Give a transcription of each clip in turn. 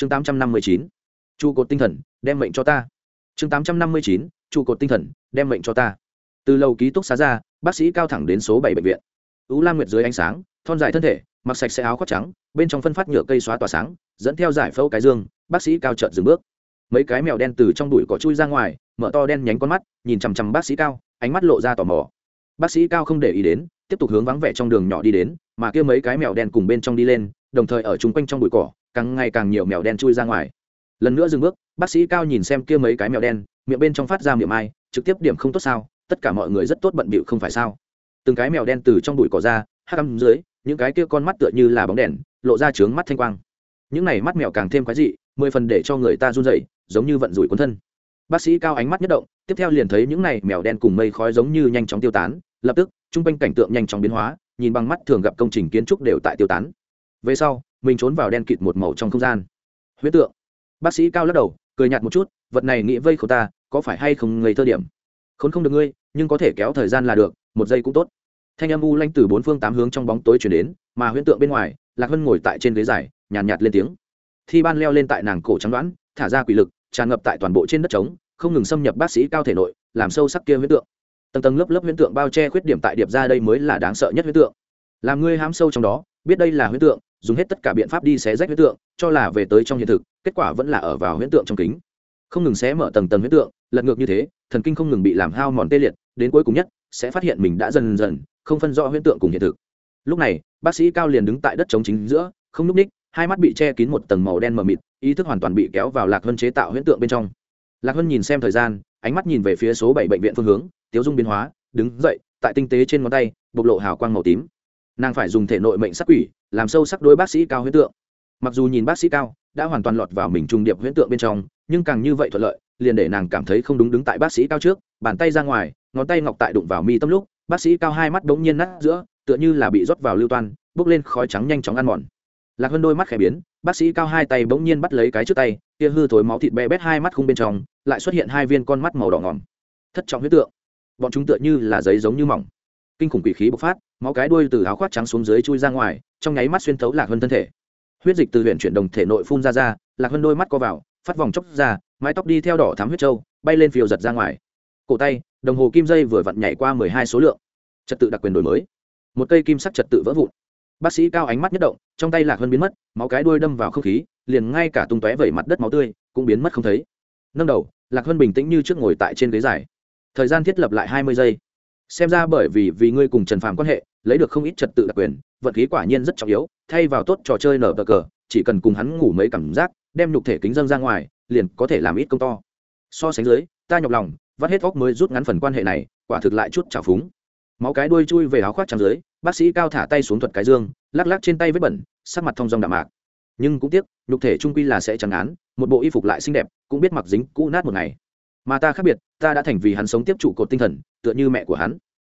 chương tám trăm năm mươi chín, trụ cột tinh thần, đem mệnh cho ta. Chương tám trăm năm mươi chín, trụ cột tinh thần, đem mệnh cho ta. Từ lầu ký túc xá ra, bác sĩ cao thẳng đến số bảy bệnh viện. Ú lam nguyệt dưới ánh sáng, thon dài thân thể, mặc sạch sẽ áo khoác trắng, bên trong phân phát nhựa cây xóa tỏa sáng, dẫn theo giải phẫu cái dương, bác sĩ cao chợt dừng bước. Mấy cái mèo đen từ trong đùi cỏ chui ra ngoài, mở to đen nhánh con mắt, nhìn chằm chằm bác sĩ cao, ánh mắt lộ ra tò mò. Bác sĩ cao không để ý đến, tiếp tục hướng vắng vẻ trong đường nhỏ đi đến, mà kia mấy cái mèo đen cùng bên trong đi lên đồng thời ở chung quanh trong bụi cỏ, càng ngày càng nhiều mèo đen chui ra ngoài. Lần nữa dừng bước, bác sĩ cao nhìn xem kia mấy cái mèo đen, miệng bên trong phát ra miệng ai, trực tiếp điểm không tốt sao, tất cả mọi người rất tốt bận bịu không phải sao. Từng cái mèo đen từ trong bụi cỏ ra, hắc âm dưới, những cái kia con mắt tựa như là bóng đèn, lộ ra trướng mắt thanh quang. Những này mắt mèo càng thêm quái dị, mười phần để cho người ta run rẩy, giống như vận rủi cuốn thân. Bác sĩ cao ánh mắt nhất động, tiếp theo liền thấy những này mèo đen cùng mây khói giống như nhanh chóng tiêu tán, lập tức trung quanh cảnh tượng nhanh chóng biến hóa, nhìn bằng mắt thường gặp công trình kiến trúc đều tại tiêu tán về sau mình trốn vào đen kịt một màu trong không gian. Huyết tượng. Bác sĩ cao lắc đầu cười nhạt một chút vật này nghĩ vây khổ ta có phải hay không ngây thơ điểm? Khốn không được ngươi nhưng có thể kéo thời gian là được một giây cũng tốt. Thanh âm u lanh từ bốn phương tám hướng trong bóng tối chuyển đến mà huyễn tượng bên ngoài lạc hân ngồi tại trên ghế dài nhàn nhạt, nhạt lên tiếng. Thi ban leo lên tại nàng cổ trắng đoán thả ra quỷ lực tràn ngập tại toàn bộ trên đất trống không ngừng xâm nhập bác sĩ cao thể nội làm sâu sắc kia huyễn tượng. Tầng tầng lớp lớp huyễn tượng bao che khuyết điểm tại điệp ra đây mới là đáng sợ nhất huyễn tượng. Làm ngươi hám sâu trong đó biết đây là huyễn tượng dùng hết tất cả biện pháp đi xé rách huyễn tượng, cho là về tới trong hiện thực, kết quả vẫn là ở vào huyễn tượng trong kính. Không ngừng xé mở tầng tầng huyễn tượng, lật ngược như thế, thần kinh không ngừng bị làm hao mòn tê liệt, đến cuối cùng nhất, sẽ phát hiện mình đã dần dần không phân rõ huyễn tượng cùng hiện thực. Lúc này, bác sĩ cao liền đứng tại đất chống chính giữa, không núp ních, hai mắt bị che kín một tầng màu đen mờ mịt, ý thức hoàn toàn bị kéo vào lạc hân chế tạo huyễn tượng bên trong. Lạc hân nhìn xem thời gian, ánh mắt nhìn về phía số bảy bệnh viện phương hướng, tiếu dung biến hóa, đứng dậy, tại tinh tế trên ngón tay, bộc lộ hào quang màu tím. Nàng phải dùng thể nội mệnh sắc quỷ làm sâu sắc đôi bác sĩ cao huyễn tượng. Mặc dù nhìn bác sĩ cao, đã hoàn toàn lọt vào mình trung điệp huyễn tượng bên trong, nhưng càng như vậy thuận lợi, liền để nàng cảm thấy không đúng đứng tại bác sĩ cao trước, bàn tay ra ngoài, ngón tay ngọc tại đụng vào mi tâm lúc, bác sĩ cao hai mắt đống nhiên nát giữa, tựa như là bị rót vào lưu toan bốc lên khói trắng nhanh chóng ăn mòn. Lạc hơn đôi mắt khẽ biến, bác sĩ cao hai tay bỗng nhiên bắt lấy cái trước tay kia hư thối máu thịt be bét hai mắt khung bên trong, lại xuất hiện hai viên con mắt màu đỏ ngòm thất trọng huyết tượng. Bọn chúng tựa như là giấy giống như mỏng. Kinh khủng quỷ khí bộc phát máu cái đuôi từ áo khoác trắng xuống dưới chui ra ngoài, trong nháy mắt xuyên thấu lạc hơn thân thể. Huyết dịch từ huyện chuyển đồng thể nội phun ra ra, lạc hơn đôi mắt co vào, phát vòng chốc ra, mái tóc đi theo đỏ thám huyết trâu bay lên phiêu giật ra ngoài. Cổ tay, đồng hồ kim dây vừa vặn nhảy qua mười hai số lượng. Trật tự đặc quyền đổi mới. Một cây kim sắc trật tự vỡ vụn. Bác sĩ cao ánh mắt nhất động, trong tay lạc hơn biến mất, máu cái đuôi đâm vào không khí, liền ngay cả tung tóe vẩy mặt đất máu tươi, cũng biến mất không thấy. Nâng đầu, lạc hơn bình tĩnh như trước ngồi tại trên ghế dài. Thời gian thiết lập lại hai mươi giây xem ra bởi vì vì ngươi cùng trần phàm quan hệ, lấy được không ít trật tự đặc quyền vật khí quả nhiên rất trọng yếu, thay vào tốt trò chơi nở bờ cờ, chỉ cần cùng hắn ngủ mấy cảm giác, đem nhục thể kính dâng ra ngoài, liền có thể làm ít công to. So sánh dưới, ta nhọc lòng, vắt hết óc mới rút ngắn phần quan hệ này, quả thực lại chút trào phúng. Máu cái đuôi chui về áo khoác trắng dưới, bác sĩ cao thả tay xuống thuật cái dương, lắc lắc trên tay vết bẩn, sắc mặt thông dong đạm mạc. Nhưng cũng tiếc, nhục thể trung quy là sẽ chẳng án, một bộ y phục lại xinh đẹp, cũng biết mặc dính cũ nát một ngày mà ta khác biệt, ta đã thành vì hắn sống tiếp trụ cột tinh thần, tựa như mẹ của hắn.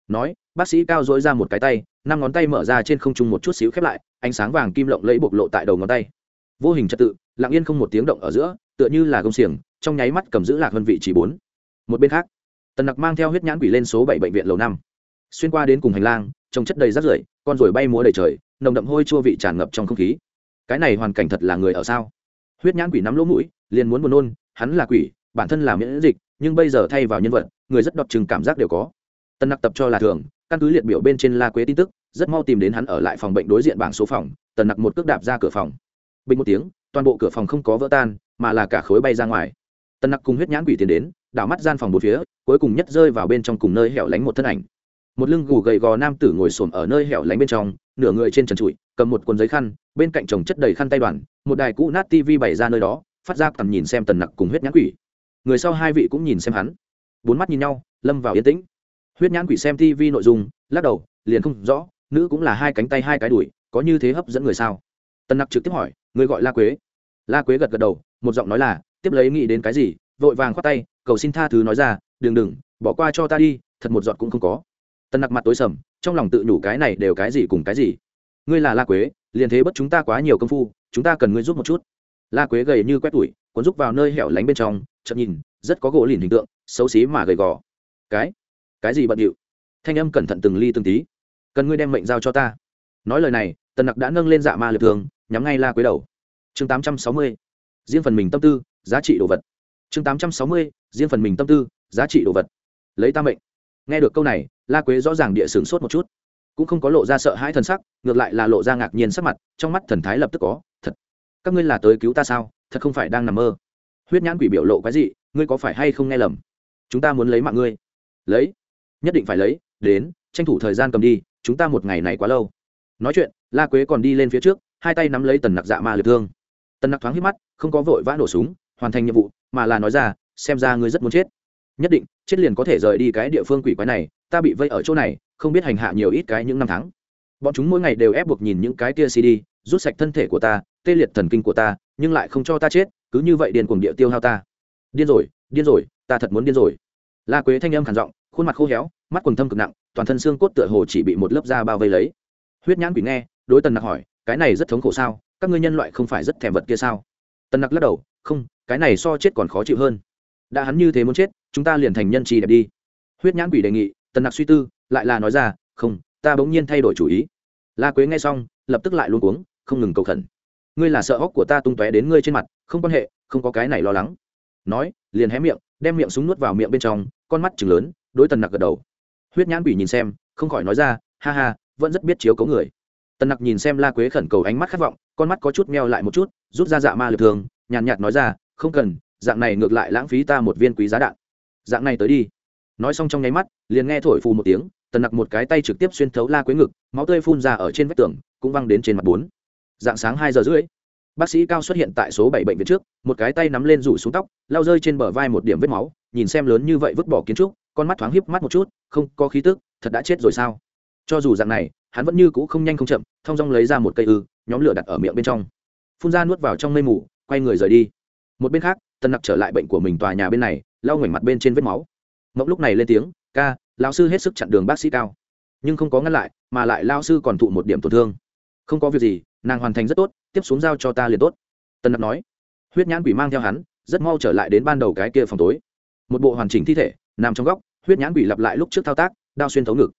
Nói, bác sĩ cao dỗi ra một cái tay, năm ngón tay mở ra trên không trung một chút xíu khép lại, ánh sáng vàng kim lộng lẫy bộc lộ tại đầu ngón tay. Vô hình trật tự, lặng yên không một tiếng động ở giữa, tựa như là gông xiềng, trong nháy mắt cầm giữ lạc hơn vị trí bốn. Một bên khác, tần nặc mang theo huyết nhãn quỷ lên số bảy bệnh viện lầu năm. Xuyên qua đến cùng hành lang, trông chất đầy rác rưởi, con ruồi bay múa đầy trời, nồng đậm hôi chua vị tràn ngập trong không khí. Cái này hoàn cảnh thật là người ở sao? Huyết nhãn quỷ nắm lỗ mũi, liền muốn buồn nôn, hắn là quỷ bản thân là miễn dịch, nhưng bây giờ thay vào nhân vật, người rất đọc chừng cảm giác đều có. Tân nặc tập cho là thường, căn cứ liệt biểu bên trên la quế tin tức, rất mau tìm đến hắn ở lại phòng bệnh đối diện bảng số phòng tần nặc một cước đạp ra cửa phòng. Bình một tiếng, toàn bộ cửa phòng không có vỡ tan, mà là cả khối bay ra ngoài. Tần nặc cùng huyết nhãn quỷ tiến đến, đảo mắt gian phòng một phía, cuối cùng nhất rơi vào bên trong cùng nơi hẻo lánh một thân ảnh. Một lưng gù gầy gò nam tử ngồi xổm ở nơi hẻo lánh bên trong, nửa người trên trần trụi, cầm một cuốn giấy khăn, bên cạnh chồng chất đầy khăn tay đoàn, một đài cũ nát tv bày ra nơi đó, phát ra tầm nhìn xem tần nặc cùng huyết nhãn quỷ người sau hai vị cũng nhìn xem hắn. Bốn mắt nhìn nhau, lâm vào yên tĩnh. Huyết nhãn quỷ xem tv nội dung, lắc đầu, liền không rõ, nữ cũng là hai cánh tay hai cái đùi, có như thế hấp dẫn người sao? Tần nặc trực tiếp hỏi, người gọi la quế. La quế gật gật đầu, một giọng nói là, tiếp lấy nghĩ đến cái gì, vội vàng khoát tay, cầu xin tha thứ nói ra, đừng đừng, bỏ qua cho ta đi, thật một giọt cũng không có. Tần nặc mặt tối sầm, trong lòng tự nhủ cái này đều cái gì cùng cái gì. Ngươi là la quế, liền thế bất chúng ta quá nhiều công phu, chúng ta cần ngươi giúp một chút la quế gầy như quét tủi, cuốn rúc vào nơi hẻo lánh bên trong chậm nhìn, rất có gỗ lìn hình tượng, xấu xí mà gầy gò. Cái? Cái gì bận điệu? Thanh âm cẩn thận từng ly từng tí. Cần ngươi đem mệnh giao cho ta. Nói lời này, tần nặc đã nâng lên dạ ma liệt thường, nhắm ngay la quế đầu. Chương tám trăm sáu mươi, riêng phần mình tâm tư, giá trị đồ vật. Chương tám trăm sáu mươi, riêng phần mình tâm tư, giá trị đồ vật. Lấy ta mệnh. Nghe được câu này, la quế rõ ràng địa sướng sốt một chút. Cũng không có lộ ra sợ hãi thần sắc, ngược lại là lộ ra ngạc nhiên sắc mặt, trong mắt thần thái lập tức có các ngươi là tới cứu ta sao? Thật không phải đang nằm mơ. Huyết nhãn quỷ biểu lộ cái gì ngươi có phải hay không nghe lầm? Chúng ta muốn lấy mạng ngươi. Lấy. Nhất định phải lấy. Đến, tranh thủ thời gian cầm đi. Chúng ta một ngày này quá lâu. Nói chuyện, la quế còn đi lên phía trước, hai tay nắm lấy tần nặc dạ ma liệt thương. Tần nặc thoáng hít mắt, không có vội vã nổ súng, hoàn thành nhiệm vụ, mà là nói ra, xem ra ngươi rất muốn chết. Nhất định, chết liền có thể rời đi cái địa phương quỷ quái này, ta bị vây ở chỗ này, không biết hành hạ nhiều ít cái những năm tháng. Bọn chúng mỗi ngày đều ép buộc nhìn những cái kia cd rút sạch thân thể của ta tê liệt thần kinh của ta, nhưng lại không cho ta chết, cứ như vậy điên cuồng địa tiêu hao ta. Điên rồi điên rồi, ta thật muốn điên rồi. La quế thanh âm khản giọng, khuôn mặt khô héo, mắt quần thâm cực nặng, toàn thân xương cốt tựa hồ chỉ bị một lớp da bao vây lấy. Huyết nhãn quỷ nghe, đối tần nặc hỏi, cái này rất thống khổ sao? Các ngươi nhân loại không phải rất thèm vật kia sao? Tần nặc lắc đầu, không, cái này so chết còn khó chịu hơn. Đã hắn như thế muốn chết, chúng ta liền thành nhân trì đẹp đi. Huyết nhãn quỷ đề nghị, tần nặc suy tư, lại là nói ra, không, ta bỗng nhiên thay đổi chủ ý. La quế nghe xong, lập tức lại luôn cuống, không ngừng cầu khẩn ngươi là sợ hóc của ta tung tóe đến ngươi trên mặt, không quan hệ, không có cái này lo lắng. Nói, liền hé miệng, đem miệng súng nuốt vào miệng bên trong, con mắt chừng lớn, đối tần nặc gật đầu. Huyết nhãn quỷ nhìn xem, không khỏi nói ra, ha ha, vẫn rất biết chiếu cấu người. Tần nặc nhìn xem la quế khẩn cầu ánh mắt khát vọng, con mắt có chút meo lại một chút, rút ra dạ ma lực thường, nhàn nhạt nói ra, không cần, dạng này ngược lại lãng phí ta một viên quý giá đạn. Dạng này tới đi. Nói xong trong nháy mắt, liền nghe thổi phù một tiếng, tần nặc một cái tay trực tiếp xuyên thấu la quế ngực, máu tươi phun ra ở trên vách tường, cũng văng đến trên mặt bốn dạng sáng hai giờ rưỡi, bác sĩ cao xuất hiện tại số bảy bệnh viện trước, một cái tay nắm lên rủ xuống tóc lao rơi trên bờ vai một điểm vết máu, nhìn xem lớn như vậy vứt bỏ kiến trúc, con mắt thoáng hiếp mắt một chút, không có khí tức, thật đã chết rồi sao? Cho dù dạng này, hắn vẫn như cũ không nhanh không chậm, thong dong lấy ra một cây ư, nhóm lửa đặt ở miệng bên trong. Phun ra nuốt vào trong mây mù, quay người rời đi. Một bên khác tân nặc trở lại bệnh của mình tòa nhà bên này, lau ngoảnh mặt bên trên vết máu. Mộng lúc này lên tiếng, ca lao sư hết sức chặn đường bác sĩ cao. Nhưng không có ngăn lại, mà lại lao sư còn thụ một điểm tổn thương. Không có việc gì nàng hoàn thành rất tốt, tiếp xuống giao cho ta liền tốt. Tân nặc nói. Huyết nhãn quỷ mang theo hắn, rất mau trở lại đến ban đầu cái kia phòng tối. Một bộ hoàn chỉnh thi thể, nằm trong góc, huyết nhãn quỷ lặp lại lúc trước thao tác, đao xuyên thấu ngực.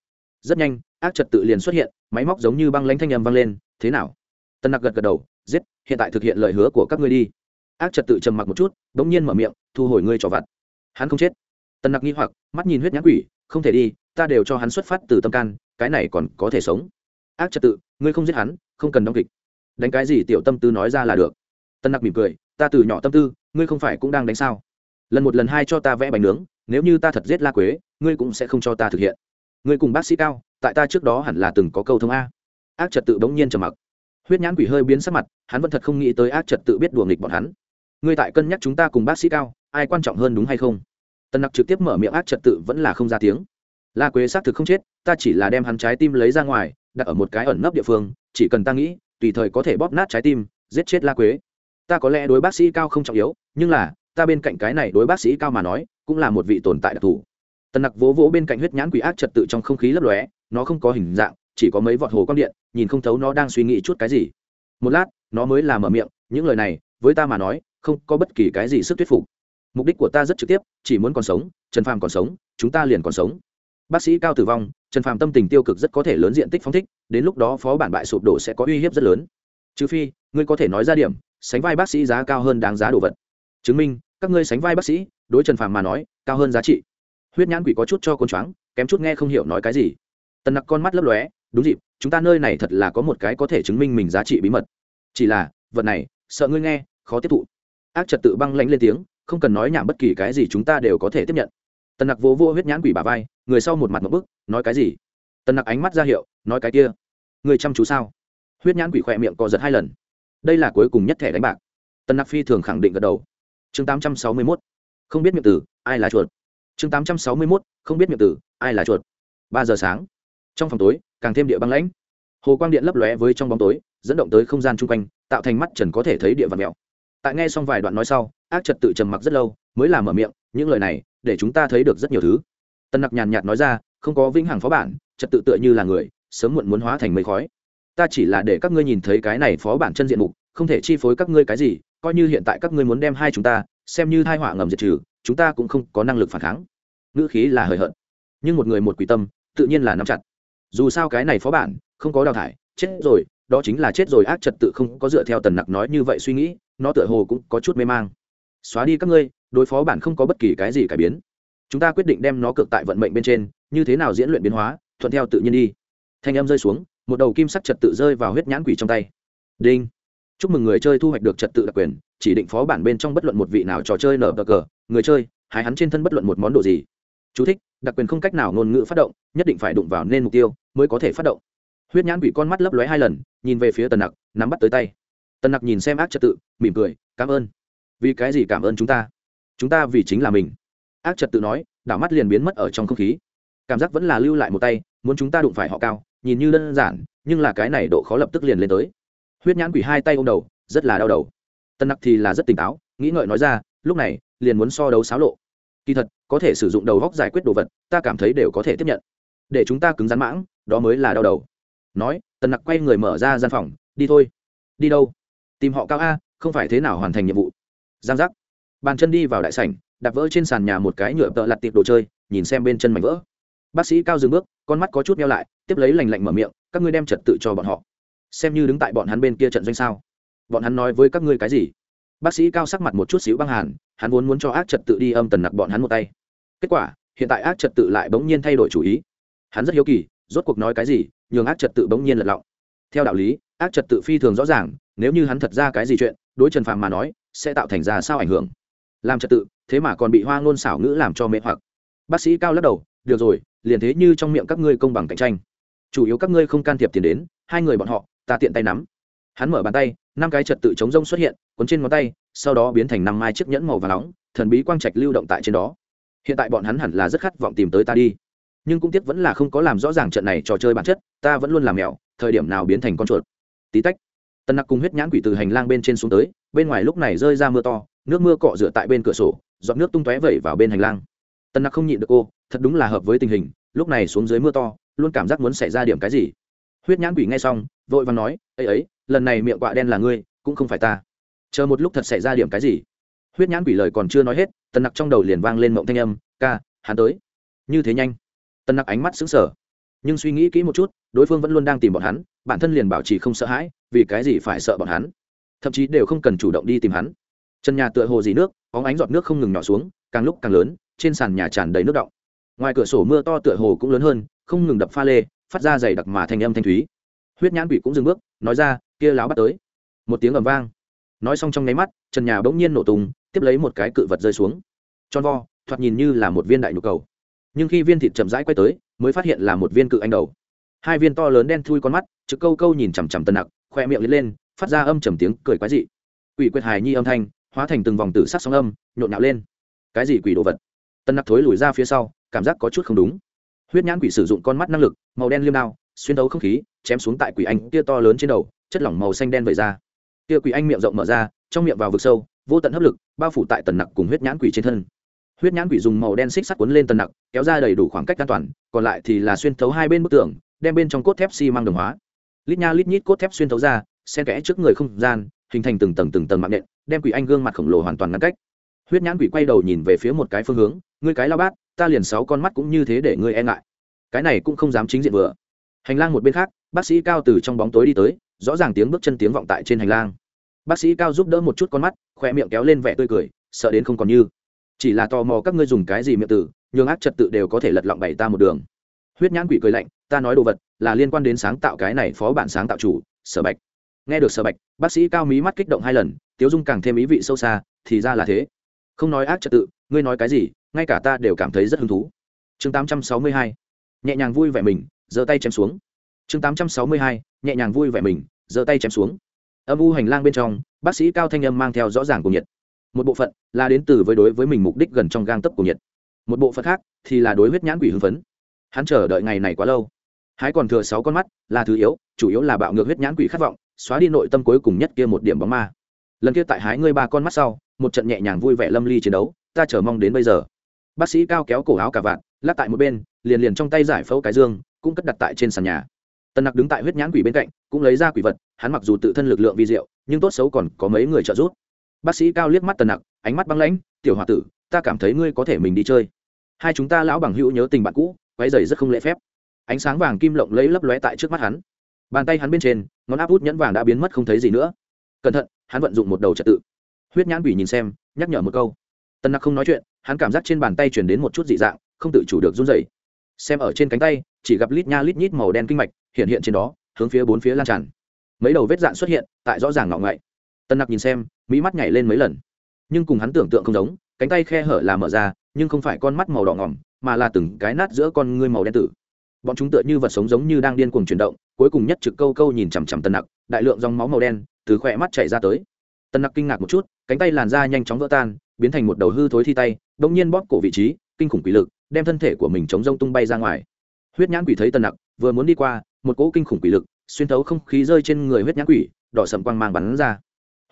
Rất nhanh, ác trật tự liền xuất hiện, máy móc giống như băng lãnh thanh âm vang lên, thế nào? Tân nặc gật gật đầu, giết, hiện tại thực hiện lời hứa của các ngươi đi. Ác trật tự trầm mặc một chút đ ỗ n g nhiên mở miệng, thu hồi ngươi trò vặt. Hắn không chết. Tân nặc nghi hoặc, mắt nhìn huyết nhãn quỷ, không thể đi, ta đều cho hắn xuất phát từ tâm can, cái này còn có thể sống ác trật tự, ngươi không giết hắn, không cần đóng kịch. Đánh cái gì, tiểu tâm tư nói ra là được. Tân nặc mỉm cười, ta từ nhỏ tâm tư, ngươi không phải cũng đang đánh sao? Lần một lần hai cho ta vẽ bánh nướng, nếu như ta thật giết la quế, ngươi cũng sẽ không cho ta thực hiện. Ngươi cùng bác sĩ cao, tại ta trước đó hẳn là từng có câu thông a. Ác trật tự bỗng nhiên trầm mặc. Huyết nhãn quỷ hơi biến sắc mặt, hắn vẫn thật không nghĩ tới ác trật tự biết đùa nghịch bọn hắn. Ngươi tại cân nhắc chúng ta cùng bác sĩ cao, ai quan trọng hơn đúng hay không? Tân nặc trực tiếp mở miệng ác trật tự vẫn là không ra tiếng. La quế xác thực không chết, ta chỉ là đem hắn trái tim lấy ra ngoài đặt ở một cái ẩn nấp địa phương, chỉ cần ta nghĩ, tùy thời có thể bóp nát trái tim, giết chết la quế. Ta có lẽ đối bác sĩ cao không trọng yếu, nhưng là, ta bên cạnh cái này đối bác sĩ cao mà nói, cũng là một vị tồn tại đặc thù. Tần nặc vỗ vỗ bên cạnh huyết nhãn quỷ ác trật tự trong không khí lấp lóe, nó không có hình dạng, chỉ có mấy vọt hồ quang điện, nhìn không thấu nó đang suy nghĩ chút cái gì. Một lát, nó mới làm mở miệng, những lời này, với ta mà nói, không có bất kỳ cái gì sức thuyết phục. Mục đích của ta rất trực tiếp, chỉ muốn còn sống, trần phàm còn sống, chúng ta liền còn sống bác sĩ cao tử vong, trần phàm tâm tình tiêu cực rất có thể lớn diện tích phóng thích, đến lúc đó phó bản bại sụp đổ sẽ có uy hiếp rất lớn. Trừ phi, ngươi có thể nói ra điểm, sánh vai bác sĩ giá cao hơn đáng giá đồ vật. Chứng minh, các ngươi sánh vai bác sĩ, đối trần phàm mà nói, cao hơn giá trị. Huyết nhãn quỷ có chút cho con choáng, kém chút nghe không hiểu nói cái gì. Tần nặc con mắt lấp lóe, đúng dịp, chúng ta nơi này thật là có một cái có thể chứng minh mình giá trị bí mật. Chỉ là, vật này, sợ ngươi nghe, khó tiếp thụ. Ác trật tự băng lãnh lên tiếng, không cần nói nhảm bất kỳ cái gì chúng ta đều có thể tiếp nhận. Tần nặc vô vô huyết nhãn quỷ bà vai người sau một mặt một bức, nói cái gì? Tần nặc ánh mắt ra hiệu, nói cái kia. Người chăm chú sao? Huyết nhãn quỷ khỏe miệng co giật hai lần. Đây là cuối cùng nhất thẻ đánh bạc. Tần nặc phi thường khẳng định gật đầu. Chương tám trăm sáu mươi mốt. Không biết miệng tử, ai là chuột? Chương tám trăm sáu mươi mốt. Không biết miệng tử, ai là chuột? Ba giờ sáng. Trong phòng tối, càng thêm địa băng lãnh. Hồ quang điện lấp lóe với trong bóng tối, dẫn động tới không gian chung quanh, tạo thành mắt trần có thể thấy địa vật mèo tại nghe xong vài đoạn nói sau, ác trật tự trầm mặc rất lâu, mới làm mở miệng, những lời này, để chúng ta thấy được rất nhiều thứ tân nặc nhàn nhạt nói ra, không có vĩnh hằng phó bản, trật tự tựa như là người, sớm muộn muốn hóa thành mây khói. Ta chỉ là để các ngươi nhìn thấy cái này phó bản chân diện mục, không thể chi phối các ngươi cái gì, coi như hiện tại các ngươi muốn đem hai chúng ta, xem như thai họa ngầm diệt trừ, chúng ta cũng không có năng lực phản kháng. Ngữ khí là hời hợt, nhưng một người một quỷ tâm, tự nhiên là nắm chặt. Dù sao cái này phó bản, không có đào thải, chết rồi, đó chính là chết rồi, ác trật tự không có dựa theo tần nặc nói như vậy suy nghĩ, nó tựa hồ cũng có chút mê mang. Xóa đi các ngươi, đối phó bản không có bất kỳ cái gì cải biến chúng ta quyết định đem nó cược tại vận mệnh bên trên như thế nào diễn luyện biến hóa thuận theo tự nhiên đi. Thanh âm rơi xuống một đầu kim sắc trật tự rơi vào huyết nhãn quỷ trong tay. Đinh. Chúc mừng người chơi thu hoạch được trật tự đặc quyền chỉ định phó bản bên trong bất luận một vị nào trò chơi nở bờ cờ. Người chơi hái hắn trên thân bất luận một món đồ gì. Chú thích, đặc quyền không cách nào ngôn ngữ phát động nhất định phải đụng vào nên mục tiêu mới có thể phát động. Huyết nhãn quỷ con mắt lấp lóe hai lần nhìn về phía tần nặc nắm bắt tới tay. Tần nặc nhìn xem ác trật tự mỉm cười cảm ơn. Vì cái gì cảm ơn chúng ta? Chúng ta vì chính là mình ác trật tự nói, đảo mắt liền biến mất ở trong không khí. Cảm giác vẫn là lưu lại một tay, muốn chúng ta đụng phải họ cao, nhìn như đơn giản, nhưng là cái này độ khó lập tức liền lên tới. Huyết nhãn quỷ hai tay ô m đầu, rất là đau đầu. Tân nặc thì là rất tỉnh táo, nghĩ ngợi nói ra, lúc này, liền muốn so đấu xáo lộ. Kỳ thật, có thể sử dụng đầu góc giải quyết đồ vật, ta cảm thấy đều có thể tiếp nhận. Để chúng ta cứng rắn mãng, đó mới là đau đầu. Nói tần nặc quay người mở ra gian phòng, đi thôi. Đi đâu? Tìm họ cao a, không phải thế nào hoàn thành nhiệm vụ. Giang giác. Bàn chân đi vào đại sảnh đạp vỡ trên sàn nhà một cái nhựa tợ lặt tiệp đồ chơi, nhìn xem bên chân mảnh vỡ. Bác sĩ cao dừng bước, con mắt có chút meo lại, tiếp lấy lành lạnh mở miệng, các ngươi đem trật tự cho bọn họ. Xem như đứng tại bọn hắn bên kia trận doanh sao? Bọn hắn nói với các ngươi cái gì? Bác sĩ cao sắc mặt một chút xíu băng hàn, hắn vốn muốn cho ác trật tự đi âm tần nặc bọn hắn một tay. Kết quả, hiện tại ác trật tự lại bỗng nhiên thay đổi chủ ý. Hắn rất hiếu kỳ, rốt cuộc nói cái gì, nhường ác trật tự bỗng nhiên lật lọng. Theo đạo lý, ác trật tự phi thường rõ ràng, nếu như hắn thật ra cái gì chuyện, đối trần phàm mà nói, sẽ tạo thành ra sao ảnh hưởng? Làm trật tự thế mà còn bị hoa ngôn xảo ngữ làm cho mệt hoặc. Bác sĩ cao lắc đầu, được rồi, liền thế như trong miệng các ngươi công bằng cạnh tranh. Chủ yếu các ngươi không can thiệp tiền đến, hai người bọn họ, ta tiện tay nắm. Hắn mở bàn tay, năm cái trật tự chống rông xuất hiện, cuốn trên ngón tay, sau đó biến thành năm mai chiếc nhẫn màu và nóng, thần bí quang trạch lưu động tại trên đó. Hiện tại bọn hắn hẳn là rất khát vọng tìm tới ta đi. Nhưng cũng tiếc vẫn là không có làm rõ ràng trận này trò chơi bản chất, ta vẫn luôn làm mèo, thời điểm nào biến thành con chuột. Tí tách, tần nặc cùng huyết nhãn quỷ từ hành lang bên trên xuống tới, bên ngoài lúc này rơi ra mưa to, nước mưa cọ rửa tại bên cửa sổ giọt nước tung tóe vẩy vào bên hành lang. Tân nặc không nhịn được cô, thật đúng là hợp với tình hình, lúc này xuống dưới mưa to, luôn cảm giác muốn xảy ra điểm cái gì. Huyết nhãn quỷ nghe xong, vội và nói ấy ấy, lần này miệng quạ đen là ngươi, cũng không phải ta. Chờ một lúc thật xảy ra điểm cái gì? Huyết nhãn quỷ lời còn chưa nói hết, tần nặc trong đầu liền vang lên mộng thanh âm, ca, hắn tới. Như thế nhanh? Tần nặc ánh mắt xứng sở nhưng suy nghĩ kỹ một chút, đối phương vẫn luôn đang tìm bọn hắn, bản thân liền bảo trì không sợ hãi, vì cái gì phải sợ bọn hắn? Thậm chí đều không cần chủ động đi tìm hắn. Chân nhà tựa hồ dì nước óng ánh giọt nước không ngừng nhỏ xuống, càng lúc càng lớn, trên sàn nhà tràn đầy nước động ngoài cửa sổ mưa to tựa hồ cũng lớn hơn, không ngừng đập pha lê, phát ra dày đặc mà thanh âm thanh thúy. Huyết nhãn quỷ cũng dừng bước, nói ra, kia láo bắt tới. Một tiếng ầm vang. Nói xong trong nháy mắt, trần nhà bỗng nhiên nổ tung, tiếp lấy một cái cự vật rơi xuống. Tròn vo, thoạt nhìn như là một viên đại nhu cầu. Nhưng khi viên thịt chậm rãi quay tới, mới phát hiện là một viên cự anh đầu. Hai viên to lớn đen thui con mắt, trực câu câu nhìn chằm chằm tân nặc, khoe miệng lên lên, phát ra âm trầm tiếng cười quái dị. Quỷ quyệt hài nhi âm thanh hóa thành từng vòng tử sắc sóng âm, nhộn nhạo lên. Cái gì quỷ đồ vật? Tân nặc thối lùi ra phía sau, cảm giác có chút không đúng. Huyết nhãn quỷ sử dụng con mắt năng lực, màu đen liêm đao, xuyên đấu không khí, chém xuống tại quỷ anh tia to lớn trên đầu, chất lỏng màu xanh đen vẩy ra. Tia quỷ anh miệng rộng mở ra, trong miệng vào vực sâu, vô tận hấp lực, bao phủ tại tần nặc cùng huyết nhãn quỷ trên thân. Huyết nhãn quỷ dùng màu đen xích sắt cuốn lên tần nặc, kéo ra đầy đủ khoảng cách an toàn, còn lại thì là xuyên thấu hai bên bức tường, đem bên trong cốt thép xi、si、mang đồng hóa. Lít nha lít nhít cốt thép xuyên thấu ra, xen kẽ trước người không gian, hình thành từng tầng từng tầng mạng nện đem quỷ anh gương mặt khổng lồ hoàn toàn ngăn cách. Huyết nhãn quỷ quay đầu nhìn về phía một cái phương hướng, ngươi cái lao bát, ta liền sáu con mắt cũng như thế để ngươi e ngại. Cái này cũng không dám chính diện vừa. Hành lang một bên khác, bác sĩ cao từ trong bóng tối đi tới, rõ ràng tiếng bước chân tiếng vọng tại trên hành lang. Bác sĩ cao giúp đỡ một chút con mắt, khoe miệng kéo lên vẻ tươi cười, sợ đến không còn như. Chỉ là tò mò các ngươi dùng cái gì miệng tử, nhường ác trật tự đều có thể lật lọng bày ta một đường. Huyết nhãn quỷ cười lạnh, ta nói đồ vật là liên quan đến sáng tạo cái này phó bản sáng tạo chủ, sở bạch nghe được sở bạch, bác sĩ cao mí mắt kích động hai lần, tiếu dung càng thêm ý vị sâu xa, thì ra là thế. Không nói ác trật tự, ngươi nói cái gì, ngay cả ta đều cảm thấy rất hứng thú. Chương 862. nhẹ nhàng vui vẻ mình, giơ tay chém xuống. Chương 862. nhẹ nhàng vui vẻ mình, giơ tay chém xuống. Âm u hành lang bên trong, bác sĩ cao thanh âm mang theo rõ ràng của nhiệt. Một bộ phận là đến từ với đối với mình mục đích gần trong gang tấp của nhiệt. Một bộ phận khác thì là đối huyết nhãn quỷ hưng phấn. Hắn chờ đợi ngày này quá lâu. Hái còn thừa sáu con mắt, là thứ yếu, chủ yếu là bạo ngược huyết nhãn quỷ khát vọng xóa đi nội tâm cuối cùng nhất kia một điểm bóng ma. Lần kia tại hái ngươi ba con mắt sau, một trận nhẹ nhàng vui vẻ lâm ly chiến đấu, ta chờ mong đến bây giờ. Bác sĩ cao kéo cổ áo cả vạn lắc tại một bên, liền liền trong tay giải phẫu cái dương, cũng cất đặt tại trên sàn nhà. Tần nặc đứng tại huyết nhãn quỷ bên cạnh, cũng lấy ra quỷ vật, hắn mặc dù tự thân lực lượng vi diệu, nhưng tốt xấu còn có mấy người trợ giúp. Bác sĩ cao liếc mắt tần nặc, ánh mắt băng lãnh, tiểu h o a tử, ta cảm thấy ngươi có thể mình đi chơi. Hai chúng ta lão bằng hữu nhớ tình bạn cũ quay dày rất không lễ phép. Ánh sáng vàng kim lộng lấy lấp lóe tại trước mắt hắn bàn tay hắn bên trên, ngón áp út nhẫn vàng đã biến mất không thấy gì nữa. Cẩn thận, hắn vận dụng một đầu trật tự. Huyết nhãn quỷ nhìn xem, nhắc nhở một câu. Tân nặc không nói chuyện, hắn cảm giác trên bàn tay chuyển đến một chút dị dạng, không tự chủ được run dày xem ở trên cánh tay, chỉ gặp lít nha lít nhít màu đen kinh mạch hiện hiện trên đó, hướng phía bốn phía lan tràn. Mấy đầu vết dạn xuất hiện, tại rõ ràng ngọng ngậy. Tân nặc nhìn xem, mỹ mắt nhảy lên mấy lần. Nhưng cùng hắn tưởng tượng không giống, cánh tay khe hở là mở ra, nhưng không phải con mắt màu đỏ ngỏm, mà là từng cái nát giữa con ngươi màu đen tử bọn chúng tựa như vật sống giống như đang điên cuồng chuyển động, cuối cùng nhất trực câu câu nhìn chằm chằm tân nặc, đại lượng dòng máu màu đen từ khỏe mắt chảy ra tới. Tân nặc kinh ngạc một chút, cánh tay làn da nhanh chóng vỡ tan, biến thành một đầu hư thối thi tay đ ỗ n g nhiên bóp cổ vị trí, kinh khủng quỷ lực, đem thân thể của mình chống rông tung bay ra ngoài. Huyết nhãn quỷ thấy tân nặc, vừa muốn đi qua, một cỗ kinh khủng quỷ lực, xuyên thấu không khí rơi trên người huyết nhãn quỷ, đỏ sầm quang mang bắn ra.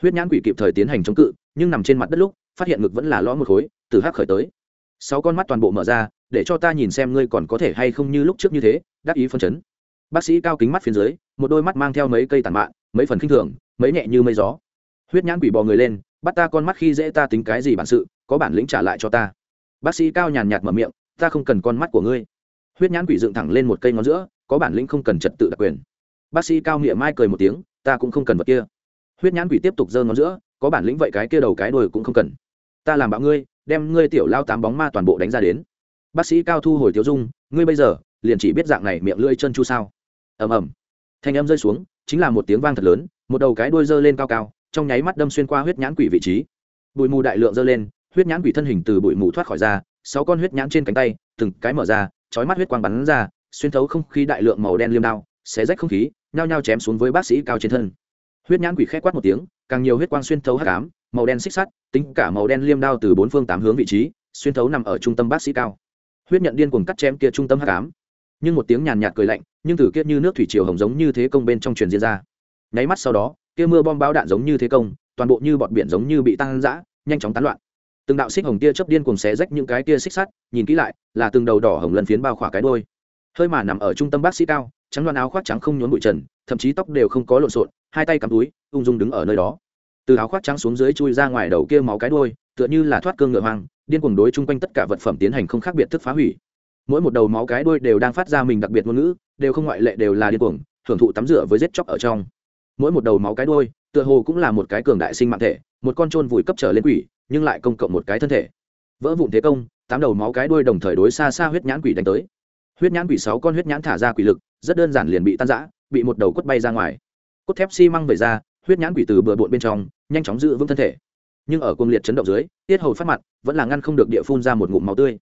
Huyết nhãn quỷ kịp thời tiến hành chống cự, nhưng nằm trên mặt đất lúc, phát hiện ngực vẫn là lõ một khối, từ hắc khởi tới. Sáu con mắt toàn bộ mở ra để cho ta nhìn xem ngươi còn có thể hay không như lúc trước như thế, đắc ý phân chấn. Bác sĩ cao kính mắt phía dưới, một đôi mắt mang theo mấy cây tàn mạn, mấy phần khinh thường, mấy nhẹ như mây gió. Huyết nhãn quỷ bò người lên, bắt ta con mắt khi dễ ta tính cái gì bản sự, có bản lĩnh trả lại cho ta. Bác sĩ cao nhàn nhạt mở miệng, ta không cần con mắt của ngươi. Huyết nhãn quỷ dựng thẳng lên một cây ngón giữa, có bản lĩnh không cần trật tự đặc quyền. Bác sĩ cao nghĩa mai cười một tiếng, ta cũng không cần vật kia. Huyết nhãn quỷ tiếp tục giơ ngón giữa, có bản lĩnh vậy cái kia đầu cái đuôi cũng không cần. Ta làm bạo ngươi, đem ngươi tiểu lao tám bóng ma toàn bộ đánh ra đến bác sĩ cao thu hồi tiêu dung, ngươi bây giờ liền chỉ biết dạng này miệng lưỡi chân chu sao? Ầm ầm. Thanh âm rơi xuống, chính là một tiếng vang thật lớn, một đầu cái đuôi dơ lên cao cao, trong nháy mắt đâm xuyên qua huyết nhãn quỷ vị trí. Bụi mù đại lượng dơ lên, huyết nhãn quỷ thân hình từ bụi mù thoát khỏi ra, sáu con huyết nhãn trên cánh tay, từng cái mở ra, chói mắt huyết quang bắn ra, xuyên thấu không khí đại lượng màu đen liêm đao, xé rách không khí, nhao nhao chém xuống với bác sĩ cao trên thân. Huyết nhãn quỷ khét quát một tiếng, càng nhiều huyết quang xuyên thấu hắc ám, màu đen xích sắt, tính cả màu đen liêm đao từ bốn phương tám hướng vị trí, xuyên thấu nằm ở trung tâm bác sĩ cao huyết nhận điên cuồng cắt chém kia trung tâm hắc ám. Nhưng một tiếng nhàn nhạt cười lạnh, nhưng thử kia như nước thủy triều hồng giống như thế công bên trong truyền diễn ra. Nháy mắt sau đó, kia mưa bom bão đạn giống như thế công, toàn bộ như bọt biển giống như bị tăng dã, nhanh chóng tán loạn. Từng đạo xích hồng tia chớp điên cuồng xé rách những cái tia xích sắt, nhìn kỹ lại, là từng đầu đỏ hồng lần phiến bao khỏa cái đôi hơi mà nằm ở trung tâm bác sĩ cao, trắng loan áo khoác trắng không nhốn bụi trần, thậm chí tóc đều không có lộn xộn, hai tay cắm túi, ung dung đứng ở nơi đó từ áo khoác trắng xuống dưới chui ra ngoài đầu kia máu cái đôi tựa như là thoát cương ngựa hoang, điên cuồng đối chung quanh tất cả vật phẩm tiến hành không khác biệt thức phá hủy. Mỗi một đầu máu cái đuôi đều đang phát ra mình đặc biệt ngôn ngữ, đều không ngoại lệ đều là điên cuồng, thưởng thụ tắm rửa với giết chóc ở trong. Mỗi một đầu máu cái đuôi, tựa hồ cũng là một cái cường đại sinh mạng thể, một con trôn vùi cấp trở lên quỷ, nhưng lại công cộng một cái thân thể. Vỡ vụn thế công, tám đầu máu cái đuôi đồng thời đối xa xa huyết nhãn quỷ đánh tới. Huyết nhãn quỷ sáu con huyết nhãn thả ra quỷ lực, rất đơn giản liền bị tan rã, bị một đầu quất bay ra ngoài. Cốt thép xi măng về ra, huyết nhãn quỷ từ bừa bộn bên trong nhanh chóng giữ vững thân thể. Nhưng ở cuồng liệt chấn động dưới, tiết hầu phát mặt, vẫn là ngăn không được địa phun ra một ngụm máu tươi.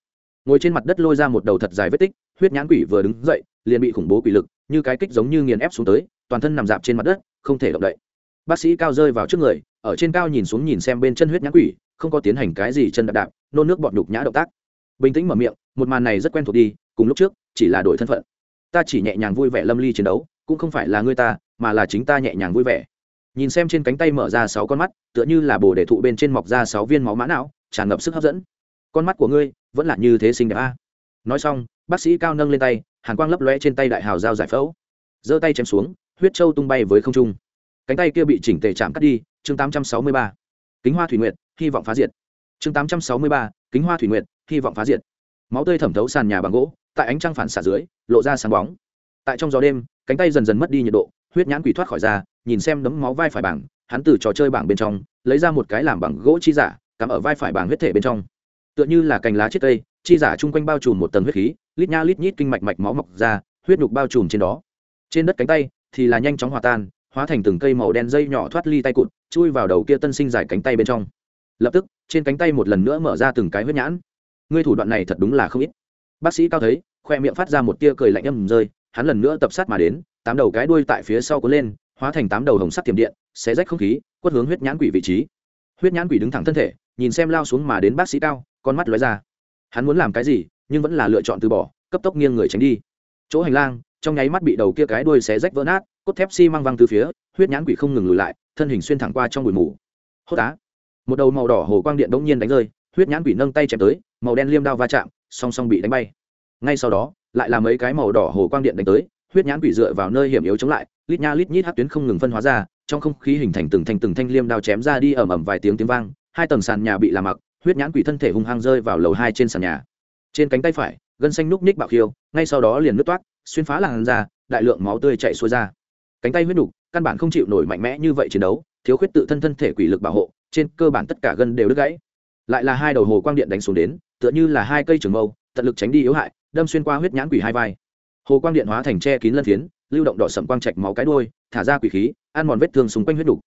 Ngồi trên mặt đất lôi ra một đầu thật dài vết tích, huyết nhãn quỷ vừa đứng dậy, liền bị khủng bố quỷ lực, như cái kích giống như nghiền ép xuống tới, toàn thân nằm dạp trên mặt đất, không thể động đậy. Bác sĩ cao rơi vào trước người, ở trên cao nhìn xuống nhìn xem bên chân huyết nhãn quỷ, không có tiến hành cái gì chân đạp đạp, nôn nước bọt nhục nhã động tác. Bình tĩnh mở miệng, một màn này rất quen thuộc đi, cùng lúc trước, chỉ là đổi thân phận. Ta chỉ nhẹ nhàng vui vẻ lâm ly chiến đấu, cũng không phải là ngươi ta, mà là chính ta nhẹ nhàng vui vẻ nhìn xem trên cánh tay mở ra sáu con mắt tựa như là bồ để thụ bên trên mọc ra sáu viên máu mã não tràn ngập sức hấp dẫn. Con mắt của ngươi vẫn là như thế xinh đẹp a. Nói xong bác sĩ cao nâng lên tay hàn quang lấp lóe trên tay đại hào dao giải phẫu. Giơ tay chém xuống huyết trâu tung bay với không trung. Cánh tay kia bị chỉnh tề chạm cắt đi chương 863. kính hoa thủy nguyệt hy vọng phá diệt. Chương 863, kính hoa thủy nguyệt hy vọng phá diệt. Máu tươi thẩm thấu sàn nhà bằng gỗ tại ánh trăng phản xạ dưới lộ ra sáng bóng. Tại trong gió đêm cánh tay dần dần mất đi nhiệt độ huyết nhãn quỷ thoát khỏi ra nhìn xem đấm máu vai phải bảng, hắn từ trò chơi bảng bên trong lấy ra một cái làm bằng gỗ chi giả, cắm ở vai phải bảng huyết thể bên trong. Tựa như là cành lá chết cây, chi giả chung quanh bao trùm một tầng huyết khí, lít nha lít nhít kinh mạch mạch máu mọc ra, huyết nhục bao trùm trên đó. Trên đất cánh tay thì là nhanh chóng hòa tan, hóa thành từng cây màu đen dây nhỏ thoát ly tay cụt, chui vào đầu kia tân sinh dài cánh tay bên trong. Lập tức, trên cánh tay một lần nữa mở ra từng cái huyết nhãn. Ngươi thủ đoạn này thật đúng là không ít. Bác sĩ cao thấy, khoe miệng phát ra một tia cười lạnh âm rơi, hắn lần nữa tập sát mà đến, tám đầu cái đuôi tại phía sau có lên hóa thành tám đầu hồng sắc tiềm điện, xé rách không khí, quất hướng huyết nhãn quỷ vị trí. Huyết nhãn quỷ đứng thẳng thân thể, nhìn xem lao xuống mà đến bác sĩ cao, con mắt lóe ra. Hắn muốn làm cái gì, nhưng vẫn là lựa chọn từ bỏ, cấp tốc nghiêng người tránh đi. Chỗ hành lang, trong nháy mắt bị đầu kia cái đuôi xé rách vỡ nát, cốt thép xi mang văng từ phía, huyết nhãn quỷ không ngừng lùi lại, thân hình xuyên thẳng qua trong bụi mù. Hốt á. Một đầu màu đỏ hồ quang điện đống nhiên đánh rơi, huyết nhãn quỷ nâng tay chém tới, màu đen liêm đao va chạm, song song bị đánh bay. Ngay sau đó, lại là mấy cái màu đỏ hồ quang điện đánh tới huyết nhãn quỷ dựa vào nơi hiểm yếu chống lại, lít nha lít nhít hát tuyến không ngừng phân hóa ra, trong không khí hình thành từng thanh từng thanh liêm đao chém ra đi ầm ầm vài tiếng tiếng vang, hai tầng sàn nhà bị làm mặc, huyết nhãn quỷ thân thể hung hăng rơi vào lầu hai trên sàn nhà. Trên cánh tay phải, gân xanh núc ních bạo khiêu, ngay sau đó liền nứt toát xuyên phá làn ra đại lượng máu tươi chạy xuôi ra. Cánh tay huyết đục căn bản không chịu nổi mạnh mẽ như vậy chiến đấu, thiếu khuyết tự thân thân thể quỷ lực bảo hộ, trên cơ bản tất cả gân đều đứt gãy. Lại là hai đầu hồ quang điện đánh xuống đến, tựa như là hai cây trường mâu, tận lực tránh đi yếu hại, đâm xuyên qua huyết nhãn quỷ hai vai hồ quang điện hóa thành tre kín lân phiến, lưu động đỏ sậm quang trạch máu cái đôi thả ra quỷ khí, ăn mòn vết thương xung quanh huyết đục.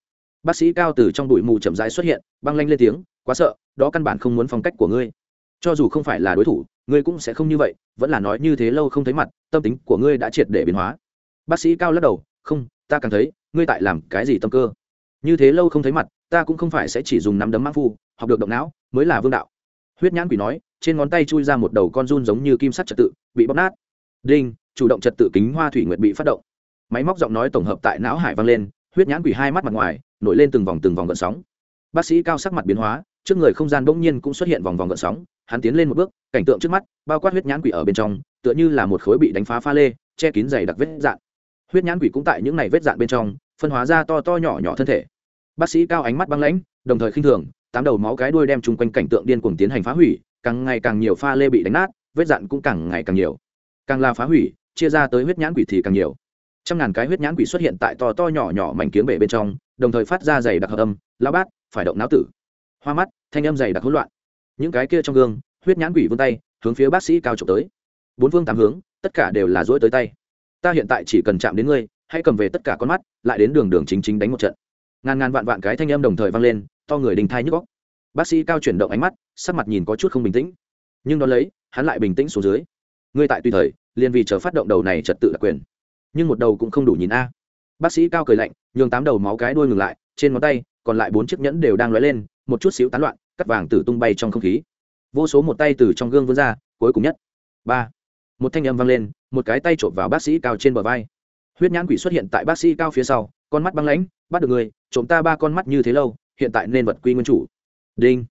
Bác sĩ cao từ trong bụi mù chậm rãi xuất hiện, băng lanh lên tiếng, quá sợ, đó căn bản không muốn phong cách của ngươi. Cho dù không phải là đối thủ, ngươi cũng sẽ không như vậy, vẫn là nói như thế lâu không thấy mặt, tâm tính của ngươi đã triệt để biến hóa. Bác sĩ cao lắc đầu, không, ta càng thấy, ngươi tại làm cái gì tâm cơ? Như thế lâu không thấy mặt, ta cũng không phải sẽ chỉ dùng nắm đấm mã phu, học được động não, mới là vương đạo. Huyết nhãn quỷ nói, trên ngón tay chui ra một đầu con run giống như kim sắt trật tự, bị bóp nát. Đinh chủ động trật tự kính hoa thủy nguyện bị phát động. Máy móc giọng nói tổng hợp tại não hải vang lên, huyết nhãn quỷ hai mắt mặt ngoài, nổi lên từng vòng từng vòng gợn sóng. Bác sĩ cao sắc mặt biến hóa, trước người không gian bỗng nhiên cũng xuất hiện vòng vòng gợn sóng, hắn tiến lên một bước, cảnh tượng trước mắt, bao quát huyết nhãn quỷ ở bên trong, tựa như là một khối bị đánh phá pha lê, che kín dày đặc vết dạn. Huyết nhãn quỷ cũng tại những này vết dạn bên trong, phân hóa ra to to nhỏ nhỏ thân thể. Bác sĩ cao ánh mắt băng lãnh, đồng thời khinh thường, tám đầu máu cái đuôi đem chung quanh cảnh tượng điên cuồng tiến hành phá hủy, càng ngày càng nhiều pha lê bị đánh nát, vết dạn cũng càng ngày càng nhiều. Càng là phá hủy chia ra tới huyết nhãn quỷ thì càng nhiều. Trăm ngàn cái huyết nhãn quỷ xuất hiện tại to to nhỏ nhỏ mảnh kiếm bể bên trong, đồng thời phát ra dày đặc hợp âm lao bát, phải động não tử. Hoa mắt, thanh âm dày đặc hỗn loạn. Những cái kia trong gương, huyết nhãn quỷ vươn tay, hướng phía bác sĩ cao trộm tới. Bốn phương tám hướng, tất cả đều là rỗi tới tay. Ta hiện tại chỉ cần chạm đến ngươi, hãy cầm về tất cả con mắt, lại đến đường đường chính chính đánh một trận. Ngàn ngàn vạn vạn cái thanh âm đồng thời vang lên, to người đình thai nhức góc bác sĩ cao chuyển động ánh mắt, sắc mặt nhìn có chút không bình tĩnh. Nhưng đ ó lấy, hắn lại bình tĩnh xuống dưới. Ngươi tại tùy thời liền vì chờ phát động đầu này trật tự đặc quyền. Nhưng một đầu cũng không đủ nhìn a. Bác sĩ cao cười lạnh, nhường tám đầu máu cái đuôi ngừng lại, trên ngón tay, còn lại bốn chiếc nhẫn đều đang lóe lên, một chút xíu tán loạn, cắt vàng tử tung bay trong không khí. Vô số một tay từ trong gương vươn ra, cuối cùng nhất. Ba. Một thanh âm vang lên, một cái tay trộm vào bác sĩ cao trên bờ vai. Huyết nhãn quỷ xuất hiện tại bác sĩ cao phía sau, con mắt băng lãnh, bắt được người, trộm ta ba con mắt như thế lâu, hiện tại nên vật quy nguyên chủ. Đinh.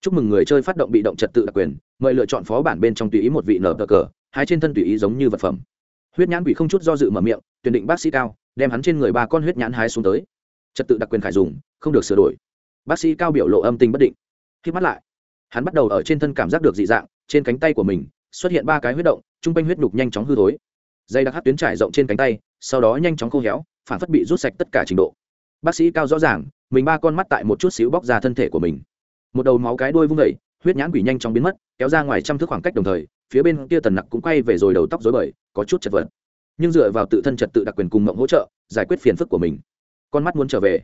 Chúc mừng người chơi phát động bị động trật tự đặc quyền, mời lựa chọn phó bản bên trong tùy ý một vị nở cờ hai trên thân tùy ý giống như vật phẩm. Huyết nhãn quỷ không chút do dự mở miệng, tuyển định bác sĩ cao, đem hắn trên người ba con huyết nhãn hái xuống tới. Trật tự đặc quyền khải dùng, không được sửa đổi. Bác sĩ cao biểu lộ âm tình bất định. Khi mắt lại, hắn bắt đầu ở trên thân cảm giác được dị dạng, trên cánh tay của mình xuất hiện ba cái huyết động t r u n g quanh huyết nhục nhanh chóng hư thối. Dây đặc hát tuyến trải rộng trên cánh tay, sau đó nhanh chóng khô héo, phản phất bị rút sạch tất cả trình độ. Bác sĩ cao rõ ràng, mình ba con mắt tại một chút xíu bóc ra thân thể của mình. Một đầu máu cái đuôi vung vẩy huyết nhãn quỷ nhanh chóng biến mất, kéo ra ngoài trăm thước khoảng cách đồng thời, phía bên kia tần nặc cũng quay về rồi đầu tóc dối bời, có chút chật vật. Nhưng dựa vào tự thân trật tự đặc quyền cùng mộng hỗ trợ, giải quyết phiền phức của mình. Con mắt muốn trở về.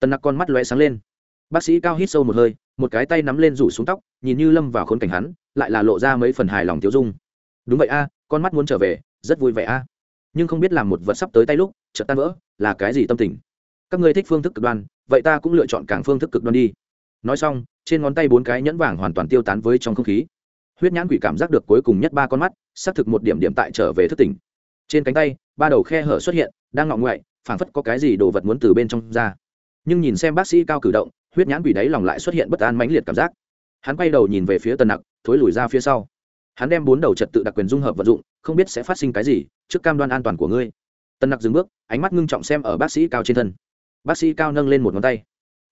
Tần nặc con mắt lóe sáng lên. Bác sĩ cao hít sâu một hơi, một cái tay nắm lên rủ xuống tóc, nhìn như lâm vào khốn cảnh hắn, lại là lộ ra mấy phần hài lòng tiêu dung. Đúng vậy a, con mắt muốn trở về, rất vui vẻ a. Nhưng không biết làm một vật sắp tới tay lúc, chợt tan vỡ, là cái gì tâm tình? Các ngươi thích phương thức cực đoan, vậy ta cũng lựa chọn cảng phương thức cực đoan đi. Nói xong trên ngón tay bốn cái nhẫn vàng hoàn toàn tiêu tán với trong không khí. Huyết nhãn quỷ cảm giác được cuối cùng nhất ba con mắt, xác thực một điểm điểm tại trở về thức tỉnh. Trên cánh tay, ba đầu khe hở xuất hiện, đang ngọng ngoại, phảng phất có cái gì đồ vật muốn từ bên trong ra. Nhưng nhìn xem bác sĩ cao cử động, huyết nhãn quỷ đáy lòng lại xuất hiện bất an mãnh liệt cảm giác. Hắn quay đầu nhìn về phía tần nặc, thối lùi ra phía sau. Hắn đem bốn đầu trật tự đặc quyền dung hợp vận dụng, không biết sẽ phát sinh cái gì, trước cam đoan an toàn của ngươi. Tần nặc dừng bước, ánh mắt ngưng trọng xem ở bác sĩ cao trên thân. Bác sĩ cao nâng lên một ngón tay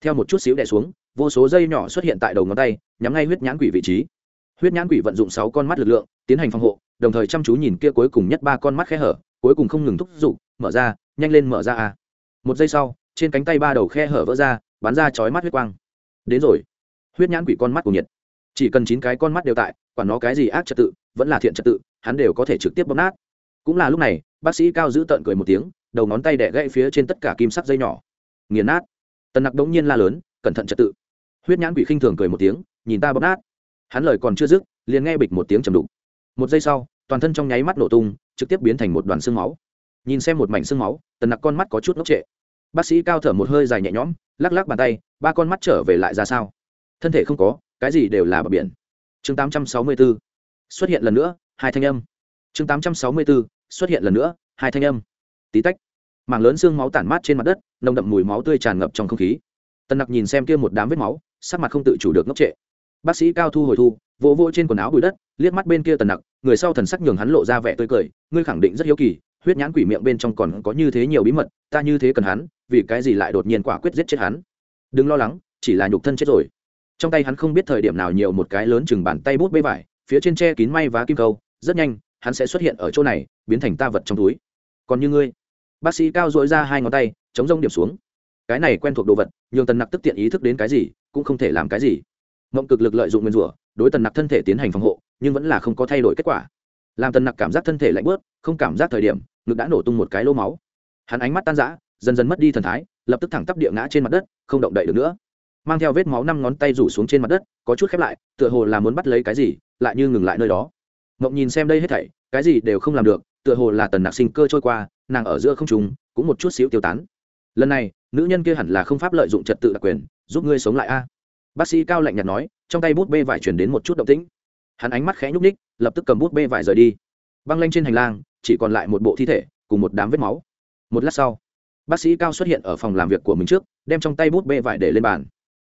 theo một chút xíu đè xuống, vô số dây nhỏ xuất hiện tại đầu ngón tay, nhắm ngay huyết nhãn quỷ vị trí. Huyết nhãn quỷ vận dụng sáu con mắt lực lượng, tiến hành phòng hộ, đồng thời chăm chú nhìn kia cuối cùng nhất ba con mắt khe hở, cuối cùng không ngừng thúc giục, mở ra, nhanh lên mở ra à một giây sau, trên cánh tay ba đầu khe hở vỡ ra, bắn ra chói mắt huyết quang. Đến rồi. Huyết nhãn quỷ con mắt của nhiệt. Chỉ cần chín cái con mắt đều tại, quản nó cái gì ác trật tự, vẫn là thiện trật tự, hắn đều có thể trực tiếp bóp nát. Cũng là lúc này, bác sĩ cao giữ tợn cười một tiếng, đầu ngón tay đẻ gãy phía trên tất cả kim sắc dây nhỏ. Nghiền nát tần nặc đống nhiên la lớn, cẩn thận trật tự. Huyết nhãn quỷ khinh thường cười một tiếng, nhìn ta bóp nát. Hắn lời còn chưa dứt, liền nghe bịch một tiếng trầm đục. Một giây sau, toàn thân trong nháy mắt nổ tung, trực tiếp biến thành một đoàn xương máu. Nhìn xem một mảnh xương máu, tần nặc con mắt có chút ngốc trệ. Bác sĩ cao thở một hơi dài nhẹ nhõm, lắc lắc bàn tay, ba con mắt trở về lại ra sao? Thân thể không có, cái gì đều là bờ biển. Chương 864 xuất hiện lần nữa, hai thanh âm. Chương 864 xuất hiện lần nữa, hai thanh âm. Tí tách, mảng lớn xương máu tản mát trên mặt đất nồng đậm mùi máu tươi tràn ngập trong không khí. Tần nặc nhìn xem kia một đám vết máu, sắc mặt không tự chủ được ngốc trệ. Bác sĩ cao thu hồi thu, vỗ vỗ trên quần áo bụi đất, liếc mắt bên kia tần nặc, người sau thần sắc nhường hắn lộ ra vẻ tươi cười, ngươi khẳng định rất hiếu kỳ, huyết nhãn quỷ miệng bên trong còn có như thế nhiều bí mật, ta như thế cần hắn, vì cái gì lại đột nhiên quả quyết giết chết hắn? Đừng lo lắng, chỉ là nhục thân chết rồi. Trong tay hắn không biết thời điểm nào nhiều một cái lớn chừng bàn tay bút bê vải, phía trên tre kín may vá kim câu, rất nhanh, hắn sẽ xuất hiện ở chỗ này, biến thành ta vật trong túi. Còn như ngươi. Bác sĩ cao dội ra hai ngón tay chống rông điểm xuống. Cái này quen thuộc đồ vật, nhường tần nặc tức tiện ý thức đến cái gì, cũng không thể làm cái gì. Mộng cực lực lợi dụng nguyên rủa, đối tần nặc thân thể tiến hành phòng hộ, nhưng vẫn là không có thay đổi kết quả. Làm tần nặc cảm giác thân thể lạnh bớt, không cảm giác thời điểm, ngực đã nổ tung một cái lô máu. Hắn ánh mắt tan rã, dần dần mất đi thần thái, lập tức thẳng tắp địa ngã trên mặt đất, không động đậy được nữa. Mang theo vết máu năm ngón tay rủ xuống trên mặt đất, có chút khép lại, tựa hồ là muốn bắt lấy cái gì, lại như ngừng lại nơi đó. Mộng nhìn xem đây hết thảy, cái gì đều không làm được, tựa hồ là tần nặc sinh cơ trôi qua, nàng ở giữa không trùng cũng một chút xíu tiêu tán lần này, nữ nhân kia hẳn là không pháp lợi dụng trật tự đặc quyền, giúp ngươi sống lại a. Bác sĩ cao lạnh nhạt nói, trong tay bút bê vải chuyển đến một chút động tĩnh. Hắn ánh mắt khẽ nhúc ních lập tức cầm bút bê vải rời đi. Băng lanh trên hành lang, chỉ còn lại một bộ thi thể, cùng một đám vết máu. Một lát sau, bác sĩ cao xuất hiện ở phòng làm việc của mình trước, đem trong tay bút bê vải để lên bàn.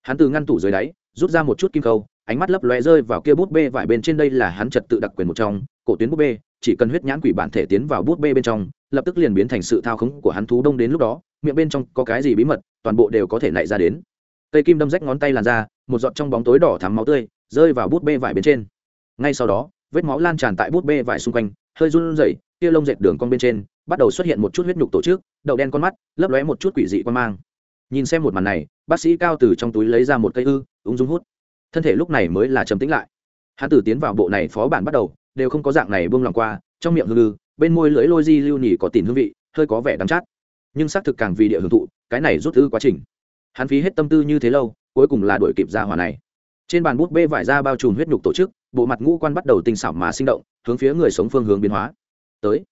Hắn từ ngăn tủ dưới đáy, rút ra một chút kim khâu, ánh mắt lấp lóe rơi vào kia bút bê vải bên trên đây là hắn trật tự đặc quyền một trong cổ tuyến búp bê, chỉ cần huyết nhãn quỷ bản thể tiến vào bút bê bên trong, lập tức liền biến thành sự thao khống của hắn thú đông đến lúc đó, miệng bên trong có cái gì bí mật, toàn bộ đều có thể nảy ra đến. Tây kim đâm rách ngón tay làn ra một giọt trong bóng tối đỏ thắm máu tươi, rơi vào bút bê vải bên trên. Ngay sau đó, vết máu lan tràn tại bút bê vải xung quanh, hơi run rẩy, kia lông dệt đường con bên trên, bắt đầu xuất hiện một chút huyết nhục tổ chức, đậu đen con mắt, lấp lóe một chút quỷ dị quan mang. Nhìn xem một màn này, bác sĩ cao từ trong túi lấy ra một cây ư, ung dung hút. Thân thể lúc này mới là trầm tĩnh lại. Hắn từ tiến vào bộ này phó bản bắt đầu đều không có dạng này buông lòng qua, trong miệng hư lư bên môi lưỡi lôi di lưu nỉ có tìm hương vị, hơi có vẻ đắng chát. Nhưng xác thực càng vì địa hưởng thụ, cái này rút ư quá trình. Hắn phí hết tâm tư như thế lâu, cuối cùng là đuổi kịp ra hỏa này. Trên bàn bút bê vải ra bao trùm huyết nhục tổ chức, bộ mặt ngũ quan bắt đầu tinh xảo mà sinh động, hướng phía người sống phương hướng biến hóa. Tới.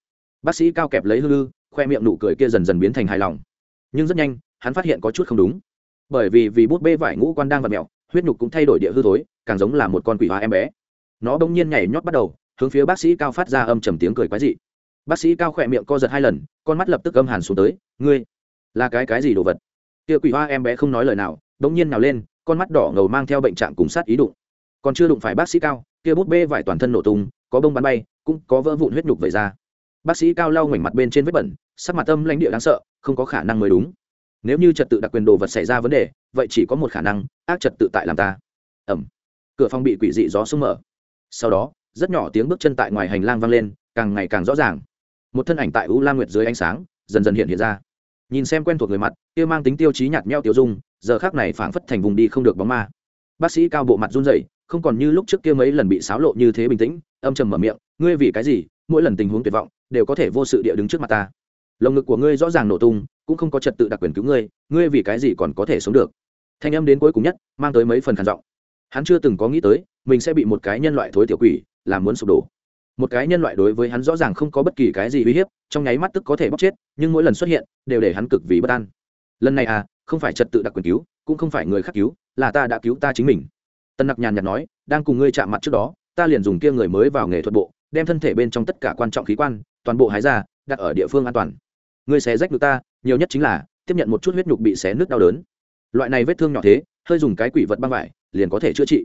Bác sĩ cao kẹp lấy hư lư khoe miệng nụ cười kia dần dần biến thành hài lòng. Nhưng rất nhanh, hắn phát hiện có chút không đúng. Bởi vì vì bút bê vải ngũ quan đang v ặ mẹo huyết nhục cũng thay đổi địa hư thối, càng giống là một con quỷ hóa em bé. Nó bỗng nhiên nhảy nhót bắt đầu hướng phía bác sĩ cao phát ra âm trầm tiếng cười quái dị. Bác sĩ cao khỏe miệng co giật hai lần, con mắt lập tức âm hàn xuống tới, ngươi, là cái cái gì đồ vật? Kia quỷ hoa em bé không nói lời nào, bỗng nhiên nào lên, con mắt đỏ ngầu mang theo bệnh trạng cùng sát ý đụng. Còn chưa đụng phải bác sĩ cao, kia bút bê vải toàn thân nổ tung, có bông bắn bay, cũng có vỡ vụn huyết nhục vẩy ra. Bác sĩ cao lau ngoảnh mặt bên trên vết bẩn, sắc mặt tâm lãnh địa đáng sợ, không có khả năng mới đúng. Nếu như trật tự đặc quyền đồ vật xảy ra vấn đề, vậy chỉ có một khả năng, ác trật tự tại làm ta. Ẩm. Cửa phòng bị quỷ dị gió sung mở. Sau đó rất nhỏ tiếng bước chân tại ngoài hành lang vang lên, càng ngày càng rõ ràng. Một thân ảnh tại u la nguyệt dưới ánh sáng, dần dần hiện hiện ra. Nhìn xem quen thuộc người mặt, kia mang tính tiêu chí nhạt nhẽo tiêu dung, giờ khác này phảng phất thành vùng đi không được bóng ma. Bác sĩ cao bộ mặt run rẩy, không còn như lúc trước kia mấy lần bị xáo lộ như thế bình tĩnh, âm trầm mở miệng, ngươi vì cái gì? Mỗi lần tình huống tuyệt vọng, đều có thể vô sự địa đứng trước mặt ta. Lồng ngực của ngươi rõ ràng nổ tung, cũng không có trật tự đặc quyền cứu ngươi ngươi vì cái gì còn có thể sống được? Thanh âm đến cuối cùng nhất, mang tới mấy phần khản giọng. Hắn chưa từng có nghĩ tới, mình sẽ bị một cái nhân loại thối tiểu quỷ là muốn sụp đổ. Một cái nhân loại đối với hắn rõ ràng không có bất kỳ cái gì uy hiếp, trong nháy mắt tức có thể bóc chết, nhưng mỗi lần xuất hiện, đều để hắn cực vì bất an. Lần này à không phải trật tự đặc quyền cứu, cũng không phải người khác cứu, là ta đã cứu ta chính mình. Tân nặc nhàn nhạt nói, đang cùng ngươi chạm mặt trước đó, ta liền dùng kia người mới vào nghề thuật bộ, đem thân thể bên trong tất cả quan trọng khí quan, toàn bộ hái ra, đặt ở địa phương an toàn. Ngươi xé rách được ta, nhiều nhất chính là, tiếp nhận một chút huyết nhục bị xé nước đau đớn. Loại này vết thương nhỏ thế, hơi dùng cái quỷ vật băng vải, liền có thể chữa trị.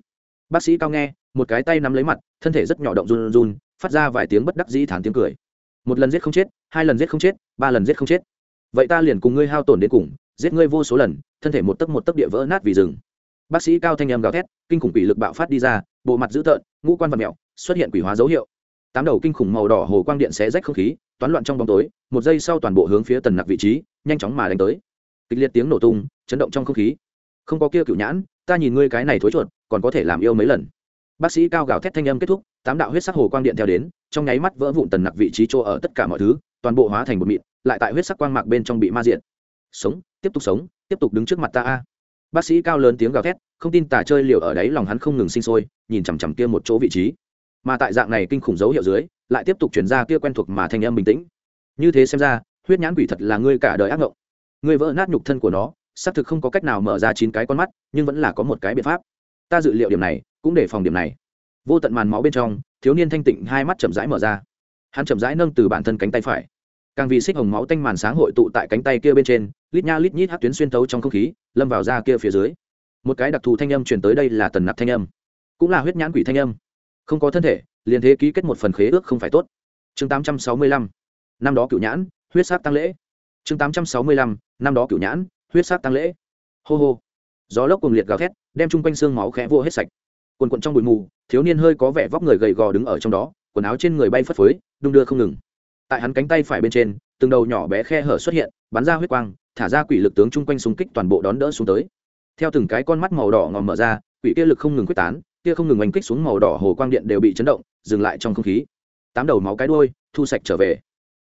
Bác sĩ cao nghe một cái tay nắm lấy mặt, thân thể rất nhỏ động run run, phát ra vài tiếng bất đắc dĩ thán tiếng cười. Một lần giết không chết, hai lần giết không chết, ba lần giết không chết. Vậy ta liền cùng ngươi hao tổn đến cùng, giết ngươi vô số lần, thân thể một tấc một tấc địa vỡ nát vì rừng. Bác sĩ cao thanh em gào thét, kinh khủng quỷ lực bạo phát đi ra, bộ mặt dữ tợn, ngũ quan vật mẹo xuất hiện quỷ hóa dấu hiệu. Tám đầu kinh khủng màu đỏ hồ quang điện xé rách không khí, toán loạn trong bóng tối, một giây sau toàn bộ hướng phía tần nặc vị trí, nhanh chóng mà đánh tới. Kịch liệt tiếng nổ tung, chấn động trong không khí. Không có kia cựu nhãn, ta nhìn ngươi cái này thối chuột, còn có thể làm yêu mấy lần bác sĩ cao gào thét thanh âm kết thúc, tám đạo huyết sắc hồ quang điện theo đến, trong nháy mắt vỡ vụn tần nặc vị trí chỗ ở tất cả mọi thứ, toàn bộ hóa thành một mịn, lại tại huyết sắc quang mạc bên trong bị ma diện sống, tiếp tục sống, tiếp tục đứng trước mặt ta a. Bác sĩ cao lớn tiếng gào thét, không tin tà chơi liều ở đấy lòng hắn không ngừng sinh sôi, nhìn chằm chằm kia một chỗ vị trí. Mà tại dạng này kinh khủng dấu hiệu dưới, lại tiếp tục chuyển ra kia quen thuộc mà thanh âm bình tĩnh. Như thế xem ra, huyết nhãn quỷ thật là ngươi cả đời ác ngộng. Ngươi vỡ nát nhục thân của nó, xác thực không có cách nào mở ra chín cái con mắt, nhưng vẫn là có một cái biện pháp. Ta dự liệu điểm này cũng để phòng điểm này. Vô tận màn máu bên trong, thiếu niên thanh tịnh hai mắt chậm rãi mở ra. Hắn chậm rãi nâng từ bản thân cánh tay phải. Càng vì xích hồng máu tanh màn sáng hội tụ tại cánh tay kia bên trên, lít nha lít nhít hát tuyến xuyên tấu trong không khí, lâm vào ra kia phía dưới. Một cái đặc thù thanh âm truyền tới đây là tần nạp thanh âm. Cũng là huyết nhãn quỷ thanh âm. Không có thân thể, liền thế ký kết một phần khế ước không phải tốt. Chương tám trăm sáu mươi lăm, năm đó cựu nhãn, huyết sát tăng lễ. Chương tám trăm sáu mươi lăm, năm đó cựu nhãn, huyết sát tăng lễ. Hô hô. Gió lốc cùng liệt gào thét, đem chung quanh xương máu khẽ vô hết sạch quần quận trong bụi mù, thiếu niên hơi có vẻ vóc người gầy gò đứng ở trong đó, quần áo trên người bay phất phới, đung đưa không ngừng. Tại hắn cánh tay phải bên trên, từng đầu nhỏ bé khe hở xuất hiện, bắn ra huyết quang, thả ra quỷ lực tướng chung quanh xung kích toàn bộ đón đỡ xuống tới. Theo từng cái con mắt màu đỏ ngòm mở ra, quỷ kia lực không ngừng quyết tán, kia không ngừng oanh kích xuống màu đỏ hồ quang điện đều bị chấn động, dừng lại trong không khí. Tám đầu máu cái đuôi, thu sạch trở về.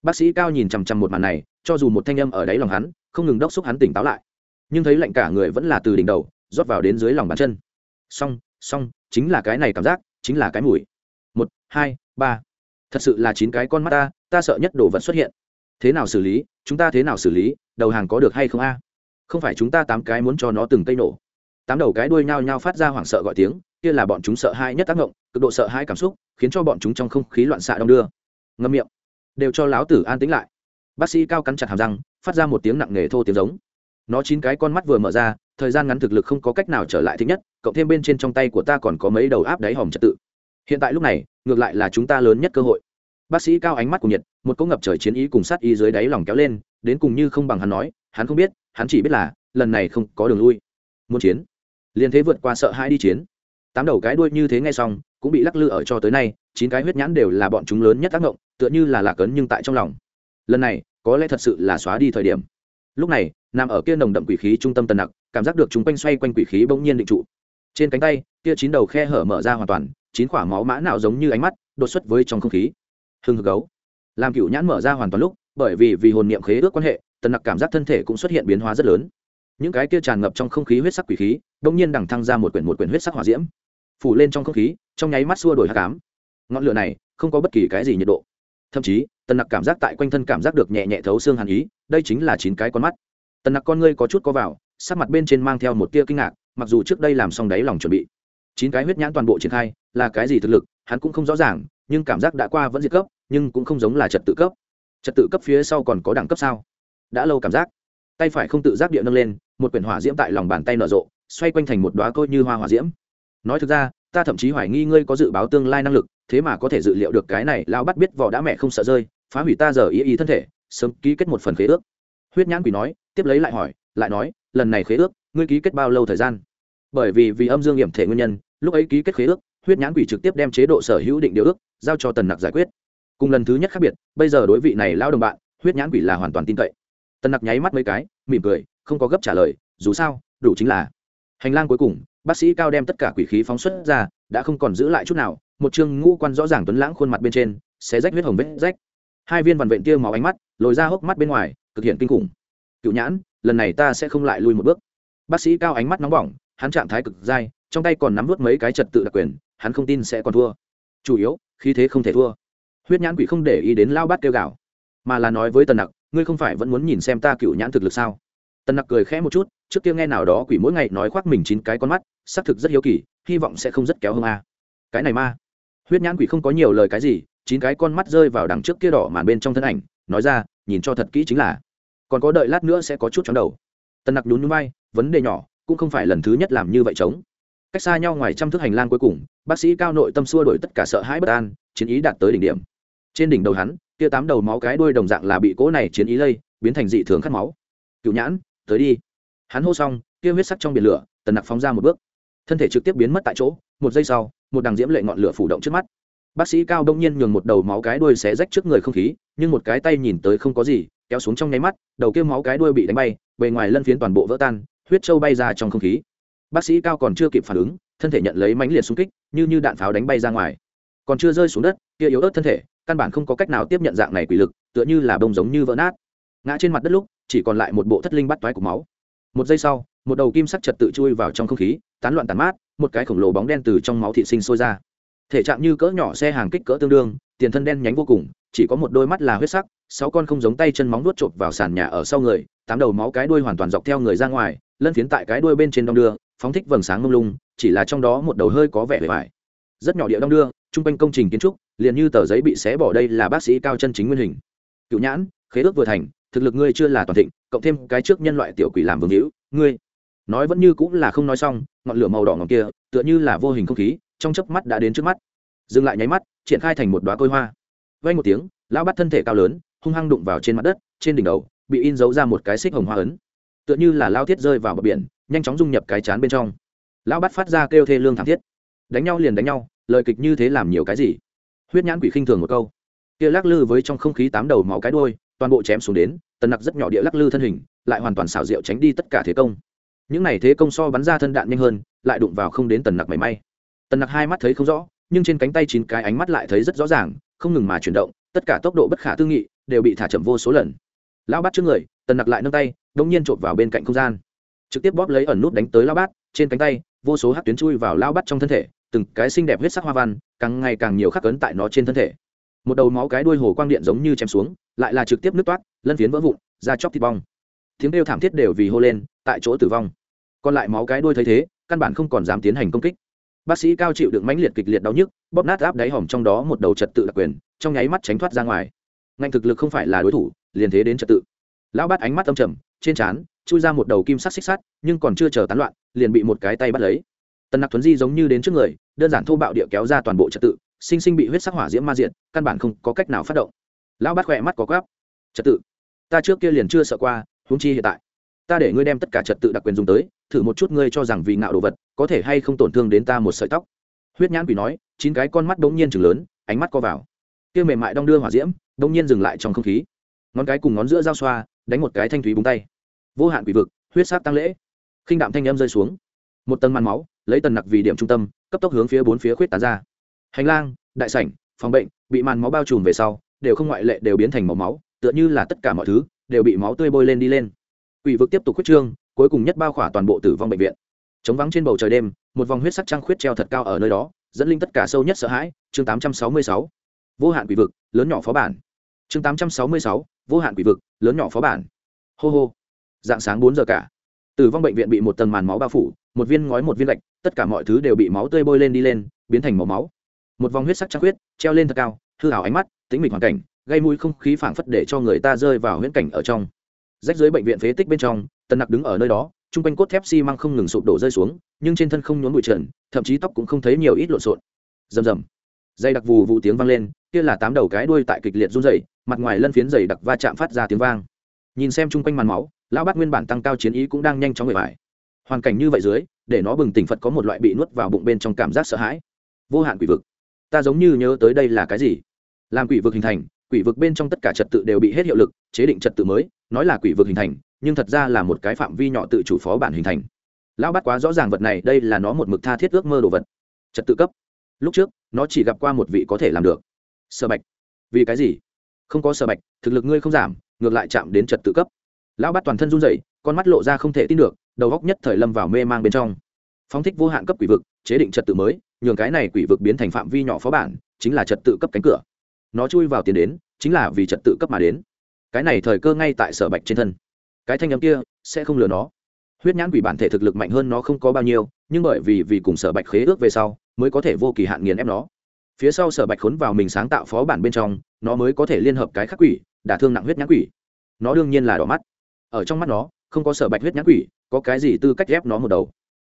Bác sĩ cao nhìn chằm chằm một màn này, cho dù một thanh âm ở đáy lòng hắn, không ngừng đốc xúc hắn tỉnh táo lại. Nhưng thấy lạnh cả người vẫn là từ đỉnh đầu, rót vào đến dưới lòng bàn chân. Xong xong chính là cái này cảm giác, chính là cái mùi. Một, hai, ba. Thật sự là chín cái con mắt ta ta sợ nhất đồ vật xuất hiện. Thế nào xử lý, chúng ta thế nào xử lý, đầu hàng có được hay không a? Không phải chúng ta tám cái muốn cho nó từng cây nổ. Tám đầu cái đuôi nhao nhao phát ra hoảng sợ gọi tiếng, kia là bọn chúng sợ hãi nhất tác động, cực độ sợ hãi cảm xúc, khiến cho bọn chúng trong không khí loạn xạ đong đưa. Ngâm miệng. Đều cho láo tử an tĩnh lại. Bác sĩ cao cắn chặt hàm răng, phát ra một tiếng nặng nề thô tiếng giống nó chín cái con mắt vừa mở ra, thời gian ngắn thực lực không có cách nào trở lại thích nhất, cộng thêm bên trên trong tay của ta còn có mấy đầu áp đáy hòm trật tự. Hiện tại lúc này, ngược lại là chúng ta lớn nhất cơ hội. Bác sĩ cao ánh mắt của nhiệt một cỗ ngập trời chiến ý cùng sát ý dưới đáy lòng kéo lên, đến cùng như không bằng hắn nói, hắn không biết, hắn chỉ biết là, lần này không có đường lui. Muốn chiến. Liền thế vượt qua sợ hãi đi chiến. Tám đầu cái đuôi như thế ngay xong, cũng bị lắc lư ở cho tới nay, chín cái huyết nhãn đều là bọn chúng lớn nhất tác động, tựa như là lạc ấn nhưng tại trong lòng. Lần này, có lẽ thật sự là xóa đi thời điểm lúc này, nằm ở kia nồng đậm quỷ khí trung tâm tần nặc, cảm giác được chúng quanh xoay quanh quỷ khí bỗng nhiên định trụ. Trên cánh tay, kia chín đầu khe hở mở ra hoàn toàn, chín quả máu mã nào giống như ánh mắt, đột xuất với trong không khí. Hưng hực gấu. Làm cựu nhãn mở ra hoàn toàn lúc, bởi vì vì hồn niệm khế ước quan hệ, tần nặc cảm giác thân thể cũng xuất hiện biến hóa rất lớn. Những cái kia tràn ngập trong không khí huyết sắc quỷ khí, bỗng nhiên đằng thăng ra một quyển một quyển huyết sắc hỏa diễm. Phủ lên trong không khí, trong nháy mắt xua đổi hạ cám ngọn lửa này không có bất kỳ cái gì nhiệt độ. Thậm chí, tần nặc cảm giác tại quanh thân cảm giác được nhẹ nhẹ thấu xương hàn ý đây chính là chín cái con mắt. Tần nặc con ngươi có chút có vào, sắc mặt bên trên mang theo một tia kinh ngạc, mặc dù trước đây làm xong đáy lòng chuẩn bị. Chín cái huyết nhãn toàn bộ triển khai, là cái gì thực lực, hắn cũng không rõ ràng, nhưng cảm giác đã qua vẫn diệt cấp, nhưng cũng không giống là trật tự cấp. Trật tự cấp phía sau còn có đẳng cấp sao? Đã lâu cảm giác. Tay phải không tự giác địa nâng lên, một quyển hỏa diễm tại lòng bàn tay nở rộ, xoay quanh thành một đoá côi như hoa hỏa diễm. Nói thực ra, ta thậm chí hoài nghi ngươi có dự báo tương lai năng lực, thế mà có thể dự liệu được cái này lao bắt biết vỏ đã mẹ không sợ rơi, phá hủy ta giờ ý ý thân thể sớm ký kết một phần khế ước. Huyết nhãn quỷ nói, tiếp lấy lại hỏi, lại nói, lần này khế ước, ngươi ký kết bao lâu thời gian? Bởi vì vì âm dương hiểm thể nguyên nhân, lúc ấy ký kết khế ước, huyết nhãn quỷ trực tiếp đem chế độ sở hữu định điều ước, giao cho tần nặc giải quyết. Cùng lần thứ nhất khác biệt, bây giờ đối vị này lao đồng bạn, huyết nhãn quỷ là hoàn toàn tin cậy. Tần nặc nháy mắt mấy cái, mỉm cười, không có gấp trả lời, dù sao, đủ chính là. Hành lang cuối cùng, bác sĩ cao đem tất cả quỷ khí phóng xuất ra, đã không còn giữ lại chút nào, một chương ngũ quan rõ ràng tuấn lãng khuôn mặt bên trên, xé rách huyết hồng vết rách hai viên vằn vện tia máu ánh mắt, lồi ra hốc mắt bên ngoài thực hiện kinh khủng. Cựu nhãn, lần này ta sẽ không lại lui một bước. Bác sĩ cao ánh mắt nóng bỏng, hắn trạng thái cực dai, trong tay còn nắm vút mấy cái trật tự đặc quyền, hắn không tin sẽ còn thua. Chủ yếu khi thế không thể thua. Huyết nhãn quỷ không để ý đến lao bát kêu gạo mà là nói với tần nặc, ngươi không phải vẫn muốn nhìn xem ta cựu nhãn thực lực sao? Tần nặc cười khẽ một chút, trước kia nghe nào đó quỷ mỗi ngày nói khoác mình chín cái con mắt, xác thực rất hiếu kỳ, hy vọng sẽ không rất kéo hơn a. Cái này ma. Huyết nhãn quỷ không có nhiều lời cái gì chín cái con mắt rơi vào đằng trước kia đỏ màn bên trong thân ảnh, nói ra, nhìn cho thật kỹ chính là, còn có đợi lát nữa sẽ có chút chóng đầu. Tần nặc nhún núi bay vấn đề nhỏ, cũng không phải lần thứ nhất làm như vậy chống cách xa nhau ngoài trăm thước hành lang cuối cùng, bác sĩ cao nội tâm xua đổi tất cả sợ hãi bất an, chiến ý đạt tới đỉnh điểm. Trên đỉnh đầu hắn, kia tám đầu máu cái đuôi đồng dạng là bị cỗ này chiến ý lây, biến thành dị thường khát máu. Cựu nhãn, tới đi. Hắn hô xong, kia huyết sắc trong biển lửa, tần nặc phóng ra một bước. Thân thể trực tiếp biến mất tại chỗ, một giây sau, một đằng diễm lệ ngọn lửa phủ động trước mắt bác sĩ cao đông nhiên nhường một đầu máu cái đuôi xé rách trước người không khí, nhưng một cái tay nhìn tới không có gì, kéo xuống trong nháy mắt, đầu kia máu cái đuôi bị đánh bay, bề ngoài lân phiến toàn bộ vỡ tan, huyết trâu bay ra trong không khí. Bác sĩ cao còn chưa kịp phản ứng, thân thể nhận lấy mãnh liệt xung kích, như như đạn pháo đánh bay ra ngoài. Còn chưa rơi xuống đất, kia yếu ớt thân thể, căn bản không có cách nào tiếp nhận dạng này quỷ lực, tựa như là bông giống như vỡ nát. Ngã trên mặt đất lúc, chỉ còn lại một bộ thất linh bắt toái của máu. Một giây sau, một đầu kim sắc trật tự chui vào trong không khí, tán loạn tàn mát, một cái khổng lồ bóng đen từ trong máu thị sinh sôi ra thể trạng như cỡ nhỏ xe hàng kích cỡ tương đương, tiền thân đen nhánh vô cùng, chỉ có một đôi mắt là huyết sắc, sáu con không giống tay chân móng nuốt chộp vào sàn nhà ở sau người, tám đầu máu cái đuôi hoàn toàn dọc theo người ra ngoài, lân phiến tại cái đuôi bên trên đong đưa, phóng thích vầng sáng mông lung, chỉ là trong đó một đầu hơi có vẻ bề vải. rất nhỏ địa đong đưa chung quanh công trình kiến trúc, liền như tờ giấy bị xé bỏ đây là bác sĩ cao chân chính nguyên hình cựu nhãn, khế ước vừa thành, thực lực ngươi chưa là toàn thịnh, cộng thêm cái trước nhân loại tiểu quỷ làm vương hữu, ngươi nói vẫn như cũng là không nói xong, ngọn lửa màu đỏ ngọc kia tựa như là vô hình không khí, trong chớp mắt đã đến trước mắt. Dừng lại nháy mắt, triển khai thành một đoá côi hoa. Vay một tiếng, lão bắt thân thể cao lớn, hung hăng đụng vào trên mặt đất, trên đỉnh đầu, bị in dấu ra một cái xích hồng hoa ấn. Tựa như là lao thiết rơi vào bờ biển, nhanh chóng dung nhập cái chán bên trong. Lão bắt phát ra kêu thê lương thảm thiết. Đánh nhau liền đánh nhau, lời kịch như thế làm nhiều cái gì? Huyết nhãn quỷ khinh thường một câu. Kia lắc lư với trong không khí tám đầu máu cái đôi toàn bộ chém xuống đến, tần nặc rất nhỏ địa lắc lư thân hình, lại hoàn toàn xảo diệu tránh đi tất cả thế công những này thế công so bắn ra thân đạn nhanh hơn, lại đụng vào không đến tần nặc mảy may. Tần nặc hai mắt thấy không rõ, nhưng trên cánh tay chín cái ánh mắt lại thấy rất rõ ràng, không ngừng mà chuyển động, tất cả tốc độ bất khả tư nghị đều bị thả chậm vô số lần. Lão bát trước người, tần nặc lại nâng tay đ ỗ n g nhiên trộm vào bên cạnh không gian. Trực tiếp bóp lấy ẩn nút đánh tới lao bát, trên cánh tay, vô số hát tuyến chui vào lao bát trong thân thể, từng cái xinh đẹp huyết sắc hoa văn, càng ngày càng nhiều khắc cấn tại nó trên thân thể. Một đầu máu cái đuôi hồ quang điện giống như chém xuống, lại là trực tiếp nước toát, lân phiến vỡ vụn, da chóc thịt bong. Tiếng kêu thảm thiết đều vì hô lên, tại chỗ tử vong còn lại máu cái đuôi thấy thế, căn bản không còn dám tiến hành công kích. Bác sĩ cao chịu đựng mãnh liệt kịch liệt đau nhức, bóp nát áp đáy hòm trong đó một đầu trật tự đặc quyền, trong nháy mắt tránh thoát ra ngoài. Ngành thực lực không phải là đối thủ, liền thế đến trật tự. Lão bắt ánh mắt âm trầm, trên trán, chui ra một đầu kim sắc xích sắt, nhưng còn chưa chờ tán loạn, liền bị một cái tay bắt lấy. Tần nặc thuấn di giống như đến trước người, đơn giản thô bạo địa kéo ra toàn bộ trật tự, sinh sinh bị huyết sắc hỏa diễm ma diện căn bản không có cách nào phát động. Lão bắt khỏe mắt có quáp trật tự. Ta trước kia liền chưa sợ qua, huống chi hiện tại. Ta để ngươi đem tất cả trật tự đặc quyền dùng tới thử một chút ngươi cho rằng vì ngạo đồ vật, có thể hay không tổn thương đến ta một sợi tóc. Huyết nhãn quỷ nói, chín cái con mắt đ ố n g nhiên chừng lớn, ánh mắt co vào. Kia mềm mại đong đưa hỏa diễm đ ố n g nhiên dừng lại trong không khí. Ngón cái cùng ngón giữa giao xoa, đánh một cái thanh thúy búng tay. Vô hạn quỷ vực, huyết sát tăng lễ. Khinh đạm thanh âm rơi xuống. Một tầng màn máu, lấy tần nặc vì điểm trung tâm, cấp tốc hướng phía bốn phía khuyết tán ra. Hành lang, đại sảnh, phòng bệnh, bị màn máu bao trùm về sau, đều không ngoại lệ đều biến thành màu máu, tựa như là tất cả mọi thứ, đều bị máu tươi bôi lên đi lên. Quỷ vực tiếp tục khuyết trương cuối cùng nhất bao khỏa toàn bộ tử vong bệnh viện. Chống vắng trên bầu trời đêm, một vòng huyết sắc trăng khuyết treo thật cao ở nơi đó, dẫn linh tất cả sâu nhất sợ hãi. Chương 866. vô hạn quỷ vực, lớn nhỏ phó bản. Chương 866. vô hạn quỷ vực, lớn nhỏ phó bản. Hô hô. Dạng sáng bốn giờ cả. Tử vong bệnh viện bị một tầng màn máu bao phủ, một viên ngói một viên gạch, tất cả mọi thứ đều bị máu tươi bôi lên đi lên, biến thành màu máu. Một vòng huyết sắc trăng khuyết treo lên thật cao, hư hảo ánh mắt tính mịch hoàn cảnh, gây mũi không khí phảng phất để cho người ta rơi vào huyễn cảnh ở trong. Rách dưới bệnh viện phế tích bên trong tần nặc đứng ở nơi đó, chung quanh cốt thép xi、si、măng không ngừng sụp đổ rơi xuống, nhưng trên thân không nhốn bụi trần, thậm chí tóc cũng không thấy nhiều ít lộn xộn. Rầm rầm. Dây đặc vù vụ tiếng vang lên, kia là tám đầu cái đuôi tại kịch liệt run dày mặt ngoài lân phiến dày đặc va chạm phát ra tiếng vang. Nhìn xem chung quanh màn máu, lão bát nguyên bản tăng cao chiến ý cũng đang nhanh chóng người bài. Hoàn cảnh như vậy dưới, để nó bừng tỉnh phật có một loại bị nuốt vào bụng bên trong cảm giác sợ hãi. Vô hạn quỷ vực. Ta giống như nhớ tới đây là cái gì? Làm quỷ vực hình thành, quỷ vực bên trong tất cả trật tự đều bị hết hiệu lực, chế định trật tự mới, nói là quỷ vực hình thành nhưng thật ra là một cái phạm vi nhỏ tự chủ phó bản hình thành. Lão bắt quá rõ ràng vật này, đây là nó một mực tha thiết ước mơ đồ vật. Trật tự cấp. Lúc trước, nó chỉ gặp qua một vị có thể làm được. Sở bạch. Vì cái gì? Không có sở bạch, thực lực ngươi không giảm, ngược lại chạm đến trật tự cấp. Lão bắt toàn thân run rẩy, con mắt lộ ra không thể tin được, đầu góc nhất thời lâm vào mê mang bên trong. Phóng thích vô hạn cấp quỷ vực, chế định trật tự mới, nhường cái này quỷ vực biến thành phạm vi nhỏ phó bản, chính là trật tự cấp cánh cửa. Nó chui vào tiền đến, chính là vì trật tự cấp mà đến. Cái này thời cơ ngay tại sở bạch trên thân cái thanh âm kia sẽ không lừa nó. Huyết nhãn quỷ bản thể thực lực mạnh hơn nó không có bao nhiêu, nhưng bởi vì vì cùng sở bạch khế ước về sau, mới có thể vô kỳ hạn nghiền ép nó. Phía sau sở bạch khốn vào mình sáng tạo phó bản bên trong, nó mới có thể liên hợp cái khắc quỷ, đả thương nặng huyết nhãn quỷ. Nó đương nhiên là đỏ mắt. Ở trong mắt nó, không có sở bạch huyết nhãn quỷ, có cái gì tư cách ép nó một đầu.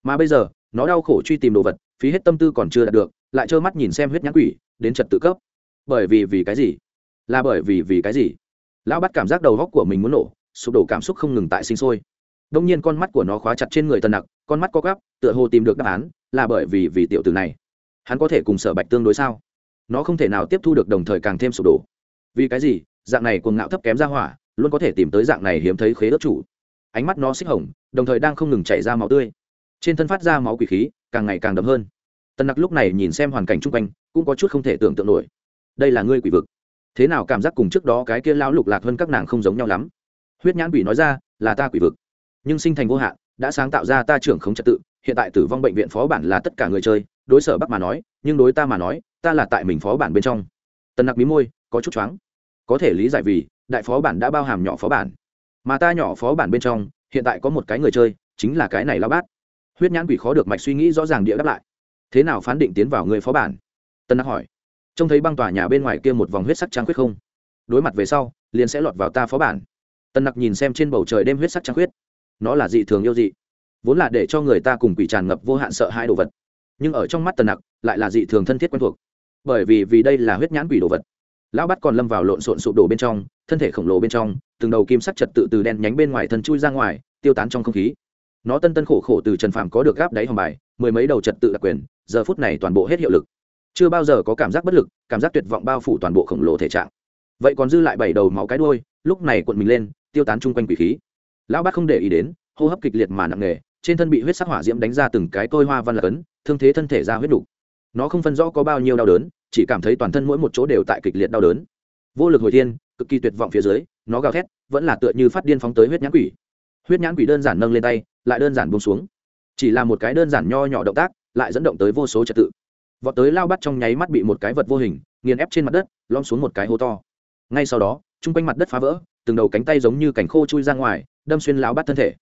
Mà bây giờ, nó đau khổ truy tìm đồ vật, phí hết tâm tư còn chưa đạt được, lại trơ mắt nhìn xem huyết nhãn quỷ, đến trật tự cấp. Bởi vì vì cái gì? Là bởi vì vì cái gì? Lão bắt cảm giác đầu góc của mình muốn nổ sụp đổ cảm xúc không ngừng tại sinh sôi. Đông nhiên con mắt của nó khóa chặt trên người tần nặc, con mắt có gắp tựa hồ tìm được đáp án, là bởi vì vì tiểu tử này. Hắn có thể cùng sở bạch tương đối sao? Nó không thể nào tiếp thu được đồng thời càng thêm sụp đổ. Vì cái gì? Dạng này cuồng ngạo thấp kém ra hỏa, luôn có thể tìm tới dạng này hiếm thấy khế ớt chủ. Ánh mắt nó xích hồng, đồng thời đang không ngừng chảy ra máu tươi. Trên thân phát ra máu quỷ khí, càng ngày càng đậm hơn. Tần nặc lúc này nhìn xem hoàn cảnh chung quanh, cũng có chút không thể tưởng tượng nổi. Đây là ngươi quỷ vực. Thế nào cảm giác cùng trước đó cái kia lão lục lạc hơn các nàng không giống nhau lắm? Huyết nhãn quỷ nói ra, là ta quỷ vực. Nhưng sinh thành vô hạn, đã sáng tạo ra ta trưởng không trật tự, hiện tại tử vong bệnh viện phó bản là tất cả người chơi, đối sở bắc mà nói, nhưng đối ta mà nói, ta là tại mình phó bản bên trong. Tần nặc mí môi, có chút choáng. Có thể lý giải vì, đại phó bản đã bao hàm nhỏ phó bản. Mà ta nhỏ phó bản bên trong, hiện tại có một cái người chơi, chính là cái này lao bát. Huyết nhãn quỷ khó được mạch suy nghĩ rõ ràng địa đáp lại. Thế nào phán định tiến vào người phó bản? Tân nặc hỏi. Trông thấy băng tòa nhà bên ngoài kia một vòng huyết sắc trắng khuyết không. Đối mặt về sau, liền sẽ lọt vào ta phó bản tân nặc nhìn xem trên bầu trời đêm huyết sắc trắng khuyết. Nó là dị thường yêu dị, vốn là để cho người ta cùng quỷ tràn ngập vô hạn sợ hai đồ vật. Nhưng ở trong mắt tần nặc, lại là dị thường thân thiết quen thuộc. Bởi vì vì đây là huyết nhãn quỷ đồ vật. Lão bắt còn lâm vào lộn xộn sụp đổ bên trong, thân thể khổng lồ bên trong, từng đầu kim sắc trật tự từ đen nhánh bên ngoài thân chui ra ngoài, tiêu tán trong không khí. Nó tân tân khổ khổ từ trần phàm có được gáp đáy hòm bài, mười mấy đầu trật tự đặc quyền, giờ phút này toàn bộ hết hiệu lực. Chưa bao giờ có cảm giác bất lực, cảm giác tuyệt vọng bao phủ toàn bộ khổng lồ thể trạng. Vậy còn dư lại bảy đầu máu cái đôi lúc này cuộn mình lên tiêu tán chung quanh quỷ khí. Lão bát không để ý đến, hô hấp kịch liệt mà nặng nề, trên thân bị huyết sắc hỏa diễm đánh ra từng cái tôi hoa văn lạc ấn, thương thế thân thể ra huyết đủ. nó không phân rõ có bao nhiêu đau đớn, chỉ cảm thấy toàn thân mỗi một chỗ đều tại kịch liệt đau đớn. Vô lực hồi thiên, cực kỳ tuyệt vọng phía dưới, nó gào thét, vẫn là tựa như phát điên phóng tới huyết nhãn quỷ. Huyết nhãn quỷ đơn giản nâng lên tay, lại đơn giản buông xuống. Chỉ là một cái đơn giản nho nhỏ động tác, lại dẫn động tới vô số trật tự. Vọt tới lao bắt trong nháy mắt bị một cái vật vô hình, nghiền ép trên mặt đất lom xuống một cái hố to. Ngay sau đó, chung quanh mặt đất phá vỡ từng đầu cánh tay giống như cành khô chui ra ngoài, đâm xuyên lão bắt thân thể.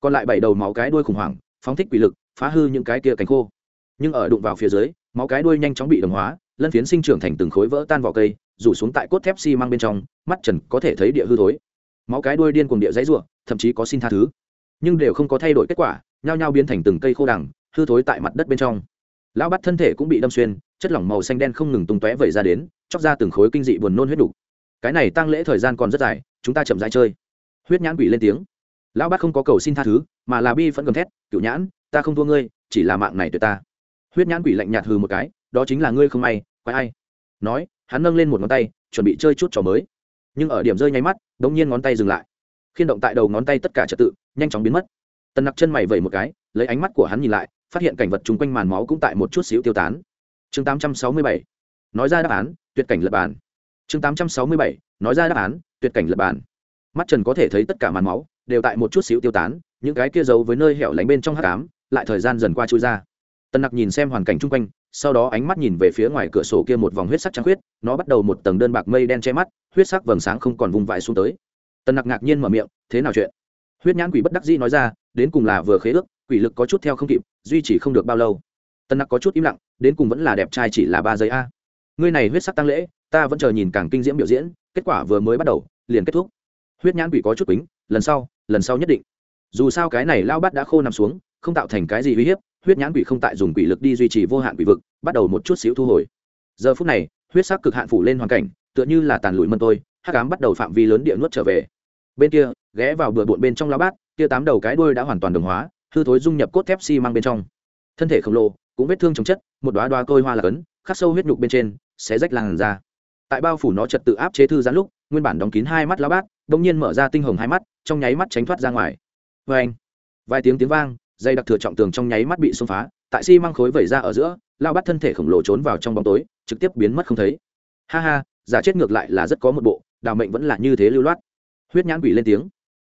Còn lại bảy đầu máu cái đuôi khủng hoảng, phóng thích quỷ lực, phá hư những cái kia cánh khô. Nhưng ở đụng vào phía dưới, máu cái đuôi nhanh chóng bị đồng hóa, lân phiến sinh trưởng thành từng khối vỡ tan vỏ cây, rủ xuống tại cốt thép xi măng bên trong, mắt trần có thể thấy địa hư thối. Máu cái đuôi điên cuồng địa dãy ruộng thậm chí có xin tha thứ. Nhưng đều không có thay đổi kết quả, nhao nhao biến thành từng cây khô đằng, hư thối tại mặt đất bên trong. Lão bắt thân thể cũng bị đâm xuyên, chất lỏng màu xanh đen không ngừng tung tóe vẩy ra đến, chóc ra từng khối kinh dị buồn nôn huyết đục cái này tăng lễ thời gian còn rất dài, chúng ta chậm rãi chơi. Huyết nhãn quỷ lên tiếng. Lão bát không có cầu xin tha thứ, mà là bi vẫn gầm thét cựu nhãn, ta không thua ngươi, chỉ là mạng này tuyệt ta. Huyết nhãn quỷ lạnh nhạt hừ một cái, đó chính là ngươi không may, quái ai? Nói, hắn nâng lên một ngón tay, chuẩn bị chơi chút trò mới. Nhưng ở điểm rơi nháy mắt đ ỗ n g nhiên ngón tay dừng lại. Khiên động tại đầu ngón tay tất cả trật tự, nhanh chóng biến mất. Tần nặc chân mày vẩy một cái, lấy ánh mắt của hắn nhìn lại, phát hiện cảnh vật chung quanh màn máu cũng tại một chút xíu tiêu tán. Chương tám trăm sáu mươi bảy. Nói ra đáp án, tuyệt cảnh lập bản chương tám trăm sáu mươi bảy, nói ra đáp án, tuyệt cảnh lập bàn mắt trần có thể thấy tất cả màn máu, đều tại một chút xíu tiêu tán, những cái kia giấu với nơi hẻo lánh bên trong hát cám lại thời gian dần qua trôi ra. Tần nặc nhìn xem hoàn cảnh chung quanh, sau đó ánh mắt nhìn về phía ngoài cửa sổ kia một vòng huyết sắc trắng huyết nó bắt đầu một tầng đơn bạc mây đen che mắt, huyết sắc vầng sáng không còn vùng vãi xuống tới. Tần nặc ngạc nhiên mở miệng, thế nào chuyện? Huyết nhãn quỷ bất đắc dĩ nói ra, đến cùng là vừa khế ước, quỷ lực có chút theo không kịp, duy trì không được bao lâu. Tần nặc có chút im lặng, đến cùng vẫn là đẹp trai chỉ là ba giây a. Ngươi này huyết sắc tăng lễ ta vẫn chờ nhìn càng kinh diễm biểu diễn, kết quả vừa mới bắt đầu, liền kết thúc. Huyết nhãn quỷ có chút quýnh lần sau lần sau nhất định. Dù sao cái này lao bắt đã khô nằm xuống, không tạo thành cái gì uy hiếp, huyết nhãn quỷ không tại dùng quỷ lực đi duy trì vô hạn quỷ vực, bắt đầu một chút xíu thu hồi. Giờ phút này, huyết sắc cực hạn phủ lên hoàn cảnh, tựa như là tàn lụi mân tôi, hắc ám bắt đầu phạm vi lớn địa nuốt trở về. Bên kia, ghé vào bừa bộn bên trong lao bát, kia tám đầu cái đuôi đã hoàn toàn đồng hóa, hư thối dung nhập cốt thép xi mang bên trong. Thân thể khổng lồ, cũng vết thương chồng chất, một đoá đoá côi hoa là cấn, khắc sâu huyết nhục bên trên sẽ rách làn ra tại bao phủ nó trật tự áp chế thư giãn lúc, nguyên bản đóng kín hai mắt lao bát, bỗng nhiên mở ra tinh hồng hai mắt, trong nháy mắt tránh thoát ra ngoài. Vê anh vài tiếng tiếng vang, dây đặc thừa trọng tường trong nháy mắt bị xông phá, tại xi măng khối vẩy ra ở giữa lao bát thân thể khổng lồ trốn vào trong bóng tối, trực tiếp biến mất không thấy. Ha ha, giả chết ngược lại là rất có một bộ, đào mệnh vẫn là như thế lưu loát. Huyết nhãn quỷ lên tiếng.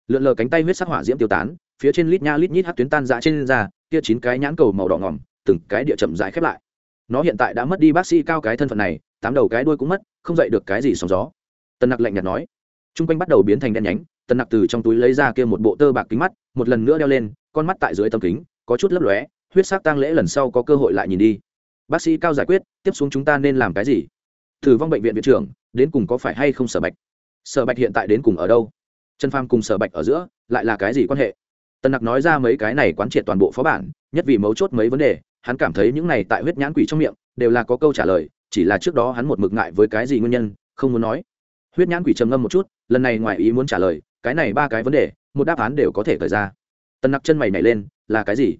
Lượn lờ cánh tay huyết sắc hỏa diễm tiêu tán, phía trên lít nha lít nhít hát tuyến tan dạ trên da, kia chín cái nhãn cầu màu đỏ ngỏm, từng cái địa chậm dại khép lại. Nó hiện tại đã mất đi bác sĩ cao cái thân phận này tám đầu cái đuôi cũng mất, không dậy được cái gì sóng gió. Tần nặc lạnh nhạt nói. T r u n g quanh bắt đầu biến thành đen nhánh tần nặc từ trong túi lấy ra kia một bộ tơ bạc kính mắt, một lần nữa đeo lên, con mắt tại dưới tầm kính, có chút lấp lóe, huyết sắc tang lễ lần sau có cơ hội lại nhìn đi. Bác sĩ cao giải quyết, tiếp xuống chúng ta nên làm cái gì? Thử vong bệnh viện viện trưởng, đến cùng có phải hay không sở bạch? Sở bạch hiện tại đến cùng ở đâu? Trần pham cùng sở bạch ở giữa, lại là cái gì quan hệ? Tần nặc nói ra mấy cái này quán triệt toàn bộ phó bản, nhất vì mấu chốt mấy vấn đề, hắn cảm thấy những này tại huyết nhãn quỷ trong miệng, đều là có câu trả lời chỉ là trước đó hắn một mực ngại với cái gì nguyên nhân, không muốn nói. Huyết nhãn quỷ trầm ngâm một chút, lần này ngoài ý muốn trả lời, cái này ba cái vấn đề, một đáp án đều có thể thời ra. Tần nặc chân mày nhảy lên, là cái gì?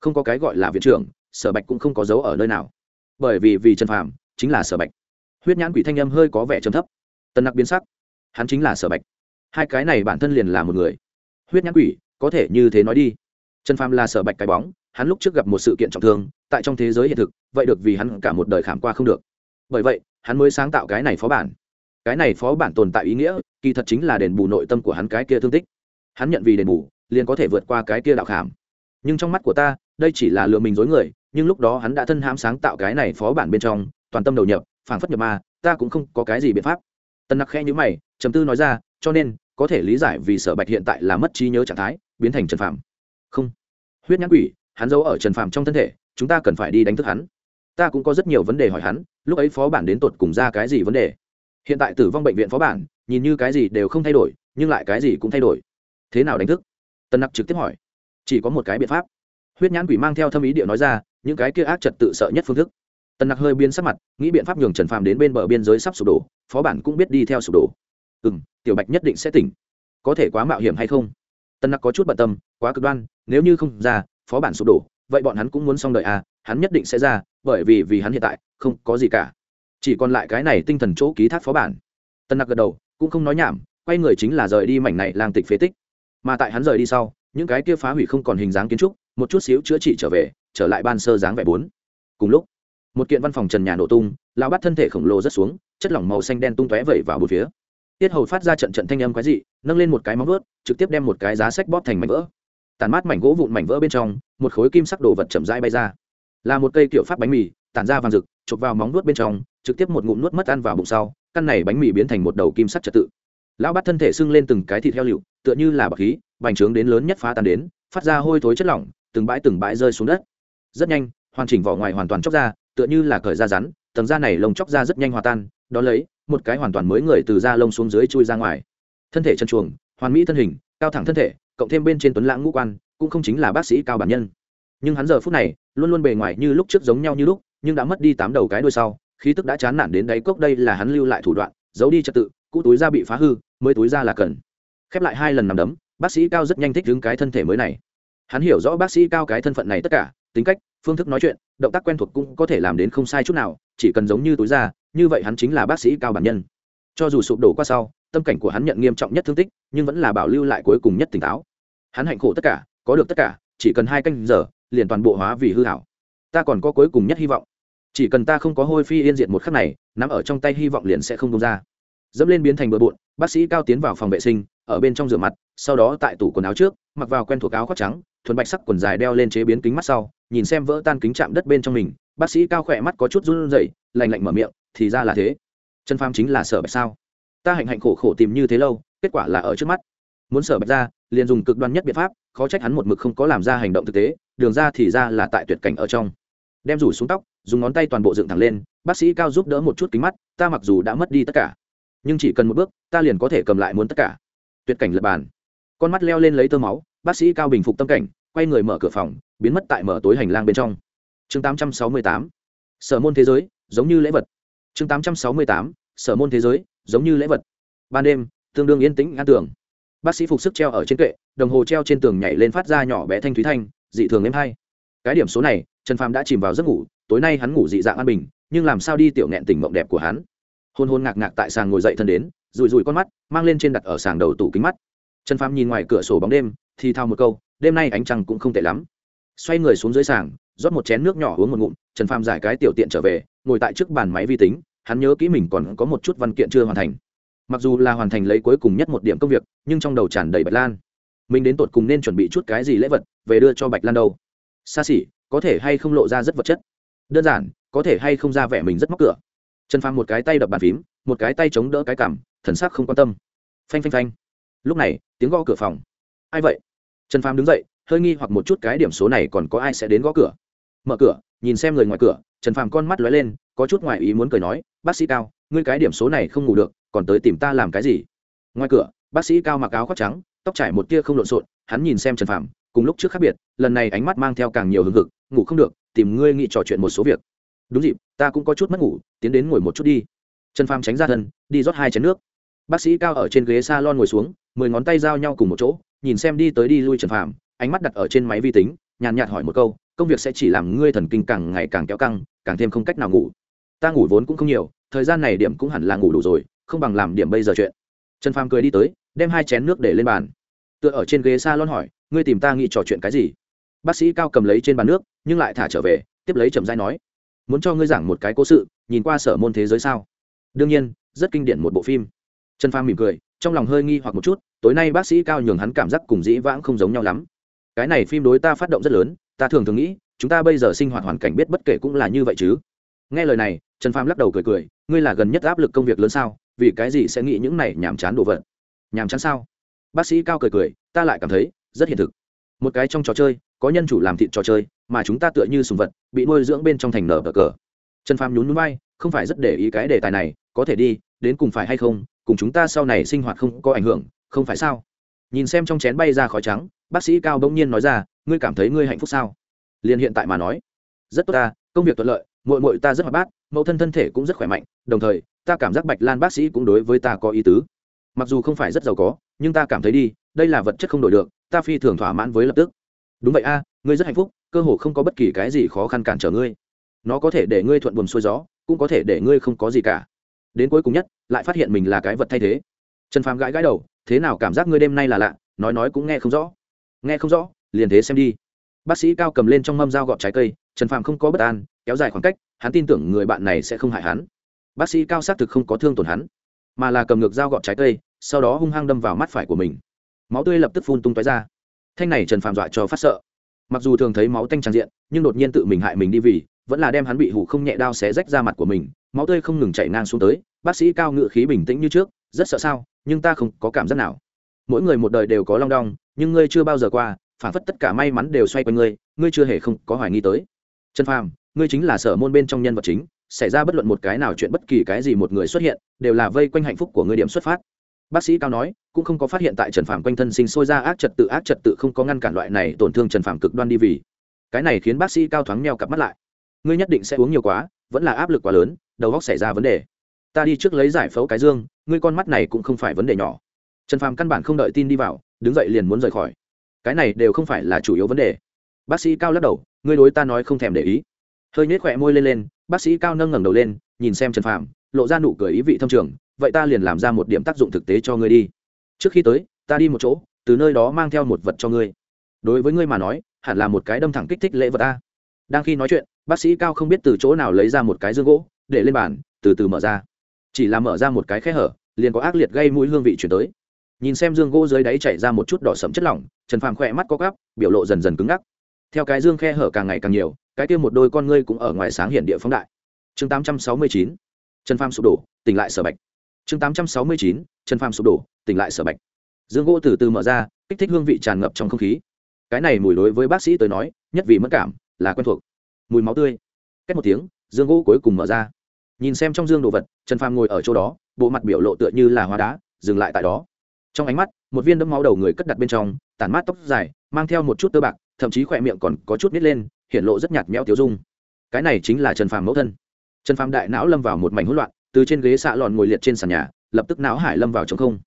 Không có cái gọi là viện trưởng, sở bạch cũng không có dấu ở nơi nào. Bởi vì vì trần phàm, chính là sở bạch. Huyết nhãn quỷ thanh âm hơi có vẻ trầm thấp. Tần nặc biến sắc. Hắn chính là sở bạch. Hai cái này bản thân liền là một người. Huyết nhãn quỷ, có thể như thế nói đi. Trần phàm là sở bạch cái bóng, hắn lúc trước gặp một sự kiện trọng thương, tại trong thế giới hiện thực, vậy được vì hắn cả một đời khảm qua không được bởi vậy, hắn mới sáng tạo cái này phó bản. Cái này phó bản tồn tại ý nghĩa, kỳ thật chính là đền bù nội tâm của hắn cái kia thương tích. Hắn nhận vì đền bù, liền có thể vượt qua cái kia đạo khảm. Nhưng trong mắt của ta, đây chỉ là lừa mình dối người, nhưng lúc đó hắn đã thân hãm sáng tạo cái này phó bản bên trong, toàn tâm đầu nhập, phảng phất nhập ma, ta cũng không có cái gì biện pháp. Tân nặc khe nhữ mày, trầm tư nói ra, cho nên, có thể lý giải vì sở bạch hiện tại là mất trí nhớ trạng thái, biến thành trần phạm không. Huyết nhãn quỷ, hắn giấu ở trần phạm trong thân thể, chúng ta cần phải đi đánh thức hắn ta cũng có rất nhiều vấn đề hỏi hắn, lúc ấy phó bản đến tột cùng ra cái gì vấn đề? Hiện tại tử vong bệnh viện phó bản, nhìn như cái gì đều không thay đổi, nhưng lại cái gì cũng thay đổi. Thế nào đánh thức? Tân nặc trực tiếp hỏi. Chỉ có một cái biện pháp. Huyết nhãn quỷ mang theo thâm ý điệu nói ra, những cái kia ác trật tự sợ nhất phương thức. Tân nặc hơi biến sắc mặt, nghĩ biện pháp nhường trần phàm đến bên bờ biên giới sắp sụp đổ, phó bản cũng biết đi theo sụp đổ. Ừ m tiểu bạch nhất định sẽ tỉnh. Có thể quá mạo hiểm hay không? Tân nặc có chút bận tâm, quá cực đoan, nếu như không ra, phó bản sụp đổ, vậy bọn hắn cũng muốn xong đợi à hắn nhất định sẽ ra, bởi vì vì hắn hiện tại, không có gì cả. Chỉ còn lại cái này tinh thần chỗ ký thác phó bản. Tân nặc gật đầu, cũng không nói nhảm, quay người chính là rời đi mảnh này lang tịch phế tích. Mà tại hắn rời đi sau, những cái kia phá hủy không còn hình dáng kiến trúc, một chút xíu chữa trị trở về, trở lại ban sơ dáng vẻ bốn. Cùng lúc, một kiện văn phòng trần nhà nổ tung, lão bắt thân thể khổng lồ rất xuống, chất lỏng màu xanh đen tung tóe vẩy vào một phía. Tiết hầu phát ra trận trận thanh âm quái dị, nâng lên một cái móng vớt trực tiếp đem một cái giá sách bóp thành mảnh vỡ. Tàn mát mảnh gỗ vụn mảnh vỡ bên trong, một khối kim sắc đồ vật chậm rãi bay ra là một cây kiểu pháp bánh mì, tản ra vàng rực chụp vào móng nuốt bên trong, trực tiếp một ngụm nuốt mất ăn vào bụng sau, căn này bánh mì biến thành một đầu kim sắt trật tự. Lão bắt thân thể sưng lên từng cái thịt heo lựu, tựa như là bọc khí, bành trướng đến lớn nhất phá tan đến, phát ra hôi thối chất lỏng, từng bãi từng bãi rơi xuống đất. Rất nhanh, hoàn chỉnh vỏ ngoài hoàn toàn chóc ra, tựa như là cởi da rắn, tầng da này lông chóc ra rất nhanh hòa tan, đó lấy, một cái hoàn toàn mới người từ da lông xuống dưới chui ra ngoài. Thân thể chân chuồng hoàn mỹ thân hình, cao thẳng thân thể, cộng thêm bên trên tuấn lãng ngũ quan, cũng không chính là bác sĩ cao bản nhân nhưng hắn giờ phút này, luôn luôn bề ngoài như lúc trước giống nhau như lúc, nhưng đã mất đi tám đầu cái đuôi sau, khí tức đã chán nản đến đáy cốc đây là hắn lưu lại thủ đoạn, giấu đi trật tự, cũ túi da bị phá hư, mới túi da là cần. Khép lại hai lần nằm đấm, bác sĩ cao rất nhanh thích đứng cái thân thể mới này. Hắn hiểu rõ bác sĩ cao cái thân phận này tất cả, tính cách, phương thức nói chuyện, động tác quen thuộc cũng có thể làm đến không sai chút nào, chỉ cần giống như túi da, như vậy hắn chính là bác sĩ cao bản nhân. Cho dù sụp đổ qua sau, tâm cảnh của hắn nhận nghiêm trọng nhất thương tích, nhưng vẫn là bảo lưu lại cuối cùng nhất tỉnh táo. Hắn hạnh khổ tất cả, có được tất cả, chỉ cần hai canh giờ liền toàn bộ hóa vì hư hảo. Ta còn có cuối cùng nhất hy vọng. Chỉ cần ta không có hôi phi yên diện một khắc này, nắm ở trong tay hy vọng liền sẽ không công ra. Dẫm lên biến thành bừa bộn, bác sĩ cao tiến vào phòng vệ sinh, ở bên trong rửa mặt, sau đó tại tủ quần áo trước, mặc vào quen thuộc áo khoác trắng, thuần bạch sắc quần dài đeo lên chế biến kính mắt sau, nhìn xem vỡ tan kính chạm đất bên trong mình, bác sĩ cao khỏe mắt có chút run rẩy lành lạnh mở miệng, thì ra là thế. Chân pham chính là sở bạch sao? Ta hạnh hạnh khổ khổ tìm như thế lâu, kết quả là ở trước mắt muốn sở bạch ra, liền dùng cực đoan nhất biện pháp, khó trách hắn một mực không có làm ra hành động thực tế, đường ra thì ra là tại tuyệt cảnh ở trong. Đem rủ xuống tóc, dùng ngón tay toàn bộ dựng thẳng lên, bác sĩ cao giúp đỡ một chút kính mắt, ta mặc dù đã mất đi tất cả, nhưng chỉ cần một bước, ta liền có thể cầm lại muốn tất cả. Tuyệt cảnh lập bàn. Con mắt leo lên lấy tơ máu, bác sĩ cao bình phục tâm cảnh, quay người mở cửa phòng, biến mất tại mở tối hành lang bên trong. Chương 868 sở môn thế giới, giống như lễ vật. Chương 868 sở môn thế giới, giống như lễ vật. Ban đêm, tương đương yên tĩnh an tưởng bác sĩ phục sức treo ở trên kệ, đồng hồ treo trên tường nhảy lên phát ra nhỏ bé thanh thúy thanh, dị thường êm hay. Cái điểm số này, trần phàm đã chìm vào giấc ngủ, tối nay hắn ngủ dị dạng an bình, nhưng làm sao đi tiểu nghẹn tình mộng đẹp của hắn? Hôn hôn ngạc ngạc tại sàng ngồi dậy thân đến rùi rùi con mắt, mang lên trên đặt ở sàng đầu tủ kính mắt. Trần phàm nhìn ngoài cửa sổ bóng đêm, thì thao một câu, đêm nay ánh trăng cũng không tệ lắm. Xoay người xuống dưới sàng, rót một chén nước nhỏ uống một ngụm, trần phàm giải cái tiểu tiện trở về, ngồi tại trước bàn máy vi tính, hắn nhớ kỹ mình còn có một chút văn kiện chưa hoàn thành mặc dù là hoàn thành lấy cuối cùng nhất một điểm công việc, nhưng trong đầu tràn đầy bạch lan. Mình đến tột cùng nên chuẩn bị chút cái gì lễ vật, về đưa cho bạch lan đâu? Xa xỉ, có thể hay không lộ ra rất vật chất? Đơn giản, có thể hay không ra vẻ mình rất móc cửa? Trần phàm một cái tay đập bàn phím, một cái tay chống đỡ cái cảm thần sắc không quan tâm. Phanh phanh phanh. Lúc này, tiếng gõ cửa phòng. Ai vậy? Trần phàm đứng dậy, hơi nghi hoặc một chút cái điểm số này còn có ai sẽ đến gõ cửa. Mở cửa, nhìn xem người ngoài cửa, trần phàm con mắt lóe lên, có chút ngoài ý muốn cười nói, bác sĩ cao ngươi cái điểm số này không ngủ được còn tới tìm ta làm cái gì? Ngoài cửa bác sĩ cao mặc áo khoác trắng tóc trải một tia không lộn xộn hắn nhìn xem trần Phạm, cùng lúc trước khác biệt lần này ánh mắt mang theo càng nhiều hương thực ngủ không được tìm ngươi nghị trò chuyện một số việc. Đúng dịp ta cũng có chút mất ngủ tiến đến ngồi một chút đi. Trần phàm tránh ra thân đi rót hai chén nước. Bác sĩ cao ở trên ghế s a lon ngồi xuống mười ngón tay giao nhau cùng một chỗ nhìn xem đi tới đi lui trần phàm ánh mắt đặt ở trên máy vi tính nhàn nhạt hỏi một câu công việc sẽ chỉ làm ngươi thần kinh càng ngày càng kéo căng càng thêm không cách nào ngủ. Ta ngủ vốn cũng không nhiều thời gian này điểm cũng hẳn là ngủ đủ rồi, không bằng làm điểm bây giờ chuyện. Trần phàm cười đi tới, đem hai chén nước để lên bàn. Tựa ở trên ghế s a lon hỏi, ngươi tìm ta nghĩ trò chuyện cái gì? Bác sĩ cao cầm lấy trên bàn nước, nhưng lại thả trở về, tiếp lấy trầm dai nói, muốn cho ngươi giảng một cái cố sự, nhìn qua sở môn thế giới sao? Đương nhiên, rất kinh điển một bộ phim. Trần phàm mỉm cười, trong lòng hơi nghi hoặc một chút, tối nay bác sĩ cao nhường hắn cảm giác cùng dĩ vãng không giống nhau lắm. Cái này phim đối ta phát động rất lớn, ta thường thường nghĩ, chúng ta bây giờ sinh hoạt hoàn cảnh biết bất kể cũng là như vậy chứ. Nghe lời này trần phàm lắc đầu cười cười, ngươi là gần nhất áp lực công việc lớn sao? Vì cái gì sẽ nghĩ những này nhàm chán đồ vật? Nhàm chán sao? Bác sĩ cao cười cười, ta lại cảm thấy rất hiện thực. Một cái trong trò chơi, có nhân chủ làm thịt trò chơi, mà chúng ta tựa như sùng vật, bị nuôi dưỡng bên trong thành nở cờ cờ. Trần phàm nhún núi bay không phải rất để ý cái đề tài này, có thể đi, đến cùng phải hay không, cùng chúng ta sau này sinh hoạt không có ảnh hưởng, không phải sao? Nhìn xem trong chén bay ra khói trắng, bác sĩ cao bỗng nhiên nói ra, ngươi cảm thấy ngươi hạnh phúc sao? Liền hiện tại mà nói, rất tốt ta, công việc thuận lợi mội mội ta rất hoạt bát mẫu thân thân thể cũng rất khỏe mạnh, đồng thời, ta cảm giác bạch lan bác sĩ cũng đối với ta có ý tứ. Mặc dù không phải rất giàu có, nhưng ta cảm thấy đi, đây là vật chất không đổi được, ta phi thường thỏa mãn với lập tức. Đúng vậy a, ngươi rất hạnh phúc, cơ hồ không có bất kỳ cái gì khó khăn cản trở ngươi. Nó có thể để ngươi thuận buồm xuôi gió, cũng có thể để ngươi không có gì cả. Đến cuối cùng nhất, lại phát hiện mình là cái vật thay thế. Trần phàm gãi gãi đầu, thế nào cảm giác ngươi đêm nay là lạ, nói nói cũng nghe không rõ. Nghe không rõ, liền thế xem đi. Bác sĩ cao cầm lên trong mâm dao gọt trái cây, trần phàm không có bất an, kéo dài khoảng cách hắn tin tưởng người bạn này sẽ không hại hắn. Bác sĩ cao xác thực không có thương tổn hắn, mà là cầm ngược dao gọt trái cây, sau đó hung hăng đâm vào mắt phải của mình. Máu tươi lập tức phun tung tói ra. Thanh này trần phàm dọa cho phát sợ. Mặc dù thường thấy máu tanh tràn diện, nhưng đột nhiên tự mình hại mình đi vì, vẫn là đem hắn bị hủ không nhẹ đao xé rách ra mặt của mình, máu tươi không ngừng chảy ngang xuống tới. Bác sĩ cao ngự khí bình tĩnh như trước, rất sợ sao, nhưng ta không có cảm giác nào. Mỗi người một đời đều có long đong, nhưng ngươi chưa bao giờ qua, phản phất tất cả may mắn đều xoay quanh ngươi ngươi chưa hề không có hoài nghi tới. Trần phàm ngươi chính là sở môn bên trong nhân vật chính, xảy ra bất luận một cái nào chuyện bất kỳ cái gì một người xuất hiện, đều là vây quanh hạnh phúc của ngươi điểm xuất phát. Bác sĩ cao nói, cũng không có phát hiện tại trần phàm quanh thân sinh sôi ra ác trật tự, ác trật tự không có ngăn cản loại này tổn thương trần phàm cực đoan đi vì. Cái này khiến bác sĩ cao thoáng meo cặp mắt lại. Ngươi nhất định sẽ uống nhiều quá, vẫn là áp lực quá lớn, đầu góc xảy ra vấn đề. Ta đi trước lấy giải phẫu cái dương, ngươi con mắt này cũng không phải vấn đề nhỏ. Trần phàm căn bản không đợi tin đi vào, đứng dậy liền muốn rời khỏi. Cái này đều không phải là chủ yếu vấn đề. Bác sĩ cao lắc đầu, ngươi đối ta nói không thèm để ý hơi nhếch khỏe môi lên lên, bác sĩ cao nâng ngẩng đầu lên, nhìn xem trần phạm lộ ra nụ cười ý vị thâm trường, vậy ta liền làm ra một điểm tác dụng thực tế cho ngươi đi. Trước khi tới, ta đi một chỗ, từ nơi đó mang theo một vật cho ngươi. Đối với ngươi mà nói, hẳn là một cái đâm thẳng kích thích lễ vật ta đang khi nói chuyện, bác sĩ cao không biết từ chỗ nào lấy ra một cái dương gỗ, để lên bàn, từ từ mở ra. Chỉ là mở ra một cái khe hở, liền có ác liệt gây mũi hương vị chuyển tới. Nhìn xem dương gỗ dưới đáy chảy ra một chút đỏ sẫm chất lỏng, trần phàm khỏe mắt có gắp biểu lộ dần dần cứng ngắc. Theo cái dương khe hở càng ngày càng nhiều cái kia một đôi con ngươi cũng ở ngoài sáng hiện địa phóng đại. Chương 869 trần phàm sụp đổ, tỉnh lại sở bạch. Chương 869 trần phàm sụp đổ, tỉnh lại sở bạch. Dương gỗ từ từ mở ra, kích thích hương vị tràn ngập trong không khí. Cái này mùi đối với bác sĩ tới nói, nhất vì mất cảm, là quen thuộc. Mùi máu tươi. Cách một tiếng, dương gỗ cuối cùng mở ra. Nhìn xem trong dương đồ vật, trần phàm ngồi ở chỗ đó, bộ mặt biểu lộ tựa như là hóa đá, dừng lại tại đó. Trong ánh mắt, một viên đấm máu đầu người cất đặt bên trong, tản mát tóc dài, mang theo một chút tơ bạc, thậm chí khỏe miệng còn có chút nít lên hiện lộ rất nhạt nhẽo tiêu dung. Cái này chính là trần phàm mẫu thân. Trần phàm đại não lâm vào một mảnh hỗn loạn, từ trên ghế xạ lòn ngồi liệt trên sàn nhà, lập tức não hải lâm vào trong không.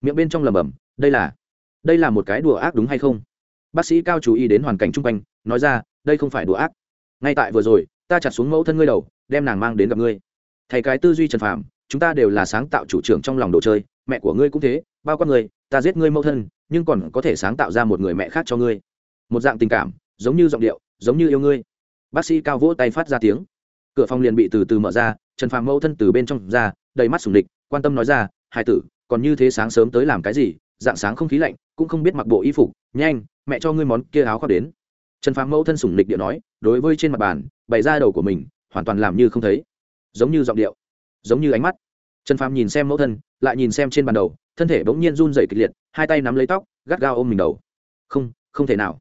Miệng bên trong lầm bầm đây là đây là một cái đùa ác đúng hay không? Bác sĩ cao chú ý đến hoàn cảnh chung quanh, nói ra, đây không phải đùa ác. Ngay tại vừa rồi, ta chặt xuống mẫu thân ngươi đầu, đem nàng mang đến gặp ngươi. Thầy cái tư duy trần phàm, chúng ta đều là sáng tạo chủ trưởng trong lòng đồ chơi, mẹ của ngươi cũng thế, bao quát người ta giết ngươi mẫu thân, nhưng còn có thể sáng tạo ra một người mẹ khác cho ngươi. Một dạng tình cảm, giống như giọng điệu giống như yêu ngươi. Bác sĩ cao vỗ tay phát ra tiếng. Cửa phòng liền bị từ từ mở ra, trần phàm mẫu thân từ bên trong ra, đầy mắt sùng địch, quan tâm nói ra hai tử, còn như thế sáng sớm tới làm cái gì? Dạng sáng không khí lạnh, cũng không biết mặc bộ y phục, nhanh, mẹ cho ngươi món kia áo khoác đến. Trần phàm mẫu thân sùng địch điện nói, đối với trên mặt bàn, bày ra đầu của mình, hoàn toàn làm như không thấy. Giống như giọng điệu, giống như ánh mắt. Trần phàm nhìn xem mẫu thân, lại nhìn xem trên bàn đầu, thân thể bỗng nhiên run dày kịch liệt, hai tay nắm lấy tóc, gắt gao ôm mình đầu. Không không thể nào.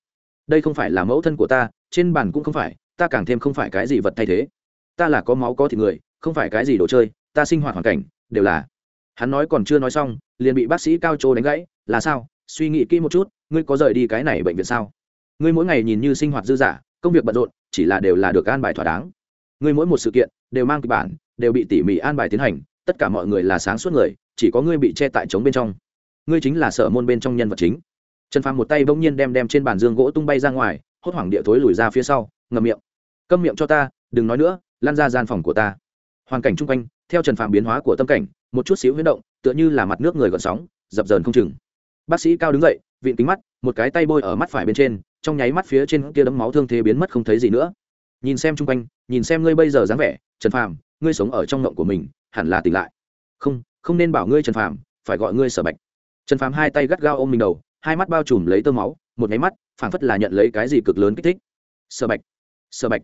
Đây không phải là mẫu thân của ta trên bàn cũng không phải ta càng thêm không phải cái gì vật thay thế. Ta là có máu có thịt người không phải cái gì đồ chơi ta sinh hoạt hoàn cảnh đều là. Hắn nói còn chưa nói xong liền bị bác sĩ cao trô đánh gãy là sao? Suy nghĩ kỹ một chút ngươi có rời đi cái này bệnh viện sao? Ngươi mỗi ngày nhìn như sinh hoạt dư giả, công việc bận rộn chỉ là đều là được an bài thỏa đáng. Ngươi mỗi một sự kiện đều mang kịch bản đều bị tỉ mỉ an bài tiến hành tất cả mọi người là sáng suốt người chỉ có ngươi bị che tại trống bên trong. Ngươi chính là sở môn bên trong nhân vật chính. Trần phàm một tay bỗng nhiên đem đem trên bàn dương gỗ tung bay ra ngoài hốt hoảng địa thối lùi ra phía sau, ngậm miệng. Câm miệng cho ta, đừng nói nữa, lan ra gian phòng của ta. Hoàn cảnh chung quanh, theo trần Phạm biến hóa của tâm cảnh, một chút xíu huyết động, tựa như là mặt nước người gợn sóng, dập dờn không chừng. Bác sĩ cao đứng dậy, vịn kính mắt, một cái tay bôi ở mắt phải bên trên, trong nháy mắt phía trên kia đấm máu thương thế biến mất không thấy gì nữa. Nhìn xem chung quanh, nhìn xem ngươi bây giờ dáng vẻ, trần phàm, ngươi sống ở trong ngộng của mình, hẳn là tỉnh lại. Không không nên bảo ngươi trần phàm, phải gọi ngươi sở bạch. Trần phàm hai tay gắt gao ôm mình đầu, hai mắt bao trùm lấy tơ máu một nháy mắt, phảng phất là nhận lấy cái gì cực lớn kích thích. Sơ bạch sơ bạch,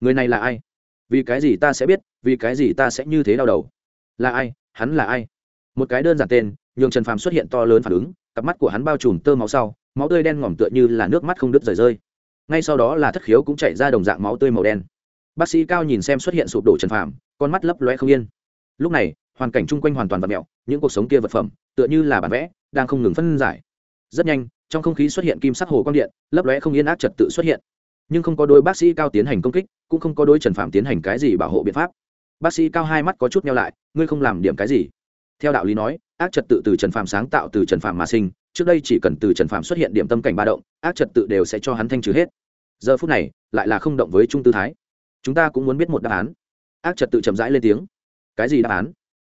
người này là ai? Vì cái gì ta sẽ biết, vì cái gì ta sẽ như thế đau đầu? Là ai? Hắn là ai? Một cái đơn giản tên, nhường trần phàm xuất hiện to lớn phản ứng, cặp mắt của hắn bao trùm tơ máu sau, máu tươi đen ngòm tựa như là nước mắt không đứt rời rơi. Ngay sau đó là thất khiếu cũng chạy ra đồng dạng máu tươi màu đen. Bác sĩ cao nhìn xem xuất hiện sụp đổ trần phàm, con mắt lấp loe không yên. Lúc này, hoàn cảnh chung quanh hoàn toàn vật mẹo, những cuộc sống kia vật phẩm, tựa như là bản vẽ, đang không ngừng phân giải. Rất nhanh trong không khí xuất hiện kim sắc hồ quang điện, lấp lóe không yên ác trật tự xuất hiện. Nhưng không có đôi bác sĩ cao tiến hành công kích, cũng không có đôi trần phạm tiến hành cái gì bảo hộ biện pháp. Bác sĩ cao hai mắt có chút nhau lại, ngươi không làm điểm cái gì? Theo đạo lý nói, ác trật tự từ trần phạm sáng tạo từ trần phạm mà sinh, trước đây chỉ cần từ trần phạm xuất hiện điểm tâm cảnh ba động, ác trật tự đều sẽ cho hắn thanh trừ hết. Giờ phút này, lại là không động với trung tư thái. Chúng ta cũng muốn biết một đáp án. Ác trật tự chậm rãi lên tiếng. Cái gì đáp án?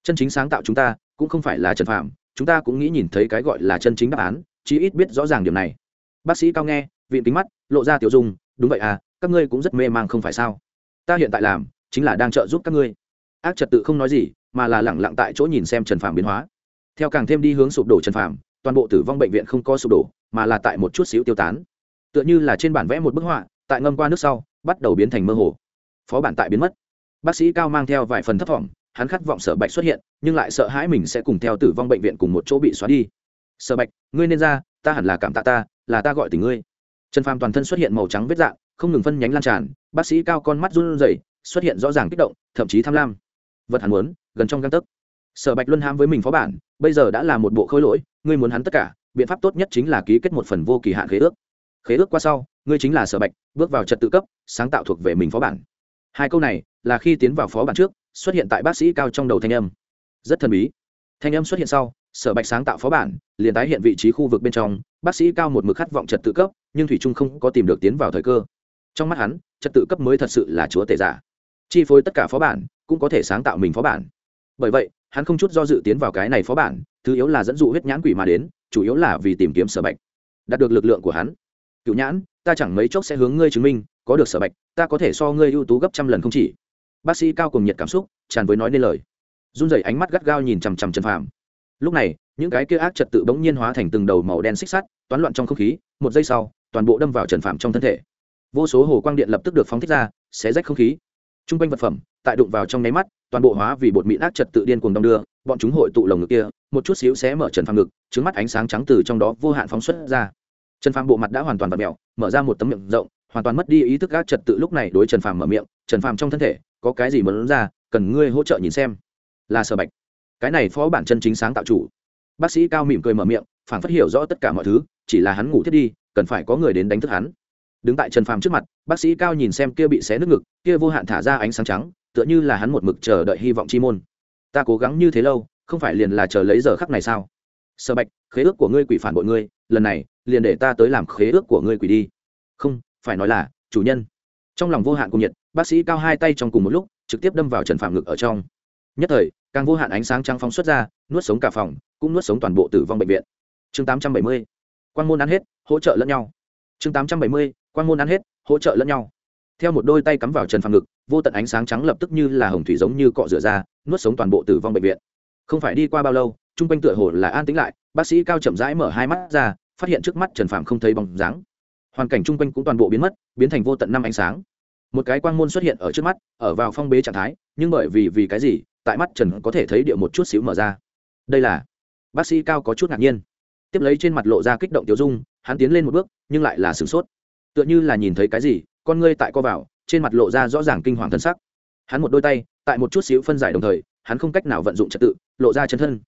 Chân chính sáng tạo chúng ta, cũng không phải là trần phạm chúng ta cũng nghĩ nhìn thấy cái gọi là chân chính đáp án chí ít biết rõ ràng điểm này. Bác sĩ cao nghe viện kính mắt lộ ra tiểu dung đúng vậy à các ngươi cũng rất mê mang không phải sao? Ta hiện tại làm chính là đang trợ giúp các ngươi. Ác trật tự không nói gì mà là lẳng lặng tại chỗ nhìn xem trần phàm biến hóa. Theo càng thêm đi hướng sụp đổ trần phàm toàn bộ tử vong bệnh viện không có sụp đổ mà là tại một chút xíu tiêu tán. Tựa như là trên bản vẽ một bức họa tại ngâm qua nước sau bắt đầu biến thành mơ hồ. Phó bản tại biến mất. Bác sĩ cao mang theo vài phần thấp vọng, hắn khát vọng sở bạch xuất hiện nhưng lại sợ hãi mình sẽ cùng theo tử vong bệnh viện cùng một chỗ bị xóa đi sở bạch, ngươi nên ra, ta hẳn là cảm tạ ta, là ta gọi tình ngươi. Trần phàm toàn thân xuất hiện màu trắng vết dạng, không ngừng phân nhánh lan tràn, bác sĩ cao con mắt run rẩy, xuất hiện rõ ràng kích động, thậm chí tham lam. Vật hắn muốn, gần trong găng tấc. Sở bạch luân ham với mình phó bản, bây giờ đã là một bộ khôi lỗi, ngươi muốn hắn tất cả, biện pháp tốt nhất chính là ký kết một phần vô kỳ hạn khế ước. Khế ước qua sau, ngươi chính là sở bạch, bước vào trật tự cấp, sáng tạo thuộc về mình phó bản. Hai câu này là khi tiến vào phó bản trước, xuất hiện tại bác sĩ cao trong đầu thanh âm. Rất thần bí. Thanh âm xuất hiện sau sở bạch sáng tạo phó bản, liền tái hiện vị trí khu vực bên trong, bác sĩ cao một mực khát vọng trật tự cấp, nhưng thủy trung không có tìm được tiến vào thời cơ. Trong mắt hắn, trật tự cấp mới thật sự là chúa tể giả. Chi phối tất cả phó bản, cũng có thể sáng tạo mình phó bản. Bởi vậy, hắn không chút do dự tiến vào cái này phó bản, thứ yếu là dẫn dụ huyết nhãn quỷ mà đến, chủ yếu là vì tìm kiếm sở bạch. Đạt được lực lượng của hắn. Cựu nhãn, ta chẳng mấy chốc sẽ hướng ngươi chứng minh, có được sở bạch, ta có thể so ngươi ưu tú gấp trăm lần không chỉ. Bác sĩ cao cùng nhiệt cảm xúc, tràn với nói nên lời. Run rẩy ánh mắt gắt gao nhìn chằm chằm trần phàm lúc này, những cái kia ác trật tự bỗng nhiên hóa thành từng đầu màu đen xích sắt, toán loạn trong không khí, một giây sau, toàn bộ đâm vào trần phạm trong thân thể. Vô số hồ quang điện lập tức được phóng thích ra, xé rách không khí. T r u n g quanh vật phẩm, tại đụng vào trong nháy mắt, toàn bộ hóa vì bột mịn ác trật tự điên cuồng đong đưa, bọn chúng hội tụ lồng ngực kia, một chút xíu xé mở trần phạm ngực trứng mắt ánh sáng trắng từ trong đó vô hạn phóng xuất ra. Trần phạm bộ mặt đã hoàn toàn v ặ mẹo mở ra một tấm miệng rộng, hoàn toàn mất đi ý thức ác trật tự lúc này đối trần phạm mở miệng. Trần phạm trong thân thể, có cái gì muốn ra, cần ngươi hỗ trợ nhìn xem. Là sở bạch cái này phó bản chân chính sáng tạo chủ. Bác sĩ cao mỉm cười mở miệng phản phát hiểu rõ tất cả mọi thứ, chỉ là hắn ngủ thiết đi, cần phải có người đến đánh thức hắn. Đứng tại trần phàm trước mặt, bác sĩ cao nhìn xem kia bị xé nước ngực, kia vô hạn thả ra ánh sáng trắng, tựa như là hắn một mực chờ đợi hy vọng chi môn. Ta cố gắng như thế lâu, không phải liền là chờ lấy giờ khắc này sao? Sơ bạch, khế ước của ngươi quỷ phản bội ngươi, lần này, liền để ta tới làm khế ước của ngươi quỷ đi. Không, phải nói là, chủ nhân. Trong lòng vô hạn cùng nhiệt, bác sĩ cao hai tay trong cùng một lúc, trực tiếp đâm vào trần phạm ngực ở trong nhất thời, càng vô hạn ánh sáng trăng phóng xuất ra, nuốt sống cả phòng, cũng nuốt sống toàn bộ tử vong bệnh viện. Chương tám trăm bảy mươi, quan môn ăn hết, hỗ trợ lẫn nhau. Chương tám trăm bảy mươi, quan môn ăn hết, hỗ trợ lẫn nhau. Theo một đôi tay cắm vào trần phàm ngực, vô tận ánh sáng trắng lập tức như là hồng thủy giống như cọ rửa ra, nuốt sống toàn bộ tử vong bệnh viện. Không phải đi qua bao lâu, chung quanh tựa hồ là an tĩnh lại, bác sĩ cao chậm rãi mở hai mắt ra, phát hiện trước mắt trần phàm không thấy bóng dáng. Hoàn cảnh chung quanh cũng toàn bộ biến mất, biến thành vô tận năm ánh sáng. Một cái quang môn xuất hiện ở trước mắt, ở vào phong bế trạng thái, nhưng bởi vì vì cái gì tại mắt trần có thể thấy điệu một chút xíu mở ra. Đây là, bác sĩ cao có chút ngạc nhiên. Tiếp lấy trên mặt lộ ra kích động tiêu dung, hắn tiến lên một bước, nhưng lại là sửng sốt. Tựa như là nhìn thấy cái gì, con ngươi tại co vào, trên mặt lộ ra rõ ràng kinh hoàng thân sắc. Hắn một đôi tay, tại một chút xíu phân giải đồng thời, hắn không cách nào vận dụng trật tự, lộ ra chân thân.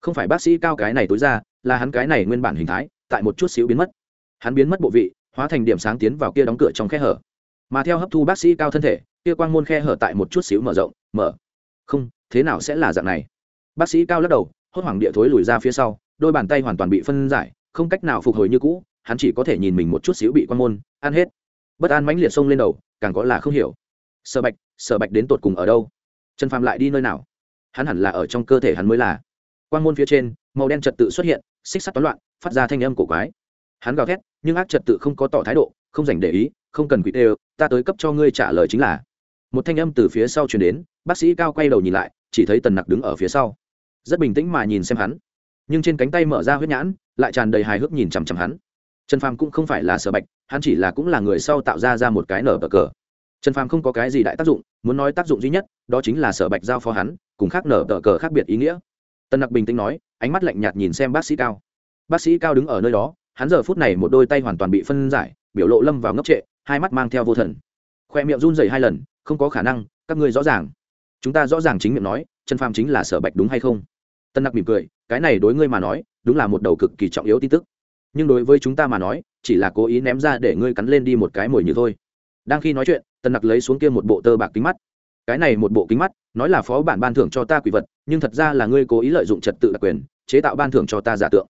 Không phải bác sĩ cao cái này tối ra, là hắn cái này nguyên bản hình thái, tại một chút xíu biến mất. Hắn biến mất bộ vị, hóa thành điểm sáng tiến vào kia đóng cửa trong khe hở. Mà theo hấp thu bác sĩ cao thân thể, kia quang môn khe hở tại một chút xíu mở rộng, mở. Không thế nào sẽ là dạng này? Bác sĩ cao lắc đầu, hốt hoảng địa thối lùi ra phía sau, đôi bàn tay hoàn toàn bị phân giải, không cách nào phục hồi như cũ, hắn chỉ có thể nhìn mình một chút xíu bị quan môn, ăn hết. Bất an mãnh liệt xông lên đầu, càng có là không hiểu. Sở bạch sở bạch đến tột cùng ở đâu? Trần phàm lại đi nơi nào? Hắn hẳn là ở trong cơ thể hắn mới là. Quan môn phía trên, màu đen trật tự xuất hiện, xích sắt toán loạn, phát ra thanh âm cổ quái. Hắn gào thét, nhưng ác trật tự không có tỏ thái độ, không dành để ý, không cần quỷ tê ta tới cấp cho ngươi trả lời chính là. Một thanh âm từ phía sau truyền đến, bác sĩ cao quay đầu nhìn lại chỉ thấy tần nặc đứng ở phía sau. Rất bình tĩnh mà nhìn xem hắn. Nhưng trên cánh tay mở ra huyết nhãn, lại tràn đầy hài hước nhìn chằm chằm hắn. Trần phàm cũng không phải là sở bạch, hắn chỉ là cũng là người sau tạo ra ra một cái nở bờ cờ. Trần phàm không có cái gì đại tác dụng, muốn nói tác dụng duy nhất, đó chính là sở bạch giao phó hắn, cùng khác nở bờ cờ khác biệt ý nghĩa. Tân nặc bình tĩnh nói, ánh mắt lạnh nhạt nhìn xem bác sĩ cao. Bác sĩ cao đứng ở nơi đó, hắn giờ phút này một đôi tay hoàn toàn bị phân giải, biểu lộ lâm vào ngốc trệ, hai mắt mang theo vô thần. Khoe miệng run dày hai lần, không có khả năng, các ngươi rõ ràng chúng ta rõ ràng chính miệng nói, trần phàm chính là sở bạch đúng hay không? Tân nặc mỉm cười, cái này đối ngươi mà nói, đúng là một đầu cực kỳ trọng yếu tin tức. Nhưng đối với chúng ta mà nói, chỉ là cố ý ném ra để ngươi cắn lên đi một cái mồi như thôi. Đang khi nói chuyện, tân nặc lấy xuống kia một bộ tơ bạc kính mắt. Cái này một bộ kính mắt, nói là phó bản ban thưởng cho ta quỷ vật, nhưng thật ra là ngươi cố ý lợi dụng trật tự đặc quyền, chế tạo ban thưởng cho ta giả tượng.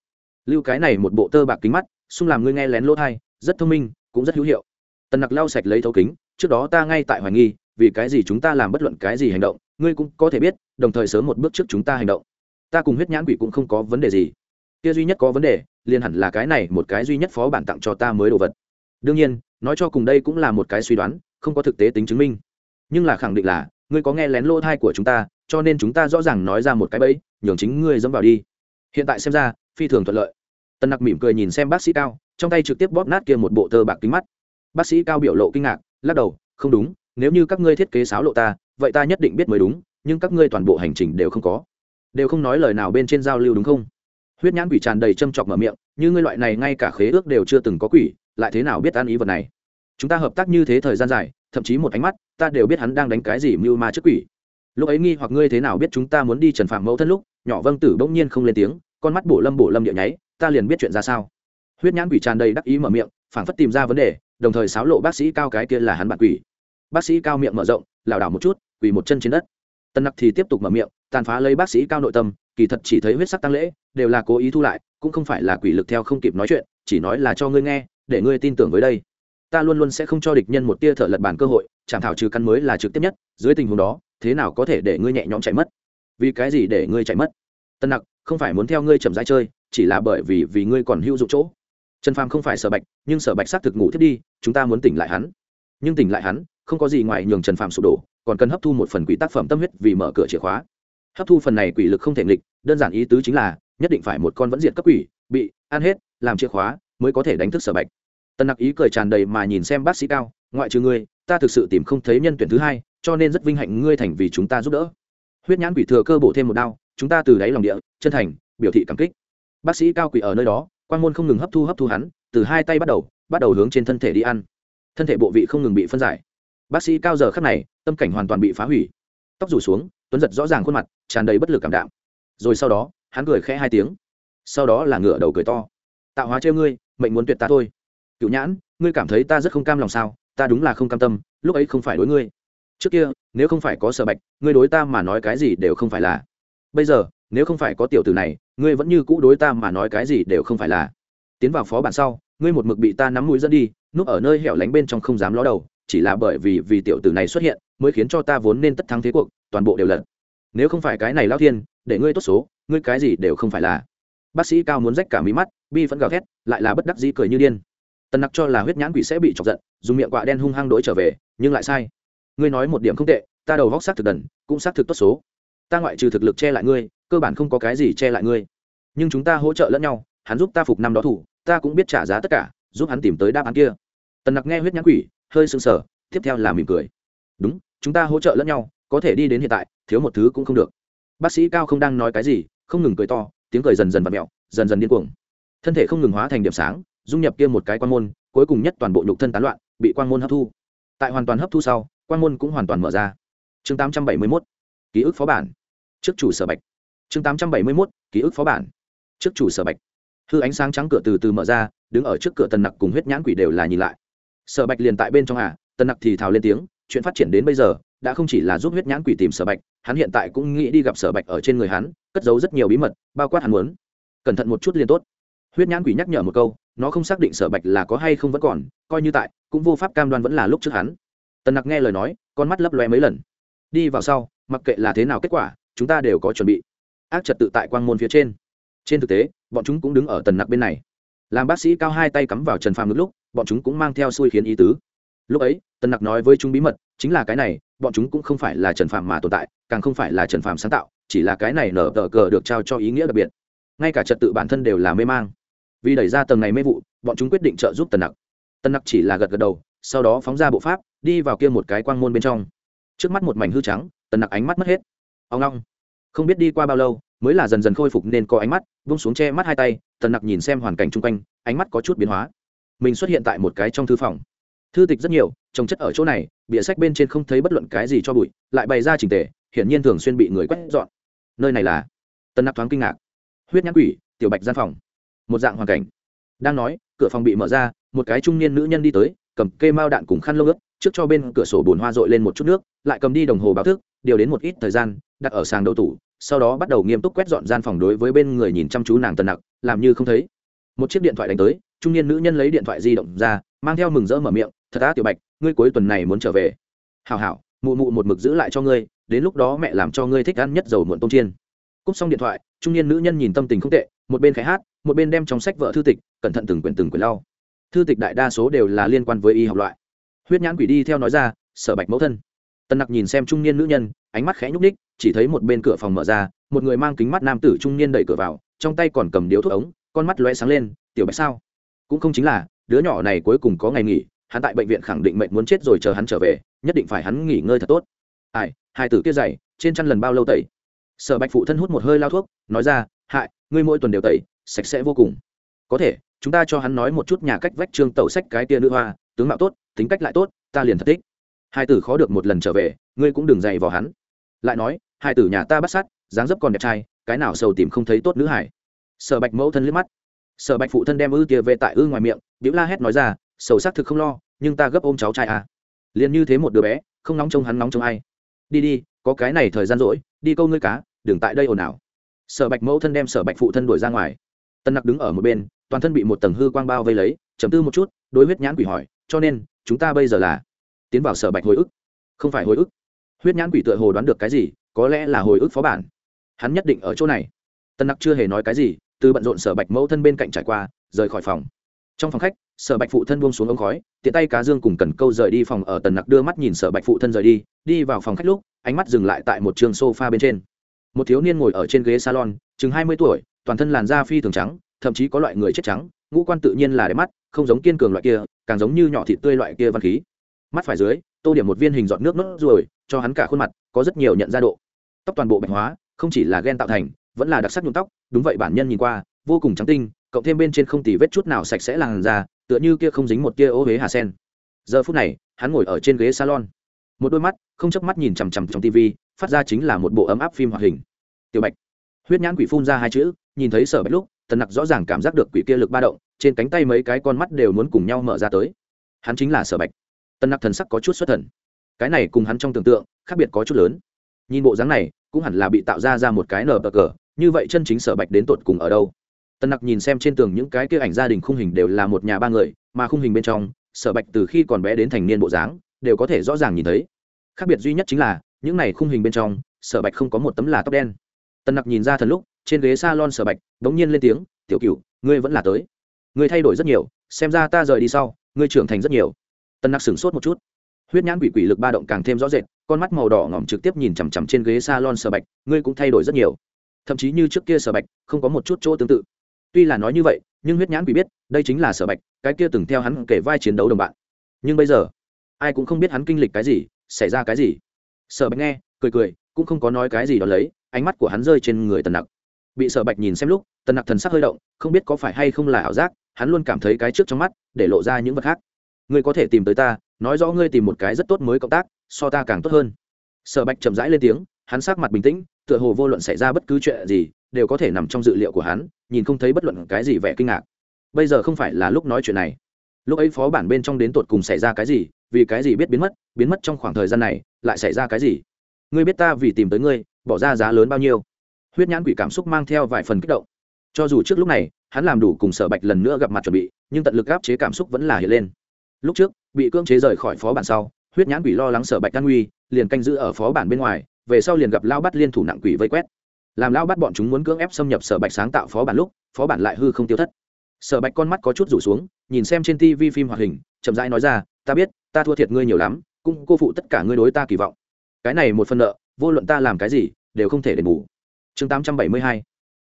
Lưu cái này một bộ tơ bạc kính mắt, xung làm ngươi nghe lén lỗ thai rất thông minh, cũng rất hữu hiệu. Tần nặc lau sạch lấy thấu kính, trước đó ta ngay tại hoài nghi vì cái gì chúng ta làm bất luận cái gì hành động, ngươi cũng có thể biết, đồng thời sớm một bước trước chúng ta hành động. Ta cùng huyết nhãn quỷ cũng không có vấn đề gì. Kia duy nhất có vấn đề, liền hẳn là cái này, một cái duy nhất phó bản tặng cho ta mới đồ vật. Đương nhiên, nói cho cùng đây cũng là một cái suy đoán, không có thực tế tính chứng minh. Nhưng là khẳng định là, ngươi có nghe lén lỗ thai của chúng ta, cho nên chúng ta rõ ràng nói ra một cái bẫy, nhường chính ngươi dẫm vào đi. Hiện tại xem ra, phi thường thuận lợi. Tân nặc mỉm cười nhìn xem bác sĩ cao, trong tay trực tiếp bóp nát kia một bộ tơ bạc kính mắt. Bác sĩ cao biểu lộ kinh ngạc, lắc đầu, không đúng nếu như các ngươi thiết kế sáo lộ ta, vậy ta nhất định biết mới đúng, nhưng các ngươi toàn bộ hành trình đều không có. Đều không nói lời nào bên trên giao lưu đúng không? Huyết nhãn quỷ tràn đầy châm chọc mở miệng, như ngươi loại này ngay cả khế ước đều chưa từng có quỷ, lại thế nào biết an ý vật này? Chúng ta hợp tác như thế thời gian dài, thậm chí một ánh mắt, ta đều biết hắn đang đánh cái gì mưu ma trước quỷ. Lúc ấy nghi hoặc ngươi thế nào biết chúng ta muốn đi trần phạm mẫu thân lúc, nhỏ vâng tử bỗng nhiên không lên tiếng, con mắt bổ lâm bổ lâm địa nháy, ta liền biết chuyện ra sao. Huyết nhãn quỷ tràn đầy đắc ý mở miệng, phảng phất tìm ra vấn đề, đồng thời xáo lộ bác sĩ cao cái kia là hắn bạn quỷ bác sĩ cao miệng mở rộng, lảo đảo một chút, quỳ một chân trên đất. Tân nặc thì tiếp tục mở miệng, tàn phá lấy bác sĩ cao nội tâm, kỳ thật chỉ thấy huyết sắc tăng lễ, đều là cố ý thu lại, cũng không phải là quỷ lực theo không kịp nói chuyện, chỉ nói là cho ngươi nghe, để ngươi tin tưởng với đây. Ta luôn luôn sẽ không cho địch nhân một tia thở lật bàn cơ hội chẳng thảo trừ căn mới là trực tiếp nhất, dưới tình huống đó, thế nào có thể để ngươi nhẹ nhõm chạy mất? Vì cái gì để ngươi chạy mất? Tân nặc, không phải muốn theo ngươi chậm rãi chơi, chỉ là bởi vì vì ngươi còn hữu dụng chỗ. Trần phàm không phải sở bạch, nhưng sở bạch xác thực ngủ thiết đi, chúng ta muốn tỉnh lại hắn. Nhưng tỉnh lại hắn không có gì ngoài nhường trần phạm sụp đổ, còn cần hấp thu một phần quỷ tác phẩm tâm huyết vì mở cửa chìa khóa. Hấp thu phần này quỷ lực không thể nghịch, đơn giản ý tứ chính là, nhất định phải một con vẫn diệt cấp quỷ, bị ăn hết, làm chìa khóa, mới có thể đánh thức sở bạch. Tần nặc ý cười tràn đầy mà nhìn xem bác sĩ cao, ngoại trừ ngươi, ta thực sự tìm không thấy nhân tuyển thứ hai, cho nên rất vinh hạnh ngươi thành vì chúng ta giúp đỡ. Huyết nhãn quỷ thừa cơ bổ thêm một đao, chúng ta từ đáy lòng địa, chân thành, biểu thị cảm kích. Bác sĩ cao quỷ ở nơi đó, quan môn không ngừng hấp thu hấp thu hắn, từ hai tay bắt đầu bắt đầu hướng trên thân thể đi ăn. Thân thể bộ vị không ngừng bị phân giải bác sĩ cao giờ khắc này, tâm cảnh hoàn toàn bị phá hủy. Tóc rủ xuống, tuấn giật rõ ràng khuôn mặt, tràn đầy bất lực cảm đạm. Rồi sau đó, hắn cười khẽ hai tiếng. Sau đó là ngửa đầu cười to. Tạo hóa trêu ngươi, mệnh muốn tuyệt ta thôi. Cựu nhãn, ngươi cảm thấy ta rất không cam lòng sao? Ta đúng là không cam tâm, lúc ấy không phải đối ngươi. Trước kia, nếu không phải có sở bạch, ngươi đối ta mà nói cái gì đều không phải là. Bây giờ, nếu không phải có tiểu tử này, ngươi vẫn như cũ đối ta mà nói cái gì đều không phải là. Tiến vào phó bản sau, ngươi một mực bị ta nắm mũi dẫn đi, núp ở nơi hẻo lánh bên trong không dám ló đầu chỉ là bởi vì vì tiểu tử này xuất hiện, mới khiến cho ta vốn nên tất thắng thế cuộc, toàn bộ đều lật. Nếu không phải cái này lao thiên, để ngươi tốt số, ngươi cái gì đều không phải là. Bác sĩ cao muốn rách cả mí mắt, bi vẫn gào thét, lại là bất đắc dĩ cười như điên. Tần nặc cho là huyết nhãn quỷ sẽ bị chọc giận, dùng miệng quạ đen hung hăng đổi trở về, nhưng lại sai. Ngươi nói một điểm không tệ, ta đầu vóc xác thực đần, cũng xác thực tốt số. Ta ngoại trừ thực lực che lại ngươi, cơ bản không có cái gì che lại ngươi. Nhưng chúng ta hỗ trợ lẫn nhau, hắn giúp ta phục năm đó thủ, ta cũng biết trả giá tất cả, giúp hắn tìm tới đáp án kia. Tần nặc nghe huyết nhãn quỷ hơi sưng sờ tiếp theo là mỉm cười. Đúng chúng ta hỗ trợ lẫn nhau có thể đi đến hiện tại thiếu một thứ cũng không được. Bác sĩ cao không đang nói cái gì không ngừng cười to tiếng cười dần dần vặn mẹo dần dần điên cuồng. Thân thể không ngừng hóa thành điểm sáng dung nhập kia một cái quan môn cuối cùng nhất toàn bộ nhục thân tán loạn bị quan môn hấp thu. Tại hoàn toàn hấp thu sau quan môn cũng hoàn toàn mở ra. Chương 871, ký ức phó bản. Trước chủ sở bạch. Chương 871, ký ức phó bản. Trước chủ sở bạch. Hư ánh sáng trắng cửa từ từ mở ra đứng ở trước cửa tần nặc cùng huyết nhãn quỷ đều là nhìn lại sở bạch liền tại bên trong à tần nặc thì thào lên tiếng, chuyện phát triển đến bây giờ, đã không chỉ là giúp huyết nhãn quỷ tìm sở bạch, hắn hiện tại cũng nghĩ đi gặp sở bạch ở trên người hắn, cất giấu rất nhiều bí mật, bao quát hắn muốn. Cẩn thận một chút liền tốt. Huyết nhãn quỷ nhắc nhở một câu, nó không xác định sở bạch là có hay không vẫn còn, coi như tại, cũng vô pháp cam đoan vẫn là lúc trước hắn. Tần nặc nghe lời nói, con mắt lấp loe mấy lần. Đi vào sau, mặc kệ là thế nào kết quả, chúng ta đều có chuẩn bị. Ác trật tự tại quang môn phía trên. Trên thực tế, bọn chúng cũng đứng ở tần nặc bên này. Làm bác sĩ cao hai tay cắm vào trần phàm ngực lúc bọn chúng cũng mang theo xui khiến ý tứ. Lúc ấy, tần nặc nói với chúng bí mật, chính là cái này, bọn chúng cũng không phải là trần phàm mà tồn tại, càng không phải là trần phàm sáng tạo, chỉ là cái này nở tờ cờ được trao cho ý nghĩa đặc biệt. Ngay cả trật tự bản thân đều là mê mang. Vì đẩy ra tầng này mê vụ, bọn chúng quyết định trợ giúp tần nặc. Tần nặc chỉ là gật gật đầu, sau đó phóng ra bộ pháp, đi vào kia một cái quang môn bên trong. Trước mắt một mảnh hư trắng, tần nặc ánh mắt mất hết. Ông long không biết đi qua bao lâu, mới là dần dần khôi phục nên có ánh mắt vung xuống che mắt hai tay, tần nặc nhìn xem hoàn cảnh chung quanh, ánh mắt có chút biến hóa mình xuất hiện tại một cái trong thư phòng. Thư tịch rất nhiều, trồng chất ở chỗ này, bìa sách bên trên không thấy bất luận cái gì cho bụi, lại bày ra trình tề, hiển nhiên thường xuyên bị người quét dọn. Nơi này là tân nặc thoáng kinh ngạc. Huyết nhãn quỷ, tiểu bạch gian phòng. Một dạng hoàn cảnh. Đang nói, cửa phòng bị mở ra, một cái trung niên nữ nhân đi tới, cầm cây mao đạn cùng khăn lông ướt, trước cho bên cửa sổ bồn hoa dội lên một chút nước, lại cầm đi đồng hồ báo thức, điều đến một ít thời gian, đặt ở sàng đầu tủ, sau đó bắt đầu nghiêm túc quét dọn gian phòng đối với bên người nhìn chăm chú nàng tần nặc, làm như không thấy. Một chiếc điện thoại đánh tới trung niên nữ nhân lấy điện thoại di động ra, mang theo mừng rỡ mở miệng, thật á, tiểu bạch, ngươi cuối tuần này muốn trở về. Hào hảo, mụ mụ một mực giữ lại cho ngươi, đến lúc đó mẹ làm cho ngươi thích ăn nhất dầu muộn tôm chiên. Cúp xong điện thoại, trung niên nữ nhân nhìn tâm tình không tệ, một bên khai hát, một bên đem trong sách vợ thư tịch, cẩn thận từng quyển từng quyển lau. Thư tịch đại đa số đều là liên quan với y học loại. Huyết nhãn quỷ đi theo nói ra, sở bạch mẫu thân. Tân nặc nhìn xem trung niên nữ nhân, ánh mắt khẽ nhúc ních chỉ thấy một bên cửa phòng mở ra, một người mang kính mắt nam tử trung niên đẩy cửa vào, trong tay còn cầm điếu thuốc ống, con mắt lóe sáng lên, tiểu bạch sao? Cũng không chính là, đứa nhỏ này cuối cùng có ngày nghỉ, hắn tại bệnh viện khẳng định mệnh muốn chết rồi chờ hắn trở về, nhất định phải hắn nghỉ ngơi thật tốt. Ai, hai tử kia dày trên chăn lần bao lâu tẩy? Sở bạch phụ thân hút một hơi lao thuốc, nói ra, hại, ngươi mỗi tuần đều tẩy, sạch sẽ vô cùng. Có thể, chúng ta cho hắn nói một chút nhà cách vách trương tẩu sách cái tia nữ hoa, tướng mạo tốt, tính cách lại tốt, ta liền thật thích. Hai tử khó được một lần trở về, ngươi cũng đừng dày vào hắn. Lại nói, hai tử nhà ta bắt sát, dáng dấp còn đẹp trai, cái nào sầu tìm không thấy tốt nữ hải. Sở bạch mẫu thân liếc mắt sở bạch phụ thân đem ư tia về tại ư ngoài miệng biểu la hét nói ra, sầu xác thực không lo, nhưng ta gấp ôm cháu trai à. liền như thế một đứa bé, không nóng trông hắn nóng trông ai. Đi đi, có cái này thời gian rỗi, đi câu ngươi cá, đừng tại đây ồn ào. Sở bạch mẫu thân đem sở bạch phụ thân đuổi ra ngoài. Tân nặc đứng ở một bên, toàn thân bị một tầng hư quang bao vây lấy chấm tư một chút, đối huyết nhãn quỷ hỏi, cho nên, chúng ta bây giờ là? Tiến vào sở bạch hồi ức. Không phải hồi ức. Huyết nhãn quỷ tựa hồ đoán được cái gì, có lẽ là hồi ức phó bản. Hắn nhất định ở chỗ này. Tân nặc chưa hề nói cái gì từ bận rộn sở bạch mẫu thân bên cạnh trải qua, rời khỏi phòng. Trong phòng khách, sở bạch phụ thân buông xuống ống khói, tiện tay cá dương cùng cần câu rời đi phòng ở tần nặc đưa mắt nhìn sở bạch phụ thân rời đi đi vào phòng khách lúc, ánh mắt dừng lại tại một trường sofa bên trên. Một thiếu niên ngồi ở trên ghế salon, chừng hai mươi tuổi, toàn thân làn da phi thường trắng, thậm chí có loại người chết trắng, ngũ quan tự nhiên là đẹp mắt, không giống kiên cường loại kia, càng giống như nhỏ thịt tươi loại kia văn khí. Mắt phải dưới, tô điểm một viên hình giọt nước nốt ruồi, cho hắn cả khuôn mặt, có rất nhiều nhận ra độ. Tóc toàn bộ bạch hóa, không chỉ là ghen tạo thành vẫn là đặc sắc nhuộm tóc, đúng vậy bản nhân nhìn qua, vô cùng trắng tinh, cộng thêm bên trên không tì vết chút nào sạch sẽ làn da, tựa như kia không dính một tia ô huế hà sen. Giờ phút này, hắn ngồi ở trên ghế salon. Một đôi mắt, không chớp mắt nhìn chằm chằm trong tv phát ra chính là một bộ ấm áp phim hoạt hình. Tiểu bạch. Huyết nhãn quỷ phun ra hai chữ, nhìn thấy sở bạch lúc, tần nặc rõ ràng cảm giác được quỷ kia lực ba động, trên cánh tay mấy cái con mắt đều muốn cùng nhau mở ra tới. Hắn chính là sở bạch. Tần nặc thần sắc có chút xuất thần. Cái này cùng hắn trong tưởng tượng, khác biệt có chút lớn. Nhìn bộ dáng này, cũng hẳn là bị tạo ra ra một cái nở bờ cờ như vậy chân chính sở bạch đến tột cùng ở đâu? Tần nặc nhìn xem trên tường những cái kia ảnh gia đình khung hình đều là một nhà ba người, mà khung hình bên trong, sở bạch từ khi còn bé đến thành niên bộ dáng, đều có thể rõ ràng nhìn thấy. Khác biệt duy nhất chính là, những này khung hình bên trong, sở bạch không có một tấm là tóc đen. Tần nặc nhìn ra thần lúc, trên ghế s a lon sở bạch đ ố n g nhiên lên tiếng, tiểu cựu ngươi vẫn là tới. Ngươi thay đổi rất nhiều, xem ra ta rời đi sau, ngươi trưởng thành rất nhiều. Tần nặc sửng sốt một chút. Huyết nhãn quỷ quỷ lực ba động càng thêm rõ rệt, con mắt màu đỏ ngỏm trực tiếp nhìn chằm chằm trên ghế s a lon sở bạch, ngươi cũng thay đổi rất nhiều thậm chí như trước kia sở bạch, không có một chút chỗ tương tự. Tuy là nói như vậy, nhưng huyết nhãn quỷ biết, đây chính là sở bạch, cái kia từng theo hắn kể vai chiến đấu đồng bạn. Nhưng bây giờ, ai cũng không biết hắn kinh lịch cái gì, xảy ra cái gì. Sở bạch nghe, cười cười, cũng không có nói cái gì đó lấy, ánh mắt của hắn rơi trên người tần nặc. Bị sở bạch nhìn xem lúc, tần nặc thần sắc hơi động, không biết có phải hay không là ảo giác, hắn luôn cảm thấy cái trước trong mắt, để lộ ra những vật khác. Ngươi có thể tìm tới ta, nói rõ ngươi tìm một cái rất tốt mới cộng tác, so ta càng tốt hơn. Sở bạch chậm rãi lên tiếng hắn sắc mặt bình tĩnh, tựa hồ vô luận xảy ra bất cứ chuyện gì, đều có thể nằm trong dự liệu của hắn, nhìn không thấy bất luận cái gì vẻ kinh ngạc. Bây giờ không phải là lúc nói chuyện này. Lúc ấy phó bản bên trong đến tột cùng xảy ra cái gì, vì cái gì biết biến mất biến mất trong khoảng thời gian này, lại xảy ra cái gì? Ngươi biết ta vì tìm tới ngươi, bỏ ra giá lớn bao nhiêu? Huyết nhãn quỷ cảm xúc mang theo vài phần kích động. Cho dù trước lúc này, hắn làm đủ cùng sở bạch lần nữa gặp mặt chuẩn bị, nhưng tận lực áp chế cảm xúc vẫn là hiện lên. Lúc trước, bị cưỡng chế rời khỏi phó bản sau, huyết nhãn quỷ lo lắng sở bạch an nguy, liền canh giữ ở phó bản bên ngoài về sau liền gặp lao bắt liên thủ nặng quỷ vây quét. Làm lao bắt bọn chúng muốn cưỡng ép xâm nhập sở bạch sáng tạo phó bản lúc, phó bản lại hư không tiêu thất. Sở bạch con mắt có chút rủ xuống, nhìn xem trên tv phim hoạt hình, chậm rãi nói ra, ta biết, ta thua thiệt ngươi nhiều lắm, cũng cô phụ tất cả ngươi đối ta kỳ vọng. Cái này một phần nợ, vô luận ta làm cái gì, đều không thể đền bù. Chương 872.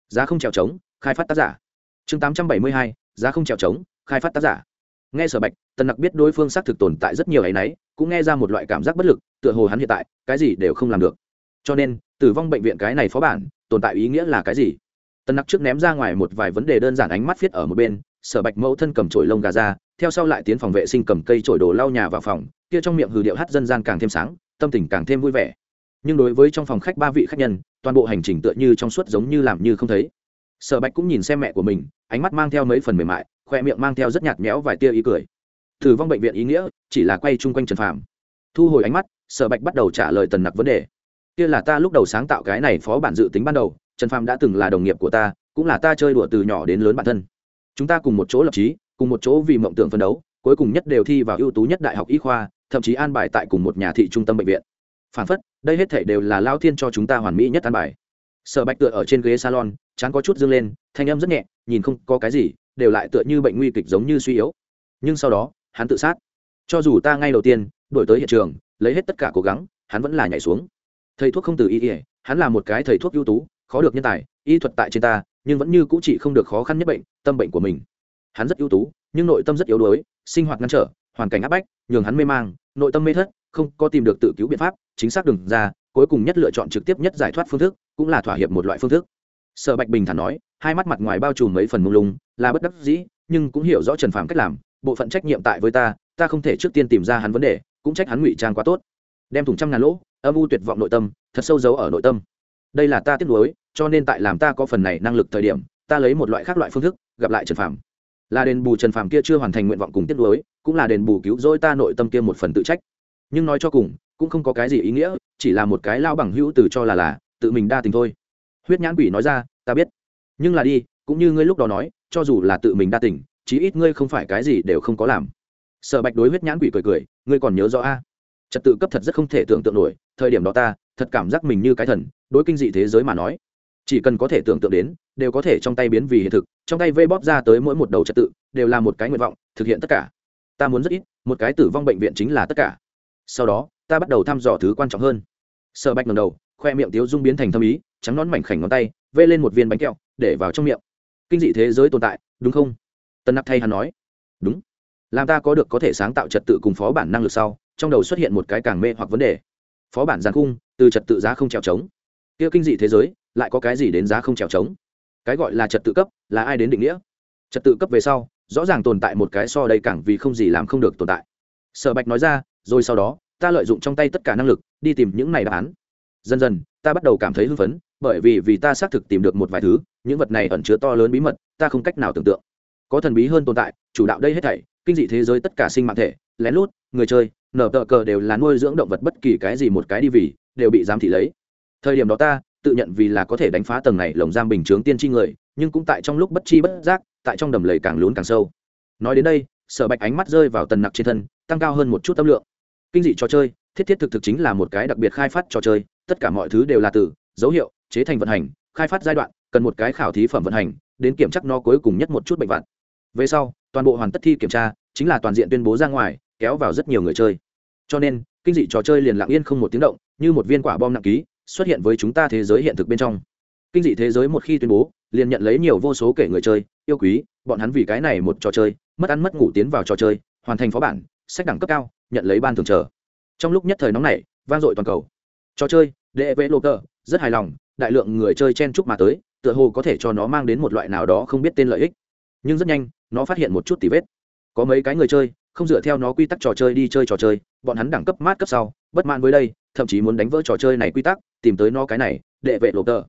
giá không trèo trống, khai phát tác giả. Chương 872. giá không trèo trống, khai phát tác giả. Nghe sở bạch, tần nặc biết đối phương xác thực tồn tại rất nhiều ấ y n ấ y cũng nghe ra một loại cảm giác bất lực, tựa hồ hắn hiện tại, cái gì đều không làm được cho nên, tử vong bệnh viện cái này phó bản, tồn tại ý nghĩa là cái gì? Tần nặc trước ném ra ngoài một vài vấn đề đơn giản ánh mắt viết ở một bên, sở bạch mẫu thân cầm trổi lông gà ra, theo sau lại tiến phòng vệ sinh cầm cây trổi đồ lau nhà vào phòng, kia trong miệng hừ điệu hát dân gian càng thêm sáng, tâm tình càng thêm vui vẻ. Nhưng đối với trong phòng khách ba vị khách nhân, toàn bộ hành trình tựa như trong suốt giống như làm như không thấy. Sở bạch cũng nhìn xem mẹ của mình, ánh mắt mang theo mấy phần mềm mại, khoe miệng mang theo rất nhạt nhẽo vài tia ý cười. Thử vong bệnh viện ý nghĩa chỉ là quay chung quanh trần phàm. Thu hồi ánh mắt, sở bạch bắt đầu trả lời tần nặc vấn đề kia là ta lúc đầu sáng tạo cái này phó bản dự tính ban đầu, trần phàm đã từng là đồng nghiệp của ta, cũng là ta chơi đùa từ nhỏ đến lớn bản thân. Chúng ta cùng một chỗ lập trí cùng một chỗ vì mộng tưởng phân đấu, cuối cùng nhất đều thi vào ưu tú nhất đại học y khoa, thậm chí an bài tại cùng một nhà thị trung tâm bệnh viện. Phản phất, đây hết thể đều là lao thiên cho chúng ta hoàn mỹ nhất an bài. Sở bạch tựa ở trên ghế salon chán có chút dương lên, thanh âm rất nhẹ, nhìn không có cái gì, đều lại tựa như bệnh nguy kịch giống như suy yếu. Nhưng sau đó, hắn tự sát. Cho dù ta ngay đầu tiên đổi tới hiện trường, lấy hết tất cả cố gắng, hắn vẫn là nhảy xuống thầy thuốc không từ y ỉa hắn là một cái thầy thuốc ưu tú, khó được nhân tài, y thuật tại trên ta, nhưng vẫn như cũ trị không được khó khăn nhất bệnh, tâm bệnh của mình. Hắn rất ưu tú, nhưng nội tâm rất yếu đuối, sinh hoạt ngăn trở, hoàn cảnh áp bách, nhường hắn mê mang, nội tâm mê thất, không có tìm được tự cứu biện pháp, chính xác đừng ra, cuối cùng nhất lựa chọn trực tiếp nhất giải thoát phương thức, cũng là thỏa hiệp một loại phương thức. Sở bạch bình thản nói, hai mắt mặt ngoài bao trùm mấy phần mông lung, là bất đắc dĩ, nhưng cũng hiểu rõ trần phàm cách làm, bộ phận trách nhiệm tại với ta ta không thể trước tiên tìm ra hắn vấn đề, cũng trách hắn ngụy trang quá tốt. Đem thùng trăm ngàn lỗ âm u tuyệt vọng nội tâm, thật sâu giấu ở nội tâm. Đây là ta tiếp nối cho nên tại làm ta có phần này năng lực thời điểm, ta lấy một loại khác loại phương thức, gặp lại trần phàm. Là đền bù trần phàm kia chưa hoàn thành nguyện vọng cùng tiếp nối cũng là đền bù cứu rỗi ta nội tâm kia một phần tự trách. Nhưng nói cho cùng, cũng không có cái gì ý nghĩa, chỉ là một cái lao bằng hữu từ cho là là, tự mình đa tình thôi. Huyết nhãn quỷ nói ra, ta biết. Nhưng là đi, cũng như ngươi lúc đó nói, cho dù là tự mình đa tình, chí ít ngươi không phải cái gì đều không có làm. Sở bạch đối huyết nhãn quỷ cười cười, ngươi còn nhớ rõ a? Trật tự cấp thật rất không thể tưởng tượng nổi, thời điểm đó ta, thật cảm giác mình như cái thần, đối kinh dị thế giới mà nói. Chỉ cần có thể tưởng tượng đến, đều có thể trong tay biến vì hiện thực, trong tay vây bóp ra tới mỗi một đầu trật tự, đều là một cái nguyện vọng, thực hiện tất cả. Ta muốn rất ít, một cái tử vong bệnh viện chính là tất cả. Sau đó, ta bắt đầu thăm dò thứ quan trọng hơn. Sợ bạch ngầm đầu, khoe miệng tiếu dung biến thành thâm ý, trắng nón mảnh khảnh ngón tay, vê lên một viên bánh kẹo, để vào trong miệng. Kinh dị thế giới tồn tại, đúng không? Tân nặc thay hắn nói. Đúng. Làm ta có được có thể sáng tạo trật tự cùng phó bản năng lực sau trong đầu xuất hiện một cái càng mê hoặc vấn đề. Phó bản giàn khung, từ trật tự giá không trèo trống. Kia kinh dị thế giới, lại có cái gì đến giá không trèo trống? Cái gọi là trật tự cấp, là ai đến định nghĩa? Trật tự cấp về sau, rõ ràng tồn tại một cái so đây càng vì không gì làm không được tồn tại. Sở bạch nói ra, rồi sau đó, ta lợi dụng trong tay tất cả năng lực, đi tìm những này đáp án. Dần dần, ta bắt đầu cảm thấy hưng phấn, bởi vì vì ta xác thực tìm được một vài thứ, những vật này ẩn chứa to lớn bí mật, ta không cách nào tưởng tượng. Có thần bí hơn tồn tại, chủ đạo đây hết thảy kinh dị thế giới tất cả sinh mạng thể, lén lút, người chơi, nở tờ cờ đều là nuôi dưỡng động vật bất kỳ cái gì một cái đi vì, đều bị giám thị lấy. Thời điểm đó ta, tự nhận vì là có thể đánh phá tầng này lồng giam bình chướng tiên tri người, nhưng cũng tại trong lúc bất chi bất giác, tại trong đầm lầy càng lún càng sâu. Nói đến đây, sở bạch ánh mắt rơi vào tần nặc trên thân, tăng cao hơn một chút tâm lượng. Kinh dị trò chơi, thiết thiết thực thực chính là một cái đặc biệt khai phát trò chơi, tất cả mọi thứ đều là từ, dấu hiệu, chế thành vận hành, khai phát giai đoạn, cần một cái khảo thí phẩm vận hành, đến kiểm chắc nó cuối cùng nhất một chút bệnh vặt về sau, toàn bộ hoàn tất thi kiểm tra, chính là toàn diện tuyên bố ra ngoài, kéo vào rất nhiều người chơi. Cho nên, kinh dị trò chơi liền lặng yên không một tiếng động, như một viên quả bom nặng ký, xuất hiện với chúng ta thế giới hiện thực bên trong. Kinh dị thế giới một khi tuyên bố, liền nhận lấy nhiều vô số kể người chơi, yêu quý, bọn hắn vì cái này một trò chơi, mất ăn mất ngủ tiến vào trò chơi, hoàn thành phó bản sách đẳng cấp cao, nhận lấy ban thường chờ. Trong lúc nhất thời nóng này vang dội toàn cầu. Trò chơi, đệ vệ lô tờ rất hài lòng, đại lượng người chơi chen chúc mà tới, tựa hồ có thể cho nó mang đến một loại nào đó không biết tên lợi ích nhưng rất nhanh, nó phát hiện một chút tỉ vết. Có mấy cái người chơi, không dựa theo nó quy tắc trò chơi đi chơi trò chơi, bọn hắn đẳng cấp mát cấp sau, bất mãn với đây, thậm chí muốn đánh vỡ trò chơi này quy tắc, tìm tới nó cái này, đệ vệ lộ tờ.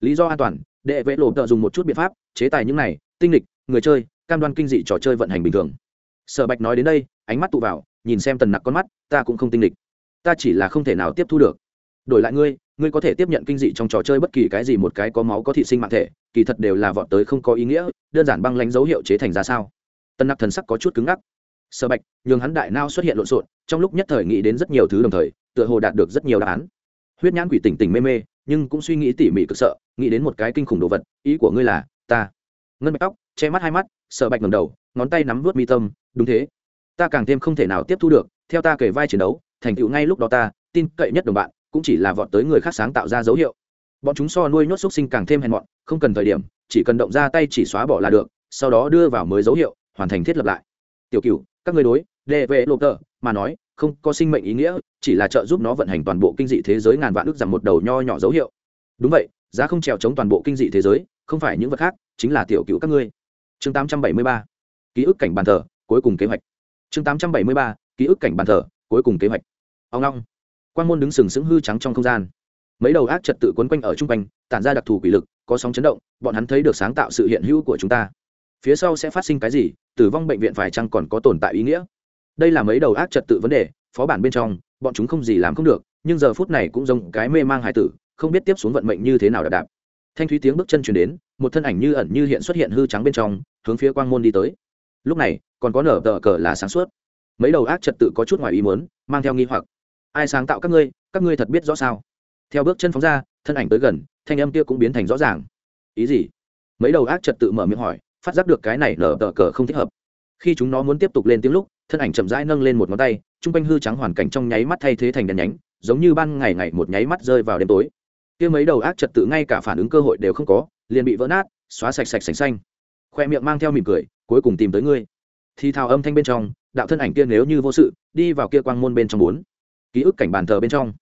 Lý do an toàn, đệ vệ lộ tờ dùng một chút biện pháp, chế tài những này, tinh lịch, người chơi, cam đoan kinh dị trò chơi vận hành bình thường. Sở bạch nói đến đây, ánh mắt tụ vào, nhìn xem tần nặc con mắt, ta cũng không tinh lịch. Ta chỉ là không thể nào tiếp thu được. Đổi lại ngươi ngươi có thể tiếp nhận kinh dị trong trò chơi bất kỳ cái gì một cái có máu có thị sinh mạng thể, kỳ thật đều là vọt tới không có ý nghĩa, đơn giản băng lánh dấu hiệu chế thành ra sao? Tân nặc thần sắc có chút cứng ngắc. Sơ bạch, nhường hắn đại nao xuất hiện lộn xộn, trong lúc nhất thời nghĩ đến rất nhiều thứ đồng thời, tựa hồ đạt được rất nhiều đáp án. Huyết nhãn quỷ tỉnh tỉnh mê mê, nhưng cũng suy nghĩ tỉ mỉ cực sợ, nghĩ đến một cái kinh khủng đồ vật, ý của ngươi là, ta. Ngân bạch tóc, che mắt hai mắt sợ bạch ngầm đầu, ngón tay nắm vớt mi tâm, đúng thế. Ta càng thêm không thể nào tiếp thu được, theo ta kể vai chiến đấu, thành tựu ngay lúc đó ta, tin cậy nhất đồng bạn cũng chỉ là vọt tới người khác sáng tạo ra dấu hiệu. Bọn chúng so nuôi nhốt xúc sinh càng thêm hèn mọn, không cần thời điểm, chỉ cần động ra tay chỉ xóa bỏ là được, sau đó đưa vào mới dấu hiệu, hoàn thành thiết lập lại. Tiểu cửu, các người đối đệ vệ lộp tờ mà nói, không có sinh mệnh ý nghĩa, chỉ là trợ giúp nó vận hành toàn bộ kinh dị thế giới ngàn vạn ước rằng một đầu nho nhỏ dấu hiệu. Đúng vậy, giá không trèo chống toàn bộ kinh dị thế giới, không phải những vật khác, chính là tiểu cửu các ngươi. Chương 873 ký ức cảnh bàn thờ, cuối cùng kế hoạch. Chương 873 ký ức cảnh bàn thờ, cuối cùng kế hoạch. Ông long quan môn đứng sừng sững hư trắng trong không gian. Mấy đầu ác trật tự quấn quanh ở trung quanh, tản ra đặc thù quỷ lực, có sóng chấn động, bọn hắn thấy được sáng tạo sự hiện hữu của chúng ta. Phía sau sẽ phát sinh cái gì, tử vong bệnh viện phải chăng còn có tồn tại ý nghĩa? Đây là mấy đầu ác trật tự vấn đề, phó bản bên trong, bọn chúng không gì làm không được, nhưng giờ phút này cũng giống cái mê mang hải tử, không biết tiếp xuống vận mệnh như thế nào đạp đạp. Thanh thúy tiếng bước chân chuyển đến, một thân ảnh như ẩn như hiện xuất hiện hư trắng bên trong, hướng phía quang môn đi tới. Lúc này, còn có nở tờ cờ là sáng suốt. Mấy đầu ác trật tự có chút ngoài ý muốn, mang theo nghi hoặc ai sáng tạo các ngươi các ngươi thật biết rõ sao? Theo bước chân phóng ra, thân ảnh tới gần, thanh âm kia cũng biến thành rõ ràng. Ý gì? Mấy đầu ác trật tự mở miệng hỏi, phát giác được cái này nở tờ cờ không thích hợp. Khi chúng nó muốn tiếp tục lên tiếng lúc, thân ảnh chậm rãi nâng lên một ngón tay t r u n g quanh hư trắng hoàn cảnh trong nháy mắt thay thế thành đèn nhánh, giống như ban ngày ngày một nháy mắt rơi vào đêm tối. Kia mấy đầu ác trật tự ngay cả phản ứng cơ hội đều không có, liền bị vỡ nát, xóa sạch sạch sành xanh. Khoe miệng mang theo mỉm cười, cuối cùng tìm tới ngươi. Thì thào âm thanh bên trong, đạo thân ảnh kia nếu như vô sự, đi vào kia quang môn bên trong bốn ký ức cảnh bàn thờ bên trong.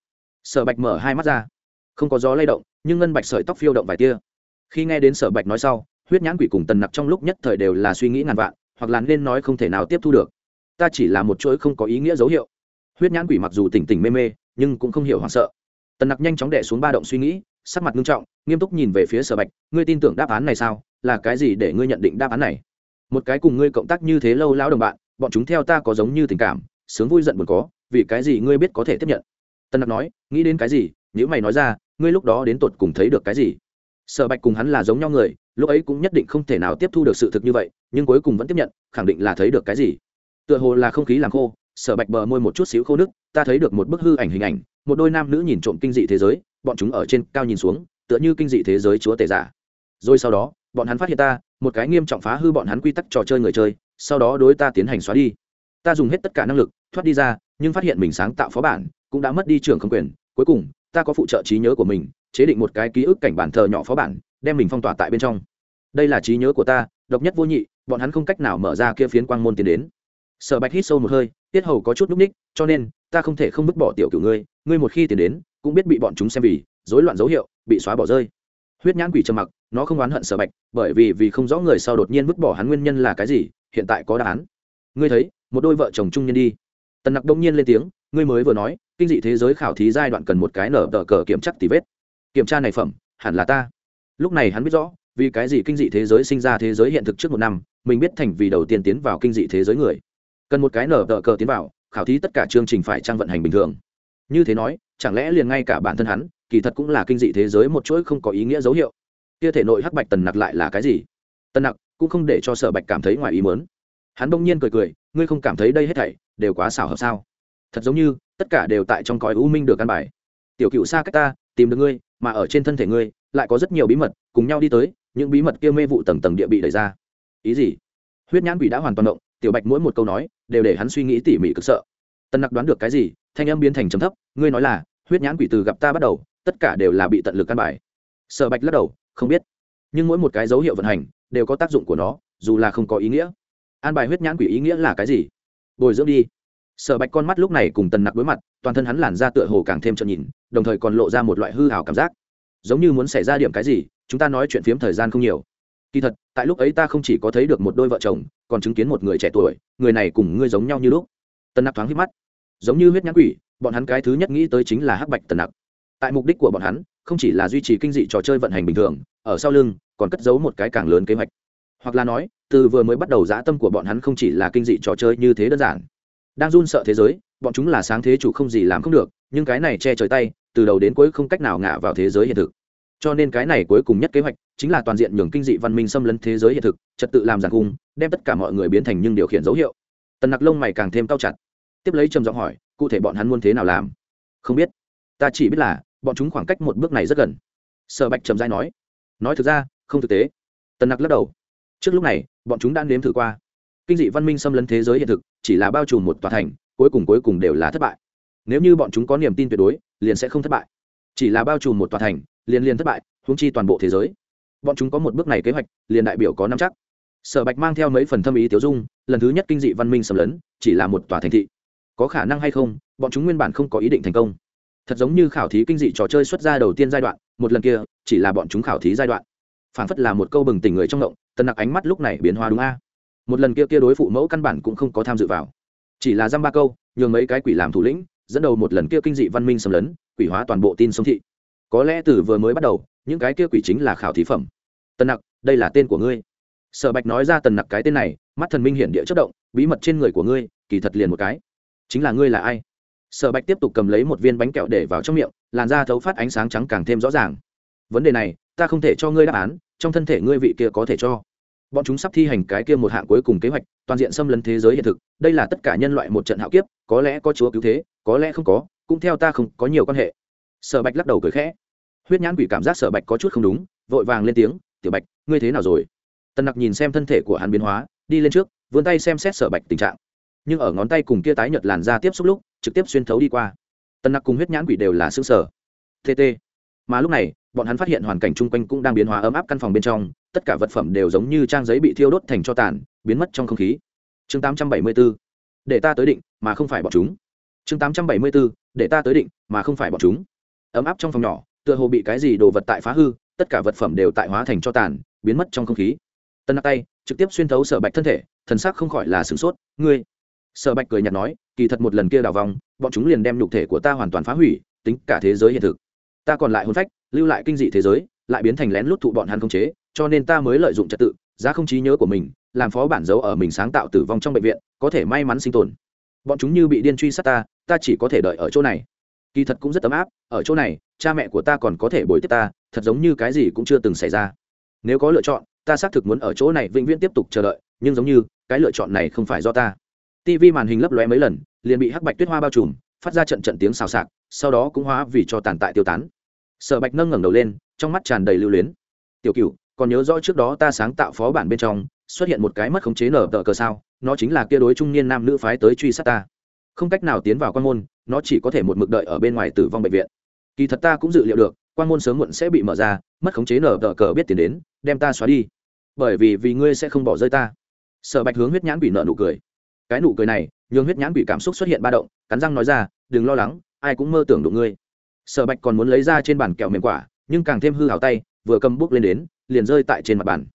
Sở bạch mở hai mắt ra. Không có gió lay động, nhưng ngân bạch sợi tóc phiêu động vài tia. Khi nghe đến sở bạch nói sau, huyết nhãn quỷ cùng tần nặc trong lúc nhất thời đều là suy nghĩ ngàn vạn, hoặc là nên nói không thể nào tiếp thu được. Ta chỉ là một chuỗi không có ý nghĩa dấu hiệu. Huyết nhãn quỷ mặc dù tỉnh tỉnh mê mê, nhưng cũng không hiểu hoảng sợ. Tần nặc nhanh chóng đẻ xuống ba động suy nghĩ, sắc mặt nghiêm trọng, nghiêm túc nhìn về phía sở bạch, ngươi tin tưởng đáp án này sao? Là cái gì để ngươi nhận định đáp án này? Một cái cùng ngươi cộng tác như thế lâu lão đồng bạn, bọn chúng theo ta có giống như tình cảm, sướng vui giận buồn có vì cái gì ngươi biết có thể tiếp nhận? Tần nặc nói, nghĩ đến cái gì nếu mày nói ra, ngươi lúc đó đến tột cùng thấy được cái gì? Sở bạch cùng hắn là giống nhau người, lúc ấy cũng nhất định không thể nào tiếp thu được sự thực như vậy, nhưng cuối cùng vẫn tiếp nhận, khẳng định là thấy được cái gì. Tựa hồ là không khí làm khô, sở bạch bờ môi một chút xíu khô nước ta thấy được một bức hư ảnh hình ảnh, một đôi nam nữ nhìn trộm kinh dị thế giới, bọn chúng ở trên cao nhìn xuống, tựa như kinh dị thế giới chúa tể giả. Rồi sau đó, bọn hắn phát hiện ta, một cái nghiêm trọng phá hư bọn hắn quy tắc trò chơi người chơi, sau đó đối ta tiến hành xóa đi. Ta dùng hết tất cả năng lực thoát đi ra, nhưng phát hiện mình sáng tạo phó bản, cũng đã mất đi trường không quyền. Cuối cùng, ta có phụ trợ trí nhớ của mình, chế định một cái ký ức cảnh bản thờ nhỏ phó bản, đem mình phong tỏa tại bên trong. Đây là trí nhớ của ta, độc nhất vô nhị, bọn hắn không cách nào mở ra kia phiến quang môn tiến đến. Sở bạch hít sâu một hơi, tiết hầu có chút núp ních, cho nên, ta không thể không vứt bỏ tiểu cửu ngươi ngươi một khi tiến đến, cũng biết bị bọn chúng xem vì rối loạn dấu hiệu, bị xóa bỏ rơi. Huyết nhãn quỷ trầm mặc, nó không oán hận sở bạch, bởi vì vì không rõ người sau đột nhiên vứt bỏ hắn nguyên nhân là cái gì, hiện tại có đáp án. Ngươi thấy, một đôi vợ chồng trung nhân đi tần nặc đông nhiên lên tiếng, ngươi mới vừa nói, kinh dị thế giới khảo thí giai đoạn cần một cái nở tờ cờ kiểm chắc tì vết. Kiểm tra này phẩm, hẳn là ta. Lúc này hắn biết rõ, vì cái gì kinh dị thế giới sinh ra thế giới hiện thực trước một năm, mình biết thành vì đầu tiên tiến vào kinh dị thế giới người. Cần một cái nở tờ cờ tiến vào, khảo thí tất cả chương trình phải trang vận hành bình thường. Như thế nói, chẳng lẽ liền ngay cả bản thân hắn, kỳ thật cũng là kinh dị thế giới một chuỗi không có ý nghĩa dấu hiệu. Kia thể nội hắc bạch tần nặc lại là cái gì? Tần nặc cũng không để cho sở bạch cảm thấy ngoài ý mớn hắn đông nhiên cười cười, ngươi không cảm thấy đây hết thảy đều quá xảo hợp sao? Thật giống như, tất cả đều tại trong cõi u minh được căn bài. Tiểu cựu xa cách ta, tìm được ngươi, mà ở trên thân thể ngươi, lại có rất nhiều bí mật, cùng nhau đi tới, những bí mật kia mê vụ tầng tầng địa bị đẩy ra. Ý gì? Huyết nhãn quỷ đã hoàn toàn động, tiểu bạch mỗi một câu nói, đều để hắn suy nghĩ tỉ mỉ cực sợ. Tân nặc đoán được cái gì, thanh âm biến thành trầm thấp, ngươi nói là, huyết nhãn quỷ từ gặp ta bắt đầu, tất cả đều là bị tận lực căn bài. Sợ bạch lắc đầu, không biết. Nhưng mỗi một cái dấu hiệu vận hành, đều có tác dụng của nó, dù là không có ý nghĩa. An bài huyết nhãn quỷ ý nghĩa là cái gì? Bồi dưỡng đi. Sở bạch con mắt lúc này cùng tần nặc đối mặt, toàn thân hắn làn ra tựa hồ càng thêm trợn nhìn, đồng thời còn lộ ra một loại hư hào cảm giác. Giống như muốn xảy ra điểm cái gì, chúng ta nói chuyện phiếm thời gian không nhiều. Kỳ thật, tại lúc ấy ta không chỉ có thấy được một đôi vợ chồng, còn chứng kiến một người trẻ tuổi, người này cùng ngươi giống nhau như lúc. Tần nặc thoáng hít mắt. Giống như huyết nhãn quỷ, bọn hắn cái thứ nhất nghĩ tới chính là hắc bạch tần nặc. Tại mục đích của bọn hắn, không chỉ là duy trì kinh dị trò chơi vận hành bình thường, ở sau lưng, còn cất giấu một cái càng lớn kế hoạch hoặc là nói, từ vừa mới bắt đầu dã tâm của bọn hắn không chỉ là kinh dị trò chơi như thế đơn giản. Đang run sợ thế giới, bọn chúng là sáng thế chủ không gì làm không được, nhưng cái này che trời tay, từ đầu đến cuối không cách nào ngả vào thế giới hiện thực. Cho nên cái này cuối cùng nhất kế hoạch chính là toàn diện nhường kinh dị văn minh xâm lấn thế giới hiện thực, trật tự làm giàn cung, đem tất cả mọi người biến thành những điều khiển dấu hiệu. Tần nặc lông mày càng thêm cao chặt. Tiếp lấy trầm giọng hỏi, cụ thể bọn hắn muốn thế nào làm? Không biết. Ta chỉ biết là, bọn chúng khoảng cách một bước này rất gần. Sở bạch trầm dai nói. Nói thực ra, không thực tế. Tần nặc lắc đầu trước lúc này, bọn chúng đã nếm thử qua. Kinh dị văn minh xâm lấn thế giới hiện thực, chỉ là bao trùm một tòa thành, cuối cùng cuối cùng đều là thất bại. Nếu như bọn chúng có niềm tin tuyệt đối, liền sẽ không thất bại. Chỉ là bao trùm một tòa thành, liền liền thất bại húng chi toàn bộ thế giới. Bọn chúng có một bước này kế hoạch, liền đại biểu có năm chắc. Sở bạch mang theo mấy phần thâm ý tiêu dung, lần thứ nhất kinh dị văn minh xâm lấn, chỉ là một tòa thành thị. Có khả năng hay không, bọn chúng nguyên bản không có ý định thành công. Thật giống như khảo thí kinh dị trò chơi xuất ra đầu tiên giai đoạn, một lần kia, chỉ là bọn chúng khảo thí giai đoạn. Phản phất là một câu bừng tỉnh người trong động tần nặc ánh mắt lúc này biến hóa đúng a. Một lần kia kia đối phụ mẫu căn bản cũng không có tham dự vào. Chỉ là dăm ba câu, nhường mấy cái quỷ làm thủ lĩnh, dẫn đầu một lần kia kinh dị văn minh xâm lấn, quỷ hóa toàn bộ tin sông thị. Có lẽ từ vừa mới bắt đầu, những cái kia quỷ chính là khảo thí phẩm. Tần nặc, đây là tên của ngươi. Sở bạch nói ra tần nặc cái tên này, mắt thần minh hiển địa chất động, bí mật trên người của ngươi, kỳ thật liền một cái. Chính là ngươi là ai? Sở bạch tiếp tục cầm lấy một viên bánh kẹo để vào trong miệng, làn da thấu phát ánh sáng trắng càng thêm rõ ràng. Vấn đề này, ta không thể cho ngươi đáp án, trong thân thể ngươi vị kia có thể cho bọn chúng sắp thi hành cái kia một hạng cuối cùng kế hoạch, toàn diện xâm lấn thế giới hiện thực. Đây là tất cả nhân loại một trận hạo kiếp, có lẽ có chúa cứu thế, có lẽ không có, cũng theo ta không có nhiều quan hệ. Sở bạch lắc đầu cười khẽ. Huyết nhãn quỷ cảm giác sở bạch có chút không đúng, vội vàng lên tiếng, tiểu bạch, ngươi thế nào rồi? Tần nặc nhìn xem thân thể của hắn biến hóa, đi lên trước, vươn tay xem xét sở bạch tình trạng. Nhưng ở ngón tay cùng kia tái nhợt làn ra tiếp xúc lúc, trực tiếp xuyên thấu đi qua. Tần nặc cùng huyết nhãn quỷ đều là xương sở tt mà lúc này, bọn hắn phát hiện hoàn cảnh chung quanh cũng đang biến hóa ấm áp căn phòng bên trong tất cả vật phẩm đều giống như trang giấy bị thiêu đốt thành cho tàn, biến mất trong không khí. Chương 874. để ta tới định mà không phải bọn chúng. Chương 874. để ta tới định mà không phải bọn chúng. Ấm áp trong phòng nhỏ, tựa hồ bị cái gì đồ vật tại phá hư, tất cả vật phẩm đều tại hóa thành cho tàn, biến mất trong không khí. Tân nặc tay, trực tiếp xuyên thấu sở bạch thân thể, thần sắc không khỏi là sửng sốt. Ngươi? Sở bạch cười nhạt nói, kỳ thật một lần kia đào vòng, bọn chúng liền đem nhục thể của ta hoàn toàn phá hủy, tính cả thế giới hiện thực. Ta còn lại hôn phách, lưu lại kinh dị thế giới, lại biến thành lén lút thụ bọn hắn không chế cho nên ta mới lợi dụng trật tự, giá không trí nhớ của mình, làm phó bản dấu ở mình sáng tạo tử vong trong bệnh viện, có thể may mắn sinh tồn. Bọn chúng như bị điên truy sát ta ta chỉ có thể đợi ở chỗ này. Kỳ thật cũng rất ấm áp, ở chỗ này, cha mẹ của ta còn có thể bồi tiếp ta, thật giống như cái gì cũng chưa từng xảy ra. Nếu có lựa chọn, ta xác thực muốn ở chỗ này vĩnh viễn tiếp tục chờ đợi, nhưng giống như, cái lựa chọn này không phải do ta. Tv màn hình lấp lóe mấy lần, liền bị hắc bạch tuyết hoa bao trùm, phát ra trận trận tiếng xào xạc, sau đó cũng hóa vì cho tàn tại tiêu tán. Sở bạch nâng ngẩng đầu lên, trong mắt tràn đầy lưu luyến. Tiểu cựu còn nhớ rõ trước đó ta sáng tạo phó bản bên trong, xuất hiện một cái mất khống chế nở tờ cờ sao, nó chính là kia đối trung niên nam nữ phái tới truy sát ta. Không cách nào tiến vào quan môn, nó chỉ có thể một mực đợi ở bên ngoài tử vong bệnh viện. Kỳ thật ta cũng dự liệu được, quan môn sớm muộn sẽ bị mở ra, mất khống chế nở tờ cờ biết tiền đến, đem ta xóa đi. Bởi vì vì ngươi sẽ không bỏ rơi ta. Sở bạch hướng huyết nhãn bị nợ nụ cười. Cái nụ cười này, nhường huyết nhãn bị cảm xúc xuất hiện ba động, cắn răng nói ra, đừng lo lắng, ai cũng mơ tưởng đụng ngươi. Sở bạch còn muốn lấy ra trên bàn kẹo mềm quả, nhưng càng thêm hư hảo tay, vừa cầm bút lên đến liền rơi tại trên mặt bàn.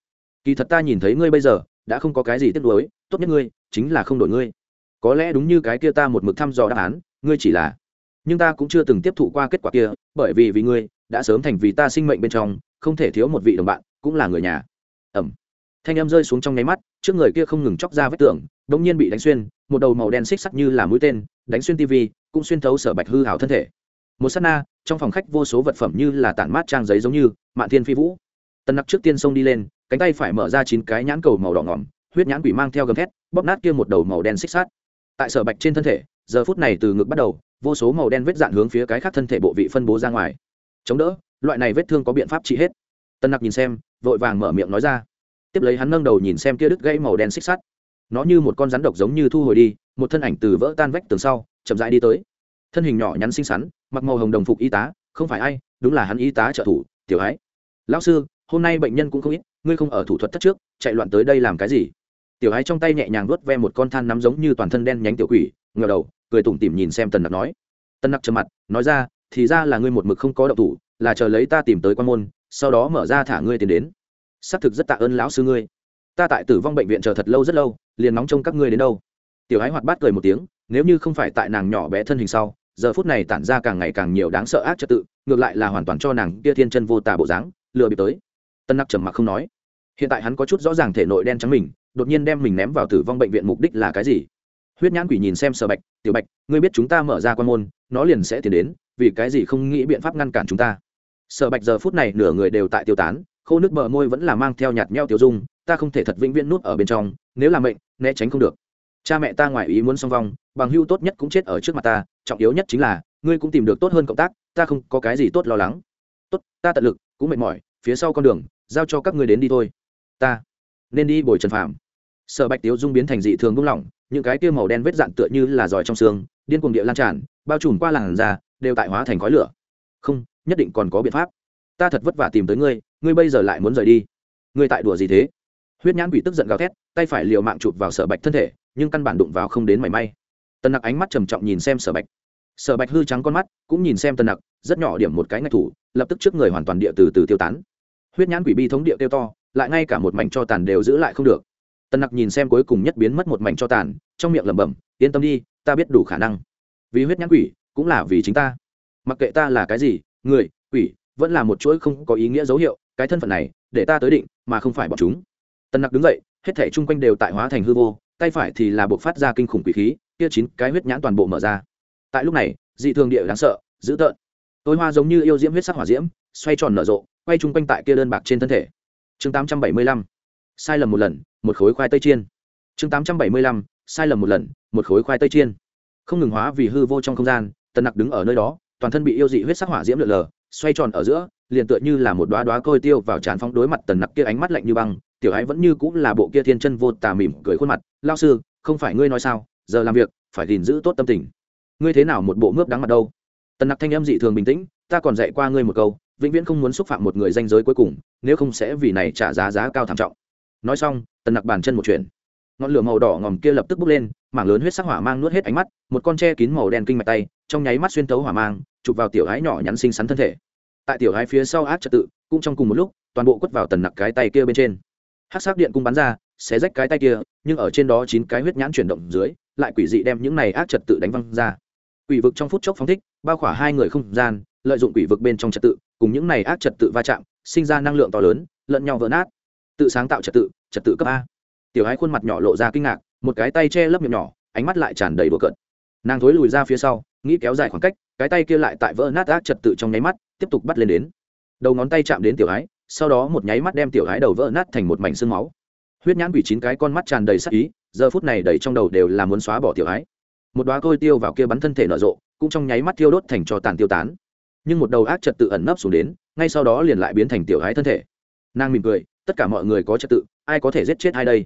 Kỳ thật ta nhìn thấy ngươi bây giờ, đã không có cái gì tiếc nuối, tốt nhất ngươi, chính là không đổi ngươi. Có lẽ đúng như cái kia ta một mực thăm dò đáp án, ngươi chỉ là. Nhưng ta cũng chưa từng tiếp thụ qua kết quả kia, bởi vì vì ngươi, đã sớm thành vì ta sinh mệnh bên trong, không thể thiếu một vị đồng bạn, cũng là người nhà. Ẩm. Thanh em rơi xuống trong nháy mắt, trước người kia không ngừng chóc ra vết tường đ ỗ n g nhiên bị đánh xuyên, một đầu màu đen xích sắc như là mũi tên, đánh xuyên tv cũng xuyên thấu sở bạch hư hảo thân thể. Một s á t na, trong phòng khách vô số vật phẩm như là tản mát trang giấy giống như, mạn thiên phi vũ. Tần nặc trước tiên xông đi lên, cánh tay phải mở ra chín cái nhãn cầu màu đỏ ngỏm huyết nhãn quỷ mang theo gầm thét, bóp nát kia một đầu màu đen xích sát tại sở bạch trên thân thể, giờ phút này từ ngực bắt đầu, vô số màu đen vết dạn hướng phía cái khác thân thể bộ vị phân bố ra ngoài. Chống đỡ, loại này vết thương có biện pháp trị hết. Tân nặc nhìn xem, vội vàng mở miệng nói ra. Tiếp lấy hắn nâng đầu nhìn xem kia đứt gãy màu đen xích sắt. Nó như một con rắn độc giống như thu hồi đi, một thân ảnh từ vỡ tan vách tường sau, chậm rãi đi tới. Thân hình nhỏ nhắn xinh xắn, mặc màu hồng đồng phục y tá, không phải ai, đúng là hắn y tá trợ thủ, tiểu ái lão sư hôm nay bệnh nhân cũng không ít, ngươi không ở thủ thuật thất trước, chạy loạn tới đây làm cái gì? Tiểu ái trong tay nhẹ nhàng vuốt ve một con than nắm giống như toàn thân đen nhánh tiểu quỷ ngờ đầu, cười tủm tỉm nhìn xem tần nặc nói. Tần nặc trầm mặt, nói ra, thì ra là ngươi một mực không có động thủ, là chờ lấy ta tìm tới quan môn, sau đó mở ra thả ngươi tiền đến. Xác thực rất tạ ơn lão sư ngươi. Ta tại tử vong bệnh viện chờ thật lâu rất lâu, liền nóng trông các ngươi đến đâu. Tiểu ái hoạt bát cười một tiếng, nếu như không phải tại nàng nhỏ bé thân hình sau, giờ phút này tản ra càng ngày càng nhiều đáng sợ ác trật tự, ngược lại là hoàn toàn cho nàng kia thiên chân vô tà bộ dáng, lừa bịp tới tân nặc trầm mặc không nói. Hiện tại hắn có chút rõ ràng thể nội đen trắng mình, đột nhiên đem mình ném vào tử vong bệnh viện mục đích là cái gì? Huyết nhãn quỷ nhìn xem sở bạch, tiểu bạch, ngươi biết chúng ta mở ra quan môn, nó liền sẽ tiến đến, vì cái gì không nghĩ biện pháp ngăn cản chúng ta? Sở bạch giờ phút này nửa người đều tại tiêu tán, khô nước bờ môi vẫn là mang theo nhạt nheo tiêu dung, ta không thể thật vĩnh viễn nuốt ở bên trong, nếu là mệnh, né tránh không được. Cha mẹ ta ngoài ý muốn song vong, bằng hưu tốt nhất cũng chết ở trước mặt ta, trọng yếu nhất chính là, ngươi cũng tìm được tốt hơn cộng tác, ta không có cái gì tốt lo lắng. Tốt, ta tận lực, cũng mệt mỏi, phía sau con đường giao cho các ngươi đến đi thôi. Ta nên đi bồi trần phạm sở bạch tiếu dung biến thành dị thường buông lỏng, những cái kia màu đen vết dạn tựa như là giỏi trong xương, điên cuồng địa lan tràn, bao trùm qua làn da, đều tại hóa thành khói lửa. Không, nhất định còn có biện pháp. Ta thật vất vả tìm tới ngươi ngươi bây giờ lại muốn rời đi. Ngươi tại đùa gì thế? Huyết nhãn quỷ tức giận gào thét, tay phải liều mạng chụp vào sở bạch thân thể, nhưng căn bản đụng vào không đến mảy may. Tần nặc ánh mắt trầm trọng nhìn xem sở bạch. Sở bạch hư trắng con mắt, cũng nhìn xem tần nặc, rất nhỏ điểm một cái ngạch thủ, lập tức trước người hoàn toàn địa từ từ tiêu tán huyết nhãn quỷ bi thống địa kêu to, lại ngay cả một mảnh cho tàn đều giữ lại không được. Tần nặc nhìn xem cuối cùng nhất biến mất một mảnh cho tàn, trong miệng lẩm bẩm, yên tâm đi, ta biết đủ khả năng. Vì huyết nhãn quỷ, cũng là vì chính ta. Mặc kệ ta là cái gì, người, quỷ, vẫn là một chuỗi không có ý nghĩa dấu hiệu, cái thân phận này, để ta tới định, mà không phải bọn chúng. Tần nặc đứng dậy, hết thể chung quanh đều tại hóa thành hư vô, tay phải thì là buộc phát ra kinh khủng quỷ khí, kia chín cái huyết nhãn toàn bộ mở ra. Tại lúc này, dị thường địa đáng sợ, dữ tợn. Tôi hoa giống như yêu diễm huyết sắc hỏa diễm xoay tròn nở rộ, quay chung quanh tại kia đơn bạc trên thân thể. Chương tám trăm bảy mươi lăm, sai lầm một lần, một khối khoai tây chiên. Chương tám trăm bảy mươi lăm, sai lầm một lần, một khối khoai tây chiên. Không ngừng hóa vì hư vô trong không gian, tần nặc đứng ở nơi đó, toàn thân bị yêu dị huyết sắc hỏa diễm lượn lờ xoay tròn ở giữa, liền tựa như là một đoá đoá côi tiêu vào trán phóng đối mặt tần nặc kia ánh mắt lạnh như băng, tiểu ái vẫn như cũng là bộ kia thiên chân vô tà mỉm cười khuôn mặt lao sư, không phải ngươi nói sao, giờ làm việc, phải gìn giữ tốt tâm tình. Ngươi thế nào một bộ mướp đắng mặt đâu? Tần nặc thanh âm dị thường bình tĩnh, ta còn dạy qua ngươi một câu vĩnh viễn không muốn xúc phạm một người danh giới cuối cùng, nếu không sẽ vì này trả giá giá cao thảm trọng. Nói xong, tần nặc bàn chân một chuyện ngọn lửa màu đỏ ngòm kia lập tức bốc lên, mảng lớn huyết sắc hỏa mang nuốt hết ánh mắt, một con tre kín màu đen kinh mạch tay, trong nháy mắt xuyên tấu hỏa mang, chụp vào tiểu ái nhỏ nhắn xinh xắn thân thể. Tại tiểu ái phía sau ác trật tự, cũng trong cùng một lúc, toàn bộ quất vào tần nặc cái tay kia bên trên. Hát sắc điện cung bắn ra, xé rách cái tay kia, nhưng ở trên đó chín cái huyết nhãn chuyển động dưới, lại quỷ dị đem những này ác trật tự đánh văng ra. Quỷ vực trong phút chốc phóng thích, bao khỏa hai người không gian, lợi dụng quỷ vực bên trong trật tự cùng những này ác trật tự va chạm, sinh ra năng lượng to lớn, lẫn nhau vỡ nát. Tự sáng tạo trật tự trật tự cấp a. Tiểu hai khuôn mặt nhỏ lộ ra kinh ngạc, một cái tay che lấp miệng nhỏ, ánh mắt lại tràn đầy đùa cợt. Nàng thối lùi ra phía sau, nghĩ kéo dài khoảng cách, cái tay kia lại tại vỡ nát ác trật tự trong nháy mắt, tiếp tục bắt lên đến. Đầu ngón tay chạm đến tiểu ái, sau đó một nháy mắt đem tiểu ái đầu vỡ nát thành một mảnh xương máu. Huyết nhãn quỷ chín cái con mắt tràn đầy sắc ý, giờ phút này đầy trong đầu đều là muốn xóa bỏ tiểu ái. Một đoá côi tiêu vào kia bắn thân thể nở rộ, cũng trong nháy mắt tiêu đốt thành cho tàn tiêu tán nhưng một đầu ác trật tự ẩn nấp xuống đến, ngay sau đó liền lại biến thành tiểu hái thân thể. Nàng mỉm cười, tất cả mọi người có trật tự, ai có thể giết chết ai đây?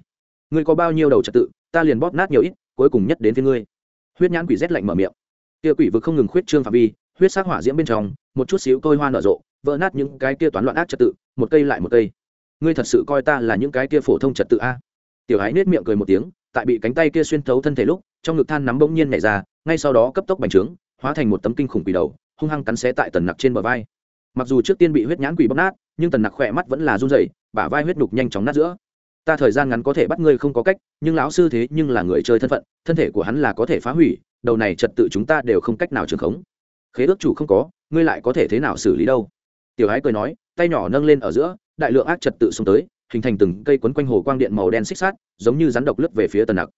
Ngươi có bao nhiêu đầu trật tự, ta liền bóp nát nhiều ít, cuối cùng nhất đến với ngươi. Huyết nhãn quỷ rét lạnh mở miệng. Kia quỷ vực không ngừng khuyết trương phạm vi, huyết sắc hỏa diễm bên trong, một chút xíu tôi hoa nở rộ, vỡ nát những cái kia toán loạn ác trật tự, một cây lại một cây. Ngươi thật sự coi ta là những cái kia phổ thông trật tự a? Tiểu hái nết miệng cười một tiếng, tại bị cánh tay kia xuyên thấu thân thể lúc, trong ngực than nắm bỗng nhiên nhảy ra, ngay sau đó cấp tốc bành trướng, hóa thành một tấm kinh khủng quỷ đầu hung hăng cắn xé tại tần nặc trên bờ vai. Mặc dù trước tiên bị huyết nhãn quỷ bóc nát, nhưng tần nặc khỏe mắt vẫn là run rẩy, bả vai huyết đục nhanh chóng nát giữa. Ta thời gian ngắn có thể bắt ngươi không có cách, nhưng lão sư thế nhưng là người chơi thân phận, thân thể của hắn là có thể phá hủy, đầu này trật tự chúng ta đều không cách nào trường khống. Khế ước chủ không có, ngươi lại có thể thế nào xử lý đâu? Tiểu ái cười nói, tay nhỏ nâng lên ở giữa, đại lượng ác trật tự xông tới, hình thành từng cây quấn quanh hồ quang điện màu đen xích sát giống như rắn độc lướt về phía tần nặc.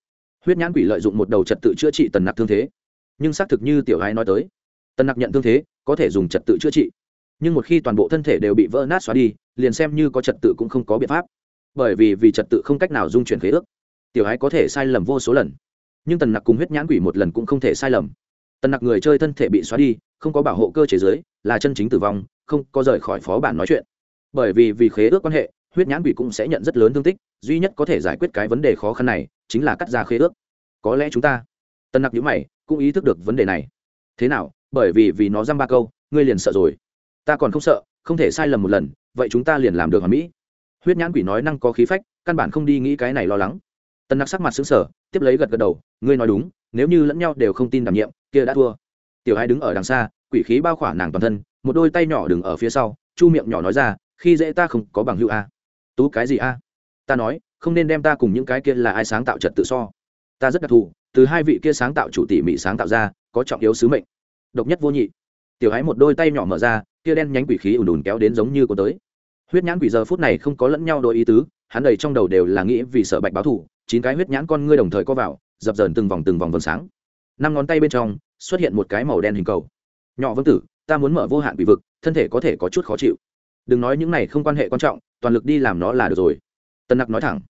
Huyết nhãn quỷ lợi dụng một đầu trật tự chữa trị tần nặc thương thế. Nhưng xác thực như tiểu ái nói tới tần nặc nhận thương thế, có thể dùng trật tự chữa trị. Nhưng một khi toàn bộ thân thể đều bị vỡ nát xóa đi, liền xem như có trật tự cũng không có biện pháp. Bởi vì vì trật tự không cách nào dung chuyển khế ước. Tiểu ái có thể sai lầm vô số lần. Nhưng tần nặc cùng huyết nhãn quỷ một lần cũng không thể sai lầm. Tần nặc người chơi thân thể bị xóa đi, không có bảo hộ cơ chế giới, là chân chính tử vong, không có rời khỏi phó bản nói chuyện. Bởi vì vì khế ước quan hệ, huyết nhãn quỷ cũng sẽ nhận rất lớn thương tích, duy nhất có thể giải quyết cái vấn đề khó khăn này, chính là cắt ra khế ước. Có lẽ chúng ta, tần nặc nhữ mày, cũng ý thức được vấn đề này. Thế nào bởi vì vì nó dăm ba câu, ngươi liền sợ rồi. Ta còn không sợ, không thể sai lầm một lần, vậy chúng ta liền làm được hoàn mỹ. Huyết nhãn quỷ nói năng có khí phách, căn bản không đi nghĩ cái này lo lắng. Tân nặc sắc mặt xứng sở tiếp lấy gật gật đầu, ngươi nói đúng, nếu như lẫn nhau đều không tin đảm nhiệm, kia đã thua. Tiểu hai đứng ở đằng xa, quỷ khí bao khỏa nàng toàn thân, một đôi tay nhỏ đứng ở phía sau, chu miệng nhỏ nói ra, khi dễ ta không có bằng hữu a. Tú cái gì a? Ta nói, không nên đem ta cùng những cái kia là ai sáng tạo trật tự so. Ta rất đặc thù, từ hai vị kia sáng tạo chủ tỉ mỉ sáng tạo ra, có trọng yếu sứ mệnh độc nhất vô nhị. Tiểu hái một đôi tay nhỏ mở ra, kia đen nhánh quỷ khí ùn ùn kéo đến giống như có tới. Huyết nhãn quỷ giờ phút này không có lẫn nhau đôi ý tứ, hắn đầy trong đầu đều là nghĩ vì sợ bạch báo thủ, chín cái huyết nhãn con ngươi đồng thời co vào, dập dờn từng vòng từng vòng vầng sáng. Năm ngón tay bên trong, xuất hiện một cái màu đen hình cầu. Nhỏ vương tử, ta muốn mở vô hạn quỷ vực, thân thể có thể có chút khó chịu. Đừng nói những này không quan hệ quan trọng, toàn lực đi làm nó là được rồi. Tân nặc nói thẳng.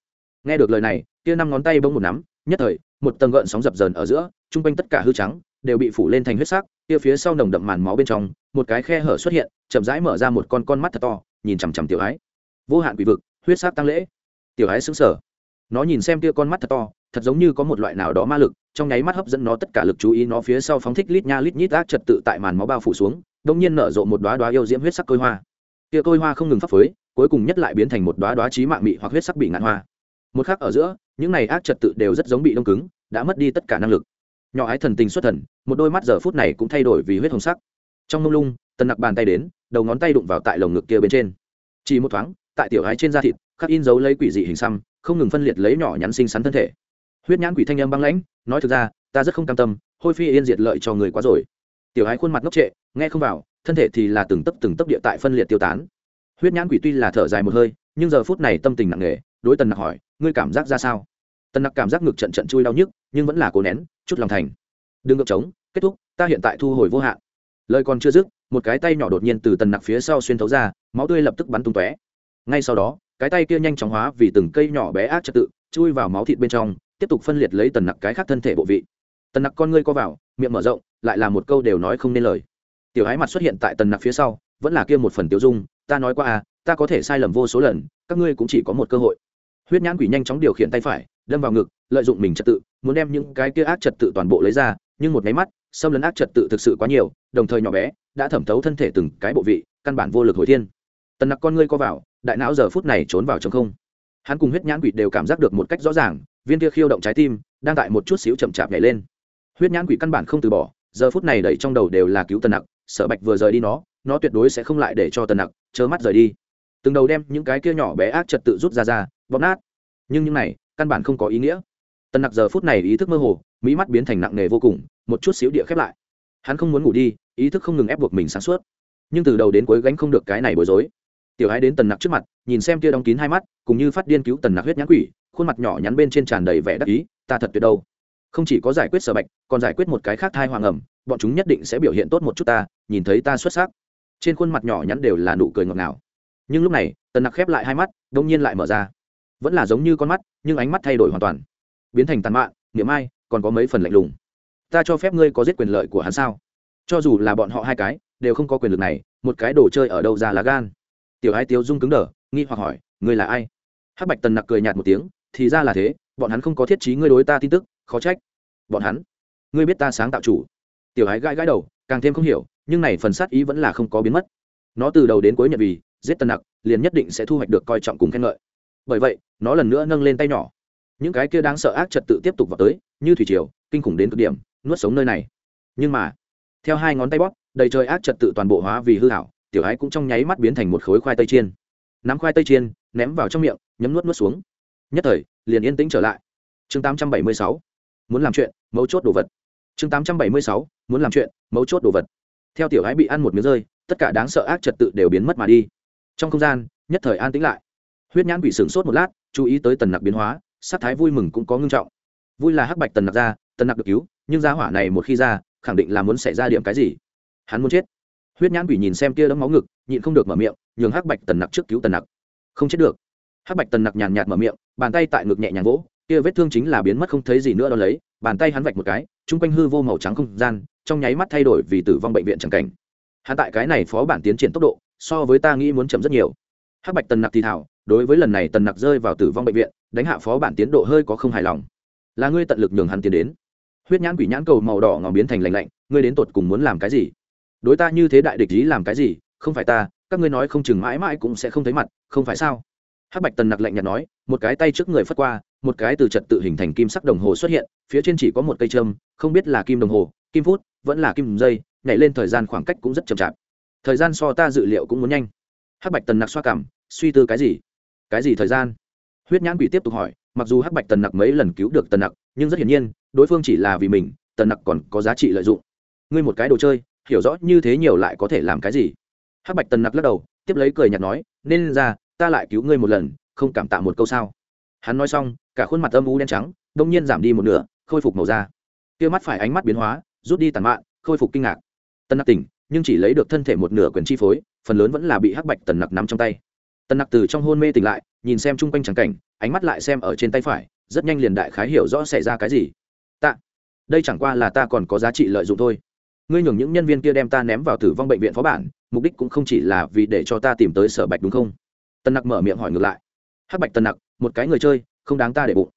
Nghe được lời này, kia năm ngón tay bỗng một nắm, nhất thời, một tầng gợn sóng dập dờn ở giữa chung quanh tất cả hư trắng, đều bị phủ lên thành huyết sắc kia phía sau nồng đậm màn máu bên trong, một cái khe hở xuất hiện, chậm rãi mở ra một con con mắt thật to, nhìn chằm chằm tiểu ái. Vô hạn quỷ vực, huyết sắc tăng lễ. Tiểu ái xứng sở nó nhìn xem kia con mắt thật to, thật giống như có một loại nào đó ma lực, trong nháy mắt hấp dẫn nó tất cả lực chú ý nó phía sau phóng thích lít nha lít nhít ác trật tự tại màn máu bao phủ xuống đông nhiên nở rộ một đoá đoá yêu diễm huyết sắc côi hoa. Kia côi hoa không ngừng phấp phới, cuối cùng nhất lại biến thành một đoá đoá trí mạng mị hoặc huyết sắc bị ngạn hoa. Một khắc ở giữa, những này ác trật tự đều rất giống bị đông cứng, đã mất đi tất cả năng lực nhỏ ái thần tình xuất thần, một đôi mắt giờ phút này cũng thay đổi vì huyết hồng sắc. Trong mông lung, tần nặc bàn tay đến, đầu ngón tay đụng vào tại lồng ngực kia bên trên. Chỉ một thoáng, tại tiểu ái trên da thịt, khắc in dấu lấy quỷ dị hình xăm, không ngừng phân liệt lấy nhỏ nhắn xinh xắn thân thể. Huyết nhãn quỷ thanh âm băng lãnh, nói thực ra, ta rất không cam tâm, hôi phi yên diệt lợi cho người quá rồi. Tiểu ái khuôn mặt ngốc trệ, nghe không vào, thân thể thì là từng tấc từng tấc địa tại phân liệt tiêu tán. Huyết nhãn quỷ tuy là thở dài một hơi, nhưng giờ phút này tâm tình nặng nề, đối tần nặc hỏi, ngươi cảm giác ra sao? Tần nặc cảm giác ngực trận trận chui đau nhức, nhưng vẫn là cố nén, chút lòng thành. Đừng ngược trống, kết thúc, ta hiện tại thu hồi vô hạn. Lời còn chưa dứt, một cái tay nhỏ đột nhiên từ tần nặc phía sau xuyên thấu ra, máu tươi lập tức bắn tung tóe. Ngay sau đó, cái tay kia nhanh chóng hóa vì từng cây nhỏ bé ác trật tự, chui vào máu thịt bên trong, tiếp tục phân liệt lấy tần nặc cái khác thân thể bộ vị. Tần nặc con ngươi co vào, miệng mở rộng, lại là một câu đều nói không nên lời. Tiểu ái mặt xuất hiện tại tần nặc phía sau, vẫn là kia một phần tiêu dung, ta nói qua à ta có thể sai lầm vô số lần, các ngươi cũng chỉ có một cơ hội. Huyết nhãn quỷ nhanh chóng điều khiển tay phải đâm vào ngực, lợi dụng mình trật tự, muốn đem những cái kia ác trật tự toàn bộ lấy ra, nhưng một máy mắt, xâm lấn ác trật tự thực sự quá nhiều, đồng thời nhỏ bé, đã thẩm thấu thân thể từng cái bộ vị, căn bản vô lực hồi thiên. Tần nặc con ngươi co vào, đại não giờ phút này trốn vào trong không. Hắn cùng huyết nhãn quỷ đều cảm giác được một cách rõ ràng, viên kia khiêu động trái tim, đang tại một chút xíu chậm chạp nhảy lên. Huyết nhãn quỷ căn bản không từ bỏ, giờ phút này đẩy trong đầu đều là cứu tần nặc sở bạch vừa rời đi nó nó tuyệt đối sẽ không lại để cho tần nặc chớ mắt rời đi. Từng đầu đem những cái kia nhỏ bé ác trật tự rút ra ra, bóp nát. Nhưng những này căn bản không có ý nghĩa. Tần nặc giờ phút này ý thức mơ hồ, mỹ mắt biến thành nặng nề vô cùng, một chút xíu địa khép lại. Hắn không muốn ngủ đi, ý thức không ngừng ép buộc mình sáng suốt. Nhưng từ đầu đến cuối gánh không được cái này bối rối. Tiểu hái đến tần nặc trước mặt, nhìn xem kia đóng kín hai mắt, cùng như phát điên cứu tần nặc huyết nhãn quỷ, khuôn mặt nhỏ nhắn bên trên tràn đầy vẻ đắc ý, ta thật tuyệt đâu. Không chỉ có giải quyết sở bạch, còn giải quyết một cái khác thai hoàng ẩm, bọn chúng nhất định sẽ biểu hiện tốt một chút ta, nhìn thấy ta xuất sắc. Trên khuôn mặt nhỏ nhắn đều là nụ cười ngọt ngào. Nhưng lúc này, tần nặc khép lại hai mắt đông nhiên lại mở ra vẫn là giống như con mắt, nhưng ánh mắt thay đổi hoàn toàn. Biến thành tàn mạn, niệm ai, còn có mấy phần lạnh lùng. Ta cho phép ngươi có giết quyền lợi của hắn sao? Cho dù là bọn họ hai cái, đều không có quyền lực này, một cái đồ chơi ở đâu ra là gan? Tiểu hai tiếu dung cứng đờ, nghi hoặc hỏi, ngươi là ai? Hắc bạch tần nặc cười nhạt một tiếng, thì ra là thế, bọn hắn không có thiết trí ngươi đối ta tin tức, khó trách. Bọn hắn? Ngươi biết ta sáng tạo chủ. Tiểu hái gãi gãi đầu, càng thêm không hiểu, nhưng này phần sát ý vẫn là không có biến mất. Nó từ đầu đến cuối nhận vì, giết tần nặc, liền nhất định sẽ thu hoạch được coi trọng cùng khen ngợi bởi vậy, nó lần nữa nâng lên tay nhỏ. Những cái kia đáng sợ ác trật tự tiếp tục vào tới, như thủy triều, kinh khủng đến cực điểm, nuốt sống nơi này. Nhưng mà, theo hai ngón tay bóp, đầy trời ác trật tự toàn bộ hóa vì hư hảo, tiểu ái cũng trong nháy mắt biến thành một khối khoai tây chiên. Nắm khoai tây chiên, ném vào trong miệng, nhấm nuốt nuốt xuống. Nhất thời, liền yên tĩnh trở lại. Chương 876 muốn làm chuyện, mấu chốt đồ vật. Chương 876 muốn làm chuyện, mấu chốt đồ vật. Theo tiểu ái bị ăn một miếng rơi, tất cả đáng sợ ác trật tự đều biến mất mà đi. Trong không gian, nhất thời an tĩnh lại huyết nhãn bị sửng sốt một lát, chú ý tới tần nặc biến hóa sát thái vui mừng cũng có ngưng trọng. Vui là hắc bạch tần nặc ra, tần nặc được cứu, nhưng giá hỏa này một khi ra, khẳng định là muốn xảy ra điểm cái gì? Hắn muốn chết. Huyết nhãn quỷ nhìn xem kia đấm máu ngực, nhịn không được mở miệng, nhường hắc bạch tần nặc trước cứu tần nặc. Không chết được. Hắc bạch tần nặc nhàn nhạt mở miệng, bàn tay tại ngực nhẹ nhàng vỗ, kia vết thương chính là biến mất không thấy gì nữa đó lấy, bàn tay hắn vạch một cái, chung quanh hư vô màu trắng không gian, trong nháy mắt thay đổi vì tử vong bệnh viện chẳng cảnh. Hắn tại cái này phó bản tiến triển tốc độ, so với ta nghĩ muốn chậm rất nhiều hắc bạch tần nặc thì thảo, đối với lần này tần nặc rơi vào tử vong bệnh viện, đánh hạ phó bản tiến độ hơi có không hài lòng. Là ngươi tận lực nhường hắn tiến đến. Huyết nhãn quỷ nhãn cầu màu đỏ ngòm biến thành lành lạnh, ngươi đến tột cùng muốn làm cái gì? Đối ta như thế đại địch ý làm cái gì? Không phải ta, các ngươi nói không chừng mãi mãi cũng sẽ không thấy mặt, không phải sao? Hắc bạch tần nặc lạnh nhạt nói, một cái tay trước người phất qua, một cái từ trật tự hình thành kim sắc đồng hồ xuất hiện, phía trên chỉ có một cây trâm không biết là kim đồng hồ, kim phút, vẫn là kim dây, nhảy lên thời gian khoảng cách cũng rất chậm chạp. Thời gian so ta dự liệu cũng muốn nhanh hắc bạch tần nặc xoa cảm, suy tư cái gì? Cái gì thời gian? Huyết nhãn quỷ tiếp tục hỏi, mặc dù hắc bạch tần nặc mấy lần cứu được tần nặc, nhưng rất hiển nhiên, đối phương chỉ là vì mình, tần nặc còn có giá trị lợi dụng. Ngươi một cái đồ chơi, hiểu rõ như thế nhiều lại có thể làm cái gì? Hắc bạch tần nặc lắc đầu, tiếp lấy cười nhạt nói, nên ra, ta lại cứu ngươi một lần, không cảm tạ một câu sao? Hắn nói xong, cả khuôn mặt âm u đen trắng, đông nhiên giảm đi một nửa, khôi phục màu da. Kia mắt phải ánh mắt biến hóa, rút đi tàn mạn, khôi phục kinh ngạc. Tân nặc tỉnh, nhưng chỉ lấy được thân thể một nửa quyền chi phối phần lớn vẫn là bị hắc bạch tần nặc nắm trong tay. Tần nặc từ trong hôn mê tỉnh lại, nhìn xem chung quanh trắng cảnh, ánh mắt lại xem ở trên tay phải, rất nhanh liền đại khái hiểu rõ xảy ra cái gì. Tạ đây chẳng qua là ta còn có giá trị lợi dụng thôi. Ngươi nhường những nhân viên kia đem ta ném vào tử vong bệnh viện phó bản, mục đích cũng không chỉ là vì để cho ta tìm tới sở bạch đúng không? Tần nặc mở miệng hỏi ngược lại. Hắc bạch Tần nặc, một cái người chơi, không đáng ta để bụng.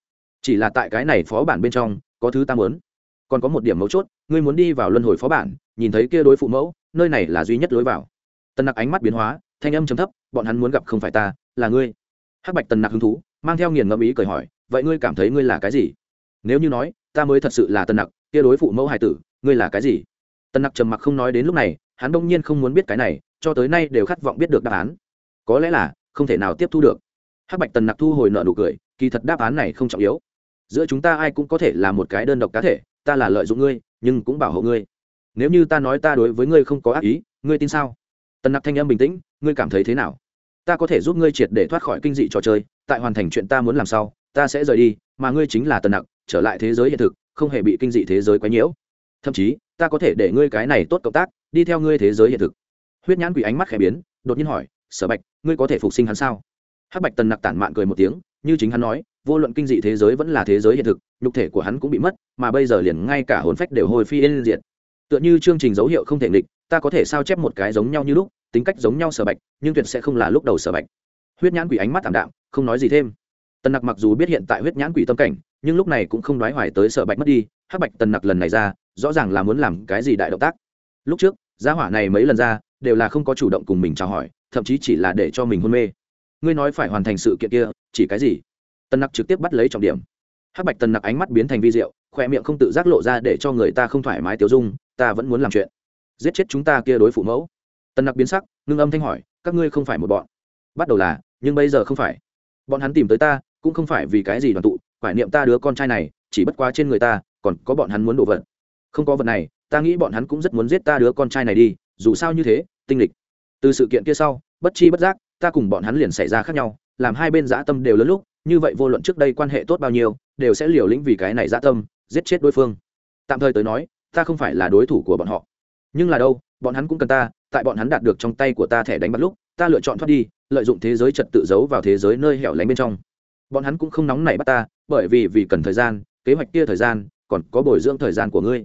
Chỉ là tại cái này phó bản bên trong, có thứ ta muốn. Còn có một điểm mấu chốt, ngươi muốn đi vào luân hồi phó bản, nhìn thấy kia đối phụ mẫu, nơi này là duy nhất lối vào. Tần nặc ánh mắt biến hóa, thanh âm chấm thấp, bọn hắn muốn gặp không phải ta, là ngươi. Hắc bạch tần nặc hứng thú, mang theo nghiền ngẫm ý cười hỏi, vậy ngươi cảm thấy ngươi là cái gì? Nếu như nói, ta mới thật sự là tần nặc, kia đối phụ mẫu hải tử, ngươi là cái gì? Tần nặc trầm mặc không nói đến lúc này, hắn đông nhiên không muốn biết cái này, cho tới nay đều khát vọng biết được đáp án. Có lẽ là, không thể nào tiếp thu được. Hắc bạch tần nặc thu hồi nợ nụ cười, kỳ thật đáp án này không trọng yếu. Giữa chúng ta ai cũng có thể là một cái đơn độc cá thể, ta là lợi dụng ngươi, nhưng cũng bảo hộ ngươi. Nếu như ta nói ta đối với ngươi không có ác ý, ngươi tin sao? Tần nặc thanh âm bình tĩnh, ngươi cảm thấy thế nào? Ta có thể giúp ngươi triệt để thoát khỏi kinh dị trò chơi, tại hoàn thành chuyện ta muốn làm sau, ta sẽ rời đi, mà ngươi chính là tần nặc, trở lại thế giới hiện thực, không hề bị kinh dị thế giới quấy nhiễu. Thậm chí, ta có thể để ngươi cái này tốt cộng tác, đi theo ngươi thế giới hiện thực. Huyết nhãn quỷ ánh mắt khẽ biến, đột nhiên hỏi, sở bạch, ngươi có thể phục sinh hắn sao? Hắc bạch tần nặc tản mạn cười một tiếng, như chính hắn nói, vô luận kinh dị thế giới vẫn là thế giới hiện thực, nhục thể của hắn cũng bị mất, mà bây giờ liền ngay cả hồn phách đều hồi phi lên diện tựa như chương trình dấu hiệu không thể nghịch ta có thể sao chép một cái giống nhau như lúc, tính cách giống nhau sở bạch, nhưng tuyệt sẽ không là lúc đầu sở bạch. Huyết nhãn quỷ ánh mắt thảm đạm, không nói gì thêm. Tần nặc mặc dù biết hiện tại huyết nhãn quỷ tâm cảnh, nhưng lúc này cũng không nói hoài tới sở bạch mất đi, hắc bạch tần nặc lần này ra, rõ ràng là muốn làm cái gì đại động tác. Lúc trước, gia hỏa này mấy lần ra, đều là không có chủ động cùng mình chào hỏi, thậm chí chỉ là để cho mình hôn mê. Ngươi nói phải hoàn thành sự kiện kia, chỉ cái gì? Tần nặc trực tiếp bắt lấy trọng điểm. Hắc bạch tần nặc ánh mắt biến thành vi diệu, khoe miệng không tự giác lộ ra để cho người ta không thoải mái tiêu dung, ta vẫn muốn làm chuyện giết chết chúng ta kia đối phụ mẫu. Tần nặc biến sắc, ngưng âm thanh hỏi, các ngươi không phải một bọn. Bắt đầu là, nhưng bây giờ không phải. Bọn hắn tìm tới ta, cũng không phải vì cái gì đoàn tụ phải niệm ta đứa con trai này, chỉ bất quá trên người ta, còn có bọn hắn muốn đổ vật. Không có vật này, ta nghĩ bọn hắn cũng rất muốn giết ta đứa con trai này đi, dù sao như thế, tinh lịch. Từ sự kiện kia sau, bất chi bất giác, ta cùng bọn hắn liền xảy ra khác nhau, làm hai bên dã tâm đều lớn lúc, như vậy vô luận trước đây quan hệ tốt bao nhiêu, đều sẽ liều lĩnh vì cái này dã tâm, giết chết đối phương. Tạm thời tới nói, ta không phải là đối thủ của bọn họ nhưng là đâu, bọn hắn cũng cần ta, tại bọn hắn đạt được trong tay của ta thẻ đánh bắt lúc, ta lựa chọn thoát đi, lợi dụng thế giới trật tự giấu vào thế giới nơi hẻo lánh bên trong. Bọn hắn cũng không nóng nảy bắt ta, bởi vì vì cần thời gian, kế hoạch kia thời gian, còn có bồi dưỡng thời gian của ngươi.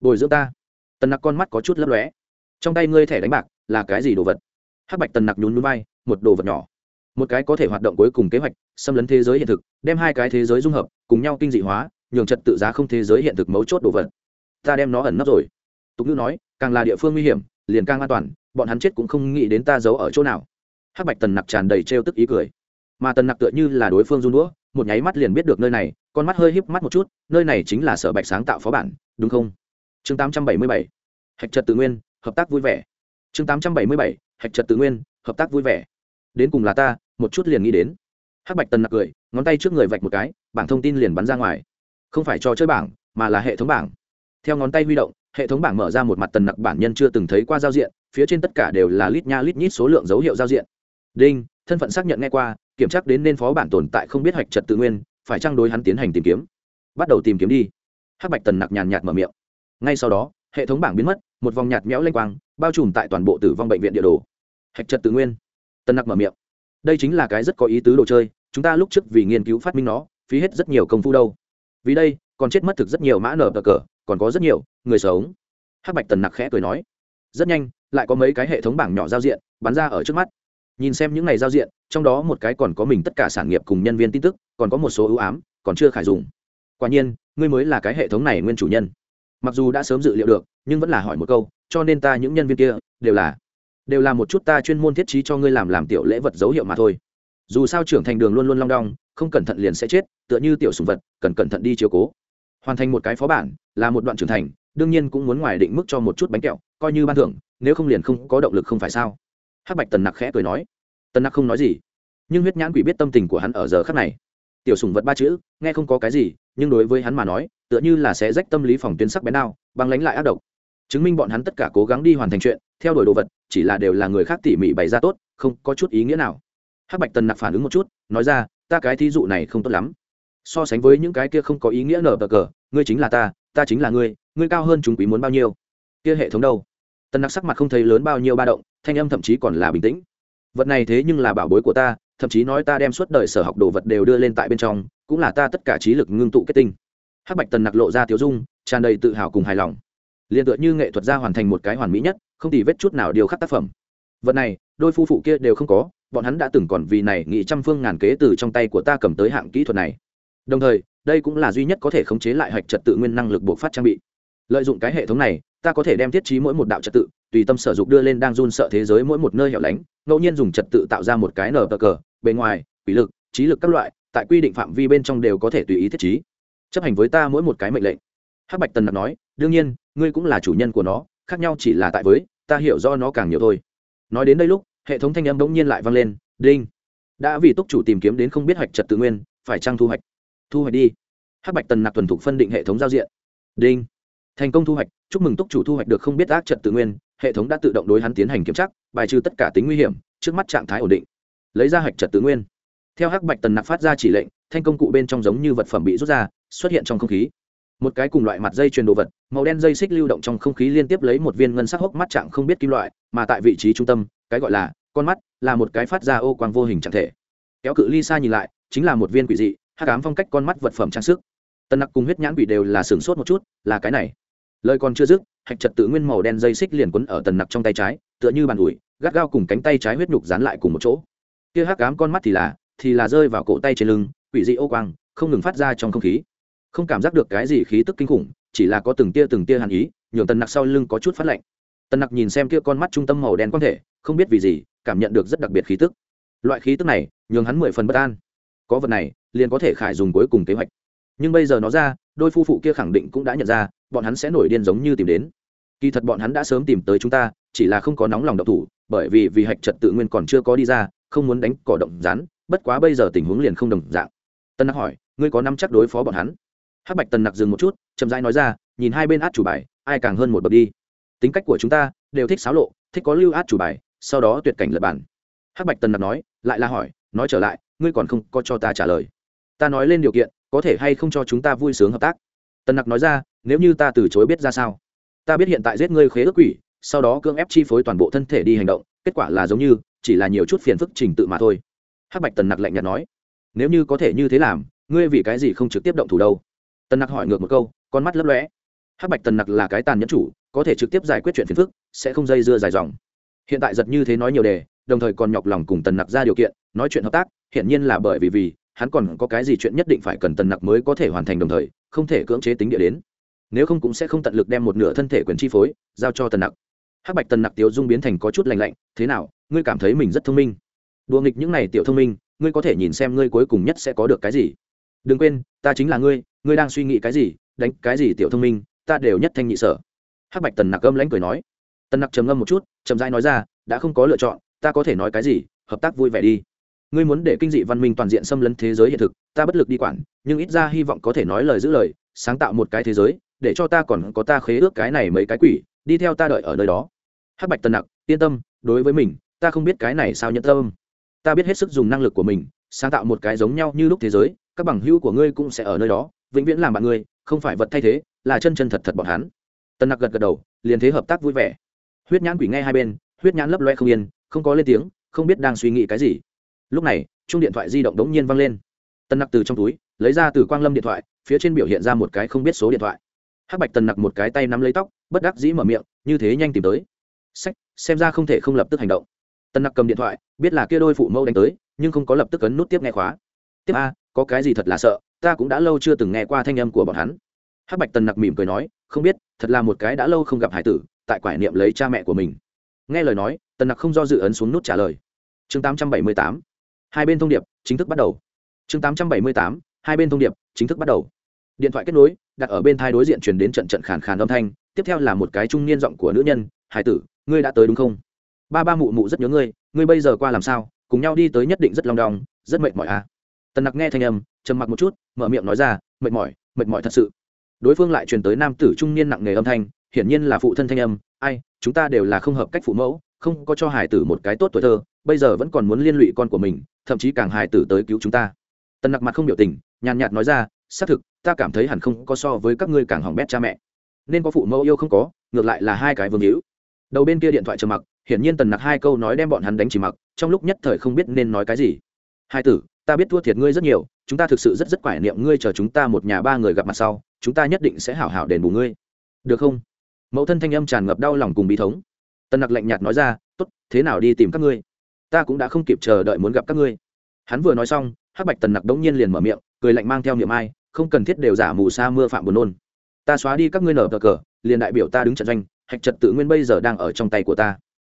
Bồi dưỡng ta? Tần nặc con mắt có chút lấp lóe. Trong tay ngươi thẻ đánh bạc là cái gì đồ vật? Hắc bạch tần nặc nhún núi bay một đồ vật nhỏ. Một cái có thể hoạt động cuối cùng kế hoạch, xâm lấn thế giới hiện thực, đem hai cái thế giới dung hợp, cùng nhau kinh dị hóa, nhường trật tự giá không thế giới hiện thực mấu chốt đồ vật. Ta đem nó ẩn nấp rồi tục ngữ nói, càng là địa phương nguy hiểm, liền càng an toàn, bọn hắn chết cũng không nghĩ đến ta giấu ở chỗ nào. Hắc bạch tần nặc tràn đầy trêu tức ý cười. Mà tần nặc tựa như là đối phương run đũa, một nháy mắt liền biết được nơi này, con mắt hơi híp mắt một chút, nơi này chính là sở bạch sáng tạo phó bản, đúng không? Chương tám trăm bảy mươi bảy. Hạch trật tự nguyên, hợp tác vui vẻ. Chương tám trăm bảy mươi bảy. Hạch trật tự nguyên, hợp tác vui vẻ. Đến cùng là ta, một chút liền nghĩ đến. Hắc bạch tần nặc cười, ngón tay trước người vạch một cái, bảng thông tin liền bắn ra ngoài. Không phải trò chơi bảng, mà là hệ thống bảng. Theo ngón tay huy động hệ thống bảng mở ra một mặt tần nặc bản nhân chưa từng thấy qua giao diện, phía trên tất cả đều là lít nha lít nhít số lượng dấu hiệu giao diện. Đinh, thân phận xác nhận nghe qua, kiểm tra đến nên phó bản tồn tại không biết hoạch trật tự nguyên, phải trang đối hắn tiến hành tìm kiếm? Bắt đầu tìm kiếm đi. Hắc bạch tần nặc nhàn nhạt mở miệng. Ngay sau đó, hệ thống bảng biến mất, một vòng nhạt méo lênh quang, bao trùm tại toàn bộ tử vong bệnh viện địa đồ. Hạch trật tự nguyên. Tần nặc mở miệng. Đây chính là cái rất có ý tứ đồ chơi, chúng ta lúc trước vì nghiên cứu phát minh nó, phí hết rất nhiều công phu đâu. Vì đây, còn chết mất thực rất nhiều mã nở cờ cờ, còn có rất nhiều người sống. Hắc bạch tần nặc khẽ cười nói, rất nhanh, lại có mấy cái hệ thống bảng nhỏ giao diện bắn ra ở trước mắt. Nhìn xem những ngày giao diện, trong đó một cái còn có mình tất cả sản nghiệp cùng nhân viên tin tức, còn có một số ưu ám, còn chưa khải dùng. Quả nhiên, ngươi mới là cái hệ thống này nguyên chủ nhân. Mặc dù đã sớm dự liệu được, nhưng vẫn là hỏi một câu, cho nên ta những nhân viên kia đều là đều là một chút ta chuyên môn thiết trí cho ngươi làm làm tiểu lễ vật dấu hiệu mà thôi. Dù sao trưởng thành đường luôn luôn long đong, không cẩn thận liền sẽ chết, tựa như tiểu sùng vật, cần cẩn thận đi chiếu cố. Hoàn thành một cái phó bản, là một đoạn trưởng thành đương nhiên cũng muốn ngoài định mức cho một chút bánh kẹo, coi như ban thưởng, nếu không liền không có động lực không phải sao? Hắc bạch tần nặc khẽ cười nói. Tần nặc không nói gì, nhưng huyết nhãn quỷ biết tâm tình của hắn ở giờ khắc này. Tiểu sùng vật ba chữ, nghe không có cái gì, nhưng đối với hắn mà nói, tựa như là sẽ rách tâm lý phòng tuyến sắc bén nào băng lánh lại ác độc. Chứng minh bọn hắn tất cả cố gắng đi hoàn thành chuyện, theo đuổi đồ vật, chỉ là đều là người khác tỉ mỉ bày ra tốt, không có chút ý nghĩa nào. Hắc bạch tần nặc phản ứng một chút, nói ra, ta cái thí dụ này không tốt lắm. So sánh với những cái kia không có ý nghĩa nở bờ cờ, ngươi chính là ta ta chính là ngươi ngươi cao hơn chúng quý muốn bao nhiêu? Kia hệ thống đâu? Tần nặc sắc mặt không thấy lớn bao nhiêu ba động, thanh âm thậm chí còn là bình tĩnh. Vật này thế nhưng là bảo bối của ta, thậm chí nói ta đem suốt đời sở học đồ vật đều đưa lên tại bên trong, cũng là ta tất cả trí lực ngưng tụ kết tinh. Hắc bạch tần nặc lộ ra tiếu dung, tràn đầy tự hào cùng hài lòng. Liền tựa như nghệ thuật gia hoàn thành một cái hoàn mỹ nhất, không tì vết chút nào điều khắc tác phẩm. Vật này, đôi phu phụ kia đều không có, bọn hắn đã từng còn vì này nghị trăm phương ngàn kế từ trong tay của ta cầm tới hạng kỹ thuật này. Đồng thời đây cũng là duy nhất có thể khống chế lại hạch trật tự nguyên năng lực buộc phát trang bị. Lợi dụng cái hệ thống này, ta có thể đem thiết trí mỗi một đạo trật tự, tùy tâm sở dục đưa lên đang run sợ thế giới mỗi một nơi hẻo lánh, ngẫu nhiên dùng trật tự tạo ra một cái nở cờ, bề ngoài, quỷ lực, trí lực các loại, tại quy định phạm vi bên trong đều có thể tùy ý thiết trí. Chấp hành với ta mỗi một cái mệnh lệnh. Hắc bạch tần nặc nói, đương nhiên, ngươi cũng là chủ nhân của nó, khác nhau chỉ là tại với, ta hiểu do nó càng nhiều thôi. Nói đến đây lúc, hệ thống thanh âm bỗng nhiên lại vang lên, đinh, đã vì túc chủ tìm kiếm đến không biết hoạch trật tự nguyên, phải trăng thu hoạch? Thu hoạch đi. Hắc bạch tần nặc thuần thục phân định hệ thống giao diện. Đinh. Thành công thu hoạch, chúc mừng túc chủ thu hoạch được không biết ác trật tự nguyên, hệ thống đã tự động đối hắn tiến hành kiểm tra, bài trừ tất cả tính nguy hiểm, trước mắt trạng thái ổn định. Lấy ra hạch trật tự nguyên. Theo hắc bạch tần nặc phát ra chỉ lệnh, thanh công cụ bên trong giống như vật phẩm bị rút ra, xuất hiện trong không khí. Một cái cùng loại mặt dây chuyền đồ vật, màu đen dây xích lưu động trong không khí liên tiếp lấy một viên ngân sắc hốc mắt trạng không biết kim loại, mà tại vị trí trung tâm, cái gọi là con mắt, là một cái phát ra ô quang vô hình trạng thể. Kéo cự ly xa nhìn lại, chính là một viên quỷ dị hát cám phong cách con mắt vật phẩm trang sức. Tần nặc cùng huyết nhãn quỷ đều là sửng sốt một chút, là cái này. Lời còn chưa dứt, hạch trật tự nguyên màu đen dây xích liền quấn ở tần nặc trong tay trái, tựa như bàn ủi, gắt gao cùng cánh tay trái huyết nhục dán lại cùng một chỗ. Kia hắc cám con mắt thì là thì là rơi vào cổ tay trên lưng, quỷ dị ô quang, không ngừng phát ra trong không khí. Không cảm giác được cái gì khí tức kinh khủng, chỉ là có từng tia từng tia hàn ý, nhường tần nặc sau lưng có chút phát lạnh. Tần nặc nhìn xem kia con mắt trung tâm màu đen quan thể, không biết vì gì, cảm nhận được rất đặc biệt khí tức. Loại khí tức này, nhường hắn mười phần bất an có vật này, liền có thể khải dùng cuối cùng kế hoạch. Nhưng bây giờ nó ra, đôi phu phụ kia khẳng định cũng đã nhận ra, bọn hắn sẽ nổi điên giống như tìm đến. Kỳ thật bọn hắn đã sớm tìm tới chúng ta, chỉ là không có nóng lòng độc thủ, bởi vì vì hạch trật tự nguyên còn chưa có đi ra, không muốn đánh cỏ động rán bất quá bây giờ tình huống liền không đồng dạng. Tân nặc hỏi, ngươi có năm chắc đối phó bọn hắn? Hắc bạch tần nặc dừng một chút, chậm rãi nói ra, nhìn hai bên át chủ bài, ai càng hơn một bậc đi. Tính cách của chúng ta đều thích xáo lộ, thích có lưu át chủ bài, sau đó tuyệt cảnh lật bản. Hắc bạch tần nặc nói, lại là hỏi, nói trở lại ngươi còn không có cho ta trả lời. Ta nói lên điều kiện, có thể hay không cho chúng ta vui sướng hợp tác? Tần nặc nói ra, nếu như ta từ chối biết ra sao? Ta biết hiện tại giết ngươi khế ước quỷ, sau đó cưỡng ép chi phối toàn bộ thân thể đi hành động, kết quả là giống như, chỉ là nhiều chút phiền phức trình tự mà thôi. Hắc bạch tần nặc lạnh nhạt nói, nếu như có thể như thế làm, ngươi vì cái gì không trực tiếp động thủ đâu? Tần nặc hỏi ngược một câu, con mắt lấp lóe. Hắc bạch tần nặc là cái tàn nhẫn chủ, có thể trực tiếp giải quyết chuyện phiền phức, sẽ không dây dưa dài dòng. Hiện tại giật như thế nói nhiều đề đồng thời còn nhọc lòng cùng tần nặc ra điều kiện, nói chuyện hợp tác, hiển nhiên là bởi vì vì hắn còn có cái gì chuyện nhất định phải cần tần nặc mới có thể hoàn thành đồng thời, không thể cưỡng chế tính địa đến. Nếu không cũng sẽ không tận lực đem một nửa thân thể quyền chi phối giao cho tần nặc. Hắc bạch tần nặc tiếu dung biến thành có chút lành lạnh, thế nào, ngươi cảm thấy mình rất thông minh? Đùa nghịch những này tiểu thông minh, ngươi có thể nhìn xem ngươi cuối cùng nhất sẽ có được cái gì? Đừng quên, ta chính là ngươi ngươi đang suy nghĩ cái gì, đánh cái gì tiểu thông minh, ta đều nhất thanh nhị sở. Hắc bạch tần nặc âm lãnh cười nói. Tần nặc trầm ngâm một chút, chậm rãi nói ra, đã không có lựa chọn ta có thể nói cái gì, hợp tác vui vẻ đi. Ngươi muốn để kinh dị văn minh toàn diện xâm lấn thế giới hiện thực, ta bất lực đi quản, nhưng ít ra hy vọng có thể nói lời giữ lời, sáng tạo một cái thế giới, để cho ta còn có ta khế ước cái này mấy cái quỷ, đi theo ta đợi ở nơi đó. Hắc bạch tần nặc, yên tâm, đối với mình, ta không biết cái này sao nhận tâm. Ta biết hết sức dùng năng lực của mình, sáng tạo một cái giống nhau như lúc thế giới, các bằng hữu của ngươi cũng sẽ ở nơi đó, vĩnh viễn làm bạn ngươi, không phải vật thay thế, là chân chân thật thật bọn hắn. Tần nặc gật gật đầu, liền thế hợp tác vui vẻ. Huyết nhãn quỷ nghe hai bên, huyết nhãn lấp loe không yên không có lên tiếng, không biết đang suy nghĩ cái gì. Lúc này chung điện thoại di động đống nhiên văng lên. Tân nặc từ trong túi, lấy ra từ quang lâm điện thoại, phía trên biểu hiện ra một cái không biết số điện thoại. Hắc bạch tần nặc một cái tay nắm lấy tóc, bất đắc dĩ mở miệng, như thế nhanh tìm tới. Sách, xem ra không thể không lập tức hành động. Tần nặc cầm điện thoại, biết là kia đôi phụ mẫu đánh tới, nhưng không có lập tức ấn nút tiếp nghe khóa. Tiếp a, có cái gì thật là sợ, ta cũng đã lâu chưa từng nghe qua thanh âm của bọn hắn. Hắc bạch tần nặc mỉm cười nói, không biết, thật là một cái đã lâu không gặp hải tử, tại quải niệm lấy cha mẹ của mình nghe lời nói, tần nặc không do dự ấn xuống nút trả lời. Chương tám trăm bảy mươi tám, hai bên thông điệp, chính thức bắt đầu. Chương tám trăm bảy mươi tám, hai bên thông điệp, chính thức bắt đầu. Điện thoại kết nối, đặt ở bên thai đối diện truyền đến trận trận khàn khàn âm thanh, tiếp theo là một cái trung niên giọng của nữ nhân, hải tử, ngươi đã tới đúng không? Ba ba mụ mụ rất nhớ ngươi ngươi bây giờ qua làm sao? Cùng nhau đi tới nhất định rất long đong, rất mệt mỏi à? Tần nặc nghe thanh âm, trầm mặc một chút, mở miệng nói ra, mệt mỏi mệt mỏi thật sự. Đối phương lại truyền tới nam tử trung niên nặng nề âm thanh, hiển nhiên là phụ thân thanh âm ai, chúng ta đều là không hợp cách phụ mẫu, không có cho hải tử một cái tốt tuổi thơ, bây giờ vẫn còn muốn liên lụy con của mình, thậm chí càng hải tử tới cứu chúng ta. Tần nặc mặt không biểu tình, nhàn nhạt nói ra, xác thực, ta cảm thấy hẳn không có so với các ngươi càng hỏng bét cha mẹ. Nên có phụ mẫu yêu không có, ngược lại là hai cái vương hữu. Đầu bên kia điện thoại trầm mặc, hiển nhiên tần nặc hai câu nói đem bọn hắn đánh chỉ mặc, trong lúc nhất thời không biết nên nói cái gì. Hai tử, ta biết thua thiệt ngươi rất nhiều, chúng ta thực sự rất rất quải niệm ngươi chờ chúng ta một nhà ba người gặp mặt sau, chúng ta nhất định sẽ hảo hảo đền bù ngươi. Được không? Mẫu thân thanh âm tràn ngập đau lòng cùng bí thống. Tần nặc lạnh nhạt nói ra t ố t thế nào đi tìm các ngươi? Ta cũng đã không kịp chờ đợi muốn gặp các ngươi. Hắn vừa nói xong, hắc bạch tần nặc đống nhiên liền mở miệng, cười lạnh mang theo niệm ai, không cần thiết đều giả mù sa mưa phạm buồn nôn. Ta xóa đi các ngươi nở cờ cờ, liền đại biểu ta đứng trận doanh, hạch trật tự nguyên bây giờ đang ở trong tay của ta.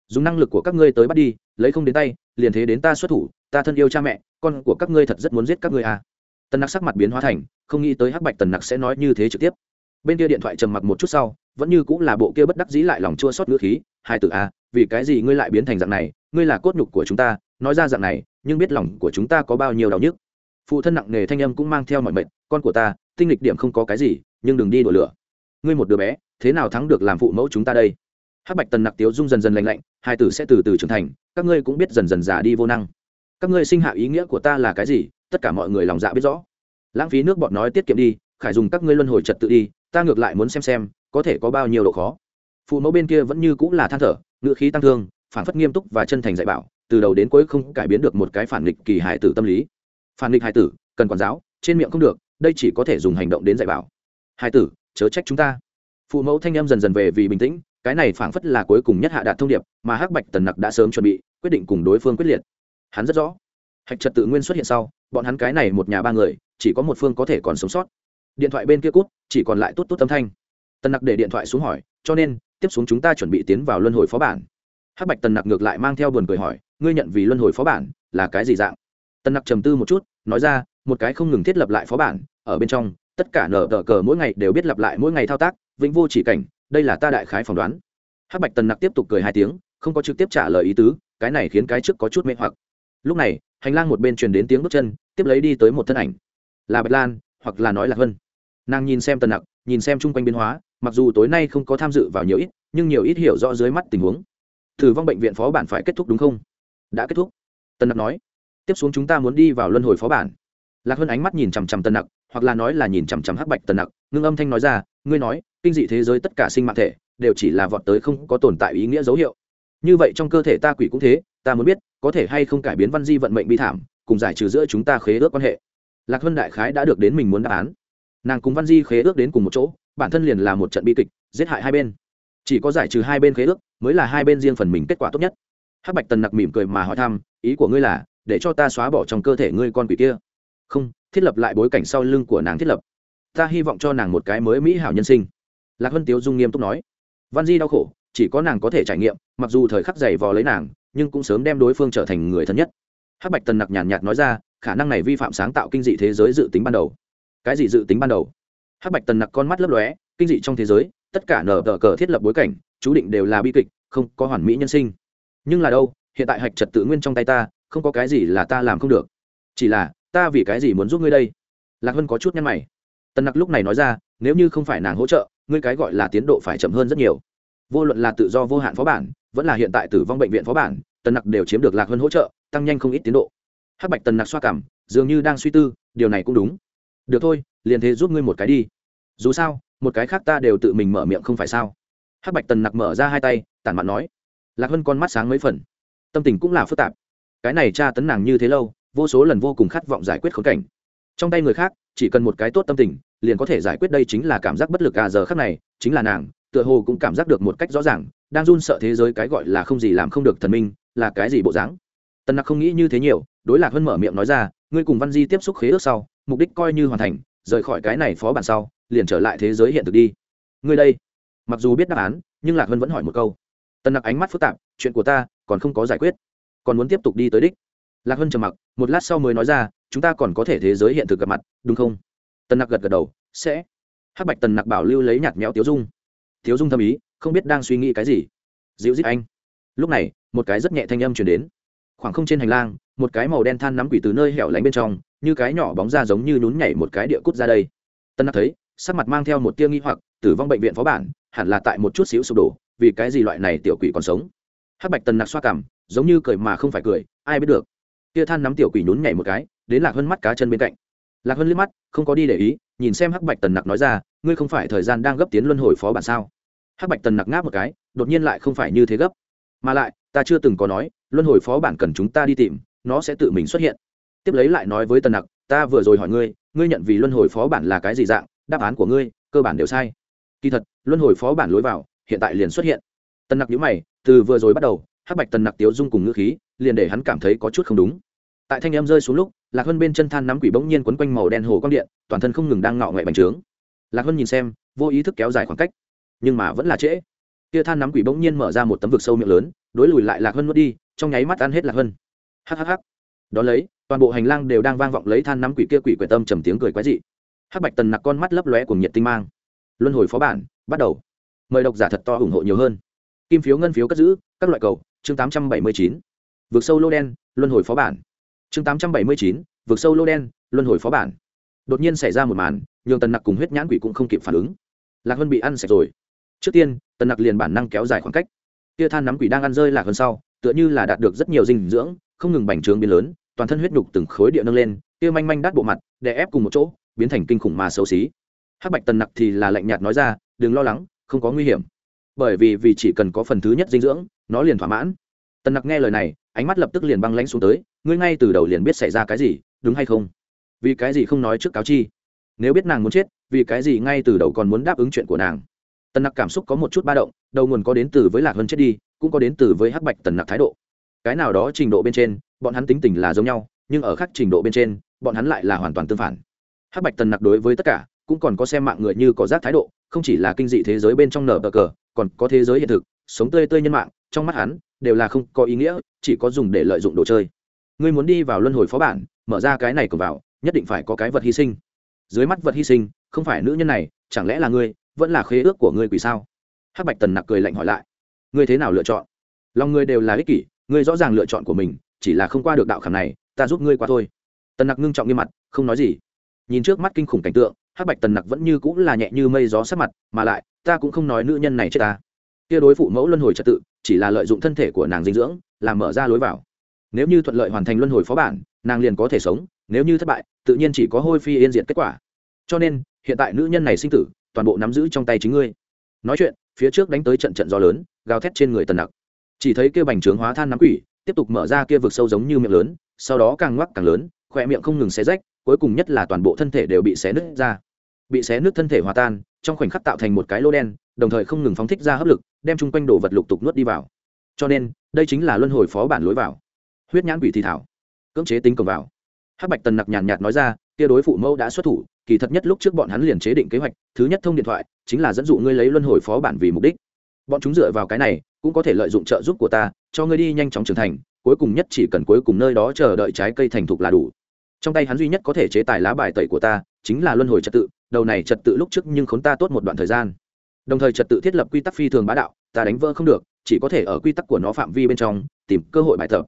Dùng năng lực của các ngươi tới bắt đi, lấy không đến tay, liền thế đến ta xuất thủ, ta thân yêu cha mẹ, con của các ngươi thật rất muốn giết các ngươi à. tần nặc sắc mặt biến hóa thành, không nghĩ tới hắc bạch tần nặc sẽ nói như thế trực tiếp bên kia điện thoại trầm mặc một chút sau, vẫn như cũng là bộ kia bất đắc dĩ lại lòng chua xót ngữ khí, hai từ a à, vì cái gì ngươi lại biến thành dạng này? Ngươi là cốt nhục của chúng ta, nói ra dạng này, nhưng biết lòng của chúng ta có bao nhiêu đau nhức. Phụ thân nặng nề thanh âm cũng mang theo mọi mệnh, con của ta, tinh lịch điểm không có cái gì, nhưng đừng đi đổ lửa. Ngươi một đứa bé, thế nào thắng được làm phụ mẫu chúng ta đây? Hắc bạch tần nặc tiếu dung dần dần lành lạnh, hai tử sẽ từ từ trưởng thành, các ngươi cũng biết dần dần già đi vô năng. Các ngươi sinh hạ ý nghĩa của ta là cái gì, tất cả mọi người lòng dạ biết rõ. Lãng phí nước bọn nói tiết kiệm đi, khải dùng các ngươi luân hồi trật tự đi ta ngược lại muốn xem xem, có thể có bao nhiêu độ khó. Phụ mẫu bên kia vẫn như cũng là than thở ngựa khí tăng thương, phản phất nghiêm túc và chân thành dạy bảo, từ đầu đến cuối không cải biến được một cái phản nghịch kỳ hải tử tâm lý. Phản nghịch hải tử, cần quản giáo, trên miệng không được, đây chỉ có thể dùng hành động đến dạy bảo. Hải tử, chớ trách chúng ta. Phụ mẫu thanh em dần dần về vì bình tĩnh, cái này phảng phất là cuối cùng nhất hạ đạt thông điệp, mà hắc bạch tần nặc đã sớm chuẩn bị, quyết định cùng đối phương quyết liệt. Hắn rất rõ. Hạch trật tự nguyên xuất hiện sau, bọn hắn cái này một nhà ba người, chỉ có một phương có thể còn sống sót điện thoại bên kia cút, chỉ còn lại tốt tốt âm thanh. Tần nặc để điện thoại xuống hỏi, cho nên, tiếp xuống chúng ta chuẩn bị tiến vào luân hồi phó bản. Hắc bạch tần nặc ngược lại mang theo buồn cười hỏi, ngươi nhận vì luân hồi phó bản là cái gì dạng? Tần nặc trầm tư một chút, nói ra, một cái không ngừng thiết lập lại phó bản, ở bên trong, tất cả nở tờ cờ mỗi ngày đều biết lặp lại mỗi ngày thao tác, vĩnh vô chỉ cảnh, đây là ta đại khái phỏng đoán. Hắc bạch tần nặc tiếp tục cười hai tiếng, không có trực tiếp trả lời ý tứ, cái này khiến cái trước có chút mê hoặc. Lúc này, hành lang một bên truyền đến tiếng bước chân, tiếp lấy đi tới một thân ảnh. Là bạch lan hoặc là nói là vân. Nàng nhìn xem tần nặc, nhìn xem chung quanh biến hóa, mặc dù tối nay không có tham dự vào nhiều ít, nhưng nhiều ít hiểu rõ dưới mắt tình huống. Thử vong bệnh viện phó bản phải kết thúc đúng không? Đã kết thúc. Tần nặc nói. Tiếp xuống chúng ta muốn đi vào luân hồi phó bản. Lạc hơn ánh mắt nhìn chằm chằm tần nặc, hoặc là nói là nhìn chằm chằm hắc bạch tần nặc, ngưng âm thanh nói ra, ngươi nói, kinh dị thế giới tất cả sinh mạng thể đều chỉ là vọt tới không có tồn tại ý nghĩa dấu hiệu. Như vậy trong cơ thể ta quỷ cũng thế, ta muốn biết có thể hay không cải biến văn di vận mệnh bi thảm, cùng giải trừ giữa chúng ta khế ước quan hệ lạc hân đại khái đã được đến mình muốn đáp án. Nàng cùng văn di khế ước đến cùng một chỗ, bản thân liền là một trận bi kịch, giết hại hai bên. Chỉ có giải trừ hai bên khế ước, mới là hai bên riêng phần mình kết quả tốt nhất. Hắc bạch tần nặc mỉm cười mà hỏi thăm, ý của ngươi là, để cho ta xóa bỏ trong cơ thể ngươi con quỷ kia? Không, thiết lập lại bối cảnh sau lưng của nàng thiết lập. Ta hy vọng cho nàng một cái mới mỹ hảo nhân sinh. Lạc hân tiếu dung nghiêm túc nói. Văn di đau khổ, chỉ có nàng có thể trải nghiệm, mặc dù thời khắc dày vò lấy nàng, nhưng cũng sớm đem đối phương trở thành người thân nhất. Hắc bạch tần nặc nhàn nhạt nói ra khả năng này vi phạm sáng tạo kinh dị thế giới dự tính ban đầu. Cái gì dự tính ban đầu? Hắc bạch tần nặc con mắt lấp lóe, kinh dị trong thế giới, tất cả nở tờ cờ thiết lập bối cảnh, chú định đều là bi kịch, không có hoàn mỹ nhân sinh. Nhưng là đâu, hiện tại hạch trật tự nguyên trong tay ta, không có cái gì là ta làm không được. Chỉ là, ta vì cái gì muốn giúp ngươi đây? Lạc hân có chút nhăn mày. Tần nặc lúc này nói ra, nếu như không phải nàng hỗ trợ, ngươi cái gọi là tiến độ phải chậm hơn rất nhiều. Vô luận là tự do vô hạn phó bản, vẫn là hiện tại tử vong bệnh viện phó bản, tần nặc đều chiếm được lạc hân hỗ trợ, tăng nhanh không ít tiến độ hắc bạch tần nặc xoa cảm, dường như đang suy tư, điều này cũng đúng. Được thôi, liền thế giúp ngươi một cái đi. Dù sao, một cái khác ta đều tự mình mở miệng không phải sao? Hắc bạch tần nặc mở ra hai tay, tản mạn nói. Lạc hơn con mắt sáng mấy phần. Tâm tình cũng là phức tạp. Cái này tra tấn nàng như thế lâu, vô số lần vô cùng khát vọng giải quyết khốn cảnh. Trong tay người khác, chỉ cần một cái tốt tâm tình, liền có thể giải quyết đây chính là cảm giác bất lực à giờ khác này, chính là nàng, tựa hồ cũng cảm giác được một cách rõ ràng, đang run sợ thế giới cái gọi là không gì làm không được thần minh, là cái gì bộ dáng tần nặc không nghĩ như thế nhiều, đối lạc hơn mở miệng nói ra, ngươi cùng văn di tiếp xúc khế ước sau, mục đích coi như hoàn thành, rời khỏi cái này phó bản sau, liền trở lại thế giới hiện thực đi. Ngươi đây. Mặc dù biết đáp án, nhưng lạc hơn vẫn hỏi một câu. Tần nặc ánh mắt phức tạp, chuyện của ta còn không có giải quyết. Còn muốn tiếp tục đi tới đích. Lạc hơn trầm mặc, một lát sau mới nói ra, chúng ta còn có thể thế giới hiện thực gặp mặt, đúng không? Tần nặc gật gật đầu, sẽ. Hắc bạch tần nặc bảo lưu lấy nhạt méo tiếu dung. Tiếu dung thâm ý, không biết đang suy nghĩ cái gì. Dịu dít anh. Lúc này, một cái rất nhẹ thanh âm chuyển đến khoảng không trên hành lang, một cái màu đen than nắm quỷ từ nơi hẻo lánh bên trong, như cái nhỏ bóng ra giống như nhún nhảy một cái địa cút ra đây. Tân nặc thấy, sắc mặt mang theo một tia nghi hoặc, tử vong bệnh viện phó bản, hẳn là tại một chút xíu sụp đổ, vì cái gì loại này tiểu quỷ còn sống? Hắc bạch tần nặc xoa cảm, giống như cười mà không phải cười, ai biết được. Tia than nắm tiểu quỷ nhún nhảy một cái, đến lạc hơn mắt cá chân bên cạnh. Lạc hơn liếc mắt, không có đi để ý, nhìn xem hắc bạch tần nặc nói ra, ngươi không phải thời gian đang gấp tiến luân hồi phó bản sao? Hắc bạch tần nặc ngáp một cái, đột nhiên lại không phải như thế gấp. Mà lại, ta chưa từng có nói luân hồi phó bản cần chúng ta đi tìm, nó sẽ tự mình xuất hiện. Tiếp lấy lại nói với tần nặc, ta vừa rồi hỏi ngươi ngươi nhận vì luân hồi phó bản là cái gì dạng, đáp án của ngươi, cơ bản đều sai. Kỳ thật, luân hồi phó bản lối vào, hiện tại liền xuất hiện. Tần nặc nhữ mày, từ vừa rồi bắt đầu, hắc bạch tần nặc tiếu dung cùng ngữ khí, liền để hắn cảm thấy có chút không đúng. Tại thanh em rơi xuống lúc, lạc hân bên chân than nắm quỷ bỗng nhiên quấn quanh màu đen hồ quang điện, toàn thân không ngừng đang ngạo nghệ bành trướng. Lạc hân nhìn xem, vô ý thức kéo dài khoảng cách. Nhưng mà vẫn là trễ. Kia than nắm quỷ bỗng nhiên mở ra một tấm vực sâu miệng lớn, đối lùi lại lạc hân nuốt đi trong nháy mắt ăn hết lạc hân. Hhh đón lấy, toàn bộ hành lang đều đang vang vọng lấy than nắm quỷ kia quỷ quyệt tâm trầm tiếng cười quái dị. Hắc bạch tần nặc con mắt lấp lóe cùng nhiệt tinh mang. Luân hồi phó bản, bắt đầu. Mời độc giả thật to ủng hộ nhiều hơn. Kim phiếu ngân phiếu cất giữ, các loại cầu, chương tám trăm bảy mươi chín. Vượt sâu lô đen, luân hồi phó bản. Chương tám trăm bảy mươi chín, vượt sâu lô đen, luân hồi phó bản. Đột nhiên xảy ra một màn, nhường tần nặc cùng huyết nhãn quỷ cũng không kịp phản ứng. Lạc hân bị ăn sạch rồi. Trước tiên, tần nặc liền bản năng kéo dài khoảng cách. Kia than nắm quỷ đang ăn rơi lạc hơn sau tựa như là đạt được rất nhiều dinh dưỡng, không ngừng bành trướng biến lớn, toàn thân huyết nhục từng khối địa nâng lên, kia manh manh đắt bộ mặt, đè ép cùng một chỗ, biến thành kinh khủng mà xấu xí. Hắc bạch tần nặc thì là lạnh nhạt nói ra, đừng lo lắng, không có nguy hiểm. Bởi vì vì chỉ cần có phần thứ nhất dinh dưỡng, nó liền thỏa mãn. Tần nặc nghe lời này, ánh mắt lập tức liền băng lãnh xuống tới, ngươi ngay từ đầu liền biết xảy ra cái gì, đúng hay không? Vì cái gì không nói trước cáo chi? Nếu biết nàng muốn chết, vì cái gì ngay từ đầu còn muốn đáp ứng chuyện của nàng? Tần nặc cảm xúc có một chút ba động, đầu nguồn có đến từ với lạc hơn chết đi cũng có đến từ với hắc bạch tần nặc thái độ. Cái nào đó trình độ bên trên, bọn hắn tính tình là giống nhau, nhưng ở khác trình độ bên trên, bọn hắn lại là hoàn toàn tương phản. Hắc bạch tần nặc đối với tất cả, cũng còn có xem mạng người như có rác thái độ, không chỉ là kinh dị thế giới bên trong nở bờ cờ, còn có thế giới hiện thực, sống tươi tươi nhân mạng, trong mắt hắn, đều là không có ý nghĩa, chỉ có dùng để lợi dụng đồ chơi. Ngươi muốn đi vào luân hồi phó bản, mở ra cái này cùng vào, nhất định phải có cái vật hy sinh. Dưới mắt vật hy sinh, không phải nữ nhân này, chẳng lẽ là ngươi, vẫn là khế ước của ngươi quỷ sao? Hắc bạch tần nặc cười lạnh hỏi lại ngươi thế nào lựa chọn? Lòng ngươi đều là ích kỷ, ngươi rõ ràng lựa chọn của mình, chỉ là không qua được đạo khảm này, ta giúp ngươi qua thôi. Tần nặc ngưng trọng nghiêm mặt, không nói gì. Nhìn trước mắt kinh khủng cảnh tượng, hắc bạch tần nặc vẫn như cũng là nhẹ như mây gió sát mặt, mà lại, ta cũng không nói nữ nhân này chết ta. Kia đối phụ mẫu luân hồi trật tự, chỉ là lợi dụng thân thể của nàng dinh dưỡng, làm mở ra lối vào. Nếu như thuận lợi hoàn thành luân hồi phó bản, nàng liền có thể sống, nếu như thất bại, tự nhiên chỉ có hôi phi yên diện kết quả. Cho nên, hiện tại nữ nhân này sinh tử, toàn bộ nắm giữ trong tay chính ngươi. Nói chuyện phía trước đánh tới trận trận gió lớn, gào thét trên người tần nặc. Chỉ thấy kia bành trướng hóa than nắm quỷ, tiếp tục mở ra kia vực sâu giống như miệng lớn, sau đó càng ngoắc càng lớn, khỏe miệng không ngừng xé rách, cuối cùng nhất là toàn bộ thân thể đều bị xé nứt ra. Bị xé nứt thân thể hòa tan, trong khoảnh khắc tạo thành một cái lô đen, đồng thời không ngừng phóng thích ra hấp lực, đem chung quanh đồ vật lục tục nuốt đi vào. Cho nên, đây chính là luân hồi phó bản lối vào. Huyết nhãn quỷ thì thảo, cưỡng chế tính cầm vào. Hắc bạch tần nặc nhàn nhạt nói ra kia đối phụ mẫu đã xuất thủ, kỳ thật nhất lúc trước bọn hắn liền chế định kế hoạch, thứ nhất thông điện thoại, chính là dẫn dụ ngươi lấy luân hồi phó bản vì mục đích. Bọn chúng dựa vào cái này, cũng có thể lợi dụng trợ giúp của ta, cho ngươi đi nhanh chóng trưởng thành, cuối cùng nhất chỉ cần cuối cùng nơi đó chờ đợi trái cây thành thục là đủ. Trong tay hắn duy nhất có thể chế tài lá bài tẩy của ta, chính là luân hồi trật tự, đầu này trật tự lúc trước nhưng khốn ta tốt một đoạn thời gian. Đồng thời trật tự thiết lập quy tắc phi thường bá đạo, ta đánh vỡ không được, chỉ có thể ở quy tắc của nó phạm vi bên trong, tìm cơ hội bài thợ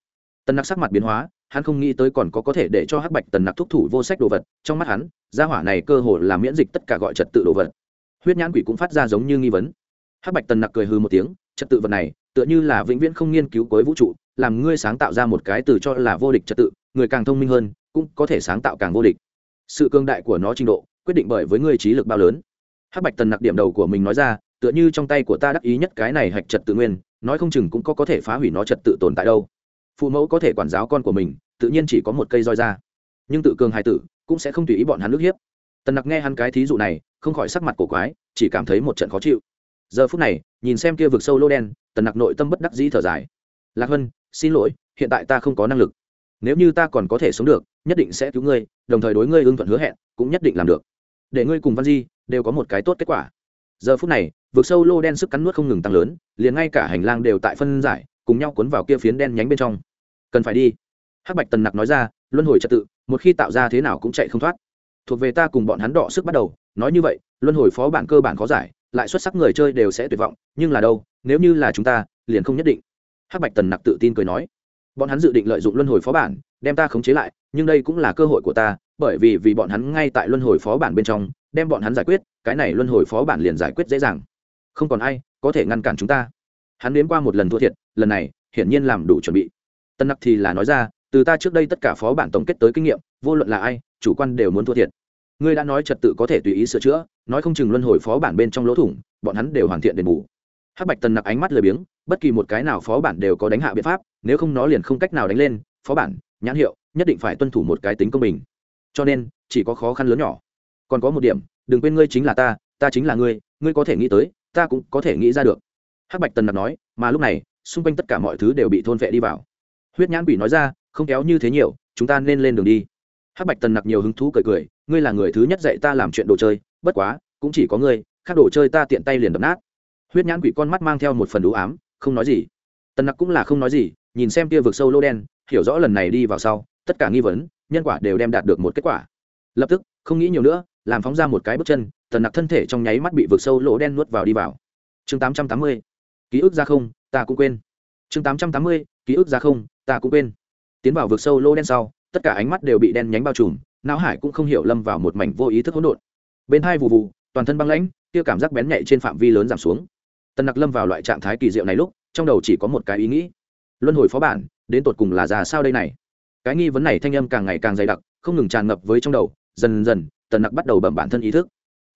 tân nặc sắc mặt biến hóa hắn không nghĩ tới còn có có thể để cho hắc bạch tần nặc thúc thủ vô sách đồ vật, trong mắt hắn, gia hỏa này cơ hồ là miễn dịch tất cả gọi trật tự đồ vật. Huyết nhãn quỷ cũng phát ra giống như nghi vấn. Hắc bạch tần nặc cười hư một tiếng, trật tự vật này, tựa như là vĩnh viễn không nghiên cứu cuối vũ trụ, làm ngươi sáng tạo ra một cái từ cho là vô địch trật tự, người càng thông minh hơn, cũng có thể sáng tạo càng vô địch. Sự cương đại của nó trình độ, quyết định bởi với ngươi trí lực bao lớn. Hắc bạch tần nặc điểm đầu của mình nói ra, tựa như trong tay của ta đắc ý nhất cái này hạch trật tự nguyên, nói không chừng cũng có có thể phá hủy nó trật tự tồn tại đâu phụ mẫu có thể quản giáo con của mình, tự nhiên chỉ có một cây roi ra. Nhưng tự cường hài tử cũng sẽ không tùy ý bọn hắn nước hiếp. Tần nặc nghe hắn cái thí dụ này, không khỏi sắc mặt cổ quái, chỉ cảm thấy một trận khó chịu. Giờ phút này, nhìn xem kia vực sâu lô đen, tần nặc nội tâm bất đắc dĩ thở dài. Lạc hân, xin lỗi, hiện tại ta không có năng lực. Nếu như ta còn có thể sống được, nhất định sẽ cứu ngươi, đồng thời đối ngươi ưng thuận hứa hẹn, cũng nhất định làm được. Để ngươi cùng văn di đều có một cái tốt kết quả. Giờ phút này, vực sâu lô đen sức cắn nuốt không ngừng tăng lớn, liền ngay cả hành lang đều tại phân giải cùng nhau cuốn vào kia phiến đen nhánh bên trong. Cần phải đi. Hắc bạch tần nặc nói ra, luân hồi trật tự, một khi tạo ra thế nào cũng chạy không thoát. Thuộc về ta cùng bọn hắn đọ sức bắt đầu, nói như vậy, luân hồi phó bản cơ bản khó giải, lại xuất sắc người chơi đều sẽ tuyệt vọng, nhưng là đâu, nếu như là chúng ta, liền không nhất định. Hắc bạch tần nặc tự tin cười nói. Bọn hắn dự định lợi dụng luân hồi phó bản, đem ta khống chế lại, nhưng đây cũng là cơ hội của ta, bởi vì vì bọn hắn ngay tại luân hồi phó bản bên trong, đem bọn hắn giải quyết, cái này luân hồi phó bản liền giải quyết dễ dàng. Không còn ai có thể ngăn cản chúng ta hắn đến qua một lần thua thiệt, lần này, hiển nhiên làm đủ chuẩn bị. Tân nặc thì là nói ra, từ ta trước đây tất cả phó bản tổng kết tới kinh nghiệm, vô luận là ai, chủ quan đều muốn thua thiệt. Ngươi đã nói trật tự có thể tùy ý sửa chữa, nói không chừng luân hồi phó bản bên trong lỗ thủng, bọn hắn đều hoàn thiện đền bù. Hắc bạch tần nặc ánh mắt lười biếng, bất kỳ một cái nào phó bản đều có đánh hạ biện pháp, nếu không nó liền không cách nào đánh lên, phó bản, nhãn hiệu, nhất định phải tuân thủ một cái tính công bình. Cho nên, chỉ có khó khăn lớn nhỏ. Còn có một điểm, đừng quên ngươi chính là ta ta chính là ngươi ngươi có thể nghĩ tới, ta cũng có thể nghĩ ra được hắc bạch tần nặc nói, mà lúc này, xung quanh tất cả mọi thứ đều bị thôn vệ đi vào. Huyết nhãn quỷ nói ra, không kéo như thế nhiều, chúng ta nên lên đường đi. Hắc bạch tần nặc nhiều hứng thú cười cười, ngươi là người thứ nhất dạy ta làm chuyện đồ chơi, bất quá, cũng chỉ có ngươi, khác đồ chơi ta tiện tay liền đập nát. Huyết nhãn quỷ con mắt mang theo một phần đũ ám, không nói gì. Tần nặc cũng là không nói gì, nhìn xem kia vực sâu lô đen, hiểu rõ lần này đi vào sau, tất cả nghi vấn, nhân quả đều đem đạt được một kết quả. Lập tức, không nghĩ nhiều nữa, làm phóng ra một cái bước chân, tần nặc thân thể trong nháy mắt bị vực sâu lỗ đen nuốt vào đi vào. Chương tám trăm tám mươi ký ức ra không, ta cũng quên. Chương tám trăm tám mươi, ký ức ra không, ta cũng quên. Tiến vào vực sâu lô đen sau, tất cả ánh mắt đều bị đen nhánh bao trùm, não hải cũng không hiểu lâm vào một mảnh vô ý thức hỗn độn. Bên hai vụ vụ toàn thân băng lãnh kia cảm giác bén nhạy trên phạm vi lớn giảm xuống. Tần nặc lâm vào loại trạng thái kỳ diệu này lúc, trong đầu chỉ có một cái ý nghĩ. Luân hồi phó bản, đến tột cùng là già sao đây này? Cái nghi vấn này thanh âm càng ngày càng dày đặc, không ngừng tràn ngập với trong đầu, dần dần tần nặc bắt đầu bẩm bản thân ý thức.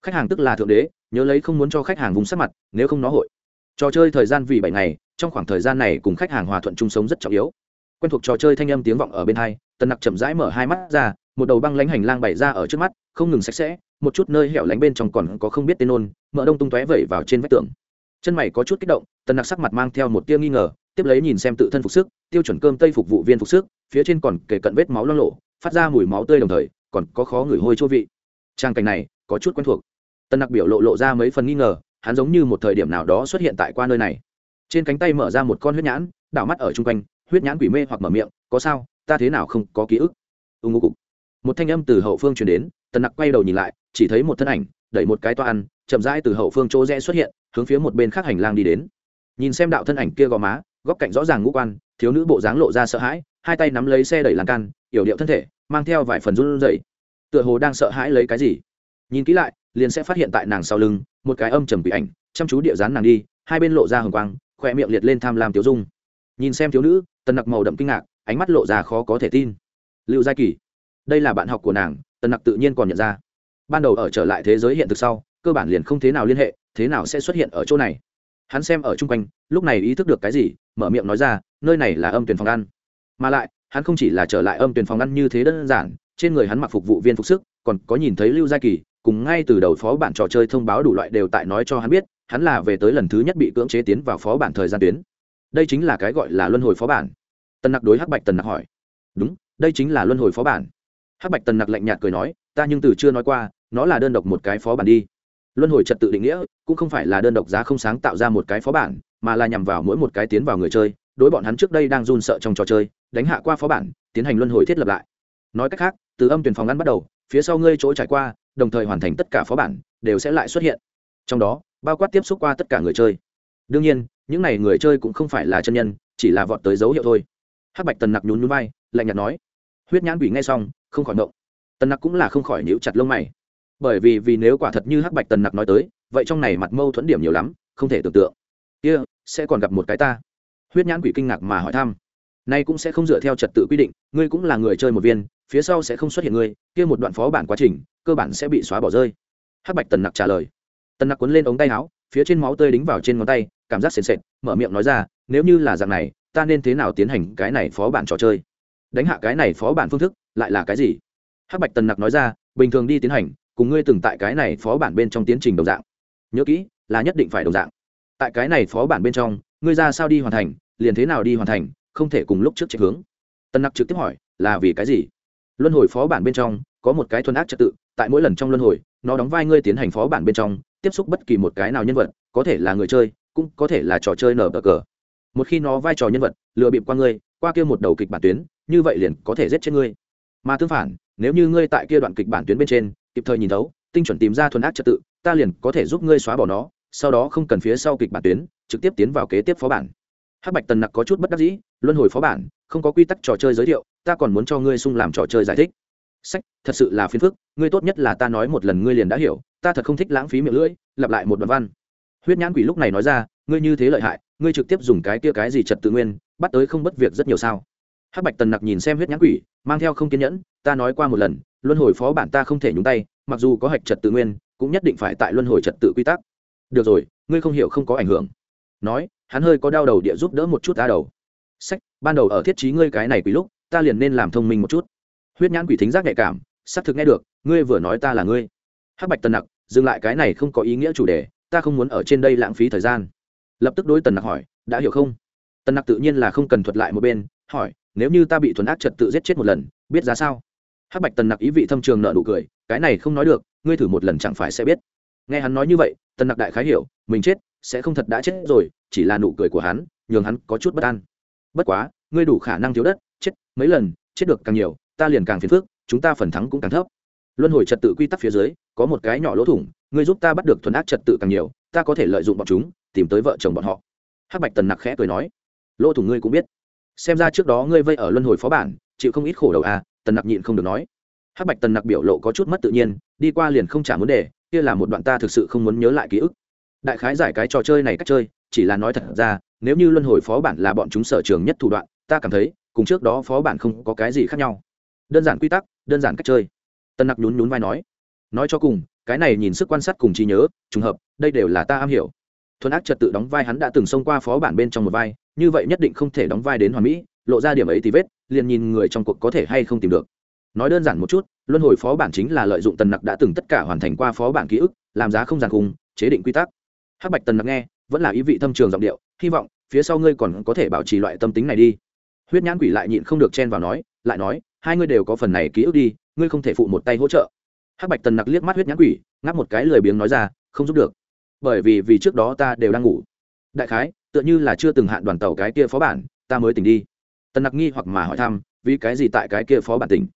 Khách hàng tức là thượng đế, nhớ lấy không muốn cho khách hàng vùng sắc mặt, nếu không nó hội trò chơi thời gian vì bảy ngày, trong khoảng thời gian này cùng khách hàng hòa thuận chung sống rất trọng yếu. Quen thuộc trò chơi thanh âm tiếng vọng ở bên hai, tần nặc chậm rãi mở hai mắt ra, một đầu băng lánh hành lang bày ra ở trước mắt, không ngừng sạch sẽ, một chút nơi hẻo lánh bên trong còn có không biết tên nôn mỡ đông tung tóe vẩy vào trên vách tường. Chân mày có chút kích động, tần nặc sắc mặt mang theo một tia nghi ngờ, tiếp lấy nhìn xem tự thân phục sức, tiêu chuẩn cơm tây phục vụ viên phục sức, phía trên còn kể cận vết máu lo lộ, phát ra mùi máu tươi đồng thời, còn có khó ngửi hôi chua vị. Trang cảnh này có chút quen thuộc. Tần nặc biểu lộ lộ ra mấy phần nghi ngờ hắn giống như một thời điểm nào đó xuất hiện tại qua nơi này. Trên cánh tay mở ra một con huyết nhãn, đảo mắt ở chung quanh, huyết nhãn quỷ mê hoặc mở miệng, có sao? Ta thế nào không có ký ức? Ưng ngô cục. Một thanh âm từ hậu phương truyền đến, tần nặc quay đầu nhìn lại, chỉ thấy một thân ảnh, đẩy một cái toa ăn, chậm rãi từ hậu phương chỗ rẽ xuất hiện, hướng phía một bên khác hành lang đi đến. Nhìn xem đạo thân ảnh kia gò má, góc cạnh rõ ràng ngũ quan, thiếu nữ bộ dáng lộ ra sợ hãi, hai tay nắm lấy xe đẩy lan can, yểu điệu thân thể, mang theo vài phần run rẩy. Tựa hồ đang sợ hãi lấy cái gì. Nhìn kỹ lại, liền sẽ phát hiện tại nàng sau lưng một cái âm trầm bị ảnh, chăm chú địa dán nàng đi, hai bên lộ ra hồng quang khỏe miệng liệt lên tham lam tiểu dung. Nhìn xem thiếu nữ, tần nặc màu đậm kinh ngạc, ánh mắt lộ ra khó có thể tin. Lưu giai kỳ, đây là bạn học của nàng, tần nặc tự nhiên còn nhận ra. Ban đầu ở trở lại thế giới hiện thực sau, cơ bản liền không thế nào liên hệ, thế nào sẽ xuất hiện ở chỗ này? Hắn xem ở chung quanh, lúc này ý thức được cái gì, mở miệng nói ra, nơi này là âm tuyển phòng ăn. Mà lại, hắn không chỉ là trở lại âm tuyển phòng ăn như thế đơn giản, trên người hắn mặc phục vụ viên phục sức, còn có nhìn thấy lưu gia kỳ cùng ngay từ đầu phó bản trò chơi thông báo đủ loại đều tại nói cho hắn biết, hắn là về tới lần thứ nhất bị cưỡng chế tiến vào phó bản thời gian tuyến. Đây chính là cái gọi là luân hồi phó bản. Tần nặc đối hắc bạch tần nặc hỏi. Đúng, đây chính là luân hồi phó bản. Hắc bạch tần nặc lạnh nhạt cười nói, ta nhưng từ chưa nói qua, nó là đơn độc một cái phó bản đi. Luân hồi trật tự định nghĩa, cũng không phải là đơn độc giá không sáng tạo ra một cái phó bản, mà là nhằm vào mỗi một cái tiến vào người chơi, đối bọn hắn trước đây đang run sợ trong trò chơi, đánh hạ qua phó bản, tiến hành luân hồi thiết lập lại. Nói cách khác, từ âm tuyển phòng ngăn bắt đầu, phía sau ngươi chỗ trải qua đồng thời hoàn thành tất cả phó bản đều sẽ lại xuất hiện. Trong đó bao quát tiếp xúc qua tất cả người chơi. Đương nhiên những n à y người chơi cũng không phải là chân nhân chỉ là vọt tới dấu hiệu thôi. Hắc bạch tần nặc nhún nhún vai lạnh nhạt nói. Huyết nhãn quỷ ngay xong không khỏi động tần nặc cũng là không khỏi nhíu chặt lông mày. Bởi vì vì nếu quả thật như hắc bạch tần nặc nói tới vậy trong này mặt mâu thuẫn điểm nhiều lắm không thể tưởng tượng. Kia、yeah, sẽ còn gặp một cái ta. Huyết nhãn quỷ kinh ngạc mà hỏi thăm nay cũng sẽ không dựa theo trật tự quy định, ngươi cũng là người chơi một viên, phía sau sẽ không xuất hiện ngươi, kia một đoạn phó bản quá trình, cơ bản sẽ bị xóa bỏ rơi. Hắc bạch tần nặc trả lời. Tần nặc quấn lên ống tay áo, phía trên máu tươi đính vào trên ngón tay, cảm giác sền sệt, mở miệng nói ra, nếu như là dạng này, ta nên thế nào tiến hành cái này phó bản trò chơi? Đánh hạ cái này phó bản phương thức, lại là cái gì? Hắc bạch tần nặc nói ra, bình thường đi tiến hành, cùng ngươi từng tại cái này phó bản bên trong tiến trình đồng dạng. Nhớ kỹ, là nhất định phải đồng dạng. Tại cái này phó bản bên trong, ngươi ra sao đi hoàn thành, liền thế nào đi hoàn thành không thể cùng lúc trước chạy hướng. Tân nặc trực tiếp hỏi, là vì cái gì? Luân hồi phó bản bên trong, có một cái thuần ác trật tự, tại mỗi lần trong luân hồi, nó đóng vai ngươi tiến hành phó bản bên trong, tiếp xúc bất kỳ một cái nào nhân vật, có thể là người chơi, cũng có thể là trò chơi nở bờ cờ. Một khi nó vai trò nhân vật, lừa bịp qua ngươi, qua kia một đầu kịch bản tuyến, như vậy liền có thể giết chết ngươi. Mà tương phản, nếu như ngươi tại kia đoạn kịch bản tuyến bên trên, kịp thời nhìn thấu, tinh chuẩn tìm ra thuần ác trật tự, ta liền có thể giúp ngươi xóa bỏ nó, sau đó không cần phía sau kịch bản tuyến, trực tiếp tiến vào kế tiếp phó bản hắc bạch tần nặc có chút bất đắc dĩ, luân hồi phó bản, không có quy tắc trò chơi giới thiệu, ta còn muốn cho ngươi sung làm trò chơi giải thích. Sách, thật sự là phiền phức, ngươi tốt nhất là ta nói một lần ngươi liền đã hiểu, ta thật không thích lãng phí miệng lưỡi, lặp lại một đoạn văn. Huyết nhãn quỷ lúc này nói ra, ngươi như thế lợi hại, ngươi trực tiếp dùng cái kia cái gì trật tự nguyên, bắt tới không bất việc rất nhiều sao. Hắc bạch tần nặc nhìn xem huyết nhãn quỷ, mang theo không kiên nhẫn, ta nói qua một lần, luân hồi phó bản ta không thể nhúng tay, mặc dù có hạch trật tự nguyên, cũng nhất định phải tại luân hồi trật tự quy tắc. Được rồi, ngươi không hiểu không có ảnh hưởng. Nói hắn hơi có đau đầu địa giúp đỡ một chút ta đầu. Sách, ban đầu ở thiết trí ngươi cái này quỷ lúc, ta liền nên làm thông minh một chút. Huyết nhãn quỷ thính giác nhạy cảm, xác thực nghe được, ngươi vừa nói ta là ngươi. Hắc bạch tần nặc, dừng lại cái này không có ý nghĩa chủ đề, ta không muốn ở trên đây lãng phí thời gian. Lập tức đối tần nặc hỏi, đã hiểu không? Tần nặc tự nhiên là không cần thuật lại một bên, hỏi, nếu như ta bị thuần ác trật tự giết chết một lần, biết giá sao? Hắc bạch tần nặc ý vị thâm trường nợ nụ cười, cái này không nói được, ngươi thử một lần chẳng phải sẽ biết. Nghe hắn nói như vậy, tần nặc đại khái hiểu, mình chết, sẽ không thật đã chết rồi chỉ là nụ cười của hắn, nhường hắn có chút bất an. Bất quá, ngươi đủ khả năng thiếu đất, chết, mấy lần, chết được càng nhiều, ta liền càng phiền phức, chúng ta phần thắng cũng càng thấp. Luân hồi trật tự quy tắc phía dưới, có một cái nhỏ lỗ thủng, ngươi giúp ta bắt được thuần ác trật tự càng nhiều, ta có thể lợi dụng bọn chúng, tìm tới vợ chồng bọn họ. Hắc bạch tần nặc khẽ cười nói, lỗ thủng ngươi cũng biết. Xem ra trước đó ngươi vây ở luân hồi phó bản, chịu không ít khổ đầu à tần nặc nhịn không được nói. Hắc bạch tần nặc biểu lộ có chút mất tự nhiên, đi qua liền không trả vấn đề, kia là một đoạn ta thực sự không muốn nhớ lại ký ức. Đại khái giải cái trò chơi này cách chơi chỉ là nói thật ra, nếu như luân hồi phó bản là bọn chúng sở trường nhất thủ đoạn, ta cảm thấy, cùng trước đó phó bản không có cái gì khác nhau. Đơn giản quy tắc, đơn giản cách chơi. Tân nặc nhún nhún vai nói. Nói cho cùng, cái này nhìn sức quan sát cùng trí nhớ, trùng hợp, đây đều là ta am hiểu. Thuần ác trật tự đóng vai hắn đã từng xông qua phó bản bên trong một vai, như vậy nhất định không thể đóng vai đến hoàn mỹ, lộ ra điểm ấy thì vết, liền nhìn người trong cuộc có thể hay không tìm được. Nói đơn giản một chút, luân hồi phó bản chính là lợi dụng tần nặc đã từng tất cả hoàn thành qua phó bản ký ức, làm giá không giàn khung chế định quy tắc. Hắc bạch tần nặc nghe vẫn là ý vị thâm trường giọng điệu, hy vọng, phía sau ngươi còn có thể bảo trì loại tâm tính này đi. Huyết nhãn quỷ lại nhịn không được chen vào nói, lại nói, hai ngươi đều có phần này ký ức đi, ngươi không thể phụ một tay hỗ trợ. Hắc bạch tần nặc liếc mắt huyết nhãn quỷ, ngáp một cái lười biếng nói ra, không giúp được, bởi vì vì trước đó ta đều đang ngủ. Đại khái, tựa như là chưa từng hạn đoàn tàu cái kia phó bản, ta mới tỉnh đi. Tần nặc nghi hoặc mà hỏi thăm, vì cái gì tại cái kia phó bản tỉnh?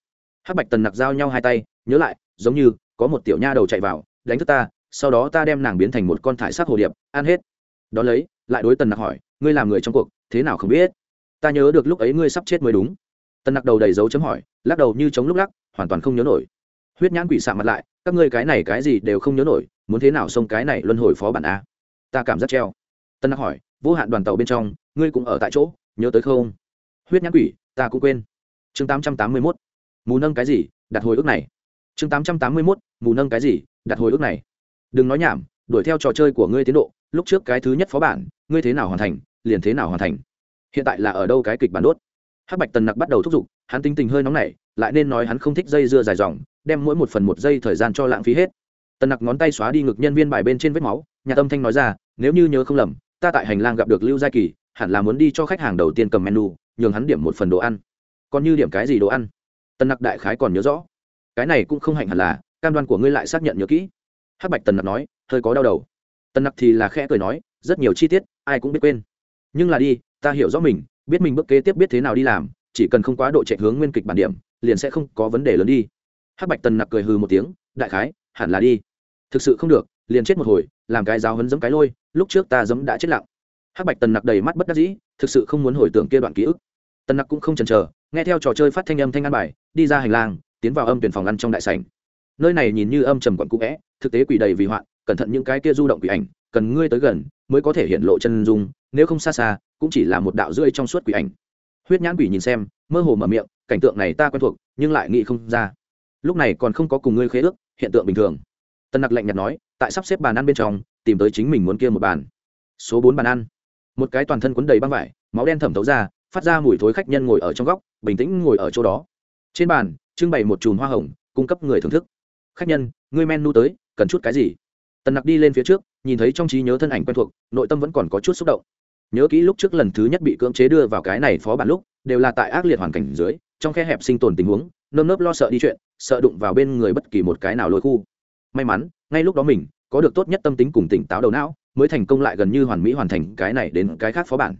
Hắc bạch tần nặc giao nhau hai tay, nhớ lại, giống như có một tiểu nha đầu chạy vào, đánh thức ta, sau đó ta đem nàng biến thành một con thải sắc hồ điệp, ăn hết đón lấy, lại đối tần nặc hỏi, ngươi làm người trong cuộc, thế nào không biết? Ta nhớ được lúc ấy ngươi sắp chết mới đúng. Tần nặc đầu đầy dấu chấm hỏi, lắc đầu như chống lúc lắc, hoàn toàn không nhớ nổi. Huyết nhãn quỷ sạ mặt lại, các ngươi cái này cái gì đều không nhớ nổi, muốn thế nào xông cái này luân hồi phó bản a? Ta cảm giác treo. Tân nặc hỏi, vô hạn đoàn tàu bên trong, ngươi cũng ở tại chỗ, nhớ tới không? Huyết nhãn quỷ, ta cũng quên. Chương tám trăm tám mươi mốt, mù nâng cái gì, đặt hồi ức này. Chương tám trăm tám mươi mốt, mù nâng cái gì, đặt hồi ức này. Đừng nói nhảm, đuổi theo trò chơi của ngươi tiến độ lúc trước cái thứ nhất phó bản, ngươi thế nào hoàn thành, liền thế nào hoàn thành. Hiện tại là ở đâu cái kịch bản đốt? Hắc bạch tần nặc bắt đầu thúc giục, hắn tinh tình hơi nóng nảy, lại nên nói hắn không thích dây dưa dài dòng, đem mỗi một phần một giây thời gian cho lãng phí hết. Tần nặc ngón tay xóa đi ngực nhân viên bài bên trên vết máu, nhà tâm thanh nói ra, nếu như nhớ không lầm, ta tại hành lang gặp được lưu gia kỳ, hẳn là muốn đi cho khách hàng đầu tiên cầm menu, nhường hắn điểm một phần đồ ăn. Còn như điểm cái gì đồ ăn? Tần nặc đại khái còn nhớ rõ. Cái này cũng không hạnh hẳn là, cam đoan của ngươi lại xác nhận nhớ kỹ. Hắc bạch tần nặc nói, hơi có đau đầu tần nặc thì là khẽ cười nói, rất nhiều chi tiết, ai cũng biết quên. Nhưng là đi, ta hiểu rõ mình, biết mình bước kế tiếp biết thế nào đi làm, chỉ cần không quá độ chạy hướng nguyên kịch bản điểm, liền sẽ không có vấn đề lớn đi. Hắc bạch tần nặc cười hừ một tiếng, đại khái, hẳn là đi. Thực sự không được, liền chết một hồi, làm cái giáo hấn giấm cái lôi, lúc trước ta giấm đã chết lặng. Hắc bạch tần nặc đầy mắt bất đắc dĩ, thực sự không muốn hồi tưởng kia đoạn ký ức. Tần nặc cũng không chần chờ, nghe theo trò chơi phát thanh âm thanh ăn bài, đi ra hành lang, tiến vào âm tuyển phòng ăn trong đại sảnh. Nơi này nhìn như âm trầm quận cũ vẽ, thực tế quỷ đầy vì hoạn cẩn thận những cái kia du động quỷ ảnh, cần ngươi tới gần mới có thể hiện lộ chân dung, nếu không xa xa, cũng chỉ là một đạo rưỡi trong suốt quỷ ảnh. Huyết nhãn quỷ nhìn xem, mơ hồ mở miệng, cảnh tượng này ta quen thuộc, nhưng lại nghĩ không ra. Lúc này còn không có cùng ngươi khế ước, hiện tượng bình thường. Tân nặc lạnh nhạt nói, tại sắp xếp bàn ăn bên trong, tìm tới chính mình muốn kia một bàn. Số bốn bàn ăn. Một cái toàn thân quấn đầy băng vải, máu đen thẩm thấu ra, phát ra mùi thối khách nhân ngồi ở trong góc, bình tĩnh ngồi ở chỗ đó. Trên bàn, trưng bày một chùm hoa hồng, cung cấp người thưởng thức. Khách nhân, ngươi menu tới, cần chút cái gì? Tần nặc đi lên phía trước, nhìn thấy trong trí nhớ thân ảnh quen thuộc, nội tâm vẫn còn có chút xúc động. Nhớ kỹ lúc trước lần thứ nhất bị cưỡng chế đưa vào cái này phó bản lúc, đều là tại ác liệt hoàn cảnh dưới, trong khe hẹp sinh tồn tình huống, nơm nớp lo sợ đi chuyện, sợ đụng vào bên người bất kỳ một cái nào lôi khu. May mắn, ngay lúc đó mình, có được tốt nhất tâm tính cùng tỉnh táo đầu não, mới thành công lại gần như hoàn mỹ hoàn thành cái này đến cái khác phó bản.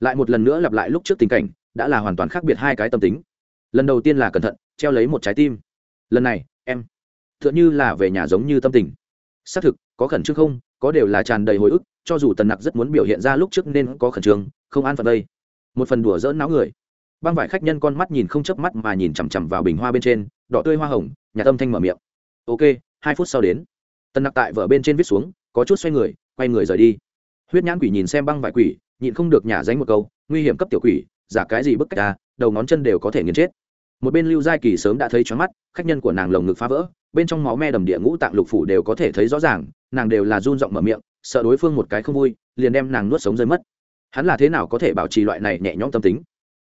Lại một lần nữa lặp lại lúc trước tình cảnh, đã là hoàn toàn khác biệt hai cái tâm tính. Lần đầu tiên là cẩn thận, treo lấy một trái tim. Lần này, em t h ư ợ n như là về nhà giống như tâm tình xác thực, có khẩn trương không, có đều là tràn đầy hồi ức, cho dù tần nặc rất muốn biểu hiện ra lúc trước nên có khẩn trương, không an phận đây. Một phần đùa dỡn não người. Băng vải khách nhân con mắt nhìn không chớp mắt mà nhìn chằm chằm vào bình hoa bên trên, đỏ tươi hoa hồng, nhà tâm thanh mở miệng. Ok, hai phút sau đến. Tần nặc tại vở bên trên viết xuống, có chút xoay người, quay người rời đi. Huyết nhãn quỷ nhìn xem băng vải quỷ, nhịn không được nhả dánh một câu, nguy hiểm cấp tiểu quỷ, giả cái gì bức cách ta đầu ngón chân đều có thể nghiền chết một bên lưu giai kỳ sớm đã thấy choáng mắt, khách nhân của nàng lồng ngực phá vỡ, bên trong máu me đầm địa ngũ tạng lục phủ đều có thể thấy rõ ràng, nàng đều là run giọng mở miệng, sợ đối phương một cái không vui, liền đem nàng nuốt sống rơi mất. Hắn là thế nào có thể bảo trì loại này nhẹ nhõm tâm tính?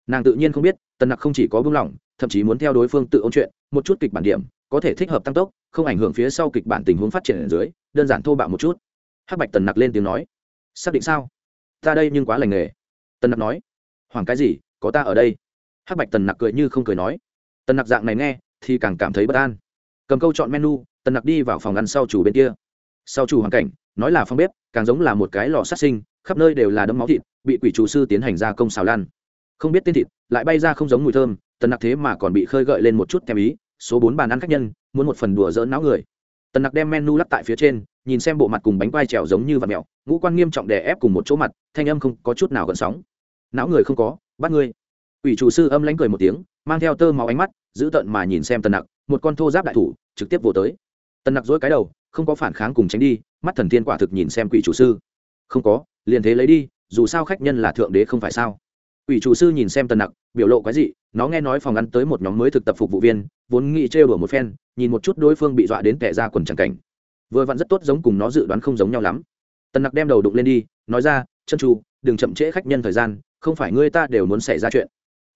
Nàng tự nhiên không biết, tần nặc không chỉ có buông lỏng, thậm chí muốn theo đối phương tự ôn chuyện, một chút kịch bản điểm, có thể thích hợp tăng tốc, không ảnh hưởng phía sau kịch bản tình huống phát triển ở dưới, đơn giản thô bạo một chút. Hắc bạch tần nặc lên tiếng nói, xác định sao? Ta đây nhưng quá lành nghề. Tần nặc nói hoàng cái gì? Có ta ở đây. Hắc bạch tần nặc cười như không cười nói tần nặc dạng này nghe thì càng cảm thấy bất an. Cầm câu chọn menu, tần nặc đi vào phòng ăn sau chủ bên kia. Sau chủ hoàn cảnh, nói là phòng bếp, càng giống là một cái lò sát sinh, khắp nơi đều là đấm máu thịt, bị quỷ chủ sư tiến hành gia công xào lan. Không biết tên thịt, lại bay ra không giống mùi thơm, tần nặc thế mà còn bị khơi gợi lên một chút thèm ý, số bốn bàn ăn khách nhân, muốn một phần đùa dỡ não người. Tần nặc đem menu lắp tại phía trên, nhìn xem bộ mặt cùng bánh quai trèo giống như vật mẹo, ngũ quan nghiêm trọng đè ép cùng một chỗ mặt, thanh âm không có chút nào gần sóng. Não người không có, bắt ngươi quỷ chủ sư âm lãnh cười một tiếng mang theo tơ máu ánh mắt giữ tận mà nhìn xem tần nặc một con thô giáp đại thủ trực tiếp vồ tới. Tần nặc dỗi cái đầu không có phản kháng cùng tránh đi mắt thần tiên quả thực nhìn xem quỷ chủ sư. Không có liền thế lấy đi dù sao khách nhân là thượng đế không phải sao. Quỷ chủ sư nhìn xem tần nặc biểu lộ cái gì nó nghe nói phòng ăn tới một nhóm mới thực tập phục vụ viên vốn nghĩ trêu đùa một phen nhìn một chút đối phương bị dọa đến tè ra quần chẳng cảnh. Vừa vặn rất tốt giống cùng nó dự đoán không giống nhau lắm. Tần nặc đem đầu đụng lên đi nói ra chân chủ, đừng chậm trễ khách nhân thời gian không phải ngươi ta đều muốn xảy ra chuyện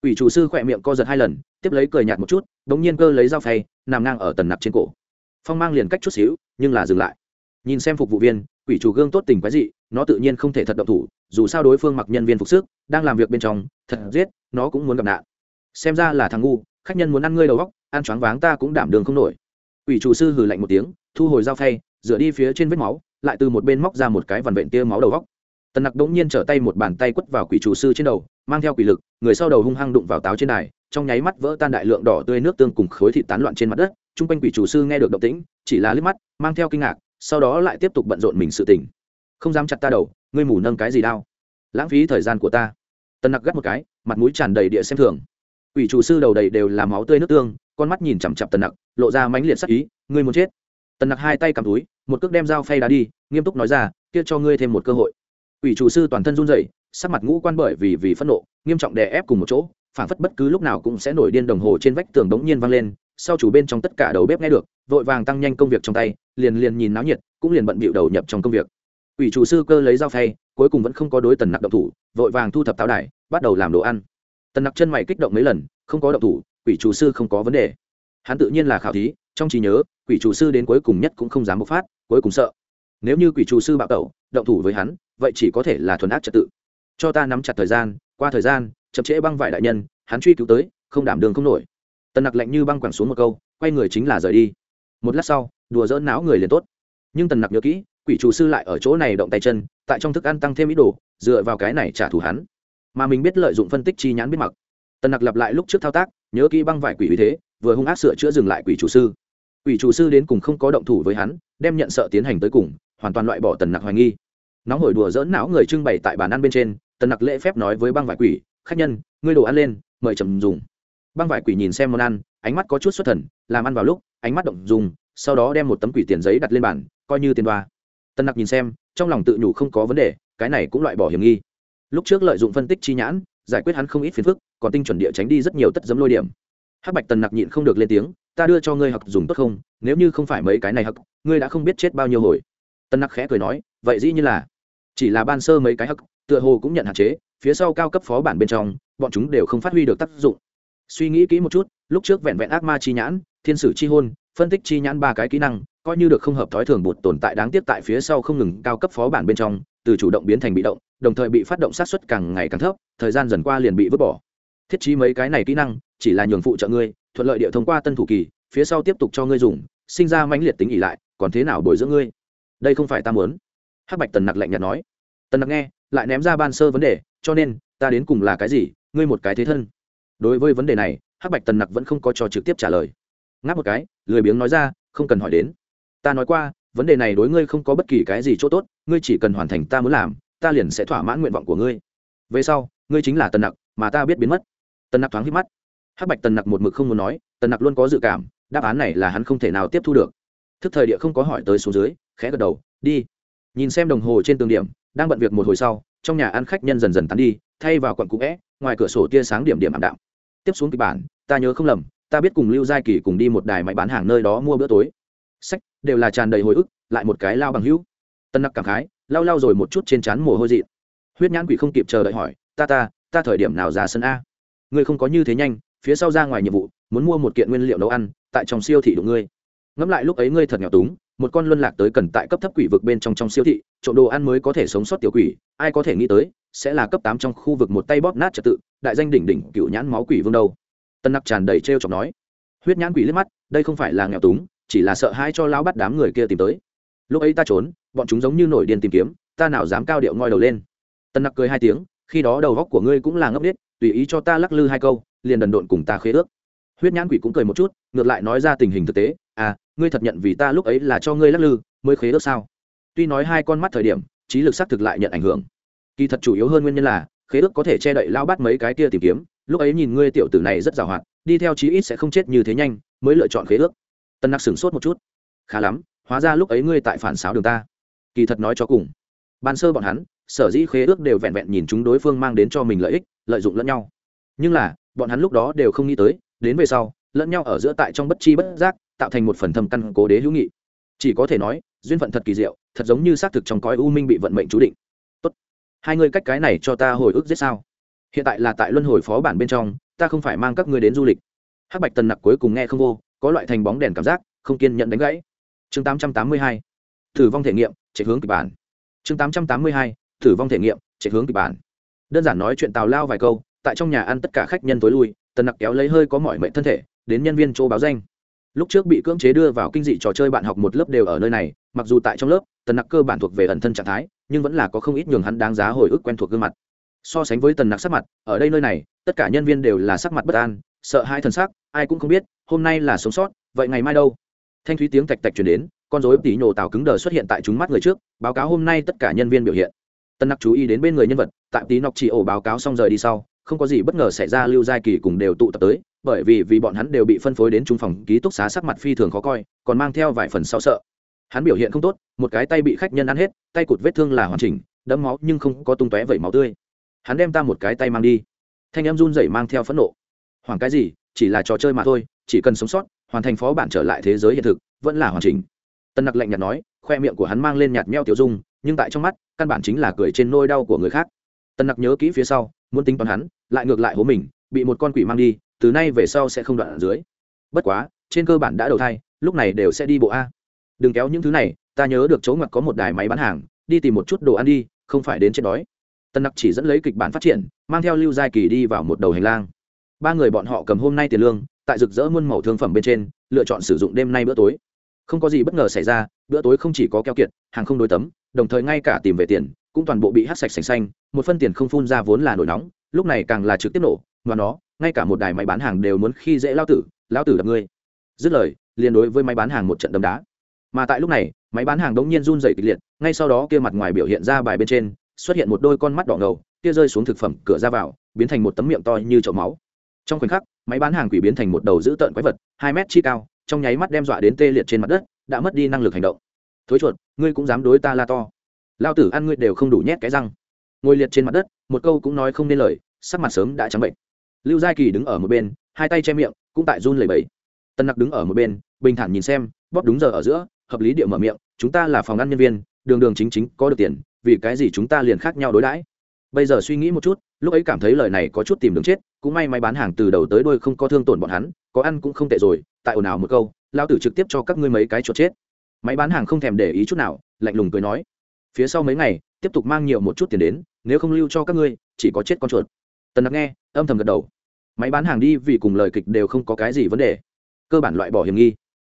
ủy chủ sư khỏe miệng co giật hai lần, tiếp lấy cười nhạt một chút đống nhiên cơ lấy dao phay, nằm ngang ở tần nặc trên cổ. Phong mang liền cách chút xíu, nhưng là dừng lại. Nhìn xem phục vụ viên, quỷ chủ gương tốt tình quái dị, nó tự nhiên không thể thật động thủ, dù sao đối phương mặc nhân viên phục sức, đang làm việc bên trong, thật giết, nó cũng muốn gặp nạn. Xem ra là thằng ngu, khách nhân muốn ăn ngươi đầu góc ăn choáng váng ta cũng đảm đường không nổi. Quỷ chủ sư hừ lạnh một tiếng, thu hồi dao phay dựa đi phía trên vết máu, lại từ một bên móc ra một cái vằn vện tia máu đầu góc tần nặc đống nhiên trở tay một bàn tay quất vào quỷ chủ sư trên đầu, mang theo quỷ lực, người sau đầu hung hăng đụng vào táo trên đài, trong nháy mắt vỡ tan đại lượng đỏ tươi nước tương cùng khối thịt tán loạn trên mặt đất t r u n g quanh quỷ chủ sư nghe được động tĩnh, chỉ là liếc mắt, mang theo kinh ngạc, sau đó lại tiếp tục bận rộn mình sự tỉnh không dám chặt ta đầu, ngươi mù nâng cái gì đau lãng phí thời gian của ta. Tần nặc gắt một cái, mặt mũi tràn đầy địa xem thường. Quỷ chủ sư đầu đầy đều là máu tươi nước tương, con mắt nhìn chằm chặp tần nặc, lộ ra mãnh liệt sắc ý, ngươi muốn chết. Tần nặc hai tay cầm túi, một cước đem dao phay đá đi, nghiêm túc nói ra, kia cho ngươi thêm một cơ hội ủy chủ sư toàn thân run rẩy, sắc mặt ngũ quan bởi vì vì phẫn nộ, nghiêm trọng đè ép cùng một chỗ phản phất bất cứ lúc nào cũng sẽ nổi điên đồng hồ trên vách tường đống nhiên vang lên, sau chủ bên trong tất cả đầu bếp nghe được, vội vàng tăng nhanh công việc trong tay, liền liền nhìn náo nhiệt, cũng liền bận bịu đầu nhập trong công việc. Ủy chủ sư cơ lấy dao phay, cuối cùng vẫn không có đối tần nặc động thủ, vội vàng thu thập táo đài, bắt đầu làm đồ ăn. Tần nặc chân mày kích động mấy lần, không có động thủ, quỷ chủ sư không có vấn đề. Hắn tự nhiên là khảo thí, trong trí nhớ, quỷ chủ sư đến cuối cùng nhất cũng không dám bộc phát, cuối cùng sợ nếu như quỷ chủ sư bạo tẩu, động thủ với hắn, vậy chỉ có thể là thuần ác trật tự. Cho ta nắm chặt thời gian, qua thời gian, chậm trễ băng vải đại nhân, hắn truy cứu tới, không đảm đường không nổi. Tần nặc lạnh như băng quẳng xuống một câu, quay người chính là rời đi. Một lát sau, đùa dỡ não người liền tốt. Nhưng tần nặc nhớ kỹ, quỷ chủ sư lại ở chỗ này động tay chân, tại trong thức ăn tăng thêm ý đồ, dựa vào cái này trả thù hắn. Mà mình biết lợi dụng phân tích chi nhãn biết mặc. Tần nặc lặp lại lúc trước thao tác, nhớ kỹ băng vải quỷ uy thế, vừa hung ác sửa chữa dừng lại quỷ chủ sư. Quỷ chủ sư đến cùng không có động thủ với hắn, đem nhận sợ tiến hành tới cùng hoàn toàn loại bỏ tần nặc hoài nghi. Nóng hổi đùa dỡn não người trưng bày tại bàn ăn bên trên, tần nặc lễ phép nói với băng vải quỷ, khách nhân, ngươi đồ ăn lên, mời trầm dùng. Băng vải quỷ nhìn xem món ăn, ánh mắt có chút xuất thần, làm ăn vào lúc, ánh mắt động dùng, sau đó đem một tấm quỷ tiền giấy đặt lên bàn, coi như tiền đoa. Tần nặc nhìn xem, trong lòng tự nhủ không có vấn đề, cái này cũng loại bỏ hiểm nghi. Lúc trước lợi dụng phân tích chi nhãn, giải quyết hắn không ít phiền phức, còn tinh chuẩn địa tránh đi rất nhiều tất dấm lôi điểm. Hắc bạch tần nặc nhịn không được lên tiếng, ta đưa cho ngươi học dùng tốt không? Nếu như không phải mấy cái này học ngươi đã không biết chết bao nhiêu hồi tân nặc khẽ cười nói, vậy dĩ như là. Chỉ là ban sơ mấy cái hắc, tựa hồ cũng nhận hạn chế, phía sau cao cấp phó bản bên trong, bọn chúng đều không phát huy được tác dụng. Suy nghĩ kỹ một chút, lúc trước vẹn vẹn ác ma chi nhãn, thiên sử chi hôn, phân tích chi nhãn ba cái kỹ năng, coi như được không hợp thói thường bột tồn tại đáng tiếc tại phía sau không ngừng cao cấp phó bản bên trong, từ chủ động biến thành bị động, đồng thời bị phát động sát xuất càng ngày càng thấp, thời gian dần qua liền bị vứt bỏ. Thiết trí mấy cái này kỹ năng, chỉ là nhường phụ trợ ngươi, thuận lợi địa thông qua tân thủ kỳ, phía sau tiếp tục cho ngươi dùng, sinh ra mãnh liệt tính ỉ lại, còn thế nào bồi dưỡng ngươi? Đây không phải ta muốn. Hắc bạch tần nặc lạnh nhạt nói. Tần nặc nghe, lại ném ra ban sơ vấn đề, cho nên, ta đến cùng là cái gì, ngươi một cái thế thân. Đối với vấn đề này, hắc bạch tần nặc vẫn không có cho trực tiếp trả lời. Ngáp một cái, lười biếng nói ra, không cần hỏi đến. Ta nói qua, vấn đề này đối ngươi không có bất kỳ cái gì chỗ tốt, ngươi chỉ cần hoàn thành ta muốn làm, ta liền sẽ thỏa mãn nguyện vọng của ngươi. Về sau, ngươi chính là tần nặc, mà ta biết biến mất. Tần nặc thoáng hít mắt. Hắc bạch tần nặc một mực không muốn nói, tần nặc luôn có dự cảm, đáp án này là hắn không thể nào tiếp thu được. Thức thời địa không có hỏi tới số dưới khẽ gật đầu, đi. Nhìn xem đồng hồ trên tường điểm, đang bận việc một hồi sau, trong nhà ăn khách nhân dần dần tán đi, thay vào quận cũ vẽ, ngoài cửa sổ tia sáng điểm điểm ảm đạm. Tiếp xuống kịch bản, ta nhớ không lầm, ta biết cùng lưu giai kỳ cùng đi một đài máy bán hàng nơi đó mua bữa tối. Sách, đều là tràn đầy hồi ức, lại một cái lao bằng hữu. Tân nặc cảm khái lao lao rồi một chút trên trán mồ hôi dị. Huyết nhãn quỷ không kịp chờ đợi hỏi, ta ta ta thời điểm nào ra sân a? Ngươi không có như thế nhanh, phía sau ra ngoài nhiệm vụ, muốn mua một kiện nguyên liệu nấu ăn, tại trong siêu thị đụng ngươi. Ngẫm lại lúc ấy ngươi thật nghèo túng một con luân lạc tới cần tại cấp thấp quỷ vực bên trong trong siêu thị, trộm đồ ăn mới có thể sống sót tiểu quỷ, ai có thể nghĩ tới, sẽ là cấp tám trong khu vực một tay bóp nát trật tự, đại danh đỉnh đỉnh cựu nhãn máu quỷ vương đâu. Tân nặc tràn đầy t r chọc nói. Huyết nhãn quỷ liếc mắt, đây không phải là nghèo túng, chỉ là sợ hai cho lão bắt đám người kia tìm tới. Lúc ấy ta trốn, bọn chúng giống như nổi điên tìm kiếm, ta nào dám cao điệu ngoi đầu lên. Tân nặc cười hai tiếng, khi đó đầu góc của ngươi cũng là ngốc biết tùy ý cho ta lắc lư hai câu, liền đần độn cùng ta khế ước huyết nhãn quỷ cũng cười một chút, ngược lại nói ra tình hình thực tế à ngươi thật nhận vì ta lúc ấy là cho ngươi lắc lư, mới khế ước sao? Tuy nói hai con mắt thời điểm, trí lực xác thực lại nhận ảnh hưởng. Kỳ thật chủ yếu hơn nguyên nhân là, khế ước có thể che đậy lao bắt mấy cái kia tìm kiếm, lúc ấy nhìn ngươi tiểu tử này rất giàu hoạt, đi theo chí ít sẽ không chết như thế nhanh, mới lựa chọn khế ước. Tân nặc sửng sốt một chút. Khá lắm, hóa ra lúc ấy ngươi tại phản xáo đường ta. Kỳ thật nói cho cùng, ban sơ bọn hắn, sở dĩ khế ước đều vẹn vẹn nhìn chúng đối phương mang đến cho mình lợi ích, lợi dụng lẫn nhau. Nhưng là, bọn hắn lúc đó đều không nghĩ tới đến về sau, lẫn nhau ở giữa tại trong bất chi bất giác, tạo thành một phần thâm căn cố đế hữu nghị. Chỉ có thể nói, duyên phận thật kỳ diệu, thật giống như xác thực trong cõi u minh bị vận mệnh chú định. Tốt. Hai người cách cái này cho ta hồi ức giết sao? Hiện tại là tại luân hồi phó bản bên trong, ta không phải mang các ngươi đến du lịch. Hắc bạch tần nặc cuối cùng nghe không vô, có loại thành bóng đèn cảm giác, không kiên nhận đánh gãy. Chương tám trăm tám mươi hai thử vong thể nghiệm, chạy hướng kịch bản. Chương tám trăm tám mươi hai thử vong thể nghiệm, chạy hướng kịch bản. Đơn giản nói chuyện tào lao vài câu, tại trong nhà ăn tất cả khách nhân tối lui tần nặc kéo lấy hơi có mọi mệnh thân thể, đến nhân viên chỗ báo danh. Lúc trước bị cưỡng chế đưa vào kinh dị trò chơi bạn học một lớp đều ở nơi này, mặc dù tại trong lớp, tần nặc cơ bản thuộc về ẩn thân trạng thái, nhưng vẫn là có không ít nhường hắn đáng giá hồi ức quen thuộc gương mặt. So sánh với tần nặc sắc mặt, ở đây nơi này, tất cả nhân viên đều là sắc mặt bất an, sợ hai thần sắc, ai cũng không biết, hôm nay là sống sót, vậy ngày mai đâu? Thanh thúy tiếng tạch tạch chuyển đến, con dối tỉ nhổ tào cứng đờ xuất hiện tại chúng mắt người trước, báo cáo hôm nay tất cả nhân viên biểu hiện. Tân nặc chú ý đến bên người nhân vật, tại tí nọc chỉ ổ báo cáo xong rời đi sau không có gì bất ngờ xảy ra, lưu giai kỳ cùng đều tụ tập tới, bởi vì vì bọn hắn đều bị phân phối đến trung phòng ký túc xá sắc mặt phi thường khó coi, còn mang theo vài phần sao sợ. Hắn biểu hiện không tốt, một cái tay bị khách nhân ăn hết, tay cụt vết thương là hoàn chỉnh đẫm máu nhưng không có tung tóe vẩy máu tươi. Hắn đem ta một cái tay mang đi. Thanh em run rẩy mang theo phẫn nộ. Hoàng cái gì, chỉ là trò chơi mà thôi, chỉ cần sống sót, hoàn thành phó bản trở lại thế giới hiện thực, vẫn là hoàn chỉnh. Tân nặc lạnh nhạt nói, khoe miệng của hắn mang lên nhạt meo tiểu dung, nhưng tại trong mắt, căn bản chính là cười trên nôi đau của người khác. Tân nặc nhớ kỹ phía sau muốn tính toán hắn, lại ngược lại hố mình, bị một con quỷ mang đi, từ nay về sau sẽ không đoạn ở dưới. Bất quá, trên cơ bản đã đầu thai, lúc này đều sẽ đi bộ a. Đừng kéo những thứ này, ta nhớ được chỗ ngoặt có một đài máy bán hàng, đi tìm một chút đồ ăn đi, không phải đến chết đói. Tân nặc chỉ dẫn lấy kịch bản phát triển, mang theo lưu giai kỳ đi vào một đầu hành lang. Ba người bọn họ cầm hôm nay tiền lương, tại rực rỡ muôn màu thương phẩm bên trên, lựa chọn sử dụng đêm nay bữa tối. Không có gì bất ngờ xảy ra, bữa tối không chỉ có keo kiệt, hàng không đối tấm, đồng thời ngay cả tìm về tiền cũng toàn bộ bị hát sạch sành xanh, một phân tiền không phun ra vốn là nổi nóng, lúc này càng là trực tiếp nổ và nó, ngay cả một đài máy bán hàng đều muốn khi dễ lao tử lao tử đập ngươi. Dứt lời, liền đối với máy bán hàng một trận đấm đá. Mà tại lúc này, máy bán hàng đống nhiên run dày kịch liệt, ngay sau đó kia mặt ngoài biểu hiện ra bài bên trên, xuất hiện một đôi con mắt đỏ ngầu, kia rơi xuống thực phẩm cửa ra vào, biến thành một tấm miệng to như chậu máu. Trong khoảnh khắc, máy bán hàng quỷ biến thành một đầu dữ tợn quái vật, hai mét chi cao, trong nháy mắt đem dọa đến tê liệt trên mặt đất, đã mất đi năng lực hành động. Thối chuột, ngươi cũng dám đối ta la to lao tử ăn ngươi đều không đủ nhét cái răng. Ngồi liệt trên mặt đất, một câu cũng nói không nên lời, sắc mặt sớm đã trắng bệnh. Lưu giai kỳ đứng ở một bên, hai tay che miệng, cũng tại run lẩy bẩy. Tân nặc đứng ở một bên, bình thản nhìn xem, bóp đúng giờ ở giữa, hợp lý địa mở miệng, chúng ta là phòng ăn nhân viên, đường đường chính chính có được tiền, vì cái gì chúng ta liền khác nhau đối đãi? Bây giờ suy nghĩ một chút, lúc ấy cảm thấy lời này có chút tìm đường chết, cũng may may bán hàng từ đầu tới đôi không có thương tổn bọn hắn, có ăn cũng không tệ rồi, tại ồn ào một câu, lao tử trực tiếp cho các ngươi mấy cái chuột chết. Máy bán hàng không thèm để ý chút nào, lạnh lùng cười nói phía sau mấy ngày, tiếp tục mang nhiều một chút tiền đến, nếu không lưu cho các ngươi, chỉ có chết con chuột. Tần nặc nghe, âm thầm gật đầu. Máy bán hàng đi vì cùng lời kịch đều không có cái gì vấn đề. Cơ bản loại bỏ hiểm nghi.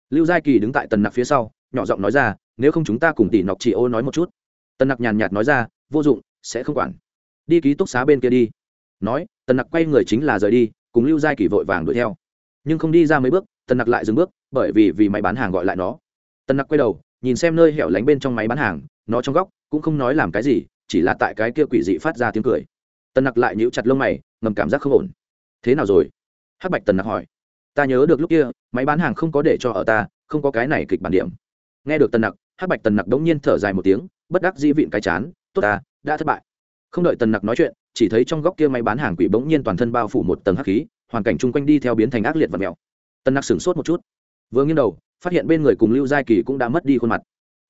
Lưu giai kỳ đứng tại tần nặc phía sau, nhỏ giọng nói ra, nếu không chúng ta cùng tỷ nọc chị ô nói một chút. Tần nặc nhàn nhạt nói ra, vô dụng, sẽ không quản. Đi ký túc xá bên kia đi. Nói, tần nặc quay người chính là rời đi, cùng lưu giai kỳ vội vàng đuổi theo. Nhưng không đi ra mấy bước, tần nặc lại dừng bước, bởi vì vì máy bán hàng gọi lại nó. Tần nặc quay đầu, nhìn xem nơi hẻo lánh bên trong máy bán hàng nó trong góc, cũng không nói làm cái gì, chỉ là tại cái kia quỷ dị phát ra tiếng cười. Tần nặc lại nhíu chặt lông mày, ngầm cảm giác không ổn. Thế nào rồi? Hắc bạch tần nặc hỏi. Ta nhớ được lúc kia, máy bán hàng không có để cho ở ta, không có cái này kịch bản điểm. Nghe được tần nặc, hắc bạch tần nặc đống nhiên thở dài một tiếng, bất đắc dĩ vịn cái chán, tốt ta, đã thất bại. Không đợi tần nặc nói chuyện, chỉ thấy trong góc kia máy bán hàng quỷ bỗng nhiên toàn thân bao phủ một tầng hắc khí, hoàn cảnh chung quanh đi theo biến thành ác liệt và mèo. Tần nặc sửng sốt một chút. Vừa nghiêng đầu, phát hiện bên người cùng lưu giai kỳ cũng đã mất đi khuôn mặt.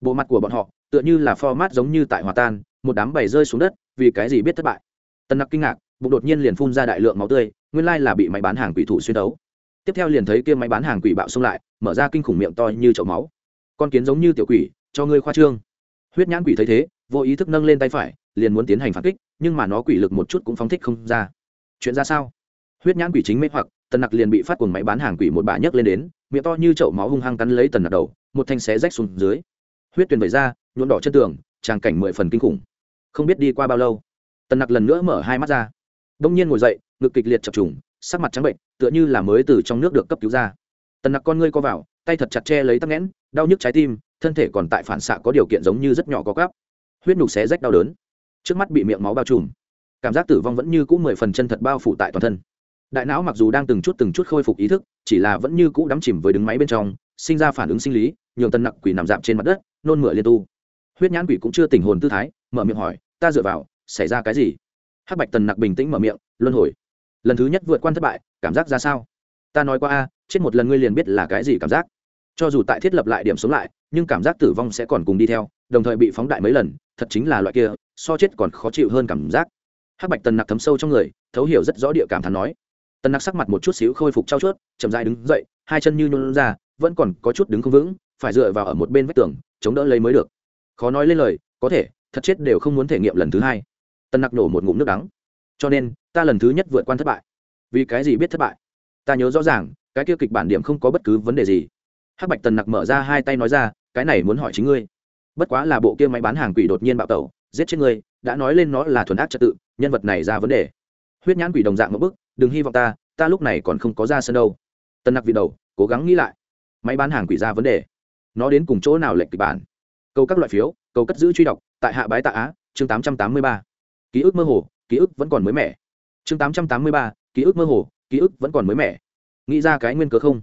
Bộ mặt của bọn họ tựa như là format giống như tại hòa tan, một đám bầy rơi xuống đất, vì cái gì biết thất bại? Tần nặc kinh ngạc, bụng đột nhiên liền phun ra đại lượng máu tươi, nguyên lai là bị máy bán hàng quỷ thủ xuyên đấu. Tiếp theo liền thấy kia máy bán hàng quỷ bạo xông lại, mở ra kinh khủng miệng to như chậu máu. Con kiến giống như tiểu quỷ, cho ngươi khoa trương. Huyết nhãn quỷ thấy thế, vô ý thức nâng lên tay phải, liền muốn tiến hành phản kích, nhưng mà nó quỷ lực một chút cũng phóng thích không ra. Chuyện ra sao? Huyết nhãn quỷ chính mê hoặc, tần nặc liền bị phát cuồng máy bán hàng quỷ một bà nhấc lên đến, miệng to như chậu máu hung hăng cắn lấy tần nặc đầu, một thanh xé rách xuống dưới huyết tuyền vẩy ra, nhuộm đỏ chân tường, tràng cảnh mười phần kinh khủng. Không biết đi qua bao lâu, tần nặc lần nữa mở hai mắt ra. Đông nhiên ngồi dậy, ngực kịch liệt chập trùng, sắc mặt trắng bệnh, tựa như là mới từ trong nước được cấp cứu ra. Tần nặc con ngươi co vào, tay thật chặt che lấy tắc nghẽn, đau nhức trái tim, thân thể còn tại phản xạ có điều kiện giống như rất nhỏ có cắp huyết nhục xé rách đau đớn, trước mắt bị miệng máu bao trùm. Cảm giác tử vong vẫn như cũ mười phần chân thật bao phủ tại toàn thân. Đại não mặc dù đang từng chút từng chút khôi phục ý thức, chỉ là vẫn như cũ đắm chìm với đứng máy bên trong sinh ra phản ứng sinh lý, nhường tân nặc quỷ nằm dạp trên mặt đất, nôn mửa liên tu. Huyết nhãn quỷ cũng chưa tình hồn tư thái, mở miệng hỏi, ta dựa vào, xảy ra cái gì? Hắc bạch tần nặc bình tĩnh mở miệng, luân hồi. Lần thứ nhất vượt qua thất bại, cảm giác ra sao? Ta nói qua a, chết một lần ngươi liền biết là cái gì cảm giác. Cho dù tại thiết lập lại điểm sống lại, nhưng cảm giác tử vong sẽ còn cùng đi theo, đồng thời bị phóng đại mấy lần, thật chính là loại kia, so chết còn khó chịu hơn cảm giác. Hắc bạch tần nặc thấm sâu trong người, thấu hiểu rất rõ địa cảm thán nói. Tần nặc sắc mặt một chút xíu khôi phục trao chuốt, chậm dại đứng dậy, hai chân như nhôn ra vẫn còn có chút đứng không vững, phải dựa vào ở một bên vách tường, chống đỡ lấy mới được. Khó nói lên lời, có thể, thật chết đều không muốn thể nghiệm lần thứ hai. Tần nặc nổ một ngụm nước đắng. Cho nên, ta lần thứ nhất vượt qua thất bại. Vì cái gì biết thất bại? Ta nhớ rõ ràng, cái kia kịch bản điểm không có bất cứ vấn đề gì. Hắc bạch tần nặc mở ra hai tay nói ra, cái này muốn hỏi chính ngươi. Bất quá là bộ kia máy bán hàng quỷ đột nhiên bạo tẩu, giết chết ngươi, đã nói lên nó là thuần ác trật tự, nhân vật này ra vấn đề. Huyết nhãn quỷ đồng dạng một bức, đừng hy vọng ta ta lúc này còn không có ra sân đâu. Tần nặc vị đầu, cố gắng nghĩ lại máy bán hàng quỷ ra vấn đề. Nó đến cùng chỗ nào lệnh kịch bản? Câu các loại phiếu, câu cất giữ truy đọc, tại hạ bái tạ á, chương tám trăm tám mươi ba. Ký ức mơ hồ, ký ức vẫn còn mới mẻ. Chương tám trăm tám mươi ba, ký ức mơ hồ, ký ức vẫn còn mới mẻ. Nghĩ ra cái nguyên cớ không?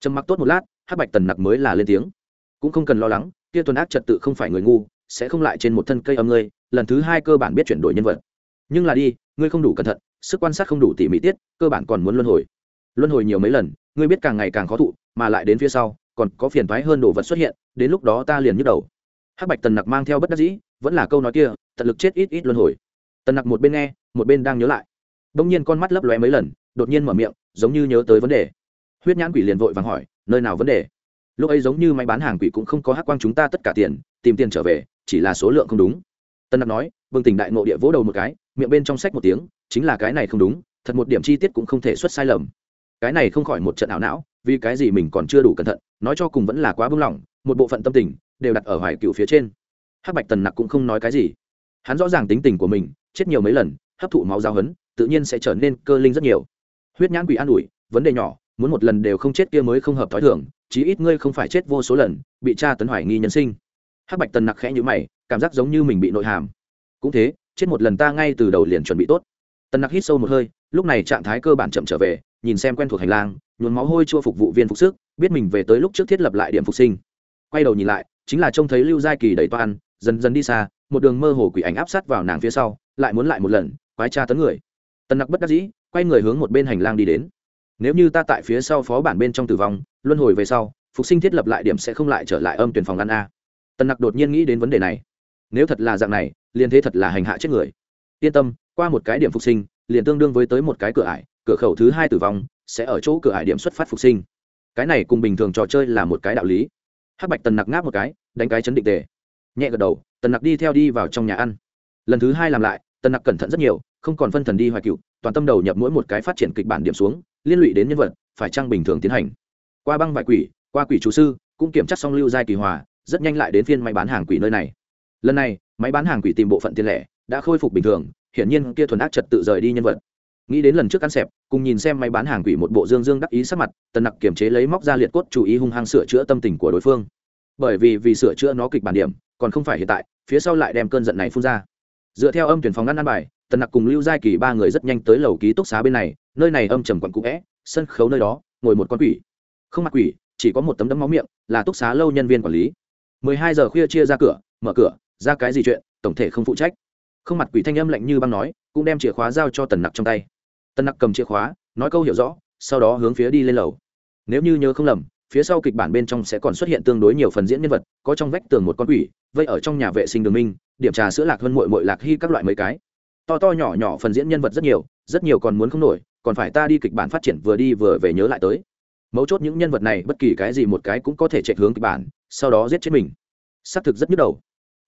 Trầm mặc tốt một lát hát bạch tần nặc mới là lên tiếng. Cũng không cần lo lắng, kia tuần ác trật tự không phải người ngu, sẽ không lại trên một thân cây âm ngươi, lần thứ hai cơ bản biết chuyển đổi nhân vật. Nhưng là đi, ngươi không đủ cẩn thận, sức quan sát không đủ tỉ mỉ tiết, cơ bản còn muốn luân hồi. Luân hồi nhiều mấy lần, ngươi biết càng ngày càng khó thụ mà lại đến phía sau, còn có phiền thoái hơn đồ vật xuất hiện, đến lúc đó ta liền nhức đầu. Hắc bạch tần nặc mang theo bất đắc dĩ, vẫn là câu nói kia, tận lực chết ít ít luân hồi. Tần nặc một bên nghe, một bên đang nhớ lại. Đông nhiên con mắt lấp lóe mấy lần, đột nhiên mở miệng, giống như nhớ tới vấn đề. Huyết nhãn quỷ liền vội vàng hỏi, nơi nào vấn đề? Lúc ấy giống như máy bán hàng quỷ cũng không có hắc quang chúng ta tất cả tiền, tìm tiền trở về, chỉ là số lượng không đúng. Tân nặc nói, Vương tỉnh đại ngộ địa vỗ đầu một cái, miệng bên trong sách một tiếng, chính là cái này không đúng, thật một điểm chi tiết cũng không thể xuất sai lầm. Cái này không khỏi một trận ảo não vì cái gì mình còn chưa đủ cẩn thận, nói cho cùng vẫn là quá bưng lỏng, một bộ phận tâm tình đều đặt ở hoài cựu phía trên. Hắc bạch tần nặc cũng không nói cái gì. Hắn rõ ràng tính tình của mình, chết nhiều mấy lần, hấp thụ máu giao hấn tự nhiên sẽ trở nên cơ linh rất nhiều. Huyết nhãn quỷ an ủi, vấn đề nhỏ, muốn một lần đều không chết kia mới không hợp thói thường, chí ít ngươi không phải chết vô số lần, bị tra tấn hoài nghi nhân sinh. Hắc bạch tần nặc khẽ nhữ mày, cảm giác giống như mình bị nội hàm. Cũng thế, chết một lần ta ngay từ đầu liền chuẩn bị tốt. Tần nặc hít sâu một hơi, lúc này trạng thái cơ bản chậm trở về, nhìn xem quen thuộc hành lang nhuốm máu hôi chua phục vụ viên phục sức, biết mình về tới lúc trước thiết lập lại điểm phục sinh. Quay đầu nhìn lại, chính là trông thấy lưu giai kỳ đầy toan, dần dần đi xa, một đường mơ hồ quỷ ảnh áp sát vào nàng phía sau, lại muốn lại một lần, quái tra tấn người. Tần nặc bất đắc dĩ, quay người hướng một bên hành lang đi đến. Nếu như ta tại phía sau phó bản bên trong tử vong, luân hồi về sau, phục sinh thiết lập lại điểm sẽ không lại trở lại âm tuyển phòng ăn a. Tần nặc đột nhiên nghĩ đến vấn đề này. Nếu thật là dạng này, liền thế thật là hành hạ chết người. Yên tâm, qua một cái điểm phục sinh, liền tương đương với tới một cái cửa ải, cửa khẩu thứ hai tử vong sẽ ở chỗ cửa hải điểm xuất phát phục sinh. Cái này cùng bình thường trò chơi là một cái đạo lý. Hắc bạch tần nặc ngáp một cái, đánh cái chấn định tề. Nhẹ gật đầu, tần nặc đi theo đi vào trong nhà ăn. Lần thứ hai làm lại, tần nặc cẩn thận rất nhiều, không còn phân thần đi hoài cựu toàn tâm đầu nhập mỗi một cái phát triển kịch bản điểm xuống, liên lụy đến nhân vật, phải trang bình thường tiến hành. Qua băng vài quỷ, qua quỷ chủ sư, cũng kiểm tra xong lưu giai kỳ hòa, rất nhanh lại đến phiên máy bán hàng quỷ nơi này. Lần này, máy bán hàng quỷ tìm bộ phận tiền lẻ, đã khôi phục bình thường, hiển nhiên kia thuần ác trật tự rời đi nhân vật nghĩ đến lần trước ăn xẹp, cùng nhìn xem máy bán hàng quỷ một bộ dương dương đắc ý sắc mặt, tần nặc kiềm chế lấy móc ra liệt cốt chủ ý hung hăng sửa chữa tâm tình của đối phương. Bởi vì vì sửa chữa nó kịch bản điểm, còn không phải hiện tại, phía sau lại đem cơn giận này phun ra. Dựa theo âm tuyển phòng ngăn ăn bài, tần nặc cùng lưu giai kỳ ba người rất nhanh tới lầu ký túc xá bên này, nơi này âm trầm quặn cũ vẽ, sân khấu nơi đó, ngồi một con quỷ. Không mặc quỷ, chỉ có một tấm đấm máu miệng, là túc xá lâu nhân viên quản lý. Mười hai giờ khuya chia ra cửa, mở cửa, ra cái gì chuyện, tổng thể không phụ trách. Không mặt quỷ thanh âm lạnh như băng nói, cũng đem chìa khóa giao cho tần nặc trong tay tần nặc cầm chìa khóa, nói câu hiểu rõ, sau đó hướng phía đi lên lầu. Nếu như nhớ không lầm, phía sau kịch bản bên trong sẽ còn xuất hiện tương đối nhiều phần diễn nhân vật, có trong vách tường một con quỷ, vây ở trong nhà vệ sinh đường minh, điểm trà sữa lạc hơn mội mội lạc hy các loại mấy cái. To to nhỏ nhỏ phần diễn nhân vật rất nhiều rất nhiều còn muốn không nổi, còn phải ta đi kịch bản phát triển vừa đi vừa về nhớ lại tới. Mấu chốt những nhân vật này bất kỳ cái gì một cái cũng có thể chạy hướng kịch bản, sau đó giết chết mình. Xác thực rất nhức đầu.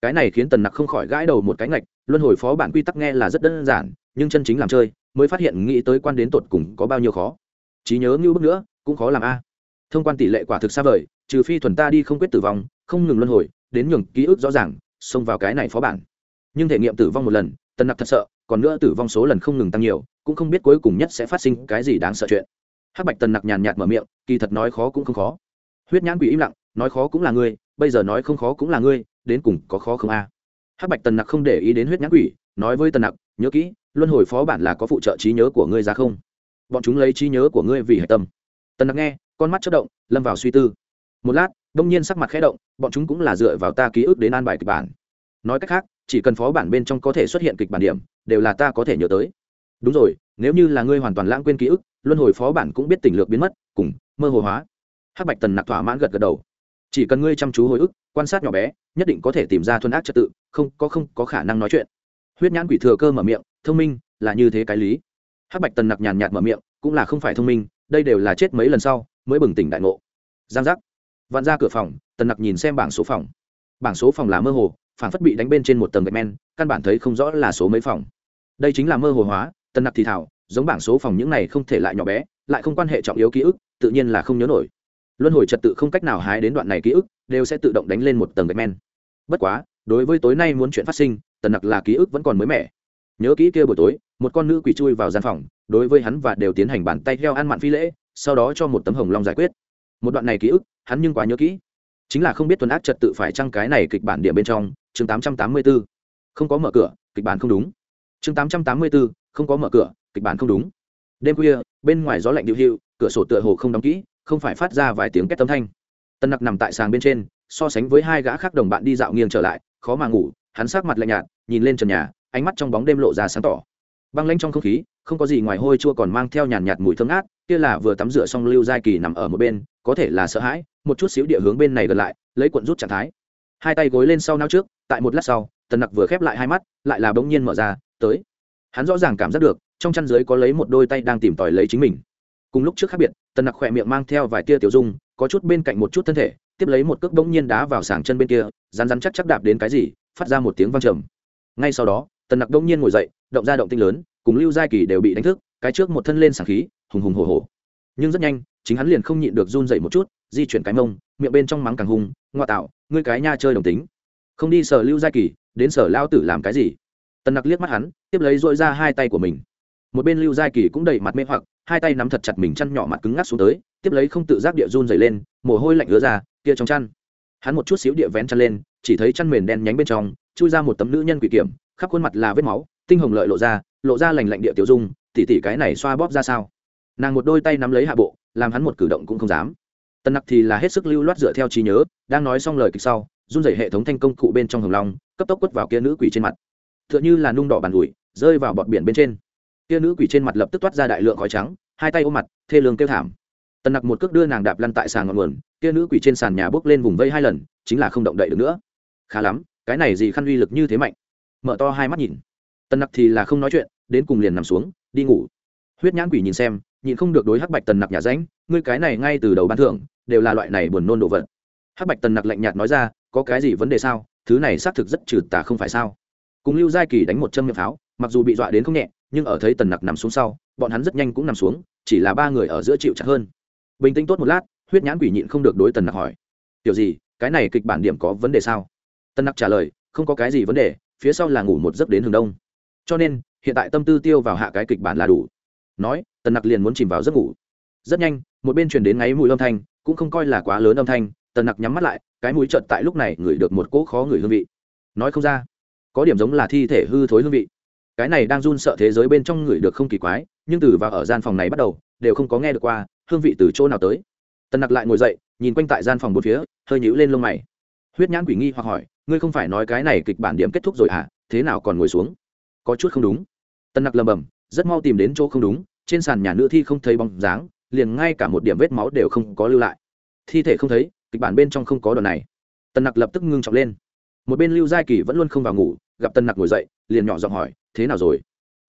Cái này khiến tần nặc không khỏi gãi đầu một cái ngạch, luân hồi phó bản quy tắc nghe là rất đơn giản nhưng chân chính làm chơi mới phát hiện nghĩ tới quan đến tột cùng có bao nhiêu khó. Trí nhớ như bước nữa, cũng khó làm a. Thông quan tỷ lệ quả thực xa vời, trừ phi thuần ta đi không quyết tử vong, không ngừng luân hồi, đến nhường ký ức rõ ràng, xông vào cái này phó bản. Nhưng thể nghiệm tử vong một lần, tần nặc thật sợ, còn nữa tử vong số lần không ngừng tăng nhiều, cũng không biết cuối cùng nhất sẽ phát sinh cái gì đáng sợ chuyện. Hắc bạch tần nặc nhàn nhạt mở miệng, kỳ thật nói khó cũng không khó. Huyết nhãn quỷ im lặng, nói khó cũng là ngươi, bây giờ nói không khó cũng là ngươi, đến cùng có khó không a? Hắc bạch tần nặc không để ý đến huyết nhãn quỷ, nói với tần nặc, nhớ kỹ luân hồi phó bản là có phụ trợ trí nhớ của ngươi ra không? Bọn chúng lấy trí nhớ của ngươi vì hệ tâm. Tần nặc nghe, con mắt chất động, lâm vào suy tư. Một lát, đông nhiên sắc mặt khẽ động, bọn chúng cũng là dựa vào ta ký ức đến an bài kịch bản. Nói cách khác, chỉ cần phó bản bên trong có thể xuất hiện kịch bản điểm, đều là ta có thể nhớ tới. Đúng rồi, nếu như là ngươi hoàn toàn lãng quên ký ức, luân hồi phó bản cũng biết tình lược biến mất, cùng, mơ hồ hóa. Hắc bạch tần nặc thỏa mãn gật gật đầu. Chỉ cần ngươi chăm chú hồi ức, quan sát nhỏ bé, nhất định có thể tìm ra thuần ác trật tự, không, có không có khả năng nói chuyện. Huyết nhãn quỷ thừa cơ mở miệng thông minh là như thế cái lý. Hắc bạch tần nặc nhàn nhạt mở miệng, cũng là không phải thông minh, đây đều là chết mấy lần sau mới bừng tỉnh đại ngộ. Giang giác. Vặn ra cửa phòng, tần nặc nhìn xem bảng số phòng. Bảng số phòng là mơ hồ phản phất bị đánh bên trên một tầng gạch men, căn bản thấy không rõ là số mấy phòng. Đây chính là mơ hồ hóa, tần nặc thì thảo, giống bảng số phòng những này không thể lại nhỏ bé, lại không quan hệ trọng yếu ký ức, tự nhiên là không nhớ nổi. Luân hồi trật tự không cách nào hái đến đoạn này ký ức, đều sẽ tự động đánh lên một tầng gạch men. Bất quá, đối với tối nay muốn chuyện phát sinh, tần nặc là ký ức vẫn còn mới mẻ nhớ kỹ kia buổi tối, một con nữ quỷ chui vào gian phòng, đối với hắn và đều tiến hành bàn tay theo ăn mặn phi lễ, sau đó cho một tấm hồng long giải quyết. Một đoạn này ký ức, hắn nhưng quá nhớ kỹ. Chính là không biết tuần ác trật tự phải chăng cái này kịch bản điểm bên trong, chương tám trăm tám mươi b ố không có mở cửa, kịch bản không đúng. Chương tám trăm tám mươi b ố không có mở cửa, kịch bản không đúng. Đêm khuya, bên ngoài gió lạnh điệu hiệu, cửa sổ tựa hồ không đóng kỹ, không phải phát ra vài tiếng két tấm thanh. Tân nặc nằm tại sàng bên trên, so sánh với hai gã khác đồng bạn đi dạo nghiêng trở lại, khó mà ngủ, hắn sát mặt lạnh nhạt, nhìn lên trần nhà ánh mắt trong bóng đêm lộ ra sáng tỏ. Băng lanh trong không khí, không có gì ngoài hôi chua còn mang theo nhàn nhạt mùi thơm ngát, kia là vừa tắm rửa xong lưu giai kỳ nằm ở một bên, có thể là sợ hãi, một chút xíu địa hướng bên này gần lại, lấy cuộn rút trạng thái. Hai tay gối lên sau nao trước, tại một lát sau, tần nặc vừa khép lại hai mắt, lại là bỗng nhiên mở ra, tới. Hắn rõ ràng cảm giác được, trong chăn dưới có lấy một đôi tay đang tìm tòi lấy chính mình. Cùng lúc trước khác biệt, tần nặc khỏe miệng mang theo vài tia tiểu dung, có chút bên cạnh một chút thân thể, tiếp lấy một cước bỗng nhiên đá vào sảng chân bên kia rán rán chắc chắc đạp đến cái gì, phát ra một tiếng vang trầm. Ngay sau đó tần nặc đông nhiên ngồi dậy, động ra động tinh lớn, cùng lưu giai kỳ đều bị đánh thức, cái trước một thân lên sảng khí, hùng hùng hổ hổ. Nhưng rất nhanh, chính hắn liền không nhịn được run dậy một chút, di chuyển cái mông, miệng bên trong mắng càng hung, ngoa tạo, ngươi cái nha chơi đồng tính. Không đi, sở lưu giai kỳ, đến sở lao tử làm cái gì? Tần nặc liếc mắt hắn, tiếp lấy dội ra hai tay của mình. Một bên lưu giai kỳ cũng đầy mặt mê hoặc, hai tay nắm thật chặt mình chăn nhỏ mặt cứng ngắc xuống tới, tiếp lấy không tự giác địa run dày lên, mồ hôi lạnh ứa ra, kia trong chăn. Hắn một chút xíu địa vén chăn lên, chỉ thấy chăn mền đen nhánh bên trong, chui ra một tấm nữ nhân quỷ kiểm khắp khuôn mặt là vết máu, tinh hồng lợi lộ ra lộ ra lành lạnh địa tiểu dung tỉ tỉ cái này xoa bóp ra sao? Nàng một đôi tay nắm lấy hạ bộ, làm hắn một cử động cũng không dám. Tần nặc thì là hết sức lưu loát dựa theo trí nhớ, đang nói xong lời kịch sau, run rẩy hệ thống thanh công cụ bên trong hồng long, cấp tốc quất vào kia nữ quỷ trên mặt. T h ư ợ n h ư là nung đỏ bàn ủi, rơi vào bọt biển bên trên. Kia nữ quỷ trên mặt lập tức toát ra đại lượng khói trắng, hai tay ôm mặt, thê lương kêu thảm. Tần nặc một cước đưa nàng đạp lăn tại sàn ngọn nguồn, kia nữ quỷ trên sàn nhà bước lên vùng vây hai lần, chính là không động đậy được nữa. Khá lắm, cái này gì khăn uy lực như thế mạnh? Mở to hai mắt nhìn. Tần nặc thì là không nói chuyện, đến cùng liền nằm xuống, đi ngủ. Huyết nhãn quỷ nhìn xem nhìn không được đối hắc bạch tần nặc nhà ránh, ngươi cái này ngay từ đầu ban thưởng, đều là loại này buồn nôn đồ vật. Hắc bạch tần nặc lạnh nhạt nói ra, có cái gì vấn đề sao? Thứ này xác thực rất trừ tà không phải sao? Cùng lưu giai kỳ đánh một châm miệng pháo, mặc dù bị dọa đến không nhẹ, nhưng ở thấy tần nặc nằm xuống sau, bọn hắn rất nhanh cũng nằm xuống, chỉ là ba người ở giữa chịu chặt hơn. Bình tĩnh tốt một lát, huyết nhãn quỷ nhịn không được đối tần nặc hỏi kiểu gì, cái này kịch bản điểm có vấn đề sao? Tần nặc trả lời, không có cái gì vấn đề phía sau là ngủ một giấc đến hướng đông. Cho nên, hiện tại tâm tư tiêu vào hạ cái kịch bản là đủ. Nói, tần nặc liền muốn chìm vào giấc ngủ. Rất nhanh, một bên truyền đến ngáy mùi âm thanh, cũng không coi là quá lớn âm thanh, tần nặc nhắm mắt lại, cái mũi trợt tại lúc này ngửi được một cỗ khó ngửi hương vị. Nói không ra, có điểm giống là thi thể hư thối hương vị. Cái này đang run sợ thế giới bên trong ngửi được không kỳ quái, nhưng từ và ở gian phòng này bắt đầu, đều không có nghe được qua hương vị từ chỗ nào tới. Tần nặc lại ngồi dậy, nhìn quanh tại gian phòng bốn phía, hơi nhũ lên lông mày. Huyết nhãn quỷ nghi hoặc hỏi ngươi không phải nói cái này kịch bản điểm kết thúc rồi à thế nào còn ngồi xuống? Có chút không đúng. Tân nặc lầm bầm, rất mau tìm đến chỗ không đúng, trên sàn nhà nữ thi không thấy bóng dáng, liền ngay cả một điểm vết máu đều không có lưu lại. Thi thể không thấy, kịch bản bên trong không có đoạn này. Tân nặc lập tức ngưng trọng lên. Một bên lưu giai kỳ vẫn luôn không vào ngủ, gặp Tân nặc ngồi dậy, liền nhỏ giọng hỏi, thế nào rồi?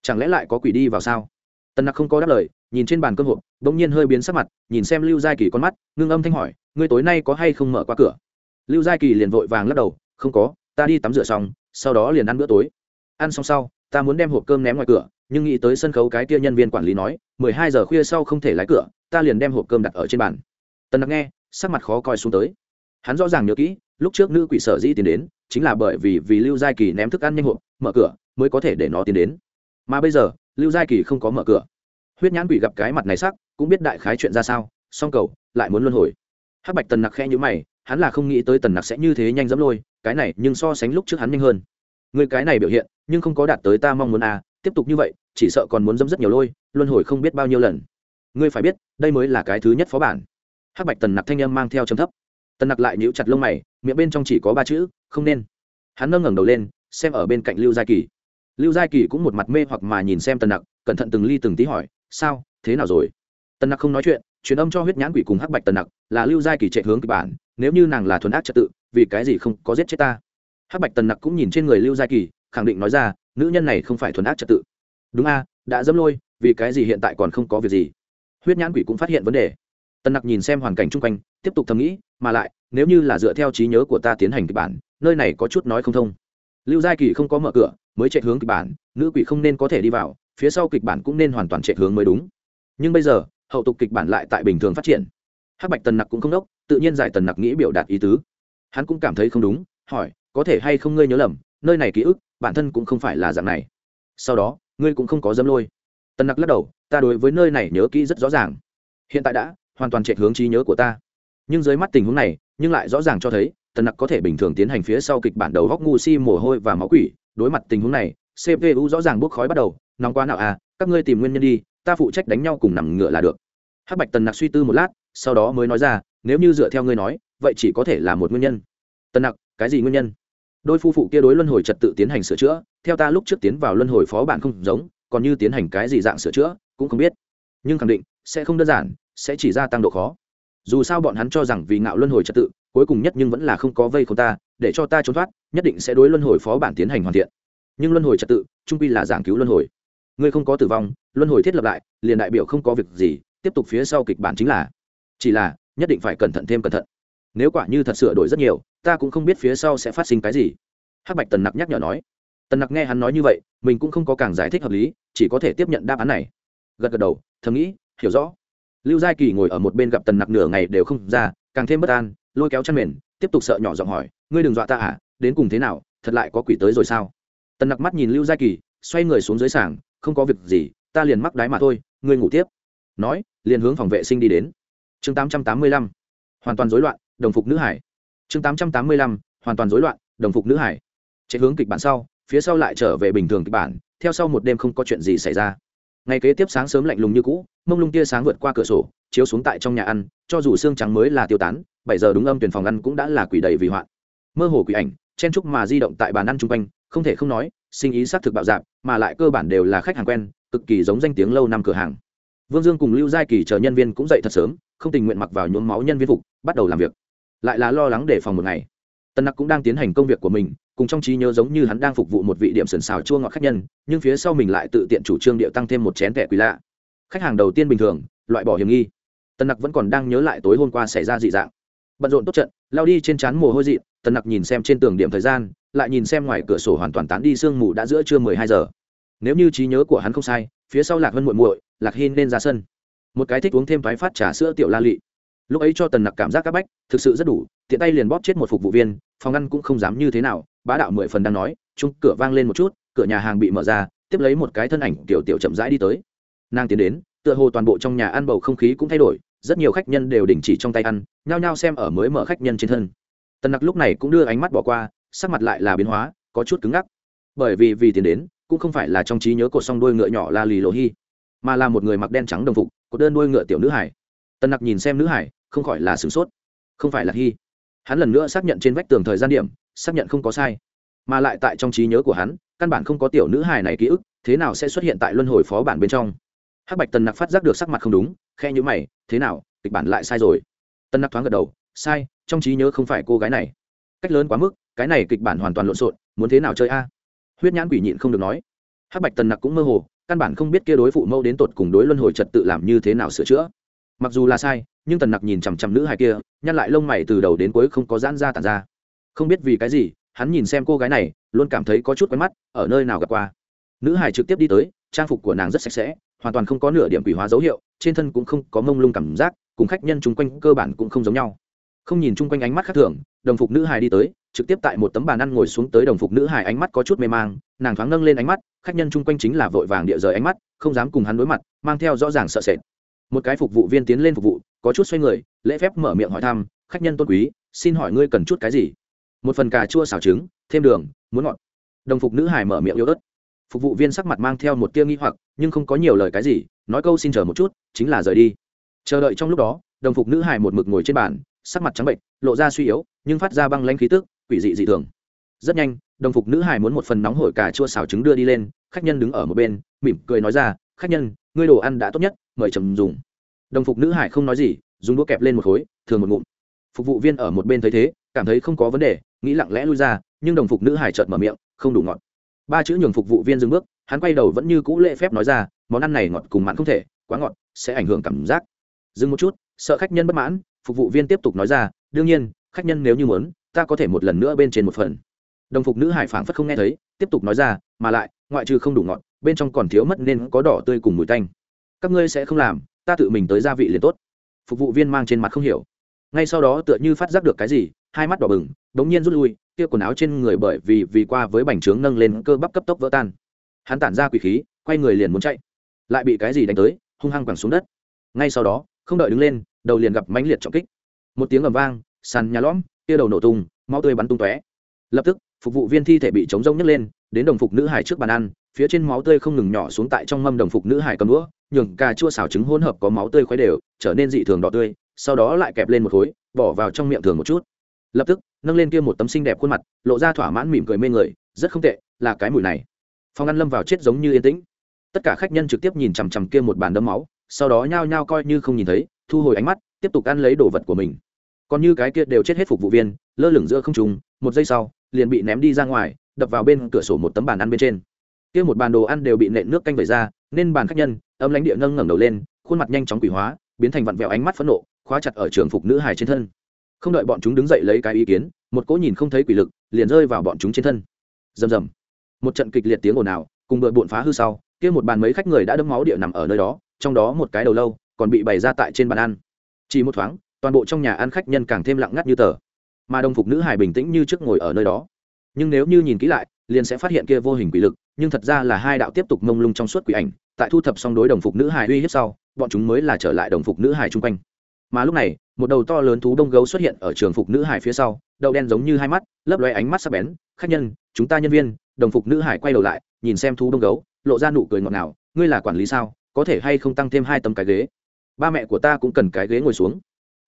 Chẳng lẽ lại có quỷ đi vào sao? Tân nặc không có đáp lời, nhìn trên bàn cơm hộp đ ỗ n g nhiên hơi biến sắc mặt, nhìn xem lưu giai kỳ con mắt, ngưng âm thanh hỏi, ngươi tối nay có hay không mở qua cửa? Lưu giai kỳ liền vội vàng lắc đầu không có, ta đi tắm rửa xong, sau đó liền ăn bữa tối. Ăn xong sau, ta muốn đem hộp cơm ném ngoài cửa, nhưng nghĩ tới sân khấu cái kia nhân viên quản lý nói, mười hai giờ khuya sau không thể lái cửa, ta liền đem hộp cơm đặt ở trên bàn. Tần đặc nghe, sắc mặt khó coi xuống tới. Hắn rõ ràng nhớ kỹ, lúc trước nữ quỷ sở dĩ tiến đến, chính là bởi vì vì lưu giai kỳ ném thức ăn nhanh hộp, mở cửa, mới có thể để nó tiến đến. Mà bây giờ, lưu giai kỳ không có mở cửa. Huyết nhãn quỷ gặp cái mặt này sắc, cũng biết đại khái chuyện ra sao, song cầu, lại muốn luân hồi hắc bạch tần nặc khe nhữ mày, hắn là không nghĩ tới tần nặc sẽ như thế nhanh dẫm lôi, cái này nhưng so sánh lúc trước hắn nhanh hơn. Người cái này biểu hiện, nhưng không có đạt tới ta mong muốn à tiếp tục như vậy, chỉ sợ còn muốn dẫm rất nhiều lôi, luân hồi không biết bao nhiêu lần. Ngươi phải biết, đây mới là cái thứ nhất phó bản. Hắc bạch tần nặc thanh âm mang theo chấm thấp. Tần nặc lại nhíu chặt lông mày, miệng bên trong chỉ có ba chữ, không nên. Hắn nâng ngẩng đầu lên, xem ở bên cạnh lưu Gia kỳ. Lưu Gia kỳ cũng một mặt mê hoặc mà nhìn xem tần nặc, cẩn thận từng ly từng tí hỏi, sao? Thế nào rồi? Tần nặc không nói chuyện truyền âm cho huyết nhãn quỷ cùng hắc bạch tần nặc, là lưu giai kỳ chạy hướng kịch bản, nếu như nàng là thuần ác trật tự, vì cái gì không có giết chết ta? Hắc bạch tần nặc cũng nhìn trên người lưu giai kỳ, khẳng định nói ra, nữ nhân này không phải thuần ác trật tự. Đúng a, đã dâm lôi, vì cái gì hiện tại còn không có việc gì? Huyết nhãn quỷ cũng phát hiện vấn đề. Tần nặc nhìn xem hoàn cảnh chung quanh, tiếp tục thầm nghĩ, mà lại, nếu như là dựa theo trí nhớ của ta tiến hành kịch bản, nơi này có chút nói không thông. Lưu giai kỳ không có mở cửa, mới chạy hướng kịch bản, nữ quỷ không nên có thể đi vào, phía sau kịch bản cũng nên hoàn toàn chạy hướng mới đúng. Nhưng bây giờ hậu tục kịch bản lại tại bình thường phát triển. Hắc bạch tần nặc cũng không đốc, tự nhiên giải tần nặc nghĩ biểu đạt ý tứ. Hắn cũng cảm thấy không đúng, hỏi, có thể hay không ngươi nhớ lầm, nơi này ký ức, bản thân cũng không phải là dạng này. Sau đó, ngươi cũng không có dâm lôi. Tần nặc lắc đầu, ta đối với nơi này nhớ kỹ rất rõ ràng. Hiện tại đã, hoàn toàn chạy hướng trí nhớ của ta. Nhưng dưới mắt tình huống này, nhưng lại rõ ràng cho thấy, tần nặc có thể bình thường tiến hành phía sau kịch bản đầu góc ngu si mồ hôi và máu quỷ. Đối mặt tình huống này cpu rõ ràng bốc khói bắt đầu, nóng quá nào à các ngươi tìm nguyên nhân đi ta phụ trách đánh nhau cùng nằm ngựa là được. Hắc bạch tần nặc suy tư một lát, sau đó mới nói ra, nếu như dựa theo ngươi nói, vậy chỉ có thể là một nguyên nhân. Tần nặc, cái gì nguyên nhân? Đôi phu phụ kia đối luân hồi trật tự tiến hành sửa chữa, theo ta lúc trước tiến vào luân hồi phó bản không giống, còn như tiến hành cái gì dạng sửa chữa, cũng không biết. Nhưng khẳng định, sẽ không đơn giản, sẽ chỉ gia tăng độ khó. Dù sao bọn hắn cho rằng vì ngạo luân hồi trật tự, cuối cùng nhất nhưng vẫn là không có vây không ta, để cho ta trốn thoát, nhất định sẽ đối luân hồi phó bản tiến hành hoàn thiện. Nhưng luân hồi trật tự, trung quy là giảng cứu luân hồi ngươi không có tử vong, luân hồi thiết lập lại, liền đại biểu không có việc gì, tiếp tục phía sau kịch bản chính là, chỉ là, nhất định phải cẩn thận thêm cẩn thận. Nếu quả như thật sửa đổi rất nhiều, ta cũng không biết phía sau sẽ phát sinh cái gì. Hắc bạch tần nặc nhắc nhở nói. Tần nặc nghe hắn nói như vậy, mình cũng không có càng giải thích hợp lý, chỉ có thể tiếp nhận đáp án này. Gật gật đầu, thầm nghĩ, hiểu rõ. Lưu giai kỳ ngồi ở một bên gặp tần nặc nửa ngày đều không ra, càng thêm bất an, lôi kéo chăn mền, tiếp tục sợ nhỏ giọng hỏi, ngươi đừng dọa ta à? Đến cùng thế nào? Thật lại có quỷ tới rồi sao? Tần nặc mắt nhìn lưu giai kỳ, xoay người xuống dưới sảng không có việc gì, ta liền mắc đái mà thôi, ngươi ngủ tiếp. Nói, liền hướng phòng vệ sinh đi đến. Chương tám trăm tám mươi lăm, hoàn toàn rối loạn, đồng phục nữ hải. Chương tám trăm tám mươi lăm, hoàn toàn rối loạn, đồng phục nữ hải. Chạy hướng kịch bản sau, phía sau lại trở về bình thường kịch bản, theo sau một đêm không có chuyện gì xảy ra. Ngày kế tiếp sáng sớm lạnh lùng như cũ, mông lung tia sáng vượt qua cửa sổ, chiếu xuống tại trong nhà ăn, cho dù xương trắng mới là tiêu tán, bảy giờ đúng âm tuyển phòng ăn cũng đã là quỷ đầy vì hoạn. Mơ hồ quỷ ảnh, chen trúc mà di động tại bàn ăn chung quanh, không thể không nói sinh ý xác thực bạo dạp mà lại cơ bản đều là khách hàng quen, cực kỳ giống danh tiếng lâu năm cửa hàng. Vương dương cùng lưu giai kỳ chờ nhân viên cũng dậy thật sớm, không tình nguyện mặc vào nhuốm máu nhân viên phục, bắt đầu làm việc. Lại là lo lắng để phòng một ngày. Tân nặc cũng đang tiến hành công việc của mình, cùng trong trí nhớ giống như hắn đang phục vụ một vị điểm sần xào chua ngọt khách nhân, nhưng phía sau mình lại tự tiện chủ trương điệu tăng thêm một chén kẻ quỳ lạ. Khách hàng đầu tiên bình thường, loại bỏ hiểm nghi. Tân nặc vẫn còn đang nhớ lại tối hôm qua xảy ra dị dạng. Bận rộn tốt trận, lao đi trên trán mồ hôi dị, tân nặc nhìn xem trên tường điểm thời gian lại nhìn xem ngoài cửa sổ hoàn toàn tán đi sương mù đã giữa trưa mười hai giờ. Nếu như trí nhớ của hắn không sai, phía sau lạc vân muội muội, lạc hin nên ra sân. Một cái thích uống thêm thoái phát trà sữa tiểu la lị. Lúc ấy cho tần nặc cảm giác các bách, thực sự rất đủ, tiện tay liền bóp chết một phục vụ viên, phòng ăn cũng không dám như thế nào, bá đạo mười phần đang nói, chung cửa vang lên một chút, cửa nhà hàng bị mở ra, tiếp lấy một cái thân ảnh tiểu tiểu chậm rãi đi tới. Nàng tiến đến, tựa hồ toàn bộ trong nhà ăn bầu không khí cũng thay đổi, rất nhiều khách nhân đều đình chỉ trong tay ăn, nhao nhao xem ở mới mở khách nhân trên thân. Tần nặc lúc này cũng đưa ánh mắt bỏ qua sắc mặt lại là biến hóa, có chút cứng ngắc. Bởi vì vì tiền đến, cũng không phải là trong trí nhớ cột song đôi ngựa nhỏ là lì lộ hy mà là một người mặc đen trắng đồng phục, cột đơn đôi ngựa tiểu nữ hải. Tần nặc nhìn xem nữ hải, không khỏi là sửng sốt. Không phải là hy hắn lần nữa xác nhận trên vách tường thời gian điểm, xác nhận không có sai. Mà lại tại trong trí nhớ của hắn, căn bản không có tiểu nữ hài này ký ức, thế nào sẽ xuất hiện tại luân hồi phó bản bên trong? Hắc bạch tần nặc phát giác được sắc mặt không đúng khe nhữ mày, thế nào, kịch bản lại sai rồi? Tân nặc thoáng gật đầu, sai, trong trí nhớ không phải cô gái này. Cách lớn quá mức cái này kịch bản hoàn toàn lộn xộn, muốn thế nào chơi a? Huyết nhãn quỷ nhịn không được nói. Hắc bạch tần nặc cũng mơ hồ, căn bản không biết kia đối phụ mẫu đến tột cùng đối luân hồi trật tự làm như thế nào sửa chữa. Mặc dù là sai, nhưng tần nặc nhìn chằm chằm nữ hài kia, nhăn lại lông mày từ đầu đến cuối không có giãn ra tàn ra. Không biết vì cái gì, hắn nhìn xem cô gái này, luôn cảm thấy có chút quen mắt, ở nơi nào gặp qua. Nữ hài trực tiếp đi tới, trang phục của nàng rất sạch sẽ, hoàn toàn không có nửa điểm quỷ hóa dấu hiệu, trên thân cũng không có mông lung cảm giác, cùng khách nhân chung quanh cơ bản cũng không giống nhau. Không nhìn chung quanh ánh mắt khác thường, đồng phục nữ hài đi tới trực tiếp tại một tấm bàn ăn ngồi xuống tới đồng phục nữ hài ánh mắt có chút mê mang, nàng thoáng nâng lên ánh mắt, khách nhân chung quanh chính là vội vàng địa rời ánh mắt, không dám cùng hắn đối mặt, mang theo rõ ràng sợ sệt. Một cái phục vụ viên tiến lên phục vụ, có chút xoay người, lễ phép mở miệng hỏi thăm, khách nhân tôn quý, xin hỏi ngươi cần chút cái gì? Một phần cà chua xào trứng, thêm đường, muốn ngọt. Đồng phục nữ hải mở miệng yếu ớt. Phục vụ viên sắc mặt mang theo một tia nghi hoặc, nhưng không có nhiều lời cái gì, nói câu xin chờ một chút, chính là rời đi. Chờ đợi trong lúc đó, đồng phục nữ hải một mực ngồi trên bàn, sắc mặt trắng bệnh lộ ra suy yếu, nhưng phát ra băng lanh khí tức quỷ dị dị thường. Rất nhanh, đồng phục nữ hải muốn một phần nóng hổi cà chua xào trứng đưa đi lên, khách nhân đứng ở một bên, mỉm cười nói ra, khách nhân, ngươi đồ ăn đã tốt nhất, mời trầm dùng. Đồng phục nữ hải không nói gì, dùng đũa kẹp lên một khối thường một ngụm. Phục vụ viên ở một bên thấy thế, cảm thấy không có vấn đề, nghĩ lặng lẽ lui ra, nhưng đồng phục nữ hải chợt mở miệng, không đủ ngọt. Ba chữ nhường phục vụ viên dừng bước, hắn quay đầu vẫn như cũ lễ phép nói ra, món ăn này ngọt cùng mặn không thể, quá ngọt, sẽ ảnh hưởng cảm giác. Dừng một chút, sợ khách nhân bất mãn, phục vụ viên tiếp tục nói ra, đương nhiên, khách nhân nếu như muốn ta có thể một lần nữa bên trên một phần. Đồng phục nữ hải phảng phất không nghe thấy, tiếp tục nói ra, mà lại, ngoại trừ không đủ ngọt, bên trong còn thiếu mất nên có đỏ tươi cùng mùi tanh. Các ngươi sẽ không làm, ta tự mình tới gia vị liền tốt. Phục vụ viên mang trên mặt không hiểu. Ngay sau đó tựa như phát giác được cái gì, hai mắt đỏ bừng, đống nhiên rút lui, kia quần áo trên người bởi vì vì qua với bành trướng nâng lên cơ bắp cấp tốc vỡ tan. Hắn tản ra quỷ khí, quay người liền muốn chạy. Lại bị cái gì đánh tới, hung hăng quẳng xuống đất. Ngay sau đó, không đợi đứng lên, đầu liền gặp mãnh liệt trọng kích. Một tiếng ầm vang, sàn nhà lõm kia đầu nổ tung, máu tươi bắn tung tóe. Lập tức, phục vụ viên thi thể bị chống rông nhấc lên, đến đồng phục nữ hải trước bàn ăn, phía trên máu tươi không ngừng nhỏ xuống tại trong mâm đồng phục nữ hải cầm đũa, nhường cà chua xào trứng hỗn hợp có máu tươi khuấy đều, trở nên dị thường đỏ tươi, sau đó lại kẹp lên một khối, bỏ vào trong miệng thường một chút. Lập tức, nâng lên kia một tấm xinh đẹp khuôn mặt, lộ ra thỏa mãn mỉm cười mê người, rất không tệ, là cái mùi này. Phòng ăn lâm vào chết giống như yên tĩnh. Tất cả khách nhân trực tiếp nhìn chằm chằm kia một bàn đấm máu, sau đó nhao nhao coi như không nhìn thấy, thu hồi ánh mắt, tiếp tục ăn lấy đồ vật của mình còn như cái kia đều chết hết phục vụ viên, lơ lửng giữa không trùng một giây sau, liền bị ném đi ra ngoài, đập vào bên cửa sổ một tấm bàn ăn bên trên. Kia một bàn đồ ăn đều bị nện nước canh vẩy ra, nên bàn khách nhân, âm lãnh địa nâng ngẩng đầu lên, khuôn mặt nhanh chóng quỷ hóa, biến thành vặn vẹo ánh mắt phẫn nộ, khóa chặt ở trường phục nữ hài trên thân. Không đợi bọn chúng đứng dậy lấy cái ý kiến, một cỗ nhìn không thấy quỷ lực, liền rơi vào bọn chúng trên thân. Rầm rầm. Một trận kịch liệt tiếng ồn ào, cùng đội bụn phá hư sau, kia một bàn mấy khách người đã đâm máu địa nằm ở nơi đó, trong đó một cái đầu lâu, còn bị bày ra tại trên bàn ăn. Chỉ một thoáng toàn bộ trong nhà ăn khách nhân càng thêm lặng ngắt như tờ. Mà đồng phục nữ hải bình tĩnh như trước ngồi ở nơi đó. Nhưng nếu như nhìn kỹ lại, liền sẽ phát hiện kia vô hình quỷ lực, nhưng thật ra là hai đạo tiếp tục mông lung trong suốt quỷ ảnh. Tại thu thập xong đối đồng phục nữ hải uy hiếp sau, bọn chúng mới là trở lại đồng phục nữ hải chung quanh. Mà lúc này, một đầu to lớn thú đông gấu xuất hiện ở trường phục nữ hải phía sau, đậu đen giống như hai mắt, lấp loe ánh mắt sắc bén. Khách nhân, chúng ta nhân viên. Đồng phục nữ hải quay đầu lại, nhìn xem thú đông gấu, lộ ra nụ cười ngọt ngào. Ngươi là quản lý sao? Có thể hay không tăng thêm hai tấm cái ghế? Ba mẹ của ta cũng cần cái ghế ngồi xuống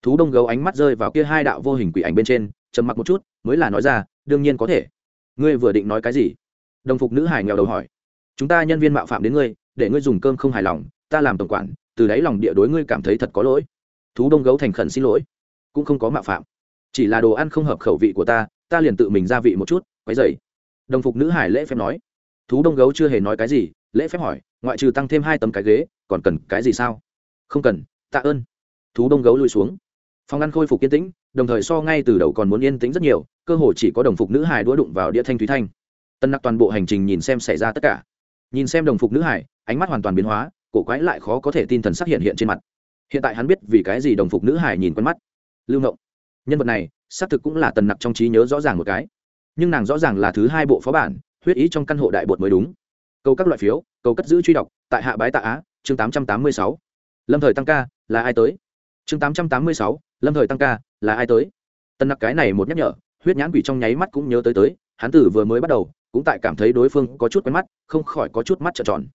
thú đông gấu ánh mắt rơi vào kia hai đạo vô hình quỷ ảnh bên trên, trầm mặc một chút, mới là nói ra, đương nhiên có thể. Ngươi vừa định nói cái gì? Đồng phục nữ hải nghèo đầu hỏi. Chúng ta nhân viên mạo phạm đến ngươi, để ngươi dùng cơm không hài lòng, ta làm tổng quản, từ đáy lòng địa đối ngươi cảm thấy thật có lỗi. Thú đông gấu thành khẩn xin lỗi. Cũng không có mạo phạm. Chỉ là đồ ăn không hợp khẩu vị của ta ta liền tự mình gia vị một chút, quấy dày đồng phục nữ hải lễ phép nói. Thú đông gấu chưa hề nói cái gì, lễ phép hỏi, ngoại trừ tăng thêm hai tấm cái ghế, còn cần cái gì sao? Không cần, tạ ơn. Thú đông gấu lùi xuống phòng ăn khôi phục yên tĩnh, đồng thời so ngay từ đầu còn muốn yên tĩnh rất nhiều, cơ hồ chỉ có đồng phục nữ hải đũa đụng vào đĩa thanh thúy thanh. Tân nặc toàn bộ hành trình nhìn xem xảy ra tất cả. Nhìn xem đồng phục nữ hải ánh mắt hoàn toàn biến hóa, cổ quái lại khó có thể tin thần sắc hiện hiện trên mặt. Hiện tại hắn biết vì cái gì đồng phục nữ hải nhìn quen mắt. Lưu ngộng, nhân vật này, xác thực cũng là tần nặc trong trí nhớ rõ ràng một cái. Nhưng nàng rõ ràng là thứ hai bộ phó bản, huyết ý trong căn hộ đại bột mới đúng. Câu các loại phiếu, câu cất giữ truy đọc, tại hạ bái tạ á, chương tám trăm tám mươi sáu. Lâm thời tăng ca, là ai tới? Chương tám trăm tám mươi sáu, lâm thời tăng ca, là ai tới? Tần nặc cái này một nhắc nhở, huyết nhãn quỷ trong nháy mắt cũng nhớ tới tới, hắn tử vừa mới bắt đầu, cũng tại cảm thấy đối phương có chút quen mắt, không khỏi có chút mắt trợn tròn.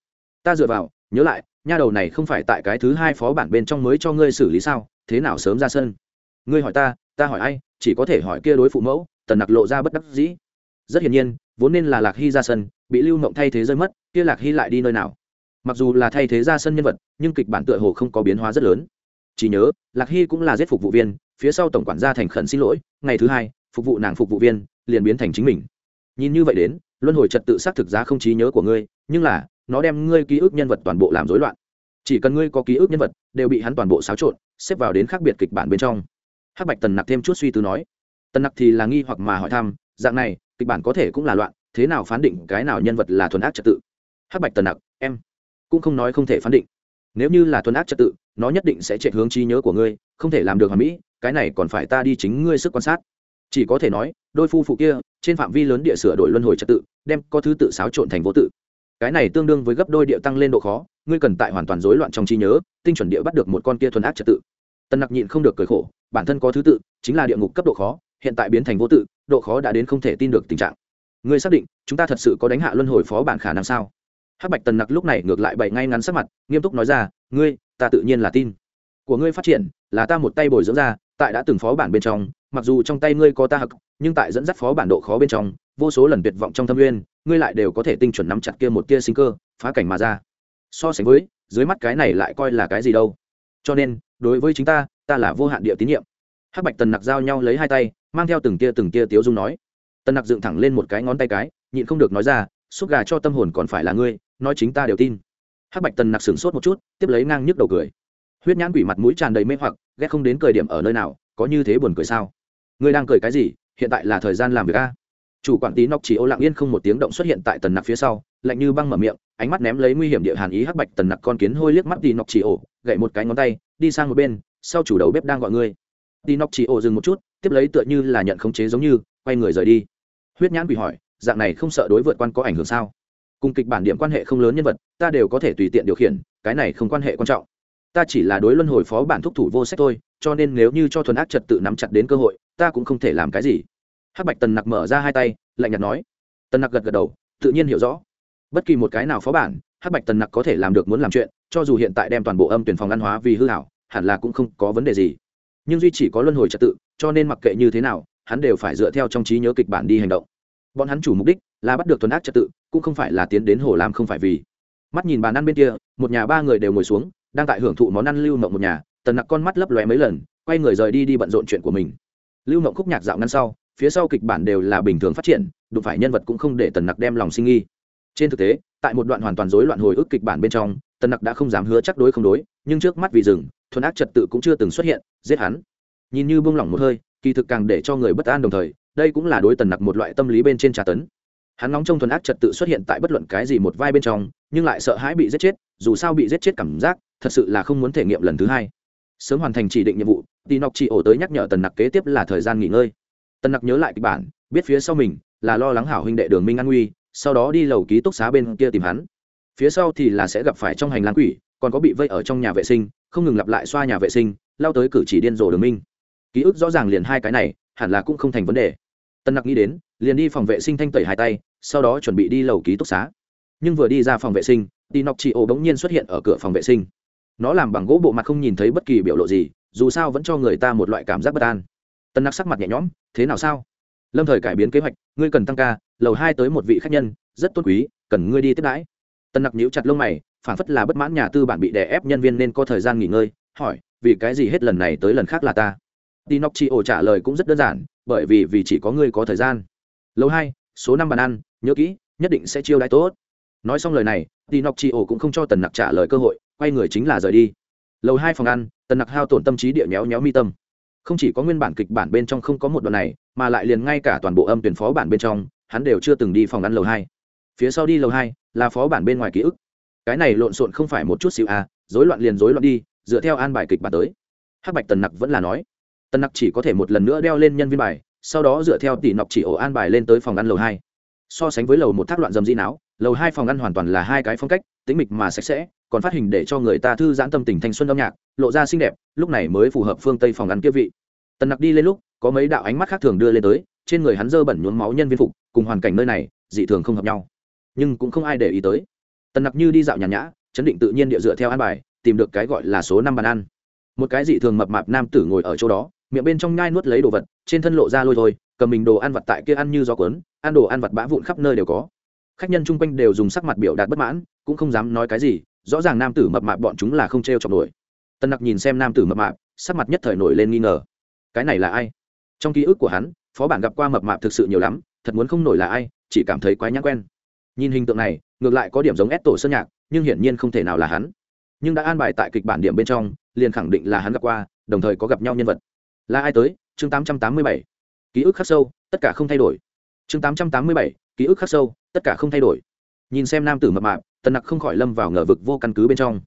Ta dựa vào, nhớ lại, nha đầu này không phải tại cái thứ hai phó bản bên trong mới cho ngươi xử lý sao, thế nào sớm ra sân? Ngươi hỏi ta ta hỏi ai, chỉ có thể hỏi kia đối phụ mẫu, tần nặc lộ ra bất đắc dĩ. Rất hiển nhiên, vốn nên là lạc hy ra sân, bị lưu mộng thay thế rơi mất, kia lạc hy lại đi nơi nào? Mặc dù là thay thế ra sân nhân vật, nhưng kịch bản tựa hồ không có biến hóa rất lớn chỉ nhớ, lạc hy cũng là giết phục vụ viên, phía sau tổng quản gia thành khẩn xin lỗi, ngày thứ hai, phục vụ nàng phục vụ viên, liền biến thành chính mình. Nhìn như vậy đến, luân hồi trật tự xác thực giá không trí nhớ của ngươi, nhưng là, nó đem ngươi ký ức nhân vật toàn bộ làm rối loạn. Chỉ cần ngươi có ký ức nhân vật, đều bị hắn toàn bộ xáo trộn, xếp vào đến khác biệt kịch bản bên trong. Hắc bạch tần nặc thêm chút suy tư nói. Tần nặc thì là nghi hoặc mà hỏi thăm, dạng này, kịch bản có thể cũng là loạn, thế nào phán định cái nào nhân vật là thuần ác trật tự? Hắc bạch tần nặc, em, cũng không nói không thể phán định nếu như là thuần ác trật tự, nó nhất định sẽ chạy hướng trí nhớ của ngươi, không thể làm được hoàn mỹ, cái này còn phải ta đi chính ngươi sức quan sát. Chỉ có thể nói, đôi phu phụ kia, trên phạm vi lớn địa sửa đổi luân hồi trật tự, đem có thứ tự xáo trộn thành vô tự. Cái này tương đương với gấp đôi địa tăng lên độ khó, ngươi cần tại hoàn toàn rối loạn trong trí nhớ, tinh chuẩn địa bắt được một con kia thuần ác trật tự. Tân nặc nhịn không được cười khổ, bản thân có thứ tự, chính là địa ngục cấp độ khó, hiện tại biến thành vô tự, độ khó đã đến không thể tin được tình trạng. Ngươi xác định, chúng ta thật sự có đánh hạ luân hồi phó bản khả năng sao? Hắc bạch tần nặc lúc này ngược lại bày ngay ngắn sắc mặt, nghiêm túc nói ra, ngươi, ta tự nhiên là tin. Của ngươi phát triển, là ta một tay bồi dưỡng ra, tại đã từng phó bản bên trong, mặc dù trong tay ngươi có ta hặc, nhưng tại dẫn dắt phó bản độ khó bên trong, vô số lần tuyệt vọng trong thâm nguyên ngươi lại đều có thể tinh chuẩn nắm chặt kia một tia sinh cơ, phá cảnh mà ra. So sánh với, dưới mắt cái này lại coi là cái gì đâu. Cho nên, đối với chính ta ta là vô hạn địa tín nhiệm. Hắc bạch tần nặc giao nhau lấy hai tay, mang theo từng tia từng tia tiếu dung nói. Tần nặc dựng thẳng lên một cái ngón tay cái, nhịn không được nói ra xúc gà cho tâm hồn còn phải là ngươi, nói chính ta đều tin. Hắc bạch tần nặc sửng sốt một chút, tiếp lấy ngang nhức đầu cười. Huyết nhãn quỷ mặt mũi tràn đầy mê hoặc, ghét không đến cười điểm ở nơi nào, có như thế buồn cười sao? Ngươi đang cười cái gì? Hiện tại là thời gian làm việc a. Chủ quản tí nóc chỉ ô lặng yên không một tiếng động xuất hiện tại tần nặc phía sau, lạnh như băng mở miệng, ánh mắt ném lấy nguy hiểm địa hàn ý hắc bạch tần nặc con kiến hôi liếc mắt tí nóc chỉ ổ gậy một cái ngón tay, đi sang một bên, sau chủ đầu bếp đang gọi ngươi. Tí nóc chỉ ổ dừng một chút, tiếp lấy tựa như là nhận khống chế giống như, quay người rời đi. Huyết nhãn quỷ hỏi dạng này không sợ đối vượt quan có ảnh hưởng sao? Cùng kịch bản điểm quan hệ không lớn nhân vật, ta đều có thể tùy tiện điều khiển, cái này không quan hệ quan trọng. Ta chỉ là đối luân hồi phó bản thúc thủ vô sách thôi, cho nên nếu như cho thuần ác trật tự nắm chặt đến cơ hội, ta cũng không thể làm cái gì. Hắc bạch tần nặc mở ra hai tay, lạnh nhạt nói. Tần nặc gật gật đầu, tự nhiên hiểu rõ. Bất kỳ một cái nào phó bản, hắc bạch tần nặc có thể làm được muốn làm chuyện, cho dù hiện tại đem toàn bộ âm tuyển phòng văn hóa vì hư hảo, hẳn là cũng không có vấn đề gì. Nhưng duy chỉ có luân hồi trật tự, cho nên mặc kệ như thế nào, hắn đều phải dựa theo trong trí nhớ kịch bản đi hành động bọn hắn chủ mục đích là bắt được tuần ác trật tự, cũng không phải là tiến đến hồ lam không phải vì. Mắt nhìn bàn ăn bên kia, một nhà ba người đều ngồi xuống, đang tại hưởng thụ món ăn lưu mộng một nhà, tần nặc con mắt lấp lóe mấy lần, quay người rời đi đi bận rộn chuyện của mình. Lưu mộng khúc nhạc dạo ngăn sau, phía sau kịch bản đều là bình thường phát triển, đụng phải nhân vật cũng không để tần nặc đem lòng sinh nghi. Trên thực tế, tại một đoạn hoàn toàn rối loạn hồi ức kịch bản bên trong, tần nặc đã không dám hứa chắc đối không đối, nhưng trước mắt vì rừng, thuần ác trật tự cũng chưa từng xuất hiện, giết hắn. Nhìn như buông lỏng một hơi, kỳ thực càng để cho người bất an đồng thời đây cũng là đối tần nặc một loại tâm lý bên trên trà tấn. Hắn nóng trong thuần ác trật tự xuất hiện tại bất luận cái gì một vai bên trong, nhưng lại sợ hãi bị giết chết, dù sao bị giết chết cảm giác, thật sự là không muốn thể nghiệm lần thứ hai. Sớm hoàn thành chỉ định nhiệm vụ tì nọc chị ổ tới nhắc nhở tần nặc kế tiếp là thời gian nghỉ ngơi. Tần nặc nhớ lại kịch bản, biết phía sau mình là lo lắng hảo huynh đệ đường minh an nguy sau đó đi lầu ký túc xá bên kia tìm hắn. Phía sau thì là sẽ gặp phải trong hành lang quỷ, còn có bị vây ở trong nhà vệ sinh, không ngừng lặp lại xoa nhà vệ sinh, lao tới cử chỉ điên rồ đường minh. Ký ức rõ ràng liền hai cái này hẳn là cũng không thành vấn đề. Tân nặc nghĩ đến, liền đi phòng vệ sinh thanh tẩy hai tay, sau đó chuẩn bị đi lầu ký túc xá. Nhưng vừa đi ra phòng vệ sinh đi nọc chị ô bỗng nhiên xuất hiện ở cửa phòng vệ sinh. Nó làm bằng gỗ bộ mặt không nhìn thấy bất kỳ biểu lộ gì, dù sao vẫn cho người ta một loại cảm giác bất an. Tân nặc sắc mặt nhẹ nhõm, thế nào sao? Lâm thời cải biến kế hoạch, ngươi cần tăng ca, lầu hai tới một vị khách nhân, rất tốt quý, cần ngươi đi tiếp đãi. Tân nặc nhíu chặt lông mày phản phất là bất mãn nhà tư bản bị đè ép nhân viên nên có thời gian nghỉ ngơi, hỏi, vì cái gì hết lần này tới lần khác là ta? Đi nóc chị ổ trả lời cũng rất đơn giản, bởi vì vì chỉ có ngươi có thời gian. Lâu hai, số năm bàn ăn, nhớ kỹ, nhất định sẽ chiêu đãi tốt. Nói xong lời này đi nóc chị ổ cũng không cho tần nặc trả lời cơ hội, quay người chính là rời đi. Lầu hai phòng ăn, tần nặc hao tổn tâm trí địa méo méo mi tâm. Không chỉ có nguyên bản kịch bản bên trong không có một đoạn này, mà lại liền ngay cả toàn bộ âm tuyển phó bản bên trong, hắn đều chưa từng đi phòng ăn lầu hai. Phía sau đi lầu hai là phó bản bên ngoài ký ức. Cái này lộn xộn không phải một chút xíu à rối loạn liền rối loạn đi, dựa theo an bài kịch bản tới. Hắc bạch tần nặc vẫn là nói tần nặc chỉ có thể một lần nữa đeo lên nhân viên bài, sau đó dựa theo tỷ nọc chỉ ổ an bài lên tới phòng ăn lầu hai. So sánh với lầu một thác loạn dầm di não, lầu hai phòng ăn hoàn toàn là hai cái phong cách tính mịch mà sạch sẽ, còn phát hình để cho người ta thư giãn tâm tình thanh xuân âm nhạc, lộ ra xinh đẹp, lúc này mới phù hợp phương tây phòng ăn kia vị. Tần nặc đi lên lúc, có mấy đạo ánh mắt khác thường đưa lên tới, trên người hắn dơ bẩn nhuốm máu nhân viên phục, cùng hoàn cảnh nơi này, dị thường không hợp nhau. Nhưng cũng không ai để ý tới. Tần nặc như đi dạo nhàn nhã, chấn định tự nhiên địa dựa theo an bài, tìm được cái gọi là số năm bàn ăn. Một cái dị thường mập mạp nam tử ngồi ở chỗ đó miệng bên trong nhai nuốt lấy đồ vật, trên thân lộ ra lôi thôi, cầm mình đồ ăn vặt tại kia ăn như gió cuốn, ăn đồ ăn vặt bã vụn khắp nơi đều có. Khách nhân chung quanh đều dùng sắc mặt biểu đạt bất mãn, cũng không dám nói cái gì, rõ ràng nam tử mập mạp bọn chúng là không t r e o chọc nổi. Tân nặc nhìn xem nam tử mập mạp, sắc mặt nhất thời nổi lên nghi ngờ. Cái này là ai? Trong ký ức của hắn, phó bản gặp qua mập mạp thực sự nhiều lắm, thật muốn không nổi là ai, chỉ cảm thấy quái nhãn quen. Nhìn hình tượng này, ngược lại có điểm giống ép tổ sơn nhạc, nhưng hiển nhiên không thể nào là hắn. Nhưng đã an bài tại kịch bản điểm bên trong, liền khẳng định là hắn gặp qua, đồng thời có gặp nhau nhân vật là ai tới? Chương tám trăm tám mươi bảy. Ký ức khắc sâu, tất cả không thay đổi. Chương tám trăm tám mươi bảy. Ký ức khắc sâu, tất cả không thay đổi. Nhìn xem nam tử mập mạp, tần nặc không khỏi lâm vào ngờ vực vô căn cứ bên trong.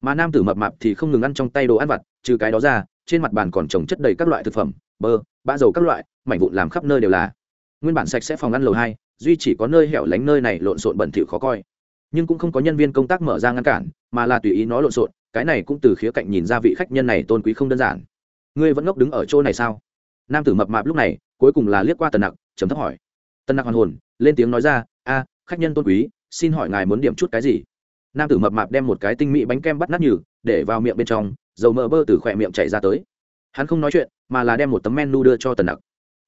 Mà nam tử mập mạp thì không ngừng ăn trong tay đồ ăn vặt, trừ cái đó ra, trên mặt bàn còn trồng chất đầy các loại thực phẩm, bơ, bã dầu các loại, mảnh vụn làm khắp nơi đều là. Nguyên bản sạch sẽ phòng ăn lầu hai, duy chỉ có nơi hẻo lánh nơi này lộn xộn bẩn thỉu khó coi. Nhưng cũng không có nhân viên công tác mở ra ngăn cản, mà là tùy ý nó lộn xộn, cái này cũng từ khía cạnh nhìn ra vị khách nhân này tôn quý không đơn giản ngươi vẫn ngốc đứng ở chỗ này sao? Nam tử mập mạp lúc này, cuối cùng là liếc qua tần nặc chấm thấp hỏi. Tần nặc hoàn hồn, lên tiếng nói ra, a, khách nhân tôn quý, xin hỏi ngài muốn điểm chút cái gì? Nam tử mập mạp đem một cái tinh mỹ bánh kem bắt nát nhừ, để vào miệng bên trong, dầu mỡ bơ từ khỏe miệng chảy ra tới. Hắn không nói chuyện, mà là đem một tấm menu đưa cho tần nặc.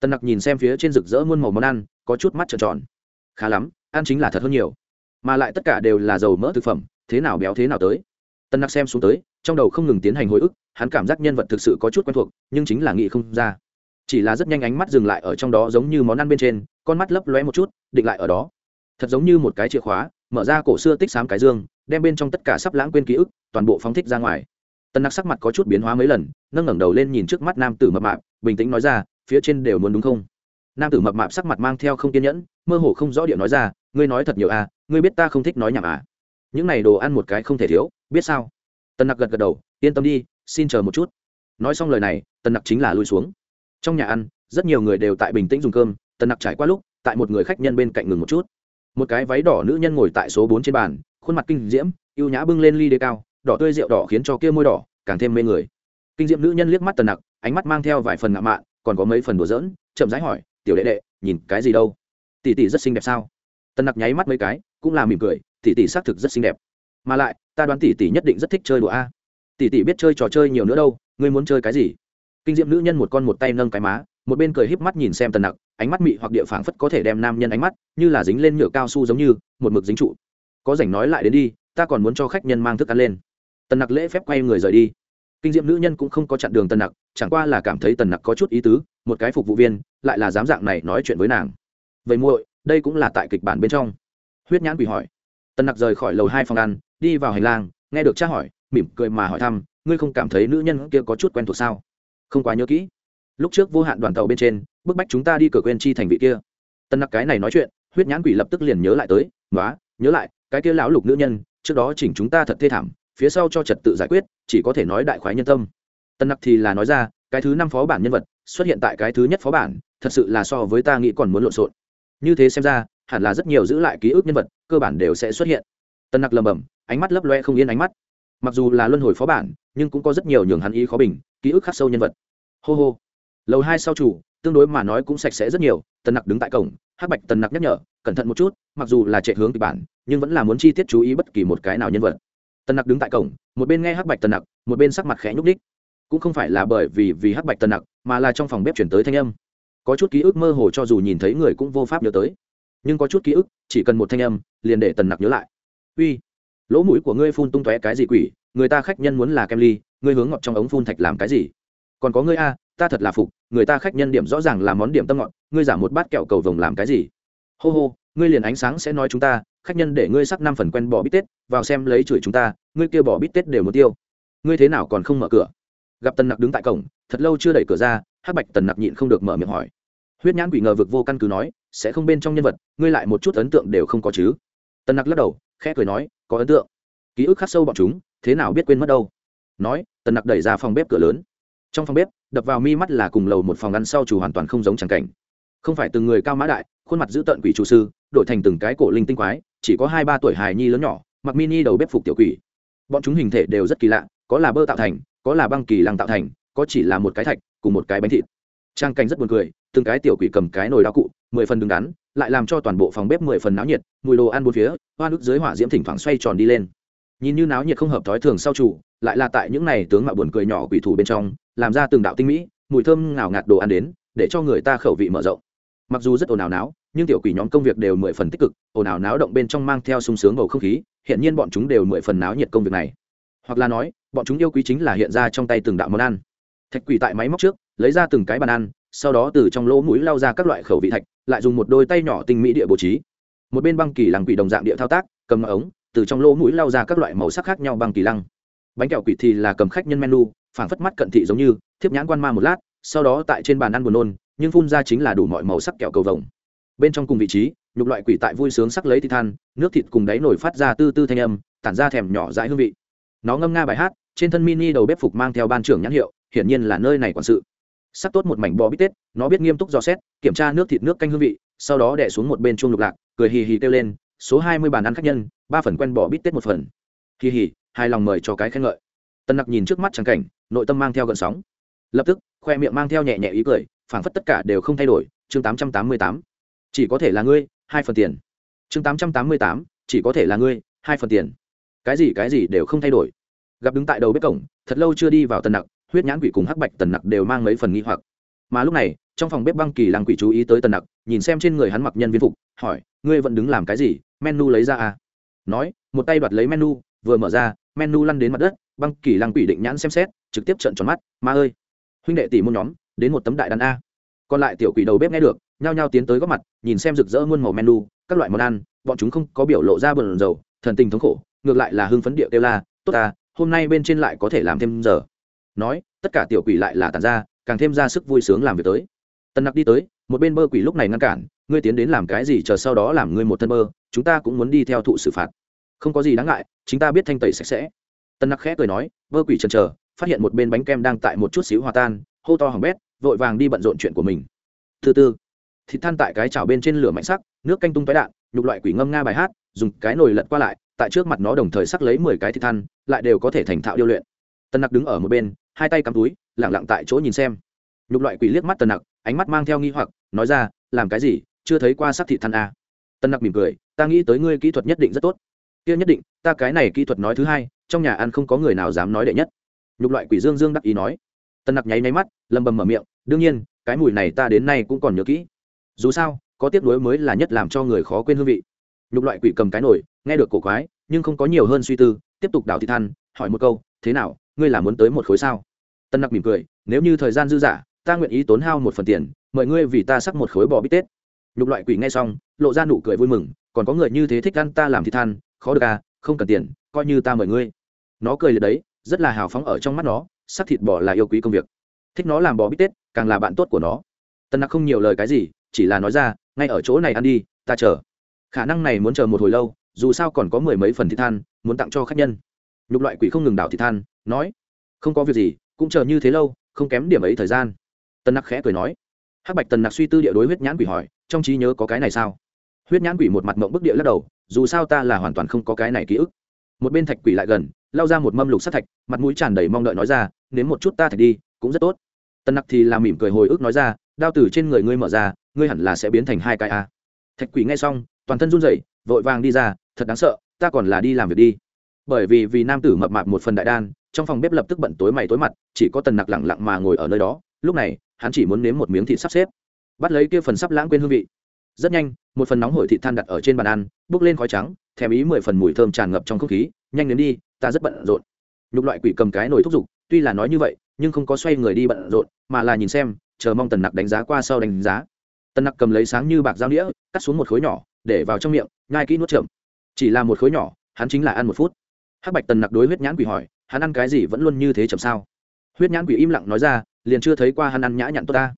Tần nặc nhìn xem phía trên rực rỡ muôn màu món ăn, có chút mắt trợn tròn. Khá lắm, ăn chính là thật hơn nhiều. Mà lại tất cả đều là dầu mỡ thực phẩm, thế nào béo thế nào tới? Tần nặc xem xuống tới, trong đầu không ngừng tiến hành hồi ức hắn cảm giác nhân vật thực sự có chút quen thuộc, nhưng chính là nghĩ không ra. Chỉ là rất nhanh ánh mắt dừng lại ở trong đó giống như món ăn bên trên, con mắt lấp lóe một chút, định lại ở đó. Thật giống như một cái chìa khóa, mở ra cổ xưa tích xám cái dương, đem bên trong tất cả sắp lãng quên ký ức, toàn bộ phóng thích ra ngoài. Tần nặc sắc mặt có chút biến hóa mấy lần, nâng ngẩng đầu lên nhìn trước mắt nam tử mập mạp, bình tĩnh nói ra, phía trên đều muốn đúng không? Nam tử mập mạp sắc mặt mang theo không kiên nhẫn, mơ hồ không rõ điệu nói ra, ngươi nói thật nhiều à ngươi biết ta không thích nói nhảm à? Những này đồ ăn một cái không thể thiếu, biết sao? Tần nặc gật gật đầu, yên tâm đi xin chờ một chút. Nói xong lời này, tần nặc chính là lui xuống. Trong nhà ăn, rất nhiều người đều tại bình tĩnh dùng cơm, tần nặc trải qua lúc, tại một người khách nhân bên cạnh ngừng một chút. Một cái váy đỏ nữ nhân ngồi tại số bốn trên bàn, khuôn mặt kinh diễm, ưu nhã bưng lên ly đê cao, đỏ tươi rượu đỏ khiến cho kia môi đỏ càng thêm mê người. Kinh diễm nữ nhân liếc mắt tần nặc, ánh mắt mang theo vài phần ngạo mạn, còn có mấy phần đùa giỡn, chậm rãi hỏi, tiểu đệ đệ, nhìn cái gì đâu? Tỷ tỷ rất xinh đẹp sao? Tần nặc nháy mắt mấy cái, cũng là mỉm cười, tỷ tỷ xác thực rất xinh đẹp. Mà lại, ta đoán tỷ tỷ nhất định rất thích chơi đùa a tỷ tỷ biết chơi trò chơi nhiều nữa đâu, ngươi muốn chơi cái gì? Kinh diệm nữ nhân một con một tay nâng cái má, một bên cười híp mắt nhìn xem tần nặc, ánh mắt mị hoặc địa phảng phất có thể đem nam nhân ánh mắt như là dính lên nhựa cao su giống như, một mực dính trụ. Có rảnh nói lại đến đi, ta còn muốn cho khách nhân mang thức ăn lên. Tần nặc lễ phép quay người rời đi. Kinh diệm nữ nhân cũng không có chặn đường tần nặc, chẳng qua là cảm thấy tần nặc có chút ý tứ, một cái phục vụ viên, lại là dám dạng này nói chuyện với nàng. Vậy muội, đây cũng là tại kịch bản bên trong. Huyết nhãn quỷ hỏi. Tần nặc rời khỏi lầu hai phòng ăn, đi vào hành lang nghe được cha hỏi, mỉm cười mà hỏi thăm, ngươi không cảm thấy nữ nhân kia có chút quen thuộc sao? Không quá nhớ kỹ. Lúc trước vô hạn đoàn tàu bên trên, bức bách chúng ta đi cửa quên chi thành vị kia. Tân nặc cái này nói chuyện, huyết nhãn quỷ lập tức liền nhớ lại tới nói nhớ lại, cái kia lão lục nữ nhân, trước đó chỉnh chúng ta thật thê thảm, phía sau cho trật tự giải quyết, chỉ có thể nói đại khoái nhân tâm. Tân nặc thì là nói ra, cái thứ năm phó bản nhân vật, xuất hiện tại cái thứ nhất phó bản, thật sự là so với ta nghĩ còn muốn lộn xộn. Như thế xem ra, hẳn là rất nhiều giữ lại ký ức nhân vật, cơ bản đều sẽ xuất hiện tân nặc lầm bầm ánh mắt lấp loe không yên ánh mắt. Mặc dù là luân hồi phó bản, nhưng cũng có rất nhiều nhường hắn ý khó bình, ký ức khắc sâu nhân vật. Hô hô. Lầu hai sau chủ, tương đối mà nói cũng sạch sẽ rất nhiều, tần nặc đứng tại cổng, hắc bạch tần nặc nhắc nhở, cẩn thận một chút, mặc dù là chạy hướng kịch bản, nhưng vẫn là muốn chi tiết chú ý bất kỳ một cái nào nhân vật. Tần nặc đứng tại cổng, một bên nghe hắc bạch tần nặc, một bên sắc mặt khẽ nhúc ních cũng không phải là bởi vì vì hắc bạch tần nặc, mà là trong phòng bếp chuyển tới thanh âm. Có chút ký ức mơ hồ cho dù nhìn thấy người cũng vô pháp nhớ tới. Nhưng có chút ký ức, chỉ cần một thanh âm, liền để tần nặc nhớ lại uy, lỗ mũi của ngươi phun tung tóe cái gì quỷ, người ta khách nhân muốn là kem ly, ngươi hướng ngọt trong ống phun thạch làm cái gì? Còn có ngươi a, ta thật là phục, người ta khách nhân điểm rõ ràng là món điểm tâm ngọt, ngươi giảm một bát kẹo cầu vồng làm cái gì? Hô hô, ngươi liền ánh sáng sẽ nói chúng ta, khách nhân để ngươi sắc năm phần quen bỏ bít tết, vào xem lấy chửi chúng ta, ngươi kia bỏ bít tết đều muốn tiêu. Ngươi thế nào còn không mở cửa? Gặp tần nặc đứng tại cổng, thật lâu chưa đẩy cửa ra, hắc bạch tần nặc nhịn không được mở miệng hỏi. Huyết nhãn quỷ ngờ vực vô căn cứ nói, sẽ không bên trong nhân vật, ngươi lại một chút ấn tượng đều không có chứ? Tần nặc lắc đầu khẽ cười nói, có ấn tượng. Ký ức khắc sâu bọn chúng, thế nào biết quên mất đâu? Nói, tần nặc đẩy ra phòng bếp cửa lớn. Trong phòng bếp, đập vào mi mắt là cùng lầu một phòng ăn sau chủ hoàn toàn không giống tràng cảnh. Không phải từng người cao mã đại, khuôn mặt giữ tợn quỷ chủ sư, đổi thành từng cái cổ linh tinh quái, chỉ có hai ba tuổi hài nhi lớn nhỏ, mặc mini đầu bếp phục tiểu quỷ. Bọn chúng hình thể đều rất kỳ lạ, có là bơ tạo thành, có là băng kỳ lăng tạo thành, có chỉ là một cái thạch, cùng một cái bánh thịt. Trang cảnh rất buồn cười từng cái tiểu quỷ cầm cái nồi đao cụ, mười phần đứng đắn, lại làm cho toàn bộ phòng bếp mười phần náo nhiệt, mùi đồ ăn bốn phía, hoa nước dưới hỏa diễm thỉnh thoảng xoay tròn đi lên. Nhìn như náo nhiệt không hợp thói thường sau chủ, lại là tại những này tướng mạo buồn cười nhỏ quỷ thủ bên trong, làm ra từng đạo tinh mỹ, mùi thơm ngào ngạt đồ ăn đến, để cho người ta khẩu vị mở rộng. Mặc dù rất ồn ào náo, nhưng tiểu quỷ nhóm công việc đều mười phần tích cực, ồn ào náo động bên trong mang theo sung sướng bầu không khí, hiện nhiên bọn chúng đều mười phần náo nhiệt công việc này. Hoặc là nói, bọn chúng yêu quý chính là hiện ra trong tay từng đạo món ăn. Thạch quỷ tại máy móc trước, lấy ra từng cái bàn ăn sau đó từ trong lỗ mũi lao ra các loại khẩu vị thạch, lại dùng một đôi tay nhỏ tinh mỹ địa bố trí. Một bên băng kỳ lăng quỷ đồng dạng địa thao tác, cầm ống, từ trong lỗ mũi lao ra các loại màu sắc khác nhau băng kỳ lăng. Bánh kẹo quỷ thì là cầm khách nhân menu, phảng phất mắt cận thị giống như, thiếp nhãn quan ma một lát, sau đó tại trên bàn ăn buồn nôn, nhưng phun ra chính là đủ mọi màu sắc kẹo cầu vồng. Bên trong cùng vị trí, nhục loại quỷ tại vui sướng sắc lấy thịt than, nước thịt cùng đáy nổi phát ra tư tư thanh âm, tản ra thèm nhỏ dãi hương vị. Nó ngâm nga bài hát, trên thân mini đầu bếp phục mang theo ban trưởng nhãn hiệu, hiển nhiên là nơi này quản sự sắc tốt một mảnh bò bít tết, nó biết nghiêm túc dò xét, kiểm tra nước thịt nước canh hương vị, sau đó đẻ xuống một bên chuông lục lạc, cười hì hì kêu lên, số hai mươi bàn ăn khách nhân, ba phần quen bò bít tết một phần. Hì hì, hài lòng mời cho cái khen ngợi. Tân nặc nhìn trước mắt trắng cảnh, nội tâm mang theo gợn sóng. Lập tức, khoe miệng mang theo nhẹ nhẹ ý cười, phảng phất tất cả đều không thay đổi, chương tám trăm tám mươi tám. Chỉ có thể là ngươi, hai phần tiền. Chương tám trăm tám mươi tám, chỉ có thể là ngươi, hai phần tiền. Cái gì cái gì đều không thay đổi. Gặp đứng tại đầu bếp cổng, thật lâu chưa đi vào tần nặc huyết nhãn quỷ cùng hắc bạch tần nặc đều mang mấy phần nghi hoặc. Mà lúc này, trong phòng bếp băng kỳ lăng quỷ chú ý tới tần nặc, nhìn xem trên người hắn mặc nhân viên phục, hỏi, ngươi vẫn đứng làm cái gì? Menu lấy ra à? Nói, một tay đoạt lấy menu, vừa mở ra, menu lăn đến mặt đất, băng kỳ lăng quỷ định nhãn xem xét, trực tiếp trợn tròn mắt, ma ơi, huynh đệ tỷ môn nhóm, đến một tấm đại đàn a. Còn lại tiểu quỷ đầu bếp nghe được, nhao nhao tiến tới góp mặt, nhìn xem rực rỡ muôn màu menu, các loại món ăn, bọn chúng không có biểu lộ ra bờn dầu thần tình thống khổ, ngược lại là hưng phấn điệu kêu la, tốt ta, hôm nay bên trên lại có thể làm thêm giờ nói, tất cả tiểu quỷ lại là tàn ra, càng thêm ra sức vui sướng làm việc tới. Tần nặc đi tới, một bên bơ quỷ lúc này ngăn cản, ngươi tiến đến làm cái gì chờ sau đó làm ngươi một thân bơ, chúng ta cũng muốn đi theo thụ xử phạt. Không có gì đáng ngại, chính ta biết thanh tẩy sạch sẽ. Tần nặc khẽ cười nói, bơ quỷ chần chờ, phát hiện một bên bánh kem đang tại một chút xíu hòa tan, hô to hỏng bét, vội vàng đi bận rộn chuyện của mình. Thứ tư, thịt than tại cái chảo bên trên lửa mạnh sắc, nước canh tung tói đạn, nhục loại quỷ ngâm nga bài hát, dùng cái nồi lật qua lại, tại trước mặt nó đồng thời sắc lấy mười cái thịt than, lại đều có thể thành thạo điêu luyện. Tân nặc đứng ở một bên hai tay cắm túi, lẳng lặng tại chỗ nhìn xem. Nhục loại quỷ liếc mắt tân nặc, ánh mắt mang theo nghi hoặc, nói ra, làm cái gì? Chưa thấy qua sắc thị than a. À. tân nặc mỉm cười, ta nghĩ tới ngươi kỹ thuật nhất định rất tốt. Kia nhất định, ta cái này kỹ thuật nói thứ hai, trong nhà ăn không có người nào dám nói đệ nhất. Nhục loại quỷ dương dương đắc ý nói. Tân nặc nháy nháy mắt lầm bầm mở miệng, đương nhiên, cái mùi này ta đến nay cũng còn nhớ kỹ. Dù sao, có tiếc nuối mới là nhất làm cho người khó quên hương vị. Nhục loại quỷ cầm cái nổi nghe được cổ quái, nhưng không có nhiều hơn suy tư, tiếp tục đào thị than hỏi một câu, thế nào? Ngươi là muốn tới một khối sao? Tân nặc mỉm cười, nếu như thời gian dư dả ta nguyện ý tốn hao một phần tiền, mời ngươi vì ta sắc một khối bò bít tết. Nhục loại quỷ ngay xong, lộ ra nụ cười vui mừng, còn có người như thế thích ăn ta làm thịt than, khó được à không cần tiền, coi như ta mời ngươi. Nó cười liệt đấy, rất là hào phóng ở trong mắt nó, sắc thịt bò là yêu quý công việc. Thích nó làm bò bít tết, càng là bạn tốt của nó. Tân nặc không nhiều lời cái gì, chỉ là nói ra, ngay ở chỗ này ăn đi, ta chờ. Khả năng này muốn chờ một hồi lâu, dù sao còn có mười mấy phần thịt than, muốn tặng cho khách nhân. Nhục loại quỷ không ngừng đảo thịt than nói, không có việc gì, cũng chờ như thế lâu, không kém điểm ấy thời gian. Tân nặc khẽ cười nói. Hắc bạch tần nặc suy tư địa đối huyết nhãn quỷ hỏi, trong trí nhớ có cái này sao? Huyết nhãn quỷ một mặt mộng bức địa lắc đầu, dù sao ta là hoàn toàn không có cái này ký ức. Một bên thạch quỷ lại gần lao ra một mâm lục sắt thạch, mặt mũi tràn đầy mong đợi nói ra nếu một chút ta thạch đi, cũng rất tốt. Tân nặc thì làm mỉm cười hồi ức nói ra, đao tử trên người ngươi mở ra, ngươi hẳn là sẽ biến thành hai cái a. Thạch quỷ nghe xong, toàn thân run rẩy, vội vàng đi ra, thật đáng sợ, ta còn là đi làm việc đi. Bởi vì vì nam tử mập mạp một phần đại đan trong phòng bếp lập tức bận tối mày tối mặt, chỉ có tần nặc lẳng lặng mà ngồi ở nơi đó, lúc này, hắn chỉ muốn nếm một miếng thịt sắp xếp. Bắt lấy kia phần sắp lãng quên hương vị. Rất nhanh, một phần nóng hổi thịt than đặt ở trên bàn ăn, bốc lên khói trắng, thèm ý mười phần mùi thơm tràn ngập trong không khí, nhanh đến đi, ta rất bận rộn. Nhục loại quỷ cầm cái nồi thúc giục, tuy là nói như vậy, nhưng không có xoay người đi bận rộn, mà là nhìn xem, chờ mong tần nặc đánh giá qua sau đánh giá. Tần nặc cầm lấy sáng như bạc dao đĩa cắt xuống một khối nhỏ, để vào trong miệng, nhai kỹ nuốt chậm. Chỉ là một khối nhỏ, hắn chính là ăn một phút. Hắc bạch tần nặc đối huyết nhãn quỷ hỏi hắn ăn cái gì vẫn luôn như thế chậm sao? Huyết nhãn quỷ im lặng nói ra, liền chưa thấy qua hắn ăn nhã nhặn tốt ta.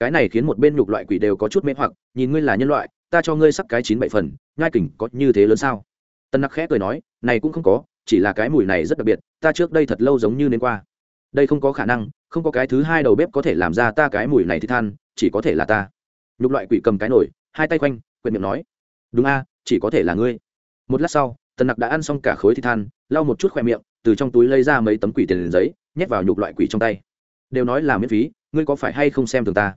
Cái này khiến một bên nhục loại quỷ đều có chút mê hoặc, nhìn ngươi là nhân loại, ta cho ngươi sắc cái chín bảy phần, nhai kỉnh có như thế lớn sao? Tân nặc khẽ cười nói, này cũng không có, chỉ là cái mùi này rất đặc biệt, ta trước đây thật lâu giống như nên qua. Đây không có khả năng, không có cái thứ hai đầu bếp có thể làm ra ta cái mùi này thì than, chỉ có thể là ta. Nhục loại quỷ cầm cái nổi hai tay quanh quyện miệng nói, đúng a, chỉ có thể là ngươi. Một lát sau tần nặc đã ăn xong cả khối thịt than, lau một chút khoe miệng từ trong túi lấy ra mấy tấm quỷ tiền giấy, nhét vào nhục loại quỷ trong tay. Đều nói là miễn phí, ngươi có phải hay không xem thường ta?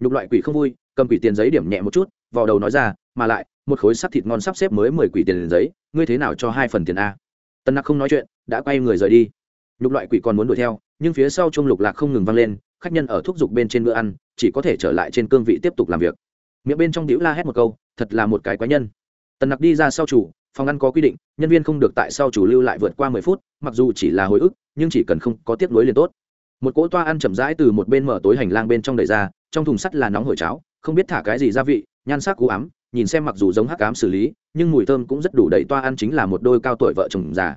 Nhục loại quỷ không vui, cầm quỷ tiền giấy điểm nhẹ một chút, vào đầu nói ra, mà lại, một khối sắt thịt ngon sắp xếp mới mười quỷ tiền giấy, ngươi thế nào cho hai phần tiền a? Tân nặc không nói chuyện, đã quay người rời đi. Nhục loại quỷ còn muốn đuổi theo, nhưng phía sau trung lục lạc không ngừng vang lên, khách nhân ở thúc giục bên trên bữa ăn, chỉ có thể trở lại trên cương vị tiếp tục làm việc. Miệng bên trong đĩu la hét một câu, thật là một cái quái nhân. Tần nặc đi ra sau chủ phòng ăn có quy định, nhân viên không được tại sau chủ lưu lại vượt qua mười phút, mặc dù chỉ là hồi ức, nhưng chỉ cần không có tiếp nối liền tốt. Một cỗ toa ăn chậm rãi từ một bên mở tối hành lang bên trong đầy ra, trong thùng sắt là nóng hổi cháo, không biết thả cái gì gia vị, nhan sắc cú ám, nhìn xem mặc dù giống hắc ám xử lý, nhưng mùi thơm cũng rất đủ đầy toa ăn chính là một đôi cao tuổi vợ chồng già.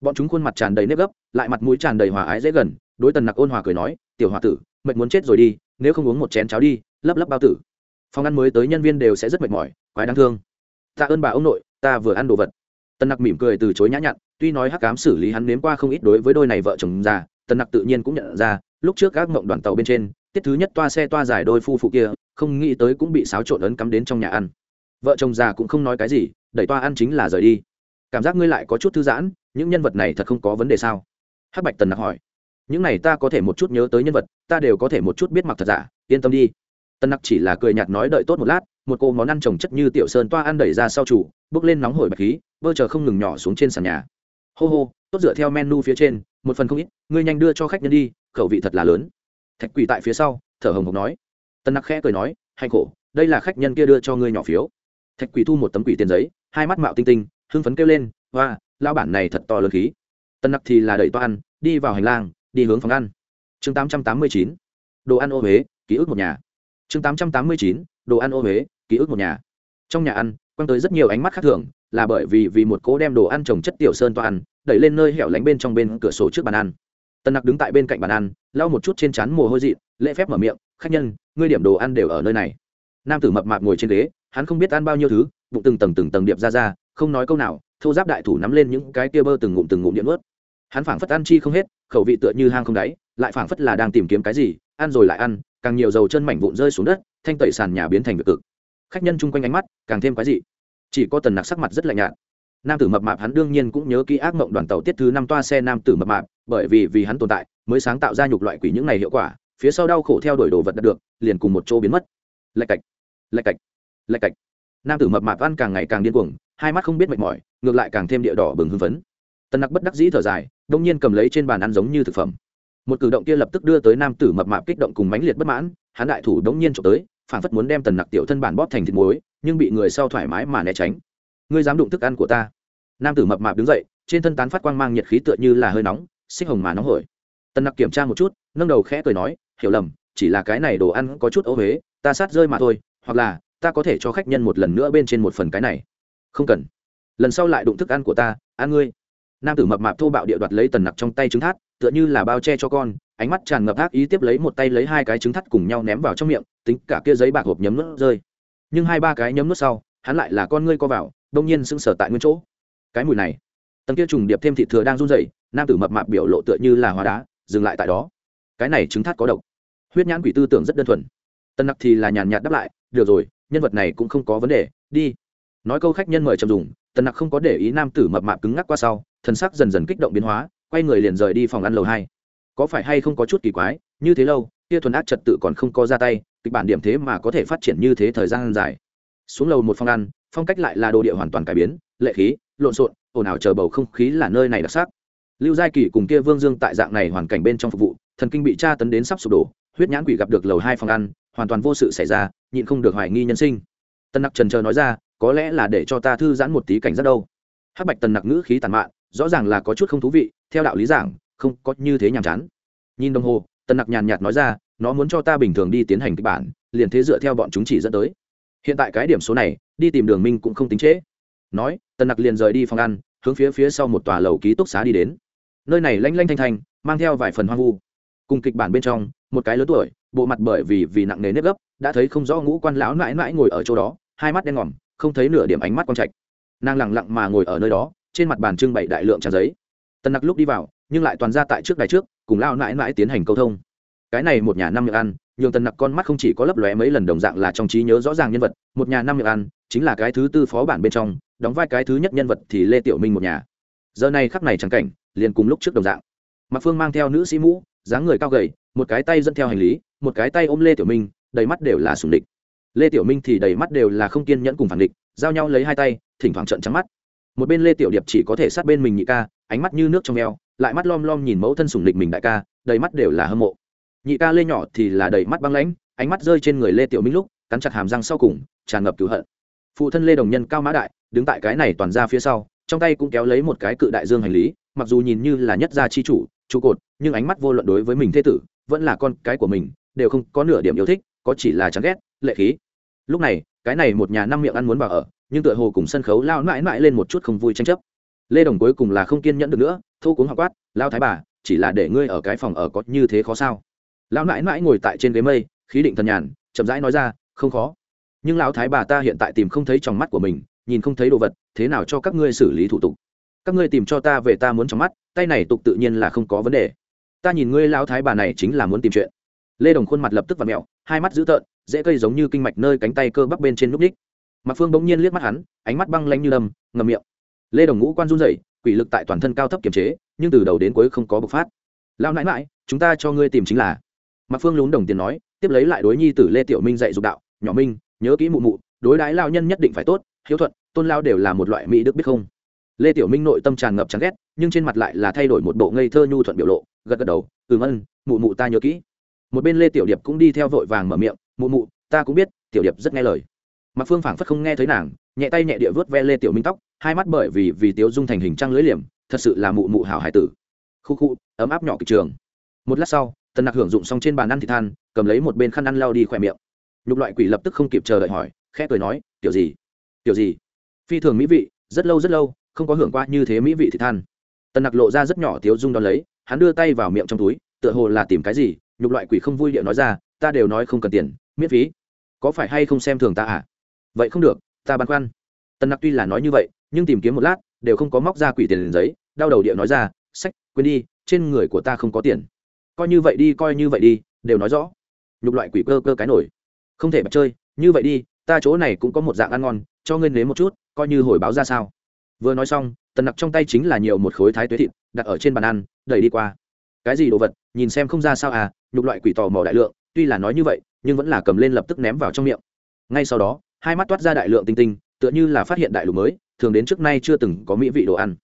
Bọn chúng khuôn mặt tràn đầy nếp gấp, lại mặt mũi tràn đầy hòa ái dễ gần, đối tần nặc ôn hòa cười nói, tiểu hòa tử, mệt muốn chết rồi đi, nếu không uống một chén cháo đi, lấp lấp bao tử. Phòng ăn mới tới nhân viên đều sẽ rất mệt mỏi, quái đáng thương. Tạ ơn bà ông nội ta vừa ăn đồ vật. Tần nặc mỉm cười từ chối nhã nhặn, tuy nói hắc cám xử lý hắn nếm qua không ít đối với đôi này vợ chồng già, tần nặc tự nhiên cũng nhận ra, lúc trước các mộng đoàn tàu bên trên, tiết thứ nhất toa xe toa dài đôi phu phụ kia, không nghĩ tới cũng bị xáo trộn ấn cắm đến trong nhà ăn. Vợ chồng già cũng không nói cái gì, đẩy toa ăn chính là rời đi. Cảm giác ngươi lại có chút thư giãn, những nhân vật này thật không có vấn đề sao? Hắc bạch tần nặc hỏi. Những này ta có thể một chút nhớ tới nhân vật, ta đều có thể một chút biết mặc thật giả, yên tâm đi. Tân nặc chỉ là cười nhạt nói đợi tốt một lát một cô món ăn trồng chất như tiểu sơn toa ăn đẩy ra sau chủ, bước lên nóng hổi bạch khí, bơ chờ không ngừng nhỏ xuống trên sàn nhà. Hô hô, tốt dựa theo menu phía trên, một phần không ít, ngươi nhanh đưa cho khách nhân đi, khẩu vị thật là lớn. Thạch quỷ tại phía sau, thở hồng hộc nói. Tân nặc khẽ cười nói, hay khổ, đây là khách nhân kia đưa cho ngươi nhỏ phiếu. Thạch quỷ thu một tấm quỷ tiền giấy, hai mắt mạo tinh tinh, hưng phấn kêu lên hoa lao bản này thật to lớn khí. Tân nặc thì là đẩy toa ăn, đi vào hành lang, đi hướng phòng ăn. Chương tám trăm tám mươi chín, đồ ăn ô huế, ký ức một nhà. Chương tám trăm tám mươi chín, đồ ăn ô huế ký ức một nhà. Trong nhà ăn, quăng tới rất nhiều ánh mắt khác thường, là bởi vì vì một cố đem đồ ăn trồng chất tiểu sơn toa ăn, đẩy lên nơi hẻo lánh bên trong bên cửa sổ trước bàn ăn. Tần nặc đứng tại bên cạnh bàn ăn, lau một chút trên chắn mồ hôi dị, lễ phép mở miệng, khách nhân, ngươi điểm đồ ăn đều ở nơi này. Nam tử mập mạp ngồi trên ghế, hắn không biết ăn bao nhiêu thứ, bụng từng tầng từng tầng điệp ra ra, không nói câu nào, thô giáp đại thủ nắm lên những cái kia bơ từng ngụm từng ngụm điện ướt hắn phảng phất ăn chi không hết, khẩu vị tựa như hang không đáy, lại phảng phất là đang tìm kiếm cái gì, ăn rồi lại ăn, càng nhiều dầu chân mảnh vụn rơi xuống đất, thanh tẩy sàn nhà biến thành việc cực khách nhân chung quanh ánh mắt càng thêm quái dị. Chỉ có tần nặc sắc mặt rất lạnh nhạt. Nam tử mập mạp hắn đương nhiên cũng nhớ kỹ ác mộng đoàn tàu tiết thứ năm toa xe nam tử mập mạp, bởi vì vì hắn tồn tại mới sáng tạo ra nhục loại quỷ những này hiệu quả, phía sau đau khổ theo đuổi đồ vật đạt được, liền cùng một chỗ biến mất. Lạch cạch lạch cạch lạch cạch. Nam tử mập mạp ăn càng ngày càng điên cuồng, hai mắt không biết mệt mỏi, ngược lại càng thêm địa đỏ bừng hưng phấn. Tần nặc bất đắc dĩ thở dài đông nhiên cầm lấy trên bàn ăn giống như thực phẩm. Một cử động kia lập tức đưa tới nam tử mập mạp kích động cùng mãnh liệt bất mãn, hắn đại thủ đống nhiên trộm tới phản phất muốn đem tần nặc tiểu thân bản bóp thành thịt muối, nhưng bị người sau thoải mái mà né tránh. Ngươi dám đụng thức ăn của ta. Nam tử mập mạp đứng dậy, trên thân tán phát quang mang nhiệt khí tựa như là hơi nóng, xích hồng mà nóng hổi. Tần nặc kiểm tra một chút, nâng đầu khẽ cười nói, hiểu lầm, chỉ là cái này đồ ăn có chút ô huế ta sát rơi mà thôi, hoặc là ta có thể cho khách nhân một lần nữa bên trên một phần cái này. Không cần. Lần sau lại đụng thức ăn của ta, ăn ngươi. Nam tử mập mạp thô bạo địa đoạt lấy tần nặc trong tay trứng thát tựa như là bao che cho con, ánh mắt tràn ngập ác ý tiếp lấy một tay lấy hai cái trứng thắt cùng nhau ném vào trong miệng, tính cả kia giấy bạc hộp nhấm nước rơi. Nhưng hai ba cái nhấm nước sau, hắn lại là con ngươi co vào, đông nhiên sưng sở tại nguyên chỗ. Cái mùi này, tầng kia trùng điệp thêm thịt thừa đang run dậy nam tử mập mạp biểu lộ tựa như là hóa đá, dừng lại tại đó. Cái này trứng thắt có độc. Huyết nhãn quỷ tư tưởng rất đơn thuần. Tân nặc thì là nhàn nhạt đáp lại, được rồi, nhân vật này cũng không có vấn đề, đi. Nói câu khách nhân mời trầm dùng, tần nặc không có để ý nam tử mập mạp cứng ngắc qua sau thân sắc dần dần kích động biến hóa quay người liền rời đi phòng ăn lầu hai. Có phải hay không có chút kỳ quái, như thế lâu, kia thuần ác trật tự còn không có ra tay, kịch bản điểm thế mà có thể phát triển như thế thời gian dài. Xuống lầu một phòng ăn, phong cách lại là đồ địa hoàn toàn cải biến, lệ khí, lộn xộn, ồn ào chờ bầu không khí là nơi này đặc sắc. Lưu giai kỳ cùng kia vương dương tại dạng này hoàn cảnh bên trong phục vụ, thần kinh bị tra tấn đến sắp sụp đổ, huyết nhãn quỷ gặp được lầu hai phòng ăn, hoàn toàn vô sự xảy ra, nhịn không được hoài nghi nhân sinh. Tân nặc trần chờ nói ra, có lẽ là để cho ta thư giãn một tí cảnh giác đâu. Hắc bạch tần nặc ngữ khí tàn mạn, rõ ràng là có chút không thú vị theo đạo lý giảng, không có như thế nhàm chán. Nhìn đồng hồ, tần nặc nhàn nhạt nói ra, nó muốn cho ta bình thường đi tiến hành kịch bản, liền thế dựa theo bọn chúng chỉ dẫn tới. Hiện tại cái điểm số này, đi tìm đường minh cũng không tính trễ. Nói, tần nặc liền rời đi phòng ăn, hướng phía phía sau một tòa lầu ký túc xá đi đến. Nơi này lanh lanh thanh thanh, mang theo vài phần hoang vu. Cùng kịch bản bên trong, một cái lớn tuổi, bộ mặt bởi vì vì nặng nề nếp gấp, đã thấy không rõ ngũ quan lão mãi mãi ngồi ở chỗ đó, hai mắt đen ngòm, không thấy nửa điểm ánh mắt quang trạch. Nàng lẳng lặng mà ngồi ở nơi đó, trên mặt bàn trưng bày đại lượng trang giấy tần nặc lúc đi vào, nhưng lại toàn ra tại trước đài trước, cùng lao mãi mãi tiến hành câu thông. Cái này một nhà năm miệng ăn, nhường tần nặc con mắt không chỉ có lấp lóe mấy lần đồng dạng là trong trí nhớ rõ ràng nhân vật, một nhà năm miệng ăn, chính là cái thứ tư phó bản bên trong, đóng vai cái thứ nhất nhân vật thì lê tiểu minh một nhà. Giờ này khắc này chẳng cảnh, liền cùng lúc trước đồng dạng. Mặc phương mang theo nữ sĩ mũ, dáng người cao gầy, một cái tay dẫn theo hành lý, một cái tay ôm lê tiểu minh, đầy mắt đều là sùng địch. Lê tiểu minh thì đầy mắt đều là không kiên nhẫn cùng phản địch, giao nhau lấy hai tay, thỉnh thoảng trận trắng mắt. Một bên lê tiểu điệp chỉ có thể sát bên mình nhị ca ánh mắt như nước trong eo, lại mắt lom lom nhìn mẫu thân sủng địch mình đại ca, đầy mắt đều là hâm mộ. Nhị ca lê nhỏ thì là đầy mắt băng lãnh, ánh mắt rơi trên người lê tiểu minh lúc, cắn chặt hàm răng sau cùng, tràn ngập cứu hận. Phụ thân lê đồng nhân cao mã đại, đứng tại cái này toàn ra phía sau, trong tay cũng kéo lấy một cái cự đại dương hành lý, mặc dù nhìn như là nhất gia chi chủ, trụ cột, nhưng ánh mắt vô luận đối với mình thế tử, vẫn là con cái của mình, đều không có nửa điểm yêu thích, có chỉ là chán ghét, lệ khí. Lúc này, cái này một nhà năm miệng ăn muốn vào ở, nhưng tựa hồ cùng sân khấu lao mãi mãi lên một chút không vui tranh chấp lê đồng cuối cùng là không kiên nhẫn được nữa thu cuống học quát lao thái bà, chỉ là để ngươi ở cái phòng ở có như thế khó sao? Lão mãi mãi ngồi tại trên ghế mây, khí định thần nhàn, chậm rãi nói ra, không khó. Nhưng lão thái bà ta hiện tại tìm không thấy trong mắt của mình, nhìn không thấy đồ vật, thế nào cho các ngươi xử lý thủ tục? Các ngươi tìm cho ta về ta muốn trong mắt, tay này tục tự nhiên là không có vấn đề. Ta nhìn ngươi lão thái bà này chính là muốn tìm chuyện. Lê đồng khuôn mặt lập tức và mẹo, hai mắt dữ tợn dễ cây giống như kinh mạch nơi cánh tay cơ bắp bên trên núp ních. Mặc phương bỗng nhiên liếc mắt hắn, ánh mắt băng lanh như đâm ngầm miệng lê đồng ngũ quan run rẩy, quỷ lực tại toàn thân cao thấp kiềm chế, nhưng từ đầu đến cuối không có bộc phát. Lao nãi mãi chúng ta cho ngươi tìm chính là. Mặc phương lún đồng tiền nói, tiếp lấy lại đối nhi tử lê tiểu minh dạy dục đạo, nhỏ minh, nhớ kỹ mụ mụ, đối đãi lao nhân nhất định phải tốt, hiếu thuận, tôn lao đều là một loại mỹ đức biết không? Lê tiểu minh nội tâm tràn ngập chán ghét, nhưng trên mặt lại là thay đổi một bộ ngây thơ nhu thuận biểu lộ, gật gật đầu, ừm ân, mụ mụ ta nhớ kỹ. Một bên lê tiểu điệp cũng đi theo vội vàng mở miệng, mụ mụ, ta cũng biết, tiểu điệp rất nghe lời. Mặc phương phảng phất không nghe thấy nàng, nhẹ tay nhẹ địa vớt ve lê tiểu minh tóc hai mắt bởi vì vì tiếu dung thành hình trăng lưới liềm, thật sự là mụ mụ hảo hải tử. Khu khu, ấm áp nhỏ kịch trường. Một lát sau, tần nặc hưởng dụng xong trên bàn ăn thịt than, cầm lấy một bên khăn ăn lao đi khỏe miệng. Nhục loại quỷ lập tức không kịp chờ đợi hỏi, khẽ cười nói, tiểu gì? Tiểu gì? Phi thường mỹ vị, rất lâu rất lâu, không có hưởng qua như thế mỹ vị thịt than. Tần nặc lộ ra rất nhỏ tiếu dung đ ó lấy, hắn đưa tay vào miệng trong túi, tựa hồ là tìm cái gì, nhục loại quỷ không vui điệu nói ra, ta đều nói không cần tiền, miễn phí. Có phải hay không xem thường ta à? Vậy không được, ta băn khoăn. Tần nặc tuy là nói như vậy nhưng tìm kiếm một lát, đều không có móc ra quỷ tiền liền giấy, đau đầu điệu nói ra, sách, quên đi, trên người của ta không có tiền. Coi như vậy đi, coi như vậy đi, đều nói rõ. Nhục loại quỷ cơ cơ cái nổi. Không thể bật chơi, như vậy đi, ta chỗ này cũng có một dạng ăn ngon, cho ngươi nếm một chút, coi như hồi báo ra sao. Vừa nói xong, tần nặc trong tay chính là nhiều một khối thái tuế thịt, đặt ở trên bàn ăn, đẩy đi qua. Cái gì đồ vật, nhìn xem không ra sao à nhục loại quỷ tò mò đại lượng, tuy là nói như vậy, nhưng vẫn là cầm lên lập tức ném vào trong miệng. Ngay sau đó, hai mắt toát ra đại lượng tinh tinh tựa như là phát hiện đại lục mới, thường đến trước nay chưa từng có mỹ vị đồ ăn.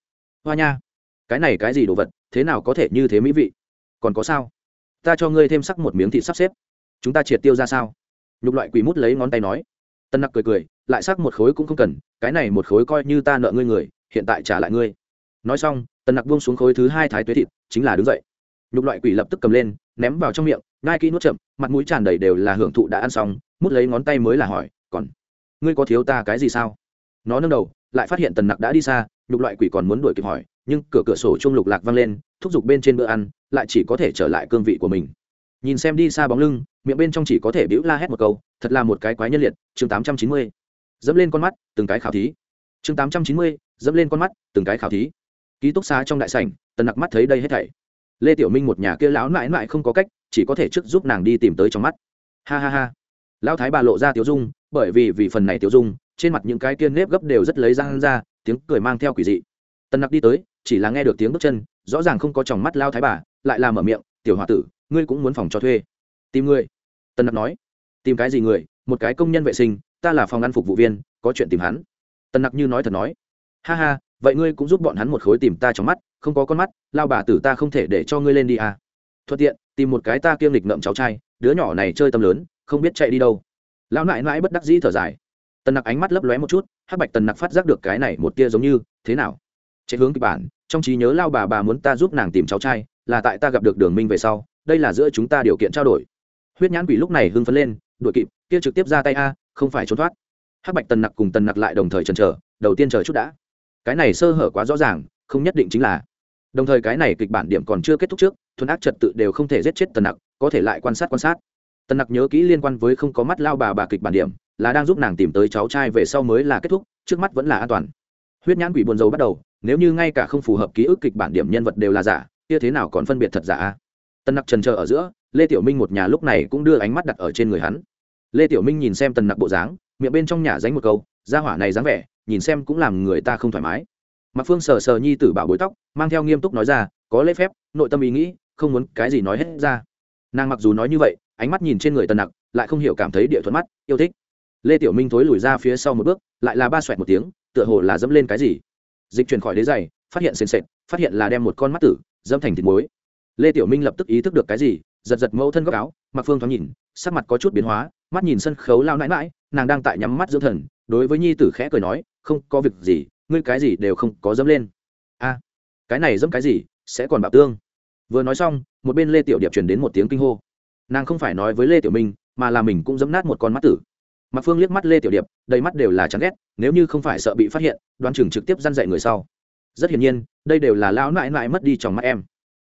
Hoa nha, cái này cái gì đồ vật, thế nào có thể như thế mỹ vị? Còn có sao? Ta cho ngươi thêm sắc một miếng thịt sắp xếp. Chúng ta triệt tiêu ra sao? Nhục loại quỷ mút lấy ngón tay nói. Tân nặc cười cười, lại sắc một khối cũng không cần, cái này một khối coi như ta nợ ngươi người, hiện tại trả lại ngươi. Nói xong, tân nặc buông xuống khối thứ hai thái tuế thịt, chính là đứng dậy. Nhục loại quỷ lập tức cầm lên, ném vào trong miệng ngai kỹ nuốt chậm, mặt mũi tràn đầy đều là hưởng thụ đã ăn xong, mút lấy ngón tay mới là hỏi, còn ngươi có thiếu ta cái gì sao? Nó nâng đầu, lại phát hiện tần nặc đã đi xa, nhục loại quỷ còn muốn đuổi kịp hỏi, nhưng cửa cửa sổ chung lục lạc văng lên, thúc giục bên trên bữa ăn, lại chỉ có thể trở lại cương vị của mình. Nhìn xem đi xa bóng lưng, miệng bên trong chỉ có thể bĩu la hét một câu, thật là một cái quái nhân liệt, chương tám trăm chín mươi. Dẫm lên con mắt, từng cái khảo thí. Chương tám trăm chín mươi, dẫm lên con mắt, từng cái khảo thí. Ký túc xá trong đại sảnh, tần nặc mắt thấy đây hết thảy. Lê tiểu minh một nhà kia láo mãi mãi không có cách, chỉ có thể trước giúp nàng đi tìm tới trong mắt. Ha ha ha lão thái bà lộ ra tiểu dung, bởi vì vì phần này tiểu dung, trên mặt những cái tiên nếp gấp đều rất lấy răng ra, tiếng cười mang theo quỷ dị. Tần nặc đi tới, chỉ là nghe được tiếng bước chân, rõ ràng không có tròng mắt lao thái bà, lại làm ở miệng, tiểu h o a tử, ngươi cũng muốn phòng cho thuê. Tìm ngươi tần nặc nói. Tìm cái gì người? Một cái công nhân vệ sinh, ta là phòng ăn phục vụ viên, có chuyện tìm hắn. Tần nặc như nói thật nói. Ha ha, vậy ngươi cũng giúp bọn hắn một khối tìm ta trong mắt, không có con mắt lao bà tử ta không thể để cho ngươi lên đi à. thuận tiện, tìm một cái ta kiêng lịch ngậm cháu trai, đứa nhỏ này chơi tâm lớn không biết chạy đi đâu. Lão nại nãi bất đắc dĩ thở dài. Tần nặc ánh mắt lấp lóe một chút, hắc bạch tần nặc phát giác được cái này một tia giống như, thế nào? Chạy hướng kịch bản, trong trí nhớ lao bà bà muốn ta giúp nàng tìm cháu trai, là tại ta gặp được đường minh về sau, đây là giữa chúng ta điều kiện trao đổi. Huyết nhãn quỷ lúc này hưng phấn lên, đuổi kịp, kia trực tiếp ra tay a, không phải trốn thoát. Hắc bạch tần nặc cùng tần nặc lại đồng thời chần trở đầu tiên chờ chút đã. Cái này sơ hở quá rõ ràng, không nhất định chính là. Đồng thời cái này kịch bản điểm còn chưa kết thúc trước, thuần ác trật tự đều không thể giết chết tần nặc, có thể lại quan sát quan sát tần nặc nhớ kỹ liên quan với không có mắt lao bà bà kịch bản điểm, là đang giúp nàng tìm tới cháu trai về sau mới là kết thúc, trước mắt vẫn là an toàn. Huyết nhãn quỷ buồn dầu bắt đầu, nếu như ngay cả không phù hợp ký ức kịch bản điểm nhân vật đều là giả, kia thế nào còn phân biệt thật giả? Tần nặc trần trờ ở giữa, lê tiểu minh một nhà lúc này cũng đưa ánh mắt đặt ở trên người hắn. Lê tiểu minh nhìn xem tần nặc bộ dáng, miệng bên trong nhà dánh một câu ra hỏa này dáng vẻ, nhìn xem cũng làm người ta không thoải mái. Mặc phương sờ sờ nhi tử bảo bối tóc, mang theo nghiêm túc nói ra, có lễ phép, nội tâm ý nghĩ, không muốn cái gì nói hết ra. Nàng mặc dù nói như vậy ánh mắt nhìn trên người tần nặc, lại không hiểu cảm thấy địa thuận mắt, yêu thích. Lê tiểu minh thối lùi ra phía sau một bước, lại là ba xoẹt một tiếng, tựa hồ là dẫm lên cái gì. Dịch chuyển khỏi đế giày, phát hiện sền sệt, phát hiện là đem một con mắt tử, dẫm thành thịt muối. Lê tiểu minh lập tức ý thức được cái gì, giật giật mẫu thân góc áo, mặc phương thoáng nhìn, sắc mặt có chút biến hóa, mắt nhìn sân khấu lao nãi mãi nàng đang tại nhắm mắt dưỡng thần, đối với nhi tử khẽ cười nói, không có việc gì, ngươi cái gì đều không có dẫm lên. A, cái này dẫm cái gì, sẽ còn bạo tương. Vừa nói xong, một bên lê tiểu điệp truyền đến một tiếng kinh hô nàng không phải nói với lê tiểu minh mà là mình cũng dẫm nát một con mắt tử Mặc Phương liếc mắt Lê Tiểu Điệp, đầy mắt đều là chán ghét, nếu như không phải sợ bị phát hiện, đoán chừng trực tiếp răn dạy người sau. Rất hiển nhiên, đây đều là lão nại nại mất đi trong mắt em.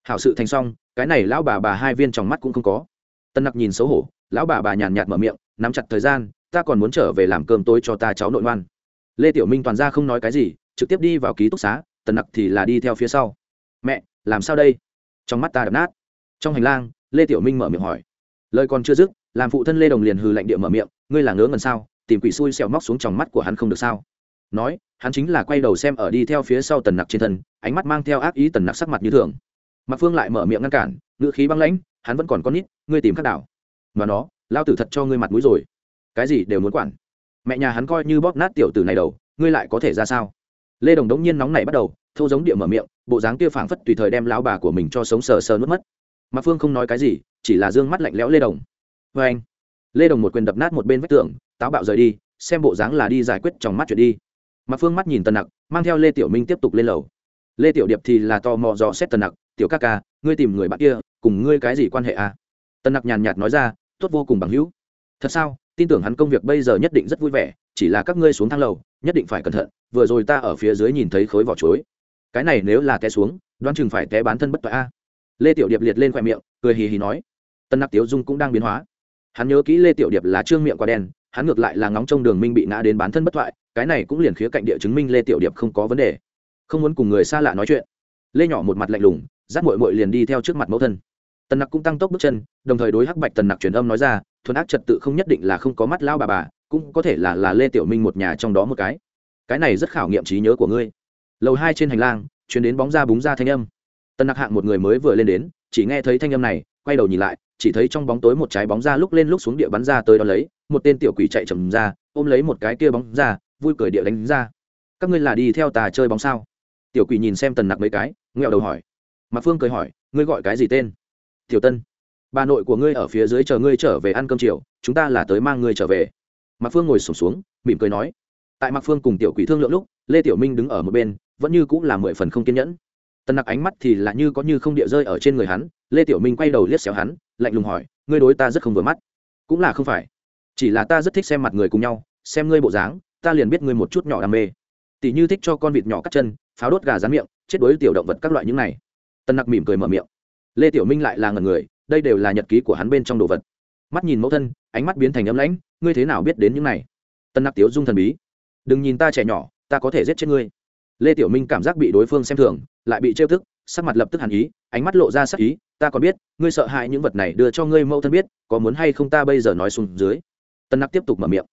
Hảo sự thành xong, cái này lão bà bà hai viên trong mắt cũng không có. Tân Nặc nhìn xấu hổ, lão bà bà nhàn nhạt mở miệng, nắm chặt thời gian, ta còn muốn trở về làm cơm tối cho ta cháu nội ngoan. Lê Tiểu Minh toàn ra không nói cái gì, trực tiếp đi vào ký túc xá, Tân Nặc thì là đi theo phía sau. Mẹ, làm sao đây? Trong mắt ta đập nát. Trong hành lang, Lê Tiểu Minh mở miệng hỏi. Lời còn chưa dứt, làm phụ thân lê đồng liền hừ lạnh địa mở miệng ngươi là ngớ ngần sao? Tìm quỷ xui xẻo móc xuống tròng mắt của hắn không được sao? Nói hắn chính là quay đầu xem ở đi theo phía sau tần nặc trên thân ánh mắt mang theo ác ý tần nặc sắc mặt như thường. Mặc phương lại mở miệng ngăn cản ngữ khí băng lãnh hắn vẫn còn con nít ngươi tìm các đảo. Mà nó lao tử thật cho ngươi mặt mũi rồi. Cái gì đều muốn quản. Mẹ nhà hắn coi như bóp nát tiểu tử này đầu ngươi lại có thể ra sao? Lê đồng đống nhiên nóng này bắt đầu thâu giống địa mở miệng bộ dáng kia phảng phất tùy thời đem lão bà của mình cho sống sờ sờ nuốt mất. Mạc phương không nói cái gì, chỉ là d ư ơ n g mắt lạnh lẽo lê đồng. Vê anh, lê đồng một quyền đập nát một bên vách tường, táo bạo rời đi, xem bộ dáng là đi giải quyết trong mắt chuyện đi. Mạc phương mắt nhìn tần nặc, mang theo lê tiểu minh tiếp tục lên lầu. Lê tiểu điệp thì là tò mò dò xét tần nặc, tiểu ca ca, ngươi tìm người bạn kia, cùng ngươi cái gì quan hệ à? Tần nặc nhàn nhạt nói ra, tốt vô cùng bằng hữu. Thật sao? Tin tưởng hắn công việc bây giờ nhất định rất vui vẻ, chỉ là các ngươi xuống thang lầu, nhất định phải cẩn thận, vừa rồi ta ở phía dưới nhìn thấy khối vỏ chuối. Cái này nếu là té xuống, đoán chừng phải té bán thân bất toại a lê tiểu điệp liệt lên khoe miệng, cười hì hì nói. Tân nặc tiếu dung cũng đang biến hóa. Hắn nhớ kỹ lê tiểu điệp là trương miệng quả đen, hắn ngược lại là ngóng trong đường minh bị ngã đến bán thân bất thoại, cái này cũng liền khía cạnh địa chứng minh lê tiểu điệp không có vấn đề. Không muốn cùng người xa lạ nói chuyện. Lê nhỏ một mặt lạnh lùng giáp mội mội liền đi theo trước mặt mẫu thân. Tần nặc cũng tăng tốc bước chân, đồng thời đối hắc bạch tần nặc truyền âm nói ra, thuần ác trật tự không nhất định là không có mắt lao bà bà, cũng có thể là là lê tiểu minh một nhà trong đó một cái. Cái này rất khảo nghiệm trí nhớ của ngươi. Lầu hai trên hành lang chuyển đến bóng ra búng ra thanh âm tần nặc hạng một người mới vừa lên đến, chỉ nghe thấy thanh âm này, quay đầu nhìn lại, chỉ thấy trong bóng tối một trái bóng ra lúc lên lúc xuống địa bắn ra tới đó lấy, một tên tiểu quỷ chạy chầm ra, ôm lấy một cái kia bóng ra, vui cười địa đánh ra. Các ngươi là đi theo tà chơi bóng sao? Tiểu quỷ nhìn xem tần nặc mấy cái, nghẹo đầu hỏi. Mạc phương cười hỏi, ngươi gọi cái gì tên? Tiểu tân. Bà nội của ngươi ở phía dưới chờ ngươi trở về ăn cơm chiều, chúng ta là tới mang ngươi trở về. Mạc phương ngồi sổm xuống, mỉm cười nói. Tại mạc phương cùng tiểu quỷ thương lượng lúc, lê tiểu minh đứng ở một bên, vẫn như cũng là mười phần không kiên nhẫn tần nặc ánh mắt thì là như có như không địa rơi ở trên người hắn, lê tiểu minh quay đầu liếc xéo hắn, lạnh lùng hỏi, ngươi đối ta rất không vừa mắt. Cũng là không phải, chỉ là ta rất thích xem mặt người cùng nhau, xem ngươi bộ dáng, ta liền biết ngươi một chút nhỏ đam mê. Tỷ như thích cho con vịt nhỏ cắt chân, pháo đốt gà rán miệng, chết đối tiểu động vật các loại những này. Tân nặc mỉm cười mở miệng. Lê tiểu minh lại là ngần người, đây đều là nhật ký của hắn bên trong đồ vật. Mắt nhìn mẫu thân, ánh mắt biến thành ấm lãnh, ngươi thế nào biết đến những này? Tân nặc tiếu dung thần bí. Đừng nhìn ta trẻ nhỏ, ta có thể giết chết ngươi lê tiểu minh cảm giác bị đối phương xem thường, lại bị trêu tức, sắc mặt lập tức hàn ý, ánh mắt lộ ra sắc ý, ta còn biết, ngươi sợ hãi những vật này đưa cho ngươi mẫu thân biết, có muốn hay không ta bây giờ nói xuống dưới. Tân nặc tiếp tục mở miệng.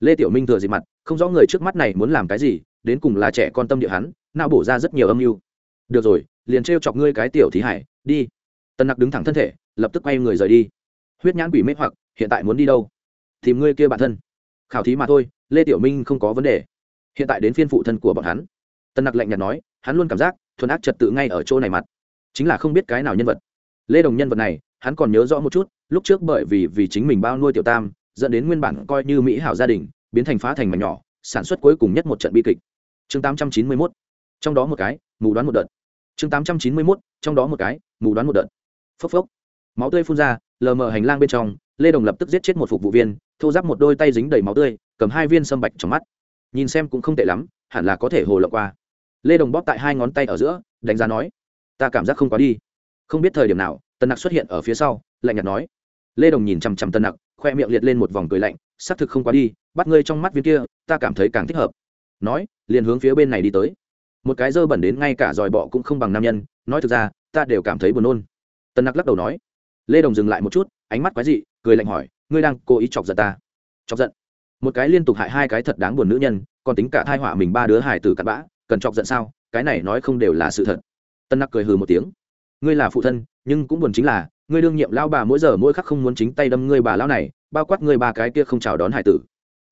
Lê tiểu minh thừa dịp mặt, không rõ người trước mắt này muốn làm cái gì, đến cùng là trẻ con tâm địa hắn não bổ ra rất nhiều âm mưu. Được rồi, liền trêu chọc ngươi cái tiểu thí hải, đi. Tân nặc đứng thẳng thân thể, lập tức quay người rời đi. Huyết nhãn quỷ mê hoặc, hiện tại muốn đi đâu? Tìm ngươi kia bản thân. Khảo thí mà thôi, lê tiểu minh không có vấn đề. Hiện tại đến phiên phụ thân của bọn hắn tân nặc lạnh nhạt nói hắn luôn cảm giác thuần ác trật tự ngay ở chỗ này mặt. Chính là không biết cái nào nhân vật. Lê đồng nhân vật này hắn còn nhớ rõ một chút lúc trước bởi vì vì chính mình bao nuôi tiểu tam dẫn đến nguyên bản coi như mỹ hảo gia đình biến thành phá thành mảnh nhỏ sản xuất cuối cùng nhất một trận bi kịch. Chương 891, trong đó một cái mù đoán một đợt. Chương 891, trong đó một cái mù đoán một đợt. Phốc phốc. Máu tươi phun ra lờ mờ hành lang bên trong lê đồng lập tức giết chết một phục vụ viên thô giáp một đôi tay dính đầy máu tươi cầm hai viên sâm bạch trong mắt. Nhìn xem cũng không tệ lắm hẳn là có thể hồ lộng qua lê đồng bóp tại hai ngón tay ở giữa đánh giá nói ta cảm giác không quá đi không biết thời điểm nào tân nặc xuất hiện ở phía sau lạnh nhạt nói lê đồng nhìn chằm chằm tân nặc khoe miệng liệt lên một vòng cười lạnh xác thực không quá đi bắt ngươi trong mắt viên kia ta cảm thấy càng thích hợp nói liền hướng phía bên này đi tới một cái dơ bẩn đến ngay cả dòi bọ cũng không bằng nam nhân nói thực ra ta đều cảm thấy buồn nôn tân nặc lắc đầu nói lê đồng dừng lại một chút ánh mắt quái dị cười lạnh hỏi ngươi đang cố ý chọc giận ta chọc giận một cái liên tục hại hai cái thật đáng buồn nữ nhân còn tính cả thai họa mình ba đứa hải tử cặn bã cần chọc giận sao? Cái này nói không đều là sự thật. Tân nặc cười hừ một tiếng. Ngươi là phụ thân, nhưng cũng buồn chính là, ngươi đương nhiệm lao bà mỗi giờ mỗi khắc không muốn chính tay đâm ngươi bà lao này, bao quát ngươi ba cái kia không chào đón hải tử.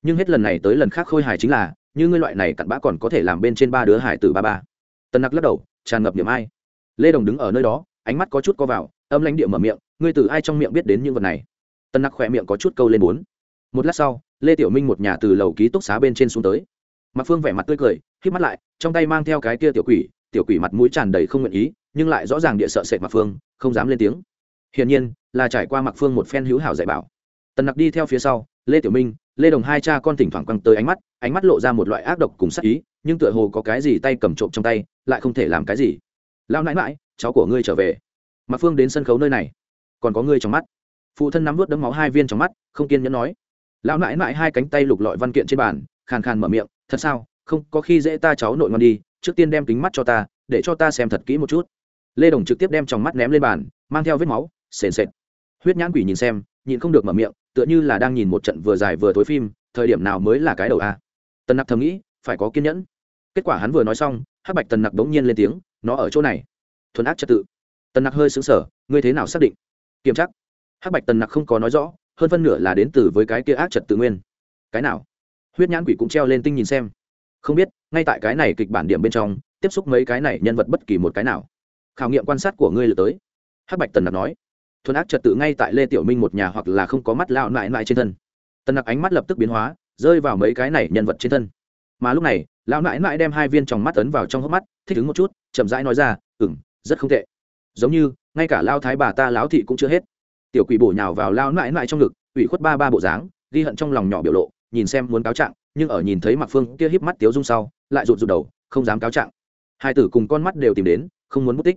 Nhưng hết lần này tới lần khác khôi hài chính là, như ngươi loại này cặn bã còn có thể làm bên trên ba đứa hải tử ba ba. Tân nặc lắc đầu, tràn ngập niềm ai. Lê đồng đứng ở nơi đó, ánh mắt có chút co vào, âm lãnh địa mở miệng, ngươi từ ai trong miệng biết đến những vật này? Tân nặc khỏe miệng có chút câu lên bốn. Một lát sau, lê tiểu minh một nhà từ lầu ký túc xá bên trên xuống tới. Mặc phương vẻ mặt tươi cười hít mắt lại, trong tay mang theo cái kia tiểu quỷ tiểu quỷ mặt mũi tràn đầy không nguyện ý, nhưng lại rõ ràng địa sợ sệt mặc phương, không dám lên tiếng. Hiển nhiên, là trải qua mặc phương một phen hữu hảo dạy bảo. Tần nặc đi theo phía sau, lê tiểu minh, lê đồng hai cha con thỉnh thoảng quăng tới ánh mắt ánh mắt lộ ra một loại ác độc cùng sắc ý, nhưng tựa hồ có cái gì tay cầm trộm trong tay, lại không thể làm cái gì. Lao nãi mãi cháu của ngươi trở về. Mặc phương đến sân khấu nơi này. Còn có ngươi trong mắt. Phụ thân nắm vớt đấm máu hai viên trong mắt, không kiên nhẫn nói. Lão nãi mãi hai cánh tay lục lọi văn kiện trên bàn, khàn khàn mở miệng, thật sao? Không, có khi dễ ta cháu nội ngon đi, trước tiên đem kính mắt cho ta, để cho ta xem thật kỹ một chút. Lê đồng trực tiếp đem trong mắt ném lên bàn, mang theo vết máu, sền sệt. Huyết nhãn quỷ nhìn xem nhìn không được mở miệng, tựa như là đang nhìn một trận vừa dài vừa tối phim, thời điểm nào mới là cái đầu a? Tần nặc thầm nghĩ, phải có kiên nhẫn. Kết quả hắn vừa nói xong, hắc bạch tần nặc bỗng nhiên lên tiếng, nó ở chỗ này. Thuần ác trật tự. Tần nặc hơi xứng sở ngươi thế nào xác định? Kiểm chắc hắc bạch tần nặc không có nói rõ, hơn phân nửa là đến từ với cái kia ác trật tự nguyên. Cái nào? Huyết nhãn quỷ cũng treo lên tinh nhìn xem không biết, ngay tại cái này kịch bản điểm bên trong, tiếp xúc mấy cái này nhân vật bất kỳ một cái nào. Khảo nghiệm quan sát của ngươi lượt tới. Hắc bạch tần nặc nói. Thuần ác trật tự ngay tại lê tiểu minh một nhà hoặc là không có mắt lao nại nại trên thân. Tần nặc ánh mắt lập tức biến hóa, rơi vào mấy cái này nhân vật trên thân. Mà lúc này, lão nại nại đem hai viên tròng mắt ấn vào trong hốc mắt, thích ứng một chút, chậm rãi nói ra ừng rất không tệ. Giống như, ngay cả lao thái bà ta lão thị cũng chưa hết. Tiểu quỷ bổ nhào vào lao nại nại trong ngực, ủy khuất ba ba bộ dáng, ghi hận trong lòng nhỏ biểu lộ, nhìn xem muốn cáo trạng nhưng ở nhìn thấy mặc phương kia híp mắt tiếu dung sau, lại rụt rụt đầu, không dám cáo trạng. Hai tử cùng con mắt đều tìm đến, không muốn mất tích.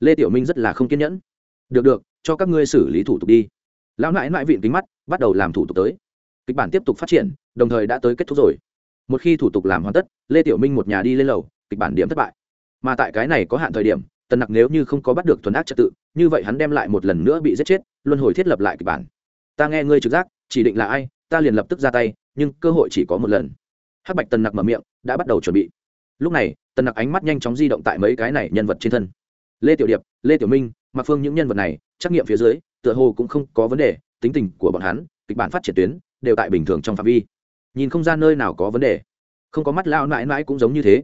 Lê tiểu minh rất là không kiên nhẫn. Được được, cho các ngươi xử lý thủ tục đi. Lão nại nại vịn kính mắt, bắt đầu làm thủ tục tới. Kịch bản tiếp tục phát triển, đồng thời đã tới kết thúc rồi. Một khi thủ tục làm hoàn tất, lê tiểu minh một nhà đi lên lầu, kịch bản điểm thất bại. Mà tại cái này có hạn thời điểm, tần nặc nếu như không có bắt được thuần ác trật tự, như vậy hắn đem lại một lần nữa bị giết chết, luân hồi thiết lập lại kịch bản. Ta nghe ngươi trực giác, chỉ định là ai, ta liền lập tức ra tay nhưng cơ hội chỉ có một lần. Hắc bạch tần nặc mở miệng, đã bắt đầu chuẩn bị. Lúc này, tần nặc ánh mắt nhanh chóng di động tại mấy cái này nhân vật trên thân. Lê tiểu điệp, lê tiểu minh mặc phương những nhân vật này, trắc nghiệm phía dưới, tựa hồ cũng không có vấn đề, tính tình của bọn hắn, kịch bản phát triển tuyến, đều tại bình thường trong phạm vi. Nhìn không ra nơi nào có vấn đề, không có mắt lao mãi mãi cũng giống như thế.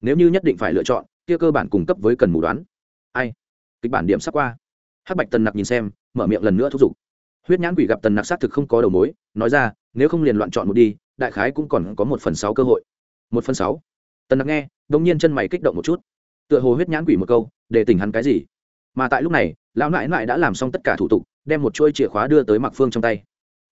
Nếu như nhất định phải lựa chọn, kia cơ bản cung cấp với cần mù đoán. Ai? Kịch bản điểm sắp qua. Hắc bạch tần nặc nhìn xem, mở miệng lần nữa thúc giục huyết nhãn quỷ gặp tần nặc xác thực không có đầu mối, nói ra, nếu không liền loạn chọn một đi, đại khái cũng còn có một phần sáu cơ hội. Một phần sáu? Tần nặc nghe đ ỗ n g nhiên chân mày kích động một chút. Tựa hồ huyết nhãn quỷ một câu, để tỉnh hắn cái gì? Mà tại lúc này, lão nại nại đã làm xong tất cả thủ tục, đem một chuôi chìa khóa đưa tới mặc phương trong tay.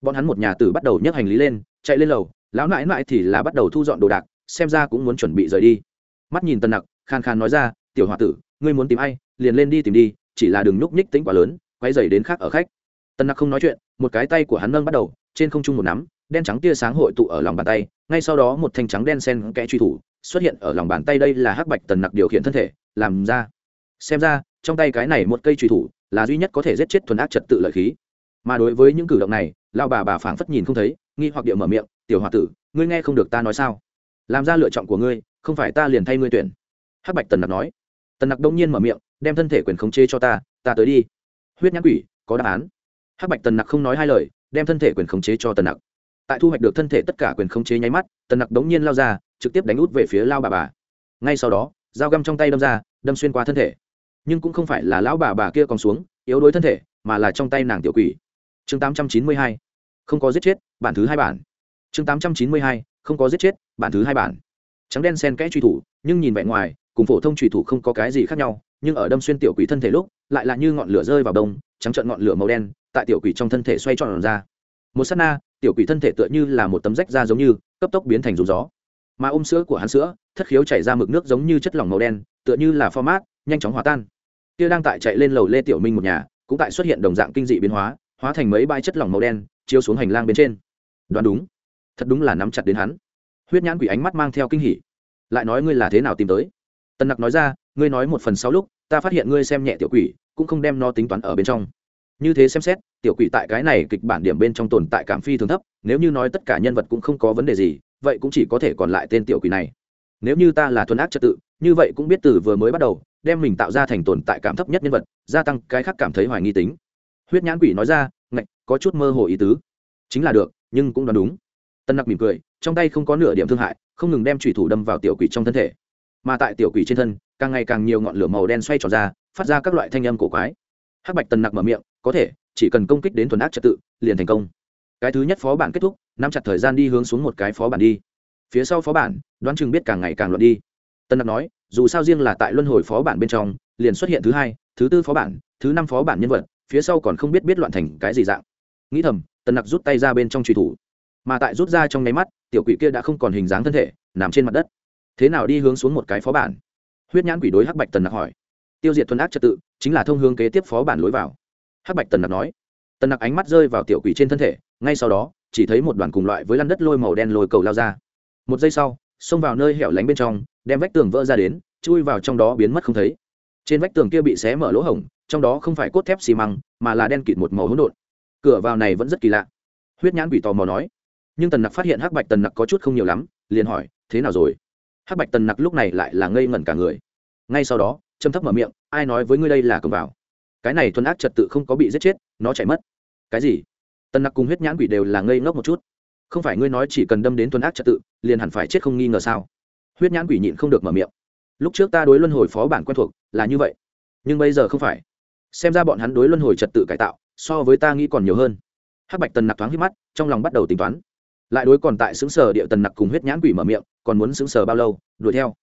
Bọn hắn một nhà tử bắt đầu nhấc hành lý lên, chạy lên lầu, lão nại nại thì là bắt đầu thu dọn đồ đạc, xem ra cũng muốn chuẩn bị rời đi. Mắt nhìn tần nặc, khan khan nói ra, tiểu h o a tử, ngươi muốn tìm ai, liền lên đi tìm đi, chỉ là đừng nhúc nhích tính quá lớn quay dày đến khác ở khách tần nặc không nói chuyện, một cái tay của hắn nâng bắt đầu, trên không trung một nắm, đen trắng tia sáng hội tụ ở lòng bàn tay, ngay sau đó một thanh trắng đen sen kẽ truy thủ, xuất hiện ở lòng bàn tay đây là hắc bạch tần nặc điều khiển thân thể, làm ra. Xem ra, trong tay cái này một cây truy thủ là duy nhất có thể giết chết thuần ác trật tự lợi khí. Mà đối với những cử động này lao bà bà phảng phất nhìn không thấy, nghi hoặc điệu mở miệng, tiểu h o a tử, ngươi nghe không được ta nói sao? Làm ra lựa chọn của ngươi, không phải ta liền thay ngươi tuyển. Hắc bạch tần nặc nói. Tần nặc đông nhiên mở miệng, đem thân thể quyền khống chế cho ta ta tới đi. Huyết nhãn quỷ có đáp án hắc bạch tần nặc không nói hai lời, đem thân thể quyền khống chế cho tần nặc. Tại thu hoạch được thân thể tất cả quyền khống chế nháy mắt, tần nặc đống nhiên lao ra, trực tiếp đánh út về phía lao bà bà. Ngay sau đó, dao găm trong tay đâm ra, đâm xuyên qua thân thể. Nhưng cũng không phải là lão bà bà kia còn xuống, yếu đuối thân thể, mà là trong tay nàng tiểu quỷ. Chương tám trăm chín mươi hai, không có giết chết, bản thứ hai bản. Chương tám trăm chín mươi hai, không có giết chết, bản thứ hai bản. Trắng đen sen kẽ truy thủ, nhưng nhìn vẻ ngoài, cùng phổ thông truy thủ không có cái gì khác nhau, nhưng ở đâm xuyên tiểu quỷ thân thể lúc, lại là như ngọn lửa rơi vào đông, trắng trợn ngọn lửa màu đen tại tiểu quỷ trong thân thể xoay tròn ra. Một s á t na, tiểu quỷ thân thể tựa như là một tấm rách da giống như, cấp tốc biến thành rúng gió. Mà ôm sữa của hắn sữa, thất khiếu chảy ra mực nước giống như chất lỏng màu đen, tựa như là format, nhanh chóng hòa tan. Kia đang tại chạy lên lầu lê tiểu minh một nhà, cũng tại xuất hiện đồng dạng kinh dị biến hóa hóa thành mấy bãi chất lỏng màu đen, chiếu xuống hành lang bên trên. Đoán đúng. Thật đúng là nắm chặt đến hắn. Huyết nhãn quỷ ánh mắt mang theo kinh hỉ. Lại nói ngươi là thế nào tìm tới? Tần nặc nói ra, ngươi nói một phần sáu lúc, ta phát hiện ngươi xem nhẹ tiểu quỷ, cũng không đem nó tính toán ở bên trong như thế xem xét, tiểu quỷ tại cái này kịch bản điểm bên trong tồn tại cảm phi thường thấp, nếu như nói tất cả nhân vật cũng không có vấn đề gì, vậy cũng chỉ có thể còn lại tên tiểu quỷ này. Nếu như ta là thuần ác trật tự, như vậy cũng biết từ vừa mới bắt đầu, đem mình tạo ra thành tồn tại cảm thấp nhất nhân vật, gia tăng cái khác cảm thấy hoài nghi tính. Huyết nhãn quỷ nói ra, ngạch, có chút mơ hồ ý tứ. Chính là được, nhưng cũng đoán đúng. Tân nặc mỉm cười, trong tay không có nửa điểm thương hại, không ngừng đem thủy thủ đâm vào tiểu quỷ trong thân thể. Mà tại tiểu quỷ trên thân, càng ngày càng nhiều ngọn lửa màu đen xoay tròn ra, phát ra các loại thanh âm cổ quái. Hắc bạch tần nặc mở miệng có thể, chỉ cần công kích đến thuần ác trật tự, liền thành công. Cái thứ nhất phó bản kết thúc, nắm chặt thời gian đi hướng xuống một cái phó bản đi. Phía sau phó bản, đoán chừng biết càng ngày càng luận đi. Tân đặc nói, dù sao riêng là tại luân hồi phó bản bên trong, liền xuất hiện thứ hai, thứ tư phó bản, thứ năm phó bản nhân vật, phía sau còn không biết biết loạn thành cái gì dạng. Nghĩ thầm, tân nặc rút tay ra bên trong truy thủ. Mà tại rút ra trong nháy mắt, tiểu quỷ kia đã không còn hình dáng thân thể, nằm trên mặt đất. Thế nào đi hướng xuống một cái phó bản? Huyết nhãn quỷ đối hắc bạch tần nặc hỏi. Tiêu diệt thuần ác trật tự, chính là thông hướng kế tiếp phó bản lối vào hắc bạch tần nặc nói. Tần nặc ánh mắt rơi vào tiểu quỷ trên thân thể, ngay sau đó, chỉ thấy một đoàn cùng loại với lăn đất lôi màu đen lôi cầu lao ra. Một giây sau, xông vào nơi hẻo lánh bên trong, đem vách tường vỡ ra đến, chui vào trong đó biến mất không thấy. Trên vách tường kia bị xé mở lỗ hổng, trong đó không phải cốt thép xi măng, mà là đen kịt một màu hỗn độn. Cửa vào này vẫn rất kỳ lạ. Huyết nhãn quỷ tò mò nói. Nhưng tần nặc phát hiện hắc bạch tần nặc có chút không nhiều lắm, liền hỏi, thế nào rồi? Hắc bạch tần nặc lúc này lại là ngây ngẩn cả người. Ngay sau đó châm thấp mở miệng, ai nói với ngươi đây là cổng vào? Cái này thuần ác trật tự không có bị giết chết, nó chạy mất. Cái gì? Tần nặc cùng huyết nhãn quỷ đều là ngây ngốc một chút. Không phải ngươi nói chỉ cần đâm đến thuần ác trật tự, liền hẳn phải chết không nghi ngờ sao? Huyết nhãn quỷ nhịn không được mở miệng. Lúc trước ta đối luân hồi phó bản quen thuộc, là như vậy. Nhưng bây giờ không phải. Xem ra bọn hắn đối luân hồi trật tự cải tạo, so với ta nghĩ còn nhiều hơn. Hắc bạch tần nặc thoáng hít mắt, trong lòng bắt đầu tính toán. Lại đối còn tại xứng sở địa tần nặc cùng huyết nhãn quỷ mở miệng, còn muốn xứng sở bao lâu, đuổi theo.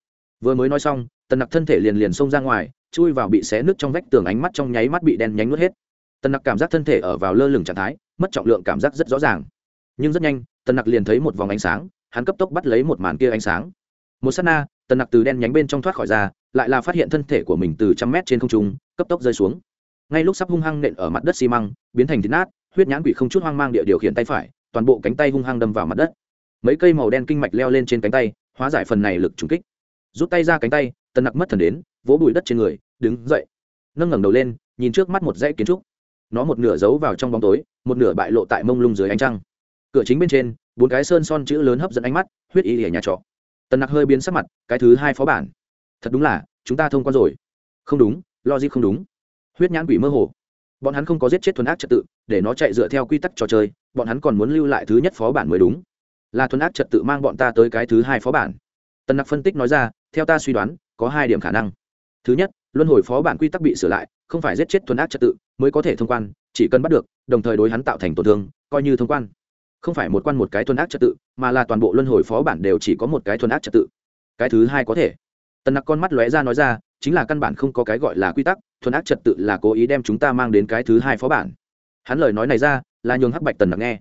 Vừa mới nói xong, tần nặc thân thể liền liền xông ra ngoài chui vào bị xé nứt trong vách tường ánh mắt trong nháy mắt bị đen nhánh nuốt hết. Tần nặc cảm giác thân thể ở vào lơ lửng trạng thái, mất trọng lượng cảm giác rất rõ ràng. Nhưng rất nhanh, tần nặc liền thấy một vòng ánh sáng, hắn cấp tốc bắt lấy một màn kia ánh sáng. Một s á t na, tần nặc từ đen nhánh bên trong thoát khỏi ra, lại là phát hiện thân thể của mình từ trăm mét trên không trung, cấp tốc rơi xuống. Ngay lúc sắp hung hăng nện ở mặt đất xi măng, biến thành thịt nát, huyết nhãn quỷ không chút hoang mang địa điều khiển tay phải, toàn bộ cánh tay hung hăng đâm vào mặt đất. Mấy cây màu đen kinh mạch leo lên trên cánh tay, hóa giải phần này lực trúng kích. Rút tay ra cánh tay tần nặc mất thần đến, vỗ bụi đất trên người, đứng dậy. Nâng ngẩng đầu lên, nhìn trước mắt một dãy kiến trúc. Nó một nửa giấu vào trong bóng tối, một nửa bại lộ tại mông lung dưới ánh trăng. Cửa chính bên trên, bốn cái sơn son chữ lớn hấp dẫn ánh mắt, huyết y ở nhà trọ. Tần nặc hơi biến sắc mặt, cái thứ hai phó bản. Thật đúng là, chúng ta thông qua rồi. Không đúng, logic không đúng. Huyết nhãn quỷ mơ hồ. Bọn hắn không có giết chết thuần ác trật tự, để nó chạy dựa theo quy tắc trò chơi, bọn hắn còn muốn lưu lại thứ nhất phó bản mới đúng. Là thuần ác trật tự mang bọn ta tới cái thứ hai phó bản. Tần nặc phân tích nói ra, theo ta suy đoán có hai điểm khả năng. Thứ nhất, luân hồi phó bản quy tắc bị sửa lại, không phải giết chết thuần ác trật tự mới có thể thông quan, chỉ cần bắt được, đồng thời đối hắn tạo thành tổn thương, coi như thông quan. Không phải một quan một cái thuần ác trật tự, mà là toàn bộ luân hồi phó bản đều chỉ có một cái thuần ác trật tự. Cái thứ hai có thể. Tần nặc con mắt lóe ra nói ra, chính là căn bản không có cái gọi là quy tắc, thuần ác trật tự là cố ý đem chúng ta mang đến cái thứ hai phó bản. Hắn lời nói này ra, là nhường hắc bạch tần nặc nghe.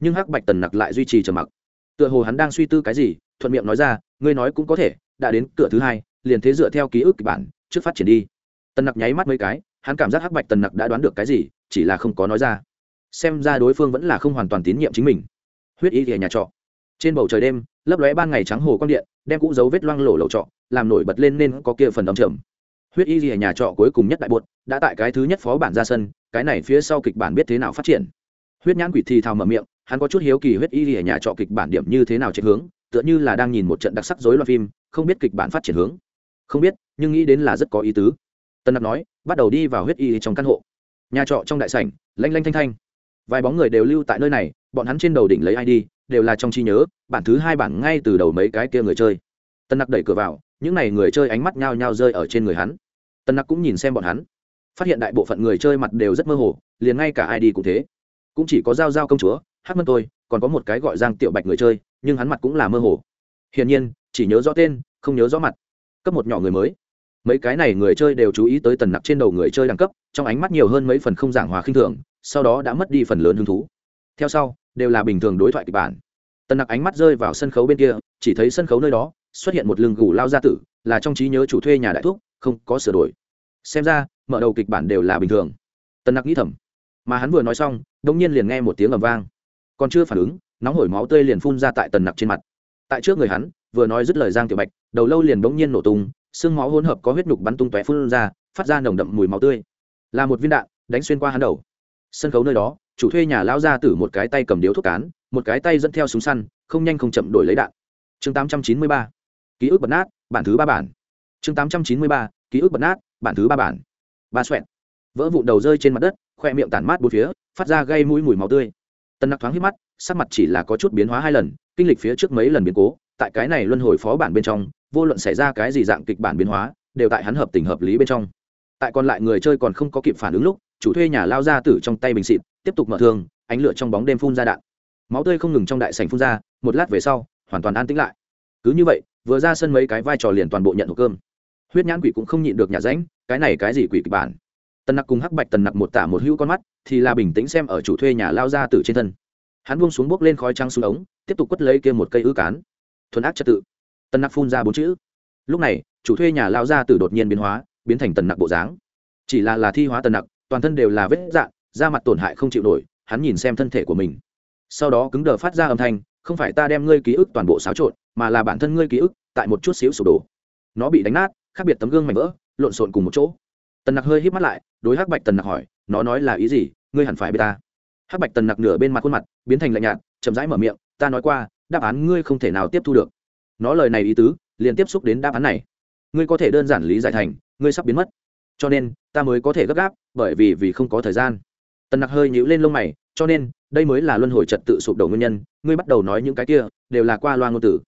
Nhưng hắc bạch tần nặc lại duy trì trầm mặc. Tựa hồ hắn đang suy tư cái gì, thuận miệng nói ra, ngươi nói cũng có thể, đã đến cửa thứ hai liền thế dựa theo ký ức kịch bản, trước phát triển đi. Tần nặc nháy mắt mấy cái, hắn cảm giác hắc bạch tần nặc đã đoán được cái gì, chỉ là không có nói ra. Xem ra đối phương vẫn là không hoàn toàn tín nhiệm chính mình. Huyết y thì nhà trọ. Trên bầu trời đêm, lấp lóe ban ngày trắng hồ quang điện, đem cũ dấu vết loang lổ lầu trọ, làm nổi bật lên nên có kia phần đ trầm huyết y gì nhà trọ cuối cùng nhất đại bột, đã tại cái thứ nhất phó bản ra sân, cái này phía sau kịch bản biết thế nào phát triển. Huyết nhãn quỷ thì thào mở miệng, hắn có chút hiếu kỳ huyết y gì nhà trọ kịch bản điểm như thế nào chạy hướng, tựa như là đang nhìn một trận đặc sắc dối loạn phim, không biết kịch bản phát triển hướng không biết, nhưng nghĩ đến là rất có ý tứ. Tân nặc nói, bắt đầu đi vào huyết y trong căn hộ. Nhà trọ trong đại sảnh, lanh lanh thanh thanh. Vài bóng người đều lưu tại nơi này, bọn hắn trên đầu đỉnh lấy id đều là trong trí nhớ, bản thứ hai bản ngay từ đầu mấy cái kia người chơi. Tân nặc đẩy cửa vào, những n à y người chơi ánh mắt nhao nhao rơi ở trên người hắn. Tân nặc cũng nhìn xem bọn hắn. Phát hiện đại bộ phận người chơi mặt đều rất mơ hồ, liền ngay cả id cũng thế. Cũng chỉ có giao giao công chúa hát mân tôi, còn có một cái gọi giang tiểu bạch người chơi, nhưng hắn mặt cũng là mơ hồ. Hiển nhiên, chỉ nhớ rõ tên, không nhớ rõ mặt cấp một nhỏ người mới. Mấy cái này người chơi đều chú ý tới tần nặc trên đầu người chơi đẳng cấp, trong ánh mắt nhiều hơn mấy phần không giảng hòa khinh thường, sau đó đã mất đi phần lớn hứng thú. Theo sau, đều là bình thường đối thoại kịch bản. Tần nặc ánh mắt rơi vào sân khấu bên kia, chỉ thấy sân khấu nơi đó xuất hiện một lưng gù lao gia tử, là trong trí nhớ chủ thuê nhà đại thuốc không có sửa đổi. Xem ra, mở đầu kịch bản đều là bình thường. Tần nặc nghĩ thầm, mà hắn vừa nói xong đông nhiên liền nghe một tiếng ầm vang. Còn chưa phản ứng, nóng hổi máu tươi liền phun ra tại tần nặc trên mặt. Tại trước người hắn vừa nói dứt lời giang tiểu bạch, đầu lâu liền bỗng nhiên nổ tung, xương máu hỗn hợp có huyết nhục bắn tung tóe phun ra, phát ra nồng đậm mùi máu tươi. Là một viên đạn, đánh xuyên qua hắn đầu. Sân khấu nơi đó, chủ thuê nhà lao ra tử một cái tay cầm điếu thuốc cán, một cái tay dẫn theo súng săn, không nhanh không chậm đổi lấy đạn. Chương tám trăm chín mươi ba, ký ức bật nát, bản thứ ba bản. Chương tám trăm chín mươi ba, ký ức bật nát, bản thứ ba bản. Ba xoẹn vỡ vụn đầu rơi trên mặt đất, khoe miệng tản mát bốn phía, phát ra gây mũi mùi máu tươi. Tân nặc thoáng hít mắt, sắc mặt chỉ là có chút biến hóa hai lần, kinh lịch phía trước mấy lần biến cố tại cái này luân hồi phó bản bên trong, vô luận xảy ra cái gì dạng kịch bản biến hóa, đều tại hắn hợp tình hợp lý bên trong. Tại còn lại người chơi còn không có kịp phản ứng lúc, chủ thuê nhà lao ra tử trong tay bình xịt, tiếp tục mở thương, ánh lửa trong bóng đêm phun ra đạn. Máu tươi không ngừng trong đại sành phun ra, một lát về sau, hoàn toàn an tĩnh lại. Cứ như vậy, vừa ra sân mấy cái vai trò liền toàn bộ nhận hộp cơm. Huyết nhãn quỷ cũng không nhịn được nhà ránh cái này cái gì quỷ kịch bản? Tần nặc cùng hắc bạch tần nặc một tả một hữu con mắt, thì là bình tĩnh xem ở chủ thuê nhà lao ra từ trên thân. Hắn buông xuống bốc lên khói trăng xuống ống, tiếp tục quất lấy kia một cây ư cán thuần ác trật tự. Tần nặc phun ra bốn chữ. Lúc này, chủ thuê nhà lao ra từ đột nhiên biến hóa, biến thành tần nặc bộ dáng. Chỉ là là thi hóa tần nặc, toàn thân đều là vết dạn da mặt tổn hại không chịu nổi, hắn nhìn xem thân thể của mình. Sau đó cứng đờ phát ra âm thanh, không phải ta đem ngươi ký ức toàn bộ xáo trộn, mà là bản thân ngươi ký ức, tại một chút xíu sụp đổ. Nó bị đánh nát, khác biệt tấm gương mảnh vỡ, lộn xộn cùng một chỗ. Tần nặc hơi hít mắt lại, đối hắc bạch tần nặc hỏi, nó nói là ý gì? Ngươi hẳn phải bê ta. Hắc bạch tần nặc nửa bên mặt khuôn mặt, biến thành lạnh nhạt, chậm rãi mở miệng, ta nói qua đáp án ngươi không thể nào tiếp thu được. Nó lời này ý tứ, liền tiếp xúc đến đáp án này. Ngươi có thể đơn giản lý giải thành, ngươi sắp biến mất. Cho nên, ta mới có thể gấp gáp, bởi vì vì không có thời gian. Tần nặc hơi nhíu lên lông mày, cho nên, đây mới là luân hồi trật tự sụp đổ nguyên nhân, ngươi bắt đầu nói những cái kia, đều là qua loa ngôn tử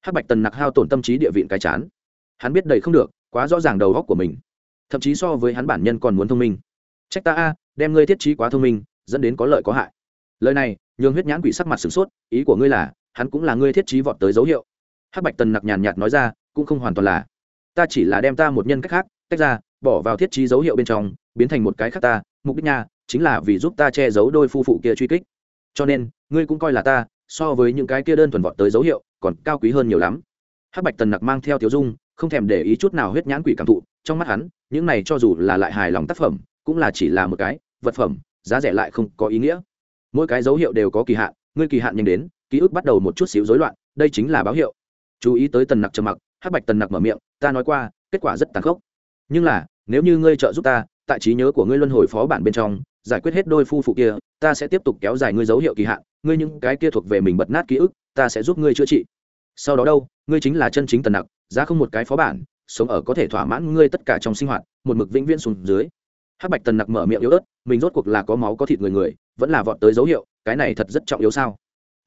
hắc bạch tần nặc hao tổn tâm trí địa vịn cái chán. Hắn biết đầy không được, quá rõ ràng đầu góc của mình. Thậm chí so với hắn bản nhân còn muốn thông minh. Trách ta a, đem ngươi thiết trí quá thông minh, dẫn đến có lợi có hại. Lời này, nhường huyết nhãn quỷ sắc mặt sửng sốt, ý của ngươi là hắn cũng là ngươi thiết trí vọt tới dấu hiệu. Hắc bạch tần nặc nhàn nhạt nói ra, cũng không hoàn toàn là. Ta chỉ là đem ta một nhân cách khác, tách ra, bỏ vào thiết trí dấu hiệu bên trong, biến thành một cái khác ta, mục đích nha, chính là vì giúp ta che giấu đôi phu phụ kia truy kích. Cho nên, ngươi cũng coi là ta, so với những cái kia đơn thuần vọt tới dấu hiệu, còn cao quý hơn nhiều lắm. Hắc bạch tần nặc mang theo tiểu dung, không thèm để ý chút nào huyết nhãn quỷ cảm thụ, trong mắt hắn, những này cho dù là lại hài lòng tác phẩm, cũng là chỉ là một cái vật phẩm, giá rẻ lại không có ý nghĩa. Mỗi cái dấu hiệu đều có kỳ hạn, ngươi kỳ hạn nhanh đến ký ức bắt đầu một chút xíu rối loạn, đây chính là báo hiệu. Chú ý tới tần nặc trầm mặc, hắc bạch tần nặc mở miệng, ta nói qua, kết quả rất tàn khốc. Nhưng là, nếu như ngươi trợ giúp ta, tại trí nhớ của ngươi luân hồi phó bản bên trong, giải quyết hết đôi phu phụ kia, ta sẽ tiếp tục kéo dài ngươi dấu hiệu kỳ hạn, ngươi những cái kia thuộc về mình bật nát ký ức, ta sẽ giúp ngươi chữa trị. Sau đó đâu, ngươi chính là chân chính tần nặc, giá không một cái phó bản, sống ở có thể thỏa mãn ngươi tất cả trong sinh hoạt, một mực vĩnh viễn xuống dưới. Hắc bạch tần nặc mở miệng yếu ớt, mình rốt cuộc là có máu có thịt người người, vẫn là vọt tới dấu hiệu, cái này thật rất trọng yếu sao?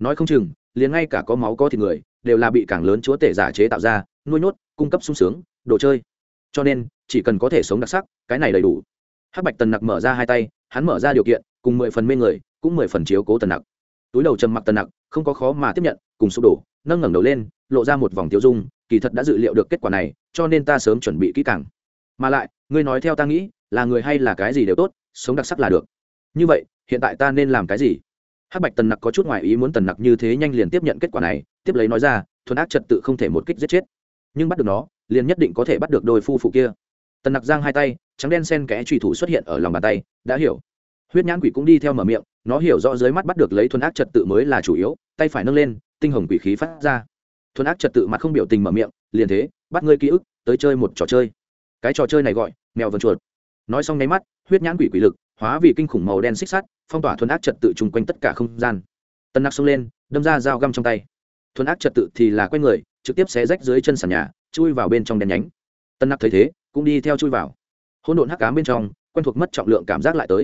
Nói không chừng, liền ngay cả có máu có thịt người, đều là bị càng lớn chúa tể giả chế tạo ra, nuôi nhốt, cung cấp sung sướng, đồ chơi. Cho nên, chỉ cần có thể sống đặc sắc, cái này đầy đủ. Hắc bạch tần nặc mở ra hai tay, hắn mở ra điều kiện, cùng mười phần mê người, cũng mười phần chiếu cố tần nặc. Túi đầu trầm mặc tần nặc, không có khó mà tiếp nhận, cùng sụp đổ, nâng ngẩng đầu lên, lộ ra một vòng tiêu dung, kỳ thật đã dự liệu được kết quả này, cho nên ta sớm chuẩn bị kỹ càng. Mà lại, ngươi nói theo ta nghĩ, là người hay là cái gì đều tốt, sống đặc sắc là được. Như vậy, hiện tại ta nên làm cái gì? Hắc bạch tần nặc có chút ngoài ý muốn tần nặc như thế nhanh liền tiếp nhận kết quả này, tiếp lấy nói ra, thuần ác trật tự không thể một kích giết chết. Nhưng bắt được nó, liền nhất định có thể bắt được đôi phu phụ kia. Tần nặc giang hai tay, trắng đen sen kẽ trùy thủ xuất hiện ở lòng bàn tay, đã hiểu. Huyết nhãn quỷ cũng đi theo mở miệng, nó hiểu rõ dưới mắt bắt được lấy thuần ác trật tự mới là chủ yếu, tay phải nâng lên, tinh hồng quỷ khí phát ra. Thuần ác trật tự mặt không biểu tình mở miệng, liền thế, bắt ngươi ký ức, tới chơi một trò chơi. Cái trò chơi này gọi, mèo vần chuột. Nói xong nháy mắt, huyết nhãn quỷ quỷ lực, hóa vì kinh khủng màu đen xích sắt phong tỏa thuần ác trật tự chung quanh tất cả không gian. Tân nặc xông lên, đâm ra dao găm trong tay. Thuần ác trật tự thì là q u a n người, trực tiếp xé rách dưới chân sàn nhà, chui vào bên trong đèn nhánh. Tân nặc thấy thế, cũng đi theo chui vào. Hỗn độn hắc cám bên trong, quen thuộc mất trọng lượng cảm giác lại tới.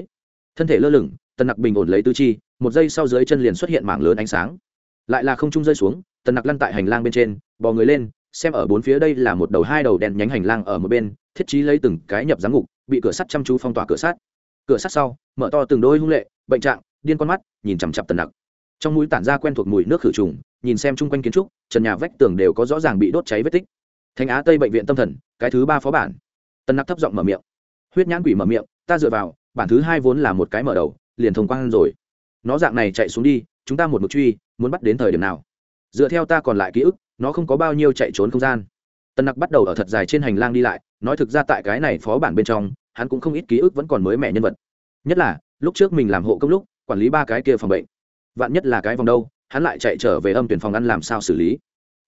Thân thể lơ lửng, tân nặc bình ổn lấy tư chi, một giây sau dưới chân liền xuất hiện mảng lớn ánh sáng. Lại là không trung rơi xuống, tân nặc lăn tại hành lang bên trên, bò người lên, xem ở bốn phía đây là một đầu hai đầu đèn nhánh hành lang ở một bên, thiết trí lấy từng cái nhập giám ngục, bị cửa sắt chăm chú phong tỏa cửa sắt cửa sắt sau, mở to từng đôi hung lệ, bệnh trạng, điên con mắt, nhìn chằm chặp tần nặc. Trong mũi tản ra quen thuộc mùi nước khử trùng, nhìn xem chung quanh kiến trúc, trần nhà vách tường đều có rõ ràng bị đốt cháy vết tích. Thanh á tây bệnh viện tâm thần, cái thứ ba phó bản. Tần nặc thấp giọng mở miệng. Huyết nhãn quỷ mở miệng, ta dựa vào, bản thứ hai vốn là một cái mở đầu, liền thông quang rồi. Nó dạng này chạy xuống đi, chúng ta một mực truy, muốn bắt đến thời điểm nào? Dựa theo ta còn lại ký ức, nó không có bao nhiêu chạy trốn không gian. Tần nặc bắt đầu ở thật dài trên hành lang đi lại, nói thực ra tại cái này phó bản bên trong hắn cũng không ít ký ức vẫn còn mới mẻ nhân vật. Nhất là, lúc trước mình làm hộ công lúc, quản lý ba cái kia phòng bệnh. Vạn nhất là cái vòng đâu, hắn lại chạy trở về âm tuyển phòng ăn làm sao xử lý?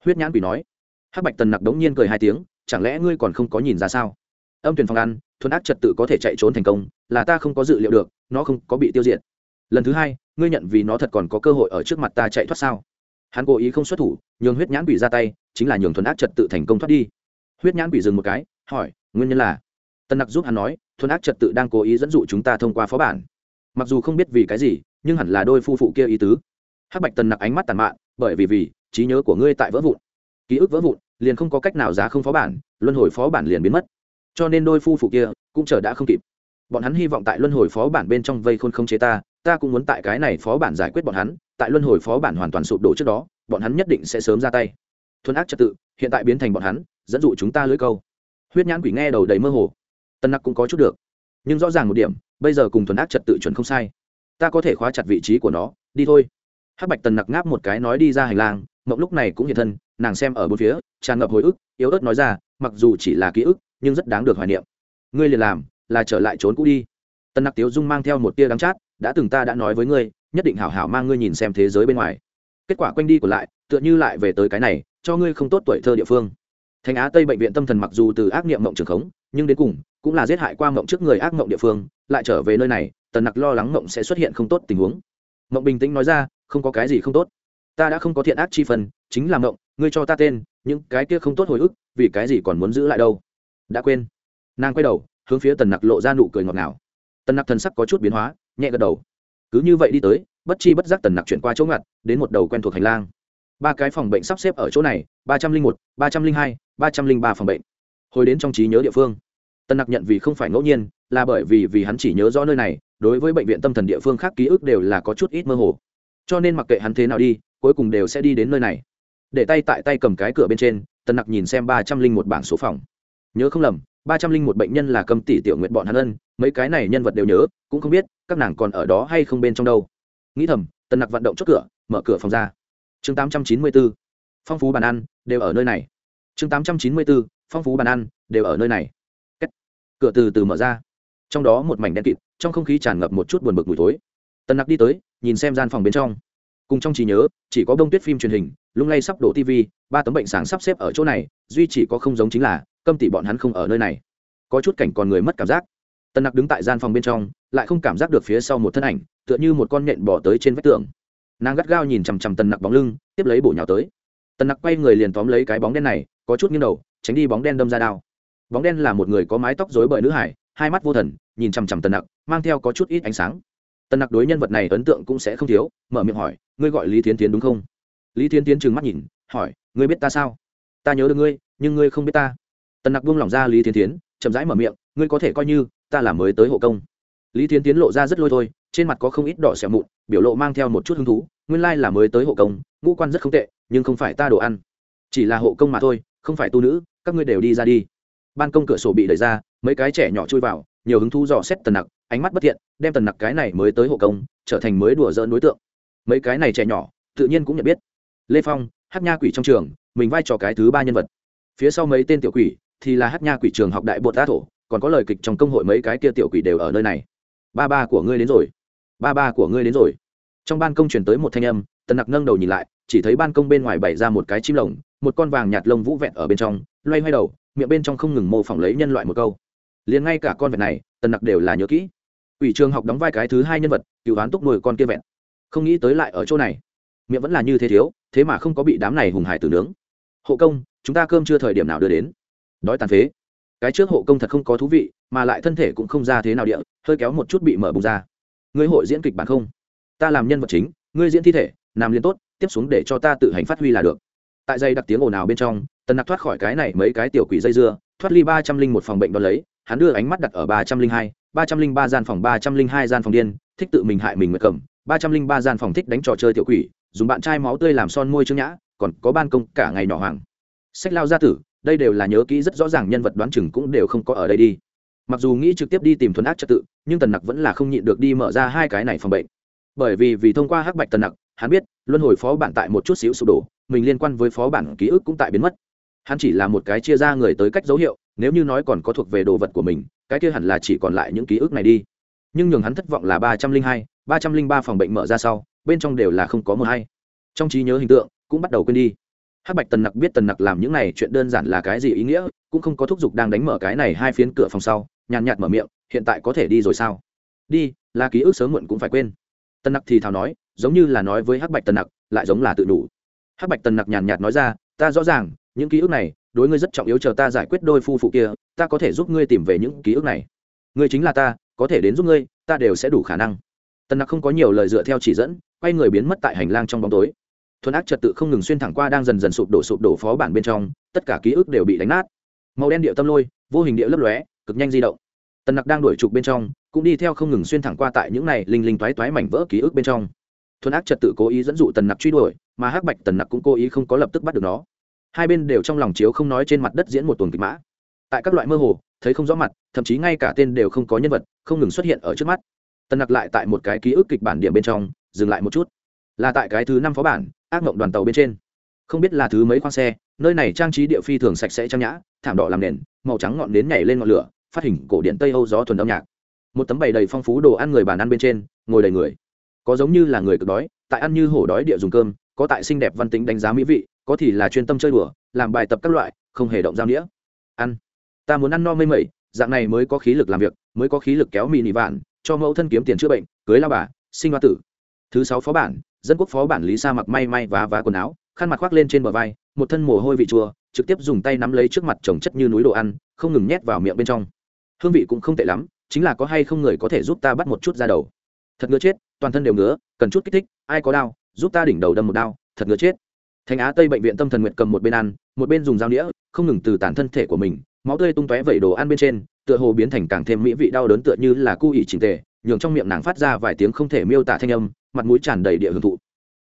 Huyết nhãn quỷ nói. Hắc bạch tần nặc đống nhiên cười hai tiếng, chẳng lẽ ngươi còn không có nhìn ra sao? Âm tuyển phòng ăn, thuần ác trật tự có thể chạy trốn thành công, là ta không có dự liệu được, nó không có bị tiêu diệt. Lần thứ hai, ngươi nhận vì nó thật còn có cơ hội ở trước mặt ta chạy thoát sao? Hắn cố ý không xuất thủ, nhường huyết nhãn quỷ ra tay, chính là nhường thuần ác trật tự thành công thoát đi. Huyết nhãn quỷ dừng một cái, hỏi, nguyên nhân là? Tân nặc giúp hắn nói, thuần ác trật tự đang cố ý dẫn dụ chúng ta thông qua phó bản. Mặc dù không biết vì cái gì, nhưng hẳn là đôi phu phụ kia ý tứ. Hắc bạch tần nặc ánh mắt tàn mạn, bởi vì vì, trí nhớ của ngươi tại vỡ vụn. Ký ức vỡ vụn, liền không có cách nào giá không phó bản, luân hồi phó bản liền biến mất. Cho nên đôi phu phụ kia cũng chờ đã không kịp. Bọn hắn hy vọng tại luân hồi phó bản bên trong vây khôn không chế ta ta cũng muốn tại cái này phó bản giải quyết bọn hắn, tại luân hồi phó bản hoàn toàn sụp đổ trước đó, bọn hắn nhất định sẽ sớm ra tay. Thuần ác trật tự hiện tại biến thành bọn hắn, dẫn dụ chúng ta lưới câu. Huyết nhãn quỷ nghe đầu đầy mơ hồ tân nặc cũng có chút được. Nhưng rõ ràng một điểm, bây giờ cùng thuần ác trật tự chuẩn không sai. Ta có thể khóa chặt vị trí của nó, đi thôi. Hắc bạch tần nặc ngáp một cái nói đi ra hành lang, mộng lúc này cũng hiện thân, nàng xem ở bốn phía, tràn ngập hồi ức, yếu ớt nói ra, mặc dù chỉ là ký ức, nhưng rất đáng được hoài niệm. Ngươi liền làm, là trở lại trốn cũ đi. Tân nặc tiếu dung mang theo một tia đắng chát, đã từng ta đã nói với ngươi, nhất định hảo hảo mang ngươi nhìn xem thế giới bên ngoài. Kết quả quanh đi của lại, tựa như lại về tới cái này, cho ngươi không tốt tuổi thơ địa phương. Thành á tây bệnh viện tâm thần mặc dù từ ác niệm mộng trường khống nhưng đến cùng cũng là giết hại qua mộng trước người ác mộng địa phương, lại trở về nơi này, tần nặc lo lắng mộng sẽ xuất hiện không tốt tình huống. Mộng bình tĩnh nói ra, không có cái gì không tốt. Ta đã không có thiện ác chi phần, chính là mộng, ngươi cho ta tên, những cái kia không tốt hồi ức, vì cái gì còn muốn giữ lại đâu? Đã quên. Nàng quay đầu, hướng phía tần nặc lộ ra nụ cười ngọt ngào. Tần nặc thần sắc có chút biến hóa, nhẹ gật đầu. Cứ như vậy đi tới, bất chi bất giác tần nặc chuyển qua chỗ ngặt, đến một đầu quen thuộc hành lang. Ba cái phòng bệnh sắp xếp ở chỗ này, ba trăm linh một, ba trăm linh hai, ba trăm linh ba phòng bệnh hồi đến trong trí nhớ địa phương. Tần nặc nhận vì không phải ngẫu nhiên, là bởi vì vì hắn chỉ nhớ rõ nơi này, đối với bệnh viện tâm thần địa phương khác ký ức đều là có chút ít mơ hồ. Cho nên mặc kệ hắn thế nào đi, cuối cùng đều sẽ đi đến nơi này. Để tay tại tay cầm cái cửa bên trên tần nặc nhìn xem ba trăm linh một bảng số phòng. Nhớ không lầm, ba trăm linh một bệnh nhân là cầm tỷ tiểu nguyện bọn hắn ân, mấy cái này nhân vật đều nhớ, cũng không biết các nàng còn ở đó hay không bên trong đâu. Nghĩ thầm tần nặc vận động chốt cửa, mở cửa phòng ra. Chương tám trăm chín mươi bốn, phong phú bàn ăn, đều ở nơi này. Chương tám trăm chín mươi bốn phong phú bàn ăn đều ở nơi này. Kết. cửa từ từ mở ra. Trong đó một mảnh đen kịt, trong không khí tràn ngập một chút buồn bực mùi tối tần nặc đi tới, nhìn xem gian phòng bên trong. Cùng trong trí nhớ, chỉ có bông tuyết phim truyền hình, lung lay sắp đổ tv ba tấm bệnh sáng sắp xếp ở chỗ này, duy chỉ có không giống chính là, câm tỷ bọn hắn không ở nơi này. Có chút cảnh còn người mất cảm giác. Tần nặc đứng tại gian phòng bên trong, lại không cảm giác được phía sau một thân ảnh, tựa như một con nhện bỏ tới trên vách tường. Nàng gắt gao nhìn chằm chằm tần nặc bóng lưng, tiếp lấy bổ nhào tới. Tần nặc quay người liền tóm lấy cái bóng đen này, có chút nghiêng đầu tránh đi bóng đen đâm ra đao. Bóng đen là một người có mái tóc rối bời nữ hải, hai mắt vô thần, nhìn chằm chằm tần nặc, mang theo có chút ít ánh sáng. Tần nặc đối nhân vật này ấn tượng cũng sẽ không thiếu, mở miệng hỏi, ngươi gọi lý thiến tiến đúng không? Lý thiến tiến trừng mắt nhìn, hỏi, ngươi biết ta sao? Ta nhớ được ngươi, nhưng ngươi không biết ta. Tần nặc buông lỏng ra lý thiến tiến, chậm rãi mở miệng, ngươi có thể coi như, ta là mới tới hộ công. Lý thiến tiến lộ ra rất lôi thôi, trên mặt có không ít đỏ sẹo mụn, biểu lộ mang theo một chút hứng thú, nguyên lai là mới tới hộ công, ngũ quan rất không tệ, nhưng không phải ta đồ ăn. Chỉ là hộ công mà thôi, không phải tu nữ các ngươi đều đi ra đi. Ban công cửa sổ bị đẩy ra, mấy cái trẻ nhỏ chui vào, nhiều hứng thú dò xét tần nặc, ánh mắt bất thiện, đem tần nặc cái này mới tới hộ công, trở thành mới đùa dỡn đối tượng. Mấy cái này trẻ nhỏ, tự nhiên cũng nhận biết. Lê phong hát nha quỷ trong trường, mình vai trò cái thứ ba nhân vật. Phía sau mấy tên tiểu quỷ, thì là hát nha quỷ trường học đại bột đa thổ, còn có lời kịch trong công hội mấy cái kia tiểu quỷ đều ở nơi này. Ba ba của ngươi đến rồi. Ba ba của ngươi đến rồi. Trong ban công chuyển tới một thanh âm, tần nặc nâng đầu nhìn lại, chỉ thấy ban công bên ngoài bày ra một cái chim lồng một con vàng nhạt lông vũ vẹn ở bên trong, loay hoay đầu, miệng bên trong không ngừng mô phỏng lấy nhân loại một câu. Liền ngay cả con vẹn này, tần nặc đều là nhớ kỹ. Ủy trường học đóng vai cái thứ hai nhân vật cựu đoán túc nuôi con kia vẹn. Không nghĩ tới lại ở chỗ này. Miệng vẫn là như thế thiếu, thế mà không có bị đám này hùng hải tử nướng. Hộ công, chúng ta cơm chưa thời điểm nào đưa đến? Đói tàn phế. Cái trước hộ công thật không có thú vị, mà lại thân thể cũng không ra thế nào địa, hơi kéo một chút bị mở bùng ra. Ngươi hội diễn kịch bản không? Ta làm nhân vật chính, ngươi diễn thi thể, làm liên tốt, tiếp xuống để cho ta tự hành phát huy là được tại dây đặc tiếng ồn ào bên trong, tần nặc thoát khỏi cái này mấy cái tiểu quỷ dây dưa, thoát ly ba trăm linh một phòng bệnh đo lấy, hắn đưa ánh mắt đặt ở ba trăm linh hai, ba trăm linh ba gian phòng, ba trăm linh hai gian phòng điên, thích tự mình hại mình mật cầm, ba trăm linh ba gian phòng thích đánh trò chơi tiểu quỷ, dùng bạn trai máu tươi làm son môi trương nhã, còn có ban công cả ngày nhỏ hoàng sách lao gia tử, đây đều là nhớ kỹ rất rõ ràng nhân vật đoán chừng cũng đều không có ở đây đi. Mặc dù nghĩ trực tiếp đi tìm thuần ác trật tự, nhưng tần nặc vẫn là không nhịn được đi mở ra hai cái này phòng bệnh. Bởi vì vì thông qua hắc bạch tần nặc hắn biết, luân hồi phó bản tại một chút xíu sụp đổ, mình liên quan với phó bản ký ức cũng tại biến mất. Hắn chỉ là một cái chia ra người tới cách dấu hiệu, nếu như nói còn có thuộc về đồ vật của mình, cái kia hẳn là chỉ còn lại những ký ức này đi. Nhưng nhường hắn thất vọng là ba trăm linh hai, ba trăm linh ba phòng bệnh mở ra sau, bên trong đều là không có mờ hay. Trong trí nhớ hình tượng, cũng bắt đầu quên đi. Hắc bạch tần nặc biết tần nặc làm những này chuyện đơn giản là cái gì ý nghĩa, cũng không có thúc giục đang đánh mở cái này hai phiến cửa phòng sau, nhàn nhạt mở miệng, hiện tại có thể đi rồi sao? Đi, là ký ức sớm muộn cũng phải quên. Tần nặc thì thào nói giống như là nói với hắc bạch tần nặc, lại giống là tự đủ. Hắc bạch tần nặc nhàn nhạt nói ra, ta rõ ràng, những ký ức này, đối ngươi rất trọng yếu chờ ta giải quyết đôi phu phụ kia, ta có thể giúp ngươi tìm về những ký ức này. Ngươi chính là ta, có thể đến giúp ngươi, ta đều sẽ đủ khả năng. Tần nặc không có nhiều lời dựa theo chỉ dẫn, quay người biến mất tại hành lang trong bóng tối. Thuần ác trật tự không ngừng xuyên thẳng qua đang dần dần sụp đổ sụp đổ phó bản bên trong, tất cả ký ức đều bị đánh nát. Màu đen điệu tâm lôi, vô hình điệu lấp lóe, cực nhanh di động. Tần nặc đang đuổi trục bên trong, cũng đi theo không ngừng xuyên thẳng qua tại những này linh linh toái toái mảnh vỡ ký ức bên trong thuần ác trật tự cố ý dẫn dụ tần nặc truy đuổi, mà hắc bạch tần nặc cũng cố ý không có lập tức bắt được nó. Hai bên đều trong lòng chiếu không nói trên mặt đất diễn một tuần kịch mã. Tại các loại mơ hồ, thấy không rõ mặt, thậm chí ngay cả tên đều không có nhân vật, không ngừng xuất hiện ở trước mắt. Tần nặc lại tại một cái ký ức kịch bản điểm bên trong, dừng lại một chút. Là tại cái thứ năm phó bản, ác mộng đoàn tàu bên trên. Không biết là thứ mấy khoang xe, nơi này trang trí địa phi thường sạch sẽ trang nhã, thảm đỏ làm nền, màu trắng ngọn nến nhảy lên ngọn lửa, phát hình cổ điện tây âu gió thuần âm nhạc. Một tấm bày đầy phong phú đồ ăn người bàn ăn bên trên, ngồi đầy người có giống như là người cực đói, tại ăn như hổ đói địa dùng cơm, có tại xinh đẹp văn tính đánh giá mỹ vị, có thì là chuyên tâm chơi đùa, làm bài tập các loại, không hề động giao nghĩa. Ăn. Ta muốn ăn no mây mẩy, dạng này mới có khí lực làm việc, mới có khí lực kéo mì nị vạn, cho mẫu thân kiếm tiền chữa bệnh, cưới lao bà, sinh hoa tử. Thứ sáu phó bản, dân quốc phó bản lý sa mặc may may và vá quần áo, khăn mặt khoác lên trên bờ vai, một thân mồ hôi vị chua, trực tiếp dùng tay nắm lấy trước mặt trồng chất như núi đồ ăn, không ngừng nhét vào miệng bên trong. Hương vị cũng không tệ lắm, chính là có hay không người có thể giúp ta bắt một chút ra đầu thật ngứa chết, toàn thân đều ngứa, cần chút kích thích, ai có đau, giúp ta đỉnh đầu đâm một đau, thật ngứa chết. Thành á tây bệnh viện tâm thần nguyện cầm một bên ăn, một bên dùng dao đĩa không ngừng từ tàn thân thể của mình, máu tươi tung tóe vẩy đồ ăn bên trên, tựa hồ biến thành càng thêm mỹ vị đau đớn tựa như là cu ỉ trình tề, nhường trong miệng nàng phát ra vài tiếng không thể miêu tả thanh âm, mặt mũi tràn đầy địa hưởng thụ.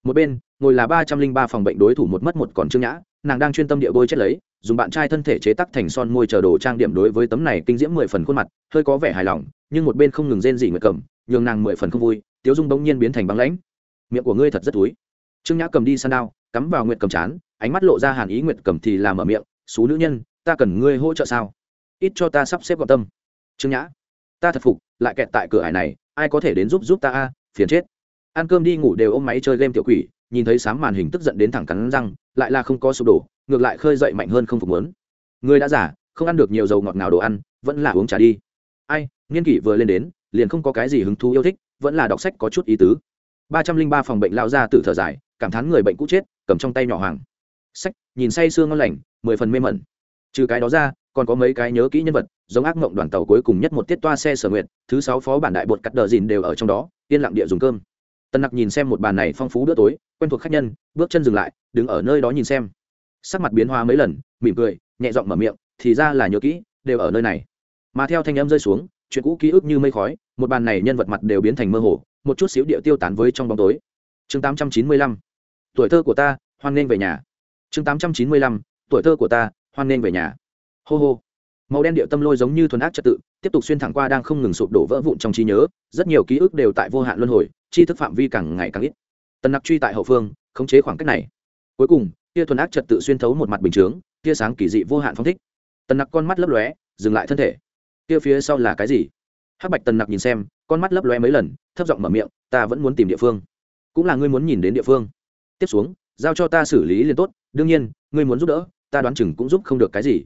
Một bên, ngồi là ba trăm linh ba phòng bệnh đối thủ một mất một còn trương nhã, nàng đang chuyên tâm địa bôi chết lấy, dùng bạn trai thân thể chế tắc thành son môi chờ đồ trang điểm đối với tấm này kinh diễm mười phần khuôn mặt, hơi có vẻ hài lòng, nhưng một bên không ngừng rên gì nguyệt cầm nhường nàng mười phần không vui, tiếu dung bỗng nhiên biến thành băng lãnh. Miệng của ngươi thật rất túi trương nhã cầm đi săn đao, cắm vào nguyệt cầm chán, ánh mắt lộ ra hàn ý nguyệt cầm thì làm ở miệng, xú nữ nhân, ta cần ngươi hỗ trợ sao? Ít cho ta sắp xếp gọn tâm. Trương nhã, ta thật phục, lại kẹt tại cửa hải này, ai có thể đến giúp giúp ta a, phiền chết. Ăn cơm đi ngủ đều ôm máy chơi game tiểu quỷ, nhìn thấy sám màn hình tức giận đến thẳng cắn răng, lại là không có sụp đổ, ngược lại khơi dậy mạnh hơn không phục muốn. Người đã giả không ăn được nhiều dầu ngọt ngào đồ ăn, vẫn là uống trà đi. Ai nghiên kỷ vừa lên đến liền không có cái gì hứng thú yêu thích, vẫn là đọc sách có chút ý tứ. Ba trăm linh ba phòng bệnh lao ra tự thở dài, cảm thán người bệnh cũ chết, cầm trong tay nhỏ hoàng. Sách, nhìn say sương ngon lành, mười phần mê mẩn. Trừ cái đó ra, còn có mấy cái nhớ kỹ nhân vật, giống ác mộng đoàn tàu cuối cùng nhất một tiết toa xe sở nguyện thứ sáu phó bản đại bột cắt đờ dìn đều ở trong đó, yên lặng địa dùng cơm. Tân nặc nhìn xem một bàn này phong phú bữa tối, quen thuộc khách nhân, bước chân dừng lại, đứng ở nơi đó nhìn xem. Sắc mặt biến hóa mấy lần, mỉm cười, nhẹ giọng mở miệng, thì ra là nhớ kỹ, đều ở nơi này. Mà theo thanh âm rơi xuống chuyện cũ ký ức như mây khói, một bàn này nhân vật mặt đều biến thành mơ hồ, một chút xíu địa tiêu tán với trong bóng tối. Chương tám trăm chín mươi lăm, tuổi thơ của ta, hoan nghênh về nhà. Chương tám trăm chín mươi lăm, tuổi thơ của ta, hoan nghênh về nhà. Hô hô. Màu đen điệu tâm lôi giống như thuần ác trật tự, tiếp tục xuyên thẳng qua đang không ngừng sụp đổ vỡ vụn trong trí nhớ, rất nhiều ký ức đều tại vô hạn luân hồi chi thức phạm vi càng ngày càng ít. Tần nặc truy tại hậu phương, khống chế khoảng cách này. Cuối cùng, tia thuần ác trật tự xuyên thấu một mặt bình chướng, tia sáng kỳ dị vô hạn phong thích. Tần nặc con mắt lấp lóe, dừng lại thân thể kia phía sau là cái gì? Hắc bạch tần nặc nhìn xem, con mắt lấp loe mấy lần, thấp giọng mở miệng, ta vẫn muốn tìm địa phương. Cũng là ngươi muốn nhìn đến địa phương. Tiếp xuống, giao cho ta xử lý liền tốt, đương nhiên, ngươi muốn giúp đỡ, ta đoán chừng cũng giúp không được cái gì.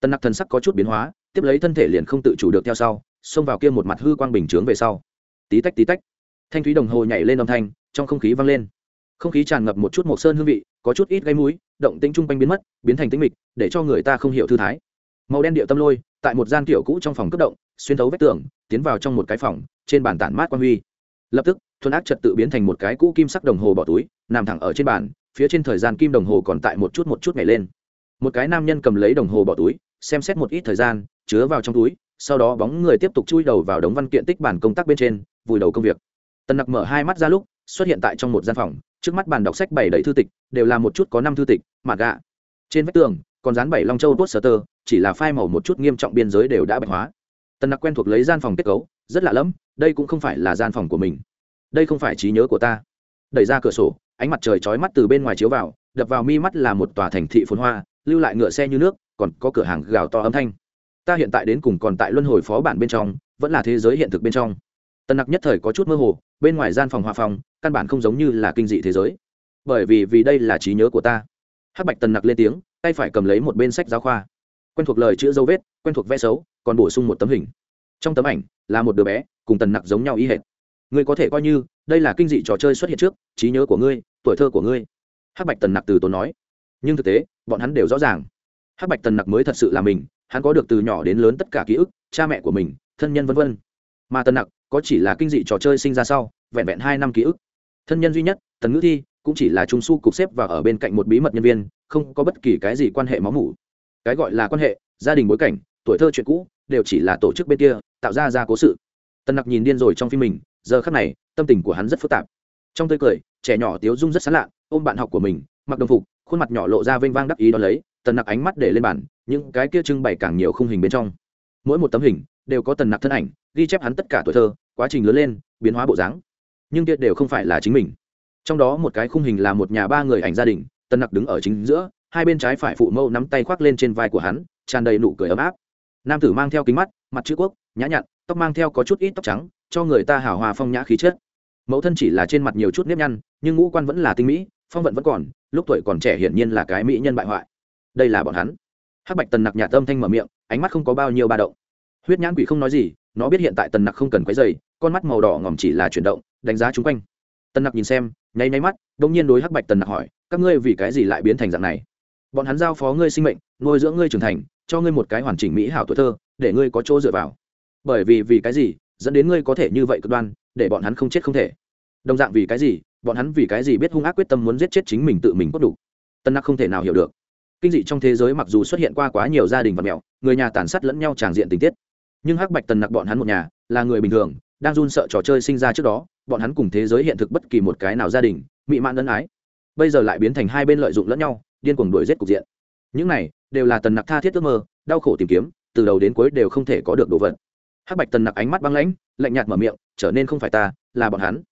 Tần nặc thần sắc có chút biến hóa, tiếp lấy thân thể liền không tự chủ được theo sau, xông vào kia một mặt hư quang bình chướng về sau. Tí tách tí tách, thanh thúy đồng hồ nhảy lên âm thanh, trong không khí vang lên. Không khí tràn ngập một chút mộc sơn hương vị, có chút ít gây mũi, động tĩnh chung quanh biến mất, biến thành tĩnh mịch, để cho người ta không hiểu thư thái màu đen điệu tâm lôi, tại một gian kiểu cũ trong phòng cấp động, xuyên thấu vách tường, tiến vào trong một cái phòng, trên bàn tản mát quan huy. Lập tức, thuần ác trật tự biến thành một cái cũ kim sắc đồng hồ bỏ túi, nằm thẳng ở trên bàn, phía trên thời gian kim đồng hồ còn tại một chút một chút nhảy lên. Một cái nam nhân cầm lấy đồng hồ bỏ túi, xem xét một ít thời gian, chứa vào trong túi, sau đó bóng người tiếp tục chui đầu vào đống văn kiện tích bản công tác bên trên, vùi đầu công việc. Tần nặc mở hai mắt ra lúc, xuất hiện tại trong một gian phòng, trước mắt bàn đọc sách bảy đầy thư tịch, đều là một chút có năm thư tịch mạt gạ. Trên vách tường còn dán bảy long châu tuốt sơ tơ, chỉ là phai màu một chút nghiêm trọng biên giới đều đã bạch hóa. Tần nặc quen thuộc lấy gian phòng kết cấu, rất lạ lẫm, đây cũng không phải là gian phòng của mình. Đây không phải trí nhớ của ta. Đẩy ra cửa sổ, ánh mặt trời chói mắt từ bên ngoài chiếu vào, đập vào mi mắt là một tòa thành thị phồn hoa, lưu lại ngựa xe như nước, còn có cửa hàng gào to âm thanh. Ta hiện tại đến cùng còn tại luân hồi phó bản bên trong, vẫn là thế giới hiện thực bên trong. Tần nặc nhất thời có chút mơ hồ, bên ngoài gian phòng hòa phòng, căn bản không giống như là kinh dị thế giới. Bởi vì vì đây là trí nhớ của ta. Hắc bạch tần nặc lên tiếng tay phải cầm lấy một bên sách giáo khoa. Quen thuộc lời chữ dấu vết, quen thuộc vẽ xấu, còn bổ sung một tấm hình. Trong tấm ảnh là một đứa bé, cùng tần nặc giống nhau ý hệt. Ngươi có thể coi như, đây là kinh dị trò chơi xuất hiện trước, trí nhớ của ngươi, tuổi thơ của ngươi. Hắc bạch tần nặc từ tốn nói. Nhưng thực tế, bọn hắn đều rõ ràng. Hắc bạch tần nặc mới thật sự là mình, hắn có được từ nhỏ đến lớn tất cả ký ức, cha mẹ của mình, thân nhân v v mà tần nặc có chỉ là kinh dị trò chơi sinh ra sau, vẹn vẹn hai năm ký ức. Thân nhân duy nhất, tần ngữ thi, cũng chỉ là trung s u cục xếp và ở bên cạnh một bí mật nhân viên không có bất kỳ cái gì quan hệ máu mủ. Cái gọi là quan hệ, gia đình bối cảnh, tuổi thơ chuyện cũ, đều chỉ là tổ chức bên kia, tạo ra ra cố sự. Tần nặc nhìn điên rồi trong phim mình, giờ khắc này, tâm tình của hắn rất phức tạp. Trong tươi cười, trẻ nhỏ tiếu dung rất sán lạ, ôm bạn học của mình, mặc đồng phục, khuôn mặt nhỏ lộ ra vênh vang đắc ý đ ó lấy, tần nặc ánh mắt để lên bàn, những cái kia trưng bày càng nhiều khung hình bên trong. Mỗi một tấm hình, đều có tần nặc thân ảnh, ghi chép hắn tất cả tuổi thơ, quá trình lớn lên, biến hóa bộ dáng. Nhưng kia đều không phải là chính mình. Trong đó một cái khung hình là một nhà ba người ảnh gia đình tần nặc đứng ở chính giữa, hai bên trái phải phụ mâu nắm tay khoác lên trên vai của hắn, tràn đầy nụ cười ấm áp. Nam tử mang theo kính mắt, mặt chữ quốc, nhã nhặn, tóc mang theo có chút ít tóc trắng, cho người ta hào hòa phong nhã khí chất. Mẫu thân chỉ là trên mặt nhiều chút nếp nhăn, nhưng ngũ quan vẫn là tinh mỹ, phong vận vẫn còn, lúc tuổi còn trẻ hiển nhiên là cái mỹ nhân bại hoại. Đây là bọn hắn. Hắc bạch tần nặc nhà tâm thanh mở miệng, ánh mắt không có bao nhiêu ba động. Huyết nhãn quỷ không nói gì, nó biết hiện tại tần nặc không cần quấy dày con mắt màu đỏ ngòm chỉ là chuyển động, đánh giá chung quanh. Tần nặc nhìn xem, nháy nháy mắt đ ỗ n g nhiên đối hắc bạch tần nặc hỏi các ngươi vì cái gì lại biến thành dạng này? Bọn hắn giao phó ngươi sinh mệnh, nuôi dưỡng ngươi trưởng thành, cho ngươi một cái hoàn chỉnh mỹ hảo tuổi thơ, để ngươi có chỗ dựa vào. Bởi vì vì cái gì, dẫn đến ngươi có thể như vậy cực đoan, để bọn hắn không chết không thể. Đồng dạng vì cái gì, bọn hắn vì cái gì biết hung ác quyết tâm muốn giết chết chính mình tự mình cốt đủ? Tân nặc không thể nào hiểu được. Kinh dị trong thế giới mặc dù xuất hiện qua quá nhiều gia đình và mẹo người nhà tàn sát lẫn nhau tràng diện tình tiết. Nhưng hắc bạch tần nặc bọn hắn một nhà, là người bình thường, đang run sợ trò chơi sinh ra trước đó, bọn hắn cùng thế giới hiện thực bất kỳ một cái nào gia đình mị mạn ân ái bây giờ lại biến thành hai bên lợi dụng lẫn nhau, điên cuồng đuổi giết cục diện. Những này đều là tần nặc tha thiết ước mơ, đau khổ tìm kiếm, từ đầu đến cuối đều không thể có được đồ vật. Hắc bạch tần nặc ánh mắt băng lãnh, lạnh nhạt mở miệng, trở nên không phải ta, là bọn hắn.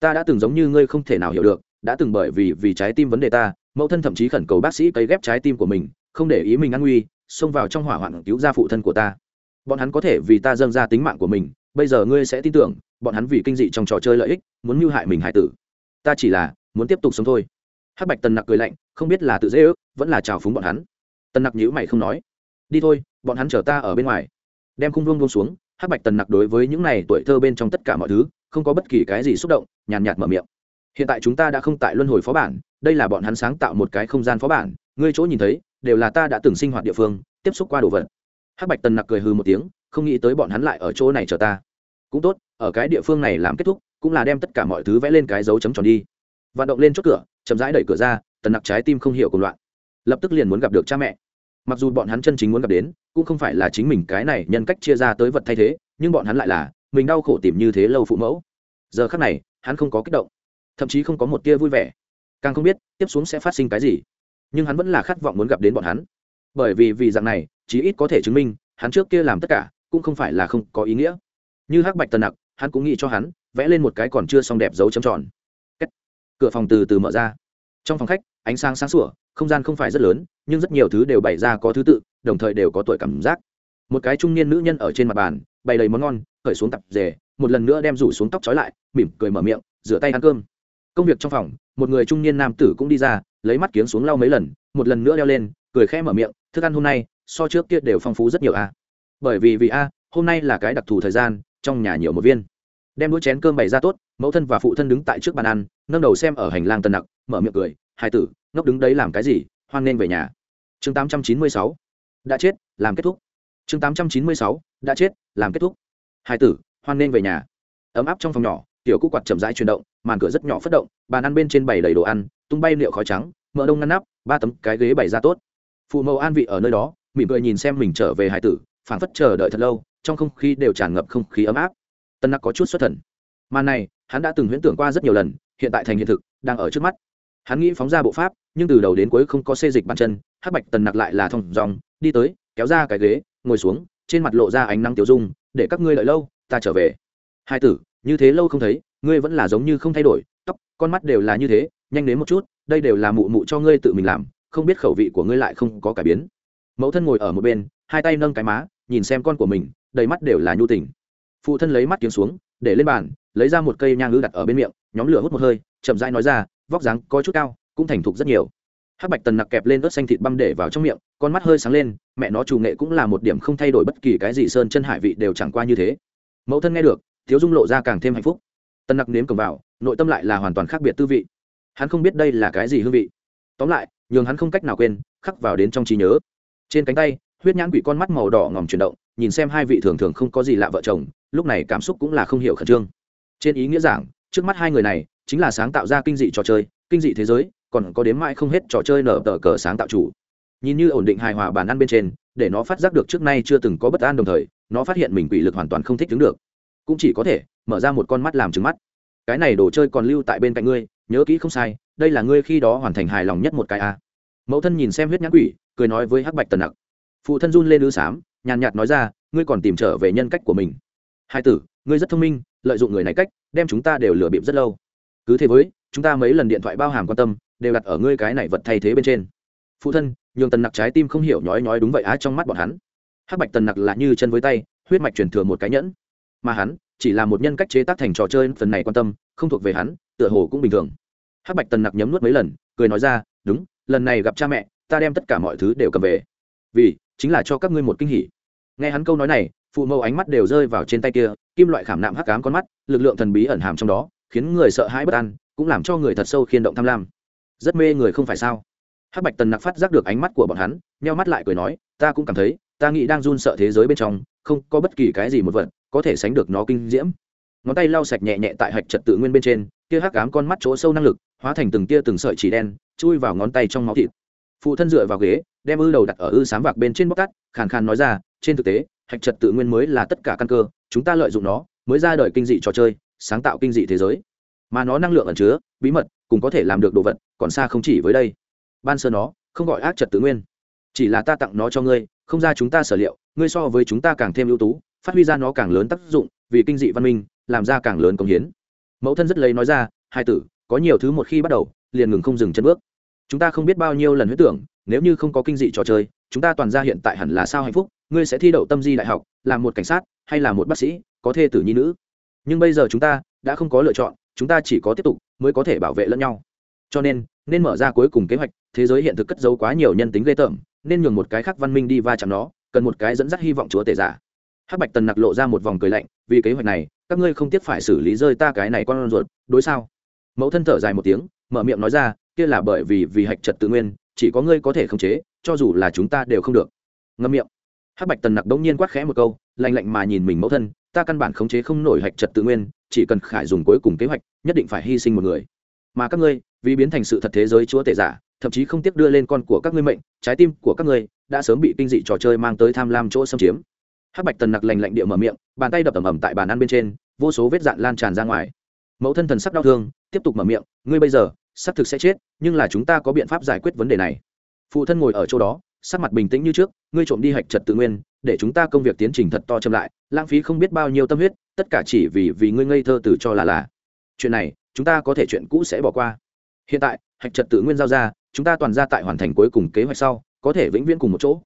Ta đã từng giống như ngươi không thể nào hiểu được, đã từng bởi vì vì trái tim vấn đề ta, mẫu thân thậm chí khẩn cầu bác sĩ cấy ghép trái tim của mình, không để ý mình an nguy, xông vào trong hỏa hoạn cứu ra phụ thân của ta. Bọn hắn có thể vì ta dâng ra tính mạng của mình, bây giờ ngươi sẽ tin tưởng, bọn hắn vì kinh dị trong trò chơi lợi ích, muốn mưu hại mình hại tử. Ta chỉ là muốn tiếp tục sống thôi hắc bạch tần nặc cười lạnh, không biết là tự dễ ước, vẫn là trào phúng bọn hắn. Tần nặc nhữ mày không nói. Đi thôi, bọn hắn chở ta ở bên ngoài. Đem khung vương buông xuống, hắc bạch tần nặc đối với những này tuổi thơ bên trong tất cả mọi thứ, không có bất kỳ cái gì xúc động, nhàn nhạt mở miệng. Hiện tại chúng ta đã không tại luân hồi phó bản, đây là bọn hắn sáng tạo một cái không gian phó bản, ngươi chỗ nhìn thấy, đều là ta đã từng sinh hoạt địa phương, tiếp xúc qua đồ vật. Hắc bạch tần nặc cười hư một tiếng, không nghĩ tới bọn hắn lại ở chỗ này chờ ta. Cũng tốt, ở cái địa phương này làm kết thúc, cũng là đem tất cả mọi thứ vẽ lên cái dấu chấm tròn đi vận động lên chốt cửa, chậm rãi đẩy cửa ra, tần nặc trái tim không hiểu cùng loạn. Lập tức liền muốn gặp được cha mẹ. Mặc dù bọn hắn chân chính muốn gặp đến, cũng không phải là chính mình cái này nhân cách chia ra tới vật thay thế, nhưng bọn hắn lại là, mình đau khổ tìm như thế lâu phụ mẫu. Giờ khác này, hắn không có kích động, thậm chí không có một tia vui vẻ. Càng không biết, tiếp xuống sẽ phát sinh cái gì. Nhưng hắn vẫn là khát vọng muốn gặp đến bọn hắn. Bởi vì vì dạng này, chí ít có thể chứng minh, hắn trước kia làm tất cả, cũng không phải là không có ý nghĩa. Như hắc bạch tần nặc, hắn cũng nghĩ cho hắn, vẽ lên một cái còn chưa xong đẹp dấu chấm tròn cửa phòng từ từ mở ra. Trong phòng khách, ánh sáng sáng sủa, không gian không phải rất lớn, nhưng rất nhiều thứ đều bày ra có thứ tự, đồng thời đều có tuổi cảm giác. Một cái trung niên nữ nhân ở trên mặt bàn, bày đầy món ngon khởi xuống tập rể, một lần nữa đem rủ xuống tóc trói lại, mỉm cười mở miệng, rửa tay ăn cơm. Công việc trong phòng, một người trung niên nam tử cũng đi ra, lấy mắt kiếng xuống lau mấy lần, một lần nữa leo lên, cười khẽ mở miệng, thức ăn hôm nay, so trước kia đều phong phú rất nhiều a. Bởi vì vì a, hôm nay là cái đặc thù thời gian, trong nhà nhiều một viên. Đem đũa chén cơm bày ra tốt mẫu thân và phụ thân đứng tại trước bàn ăn, nâng đầu xem ở hành lang tân nặc, mở miệng cười hai tử, ngốc đứng đấy làm cái gì? Hoan nên về nhà. Chương tám trăm chín mươi sáu. Đã chết, làm kết thúc. Chương tám trăm chín mươi sáu. Đã chết, làm kết thúc. Hai tử, hoan nên về nhà. Ấm áp trong phòng nhỏ, tiểu cúc quạt chậm rãi chuyển động, màn cửa rất nhỏ phất động, bàn ăn bên trên bày đầy đồ ăn, tung bay liệu khói trắng mỡ đông ngăn nắp, ba tấm cái ghế bày ra tốt. Phụ mẫu an vị ở nơi đó, mỉm cười nhìn xem mình trở về hải tử, phảng phất chờ đợi thật lâu, trong không khí đều tràn ngập không khí ấm áp. Tân nặc có chút xuất thần. Màn này hắn đã từng huyễn tưởng qua rất nhiều lần, hiện tại thành hiện thực, đang ở trước mắt. Hắn nghĩ phóng ra bộ pháp, nhưng từ đầu đến cuối không có xê dịch bàn chân, hắc bạch tần nặc lại là thong dòng, đi tới, kéo ra cái ghế, ngồi xuống, trên mặt lộ ra ánh nắng tiểu dung, để các ngươi đợi lâu, ta trở về. Hai tử, như thế lâu không thấy, ngươi vẫn là giống như không thay đổi, tóc, con mắt đều là như thế, nhanh đến một chút, đây đều là mụ mụ cho ngươi tự mình làm, không biết khẩu vị của ngươi lại không có cải biến. Mẫu thân ngồi ở một bên, hai tay nâng cái má, nhìn xem con của mình, đầy mắt đều là nhu tình. Phụ thân lấy mắt kiếm xuống, để lên bàn lấy ra một cây nhang ngữ đặt ở bên miệng, nhóm lửa hút một hơi, chậm rãi nói ra, vóc dáng có chút cao, cũng thành thục rất nhiều. Hắc bạch tần nặc kẹp lên ớt xanh thịt băm để vào trong miệng, con mắt hơi sáng lên, mẹ nó chủ nghệ cũng là một điểm không thay đổi bất kỳ cái gì sơn chân hải vị đều chẳng qua như thế. Mẫu thân nghe được, thiếu dung lộ ra càng thêm hạnh phúc. Tần nặc nếm cầm vào, nội tâm lại là hoàn toàn khác biệt tư vị. Hắn không biết đây là cái gì hương vị. Tóm lại, nhường hắn không cách nào quên, khắc vào đến trong trí nhớ. Trên cánh tay, huyết nhãn quỷ con mắt màu đỏ ngòm chuyển động, nhìn xem hai vị thường thường không có gì lạ vợ chồng, lúc này cảm xúc cũng là không hiểu khẩn trương trên ý nghĩa giảng, trước mắt hai người này, chính là sáng tạo ra kinh dị trò chơi, kinh dị thế giới, còn có đến mãi không hết trò chơi nở tờ cờ sáng tạo chủ. Nhìn như ổn định hài hòa bàn ăn bên trên, để nó phát giác được trước nay chưa từng có bất an đồng thời, nó phát hiện mình quỷ lực hoàn toàn không thích đứng được. Cũng chỉ có thể, mở ra một con mắt làm trứng mắt. Cái này đồ chơi còn lưu tại bên cạnh ngươi, nhớ kỹ không sai, đây là ngươi khi đó hoàn thành hài lòng nhất một cái a. Mẫu thân nhìn xem huyết nhãn quỷ, cười nói với hắc bạch tần nặc. Phụ thân run lên ư xám nhàn nhạt nói ra, ngươi còn tìm trở về nhân cách của mình. Hai tử, ngươi rất thông minh lợi dụng người này cách, đem chúng ta đều lừa bịp rất lâu. Cứ thế với, chúng ta mấy lần điện thoại bao hàm quan tâm, đều đặt ở ngươi cái này vật thay thế bên trên. Phụ thân, nhường tần nặc trái tim không hiểu nhói nhói đúng vậy á, trong mắt bọn hắn. Hắc bạch tần nặc là như chân với tay, huyết mạch truyền thừa một cái nhẫn. Mà hắn, chỉ là một nhân cách chế tác thành trò chơi phần này quan tâm, không thuộc về hắn, tựa hồ cũng bình thường. Hắc bạch tần nặc nhấm nuốt mấy lần, cười nói ra, đúng, lần này gặp cha mẹ, ta đem tất cả mọi thứ đều cầm về. Vì, chính là cho các ngươi một kinh hỉ. Nghe hắn câu nói này phụ mẫu ánh mắt đều rơi vào trên tay kia, kim loại khảm nạm hắc cám con mắt, lực lượng thần bí ẩn hàm trong đó, khiến người sợ hãi bất an, cũng làm cho người thật sâu khiên động tham lam. Rất mê người không phải sao? Hắc bạch tần nặc phát giác được ánh mắt của bọn hắn, nheo mắt lại cười nói, ta cũng cảm thấy, ta nghĩ đang run sợ thế giới bên trong, không có bất kỳ cái gì một vật có thể sánh được nó kinh diễm. Ngón tay lau sạch nhẹ nhẹ tại hạch trật tự nguyên bên trên, kia hắc ám con mắt chỗ sâu năng lực, hóa thành từng tia từng sợi chỉ đen, chui vào ngón tay trong máu thịt. Phụ thân dựa vào ghế, đem ư đầu đặt ở ư sám vạc bên trên bóc tắt khàn khàn nói ra, trên thực tế hạch trật tự nguyên mới là tất cả căn cơ, chúng ta lợi dụng nó, mới ra đời kinh dị trò chơi, sáng tạo kinh dị thế giới. Mà nó năng lượng ẩn chứa, bí mật cũng có thể làm được đồ vật, còn xa không chỉ với đây. Ban sơ nó, không gọi ác trật tự nguyên. Chỉ là ta tặng nó cho ngươi, không ra chúng ta sở liệu, ngươi so với chúng ta càng thêm ưu tú, phát huy ra nó càng lớn tác dụng, vì kinh dị văn minh, làm ra càng lớn công hiến. Mẫu thân rất lấy nói ra, hai tử, có nhiều thứ một khi bắt đầu, liền ngừng không dừng chân bước. Chúng ta không biết bao nhiêu lần huyết tưởng, nếu như không có kinh dị trò chơi, chúng ta toàn ra hiện tại hẳn là sao hạnh phúc ngươi sẽ thi đậu tâm di đại học làm một cảnh sát, hay là một bác sĩ, có thê tử nhi nữ? Nhưng bây giờ chúng ta đã không có lựa chọn, chúng ta chỉ có tiếp tục mới có thể bảo vệ lẫn nhau. Cho nên nên mở ra cuối cùng kế hoạch, thế giới hiện thực cất giấu quá nhiều nhân tính ghê tởm, nên nhường một cái khác văn minh đi va chạm nó, cần một cái dẫn dắt hy vọng chúa tể giả. Hắc bạch tần nặc lộ ra một vòng cười lạnh, vì kế hoạch này, các ngươi không tiếc phải xử lý rơi ta cái này con ruột, đối sao? Mẫu thân thở dài một tiếng, mở miệng nói ra, kia là bởi vì vì hạch trật tự nguyên, chỉ có ngươi có thể khống chế, cho dù là chúng ta đều không được. Ngâm miệng hắc bạch tần nặc đống nhiên quát khẽ một câu, lạnh lạnh mà nhìn mình mẫu thân, ta căn bản khống chế không nổi hạch trật tự nguyên, chỉ cần khải dùng cuối cùng kế hoạch, nhất định phải hy sinh một người. Mà các ngươi, vì biến thành sự thật thế giới chúa tể giả, thậm chí không tiếc đưa lên con của các ngươi mệnh, trái tim của các ngươi đã sớm bị kinh dị trò chơi mang tới tham lam chỗ xâm chiếm. Hắc bạch tần nặc lành lạnh địa mở miệng, bàn tay đập ầm ầm tại bàn ăn bên trên, vô số vết dạn lan tràn ra ngoài. Mẫu thân thần sắc đau thương, tiếp tục mở miệng, ngươi bây giờ sắp thực sẽ chết, nhưng là chúng ta có biện pháp giải quyết vấn đề này. Phụ thân ngồi ở chỗ đó sắc mặt bình tĩnh như trước, ngươi trộm đi hạch trật tự nguyên, để chúng ta công việc tiến trình thật to chậm lại, lãng phí không biết bao nhiêu tâm huyết, tất cả chỉ vì vì ngươi ngây thơ từ cho là là. Chuyện này, chúng ta có thể chuyện cũ sẽ bỏ qua. Hiện tại, hạch trật tự nguyên giao ra, chúng ta toàn ra tại hoàn thành cuối cùng kế hoạch sau, có thể vĩnh viễn cùng một chỗ.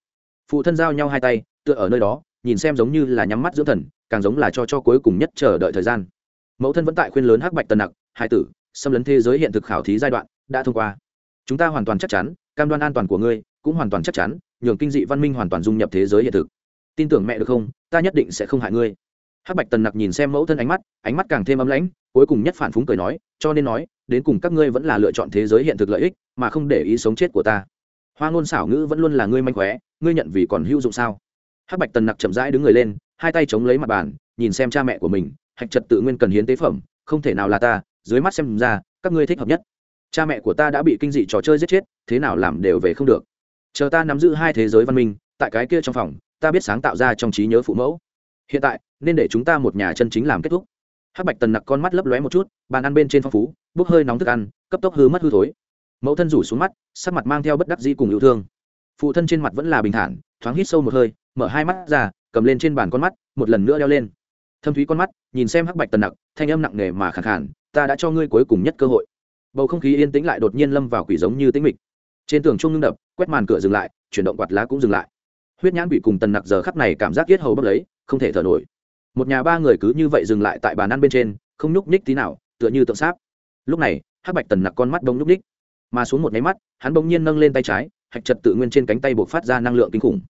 Phụ thân giao nhau hai tay, tựa ở nơi đó, nhìn xem giống như là nhắm mắt dưỡng thần, càng giống là cho cho cuối cùng nhất chờ đợi thời gian. Mẫu thân vẫn tại khuyên lớn hắc bạch tần nặc, hai tử, xâm lấn thế giới hiện thực khảo thí giai đoạn, đã thông qua. Chúng ta hoàn toàn chắc chắn cam đoan an toàn của ngươi cũng hoàn toàn chắc chắn, nhường kinh dị văn minh hoàn toàn dung nhập thế giới hiện thực. Tin tưởng mẹ được không? Ta nhất định sẽ không hại ngươi. Hắc bạch tần nặc nhìn xem mẫu thân ánh mắt ánh mắt càng thêm ấm lãnh, cuối cùng nhất phản phúng cười nói, cho nên nói, đến cùng các ngươi vẫn là lựa chọn thế giới hiện thực lợi ích, mà không để ý sống chết của ta. Hoa ngôn xảo ngữ vẫn luôn là ngươi manh khóe, ngươi nhận vì còn hữu dụng sao? Hắc bạch tần nặc chậm rãi đứng người lên, hai tay chống lấy mặt bàn, nhìn xem cha mẹ của mình, hạch trật tự nguyên cần hiến tế phẩm, không thể nào là ta, dưới mắt xem ra, các ngươi thích hợp nhất cha mẹ của ta đã bị kinh dị trò chơi giết chết, thế nào làm đều về không được. Chờ ta nắm giữ hai thế giới văn minh, tại cái kia trong phòng, ta biết sáng tạo ra trong trí nhớ phụ mẫu. Hiện tại, nên để chúng ta một nhà chân chính làm kết thúc. Hắc bạch tần nặc con mắt lấp lóe một chút, bàn ăn bên trên phong phú, bốc hơi nóng thức ăn, cấp tốc hư mất hư thối. Mẫu thân rủ xuống mắt, sắc mặt mang theo bất đắc dĩ cùng yêu thương. Phụ thân trên mặt vẫn là bình thản, thoáng hít sâu một hơi, mở hai mắt ra, cầm lên trên bàn con mắt, một lần nữa đeo lên. Thâm thúy con mắt, nhìn xem hắc bạch tần nặc, thanh âm nặng nề mà khẳng khản ta đã cho ngươi cuối cùng nhất cơ hội bầu không khí yên tĩnh lại đột nhiên lâm vào quỷ giống như tĩnh mịch. Trên tường trung ngưng đập, quét màn cửa dừng lại, chuyển động quạt lá cũng dừng lại. Huyết nhãn bị cùng tần nặc giờ khắp này cảm giác yết hầu bốc lấy, không thể thở nổi. Một nhà ba người cứ như vậy dừng lại tại bàn ăn bên trên, không nhúc nhích tí nào, tựa như tượng sáp. Lúc này, hắc bạch tần nặc con mắt đông nhúc nhích. Mà xuống một nháy mắt, hắn bỗng nhiên nâng lên tay trái, hạch trật tự nguyên trên cánh tay buộc phát ra năng lượng kinh khủng.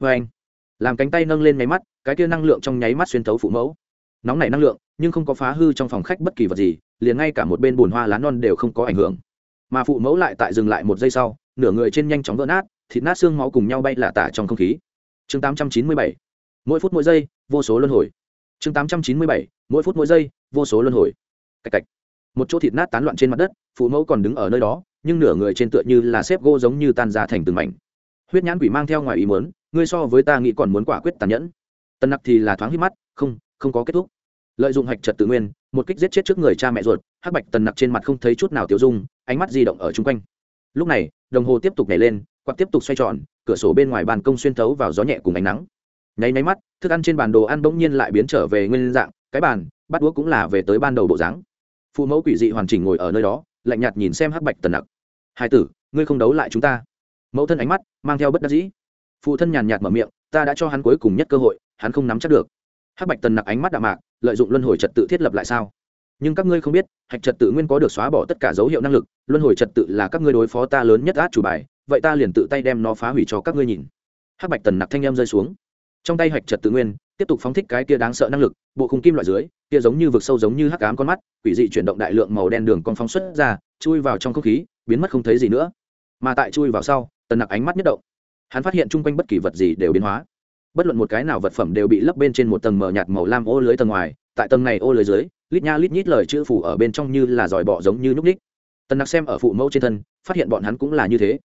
Vê anh, làm cánh tay nâng lên nháy mắt, cái kia năng lượng trong nháy mắt xuyên thấu phụ mẫu. Nóng này năng lượng, nhưng không có phá hư trong phòng khách bất kỳ vật gì liền ngay cả một bên bùn hoa lá non đều không có ảnh hưởng. Mà phụ mẫu lại tại dừng lại một giây sau, nửa người trên nhanh chóng vỡ nát, thịt nát xương máu cùng nhau bay lả tả trong không khí. Chương 897. mỗi phút mỗi giây, vô số luân hồi. Chương 897. mỗi phút mỗi giây, vô số luân hồi. Cạch cạch. Một chỗ thịt nát tán loạn trên mặt đất, phụ mẫu còn đứng ở nơi đó, nhưng nửa người trên tựa như là xếp gỗ giống như tan ra thành từng mảnh. Huyết nhãn quỷ mang theo ngoài ý muốn, ngươi so với ta nghĩ còn muốn quả quyết tàn nhẫn. Tân nặc thì là thoáng hít mắt, không không có kết thúc. Lợi dụng hạch trật tự nguyên một kích giết chết trước người cha mẹ ruột, hắc bạch tần nặc trên mặt không thấy chút nào tiêu dung, ánh mắt di động ở chung quanh. Lúc này, đồng hồ tiếp tục nhảy lên, quạt tiếp tục xoay tròn, cửa sổ bên ngoài bàn công xuyên thấu vào gió nhẹ cùng ánh nắng. Nháy nháy mắt, thức ăn trên bàn đồ ăn bỗng nhiên lại biến trở về nguyên dạng, cái bàn bắt đũa cũng là về tới ban đầu bộ dáng. Phụ mẫu quỷ dị hoàn chỉnh ngồi ở nơi đó, lạnh nhạt nhìn xem hắc bạch tần nặc. Hai tử, ngươi không đấu lại chúng ta. Mẫu thân ánh mắt mang theo bất đắc dĩ. Phụ thân nhàn nhạt mở miệng, ta đã cho hắn cuối cùng nhất cơ hội, hắn không nắm chắc được. Hắc bạch tần nặc ánh mắt đạm mạc lợi dụng luân hồi trật tự thiết lập lại sao? Nhưng các ngươi không biết, hạch trật tự nguyên có được xóa bỏ tất cả dấu hiệu năng lực, luân hồi trật tự là các ngươi đối phó ta lớn nhất át chủ bài, vậy ta liền tự tay đem nó phá hủy cho các ngươi nhìn. Hắc bạch tần nặc thanh em rơi xuống. Trong tay hạch trật tự nguyên, tiếp tục phóng thích cái kia đáng sợ năng lực, bộ khung kim loại dưới, kia giống như vực sâu giống như hắc ám con mắt, quỷ dị chuyển động đại lượng màu đen đường con phóng xuất ra, chui vào trong không khí, biến mất không thấy gì nữa. Mà tại chui vào sau, tần nặc ánh mắt nhất động. Hắn phát hiện chung quanh bất kỳ vật gì đều biến hóa bất luận một cái nào vật phẩm đều bị lấp bên trên một tầng mờ nhạt màu lam ô lưới tầng ngoài, tại tầng này ô lưới dưới, lít nha lít nhít lời chữ phủ ở bên trong như là dòi bọ giống như nhúc ních tần nặc xem ở phụ mẫu trên thân, phát hiện bọn hắn cũng là như thế.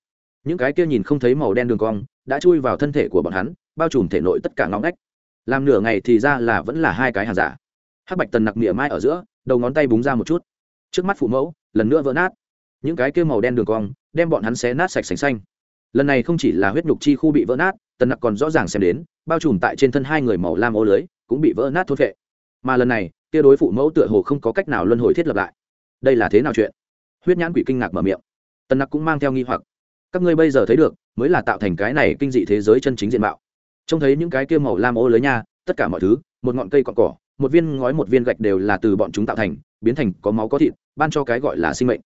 Những cái kia nhìn không thấy màu đen đường cong, đã chui vào thân thể của bọn hắn, bao trùm thể nội tất cả ngõ ngách. Làm nửa ngày thì ra là vẫn là hai cái hàng giả. Hắc bạch tần nặc mỉa mai ở giữa, đầu ngón tay búng ra một chút. Trước mắt phụ mẫu, lần nữa vỡ nát. Những cái kia màu đen đường cong, đem bọn hắn xé nát sạch sành xanh. Lần này không chỉ là huyết nhục chi khu bị vỡ nát tần nặc còn rõ ràng xem đến, bao trùm tại trên thân hai người màu lam ô lưới, cũng bị vỡ nát thốt vệ mà lần này, kia đối phụ mẫu tựa hồ không có cách nào luân hồi thiết lập lại. Đây là thế nào chuyện? Huyết nhãn quỷ kinh ngạc mở miệng. Tần nặc cũng mang theo nghi hoặc. Các ngươi bây giờ thấy được, mới là tạo thành cái này kinh dị thế giới chân chính diện mạo. Trông thấy những cái kia màu lam ô lưới nha, tất cả mọi thứ, một ngọn cây cọn cỏ, một viên ngói, một viên gạch đều là từ bọn chúng tạo thành, biến thành có máu có thịt, ban cho cái gọi là sinh mệnh.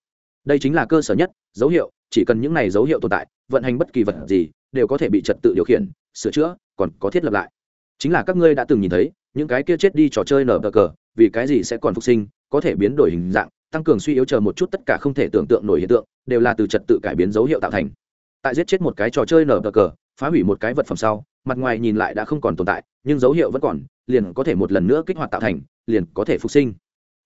Đây chính là cơ sở nhất, dấu hiệu chỉ cần những này dấu hiệu tồn tại, vận hành bất kỳ vật gì đều có thể bị trật tự điều khiển, sửa chữa, còn có thiết lập lại. Chính là các ngươi đã từng nhìn thấy, những cái kia chết đi trò chơi nở bờ cờ, vì cái gì sẽ còn phục sinh, có thể biến đổi hình dạng, tăng cường suy yếu chờ một chút tất cả không thể tưởng tượng nổi hiện tượng, đều là từ trật tự cải biến dấu hiệu tạo thành. Tại giết chết một cái trò chơi nở bờ cờ, phá hủy một cái vật phẩm sau, mặt ngoài nhìn lại đã không còn tồn tại, nhưng dấu hiệu vẫn còn, liền có thể một lần nữa kích hoạt tạo thành, liền có thể phục sinh.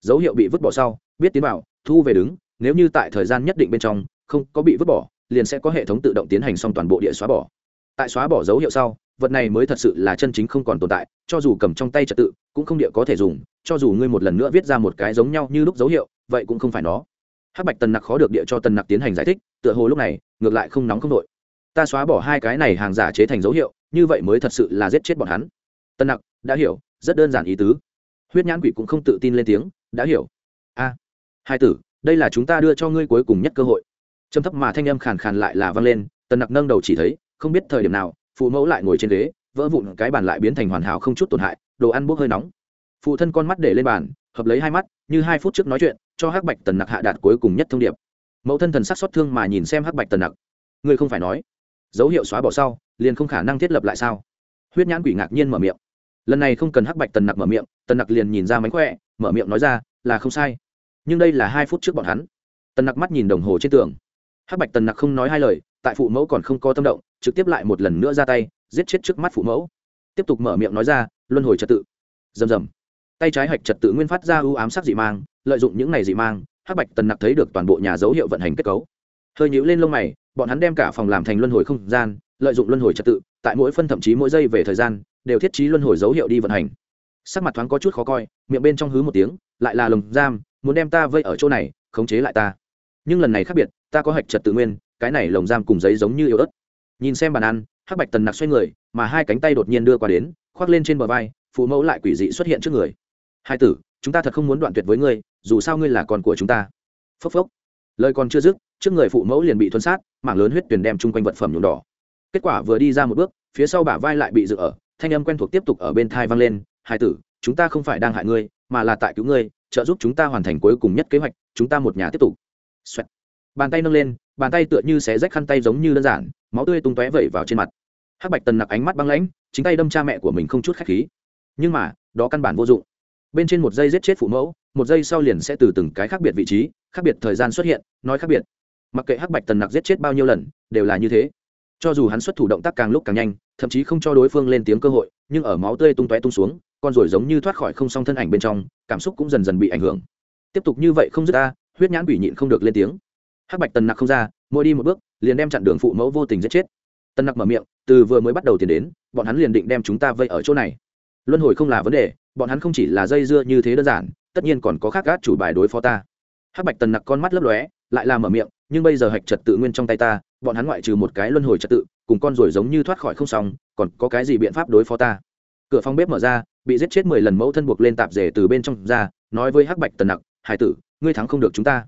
Dấu hiệu bị vứt bỏ sau, biết tiến vào thu về đứng, nếu như tại thời gian nhất định bên trong không có bị vứt bỏ, liền sẽ có hệ thống tự động tiến hành xong toàn bộ địa xóa bỏ. Tại xóa bỏ dấu hiệu sau, vật này mới thật sự là chân chính không còn tồn tại, cho dù cầm trong tay trật tự, cũng không địa có thể dùng, cho dù ngươi một lần nữa viết ra một cái giống nhau như lúc dấu hiệu, vậy cũng không phải nó. Hắc bạch tần nặc khó được địa cho tần nặc tiến hành giải thích, tựa hồ lúc này, ngược lại không nóng không đội. Ta xóa bỏ hai cái này hàng giả chế thành dấu hiệu, như vậy mới thật sự là giết chết bọn hắn. Tần nặc, đã hiểu, rất đơn giản ý tứ. Huyết nhãn quỷ cũng không tự tin lên tiếng, đã hiểu. A, hai tử, đây là chúng ta đưa cho ngươi cuối cùng nhất cơ hội trầm thấp mà thanh âm khàn khàn lại là vang lên, tần nặc nâng đầu chỉ thấy, không biết thời điểm nào, phụ mẫu lại ngồi trên ghế, vỡ vụn cái bàn lại biến thành hoàn hảo không chút tổn hại, đồ ăn bốc hơi nóng. Phụ thân con mắt để lên bàn, hợp lấy hai mắt, như hai phút trước nói chuyện, cho hắc bạch tần nặc hạ đạt cuối cùng nhất thông điệp. Mẫu thân thần sắc xót thương mà nhìn xem hắc bạch tần nặc. Ngươi không phải nói, dấu hiệu xóa bỏ sau, liền không khả năng thiết lập lại sao? Huyết nhãn quỷ ngạc nhiên mở miệng. Lần này không cần hắc bạch tần nặc mở miệng, tần nặc liền nhìn ra mánh khỏe, mở miệng nói ra, là không sai. Nhưng đây là hai phút trước bọn hắn. Tần nặc mắt nhìn đồng hồ trên tường hắc bạch tần nặc không nói hai lời, tại phụ mẫu còn không có tâm động, trực tiếp lại một lần nữa ra tay, giết chết trước mắt phụ mẫu. Tiếp tục mở miệng nói ra, luân hồi trật tự. Rầm rầm. Tay trái hạch trật tự nguyên phát ra ưu ám sắc dị mang, lợi dụng những này dị mang, hắc bạch tần nặc thấy được toàn bộ nhà dấu hiệu vận hành kết cấu. Hơi nhíu lên lông mày, bọn hắn đem cả phòng làm thành luân hồi không gian, lợi dụng luân hồi trật tự, tại mỗi phân thậm chí mỗi giây về thời gian, đều thiết trí luân hồi dấu hiệu đi vận hành. Sắc mặt thoáng có chút khó coi, miệng bên trong hứ một tiếng, lại là lồng giam, muốn đem ta vây ở chỗ này, khống chế lại ta. Nhưng lần này khác biệt ta có hạch trật tự nguyên, cái này lồng giam cùng giấy giống như yếu ớt. Nhìn xem bàn ăn, hắc bạch tần nặc xoay người, mà hai cánh tay đột nhiên đưa qua đến, khoác lên trên bờ vai, phụ mẫu lại quỷ dị xuất hiện trước người. Hai tử, chúng ta thật không muốn đoạn tuyệt với ngươi, dù sao ngươi là con của chúng ta. Phốc phốc. Lời còn chưa dứt, trước người phụ mẫu liền bị thuấn sát, mảng lớn huyết tuyền đem chung quanh vật phẩm nhuộm đỏ. Kết quả vừa đi ra một bước, phía sau bả vai lại bị dự ở, thanh âm quen thuộc tiếp tục ở bên thai vang lên, hai tử, chúng ta không phải đang hại ngươi, mà là tại cứu ngươi, trợ giúp chúng ta hoàn thành cuối cùng nhất kế hoạch, chúng ta một nhà tiếp tục. Xoẹt bàn tay nâng lên, bàn tay tựa như xé rách khăn tay giống như đơn giản, máu tươi tung tóe vẩy vào trên mặt. Hắc bạch tần nặc ánh mắt băng lãnh, chính tay đâm cha mẹ của mình không chút khách khí. Nhưng mà, đó căn bản vô dụng. Bên trên một giây giết chết phụ mẫu, một giây sau liền sẽ từ từng cái khác biệt vị trí, khác biệt thời gian xuất hiện, nói khác biệt. Mặc kệ hắc bạch tần nặc giết chết bao nhiêu lần, đều là như thế. Cho dù hắn xuất thủ động tác càng lúc càng nhanh, thậm chí không cho đối phương lên tiếng cơ hội, nhưng ở máu tươi tung tóe tung xuống, con rồi giống như thoát khỏi không song thân ảnh bên trong, cảm xúc cũng dần dần bị ảnh hưởng. Tiếp tục như vậy không dứt ta, huyết nhãn quỷ nhịn không được lên tiếng hắc bạch tần nặc không ra, mỗi đi một bước, liền đem chặn đường phụ mẫu vô tình giết chết. Tần nặc mở miệng, từ vừa mới bắt đầu tiền đến, bọn hắn liền định đem chúng ta vây ở chỗ này. Luân hồi không là vấn đề, bọn hắn không chỉ là dây dưa như thế đơn giản, tất nhiên còn có khác gác chủ bài đối phó ta. Hắc bạch tần nặc con mắt lấp lóe, lại làm mở miệng, nhưng bây giờ hạch trật tự nguyên trong tay ta, bọn hắn ngoại trừ một cái luân hồi trật tự, cùng con rồi giống như thoát khỏi không xong, còn có cái gì biện pháp đối phó ta? Cửa phòng bếp mở ra, bị giết chết mười lần mẫu thân buộc lên tạp rể từ bên trong ra, nói với hắc bạch tần nặc, hải tử, ngươi thắng không được chúng ta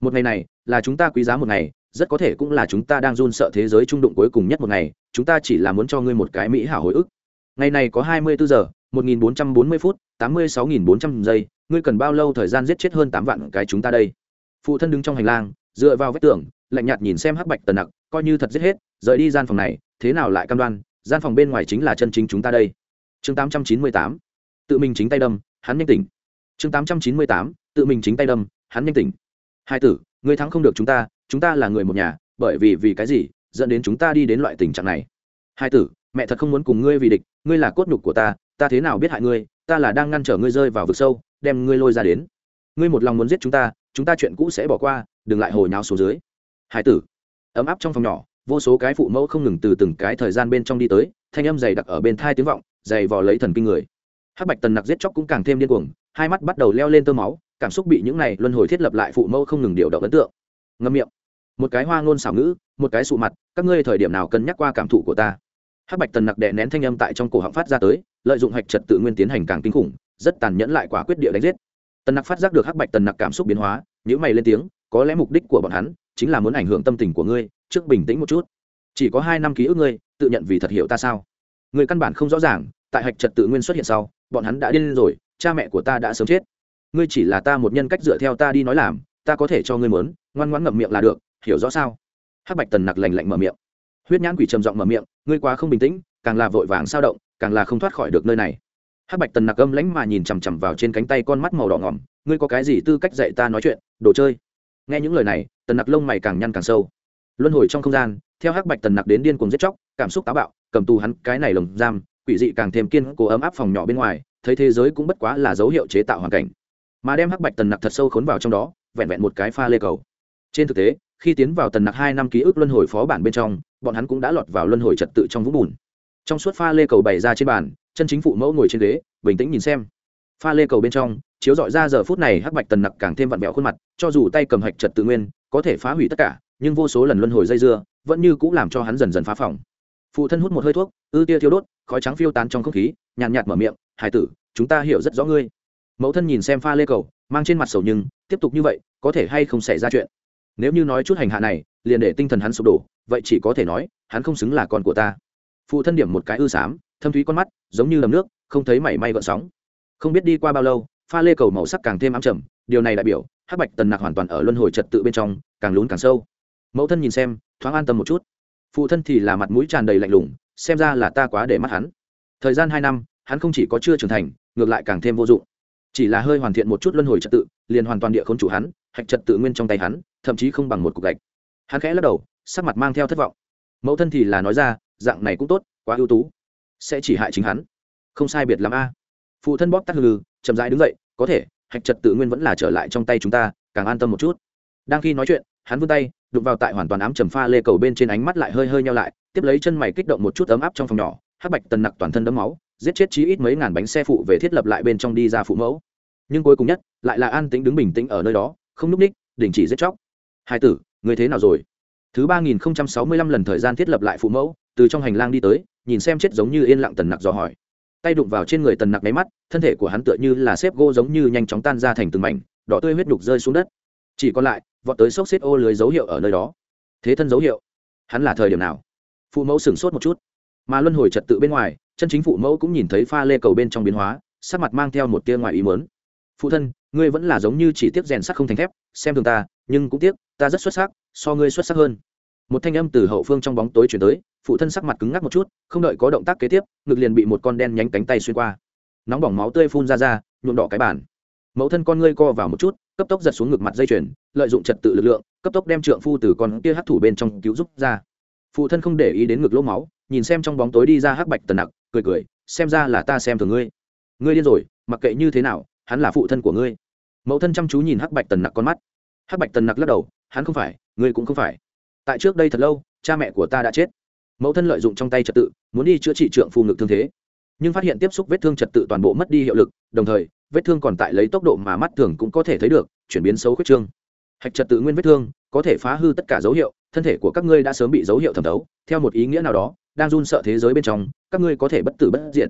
một ngày này là chúng ta quý giá một ngày, rất có thể cũng là chúng ta đang run sợ thế giới trung đụng cuối cùng nhất một ngày, chúng ta chỉ là muốn cho ngươi một cái mỹ hảo hồi ức. Ngày này có hai mươi bốn giờ, một nghìn bốn trăm bốn mươi phút, tám mươi sáu nghìn bốn trăm giây, ngươi cần bao lâu thời gian giết chết hơn tám vạn cái chúng ta đây? Phụ thân đứng trong hành lang, dựa vào vách tường, lạnh nhạt nhìn xem hắc bạch tần nặc, coi như thật giết hết, rời đi gian phòng này, thế nào lại cam đoan, gian phòng bên ngoài chính là chân chính chúng ta đây? Chương tám trăm chín mươi tám, tự mình chính tay đâm, hắn nhanh tỉnh. Chương tám trăm chín mươi tám, tự mình chính tay đâm, hắn nhanh tỉnh hai tử, ngươi thắng không được chúng ta chúng ta là người một nhà, bởi vì vì cái gì, dẫn đến chúng ta đi đến loại tình trạng này? Hai tử, mẹ thật không muốn cùng ngươi vì địch, ngươi là cốt nhục của ta ta thế nào biết hại ngươi, ta là đang ngăn trở ngươi rơi vào vực sâu, đem ngươi lôi ra đến. Ngươi một lòng muốn giết chúng ta chúng ta chuyện cũ sẽ bỏ qua, đừng lại hồi nháo xuống dưới. Hai tử, ấm áp trong phòng nhỏ, vô số cái phụ mẫu không ngừng từ từng cái thời gian bên trong đi tới, thanh âm dày đặc ở bên thai tiếng vọng, dày vò lấy thần kinh người. Hắc bạch tần nặc giết chóc cũng càng thêm điên cuồng, hai mắt bắt đầu leo lên tơ máu cảm xúc bị những này luân hồi thiết lập lại phụ mẫu không ngừng điều động ấn tượng. Ngâm miệng. Một cái hoa ngôn xảo ngữ, một cái sụ mặt, các ngươi thời điểm nào cân nhắc qua cảm thụ của ta? Hắc bạch tần nặc đè nén thanh âm tại trong cổ họng phát ra tới, lợi dụng hạch trật tự nguyên tiến hành càng kinh khủng, rất tàn nhẫn lại quả quyết địa đánh giết. Tần nặc phát giác được hắc bạch tần nặc cảm xúc biến hóa nhữ mày lên tiếng, có lẽ mục đích của bọn hắn chính là muốn ảnh hưởng tâm tình của ngươi, trước bình tĩnh một chút. Chỉ có hai năm ký ức ngươi, tự nhận vì thật hiểu ta sao? Người căn bản không rõ ràng, tại hạch trật tự nguyên xuất hiện sau, bọn hắn đã điên rồi, cha mẹ của ta đã sớm chết ngươi chỉ là ta một nhân cách dựa theo ta đi nói làm, ta có thể cho ngươi mớn ngoan ngoãn ngậm miệng là được, hiểu rõ sao? Hắc bạch tần nặc lành lạnh mở miệng. Huyết nhãn quỷ trầm giọng mở miệng, ngươi quá không bình tĩnh, càng là vội vàng sao động, càng là không thoát khỏi được nơi này. Hắc bạch tần nặc âm lãnh mà nhìn chằm chằm vào trên cánh tay con mắt màu đỏ ngỏm, ngươi có cái gì tư cách dạy ta nói chuyện, đồ chơi? Nghe những lời này, tần nặc lông mày càng nhăn càng sâu. Luân hồi trong không gian, theo hắc bạch tần nặc đến điên cuồng giết chóc, cảm xúc táo bạo, cầm tù hắn cái này lồng giam, quỷ dị càng thêm kiên cố ấm áp phòng nhỏ bên ngoài, thấy thế giới cũng bất quá là dấu hiệu chế tạo hoàn cảnh mà đem hắc bạch tần nặc thật sâu khốn vào trong đó, vẹn vẹn một cái pha lê cầu. Trên thực tế, khi tiến vào tần nặc hai năm ký ức luân hồi phó bản bên trong, bọn hắn cũng đã lọt vào luân hồi trật tự trong vũng bùn. Trong suốt pha lê cầu bày ra trên bàn, chân chính phụ mẫu ngồi trên ghế, bình tĩnh nhìn xem. Pha lê cầu bên trong, chiếu dọi ra giờ phút này hắc bạch tần nặc càng thêm vặn vẹo khuôn mặt, cho dù tay cầm hạch trật tự nguyên, có thể phá hủy tất cả, nhưng vô số lần luân hồi dây dưa, vẫn như cũng làm cho hắn dần dần phá phòng phụ thân hút một hơi thuốc, ư tia thiếu đốt, khói trắng phiêu tán trong không khí, nhàn nhạt mở miệng, hải tử, chúng ta hiểu rất rõ ngươi mẫu thân nhìn xem pha lê cầu, mang trên mặt sầu nhưng, tiếp tục như vậy, có thể hay không xảy ra chuyện? Nếu như nói chút hành hạ này, liền để tinh thần hắn sụp đổ, vậy chỉ có thể nói, hắn không xứng là con của ta. Phụ thân điểm một cái ư xám thâm thúy con mắt, giống như lầm nước, không thấy mảy may gợn sóng. Không biết đi qua bao lâu, pha lê cầu màu sắc càng thêm ám trầm, điều này đại biểu, hắc bạch tần nặc hoàn toàn ở luân hồi trật tự bên trong, càng lún càng sâu. Mẫu thân nhìn xem, thoáng an tâm một chút. Phụ thân thì là mặt mũi tràn đầy lạnh lùng, xem ra là ta quá để mắt hắn. Thời gian hai năm, hắn không chỉ có chưa trưởng thành, ngược lại càng thêm vô dụng chỉ là hơi hoàn thiện một chút luân hồi trật tự liền hoàn toàn địa k h ố n chủ hắn hạch trật tự nguyên trong tay hắn thậm chí không bằng một cục gạch. Hắn khẽ lắc đầu sắc mặt mang theo thất vọng. Mẫu thân thì là nói ra dạng này cũng tốt quá ưu tú. Sẽ chỉ hại chính hắn. Không sai biệt l a. Phụ thân bóp tắt lư, chậm rãi đứng dậy có thể hạch trật tự nguyên vẫn là trở lại trong tay chúng ta càng an tâm một chút. Đang khi nói chuyện hắn vươn tay đụng vào tại hoàn toàn ám trầm pha lê cầu bên trên ánh mắt lại hơi hơi nhau lại tiếp lấy chân mày kích động một chút ấm áp trong phòng nhỏ hắc bạch tần nặc toàn thân đấm máu giết chết chí ít mấy ngàn bánh xe phụ về thiết lập lại bên trong đi ra phụ mẫu. Nhưng cuối cùng nhất, lại là an tĩnh đứng bình tĩnh ở nơi đó, không núp ních, đình chỉ giết chóc. Hai tử, người thế nào rồi? Thứ ba nghìn sáu mươi lăm lần thời gian thiết lập lại phụ mẫu, từ trong hành lang đi tới, nhìn xem chết giống như yên lặng tần nặc dò hỏi. Tay đụng vào trên người tần nặc máy mắt, thân thể của hắn tựa như là xếp gỗ giống như nhanh chóng tan ra thành từng mảnh, đỏ tươi huyết đục rơi xuống đất. Chỉ còn lại, vọt tới xốc xếp ô lưới dấu hiệu ở nơi đó. Thế thân dấu hiệu, hắn là thời điểm nào? Phụ mẫu sửng sốt một chút. Mà luân hồi trật tự bên ngoài chân chính phụ mẫu cũng nhìn thấy pha lê cầu bên trong biến hóa, sắc mặt mang theo một tia ngoài ý mớn phụ thân, ngươi vẫn là giống như chỉ tiếc rèn sắt không thành thép, xem thường ta, nhưng cũng tiếc, ta rất xuất sắc, so ngươi xuất sắc hơn. Một thanh âm từ hậu phương trong bóng tối chuyển tới, phụ thân sắc mặt cứng ngắc một chút, không đợi có động tác kế tiếp, ngực liền bị một con đen nhánh cánh tay xuyên qua. Nóng bỏng máu tươi phun ra ra, nhuộm đỏ cái bàn. Mẫu thân con ngươi co vào một chút, cấp tốc giật xuống ngực mặt dây chuyền, lợi dụng trật tự lực lượng, cấp tốc đem trượng phu từ con kia hắc thủ bên trong cứu giúp ra phụ thân không để ý đến ngực lỗ máu, nhìn xem trong bóng tối đi ra hắc bạch tần nặc, cười cười, xem ra là ta xem thường ngươi. Ngươi điên rồi, mặc kệ như thế nào, hắn là phụ thân của ngươi. Mẫu thân chăm chú nhìn hắc bạch tần nặc con mắt. Hắc bạch tần nặc lắc đầu, hắn không phải, ngươi cũng không phải. Tại trước đây thật lâu, cha mẹ của ta đã chết. Mẫu thân lợi dụng trong tay trật tự, muốn đi chữa trị trượng phù ngực thương thế. Nhưng phát hiện tiếp xúc vết thương trật tự toàn bộ mất đi hiệu lực, đồng thời, vết thương còn tại lấy tốc độ mà mắt thường cũng có thể thấy được, chuyển biến xấu khuyết trương. Hạch trật tự nguyên vết thương, có thể phá hư tất cả dấu hiệu thân thể của các ngươi đã sớm bị dấu hiệu thẩm thấu, theo một ý nghĩa nào đó, đang run sợ thế giới bên trong, các ngươi có thể bất tử bất diện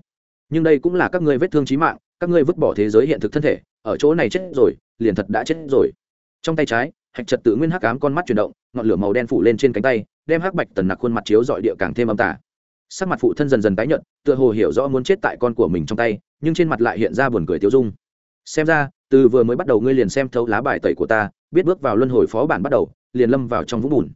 nhưng đây cũng là các ngươi vết thương trí mạng, các ngươi vứt bỏ thế giới hiện thực thân thể, ở chỗ này chết rồi, liền thật đã chết rồi. Trong tay trái, hạch trật tự nguyên hắc ám con mắt chuyển động, ngọn lửa màu đen phủ lên trên cánh tay, đem hắc bạch tần nặc khuôn mặt chiếu dọi địa càng thêm âm tả sắc mặt phụ thân dần dần tái nhợt, tựa hồ hiểu rõ muốn chết tại con của mình trong tay, nhưng trên mặt lại hiện ra buồn cười tiêu dung. Xem ra, từ vừa mới bắt đầu ngươi liền xem thấu lá bài tẩy của ta, biết bước vào luân hồi phó bản bắt đầu, liền lâm vào trong vũng bùn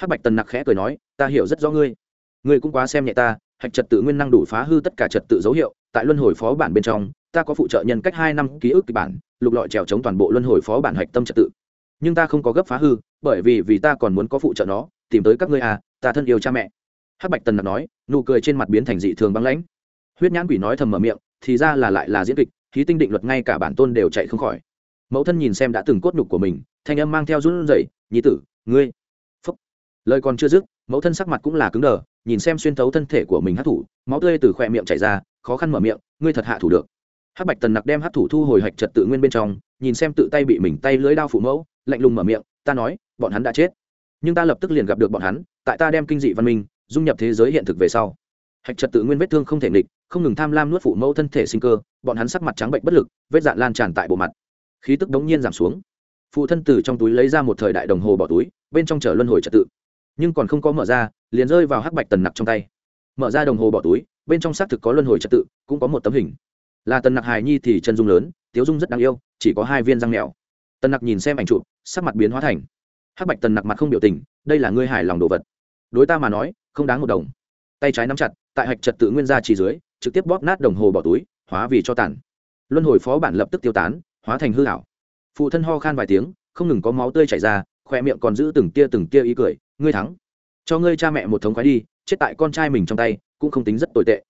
hắc bạch tần nặc khẽ cười nói, ta hiểu rất rõ ngươi. Ngươi cũng quá xem nhẹ ta, hạch trật tự nguyên năng đủ phá hư tất cả trật tự dấu hiệu, tại luân hồi phó bản bên trong, ta có phụ trợ nhân cách hai năm ký ức kịch bản, lục lọi trèo chống toàn bộ luân hồi phó bản hạch tâm trật tự. Nhưng ta không có gấp phá hư, bởi vì vì ta còn muốn có phụ trợ nó, tìm tới các ngươi à ta thân yêu cha mẹ. Hắc bạch tần nặc nói, nụ cười trên mặt biến thành dị thường băng lãnh. Huyết nhãn quỷ nói thầm mở miệng, thì ra là lại là diễn kịch, khí tinh định luật ngay cả bản tôn đều chạy không khỏi. Mẫu thân nhìn xem đã từng cốt nhục của mình, thanh âm mang theo run rẩy nhí tử, ngươi lời còn chưa dứt, mẫu thân sắc mặt cũng là cứng đờ, nhìn xem xuyên thấu thân thể của mình hát thủ, máu tươi từ khoe miệng chảy ra, khó khăn mở miệng, ngươi thật hạ thủ được. Hắc bạch tần nặc đem hát thủ thu hồi hạch trật tự nguyên bên trong, nhìn xem tự tay bị mình tay lưới đao phụ mẫu, lạnh lùng mở miệng, ta nói, bọn hắn đã chết. Nhưng ta lập tức liền gặp được bọn hắn, tại ta đem kinh dị văn minh, dung nhập thế giới hiện thực về sau. Hạch trật tự nguyên vết thương không thể nghịch, không ngừng tham lam nuốt phụ mẫu thân thể sinh cơ, bọn hắn sắc mặt trắng bệnh bất lực, vết dạn lan tràn tại bộ mặt. Khí tức đống nhiên giảm xuống. Phụ thân từ trong túi lấy ra một thời đại đồng hồ bỏ túi, bên trong chở luân hồi trật tự nhưng còn không có mở ra, liền rơi vào hắc bạch tần nặc trong tay. Mở ra đồng hồ bỏ túi, bên trong xác thực có luân hồi trật tự, cũng có một tấm hình. Là tần nặc hài nhi thì chân dung lớn, tiếu dung rất đáng yêu, chỉ có hai viên răng mèo. Tần nặc nhìn xem ảnh chụp, sắc mặt biến hóa thành. Hắc bạch tần nặc mặt không biểu tình, đây là ngươi hài lòng đồ vật. Đối ta mà nói, không đáng một đồng. Tay trái nắm chặt, tại hạch trật tự nguyên gia chỉ dưới, trực tiếp bóp nát đồng hồ bỏ túi, hóa vì cho tàn. Luân hồi phó bản lập tức tiêu tán, hóa thành hư hảo phụ thân ho khan vài tiếng, không ngừng có máu tươi chảy ra khoe miệng còn giữ từng tia từng tia ý cười, ngươi thắng. Cho ngươi cha mẹ một thống khoái đi, chết tại con trai mình trong tay, cũng không tính rất tồi tệ.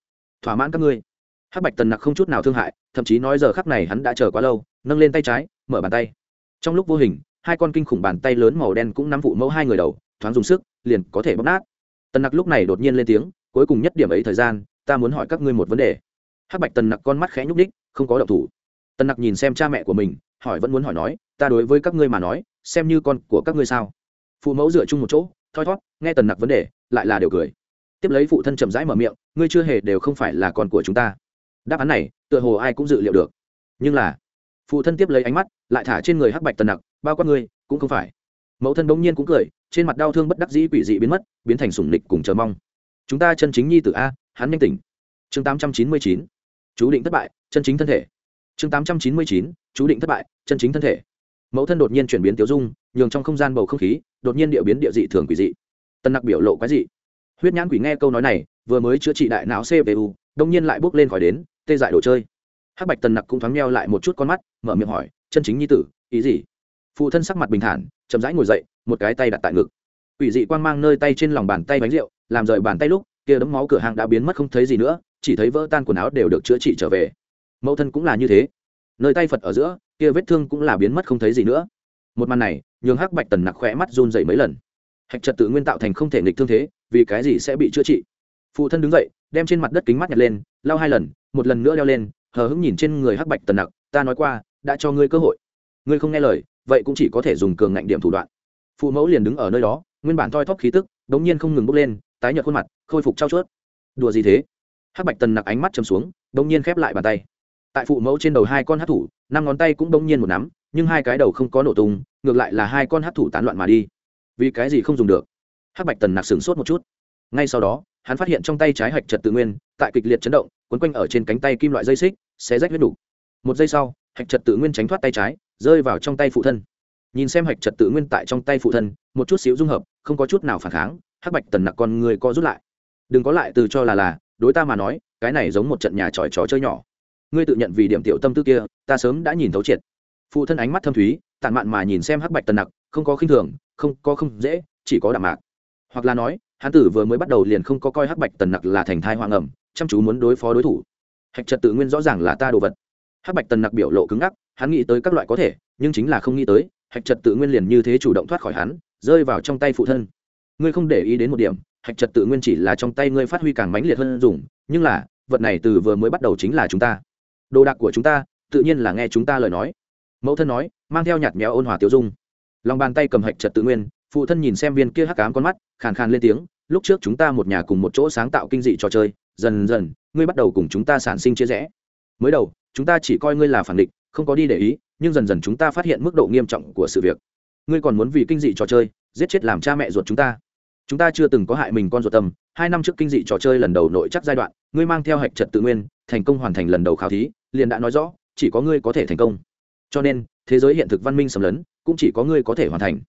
Thỏa mãn các ngươi. Hắc bạch tần nặc không chút nào thương hại, thậm chí nói giờ khắc này hắn đã chờ quá lâu, nâng lên tay trái, mở bàn tay. Trong lúc vô hình, hai con kinh khủng bàn tay lớn màu đen cũng nắm vụ mẫu hai người đầu, thoáng dùng sức, liền có thể bóc nát. Tần nặc lúc này đột nhiên lên tiếng, cuối cùng nhất điểm ấy thời gian, ta muốn hỏi các ngươi một vấn đề. Hắc bạch tần nặc con mắt khẽ nhúc ních không có động thủ. Tần nặc nhìn xem cha mẹ của mình, hỏi vẫn muốn hỏi nói, ta đối với các ngươi mà nói xem như con của các ngươi sao? Phụ mẫu dựa chung một chỗ, thoi thót, nghe tần nặc vấn đề, lại là điều cười. Tiếp lấy phụ thân chậm rãi mở miệng, ngươi chưa hề đều không phải là con của chúng ta. Đáp án này, tựa hồ ai cũng dự liệu được. Nhưng là, phụ thân tiếp lấy ánh mắt, lại thả trên người hắc bạch tần nặc, bao quát ngươi, cũng không phải. Mẫu thân bỗng nhiên cũng cười, trên mặt đau thương bất đắc dĩ quỷ dị biến mất, biến thành sủng nịch cùng chờ mong. Chúng ta chân chính nhi t a, hắn nhanh tỉnh. Chương tám trăm chín mươi chín, chú định thất bại, chân chính thân thể. Chương tám trăm chín mươi chín, chú định thất bại, chân chính thân thể mẫu thân đột nhiên chuyển biến tiêu dung, nhường trong không gian bầu không khí đột nhiên địa biến địa dị thường quỷ dị. Tân nặc biểu lộ quái dị. Huyết nhãn quỷ nghe câu nói này, vừa mới chữa trị đại não cpu đông nhiên lại bước lên khỏi đến, tê dại đồ chơi. Hắc bạch tần nặc cũng thoáng meo lại một chút con mắt, mở miệng hỏi, chân chính nhi tử, ý gì? Phụ thân sắc mặt bình thản, chậm rãi ngồi dậy, một cái tay đặt tại ngực. Quỷ dị quang mang nơi tay trên lòng bàn tay bánh rượu, làm rời bàn tay lúc, kia đấm máu cửa hàng đã biến mất không thấy gì nữa, chỉ thấy vỡ tan quần áo đều được chữa trị trở về. Mẫu thân cũng là như thế. Nơi tay phật ở giữa kia vết thương cũng là biến mất không thấy gì nữa. Một màn này, nhường hắc bạch tần nặc khỏe mắt run dậy mấy lần. Hạch trật tự nguyên tạo thành không thể nghịch thương thế, vì cái gì sẽ bị chữa trị? Phụ thân đứng dậy, đem trên mặt đất kính mắt nhặt lên lao hai lần, một lần nữa leo lên, hờ hững nhìn trên người hắc bạch tần nặc, ta nói qua, đã cho ngươi cơ hội. Ngươi không nghe lời, vậy cũng chỉ có thể dùng cường ngạnh điểm thủ đoạn. Phụ mẫu liền đứng ở nơi đó, nguyên bản thoi thóp khí tức, đống nhiên không ngừng bốc lên, tái nhợt khuôn mặt, khôi phục trao chuốt. Đùa gì thế? Hắc bạch tần nặc ánh mắt chầm xuống, đống nhiên khép lại bàn tay. Tại phụ mẫu trên đầu hai con hát thủ năm ngón tay cũng bỗng nhiên một nắm, nhưng hai cái đầu không có nổ tung, ngược lại là hai con hát thủ tán loạn mà đi. Vì cái gì không dùng được? Hắc bạch tần nặc sửng sốt một chút. Ngay sau đó, hắn phát hiện trong tay trái hạch trật tự nguyên, tại kịch liệt chấn động, quấn quanh ở trên cánh tay kim loại dây xích, xé rách huyết đủ. một giây sau hạch trật tự nguyên tránh thoát tay trái, rơi vào trong tay phụ thân. Nhìn xem hạch trật tự nguyên tại trong tay phụ thân, một chút xíu dung hợp, không có chút nào phản kháng, hắc bạch tần nặc con người co rút lại. Đừng có lại từ cho là là, đối ta mà nói, cái này giống một trận nhà tròi trò chơi nhỏ ngươi tự nhận vì điểm tiểu tâm tư kia, ta sớm đã nhìn thấu triệt. Phụ thân ánh mắt thâm thúy tàn mạn mà nhìn xem hắc bạch tần nặc, không có khinh thường, không có không dễ, chỉ có đạm mạc. Hoặc là nói hán tử vừa mới bắt đầu liền không có coi hắc bạch tần nặc là thành thai hoang ẩm, chăm chú muốn đối phó đối thủ. Hạch trật tự nguyên rõ ràng là ta đồ vật. Hắc bạch tần nặc biểu lộ cứng ngắc, hắn nghĩ tới các loại có thể, nhưng chính là không nghĩ tới, hạch trật tự nguyên liền như thế chủ động thoát khỏi hắn, rơi vào trong tay phụ thân. Ngươi không để ý đến một điểm, hạch trật tự nguyên chỉ là trong tay ngươi phát huy càng mãnh liệt hơn dùng, nhưng là, vật này từ vừa mới bắt đầu chính là chúng ta đồ đạc của chúng ta, tự nhiên là nghe chúng ta lời nói. Mẫu thân nói, mang theo nhạt méo ôn hòa tiêu dung. Lòng bàn tay cầm hạch trật tự nguyên, phụ thân nhìn xem viên kia hắc cám con mắt, khàn khàn lên tiếng, lúc trước chúng ta một nhà cùng một chỗ sáng tạo kinh dị trò chơi, dần dần, ngươi bắt đầu cùng chúng ta sản sinh chia rẽ. Mới đầu, chúng ta chỉ coi ngươi là phản địch, không có đi để ý, nhưng dần dần chúng ta phát hiện mức độ nghiêm trọng của sự việc. Ngươi còn muốn vì kinh dị trò chơi, giết chết làm cha mẹ ruột chúng ta. Chúng ta chưa từng có hại mình con ruột tâm, hai năm trước kinh dị trò chơi lần đầu nội chắc giai đoạn, ngươi mang theo hạch trật tự nguyên, thành công hoàn thành lần đầu khảo thí liền đã nói rõ, chỉ có ngươi có thể thành công. Cho nên, thế giới hiện thực văn minh sầm lấn, cũng chỉ có ngươi có thể hoàn thành.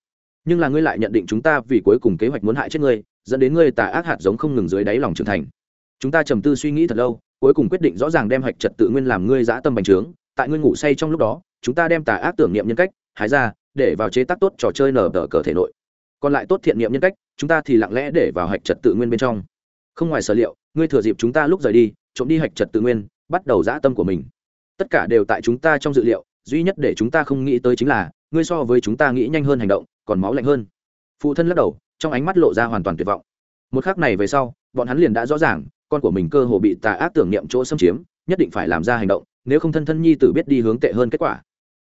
Nhưng là ngươi lại nhận định chúng ta vì cuối cùng kế hoạch muốn hại chết ngươi, dẫn đến ngươi tà ác hạt giống không ngừng dưới đáy lòng trưởng thành. Chúng ta trầm tư suy nghĩ thật lâu, cuối cùng quyết định rõ ràng đem hạch trật tự nguyên làm ngươi dã tâm bành trướng, tại ngươi ngủ say trong lúc đó, chúng ta đem tà ác tưởng niệm nhân cách, hái ra, để vào chế tác tốt trò chơi nở tờ cờ thể nội. Còn lại tốt thiện niệm nhân cách, chúng ta thì lặng lẽ để vào hạch trật tự nguyên bên trong. Không ngoài sở liệu, ngươi thừa dịp chúng ta lúc rời đi, trộm đi hạch trật tự nguyên bắt đầu dã tâm của mình. Tất cả đều tại chúng ta trong dự liệu, duy nhất để chúng ta không nghĩ tới chính là, ngươi so với chúng ta nghĩ nhanh hơn hành động, còn máu lạnh hơn. Phụ thân lắc đầu, trong ánh mắt lộ ra hoàn toàn tuyệt vọng. Một khắc này về sau, bọn hắn liền đã rõ ràng, con của mình cơ hồ bị tà ác tưởng niệm chỗ xâm chiếm, nhất định phải làm ra hành động, nếu không thân thân nhi tử biết đi hướng tệ hơn kết quả.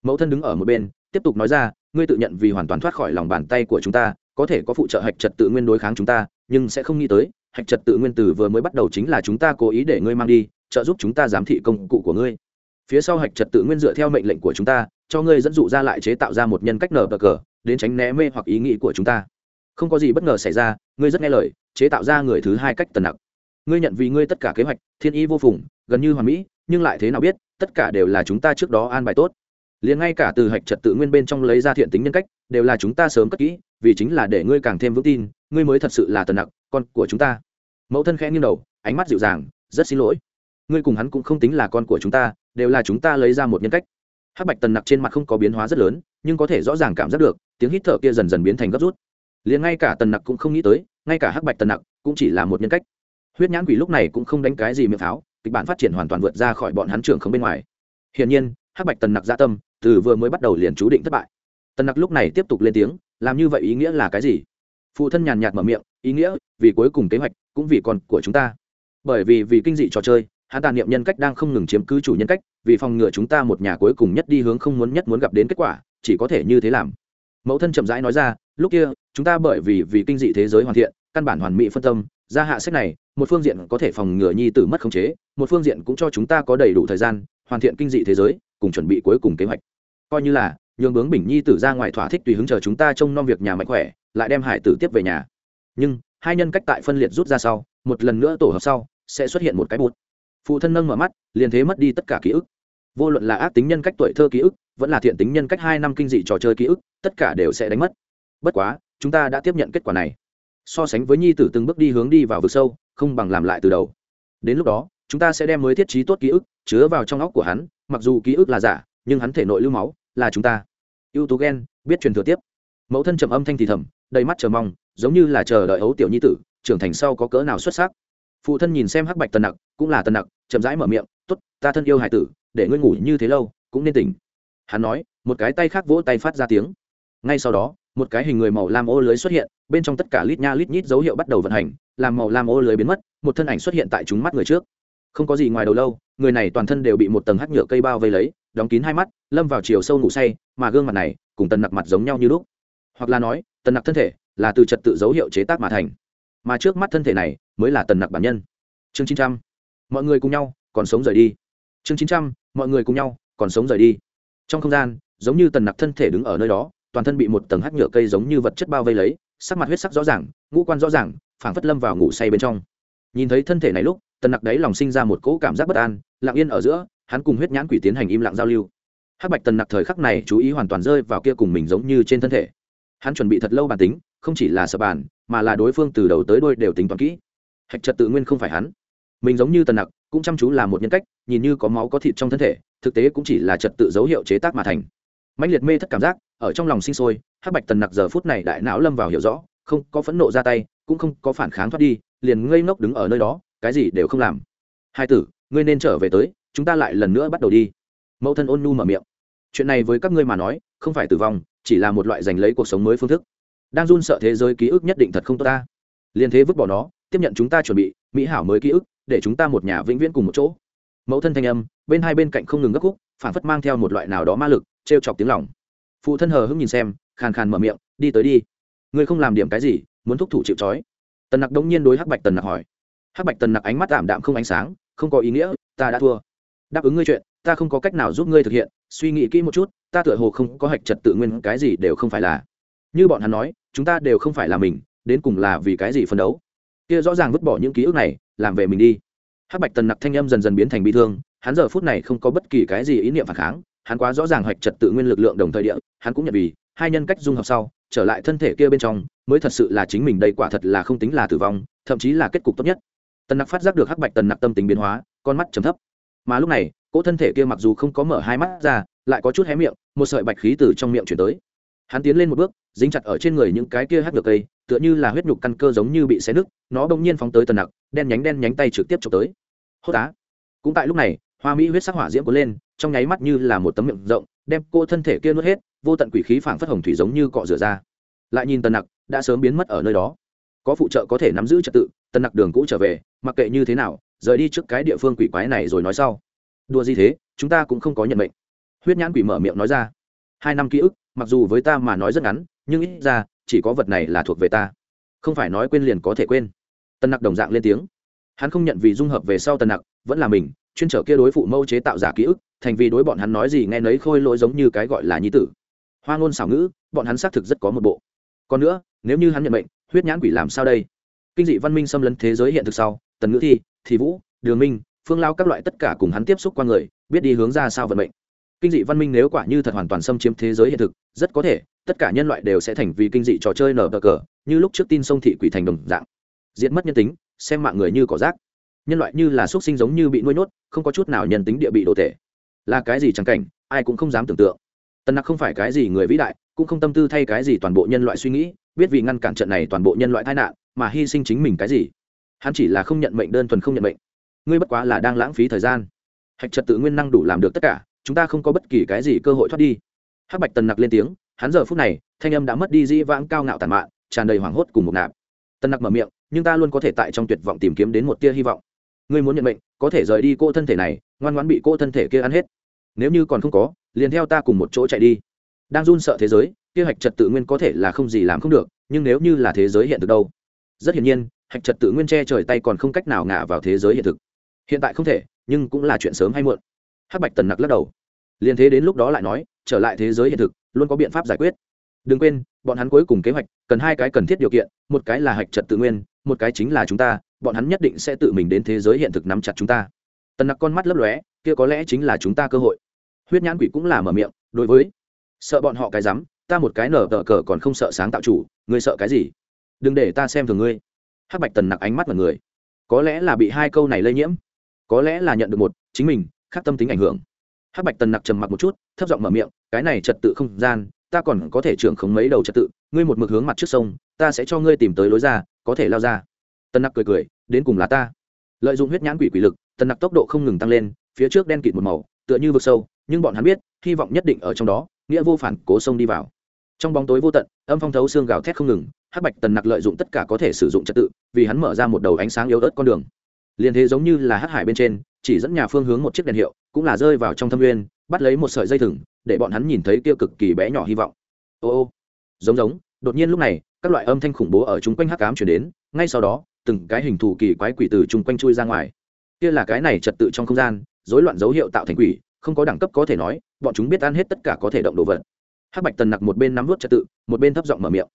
Mẫu thân đứng ở một bên, tiếp tục nói ra, ngươi tự nhận vì hoàn toàn thoát khỏi lòng bàn tay của chúng ta, có thể có phụ trợ hạch trật tự nguyên đối kháng chúng ta, nhưng sẽ không nghĩ tới, hạch trật tự nguyên tử vừa mới bắt đầu chính là chúng ta cố ý để ngươi mang đi trợ giúp chúng ta giám thị công cụ của ngươi. Phía sau hạch trật tự nguyên dựa theo mệnh lệnh của chúng ta, cho ngươi dẫn dụ ra lại chế tạo ra một nhân cách nở bờ cờ, đến tránh né mê hoặc ý nghĩ của chúng ta. Không có gì bất ngờ xảy ra, ngươi rất nghe lời, chế tạo ra người thứ hai cách tần nặc. Ngươi nhận vì ngươi tất cả kế hoạch, thiên ý vô phùng, gần như hoàn mỹ, nhưng lại thế nào biết, tất cả đều là chúng ta trước đó an bài tốt. Liền ngay cả từ hạch trật tự nguyên bên trong lấy ra thiện tính nhân cách, đều là chúng ta sớm cất kỹ, vì chính là để ngươi càng thêm vững tin, ngươi mới thật sự là tần nặc, con của chúng ta. Mẫu thân khẽ nghiêng đầu, ánh mắt dịu dàng, rất xin lỗi ngươi cùng hắn cũng không tính là con của chúng ta, đều là chúng ta lấy ra một nhân cách. Hắc bạch tần nặc trên mặt không có biến hóa rất lớn, nhưng có thể rõ ràng cảm giác được, tiếng hít thở kia dần dần biến thành gấp rút. Liền ngay cả tần nặc cũng không nghĩ tới, ngay cả hắc bạch tần nặc cũng chỉ là một nhân cách. Huyết nhãn quỷ lúc này cũng không đánh cái gì miệng pháo, kịch bản phát triển hoàn toàn vượt ra khỏi bọn hắn trưởng không bên ngoài. Hiển nhiên, hắc bạch tần nặc gia dạ tâm, từ vừa mới bắt đầu liền chú định thất bại. Tần nặc lúc này tiếp tục lên tiếng, làm như vậy ý nghĩa là cái gì? Phụ thân nhàn nhạt mở miệng, ý nghĩa vì cuối cùng kế hoạch, cũng vì con của chúng ta. Bởi vì vì kinh dị trò chơi hắn tàn niệm nhân cách đang không ngừng chiếm cứ chủ nhân cách, vì phòng ngừa chúng ta một nhà cuối cùng nhất đi hướng không muốn nhất muốn gặp đến kết quả, chỉ có thể như thế làm. Mẫu thân chậm rãi nói ra, lúc kia, chúng ta bởi vì vì kinh dị thế giới hoàn thiện, căn bản hoàn mỹ phân tâm, ra hạ sách này, một phương diện có thể phòng ngừa nhi tử mất khống chế, một phương diện cũng cho chúng ta có đầy đủ thời gian, hoàn thiện kinh dị thế giới, cùng chuẩn bị cuối cùng kế hoạch. Coi như là, nhường bướng bình nhi tử ra ngoài thỏa thích tùy hứng chờ chúng ta trông nom việc nhà mạnh khỏe, lại đem hải tử tiếp về nhà. Nhưng, hai nhân cách tại phân liệt rút ra sau, một lần nữa tổ hợp sau, sẽ xuất hiện một cái bút phụ thân nâng mở mắt, liền thế mất đi tất cả ký ức. Vô luận là ác tính nhân cách tuổi thơ ký ức, vẫn là thiện tính nhân cách hai năm kinh dị trò chơi ký ức, tất cả đều sẽ đánh mất. Bất quá, chúng ta đã tiếp nhận kết quả này. So sánh với nhi tử từng bước đi hướng đi vào vực sâu, không bằng làm lại từ đầu. Đến lúc đó, chúng ta sẽ đem mới thiết trí tốt ký ức chứa vào trong óc của hắn, mặc dù ký ức là giả, nhưng hắn thể nội lưu máu là chúng ta. Ưu tú ghen biết truyền thừa tiếp. Mẫu thân trầm âm thanh thì thầm, đầy mắt chờ mong, giống như là chờ đợi ấu tiểu nhi tử, trưởng thành sau có cỡ nào xuất sắc phụ thân nhìn xem hắc bạch tần nặc, cũng là tần nặc, chậm rãi mở miệng t ố t ta thân yêu hải tử, để ngươi ngủ như thế lâu, cũng nên tỉnh. Hắn nói, một cái tay khác vỗ tay phát ra tiếng. Ngay sau đó, một cái hình người màu lam ô lưới xuất hiện, bên trong tất cả lít nha lít nhít dấu hiệu bắt đầu vận hành, làm màu lam ô lưới biến mất, một thân ảnh xuất hiện tại chúng mắt người trước. Không có gì ngoài đầu lâu, người này toàn thân đều bị một tầng hắc nhựa cây bao vây lấy, đóng kín hai mắt, lâm vào chiều sâu ngủ say, mà gương mặt này, cùng tần nặc mặt giống nhau như lúc. Hoặc là nói, tần nặc thân thể là từ trật tự dấu hiệu chế tác mà thành. Mà trước mắt thân thể này mới là tần nặc bản nhân. Chương chín trăm, mọi người cùng nhau, còn sống rời đi. Chương chín trăm, mọi người cùng nhau, còn sống rời đi. Trong không gian, giống như tần nặc thân thể đứng ở nơi đó, toàn thân bị một tầng hắc nhựa cây giống như vật chất bao vây lấy, sắc mặt huyết sắc rõ ràng, ngũ quan rõ ràng, phảng phất lâm vào ngủ say bên trong. Nhìn thấy thân thể này lúc, tần nặc đấy lòng sinh ra một cỗ cảm giác bất an, lặng yên ở giữa, hắn cùng huyết nhãn quỷ tiến hành im lặng giao lưu. Hắc bạch tần nặc thời khắc này chú ý hoàn toàn rơi vào kia cùng mình giống như trên thân thể. Hắn chuẩn bị thật lâu bản tính, không chỉ là sợ bản mà là đối phương từ đầu tới đôi đều tính toán kỹ hạch trật tự nguyên không phải hắn. Mình giống như tần nặc, cũng chăm chú là một nhân cách, nhìn như có máu có thịt trong thân thể, thực tế cũng chỉ là trật tự dấu hiệu chế tác mà thành. Mạnh liệt mê thất cảm giác, ở trong lòng sinh sôi, hắc bạch tần nặc giờ phút này đại não lâm vào hiểu rõ, không có phẫn nộ ra tay, cũng không có phản kháng thoát đi, liền ngây ngốc đứng ở nơi đó, cái gì đều không làm. Hai tử, ngươi nên trở về tới, chúng ta lại lần nữa bắt đầu đi. Mẫu thân ôn nu mở miệng. Chuyện này với các ngươi mà nói, không phải tử vong, chỉ là một loại giành lấy cuộc sống mới phương thức. Đang run sợ thế giới ký ức nhất định thật không tốt ta. Liền thế vứt bỏ nó tiếp nhận chúng ta chuẩn bị, mỹ hảo mới ký ức, để chúng ta một nhà vĩnh viễn cùng một chỗ. Mẫu thân thanh âm, bên hai bên cạnh không ngừng gấp khúc phản phất mang theo một loại nào đó ma lực t r e o chọc tiếng lòng. Phụ thân hờ hững nhìn xem, khàn khàn mở miệng, đi tới đi. Ngươi không làm điểm cái gì, muốn thúc thủ chịu c tần nặc đống nhiên đối hắc bạch tần nặc hỏi. Hắc bạch tần nặc ánh mắt tạm đạm không ánh sáng, không có ý nghĩa, ta đã thua. Đáp ứng ngươi chuyện, ta không có cách nào giúp ngươi thực hiện, suy nghĩ kỹ một chút, ta tựa hồ không có hạch trật tự nguyên, cái gì đều không phải là. Như bọn hắn nói, chúng ta đều không phải là mình, đến cùng là vì cái gì phấn đấu? Kia rõ ràng vứt bỏ những ký ức này, làm về mình đi. Hắc bạch tần nặc thanh âm dần dần biến thành bị thương, hắn giờ phút này không có bất kỳ cái gì ý niệm phản kháng, hắn quá rõ ràng hoạch trật tự nguyên lực lượng đồng thời địa, hắn cũng nhận vì, hai nhân cách dung hợp sau, trở lại thân thể kia bên trong, mới thật sự là chính mình đây quả thật là không tính là tử vong, thậm chí là kết cục tốt nhất. Tần nặc phát giác được hắc bạch tần nặc tâm tính biến hóa, con mắt trầm thấp. Mà lúc này, cỗ thân thể kia mặc dù không có mở hai mắt ra, lại có chút hé miệng, một sợi bạch khí từ trong miệng chuyển tới hắn tiến lên một bước, dính chặt ở trên người những cái kia hắc được cây, tựa như là huyết nhục căn cơ giống như bị xé nứt, nó bỗng nhiên phóng tới tần nặc, đen nhánh đen nhánh tay trực tiếp trộm tới. Hốt á. Cũng tại lúc này, hoa mỹ huyết sắc hỏa diễm cuốn lên, trong nháy mắt như là một tấm miệng rộng, đem cô thân thể kia nuốt hết, vô tận quỷ khí phảng phất hồng thủy giống như cọ rửa ra. Lại nhìn tần nặc, đã sớm biến mất ở nơi đó. Có phụ trợ có thể nắm giữ trật tự, tần nặc đường cũ trở về, mặc kệ như thế nào, rời đi trước cái địa phương quỷ quái này rồi nói sau. Đùa gì thế, chúng ta cũng không có nhận mệnh. Huyết nhãn quỷ mở miệng nói ra. Hai năm ký ức mặc dù với ta mà nói rất ngắn, nhưng ít ra, chỉ có vật này là thuộc về ta. Không phải nói quên liền có thể quên. Tân nặc đồng dạng lên tiếng. Hắn không nhận vì dung hợp về sau tân nặc, vẫn là mình, chuyên trở kia đối phụ mâu chế tạo giả ký ức, thành vì đối bọn hắn nói gì nghe nấy khôi lỗi giống như cái gọi là nhi tử. Hoa ngôn xảo ngữ, bọn hắn xác thực rất có một bộ. Còn nữa, nếu như hắn nhận bệnh huyết nhãn quỷ làm sao đây? Kinh dị văn minh xâm lấn thế giới hiện thực sau, tần ngữ thi thì vũ, đường minh, phương lao các loại tất cả cùng hắn tiếp xúc qua người, biết đi hướng ra sao vận mệnh kinh dị văn minh nếu quả như thật hoàn toàn xâm chiếm thế giới hiện thực, rất có thể, tất cả nhân loại đều sẽ thành vì kinh dị trò chơi nở bờ cờ, như lúc trước tin sông thị quỷ thành đồng dạng. Diễn mất nhân tính, xem mạng người như cỏ rác. Nhân loại như là x sinh giống như bị nuôi nhốt, không có chút nào nhân tính địa bị đồ thể là cái gì chẳng cảnh, ai cũng không dám tưởng tượng. Tần nặc không phải cái gì người vĩ đại, cũng không tâm tư thay cái gì toàn bộ nhân loại suy nghĩ, biết vì ngăn cản trận này toàn bộ nhân loại tai nạn, mà hy sinh chính mình cái gì. Hắn chỉ là không nhận mệnh, đơn thuần không nhận mệnh. Ngươi bất quá là đang lãng phí thời gian. Hạch trật tự nguyên năng đủ làm được tất cả chúng ta không có bất kỳ cái gì cơ hội thoát đi. Hắc bạch tần nặc lên tiếng, hắn giờ phút này, thanh âm đã mất đi dĩ vãng cao ngạo tàn mạn, tràn đầy hoảng hốt cùng một nạp. Tần nặc mở miệng, nhưng ta luôn có thể tại trong tuyệt vọng tìm kiếm đến một tia hy vọng. Ngươi muốn nhận mệnh, có thể rời đi cô thân thể này, ngoan ngoãn bị cô thân thể kia ăn hết. Nếu như còn không có, liền theo ta cùng một chỗ chạy đi. Đang run sợ thế giới, kia hạch trật tự nguyên có thể là không gì làm không được, nhưng nếu như là thế giới hiện thực đâu? Rất hiển nhiên, hạch trật tự nguyên che trời tay còn không cách nào ngả vào thế giới hiện thực. Hiện tại không thể, nhưng cũng là chuyện sớm hay muộn hắc bạch tần nặc lắc đầu. Liền thế đến lúc đó lại nói, trở lại thế giới hiện thực, luôn có biện pháp giải quyết. Đừng quên, bọn hắn cuối cùng kế hoạch, cần hai cái cần thiết điều kiện, một cái là hạch trật tự nguyên, một cái chính là chúng ta, bọn hắn nhất định sẽ tự mình đến thế giới hiện thực nắm chặt chúng ta. Tần nặc con mắt lấp lóe, kia có lẽ chính là chúng ta cơ hội. Huyết nhãn quỷ cũng là mở miệng, đối với, sợ bọn họ cái rắm, ta một cái nở tờ cờ còn không sợ sáng tạo chủ, ngươi sợ cái gì? Đừng để ta xem thường ngươi. Hắc bạch tần nặc ánh mắt vào người. Có lẽ là bị hai câu này lây nhiễm, có lẽ là nhận được một, chính mình khác tâm tính ảnh hưởng. Hắc bạch tần nặc trầm mặc một chút, thấp giọng mở miệng, cái này trật tự không gian, ta còn có thể trưởng khống mấy đầu trật tự, ngươi một mực hướng mặt trước sông, ta sẽ cho ngươi tìm tới lối ra, có thể lao ra. Tần nặc cười cười, đến cùng là ta. Lợi dụng huyết nhãn quỷ quỷ lực, tần nặc tốc độ không ngừng tăng lên, phía trước đen kịt một màu, tựa như vực sâu, nhưng bọn hắn biết, hy vọng nhất định ở trong đó, nghĩa vô phản, cố sông đi vào. Trong bóng tối vô tận, âm phong thấu xương gào thét không ngừng, hắc bạch tần nặc lợi dụng tất cả có thể sử dụng trật tự, vì hắn mở ra một đầu ánh sáng yếu ớt con đường liền thế giống như là hắc hải bên trên, chỉ dẫn nhà phương hướng một chiếc đèn hiệu, cũng là rơi vào trong thâm nguyên, bắt lấy một sợi dây thừng, để bọn hắn nhìn thấy kia cực kỳ bé nhỏ hy vọng. Ô ô, giống giống, đột nhiên lúc này, các loại âm thanh khủng bố ở chung quanh hắc cám chuyển đến, ngay sau đó, từng cái hình thù kỳ quái quỷ từ chung quanh chui ra ngoài. Kia là cái này trật tự trong không gian, rối loạn dấu hiệu tạo thành quỷ, không có đẳng cấp có thể nói, bọn chúng biết ăn hết tất cả có thể động đồ vật. Hắc bạch tần nặc một bên nắm vút trật tự, một bên thấp giọng mở miệng.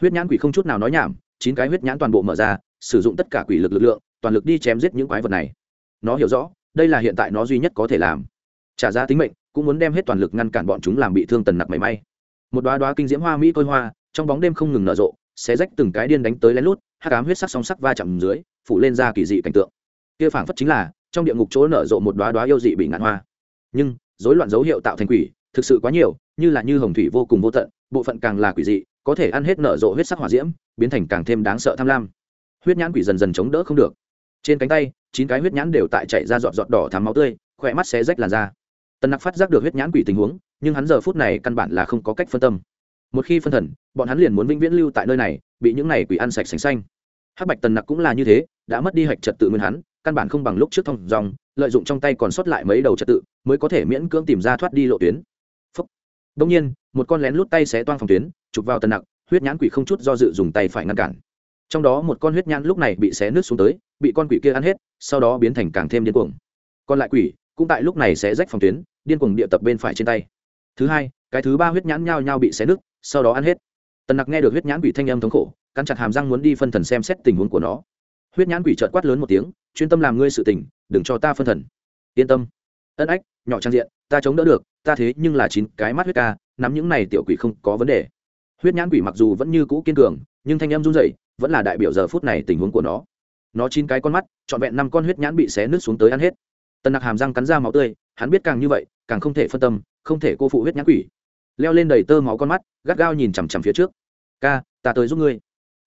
Huyết nhãn quỷ không chút nào nói nhảm, chín cái huyết nhãn toàn bộ mở ra, sử dụng tất cả quỷ lực lực lượng toàn lực đi chém giết những quái vật này. Nó hiểu rõ, đây là hiện tại nó duy nhất có thể làm. Trả ra tính mệnh, cũng muốn đem hết toàn lực ngăn cản bọn chúng làm bị thương tần nặc mảy may. Một đoá đoá kinh diễm hoa mỹ côi hoa, trong bóng đêm không ngừng nở rộ, xé rách từng cái điên đánh tới lén lút hát cám huyết sắc song sắc va chạm dưới, phủ lên ra kỳ dị cảnh tượng. Kia phảng phất chính là, trong địa ngục chỗ nở rộ một đoá đoá yêu dị bị ngạn hoa. Nhưng, rối loạn dấu hiệu tạo thành quỷ, thực sự quá nhiều, như là như hồng thủy vô cùng vô tận, bộ phận càng là quỷ dị, có thể ăn hết nở rộ huyết sắc hỏa diễm, biến thành càng thêm đáng sợ tham lam. Huyết nhãn quỷ dần dần chống đỡ không được trên cánh tay, chín cái huyết nhãn đều tại chạy ra giọt giọt đỏ thắm máu tươi, khỏe mắt xé rách làn da. Tần nặc phát giác được huyết nhãn quỷ tình huống, nhưng hắn giờ phút này căn bản là không có cách phân tâm. Một khi phân thần, bọn hắn liền muốn vĩnh viễn lưu tại nơi này, bị những này quỷ ăn sạch sành xanh. Hắc bạch tần nặc cũng là như thế, đã mất đi hạch trật tự nguyên hắn, căn bản không bằng lúc trước thông dòng, lợi dụng trong tay còn sót lại mấy đầu trật tự, mới có thể miễn cưỡng tìm ra thoát đi lộ tuyến. Phúc. đông nhiên, một con lén lút tay xé toang phòng tuyến, chụp vào tần nặc, huyết nhãn quỷ không chút do dự dùng tay phải ngăn cản. Trong đó một con huyết nhãn lúc này bị xé nước xuống tới bị con quỷ kia ăn hết, sau đó biến thành càng thêm điên cuồng. Còn lại quỷ cũng tại lúc này sẽ rách phòng tuyến, điên cuồng địa tập bên phải trên tay. Thứ hai, cái thứ ba huyết nhãn nhao nhao bị xé nứt, sau đó ăn hết. Tần nặc nghe được huyết nhãn quỷ thanh âm thống khổ, cắn chặt hàm răng muốn đi phân thần xem xét tình huống của nó. Huyết nhãn quỷ trợt quát lớn một tiếng, chuyên tâm làm ngươi sự tình, đừng cho ta phân thần. Yên tâm. Ân ách, nhỏ trang diện, ta chống đỡ được, ta thế nhưng là chín cái mắt huyết ca, nắm những này tiểu quỷ không có vấn đề. Huyết nhãn quỷ mặc dù vẫn như cũ kiên cường, nhưng thanh âm run rẩy, vẫn là đại biểu giờ phút này tình huống của nó nó chín cái con mắt, trọn vẹn năm con huyết nhãn bị xé nước xuống tới ăn hết. Tần nặc hàm răng cắn ra máu tươi, hắn biết càng như vậy, càng không thể phân tâm, không thể cô phụ huyết nhãn quỷ. Leo lên đầy tơ máu con mắt, gắt gao nhìn chằm chằm phía trước. Ca, ta tới giúp ngươi.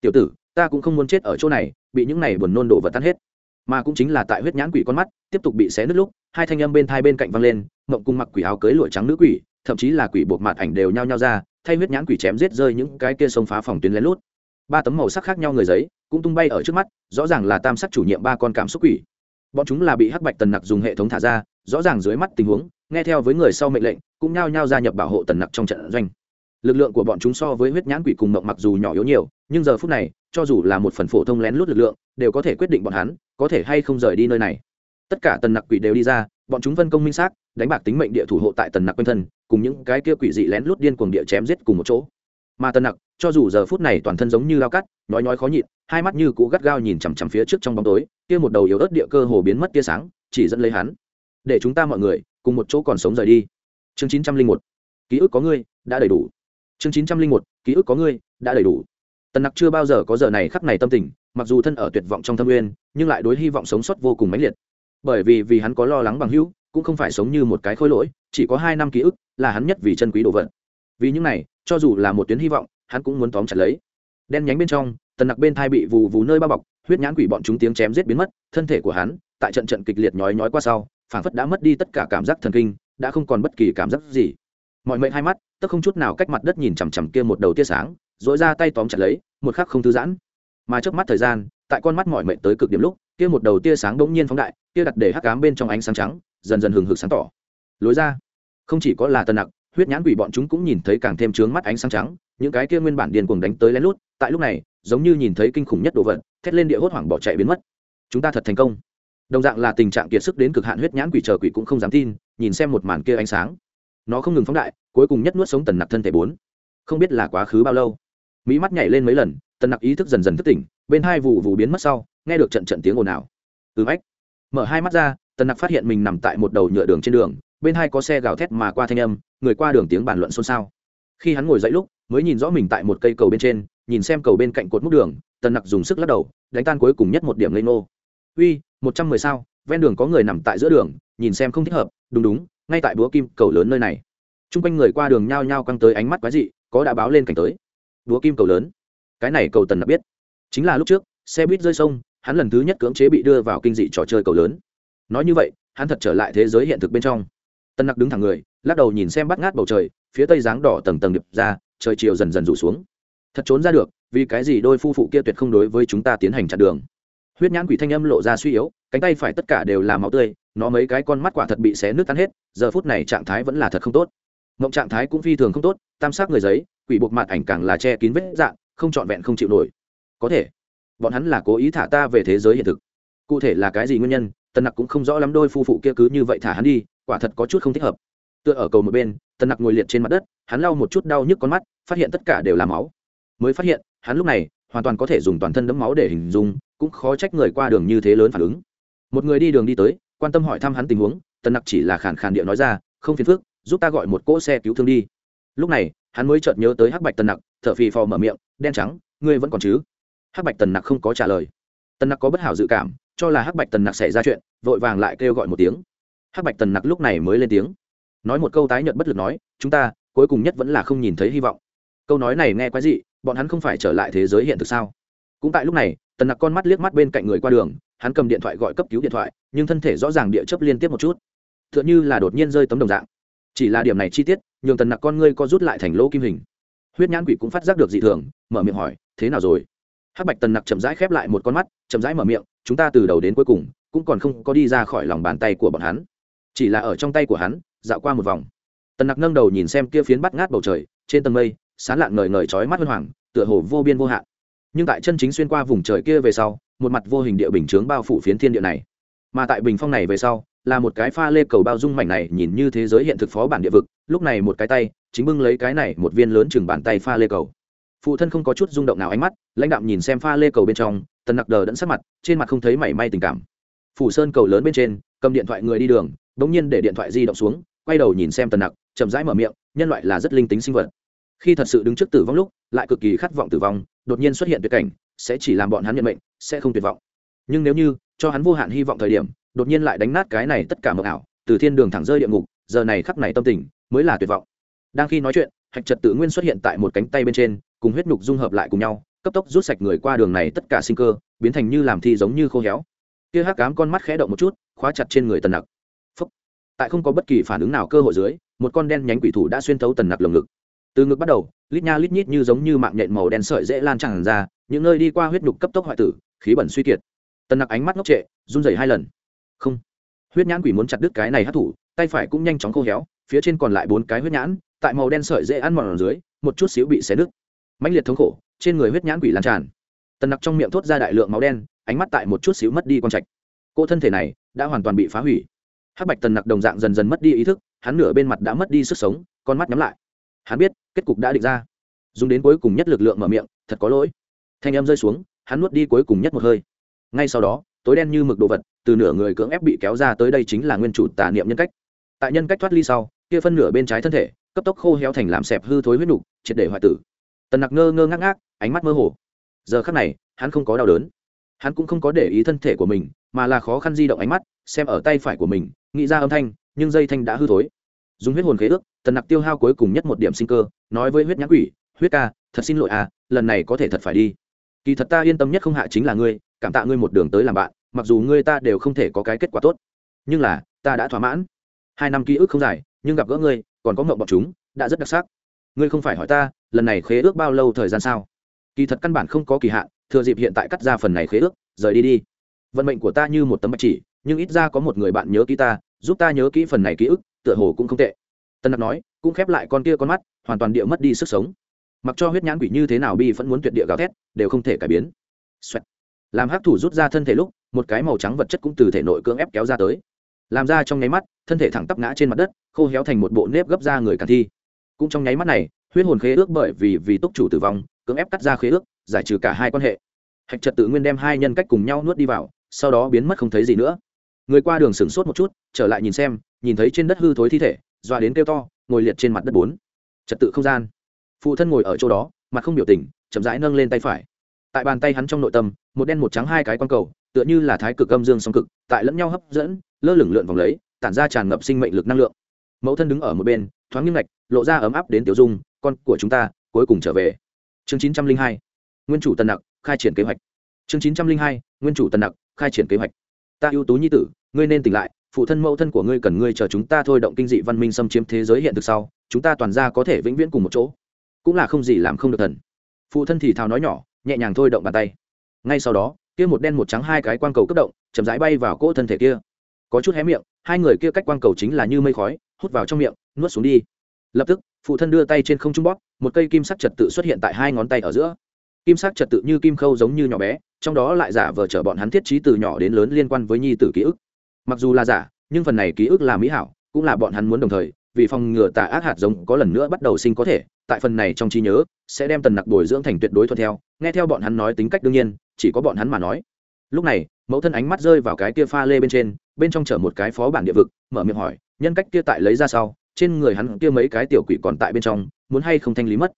Tiểu tử, ta cũng không muốn chết ở chỗ này, bị những này buồn nôn đổ vật tan hết. Mà cũng chính là tại huyết nhãn quỷ con mắt tiếp tục bị xé nứt lúc, hai thanh âm bên thai bên cạnh văng lên, mộng cung mặc quỷ áo cưới lụa trắng nữ quỷ, thậm chí là quỷ buộc mặt ảnh đều nhao nhao ra, thay huyết nhãn quỷ chém giết rơi những cái kia sông phá phòng tuyến lén lút. Ba tấm màu sắc khác nhau người giấy cũng tung bay ở trước mắt, rõ ràng là tam sắc chủ nhiệm ba con cảm xúc quỷ. Bọn chúng là bị hắc bạch tần nặc dùng hệ thống thả ra, rõ ràng dưới mắt tình huống, nghe theo với người sau mệnh lệnh, cũng nhao nhao gia nhập bảo hộ tần nặc trong trận doanh. Lực lượng của bọn chúng so với huyết nhãn quỷ cùng mộng mặc dù nhỏ yếu nhiều, nhưng giờ phút này, cho dù là một phần phổ thông lén lút lực lượng, đều có thể quyết định bọn hắn, có thể hay không rời đi nơi này. Tất cả tần nặc quỷ đều đi ra, bọn chúng phân công minh xác, đánh bạc tính mệnh địa thủ hộ tại tần nặc quanh thân, cùng những cái kia quỷ dị lén lút điên cuồng địa chém giết cùng một chỗ mà tần nặc, cho dù giờ phút này toàn thân giống như lao cắt nói nói khó nhịn, hai mắt như cũ gắt gao nhìn chằm chằm phía trước trong bóng tối, kia một đầu yếu ớt địa cơ hồ biến mất tia sáng, chỉ dẫn lấy hắn. Để chúng ta mọi người cùng một chỗ còn sống rời đi. Chương chín trăm linh một. Ký ức có ngươi, đã đầy đủ. Chương chín trăm linh một. Ký ức có ngươi, đã đầy đủ. Tần nặc chưa bao giờ có giờ này khắc này tâm tình, mặc dù thân ở tuyệt vọng trong thâm nguyên nhưng lại đối hy vọng sống sót vô cùng mãnh liệt. Bởi vì vì hắn có lo lắng bằng hữu, cũng không phải sống như một cái khối lỗi, chỉ có hai năm ký ức là hắn nhất vì chân quý đồ vật. Vì những này cho dù là một tuyến hy vọng, hắn cũng muốn tóm chặt lấy. Đen nhánh bên trong, tần nặc bên thai bị vù vù nơi bao bọc, huyết nhãn quỷ bọn chúng tiếng chém giết biến mất, thân thể của hắn, tại trận trận kịch liệt nhói nhói qua sau, phảng phất đã mất đi tất cả cảm giác thần kinh, đã không còn bất kỳ cảm giác gì. Mọi mệnh hai mắt, tức không chút nào cách mặt đất nhìn chằm chằm kia một đầu tia sáng dỗi ra tay tóm chặt lấy, một khắc không thư giãn. Mà trước mắt thời gian, tại con mắt mọi mệnh tới cực điểm lúc, kia một đầu tia sáng bỗng nhiên phóng đại, kia đặt để hắc cám bên trong ánh sáng trắng, dần dần hừng hực sáng tỏ. Lối ra, không chỉ có là tần nặc huyết nhãn quỷ bọn chúng cũng nhìn thấy càng thêm trướng mắt ánh sáng trắng, những cái kia nguyên bản điên cuồng đánh tới lén lút, tại lúc này, giống như nhìn thấy kinh khủng nhất đồ vật, thét lên địa hốt hoảng bỏ chạy biến mất. Chúng ta thật thành công. Đồng dạng là tình trạng kiệt sức đến cực hạn huyết nhãn quỷ chờ quỷ cũng không dám tin, nhìn xem một màn kia ánh sáng. Nó không ngừng phóng đại, cuối cùng nhất nuốt sống tần nặc thân thể bốn. Không biết là quá khứ bao lâu. Mỹ mắt nhảy lên mấy lần, tần nặc ý thức dần dần thức tỉnh, bên hai vụ vụ biến mất sau, nghe được trận trận tiếng ồn ào. Ừm ách mở hai mắt ra, tần nặc phát hiện mình nằm tại một đầu nhựa đường trên đường bên hai có xe gào thét mà qua thanh âm, người qua đường tiếng bàn luận xôn xao. Khi hắn ngồi dậy lúc, mới nhìn rõ mình tại một cây cầu bên trên, nhìn xem cầu bên cạnh cột múc đường, tần nặc dùng sức lắc đầu, đánh tan cuối cùng nhất một điểm lây nô uy, một trăm mười sao, ven đường có người nằm tại giữa đường, nhìn xem không thích hợp. Đúng đúng, ngay tại búa kim cầu lớn nơi này. T r u n g quanh người qua đường nhao nhao căng tới ánh mắt quái dị, có đã báo lên cảnh tới. Búa kim cầu lớn? Cái này cầu tần nặc biết. Chính là lúc trước, xe buýt rơi sông, hắn lần thứ nhất cưỡng chế bị đưa vào kinh dị trò chơi cầu lớn. Nói như vậy, hắn thật trở lại thế giới hiện thực bên trong tân nặc đứng thẳng người, lắc đầu nhìn xem bắt ngát bầu trời, phía tây dáng đỏ tầng tầng điệp ra, trời chiều dần dần rủ xuống. Thật trốn ra được, vì cái gì đôi phu phụ kia tuyệt không đối với chúng ta tiến hành chặn đường? Huyết nhãn quỷ thanh âm lộ ra suy yếu, cánh tay phải tất cả đều là máu tươi, nó mấy cái con mắt quả thật bị xé nước tan hết, giờ phút này trạng thái vẫn là thật không tốt. Mộng trạng thái cũng phi thường không tốt, tam sát người giấy, quỷ buộc mặt ảnh càng là che kín vết dạng, không trọn vẹn không chịu nổi. Có thể, bọn hắn là cố ý thả ta về thế giới hiện thực. Cụ thể là cái gì nguyên nhân, Tân nặc cũng không rõ lắm đôi phu phụ kia cứ như vậy thả hắn đi quả thật có chút không thích hợp. Tựa ở cầu một bên, tần nặc ngồi liệt trên mặt đất, hắn lau một chút đau nhức con mắt, phát hiện tất cả đều là máu. Mới phát hiện, hắn lúc này hoàn toàn có thể dùng toàn thân đẫm máu để hình dung, cũng khó trách người qua đường như thế lớn phản ứng. Một người đi đường đi tới, quan tâm hỏi thăm hắn tình huống, tần nặc chỉ là khàn khàn điệu nói ra, không phiền phức, giúp ta gọi một cỗ xe cứu thương đi. Lúc này, hắn mới chợt nhớ tới hắc bạch tần nặc thợ phì phò mở miệng, đen trắng, ngươi vẫn còn chứ? Hắc bạch tần nặc không có trả lời. Tần nặc có bất hảo dự cảm, cho là hắc bạch tần nặc xảy ra chuyện, vội vàng lại kêu gọi một tiếng hắc bạch tần nặc lúc này mới lên tiếng. Nói một câu tái nhợt bất lực nói, chúng ta, cuối cùng nhất vẫn là không nhìn thấy hy vọng. Câu nói này nghe quái dị, bọn hắn không phải trở lại thế giới hiện thực sao? Cũng tại lúc này, tần nặc con mắt liếc mắt bên cạnh người qua đường, hắn cầm điện thoại gọi cấp cứu điện thoại, nhưng thân thể rõ ràng địa chấp liên tiếp một chút. T h ư ợ n h ư là đột nhiên rơi tấm đồng dạng. Chỉ là điểm này chi tiết, nhường tần nặc con ngươi co rút lại thành lỗ kim hình. Huyết nhãn quỷ cũng phát giác được dị thường, mở miệng hỏi, thế nào rồi? Hắc bạch tần nặc chậm rãi khép lại một con mắt, chậm rãi mở miệng, chúng ta từ đầu đến cuối cùng, cũng còn không có đi ra khỏi lòng bàn tay của bọn hắn chỉ là ở trong tay của hắn, dạo qua một vòng. Tần nặc nâng đầu nhìn xem kia phiến bắt ngát bầu trời, trên tầng mây, sán lạng ngời ngời trói mắt hơn hoàng, tựa hồ vô biên vô hạn. Nhưng tại chân chính xuyên qua vùng trời kia về sau, một mặt vô hình địa bình chướng bao phủ phiến thiên địa này. Mà tại bình phong này về sau, là một cái pha lê cầu bao dung mảnh này nhìn như thế giới hiện thực phó bản địa vực, lúc này một cái tay, chính bưng lấy cái này một viên lớn chừng bàn tay pha lê cầu. Phụ thân không có chút rung động nào ánh mắt, lãnh đạm nhìn xem pha lê cầu bên trong, tần nặc đờ đẫn sắc mặt, trên mặt không thấy mảy may tình cảm. Phủ sơn cầu lớn bên trên, cầm điện thoại người đi đường bỗng nhiên để điện thoại di động xuống, quay đầu nhìn xem tần nặc, chậm rãi mở miệng, nhân loại là rất linh tính sinh vật. Khi thật sự đứng trước tử vong lúc, lại cực kỳ khát vọng tử vong, đột nhiên xuất hiện tuyệt cảnh, sẽ chỉ làm bọn hắn nhận mệnh, sẽ không tuyệt vọng. Nhưng nếu như, cho hắn vô hạn hy vọng thời điểm, đột nhiên lại đánh nát cái này tất cả mộng ảo, từ thiên đường thẳng rơi địa ngục, giờ này khắc này tâm tình, mới là tuyệt vọng. Đang khi nói chuyện, hạch trật tự nguyên xuất hiện tại một cánh tay bên trên, cùng huyết nhục dung hợp lại cùng nhau, cấp tốc rút sạch người qua đường này tất cả sinh cơ, biến thành như làm thi giống như khô héo. Kia hắc cám con mắt khẽ động một chút, khóa chặt trên người tần nặc tại không có bất kỳ phản ứng nào cơ hội dưới, một con đen nhánh quỷ thủ đã xuyên thấu tần nặc lồng ngực. Từ ngực bắt đầu, lít nha lít nhít như giống như mạng nhện màu đen sợi dễ lan tràn ra, những nơi đi qua huyết nhục cấp tốc hoại tử, khí bẩn suy kiệt. Tần nặc ánh mắt ngốc trệ, run rẩy hai lần. Không. Huyết nhãn quỷ muốn chặt đứt cái này hát thủ, tay phải cũng nhanh chóng khô héo, phía trên còn lại bốn cái huyết nhãn, tại màu đen sợi dễ ăn mòn ở dưới, một chút xíu bị xé nứt. Mãnh liệt thống khổ, trên người huyết nhãn quỷ lan tràn. Tần nặc trong miệng thốt ra đại lượng máu đen, ánh mắt tại một chút xíu mất đi con trạch. Cô thân thể này đã hoàn toàn bị phá hủy hắc bạch tần nặc đồng dạng dần dần mất đi ý thức, hắn nửa bên mặt đã mất đi sức sống, con mắt nhắm lại. Hắn biết, kết cục đã định ra. Dùng đến cuối cùng nhất lực lượng mở miệng, thật có lỗi. Thanh em rơi xuống, hắn nuốt đi cuối cùng nhất một hơi. Ngay sau đó, tối đen như mực đồ vật, từ nửa người cưỡng ép bị kéo ra tới đây chính là nguyên chủ tà niệm nhân cách. Tại nhân cách thoát ly sau, kia phân nửa bên trái thân thể, cấp tốc khô héo thành làm xẹp hư thối huyết nục, triệt để hoại tử. Tần nặc ngơ ngơ ngác ngác, ánh mắt mơ hồ. Giờ khắc này, hắn không có đau đớn. Hắn cũng không có để ý thân thể của mình, mà là khó khăn di động ánh mắt, xem ở tay phải của mình nghĩ ra âm thanh, nhưng dây thanh đã hư thối. Dùng huyết hồn khế ước, tần nặc tiêu hao cuối cùng nhất một điểm sinh cơ, nói với huyết nhãn quỷ, huyết ca, thật xin lỗi à lần này có thể thật phải đi. Kỳ thật ta yên tâm nhất không hạ chính là ngươi, cảm tạ ngươi một đường tới làm bạn, mặc dù ngươi ta đều không thể có cái kết quả tốt. Nhưng là, ta đã thỏa mãn. Hai năm ký ức không dài, nhưng gặp gỡ ngươi, còn có mộng bọc chúng, đã rất đặc sắc. Ngươi không phải hỏi ta, lần này khế ước bao lâu thời gian sao? Kỳ thật căn bản không có kỳ hạn, thừa dịp hiện tại cắt ra phần này khế ước, rời đi đi. Vận mệnh của ta như một tấm bạch chỉ nhưng ít ra có một người bạn nhớ kỹ ta, giúp ta nhớ kỹ phần này ký ức, tựa hồ cũng không tệ. Tân đặc nói, cũng khép lại con kia con mắt, hoàn toàn địa mất đi sức sống. Mặc cho huyết nhãn quỷ như thế nào bi vẫn muốn tuyệt địa gào thét, đều không thể cải biến. Xoẹt. làm hắc thủ rút ra thân thể lúc, một cái màu trắng vật chất cũng từ thể nội cưỡng ép kéo ra tới. Làm ra trong nháy mắt, thân thể thẳng tắp ngã trên mặt đất, khô héo thành một bộ nếp gấp ra người càn thi. Cũng trong nháy mắt này, huyết hồn khế ước bởi vì vì túc chủ tử vong, cưỡng ép cắt ra khế ước, giải trừ cả hai quan hệ. Hạch trật tự nguyên đem hai nhân cách cùng nhau nuốt đi vào, sau đó biến mất không thấy gì nữa người qua đường sửng sốt một chút, trở lại nhìn xem, nhìn thấy trên đất hư thối thi thể doa đến kêu to, ngồi liệt trên mặt đất bốn. Trật tự không gian. Phụ thân ngồi ở chỗ đó, mặt không biểu tình, chậm rãi nâng lên tay phải. Tại bàn tay hắn trong nội tâm, một đen một trắng hai cái q cầu, tựa như là thái cực âm dương song cực, tại lẫn nhau hấp dẫn, lơ lửng lượn vòng lấy, tản ra tràn ngập sinh mệnh lực năng lượng. Mẫu thân đứng ở một bên, thoáng nghiêng ngạch, lộ ra ấm áp đến tiểu dung, con của chúng ta, cuối cùng trở về. Chương chín trăm linh hai. Nguyên chủ tân nặc, khai triển kế hoạch. Chương chín trăm linh hai. Nguyên chủ tân nặc, khai triển kế hoạch ta ưu tú nhi tử, ngươi nên tỉnh lại, phụ thân mẫu thân của ngươi cần ngươi chờ chúng ta thôi động kinh dị văn minh xâm chiếm thế giới hiện thực sau, chúng ta toàn ra có thể vĩnh viễn cùng một chỗ. Cũng là không gì làm không được thần. Phụ thân thì thào nói nhỏ, nhẹ nhàng thôi động bàn tay. Ngay sau đó, kia một đen một trắng hai cái quang cầu cấp động, chậm rãi bay vào cỗ thân thể kia. Có chút hé miệng, hai người kia cách quang cầu chính là như mây khói, hút vào trong miệng, nuốt xuống đi. Lập tức, phụ thân đưa tay trên không trung bóp, một cây kim sắc trật tự xuất hiện tại hai ngón tay ở giữa kim sắc trật tự như kim khâu giống như nhỏ bé, trong đó lại giả vờ chở bọn hắn thiết trí từ nhỏ đến lớn liên quan với nhi tử ký ức. Mặc dù là giả, nhưng phần này ký ức là mỹ hảo, cũng là bọn hắn muốn đồng thời, vì phòng ngừa tà ác hạt giống có lần nữa bắt đầu sinh có thể, tại phần này trong trí nhớ, sẽ đem tần nặc bồi dưỡng thành tuyệt đối thuận theo, nghe theo bọn hắn nói tính cách đương nhiên, chỉ có bọn hắn mà nói. Lúc này, mẫu thân ánh mắt rơi vào cái kia pha lê bên trên, bên trong chở một cái phó bản địa vực, mở miệng hỏi, nhân cách kia tại lấy ra sau, trên người hắn kia mấy cái tiểu quỷ còn tại bên trong, muốn hay không thanh lý mất?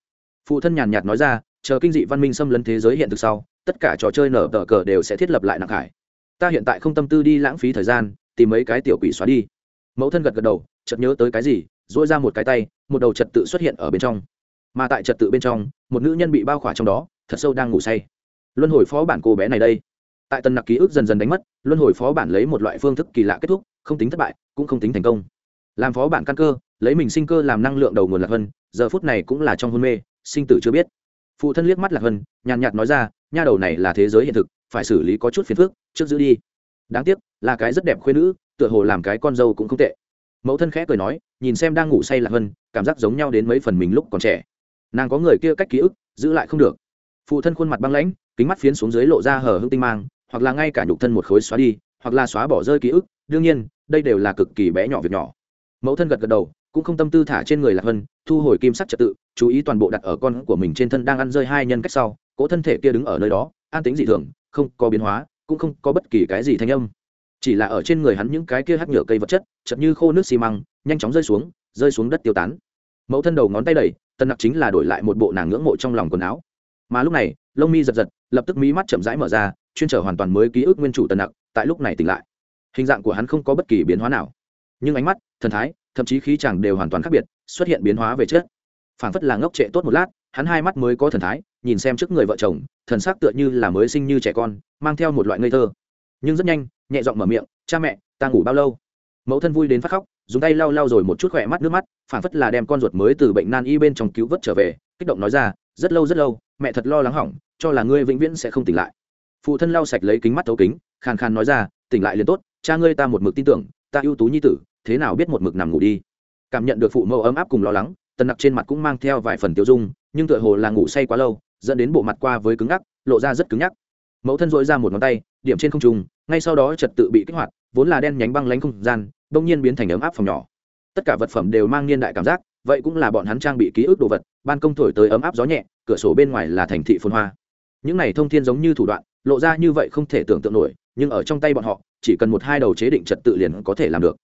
Phụ thân nhàn nhạt nói ra chờ kinh dị văn minh xâm lấn thế giới hiện thực sau, tất cả trò chơi nở tờ cờ đều sẽ thiết lập lại nặng hải ta hiện tại không tâm tư đi lãng phí thời gian, tìm mấy cái tiểu quỷ xóa đi. Mẫu thân gật gật đầu, chợt nhớ tới cái gì dỗi ra một cái tay, một đầu trật tự xuất hiện ở bên trong. Mà tại trật tự bên trong, một nữ nhân bị bao khỏa trong đó, thật sâu đang ngủ say. Luân hồi phó bản cô bé này đây. Tại tần nặc ký ức dần dần đánh mất, luân hồi phó bản lấy một loại phương thức kỳ lạ kết thúc, không tính thất bại, cũng không tính thành công. Làm phó bản căn cơ, lấy mình sinh cơ làm năng lượng đầu nguồn lạc hơn giờ phút này cũng là trong hôn mê, sinh tử chưa biết phụ thân liếc mắt lạc hân, nhàn nhạt nói ra nha đầu này là thế giới hiện thực phải xử lý có chút phiền phức trước giữ đi. Đáng tiếc là cái rất đẹp khuyên nữ tựa hồ làm cái con dâu cũng không tệ. Mẫu thân khẽ cười nói nhìn xem đang ngủ say lạc hân, cảm giác giống nhau đến mấy phần mình lúc còn trẻ. Nàng có người kia cách ký ức giữ lại không được. Phụ thân khuôn mặt băng lãnh kính mắt phiến xuống dưới lộ ra hở hưng tinh mang hoặc là ngay cả nhục thân một khối xóa đi hoặc là xóa bỏ rơi ký ức. Đương nhiên đây đều là cực kỳ bé nhỏ việc nhỏ. Mẫu thân gật gật đầu cũng không tâm tư thả trên người lạc vân, thu hồi kim sắc trật tự, chú ý toàn bộ đặt ở con của mình trên thân đang ăn rơi hai nhân cách sau, cỗ thân thể kia đứng ở nơi đó, an tính dị thường, không có biến hóa, cũng không có bất kỳ cái gì thanh âm. Chỉ là ở trên người hắn những cái kia hắc nhựa cây vật chất chậm như khô nước xi măng, nhanh chóng rơi xuống rơi xuống đất tiêu tán. Mẫu thân đầu ngón tay đẩy tân nặc chính là đổi lại một bộ nàng ngưỡng mộ trong lòng quần áo. Mà lúc này, lông mi giật giật, lập tức mí mắt chậm rãi mở ra, chuyên trở hoàn toàn mới ký ức nguyên chủ tân nặc, tại lúc này tỉnh lại. Hình dạng của hắn không có bất kỳ biến hóa nào. Nhưng ánh mắt, thần thái thậm chí khí chẳng đều hoàn toàn khác biệt, xuất hiện biến hóa về chất phảng phất là ngốc trệ tốt một lát, hắn hai mắt mới có thần thái, nhìn xem trước người vợ chồng, thần sắc tựa như là mới sinh như trẻ con, mang theo một loại ngây thơ. Nhưng rất nhanh, nhẹ giọng mở miệng, cha mẹ, ta ngủ bao lâu? Mẫu thân vui đến phát khóc, dùng tay lau lau rồi một chút khỏe mắt, nước mắt phản phất là đem con ruột mới từ bệnh nan y bên trong cứu vớt trở về, kích động nói ra, rất lâu rất lâu, mẹ thật lo lắng hỏng, cho là ngươi vĩnh viễn sẽ không tỉnh lại. Phụ thân lau sạch lấy kính mắt thấu kính, khàn khàn nói ra, tỉnh lại liền tốt, cha ngươi ta một mực tin tưởng, ta ưu tú nhi tử thế nào biết một mực nằm ngủ đi. Cảm nhận được phụ mẫu ấm áp cùng lo lắng, tần nặc trên mặt cũng mang theo vài phần tiêu dung, nhưng tựa hồ là ngủ say quá lâu, dẫn đến bộ mặt qua với cứng ngắc, lộ ra rất cứng nhắc. Mẫu thân dội ra một ngón tay, điểm trên không trùng ngay sau đó trật tự bị kích hoạt, vốn là đen nhánh băng lánh không gian đông nhiên biến thành ấm áp phòng nhỏ. Tất cả vật phẩm đều mang niên đại cảm giác, vậy cũng là bọn hắn trang bị ký ức đồ vật, ban công thổi tới ấm áp gió nhẹ, cửa sổ bên ngoài là thành thị phồn hoa. Những này thông thiên giống như thủ đoạn, lộ ra như vậy không thể tưởng tượng nổi, nhưng ở trong tay bọn họ, chỉ cần một hai đầu chế định trật tự liền có thể làm được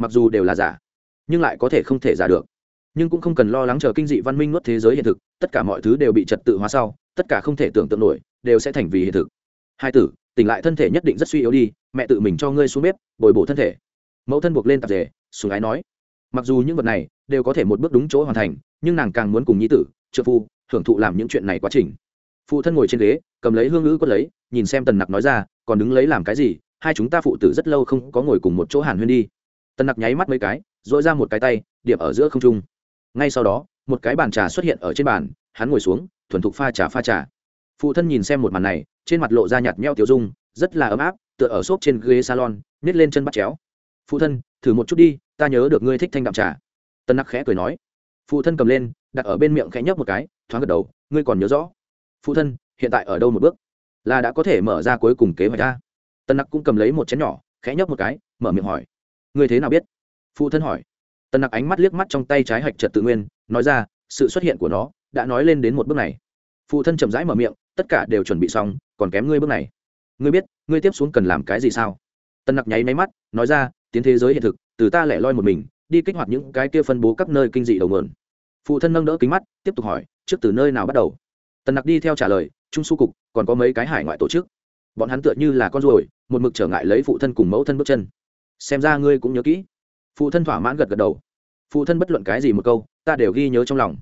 mặc dù đều là giả, nhưng lại có thể không thể giả được. Nhưng cũng không cần lo lắng chờ kinh dị văn minh nuốt thế giới hiện thực, tất cả mọi thứ đều bị trật tự hóa sau, tất cả không thể tưởng tượng nổi, đều sẽ thành vì hiện thực. Hai tử, tỉnh lại thân thể nhất định rất suy yếu đi, mẹ tự mình cho ngươi xuống bếp, bồi bổ thân thể. Mẫu thân buộc lên tạp dề, sùng ái nói. Mặc dù những vật này đều có thể một bước đúng chỗ hoàn thành, nhưng nàng càng muốn cùng nhi tử, trợ phu, hưởng thụ làm những chuyện này quá trình. Phụ thân ngồi trên ghế, cầm lấy hương ngữ quất lấy, nhìn xem tần nặc nói ra, còn đứng lấy làm cái gì? Hai chúng ta phụ tử rất lâu không có ngồi cùng một chỗ hàn huyên đi tần nặc nháy mắt mấy cái dội ra một cái tay, điểm ở giữa không trung. Ngay sau đó, một cái bàn trà xuất hiện ở trên bàn, hắn ngồi xuống, thuần thục pha trà pha trà. Phụ thân nhìn xem một màn này, trên mặt lộ ra nhạt meo tiểu dung, rất là ấm áp, tựa ở xốp trên ghế salon, nhét lên chân bắt chéo. Phụ thân, thử một chút đi, ta nhớ được ngươi thích thanh đạm trà. Tân nặc khẽ cười nói. Phụ thân cầm lên, đặt ở bên miệng khẽ nhấp một cái, thoáng gật đầu, ngươi còn nhớ rõ. Phụ thân, hiện tại ở đâu một bước? Là đã có thể mở ra cuối cùng kế hoạch ra. Tân nặc cũng cầm lấy một chén nhỏ, khẽ nhấp một cái, mở miệng hỏi ngươi thế nào biết? Phụ thân hỏi. Tần nặc ánh mắt liếc mắt trong tay trái hạch trật tự nguyên, nói ra, sự xuất hiện của nó đã nói lên đến một bước này. Phụ thân chậm rãi mở miệng, tất cả đều chuẩn bị xong, còn kém ngươi bước này. Ngươi biết, ngươi tiếp xuống cần làm cái gì sao? Tân nặc nháy máy mắt, nói ra, tiến thế giới hiện thực, từ ta lẻ loi một mình, đi kích hoạt những cái kia phân bố các nơi kinh dị đầu mượn phụ thân nâng đỡ kính mắt, tiếp tục hỏi, trước từ nơi nào bắt đầu? Tần nặc đi theo trả lời, trung su cục, còn có mấy cái hải ngoại tổ chức. Bọn hắn tựa như là con ruồi, một mực trở ngại lấy phụ thân cùng mẫu thân bước chân xem ra ngươi cũng nhớ kỹ. Phụ thân thỏa mãn gật gật đầu. Phụ thân bất luận cái gì một câu, ta đều ghi nhớ trong lòng.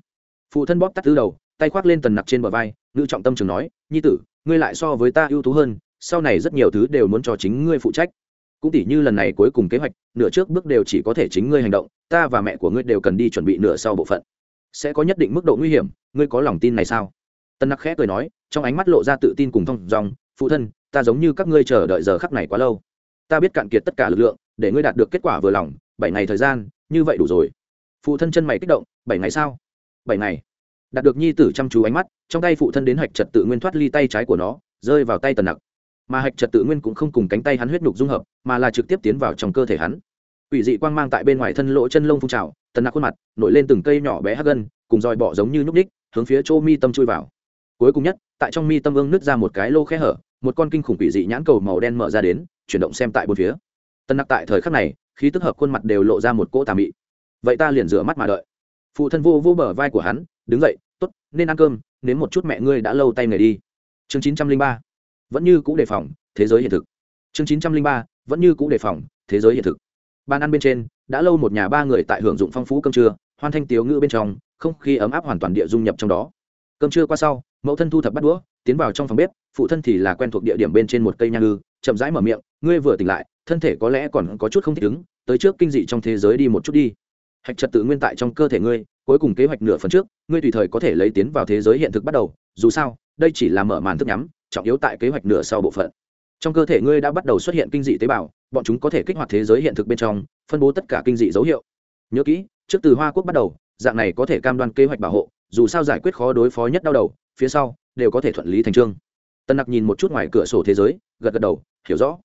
Phụ thân bóp tắt tư đầu, tay khoác lên tần nặc trên bờ vai ngự trọng tâm trường nói, nhi tử, ngươi lại so với ta ưu tú hơn, sau này rất nhiều thứ đều muốn cho chính ngươi phụ trách. Cũng tỉ như lần này cuối cùng kế hoạch, nửa trước bước đều chỉ có thể chính ngươi hành động, ta và mẹ của ngươi đều cần đi chuẩn bị nửa sau bộ phận. Sẽ có nhất định mức độ nguy hiểm, ngươi có lòng tin này sao? Tân nặc khẽ cười nói, trong ánh mắt lộ ra tự tin cùng thông dòng phụ thân, ta giống như các ngươi chờ đợi giờ khắc này quá lâu. Ta biết cạn kiệt tất cả lực lượng để ngươi đạt được kết quả vừa lòng, bảy ngày thời gian, như vậy đủ rồi. Phụ thân chân mày kích động, bảy ngày sao? Bảy ngày. Đạt được nhi tử chăm chú ánh mắt, trong tay phụ thân đến hạch trật tự nguyên thoát ly tay trái của nó, rơi vào tay tần nặc. Mà hạch trật tự nguyên cũng không cùng cánh tay hắn huyết nhục dung hợp, mà là trực tiếp tiến vào trong cơ thể hắn. Ủy dị quang mang tại bên ngoài thân lỗ chân lông phun trào, tần nặc khuôn mặt nổi lên từng cây nhỏ bé hắc gân, cùng roi bọ giống như nhúc ních hướng phía chỗ mi tâm chui vào. Cuối cùng nhất, tại trong mi tâm ương nứt ra một cái lô khe hở, một con kinh khủng quỷ dị nhãn cầu màu đen mở ra đến, chuyển động xem tại bốn phía tân nặc tại thời khắc này khi tức hợp khuôn mặt đều lộ ra một cỗ tà mị. Vậy ta liền rửa mắt mà đợi. Phụ thân vô vô bờ vai của hắn, đứng dậy t ố t nên ăn cơm, nếm một chút mẹ ngươi đã lâu tay nghề đi. Chương chín trăm linh ba, vẫn như cũ đề phòng, thế giới hiện thực. Chương chín trăm linh ba, vẫn như cũ đề phòng, thế giới hiện thực. Ban ăn bên trên, đã lâu một nhà ba người tại hưởng dụng phong phú cơm trưa hoan thanh tiếu ngữ bên trong, không khí ấm áp hoàn toàn địa dung nhập trong đó. Cơm trưa qua sau, mẫu thân thu thập bắt đũa, tiến vào trong phòng bếp, phụ thân thì là quen thuộc địa điểm bên trên một cây nhang ngư chậm rãi mở miệng, ngươi vừa tỉnh lại thân thể có lẽ còn có chút không thích ứng, tới trước kinh dị trong thế giới đi một chút đi. Hạch trật tự nguyên tại trong cơ thể ngươi, cuối cùng kế hoạch nửa phần trước, ngươi tùy thời có thể lấy tiến vào thế giới hiện thực bắt đầu, dù sao, đây chỉ là mở màn thức nhắm, trọng yếu tại kế hoạch nửa sau bộ phận. Trong cơ thể ngươi đã bắt đầu xuất hiện kinh dị tế bào, bọn chúng có thể kích hoạt thế giới hiện thực bên trong, phân bố tất cả kinh dị dấu hiệu. Nhớ kỹ, trước từ hoa quốc bắt đầu, dạng này có thể cam đoan kế hoạch bảo hộ, dù sao giải quyết khó đối phó nhất đau đầu, phía sau, đều có thể thuận lý thành trương. Tân nặc nhìn một chút ngoài cửa sổ thế giới, gật gật đầu, hiểu rõ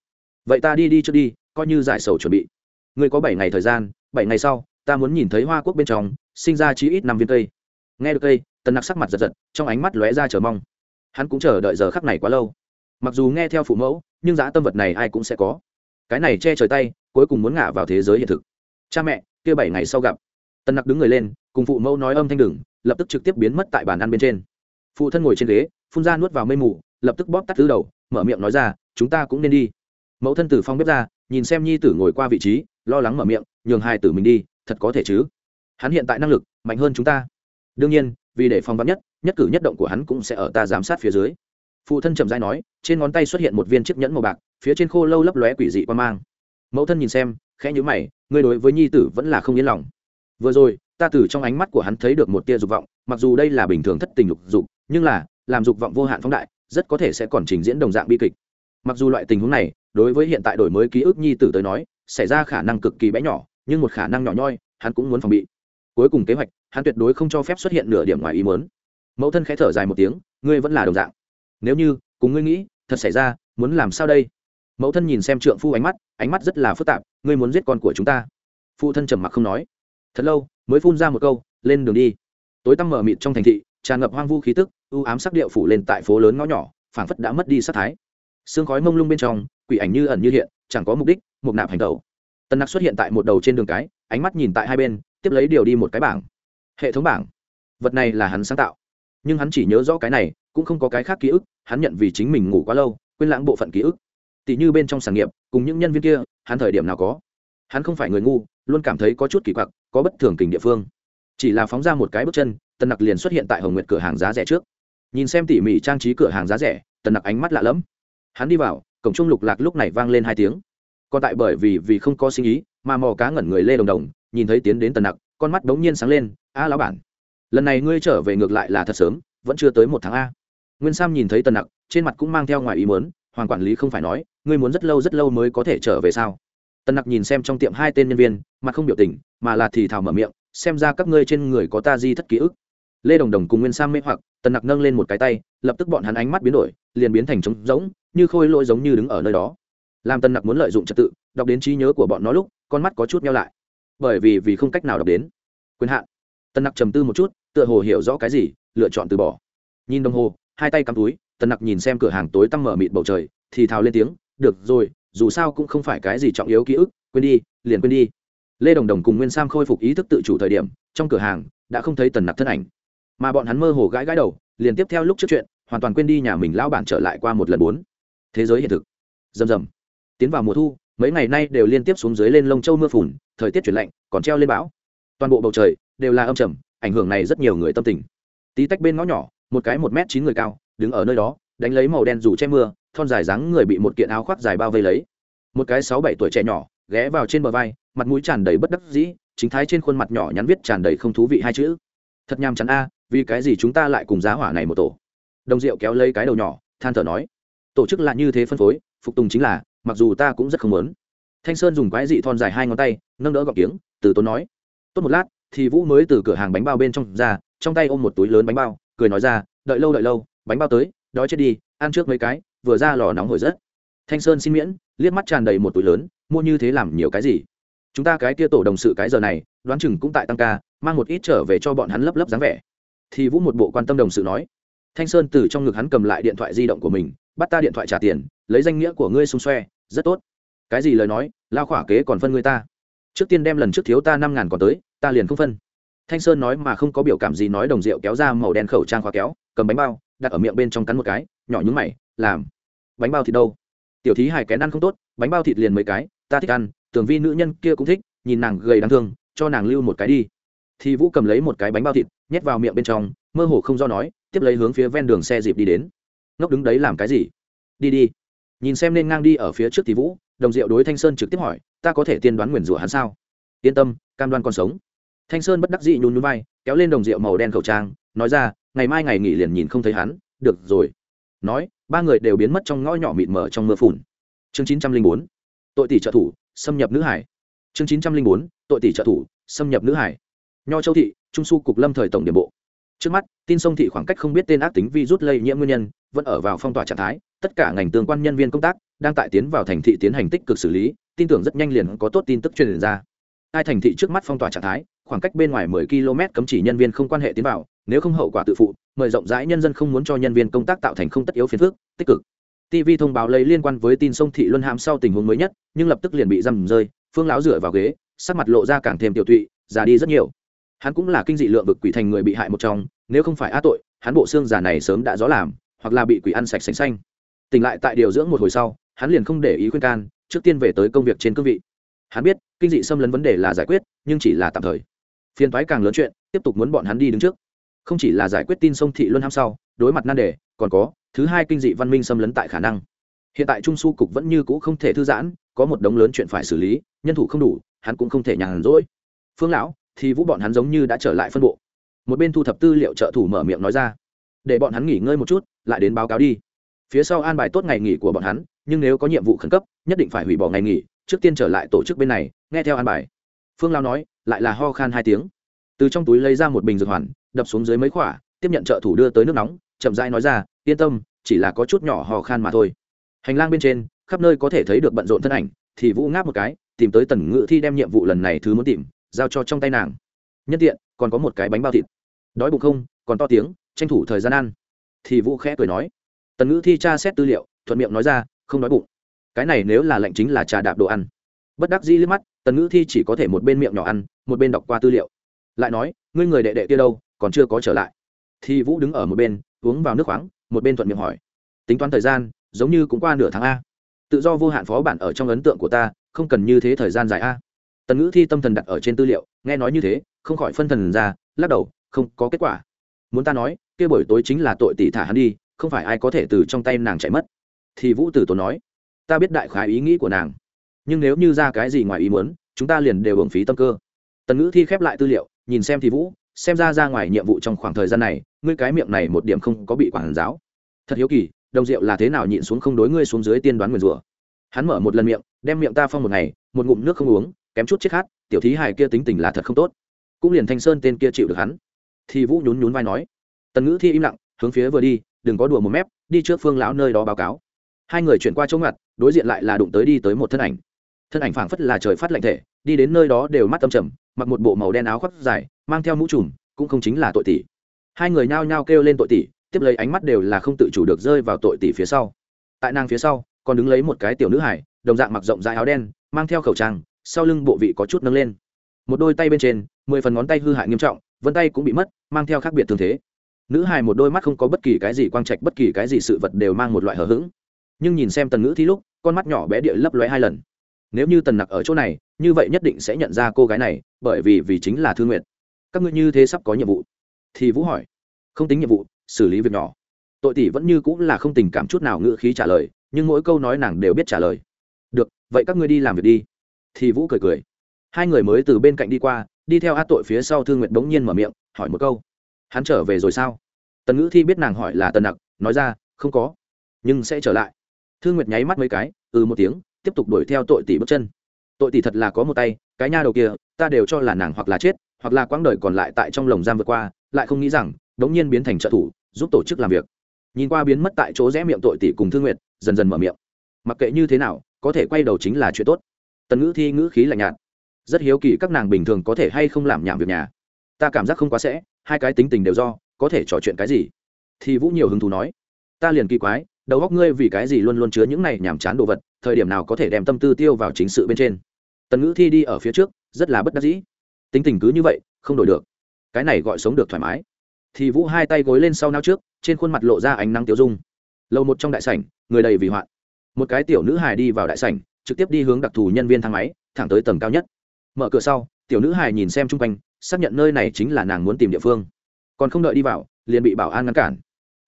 vậy ta đi đi trước đi, coi như giải sầu chuẩn bị. Ngươi có bảy ngày thời gian, bảy ngày sau, ta muốn nhìn thấy hoa quốc bên trong, sinh ra chí ít năm viên cây. Nghe được cây, tần nặc sắc mặt giật giật, trong ánh mắt lóe ra chờ mong. Hắn cũng chờ đợi giờ khắc này quá lâu. Mặc dù nghe theo phụ mẫu, nhưng giá tâm vật này ai cũng sẽ có. Cái này che trời tay, cuối cùng muốn ngả vào thế giới hiện thực. Cha mẹ, kia bảy ngày sau gặp. Tần nặc đứng người lên, cùng phụ mẫu nói âm thanh đừng, lập tức trực tiếp biến mất tại bàn ăn bên trên. Phụ thân ngồi trên ghế, phun ra nuốt vào mây mù, lập tức bóp tắt thứ đầu, mở miệng nói ra, chúng ta cũng nên đi mẫu thân từ phong bếp ra, nhìn xem nhi tử ngồi qua vị trí, lo lắng mở miệng, nhường hai tử mình đi, thật có thể chứ? Hắn hiện tại năng lực mạnh hơn chúng ta. Đương nhiên, vì để phong vắn nhất nhất cử nhất động của hắn cũng sẽ ở ta giám sát phía dưới. Phụ thân trầm dai nói, trên ngón tay xuất hiện một viên chiếc nhẫn màu bạc, phía trên khô lâu lấp lóe quỷ dị qua mang. Mẫu thân nhìn xem, khẽ nhữ mày, ngươi đối với nhi tử vẫn là không yên lòng. Vừa rồi, ta từ trong ánh mắt của hắn thấy được một tia dục vọng, mặc dù đây là bình thường thất tình lục dục, nhưng là, làm dục vọng vô hạn phóng đại, rất có thể sẽ còn trình diễn đồng dạng bi kịch. Mặc dù loại tình huống này đối với hiện tại đổi mới ký ức nhi tử tới nói, xảy ra khả năng cực kỳ bé nhỏ, nhưng một khả năng nhỏ nhoi, hắn cũng muốn phòng bị. Cuối cùng kế hoạch, hắn tuyệt đối không cho phép xuất hiện nửa điểm ngoài ý muốn. Mẫu thân khẽ thở dài một tiếng, ngươi vẫn là đồng dạng. Nếu như, cùng ngươi nghĩ, thật xảy ra, muốn làm sao đây? Mẫu thân nhìn xem trượng phu ánh mắt ánh mắt rất là phức tạp, ngươi muốn giết con của chúng ta. Phụ thân trầm mặc không nói. Thật lâu, mới phun ra một câu, lên đường đi. Tối tăm mở mịt trong thành thị, tràn ngập hoang vu khí tức, u ám sắc điệu phủ lên tại phố lớn ngõ nhỏ, phảng phất đã mất đi sắc thái. Sương khói mông lung bên trong quỷ ảnh như ẩn như hiện, chẳng có mục đích mục nạp hành tẩu. Tần nặc xuất hiện tại một đầu trên đường cái, ánh mắt nhìn tại hai bên, tiếp lấy điều đi một cái bảng. Hệ thống bảng. Vật này là hắn sáng tạo. Nhưng hắn chỉ nhớ rõ cái này, cũng không có cái khác ký ức, hắn nhận vì chính mình ngủ quá lâu, quên lãng bộ phận ký ức. Tỷ như bên trong sản nghiệp, cùng những nhân viên kia, hắn thời điểm nào có. Hắn không phải người ngu, luôn cảm thấy có chút kỳ quặc, có bất thường kình địa phương. Chỉ là phóng ra một cái bước chân tần nặc liền xuất hiện tại hồng nguyệt cửa hàng giá rẻ trước. Nhìn xem tỉ mỉ trang trí cửa hàng giá rẻ tần nặc ánh mắt lạ lẫm. Hắn đi vào cổng trung lục lạc lúc này vang lên hai tiếng. Còn tại bởi vì vì không có sinh ý, mà mò cá ngẩn người lê đồng đồng, nhìn thấy tiến đến tần nặc, con mắt đống nhiên sáng lên, a lão bản, lần này ngươi trở về ngược lại là thật sớm, vẫn chưa tới một tháng a. Nguyên sam nhìn thấy tần nặc, trên mặt cũng mang theo ngoài ý muốn, hoàng quản lý không phải nói, ngươi muốn rất lâu rất lâu mới có thể trở về sao? Tần nặc nhìn xem trong tiệm hai tên nhân viên mặt không biểu tình, mà là thì thào mở miệng, xem ra các ngươi trên người có ta di thất ký ức. Lê đồng đồng cùng nguyên sam mê hoặc tần nặc nâng lên một cái tay, lập tức bọn hắn ánh mắt biến đổi, liền biến thành trống rỗng, như khôi lỗi giống như đứng ở nơi đó. Làm tần nặc muốn lợi dụng trật tự, đọc đến trí nhớ của bọn nó lúc, con mắt có chút nhau lại. Bởi vì vì không cách nào đọc đến. Quyền hạn. Tần nặc trầm tư một chút, tựa hồ hiểu rõ cái gì, lựa chọn từ bỏ. Nhìn đồng hồ, hai tay cắm túi, tần nặc nhìn xem cửa hàng tối tăm mở mịt bầu trời, thì thào lên tiếng, được rồi, dù sao cũng không phải cái gì trọng yếu ký ức, quên đi, liền quên đi. Lê đồng đồng cùng nguyên sam khôi phục ý thức tự chủ thời điểm, trong cửa hàng, đã không thấy tần nặc thân ảnh mà bọn hắn mơ hồ gãi gãi đầu, liền tiếp theo lúc trước chuyện, hoàn toàn quên đi nhà mình lao bản trở lại qua một lần bốn. Thế giới hiện thực. Rầm rầm. Tiến vào mùa thu, mấy ngày nay đều liên tiếp xuống dưới lên lông châu mưa phùn, thời tiết chuyển lạnh, còn treo lên bão. Toàn bộ bầu trời đều là âm trầm, ảnh hưởng này rất nhiều người tâm tình. Tí tách bên ngõ nhỏ, một cái một m chín người cao, đứng ở nơi đó, đánh lấy màu đen dù che mưa, thon dài dáng người bị một kiện áo khoác dài bao vây lấy. Một cái sáu bảy tuổi trẻ nhỏ, ghé vào trên bờ vai, mặt mũi tràn đầy bất đắc dĩ, chính thái trên khuôn mặt nhỏ nhắn viết tràn đầy không thú vị hai chữ. Thật nham chắn a vì cái gì chúng ta lại cùng giá hỏa này một tổ? Đồng diệu kéo lấy cái đầu nhỏ, than thở nói, tổ chức là như thế phân phối, phục tùng chính là, mặc dù ta cũng rất không muốn. Thanh sơn dùng quái dị thon dài hai ngón tay, nâng đỡ gọc tiếng từ tốn nói, tốt một lát, thì vũ mới từ cửa hàng bánh bao bên trong ra, trong tay ôm một túi lớn bánh bao, cười nói ra, đợi lâu đợi lâu, bánh bao tới, đói chết đi, ăn trước mấy cái, vừa ra lò nóng hổi rất. Thanh sơn xin miễn, liếc mắt tràn đầy một túi lớn, mua như thế làm nhiều cái gì? Chúng ta cái kia tổ đồng sự cái giờ này, đoán chừng cũng tại tăng ca, mang một ít trở về cho bọn hắn lấp lấp dáng vẻ thì vũ một bộ quan tâm đồng sự nói, thanh sơn từ trong ngực hắn cầm lại điện thoại di động của mình, bắt ta điện thoại trả tiền, lấy danh nghĩa của ngươi xung xoe, rất tốt. Cái gì lời nói, lao khỏa kế còn phân ngươi ta. Trước tiên đem lần trước thiếu ta năm ngàn còn tới, ta liền không phân. Thanh sơn nói mà không có biểu cảm gì nói đồng rượu kéo ra màu đen khẩu trang khóa kéo, cầm bánh bao, đặt ở miệng bên trong cắn một cái, nhỏ nhúng mày, làm. Bánh bao thịt đâu? Tiểu thí hải kén ăn không tốt, bánh bao thịt liền mấy cái, ta thích ăn, tưởng vi nữ nhân kia cũng thích, nhìn nàng gầy đáng thương, cho nàng lưu một cái đi. Thì vũ cầm lấy một cái bánh bao thịt nhét vào miệng bên trong, mơ hồ không do nói, tiếp lấy hướng phía ven đường xe dịp đi đến. Ngốc đứng đấy làm cái gì? Đi đi. Nhìn xem nên ngang đi ở phía trước thì vũ, đồng diệu đối thanh sơn trực tiếp hỏi, ta có thể tiên đoán nguyền rủa hắn sao? Yên tâm, cam đoan còn sống. Thanh sơn bất đắc dị nhún núi vai, kéo lên đồng rượu màu đen khẩu trang, nói ra, ngày mai ngày nghỉ liền nhìn không thấy hắn, được rồi. Nói, ba người đều biến mất trong ngõ nhỏ mịt mờ trong mưa phùn. Chương chín trăm linh bốn, tội tỷ trợ thủ, xâm nhập nữ hải. Chương chín trăm linh bốn, tội tỷ trợ thủ, xâm nhập nữ hải nho châu thị, trung su cục lâm thời tổng điểm bộ. Trước mắt, tin sông thị khoảng cách không biết tên ác tính virus lây nhiễm nguyên nhân, vẫn ở vào phong tỏa trạng thái, tất cả ngành tương quan nhân viên công tác đang tại tiến vào thành thị tiến hành tích cực xử lý, tin tưởng rất nhanh liền có tốt tin tức truyền ra. Hai thành thị trước mắt phong tỏa trạng thái, khoảng cách bên ngoài 10 km cấm chỉ nhân viên không quan hệ tiến vào, nếu không hậu quả tự phụ, mời rộng rãi nhân dân không muốn cho nhân viên công tác tạo thành không tất yếu phiền phức, tích cực. Tv thông báo lấy liên quan với tin sông thị luân hàm sau tình huống mới nhất, nhưng lập tức liền bị rầm rơi, phương lão dựa vào ghế, sắc mặt lộ ra càng thêm tiểu tụy, già đi rất nhiều hắn cũng là kinh dị lượng vực quỷ thành người bị hại một trong, nếu không phải á tội, hắn bộ xương già này sớm đã rõ làm, hoặc là bị quỷ ăn sạch sành xanh. Tỉnh lại tại điều dưỡng một hồi sau, hắn liền không để ý khuyên can, trước tiên về tới công việc trên cương vị. Hắn biết, kinh dị xâm lấn vấn đề là giải quyết, nhưng chỉ là tạm thời. Phiền thoái càng lớn chuyện, tiếp tục muốn bọn hắn đi đứng trước. Không chỉ là giải quyết tin sông thị luân ham sau, đối mặt nan đề, còn có, thứ hai kinh dị văn minh xâm lấn tại khả năng. Hiện tại trung su cục vẫn như cũ không thể thư giãn, có một đống lớn chuyện phải xử lý, nhân thủ không đủ, hắn cũng không thể nhàn rỗi. Phương lão thì vũ bọn hắn giống như đã trở lại phân bộ. Một bên thu thập tư liệu trợ thủ mở miệng nói ra. Để bọn hắn nghỉ ngơi một chút, lại đến báo cáo đi. Phía sau an bài tốt ngày nghỉ của bọn hắn, nhưng nếu có nhiệm vụ khẩn cấp, nhất định phải hủy bỏ ngày nghỉ, trước tiên trở lại tổ chức bên này, nghe theo an bài. Phương lao nói, lại là ho khan hai tiếng. Từ trong túi lấy ra một bình dược hoàn, đập xuống dưới mấy khỏa tiếp nhận trợ thủ đưa tới nước nóng, chậm rãi nói ra, yên tâm, chỉ là có chút nhỏ ho khan mà thôi. Hành lang bên trên, khắp nơi có thể thấy được bận rộn thân ảnh, thì vũ ngáp một cái, tìm tới tần ngự thi đem nhiệm vụ lần này thứ muốn tìm giao cho trong tay nàng. Nhân tiện, còn có một cái bánh bao thịt. Đói bụng không, còn to tiếng, tranh thủ thời gian ăn. Thì vũ khẽ cười nói. Tần ngữ thi tra xét tư liệu, thuận miệng nói ra, không đói bụng. Cái này nếu là lệnh chính là trà đạp đồ ăn. Bất đắc dĩ liếc mắt, tần ngữ thi chỉ có thể một bên miệng nhỏ ăn, một bên đọc qua tư liệu. Lại nói, ngươi người đệ đệ kia đâu, còn chưa có trở lại. Thì vũ đứng ở một bên, uống vào nước khoáng, một bên thuận miệng hỏi. Tính toán thời gian, giống như cũng qua nửa tháng a. Tự do vô hạn phó bản ở trong ấn tượng của ta, không cần như thế thời gian dài a tần ngữ thi tâm thần đặt ở trên tư liệu, nghe nói như thế, không khỏi phân thần ra, lắc đầu, không có kết quả. Muốn ta nói, kia buổi tối chính là tội tỷ thả hắn đi, không phải ai có thể từ trong tay nàng chạy mất. Thì vũ tử tốn nói, ta biết đại khái ý nghĩ của nàng, nhưng nếu như ra cái gì ngoài ý muốn, chúng ta liền đều hưởng phí tâm cơ. Tần ngữ thi khép lại tư liệu, nhìn xem thì vũ, xem ra ra ngoài nhiệm vụ trong khoảng thời gian này, ngươi cái miệng này một điểm không có bị quản giáo. Thật hiếu kỳ, đồng rượu là thế nào nhịn xuống không đối ngươi xuống dưới tiên đoán nguyền rủa. Hắn mở một lần miệng, đem miệng ta phong một ngày, một ngụm nước không uống kém chút chết hát, tiểu thí hài kia tính tình là thật không tốt. Cũng liền thanh sơn tên kia chịu được hắn. Thì vũ nhún nhún vai nói tần ngữ thi im lặng hướng phía vừa đi đừng có đùa một mép đi trước phương lão nơi đó báo cáo. Hai người chuyển qua chỗ ngặt đối diện lại là đụng tới đi tới một thân ảnh. Thân ảnh phảng phất là trời phát lạnh thể đi đến nơi đó đều mắt tâm trầm mặc một bộ màu đen áo khoác dài mang theo mũ trùm cũng không chính là tội tỷ. Hai người nhao nhao kêu lên tội tỷ tiếp lấy ánh mắt đều là không tự chủ được rơi vào tội tỷ phía sau. Tại nàng phía sau còn đứng lấy một cái tiểu nữ hải đồng dạng mặc rộng dài áo đen mang theo khẩu trang sau lưng bộ vị có chút nâng lên. Một đôi tay bên trên, mười phần ngón tay hư hại nghiêm trọng, vân tay cũng bị mất, mang theo khác biệt thường thế. Nữ hài một đôi mắt không có bất kỳ cái gì quang trạch, bất kỳ cái gì sự vật đều mang một loại hờ hững. Nhưng nhìn xem tần ngữ thi lúc, con mắt nhỏ bé địa lấp lóe hai lần. Nếu như tần nặc ở chỗ này, như vậy nhất định sẽ nhận ra cô gái này, bởi vì vì chính là thư nguyện các ngươi như thế sắp có nhiệm vụ? Thì vũ hỏi. Không tính nhiệm vụ, xử lý việc nhỏ. Tội tỷ vẫn như cũng là không tình cảm chút nào ngữ khí trả lời, nhưng mỗi câu nói nàng đều biết trả lời. Được, vậy các ngươi đi làm việc đi thì vũ cười cười. Hai người mới từ bên cạnh đi qua, đi theo a tội phía sau thương nguyện bỗng nhiên mở miệng, hỏi một câu. Hắn trở về rồi sao? Tần ngữ thi biết nàng hỏi là tần nặc, nói ra, không có, nhưng sẽ trở lại. Thương nguyệt nháy mắt mấy cái ừ một tiếng, tiếp tục đuổi theo tội tỷ bước chân. Tội tỷ thật là có một tay, cái nha đầu kia, ta đều cho là nàng hoặc là chết, hoặc là quãng đời còn lại tại trong lồng giam vượt qua, lại không nghĩ rằng, đống nhiên biến thành trợ thủ, giúp tổ chức làm việc. Nhìn qua biến mất tại chỗ rẽ miệng tội tỷ cùng thương nguyệt, dần dần mở miệng. Mặc kệ như thế nào, có thể quay đầu chính là chuyện tốt tần ngữ thi ngữ khí lạnh nhạt. Rất hiếu kỳ các nàng bình thường có thể hay không làm nhảm việc nhà. Ta cảm giác không quá sẽ, hai cái tính tình đều do, có thể trò chuyện cái gì? Thì vũ nhiều hứng thú nói. Ta liền kỳ quái, đầu góc ngươi vì cái gì luôn luôn chứa những này nhàm chán đồ vật, thời điểm nào có thể đem tâm tư tiêu vào chính sự bên trên? Tần ngữ thi đi ở phía trước, rất là bất đắc dĩ. Tính tình cứ như vậy, không đổi được. Cái này gọi sống được thoải mái. Thì vũ hai tay gối lên sau nao trước, trên khuôn mặt lộ ra ánh nắng tiêu dung. Lâu một trong đại sảnh, người đầy vì hoạn. Một cái tiểu nữ hài đi vào đại sảnh trực tiếp đi hướng đặc thù nhân viên thang máy, thẳng tới tầng cao nhất. Mở cửa sau, tiểu nữ hài nhìn xem chung quanh, xác nhận nơi này chính là nàng muốn tìm địa phương. Còn không đợi đi vào, liền bị bảo an ngăn cản.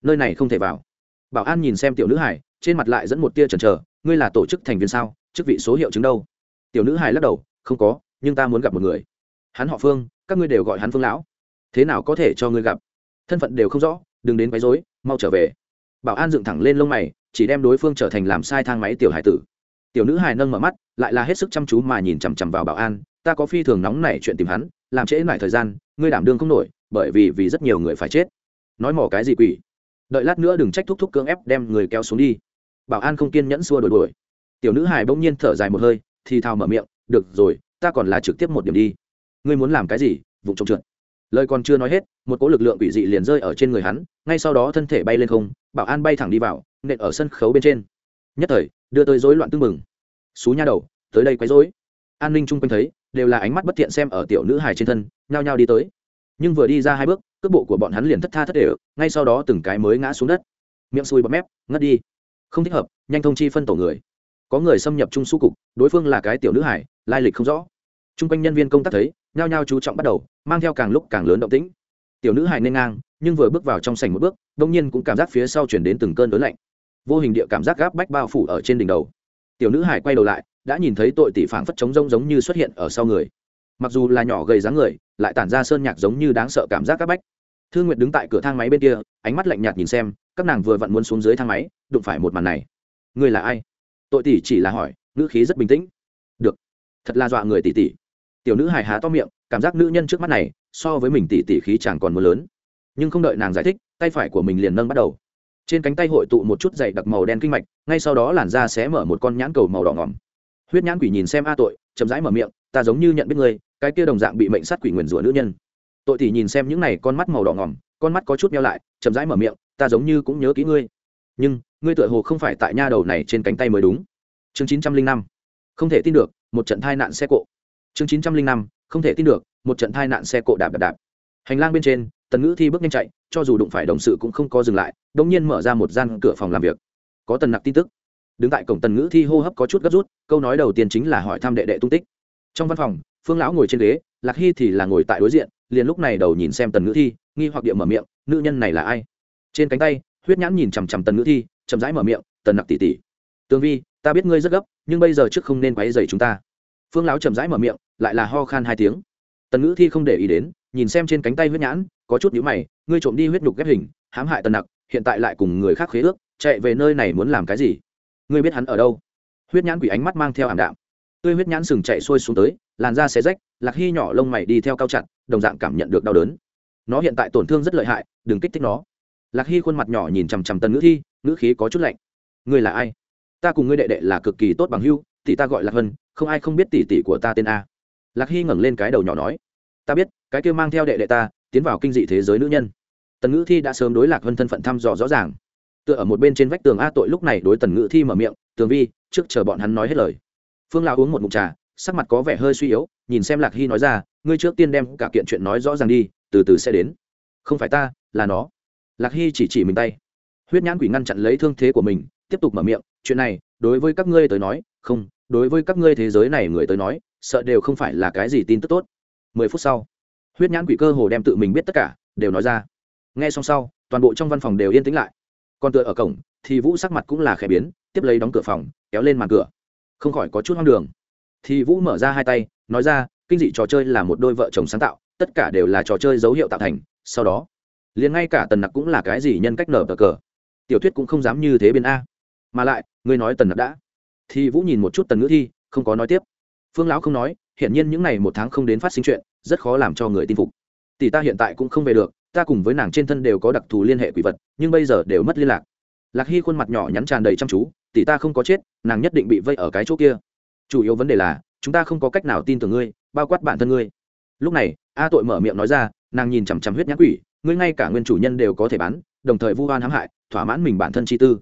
Nơi này không thể vào. Bảo an nhìn xem tiểu nữ hải trên mặt lại dẫn một tia chần chờ, ngươi là tổ chức thành viên sao? Chức vị số hiệu chứng đâu? Tiểu nữ hải lắc đầu, không có, nhưng ta muốn gặp một người. Hắn họ phương, các ngươi đều gọi hắn phương lão. Thế nào có thể cho ngươi gặp? Thân phận đều không rõ, đừng đến quấy rối, mau trở về. Bảo an dựng thẳng lên lông mày, chỉ đem đối phương trở thành làm sai thang máy tiểu hải tử tiểu nữ hải nâng mở mắt, lại là hết sức chăm chú mà nhìn chằm chằm vào bảo an. Ta có phi thường nóng này chuyện tìm hắn, làm trễ lại thời gian, ngươi đảm đương không nổi, bởi vì vì rất nhiều người phải chết. Nói mỏ cái gì quỷ? Đợi lát nữa đừng trách thúc thúc cưỡng ép đem người kéo xuống đi. Bảo an không kiên nhẫn xua đổi đuổi. Tiểu nữ hải bỗng nhiên thở dài một hơi, thì thào mở miệng, được rồi, ta còn là trực tiếp một điểm đi. Ngươi muốn làm cái gì? Vụ trồng trượt. Lời còn chưa nói hết, một cỗ lực lượng quỷ dị liền rơi ở trên người hắn, ngay sau đó thân thể bay lên không, bảo an bay thẳng đi vào, nện ở sân khấu bên trên. Nhất thời đưa tới rối loạn tương mừng xú nha đầu, tới đây quấy rối. An ninh chung quanh thấy, đều là ánh mắt bất thiện xem ở tiểu nữ hài trên thân, nhao nhao đi tới. Nhưng vừa đi ra hai bước, cước bộ của bọn hắn liền thất tha thất đều ngay sau đó từng cái mới ngã xuống đất. Miệng sùi bọt mép, ngất đi. Không thích hợp, nhanh thông chi phân tổ người. Có người xâm nhập trung su cục, đối phương là cái tiểu nữ hải lai lịch không rõ. T r u n g quanh nhân viên công tác thấy, nhao nhao chú trọng bắt đầu, mang theo càng lúc càng lớn động tĩnh. Tiểu nữ hải nên ngang, nhưng vừa bước vào trong sảnh một bước đông nhiên cũng cảm giác phía sau chuyển đến từng cơn lớn lạnh vô hình địa cảm giác gáp bách bao phủ ở trên đỉnh đầu. Tiểu nữ hải quay đầu lại, đã nhìn thấy tội tỷ phảng phất trống rông giống như xuất hiện ở sau người. Mặc dù là nhỏ gầy dáng người, lại tản ra sơn nhạc giống như đáng sợ cảm giác gáp bách. Thương nguyệt đứng tại cửa thang máy bên kia, ánh mắt lạnh nhạt nhìn xem, các nàng vừa vặn muốn xuống dưới thang máy, đụng phải một màn này. Ngươi là ai? Tội tỷ chỉ là hỏi nữ khí rất bình tĩnh. Được. Thật là dọa người tỷ tỷ. Tiểu nữ hài há to miệng, cảm giác nữ nhân trước mắt này, so với mình tỷ tỷ khí chẳng còn mưa lớn. Nhưng không đợi nàng giải thích, tay phải của mình liền nâng bắt đầu trên cánh tay hội tụ một chút dày đặc màu đen kinh mạch, ngay sau đó làn da sẽ mở một con nhãn cầu màu đỏ ngỏm. Huyết nhãn quỷ nhìn xem a tội, chậm rãi mở miệng, ta giống như nhận biết ngươi, cái kia đồng dạng bị mệnh sát quỷ nguyền rủa nữ nhân. Tội thì nhìn xem những này con mắt màu đỏ ngỏm, con mắt có chút nhau lại, chậm rãi mở miệng, ta giống như cũng nhớ kỹ ngươi. Nhưng, ngươi tựa hồ không phải tại nha đầu này trên cánh tay mới đúng. Chương chín trăm linh năm. Không thể tin được, một trận tai nạn xe cộ. Chương chín trăm linh năm. Không thể tin được, một trận tai nạn xe cộ đạp đạp đạp. Hành lang bên trên tần ngữ thi bước nhanh chạy, cho dù đụng phải đồng sự cũng không có dừng lại đ ỗ n g nhiên mở ra một gian cửa phòng làm việc. Có tần nặc tin tức. Đứng tại cổng tần ngữ thi hô hấp có chút gấp rút, câu nói đầu tiên chính là hỏi thăm đệ đệ tung tích. Trong văn phòng, phương lão ngồi trên ghế, lạc hy thì là ngồi tại đối diện, liền lúc này đầu nhìn xem tần ngữ thi, nghi hoặc địa mở miệng, nữ nhân này là ai? Trên cánh tay, huyết nhãn nhìn chằm chằm tần ngữ thi, chậm rãi mở miệng, tần nặc tỉ tỉ tương vi, ta biết ngươi rất gấp, nhưng bây giờ trước không nên quáy dày chúng ta. Phương lão chậm rãi mở miệng, lại là ho khan hai tiếng. Tần ngữ thi không để ý đến, nhìn xem trên cánh tay huyết nhãn có chút nhíu mày, ngươi trộm đi huyết nhục ghép hình, hãm hại tần nặc, hiện tại lại cùng người khác khế ước, chạy về nơi này muốn làm cái gì? Ngươi biết hắn ở đâu? Huyết nhãn quỷ ánh mắt mang theo ảm đạm. Tươi huyết nhãn sừng chạy xuôi xuống tới, làn da xé rách, lạc hy nhỏ lông mày đi theo cao chặt, đồng dạng cảm nhận được đau đớn. Nó hiện tại tổn thương rất lợi hại, đừng kích thích nó. Lạc hy khuôn mặt nhỏ nhìn chằm chằm tần ngữ thi, ngữ khí có chút lạnh. Ngươi là ai? Ta cùng ngươi đệ đệ là cực kỳ tốt bằng hưu tỷ ta gọi lạc hân không ai không biết tỷ tỷ của ta tên a. Lạc hy ngẩng lên cái đầu nhỏ nói. Ta biết, cái kia mang theo đệ đệ ta tiến vào kinh dị thế giới nữ nhân. Tần ngữ thi đã sớm đối lạc hơn thân phận thăm dò rõ ràng. Tựa ở một bên trên vách tường a tội lúc này đối tần ngữ thi mở miệng, tường vi, trước chờ bọn hắn nói hết lời. Phương lao uống một mụt trà, sắc mặt có vẻ hơi suy yếu, nhìn xem lạc hy nói ra, ngươi trước tiên đem cả kiện chuyện nói rõ ràng đi, từ từ sẽ đến. Không phải ta, là nó. Lạc hy chỉ chỉ mình tay. Huyết nhãn quỷ ngăn chặn lấy thương thế của mình, tiếp tục mở miệng, chuyện này, đối với các ngươi tới nói, không, đối với các ngươi thế giới này người tới nói, sợ đều không phải là cái gì tin tức tốt. Mười phút sau huyết nhãn quỷ cơ hồ đem tự mình biết tất cả, đều nói ra. Nghe xong sau, toàn bộ trong văn phòng đều yên tĩnh lại. Còn tựa ở cổng, thì vũ sắc mặt cũng là khẽ biến, tiếp lấy đóng cửa phòng, kéo lên màn cửa. Không khỏi có chút hoang đường. Thì vũ mở ra hai tay, nói ra, kinh dị trò chơi là một đôi vợ chồng sáng tạo, tất cả đều là trò chơi dấu hiệu tạo thành, sau đó, liền ngay cả tần nặc cũng là cái gì nhân cách nở cờ cờ. Tiểu thuyết cũng không dám như thế bên a. Mà lại, ngươi nói tần nặc đã. Thì vũ nhìn một chút tần ngữ thi, không có nói tiếp. Phương lão không nói hiển nhiên những ngày một tháng không đến phát sinh chuyện, rất khó làm cho người tin phục. Tỷ ta hiện tại cũng không về được, ta cùng với nàng trên thân đều có đặc thù liên hệ quỷ vật, nhưng bây giờ đều mất liên lạc. Lạc hy khuôn mặt nhỏ nhắn tràn đầy chăm chú, tỷ ta không có chết, nàng nhất định bị vây ở cái chỗ kia. Chủ yếu vấn đề là, chúng ta không có cách nào tin tưởng ngươi, bao quát bản thân ngươi. Lúc này, a tội mở miệng nói ra, nàng nhìn chằm chằm huyết nhãn quỷ, ngươi ngay cả nguyên chủ nhân đều có thể bán, đồng thời vu oan hãm hại, thỏa mãn mình bản thân chi tư.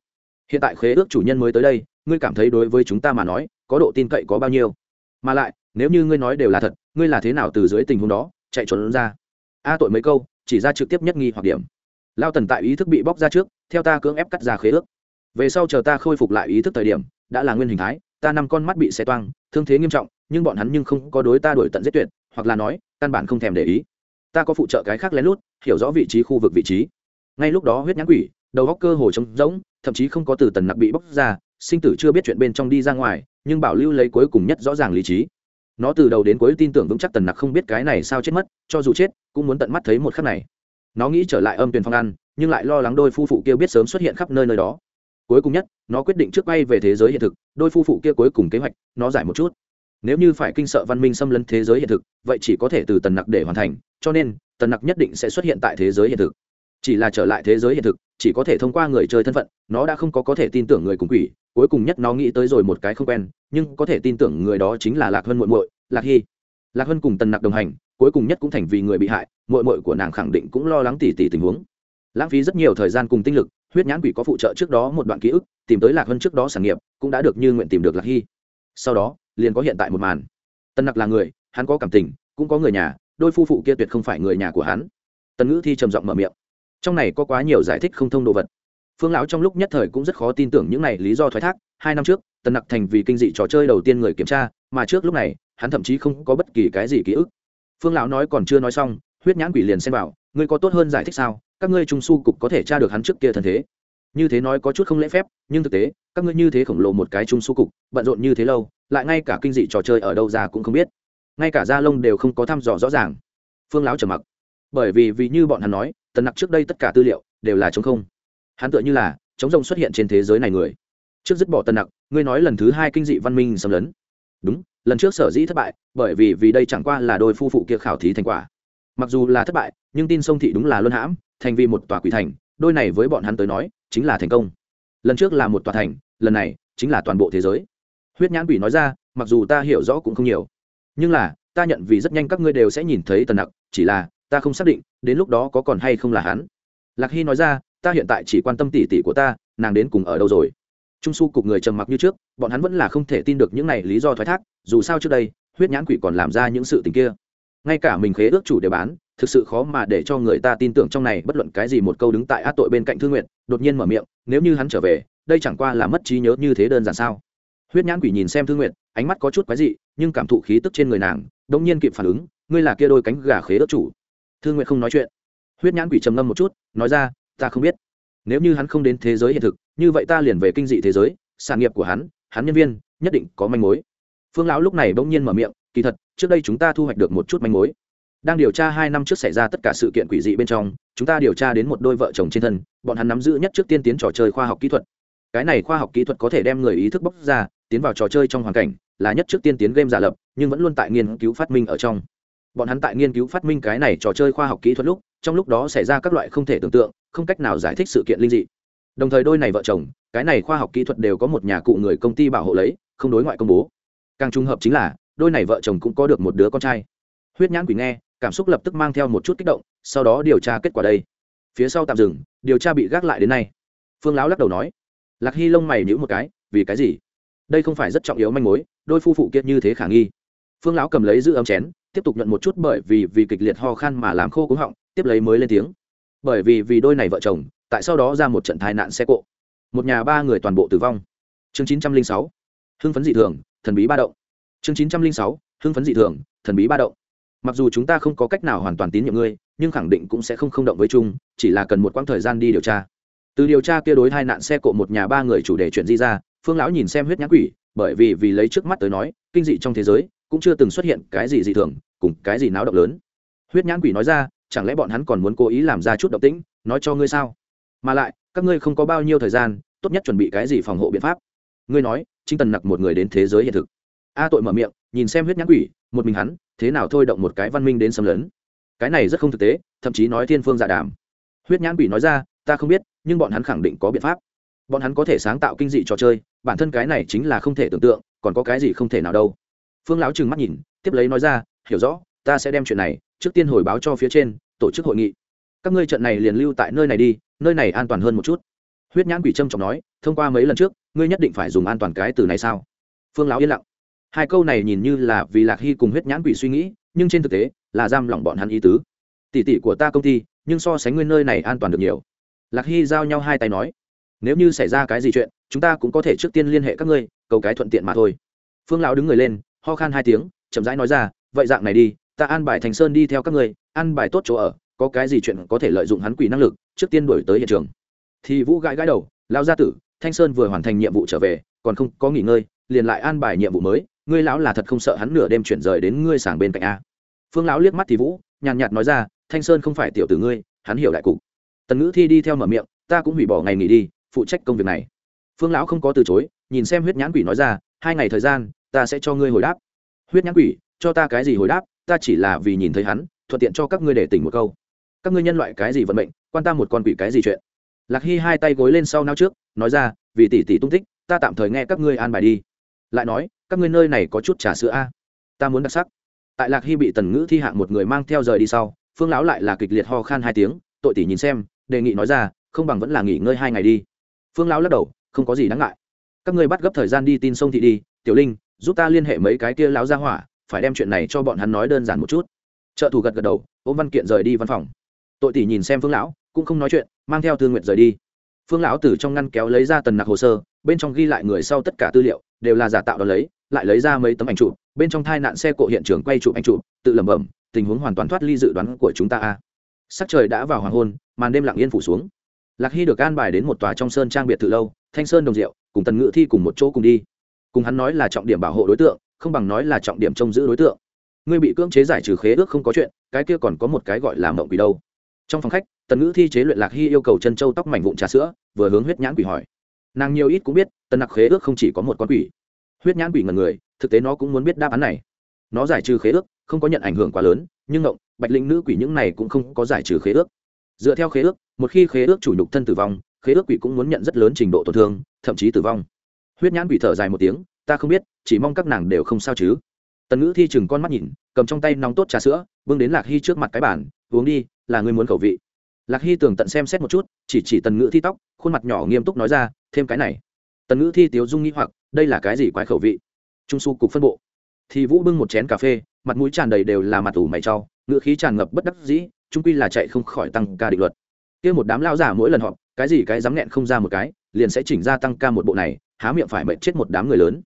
Hiện tại khế ước chủ nhân mới tới đây, ngươi cảm thấy đối với chúng ta mà nói, có độ tin cậy có bao nhiêu? Mà lại nếu như ngươi nói đều là thật, ngươi là thế nào từ dưới tình huống đó chạy trốn ra? A tội mấy câu, chỉ ra trực tiếp nhất nghi hoặc điểm. Lao tần tại ý thức bị bóc ra trước, theo ta cưỡng ép cắt ra khế ước. Về sau chờ ta khôi phục lại ý thức thời điểm, đã là nguyên hình thái, ta năm con mắt bị xe toang, thương thế nghiêm trọng, nhưng bọn hắn nhưng không có đối ta đổi tận giết tuyệt, hoặc là nói, căn bản không thèm để ý. Ta có phụ trợ cái khác lén lút, hiểu rõ vị trí khu vực vị trí. Ngay lúc đó huyết nhãn quỷ, đầu góc cơ hồ trống rỗng, thậm chí không có từ tần nặc bị bóc ra, sinh tử chưa biết chuyện bên trong đi ra ngoài, nhưng bảo lưu lấy cuối cùng nhất rõ ràng lý trí nó từ đầu đến cuối tin tưởng vững chắc tần nặc không biết cái này sao chết mất, cho dù chết, cũng muốn tận mắt thấy một khắc này. Nó nghĩ trở lại âm tuyển phong ăn, nhưng lại lo lắng đôi phu phụ kia biết sớm xuất hiện khắp nơi nơi đó. Cuối cùng nhất, nó quyết định trước bay về thế giới hiện thực, đôi phu phụ kia cuối cùng kế hoạch, nó giải một chút. Nếu như phải kinh sợ văn minh xâm lấn thế giới hiện thực, vậy chỉ có thể từ tần nặc để hoàn thành, cho nên, tần nặc nhất định sẽ xuất hiện tại thế giới hiện thực. Chỉ là trở lại thế giới hiện thực, chỉ có thể thông qua người chơi thân phận, nó đã không có có thể tin tưởng người cùng quỷ cuối cùng nhất nó nghĩ tới rồi một cái không quen, nhưng có thể tin tưởng người đó chính là lạc hân muội muội, lạc hy lạc hân cùng tần nặc đồng hành, cuối cùng nhất cũng thành vì người bị hại, muội muội của nàng khẳng định cũng lo lắng tỉ tỉ tình huống. Lãng phí rất nhiều thời gian cùng tinh lực, huyết nhãn quỷ có phụ trợ trước đó một đoạn ký ức, tìm tới lạc hân trước đó sản nghiệp, cũng đã được như nguyện tìm được lạc hy sau đó, liền có hiện tại một màn. Tần nặc là người, hắn có cảm tình, cũng có người nhà, đôi phu phụ kia tuyệt không phải người nhà của hắn. Tần ngữ thi trầm giọng mở miệng. Trong này có quá nhiều giải thích không thông đồ vật phương lão trong lúc nhất thời cũng rất khó tin tưởng những này lý do thoái thác. Hai năm trước, tần nặc thành vì kinh dị trò chơi đầu tiên người kiểm tra, mà trước lúc này, hắn thậm chí không có bất kỳ cái gì ký ức. Phương lão nói còn chưa nói xong, huyết nhãn quỷ liền xem vào. Ngươi có tốt hơn giải thích sao? Các ngươi trung su cục có thể tra được hắn trước kia thân thế. Như thế nói có chút không lễ phép, nhưng thực tế, các ngươi như thế khổng lồ một cái trung su cục, bận rộn như thế lâu, lại ngay cả kinh dị trò chơi ở đâu ra cũng không biết. Ngay cả da lông đều không có thăm dò rõ ràng. Phương lão trầm mặc. Bởi vì vì như bọn hắn nói, tần nặc trước đây tất cả tư liệu đều là chống không hắn tựa như là chống rồng xuất hiện trên thế giới này người. Trước dứt bỏ tần nặc, ngươi nói lần thứ hai kinh dị văn minh xâm lấn. Đúng, lần trước sở dĩ thất bại, bởi vì vì đây chẳng qua là đôi phu phụ kia khảo thí thành quả. Mặc dù là thất bại, nhưng tin sông thị đúng là luân hãm, thành vì một tòa quỷ thành, đôi này với bọn hắn tới nói, chính là thành công. Lần trước là một tòa thành, lần này chính là toàn bộ thế giới. Huyết nhãn quỷ nói ra, mặc dù ta hiểu rõ cũng không nhiều, nhưng là, ta nhận vì rất nhanh các ngươi đều sẽ nhìn thấy tần nặc, chỉ là, ta không xác định, đến lúc đó có còn hay không là hắn. Lạc hy nói ra ta hiện tại chỉ quan tâm tỉ tỉ của ta, nàng đến cùng ở đâu rồi? Trung su cục người trầm mặc như trước, bọn hắn vẫn là không thể tin được những này lý do thoái thác, dù sao trước đây, huyết nhãn quỷ còn làm ra những sự tình kia. Ngay cả mình khế ước chủ để bán, thực sự khó mà để cho người ta tin tưởng trong này, bất luận cái gì một câu đứng tại át tội bên cạnh thương nguyện đột nhiên mở miệng, nếu như hắn trở về, đây chẳng qua là mất trí nhớ như thế đơn giản sao? Huyết nhãn quỷ nhìn xem thương nguyện ánh mắt có chút quái dị, nhưng cảm thụ khí tức trên người nàng đông nhiên kịp phản ứng, ngươi là kia đôi cánh gà khế ước chủ. Thương nguyện không nói chuyện. Huyết nhãn quỷ trầm ngâm một chút, nói ra ta không biết. Nếu như hắn không đến thế giới hiện thực, như vậy ta liền về kinh dị thế giới, sản nghiệp của hắn hắn nhân viên, nhất định có manh mối. Phương lão lúc này bỗng nhiên mở miệng, kỳ thật, trước đây chúng ta thu hoạch được một chút manh mối. Đang điều tra hai năm trước xảy ra tất cả sự kiện quỷ dị bên trong, chúng ta điều tra đến một đôi vợ chồng trên thân, bọn hắn nắm giữ nhất trước tiên tiến trò chơi khoa học kỹ thuật. Cái này khoa học kỹ thuật có thể đem người ý thức bóc ra, tiến vào trò chơi trong hoàn cảnh, là nhất trước tiên tiến game giả lập, nhưng vẫn luôn tại nghiên cứu phát minh ở trong. Bọn hắn tại nghiên cứu phát minh cái này trò chơi khoa học kỹ thuật lúc, trong lúc đó xảy ra các loại không thể tưởng tượng không cách nào giải thích sự kiện linh dị. Đồng thời đôi này vợ chồng, cái này khoa học kỹ thuật đều có một nhà cụ người công ty bảo hộ lấy, không đối ngoại công bố. Càng trùng hợp chính là, đôi này vợ chồng cũng có được một đứa con trai. Huyết nhãn quỷ nghe, cảm xúc lập tức mang theo một chút kích động, sau đó điều tra kết quả đây. Phía sau tạm dừng, điều tra bị gác lại đến nay. Phương lão lắc đầu nói, lạc hy lông mày nhữ một cái, vì cái gì? Đây không phải rất trọng yếu manh mối, đôi phu phụ kiệt như thế khả nghi. Phương lão cầm lấy giữ ấm chén, tiếp tục nhận một chút bởi vì vì kịch liệt ho khan mà làm khô cúng họng, tiếp lấy mới lên tiếng bởi vì vì đôi này vợ chồng, tại sau đó ra một trận tai nạn xe cộ. Một nhà ba người toàn bộ tử vong. Chương chín trăm linh sáu, hưng phấn dị thường, thần bí ba động. Chương chín trăm linh sáu, hưng phấn dị thường, thần bí ba động. Mặc dù chúng ta không có cách nào hoàn toàn tín nhiệm ngươi, nhưng khẳng định cũng sẽ không không động với chung, chỉ là cần một quãng thời gian đi điều tra. Từ điều tra kia đối hai nạn xe cộ một nhà ba người chủ đề chuyện di ra, phương lão nhìn xem huyết nhãn quỷ, bởi vì vì lấy trước mắt tới nói, kinh dị trong thế giới, cũng chưa từng xuất hiện cái gì dị thường, cùng cái gì náo động lớn. Huyết nhãn quỷ nói ra chẳng lẽ bọn hắn còn muốn cố ý làm ra chút động tĩnh, nói cho ngươi sao? Mà lại, các ngươi không có bao nhiêu thời gian, tốt nhất chuẩn bị cái gì phòng hộ biện pháp? Ngươi nói chính tần nặc một người đến thế giới hiện thực. A tội mở miệng, nhìn xem huyết nhãn quỷ, một mình hắn, thế nào thôi động một cái văn minh đến xâm lấn? Cái này rất không thực tế, thậm chí nói thiên phương dạ đàm. Huyết nhãn quỷ nói ra, ta không biết, nhưng bọn hắn khẳng định có biện pháp. Bọn hắn có thể sáng tạo kinh dị trò chơi, bản thân cái này chính là không thể tưởng tượng, còn có cái gì không thể nào đâu. Phương lão trừng mắt nhìn, tiếp lấy nói ra, hiểu rõ, ta sẽ đem chuyện này trước tiên hồi báo cho phía trên, tổ chức hội nghị. Các ngươi trận này liền lưu tại nơi này đi, nơi này an toàn hơn một chút. Huyết nhãn quỷ trâm trọng nói, thông qua mấy lần trước, ngươi nhất định phải dùng an toàn cái từ này sao? Phương lão yên lặng. Hai câu này nhìn như là vì lạc hy cùng huyết nhãn quỷ suy nghĩ, nhưng trên thực tế, là giam lỏng bọn hắn ý tứ. Tỷ tỷ của ta công ty, nhưng so sánh nguyên nơi này an toàn được nhiều. Lạc hy giao nhau hai tay nói, nếu như xảy ra cái gì chuyện, chúng ta cũng có thể trước tiên liên hệ các ngươi, cầu cái thuận tiện mà thôi. Phương lão đứng người lên, ho khan hai tiếng, chậm rãi nói ra, vậy dạng này đi ta an bài thành sơn đi theo các ngươi, an bài tốt chỗ ở, có cái gì chuyện có thể lợi dụng hắn quỷ năng lực, trước tiên đổi tới hiện trường. Thì vũ gãi gãi đầu lao gia tử, thanh sơn vừa hoàn thành nhiệm vụ trở về, còn không có nghỉ ngơi, liền lại an bài nhiệm vụ mới, ngươi lão là thật không sợ hắn nửa đêm chuyển rời đến ngươi sảng bên cạnh a? Phương lão liếc mắt thì vũ, nhàn nhạt nói ra, thanh sơn không phải tiểu tử ngươi, hắn hiểu đại cục. Tần ngữ thi đi theo mở miệng, ta cũng hủy bỏ ngày nghỉ đi, phụ trách công việc này. Phương lão không có từ chối, nhìn xem huyết nhãn quỷ nói ra, hai ngày thời gian, ta sẽ cho ngươi hồi đáp. Huyết nhãn quỷ, cho ta cái gì hồi đáp? Ta chỉ là vì nhìn thấy hắn, thuận tiện cho các ngươi để tỉnh một câu. Các ngươi nhân loại cái gì vận mệnh, quan ta một con quỷ cái gì chuyện? Lạc hy hai tay gối lên sau nao trước, nói ra, vì tỷ tỷ tung tích, ta tạm thời nghe các ngươi an bài đi. Lại nói, các ngươi nơi này có chút trà sữa a? Ta muốn đặc sắc. Tại lạc hy bị tần ngữ thi hạng một người mang theo rời đi sau, phương lão lại là kịch liệt ho khan hai tiếng, tội tỷ nhìn xem, đề nghị nói ra, không bằng vẫn là nghỉ ngơi hai ngày đi. Phương lão lắc đầu, không có gì đáng ngại. Các ngươi bắt gấp thời gian đi tin sông thị đi, tiểu linh, giúp ta liên hệ mấy cái kia lão ra hỏa phải đem chuyện này cho bọn hắn nói đơn giản một chút. Trợ thủ gật gật đầu, ôm văn kiện rời đi văn phòng. Tội tỷ nhìn xem phương lão, cũng không nói chuyện, mang theo thương nguyện rời đi. Phương lão từ trong ngăn kéo lấy ra tần nặc hồ sơ, bên trong ghi lại người sau tất cả tư liệu, đều là giả tạo đó lấy, lại lấy ra mấy tấm ảnh chụp, bên trong thai nạn xe cộ hiện trường quay chụp ảnh chụp, tự lẩm bẩm, tình huống hoàn toàn thoát ly dự đoán của chúng ta a. Sắc trời đã vào hoàng hôn, màn đêm lặng yên phủ xuống. Lạc hy được an bài đến một tòa trong sơn trang biệt thự lâu, thanh sơn đồng diệu, cùng tần ngự thi cùng một chỗ cùng đi. Cùng hắn nói là trọng điểm bảo hộ đối tượng không bằng nói là trọng điểm trông giữ đối tượng. Ngươi bị cưỡng chế giải trừ khế ước không có chuyện, cái kia còn có một cái gọi là mộng quỷ đâu. Trong phòng khách, tần ngữ thi chế luyện lạc hy yêu cầu chân châu tóc mảnh vụn trà sữa, vừa hướng huyết nhãn quỷ hỏi. Nàng nhiều ít cũng biết, tần nặc khế ước không chỉ có một con quỷ. Huyết nhãn quỷ ngần người, thực tế nó cũng muốn biết đáp án này. Nó giải trừ khế ước, không có nhận ảnh hưởng quá lớn, nhưng ngộng, bạch linh nữ quỷ những này cũng không có giải trừ khế ước. Dựa theo khế ước, một khi khế ước chủ nhục thân tử vong, khế ước quỷ cũng muốn nhận rất lớn trình độ tổn thương, thậm chí tử vong. Huyết nhãn quỷ thở dài một tiếng ta không biết, chỉ mong các nàng đều không sao chứ. Tần ngữ thi chừng con mắt nhìn, cầm trong tay nóng tốt trà sữa, bưng đến lạc hy trước mặt cái bản uống đi, là người muốn khẩu vị. Lạc hy tường tận xem xét một chút, chỉ chỉ tần ngữ thi tóc, khuôn mặt nhỏ nghiêm túc nói ra, thêm cái này. Tần ngữ thi tiếu dung nghĩ hoặc, đây là cái gì quái khẩu vị? Trung su cục phân bộ. Thì vũ bưng một chén cà phê, mặt mũi tràn đầy đều là mặt ủ mày trau ngựa khí tràn ngập bất đắc dĩ trung quy là chạy không khỏi tăng ca định luật. Kia một đám lao giả mỗi lần họp, cái gì cái dám nghẹn không ra một cái, liền sẽ chỉnh ra tăng ca một bộ này, há miệng phải mệnh chết một đám người lớn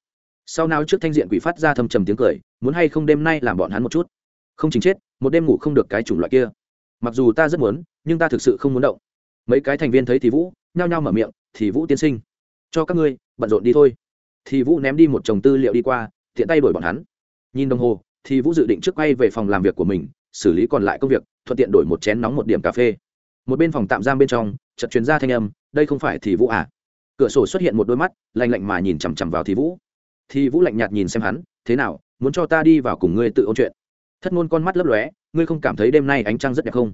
sau nào trước thanh diện quỷ phát ra thâm trầm tiếng cười, muốn hay không đêm nay làm bọn hắn một chút? Không chính chết, một đêm ngủ không được cái chủng loại kia. Mặc dù ta rất muốn, nhưng ta thực sự không muốn động. Mấy cái thành viên thấy thì vũ, nhao nhao mở miệng, thì vũ tiên sinh, cho các ngươi, bận rộn đi thôi. Thì vũ ném đi một chồng tư liệu đi qua, tiện tay đổi bọn hắn. Nhìn đồng hồ, thì vũ dự định trước quay về phòng làm việc của mình, xử lý còn lại công việc, thuận tiện đổi một chén nóng một điểm cà phê. Một bên phòng tạm giam bên trong chật chuyên gia thanh âm, đây không phải thì vũ à? Cửa sổ xuất hiện một đôi mắt, lạnh lạnh mà nhìn chằm chằm vào thì vũ thì vũ lạnh nhạt nhìn xem hắn, thế nào, muốn cho ta đi vào cùng ngươi tự ôn chuyện? Thất ngôn con mắt lấp lóe, ngươi không cảm thấy đêm nay ánh trăng rất đẹp không?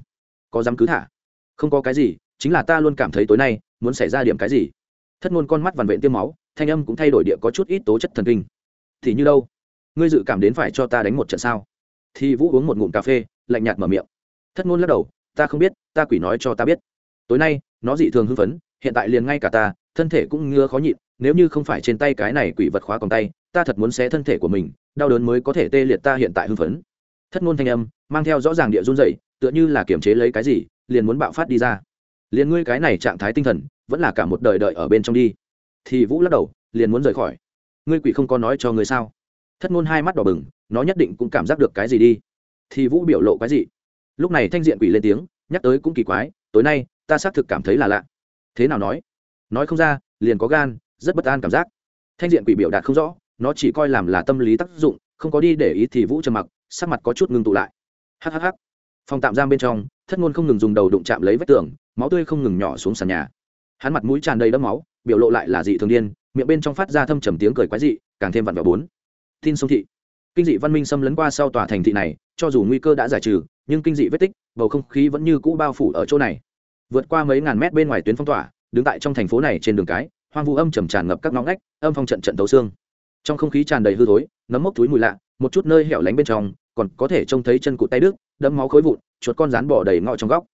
Có dám cứ thả? Không có cái gì, chính là ta luôn cảm thấy tối nay muốn xảy ra điểm cái gì. Thất ngôn con mắt vằn vện tiêm máu, thanh âm cũng thay đổi địa có chút ít tố chất thần kinh. Thì như đâu? Ngươi dự cảm đến phải cho ta đánh một trận sao? Thì vũ uống một ngụm cà phê, lạnh nhạt mở miệng. Thất ngôn lắc đầu, ta không biết, ta quỷ nói cho ta biết. Tối nay, nó dị thường hưng phấn, hiện tại liền ngay cả ta, thân thể cũng ngứa khó nhịn nếu như không phải trên tay cái này quỷ vật khóa còn tay, ta thật muốn xé thân thể của mình, đau đớn mới có thể tê liệt ta hiện tại hưng phấn. Thất ngôn thanh âm, mang theo rõ ràng địa run dậy tựa như là kiềm chế lấy cái gì, liền muốn bạo phát đi ra. Liền ngươi cái này trạng thái tinh thần, vẫn là cả một đời đợi ở bên trong đi. Thì vũ lắc đầu, liền muốn rời khỏi. Ngươi quỷ không có nói cho ngươi sao? Thất ngôn hai mắt đỏ bừng, nó nhất định cũng cảm giác được cái gì đi. Thì vũ biểu lộ cái gì? Lúc này thanh diện quỷ lên tiếng, nhắc tới cũng kỳ quái, tối nay, ta xác thực cảm thấy là lạ. Thế nào nói? Nói không ra, liền có gan rất bất an cảm giác. Thanh diện quỷ biểu đạt không rõ, nó chỉ coi làm là tâm lý tác dụng, không có đi để ý thì vũ trầm mặc, sắc mặt có chút ngưng tụ lại. Hhh phòng tạm giam bên trong, thất ngôn không ngừng dùng đầu đụng chạm lấy vách tường, máu tươi không ngừng nhỏ xuống sàn nhà. Hắn mặt mũi tràn đầy đẫm máu, biểu lộ lại là dị thường điên, miệng bên trong phát ra thâm trầm tiếng cười quái dị, càng thêm vặn vẹo bốn. Tin sông thị. Kinh dị văn minh xâm lấn qua sau tòa thành thị này, cho dù nguy cơ đã giải trừ, nhưng kinh dị vết tích, bầu không khí vẫn như cũ bao phủ ở chỗ này. Vượt qua mấy ngàn mét bên ngoài tuyến phong tỏa, đứng tại trong thành phố này trên đường cái hoang vu âm trầm tràn ngập các ngõ ngách, âm phong trận trận tấu xương. Trong không khí tràn đầy hư thối, nấm mốc túi mùi lạ, một chút nơi hẻo lánh bên trong, còn có thể trông thấy chân cụt tay đức đẫm máu khối vụn, chuột con rán bỏ đầy ngọ trong góc.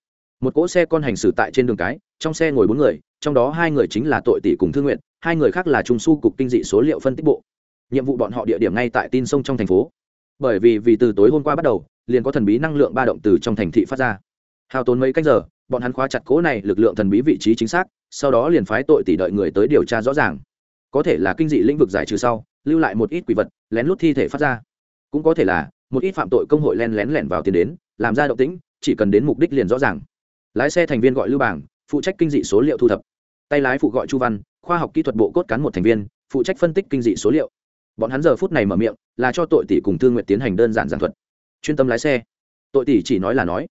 Một cỗ xe con hành xử tại trên đường cái, trong xe ngồi bốn người, trong đó hai người chính là tội tỷ cùng thương nguyện hai người khác là trung su cục kinh dị số liệu phân tích bộ. Nhiệm vụ bọn họ địa điểm ngay tại tin sông trong thành phố. Bởi vì vì từ tối hôm qua bắt đầu, liền có thần bí năng lượng ba động từ trong thành thị phát ra. Hao tốn mấy cách giờ bọn hắn khóa chặt cố này lực lượng thần bí vị trí chính xác, sau đó liền phái tội tỷ đợi người tới điều tra rõ ràng. Có thể là kinh dị lĩnh vực giải trừ sau, lưu lại một ít quỷ vật, lén lút thi thể phát ra. Cũng có thể là, một ít phạm tội công hội len lén lẻn vào tiền đến, làm ra động tĩnh, chỉ cần đến mục đích liền rõ ràng. Lái xe thành viên gọi lưu bảng, phụ trách kinh dị số liệu thu thập. Tay lái phụ gọi chu văn, khoa học kỹ thuật bộ cốt cán một thành viên, phụ trách phân tích kinh dị số liệu. Bọn hắn giờ phút này mở miệng, là cho tội tỷ cùng thương nguyện tiến hành đơn giản giảng thuật. Chuyên tâm lái xe. Tội tỷ chỉ nói là nói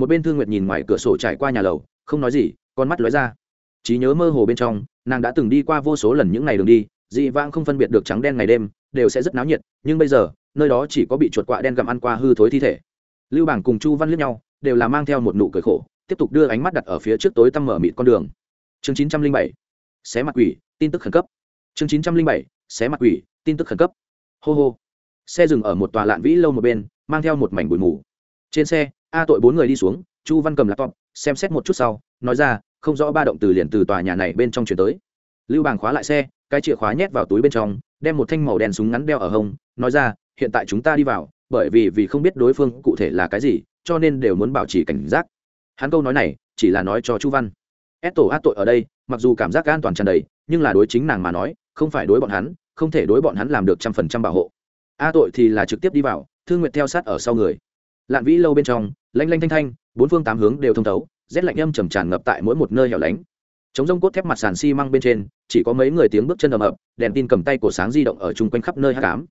một bên thương nguyệt nhìn ngoài cửa sổ trải qua nhà lầu, không nói gì, con mắt lóe ra. Trí nhớ mơ hồ bên trong, nàng đã từng đi qua vô số lần những ngày đường đi, dị vãng không phân biệt được trắng đen ngày đêm, đều sẽ rất náo nhiệt, nhưng bây giờ, nơi đó chỉ có bị chuột quạ đen gặm ăn qua hư thối thi thể. Lưu bảng cùng chu văn liếc nhau, đều là mang theo một nụ cười khổ, tiếp tục đưa ánh mắt đặt ở phía trước tối tăm mở mịt con đường. Chương chín trăm linh bảy, xé mặt quỷ, tin tức khẩn cấp. Chương chín trăm linh bảy, xé mặt quỷ, tin tức khẩn cấp. Hô hô. Xe dừng ở một tòa lạn vĩ lâu một bên, mang theo một mảnh bụi mù trên xe, a tội bốn người đi xuống, chu văn cầm laptop, xem xét một chút sau, nói ra, không rõ ba động từ liền từ tòa nhà này bên trong chuyển tới. Lưu bàng khóa lại xe, cái chìa khóa nhét vào túi bên trong, đem một thanh màu đen súng ngắn đeo ở hông, nói ra, hiện tại chúng ta đi vào, bởi vì vì không biết đối phương cụ thể là cái gì, cho nên đều muốn bảo trì cảnh giác. Hắn câu nói này, chỉ là nói cho chu văn. Ép tổ át tội ở đây, mặc dù cảm giác an toàn tràn đầy, nhưng là đối chính nàng mà nói, không phải đối bọn hắn, không thể đối bọn hắn làm được trăm phần trăm bảo hộ. A tội thì là trực tiếp đi vào thương nguyện theo sát ở sau người lạn vĩ lâu bên trong, lanh lanh thanh thanh, bốn phương tám hướng đều thông thấu, rét lạnh âm trầm tràn ngập tại mỗi một nơi hẻo lánh. Chống rông cốt thép mặt sàn xi măng bên trên, chỉ có mấy người tiếng bước chân ầm ập, đèn tin cầm tay của sáng di động ở chung quanh khắp nơi hát cám.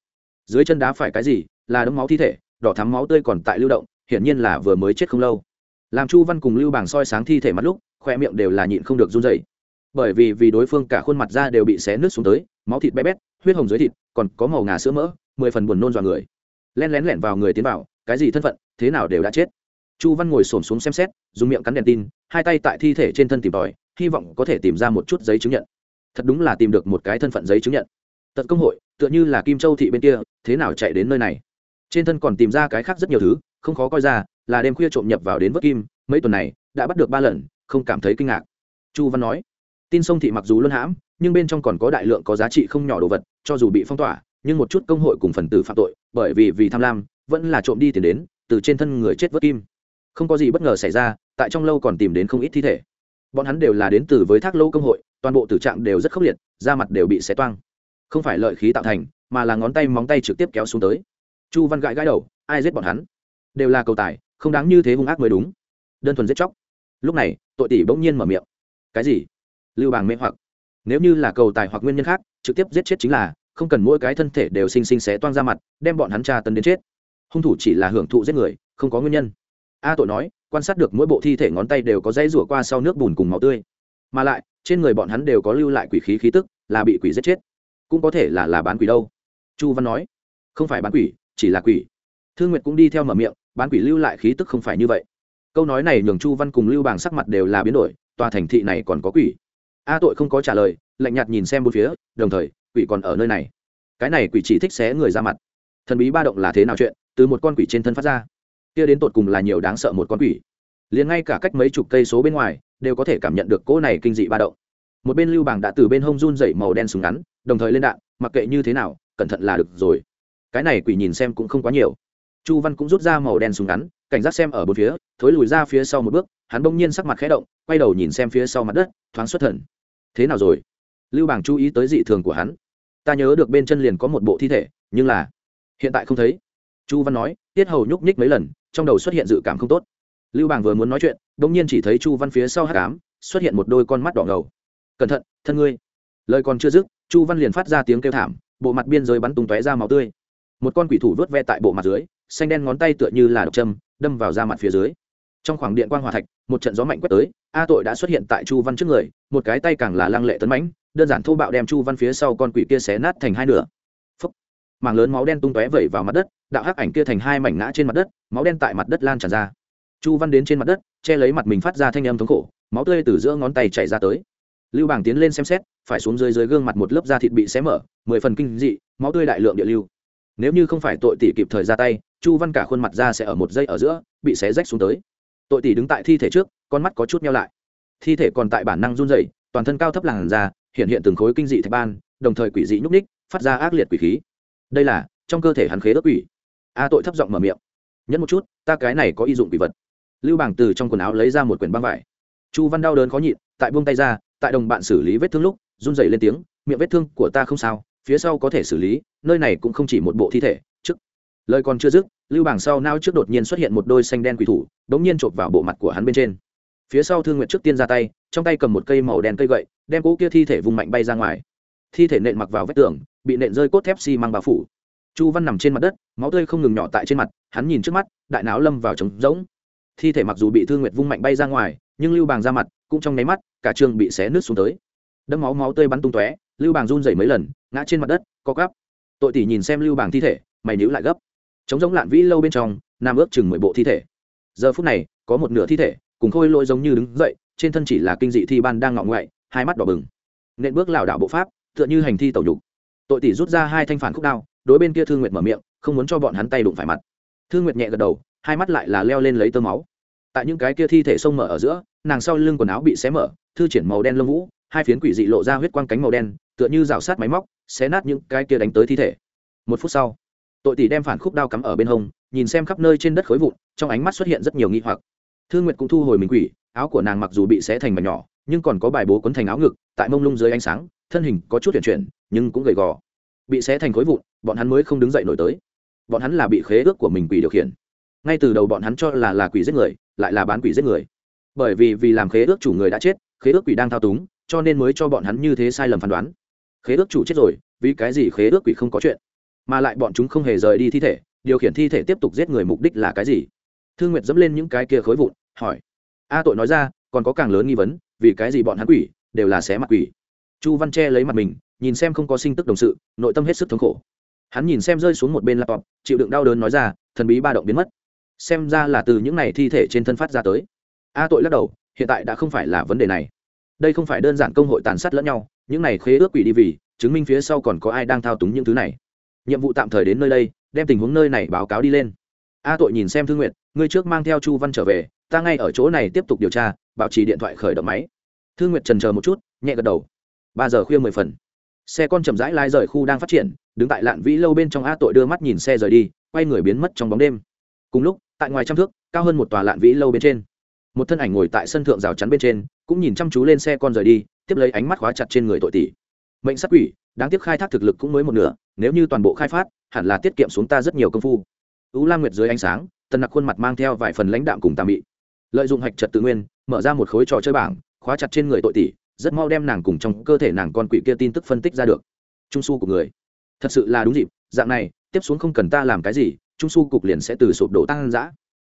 Dưới chân đá phải cái gì? Là đấm máu thi thể, đỏ thắm máu tươi còn tại lưu động, hiển nhiên là vừa mới chết không lâu. Làm chu văn cùng lưu bảng soi sáng thi thể mắt lúc, khoe miệng đều là nhịn không được run dày bởi vì vì đối phương cả khuôn mặt da đều bị xé nước xuống tới, máu thịt bé bét, huyết hồng dưới thịt, còn có màu ngà sữa mỡ, mười phần buồn nôn dọa người. Len lén lẻn vào người tiến vào cái gì thân phận, thế nào đều đã chết. Chu văn ngồi s ổ m xuống xem xét, dùng miệng cắn đèn tin, hai tay tại thi thể trên thân tìm tòi, hy vọng có thể tìm ra một chút giấy chứng nhận. Thật đúng là tìm được một cái thân phận giấy chứng nhận. Tật công hội, tựa như là kim châu thị bên kia, thế nào chạy đến nơi này? Trên thân còn tìm ra cái khác rất nhiều thứ, không khó coi ra, là đêm khuya trộm nhập vào đến vớt kim, mấy tuần này, đã bắt được ba lần, không cảm thấy kinh ngạc. Chu văn nói, tin sông thị mặc dù luân hãm, nhưng bên trong còn có đại lượng có giá trị không nhỏ đồ vật, cho dù bị phong tỏa, nhưng một chút công hội cùng phần tử phạm tội, bởi vì vì tham lam vẫn là trộm đi tiền đến, từ trên thân người chết vớt kim. Không có gì bất ngờ xảy ra, tại trong lâu còn tìm đến không ít thi thể. Bọn hắn đều là đến từ với thác lâu công hội, toàn bộ tử trạng đều rất khốc liệt, da mặt đều bị xé toang. Không phải lợi khí tạo thành, mà là ngón tay móng tay trực tiếp kéo xuống tới. Chu văn gãi gãi đầu, ai giết bọn hắn? Đều là cầu tài, không đáng như thế hung ác mới đúng. Đơn thuần giết chóc. Lúc này, tội tỷ bỗng nhiên mở miệng. Cái gì? Lưu bàng mê hoặc. Nếu như là cầu tài hoặc nguyên nhân khác, trực tiếp giết chết chính là, không cần mỗi cái thân thể đều xinh xinh xé toang ra mặt, đem bọn hắn tra tấn đến chết hung thủ chỉ là hưởng thụ giết người, không có nguyên nhân. A tội nói, quan sát được mỗi bộ thi thể ngón tay đều có dây rủa qua sau nước bùn cùng máu tươi. Mà lại, trên người bọn hắn đều có lưu lại quỷ khí khí tức, là bị quỷ giết chết. Cũng có thể là là bán quỷ đâu. Chu văn nói, không phải bán quỷ, chỉ là quỷ. Thương nguyệt cũng đi theo mở miệng, bán quỷ lưu lại khí tức không phải như vậy. Câu nói này nhường chu văn cùng lưu bàng sắc mặt đều là biến đổi, tòa thành thị này còn có quỷ. A tội không có trả lời, lạnh nhạt nhìn xem bốn phía, đồng thời, quỷ còn ở nơi này. Cái này quỷ chỉ thích xé người ra mặt. Thần bí ba động là thế nào chuyện? Từ một con quỷ trên thân phát ra. Kia đến tột cùng là nhiều đáng sợ một con quỷ. Liền ngay cả cách mấy chục cây số bên ngoài, đều có thể cảm nhận được cỗ này kinh dị ba động. Một bên lưu bảng đã từ bên hông run dậy màu đen súng ngắn, đồng thời lên đạn, mặc kệ như thế nào, cẩn thận là được rồi. Cái này quỷ nhìn xem cũng không quá nhiều. Chu văn cũng rút ra màu đen súng ngắn, cảnh giác xem ở bốn phía, thối lùi ra phía sau một bước, hắn bỗng nhiên sắc mặt khẽ động, quay đầu nhìn xem phía sau mặt đất, thoáng xuất thần. Thế nào rồi? Lưu bảng chú ý tới dị thường của hắn. Ta nhớ được bên chân liền có một bộ thi thể, nhưng là hiện tại không thấy chu văn nói, tiết hầu nhúc nhích mấy lần, trong đầu xuất hiện dự cảm không tốt. Lưu bàng vừa muốn nói chuyện đ ỗ n g nhiên chỉ thấy chu văn phía sau hát cám xuất hiện một đôi con mắt đỏ ngầu. Cẩn thận, thân ngươi. Lời còn chưa dứt, chu văn liền phát ra tiếng kêu thảm, bộ mặt biên giới bắn tung tóe ra máu tươi. Một con quỷ thủ vớt ve tại bộ mặt dưới, xanh đen ngón tay tựa như là độc châm, đâm vào da mặt phía dưới. Trong khoảng điện quan hòa thạch, một trận gió mạnh quét tới, a tội đã xuất hiện tại chu văn trước người, một cái tay càng là lăng lệ tấn mãnh, đơn giản thô bạo đem chu văn phía sau con quỷ kia xé nát thành hai nửa. Mảng lớn máu đen tung tóe vẩy vào mặt đất đạo hắc ảnh kia thành hai mảnh ngã trên mặt đất, máu đen tại mặt đất lan tràn ra. Chu văn đến trên mặt đất, che lấy mặt mình phát ra thanh âm thống khổ, máu tươi từ giữa ngón tay chảy ra tới. Lưu bảng tiến lên xem xét, phải xuống dưới dưới gương mặt một lớp da thịt bị xé mở, mười phần kinh dị, máu tươi đại lượng địa lưu. Nếu như không phải tội tỷ kịp thời ra tay, chu văn cả khuôn mặt ra sẽ ở một giây ở giữa, bị xé rách xuống tới. Tội tỷ đứng tại thi thể trước, con mắt có chút nhau lại. Thi thể còn tại bản năng run rẩy, toàn thân cao thấp làn da, hiện hiện từng khối kinh dị thạch ban, đồng thời quỷ dị nhúc ních phát ra ác liệt quỷ khí. Đây là, trong cơ thể hắn khế ước quỷ a tội thấp giọng mở miệng. Nhẫn một chút, ta cái này có y dụng quỷ vật. Lưu bảng từ trong quần áo lấy ra một quyển băng vải. Chu văn đau đớn khó nhịn, tại buông tay ra, tại đồng bạn xử lý vết thương lúc, run rẩy lên tiếng, miệng vết thương của ta không sao, phía sau có thể xử lý, nơi này cũng không chỉ một bộ thi thể chức lời còn chưa dứt, lưu bảng sau nao trước đột nhiên xuất hiện một đôi xanh đen quỷ thủ, đống nhiên chộp vào bộ mặt của hắn bên trên. Phía sau thương nguyện trước tiên ra tay, trong tay cầm một cây màu đen cây gậy, đem cỗ kia thi thể vùng mạnh bay ra ngoài. Thi thể nện mặc vào vết tường, bị nện rơi cốt thép xi、si、măng bao phủ chu văn nằm trên mặt đất, máu tươi không ngừng nhỏ tại trên mặt, hắn nhìn trước mắt, đại não lâm vào trống rỗng. Thi thể mặc dù bị thương nguyệt vung mạnh bay ra ngoài, nhưng lưu bàng ra mặt, cũng trong nháy mắt, cả trường bị xé nước xuống tới. Đâm máu máu tươi bắn tung tóe, lưu bàng run dày mấy lần, ngã trên mặt đất, co gắp tội tỷ nhìn xem lưu bàng thi thể, mày níu lại gấp. Chống giống lạn vĩ lâu bên trong, nam ước chừng mười bộ thi thể. Giờ phút này, có một nửa thi thể, cùng khôi lỗi giống như đứng dậy, trên thân chỉ là kinh dị thi ban đang ngọ ngoại, hai mắt đỏ bừng. Nện bước lảo đảo bộ pháp, tựa như hành thi tẩu nhục. Tội tỷ rút ra hai thanh phản khúc đao đối bên kia thương nguyệt mở miệng, không muốn cho bọn hắn tay đụng phải mặt. Thương nguyệt nhẹ gật đầu, hai mắt lại là leo lên lấy tơ máu. Tại những cái kia thi thể sông mở ở giữa, nàng sau lưng quần áo bị xé mở, thư triển màu đen lông vũ, hai phiến quỷ dị lộ ra huyết quang cánh màu đen, tựa như rào sát máy móc, xé nát những cái kia đánh tới thi thể. Một phút sau, tội tỷ đem phản khúc đao cắm ở bên hông, nhìn xem khắp nơi trên đất khối vụn, trong ánh mắt xuất hiện rất nhiều nghi hoặc. Thương nguyệt cũng thu hồi mình quỷ, áo của nàng mặc dù bị xé thành mảnh nhỏ, nhưng còn có bài bố quấn thành áo ngực, tại mông lung dưới ánh sáng, thân hình có chút chuyển chuyển, nhưng cũng gầy gò. Bị xé thành khối vụn bọn hắn mới không đứng dậy nổi tới. Bọn hắn là bị khế ước của mình quỷ điều khiển. Ngay từ đầu bọn hắn cho là là quỷ giết người, lại là bán quỷ giết người. Bởi vì vì làm khế ước chủ người đã chết, khế ước quỷ đang thao túng, cho nên mới cho bọn hắn như thế sai lầm phán đoán. Khế ước chủ chết rồi, vì cái gì khế ước quỷ không có chuyện? Mà lại bọn chúng không hề rời đi thi thể, điều khiển thi thể tiếp tục giết người mục đích là cái gì? Thương nguyệt dẫm lên những cái kia khối vụn, hỏi. A tội nói ra, còn có càng lớn nghi vấn, vì cái gì bọn hắn quỷ đều là xé mặt quỷ? Chu văn che lấy mặt mình, nhìn xem không có sinh tức đồng sự, nội tâm hết sức thống khổ hắn nhìn xem rơi xuống một bên laptop, chịu đựng đau đớn nói ra, thần bí ba động biến mất. Xem ra là từ những này thi thể trên thân phát ra tới. A tội lắc đầu, hiện tại đã không phải là vấn đề này. Đây không phải đơn giản công hội tàn sát lẫn nhau, những này khế ước quỷ đi vì, chứng minh phía sau còn có ai đang thao túng những thứ này. Nhiệm vụ tạm thời đến nơi đây, đem tình huống nơi này báo cáo đi lên. A tội nhìn xem thư nguyện ngươi trước mang theo chu văn trở về, ta ngay ở chỗ này tiếp tục điều tra, bảo trì điện thoại khởi động máy. Thư nguyệt trần chờ một chút, nhẹ gật đầu. Ba giờ khuya mười phần. Xe con chậm rãi lai rời khu đang phát triển đứng tại lạn vĩ lâu bên trong a tội đưa mắt nhìn xe rời đi, quay người biến mất trong bóng đêm. Cùng lúc, tại ngoài trăm thước, cao hơn một tòa lạn vĩ lâu bên trên, một thân ảnh ngồi tại sân thượng rào chắn bên trên, cũng nhìn chăm chú lên xe con rời đi, tiếp lấy ánh mắt khóa chặt trên người tội tỷ. Mệnh sắc quỷ, đáng tiếc khai thác thực lực cũng mới một nửa, nếu như toàn bộ khai phát, hẳn là tiết kiệm xuống ta rất nhiều công phu. Ưu lam nguyệt dưới ánh sáng, tần nặc khuôn mặt mang theo vài phần lãnh đạm cùng tà mị. Lợi dụng hạch trật tự nguyên, mở ra một khối trò chơi bảng, khóa chặt trên người tội tỷ, rất mau đem nàng cùng trong cơ thể nàng con quỷ kia tin tức phân tích ra được. Trung su của người thật sự là đúng dịp, dạng này, tiếp xuống không cần ta làm cái gì, trung su cục liền sẽ từ sụp đổ tăng giã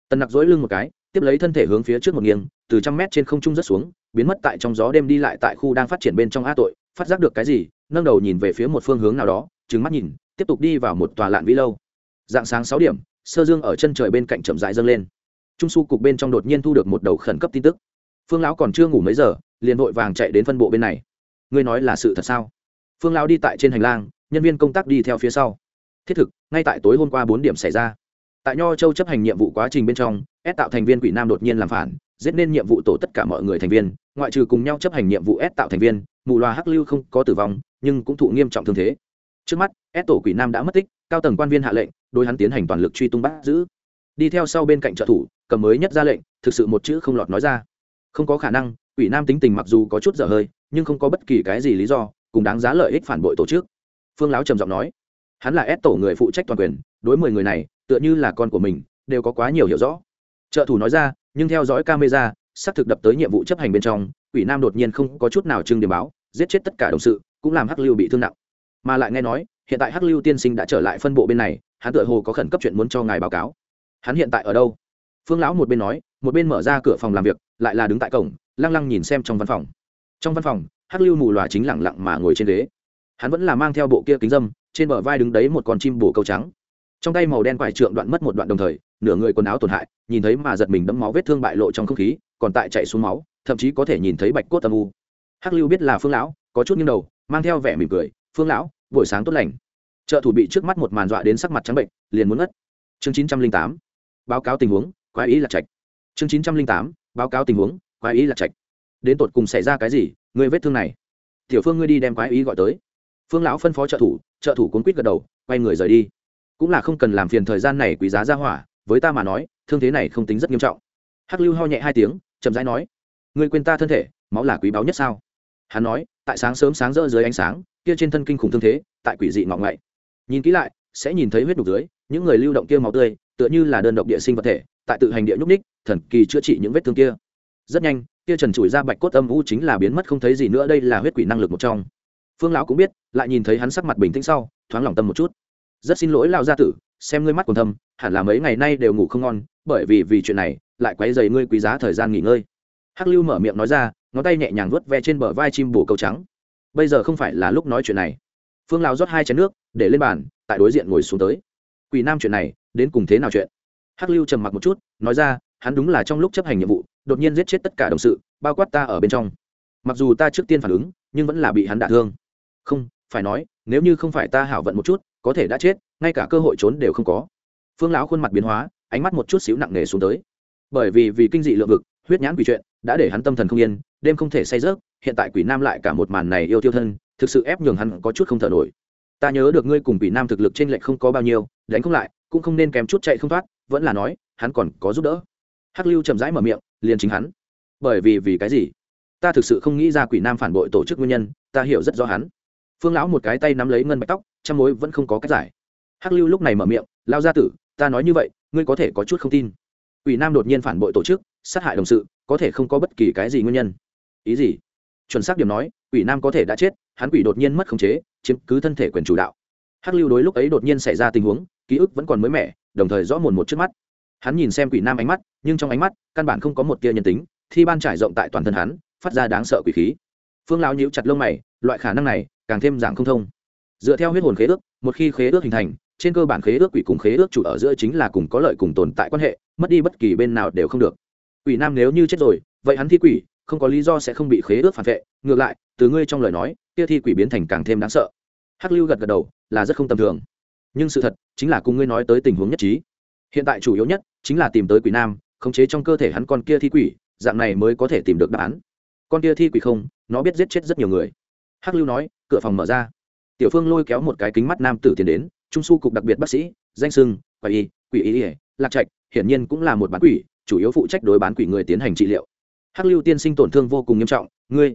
tần nặc dối lưng một cái, tiếp lấy thân thể hướng phía trước một nghiêng, từ trăm mét trên không trung rất xuống, biến mất tại trong gió đêm đi lại tại khu đang phát triển bên trong a tội, phát giác được cái gì, nâng đầu nhìn về phía một phương hướng nào đó trứng mắt nhìn, tiếp tục đi vào một tòa lạn vĩ lâu. Dạng sáng sáu điểm, sơ dương ở chân trời bên cạnh chậm rãi dâng lên. Trung su cục bên trong đột nhiên thu được một đầu khẩn cấp tin tức. Phương lão còn chưa ngủ mấy giờ, liền vội vàng chạy đến phân bộ bên này. Ngươi nói là sự thật sao? Phương lão đi tại trên hành lang nhân viên công tác đi theo phía sau. Thiết thực, ngay tại tối hôm qua bốn điểm xảy ra. Tại nho châu chấp hành nhiệm vụ quá trình bên trong ép tạo thành viên quỷ nam đột nhiên làm phản, giết nên nhiệm vụ tổ tất cả mọi người thành viên, ngoại trừ cùng nhau chấp hành nhiệm vụ ép tạo thành viên, mù loà hắc lưu không có tử vong, nhưng cũng thụ nghiêm trọng thương thế. Trước mắt, s tổ quỷ nam đã mất tích, cao tầng quan viên hạ lệnh, đối hắn tiến hành toàn lực truy tung bắt giữ. Đi theo sau bên cạnh trợ thủ, cầm mới nhất ra lệnh, thực sự một chữ không lọt nói ra. Không có khả năng, quỷ nam tính tình mặc dù có chút dở hơi, nhưng không có bất kỳ cái gì lý do, cùng đáng giá lợi ích phản bội tổ chức phương láo trầm giọng nói, hắn là ép tổ người phụ trách toàn quyền, đối mười người này, tựa như là con của mình, đều có quá nhiều hiểu rõ. Trợ thủ nói ra, nhưng theo dõi camera, xác thực đập tới nhiệm vụ chấp hành bên trong, quỷ nam đột nhiên không có chút nào trưng điểm báo, giết chết tất cả đồng sự, cũng làm hắc lưu bị thương nặng. Mà lại nghe nói, hiện tại hắc lưu tiên sinh đã trở lại phân bộ bên này, hắn tựa hồ có khẩn cấp chuyện muốn cho ngài báo cáo. Hắn hiện tại ở đâu? Phương lão một bên nói, một bên mở ra cửa phòng làm việc, lại là đứng tại cổng, lăng lăng nhìn xem trong văn phòng. Trong văn phòng, hắc lưu mù loà chính lẳng lặng mà ngồi trên ghế hắn vẫn là mang theo bộ kia kính dâm, trên bờ vai đứng đấy một con chim bồ câu trắng. Trong tay màu đen quải trượng đoạn mất một đoạn đồng thời, nửa người quần áo tổn hại, nhìn thấy mà giật mình đẫm máu vết thương bại lộ trong không khí, còn tại chạy xuống máu, thậm chí có thể nhìn thấy bạch cốt âm u. Hắc lưu biết là phương lão, có chút nghiêng đầu, mang theo vẻ mỉm cười, phương lão, buổi sáng tốt lành. Trợ thủ bị trước mắt một màn dọa đến sắc mặt trắng bệnh, liền muốn ngất. Chương chín trăm linh tám, báo cáo tình huống, quái ý là trạch. Chương chín trăm linh tám, báo cáo tình huống, quái ý là trạch. Đến tột cùng xảy ra cái gì, người vết thương này? Tiểu phương ngươi đi đem quái ý gọi tới phương lão phân phó trợ thủ trợ thủ cuốn quýt gật đầu, quay người rời đi. Cũng là không cần làm phiền thời gian này quý giá ra hỏa, với ta mà nói, thương thế này không tính rất nghiêm trọng. Hắc lưu ho nhẹ hai tiếng, chậm rãi nói người quên ta thân thể, máu là quý báu nhất sao? Hắn nói, tại sáng sớm sáng rỡ dưới ánh sáng, kia trên thân kinh khủng thương thế, tại quỷ dị ngọng ngậy. Nhìn kỹ lại, sẽ nhìn thấy huyết đục dưới, những người lưu động kia máu tươi, tựa như là đơn độc địa sinh vật thể, tại tự hành địa nhúc ních thần kỳ chữa trị những vết thương kia. Rất nhanh, kia trần trụi ra bạch cốt âm u chính là biến mất không thấy gì nữa, đây là huyết quỷ năng lực một trong phương lão cũng biết, lại nhìn thấy hắn sắc mặt bình tĩnh sau, thoáng lòng tâm một chút. Rất xin lỗi lao gia tử, xem ngươi mắt còn thâm, hẳn là mấy ngày nay đều ngủ không ngon, bởi vì vì chuyện này, lại quấy dày ngươi quý giá thời gian nghỉ ngơi. Hắc lưu mở miệng nói ra, ngón tay nhẹ nhàng vuốt ve trên bờ vai chim bồ câu trắng. Bây giờ không phải là lúc nói chuyện này. Phương Lão rót hai chén nước, để lên bàn, tại đối diện ngồi xuống tới. Quỷ nam chuyện này, đến cùng thế nào chuyện? Hắc lưu trầm mặc một chút, nói ra, hắn đúng là trong lúc chấp hành nhiệm vụ, đột nhiên giết chết tất cả đồng sự, bao quát ta ở bên trong. Mặc dù ta trước tiên phản ứng, nhưng vẫn là bị hắn đả thương không, phải nói, nếu như không phải ta hảo vận một chút, có thể đã chết, ngay cả cơ hội trốn đều không có. Phương lão khuôn mặt biến hóa, ánh mắt một chút xíu nặng nề xuống tới. Bởi vì vì kinh dị lượng vực, huyết nhãn quỷ chuyện, đã để hắn tâm thần không yên, đêm không thể say rớt hiện tại quỷ nam lại cả một màn này yêu tiêu thân, thực sự ép nhường hắn có chút không thở nổi. Ta nhớ được ngươi cùng quỷ nam thực lực trên lệnh không có bao nhiêu, đánh không lại, cũng không nên kém chút chạy không thoát, vẫn là nói, hắn còn có giúp đỡ. Hắc lưu chậm rãi mở miệng, liền chính hắn. Bởi vì vì cái gì? Ta thực sự không nghĩ ra quỷ nam phản bội tổ chức nguyên nhân, ta hiểu rất rõ hắn phương lão một cái tay nắm lấy ngân bạch tóc trong mối vẫn không có cách giải. Hắc lưu lúc này mở miệng lao ra tử, ta nói như vậy, ngươi có thể có chút không tin. Quỷ nam đột nhiên phản bội tổ chức, sát hại đồng sự, có thể không có bất kỳ cái gì nguyên nhân. Ý gì? Chuẩn xác điểm nói, quỷ nam có thể đã chết, hắn quỷ đột nhiên mất khống chế, chiếm cứ thân thể quyền chủ đạo. Hắc lưu đối lúc ấy đột nhiên xảy ra tình huống, ký ức vẫn còn mới mẻ, đồng thời rõ mồn một trước mắt. Hắn nhìn xem quỷ nam ánh mắt, nhưng trong ánh mắt, căn bản không có một tia nhân tính, thi ban trải rộng tại toàn thân hắn, phát ra đáng sợ quỷ khí. Phương lão nhíu chặt lông mày, loại khả năng này càng thêm dạng không thông. Dựa theo huyết hồn khế ước, một khi khế ước hình thành, trên cơ bản khế ước quỷ cùng khế ước chủ ở giữa chính là cùng có lợi cùng tồn tại quan hệ, mất đi bất kỳ bên nào đều không được. Quỷ nam nếu như chết rồi, vậy hắn thi quỷ, không có lý do sẽ không bị khế ước phản vệ. Ngược lại, từ ngươi trong lời nói, kia thi quỷ biến thành càng thêm đáng sợ. Hắc lưu gật gật đầu, là rất không tầm thường. Nhưng sự thật chính là cùng ngươi nói tới tình huống nhất trí. Hiện tại chủ yếu nhất chính là tìm tới quỷ nam, khống chế trong cơ thể hắn con kia thi quỷ, dạng này mới có thể tìm được đáp án. Con kia thi quỷ không, nó biết giết chết rất nhiều người hắc lưu nói, cửa phòng mở ra. Tiểu phương lôi kéo một cái kính mắt nam tử tiến đến, trung su cục đặc biệt bác sĩ, danh sưng, quỷ y quỷ y lạc trạch, hiển nhiên cũng là một bán quỷ, chủ yếu phụ trách đối bán quỷ người tiến hành trị liệu. Hắc lưu tiên sinh tổn thương vô cùng nghiêm trọng, ngươi.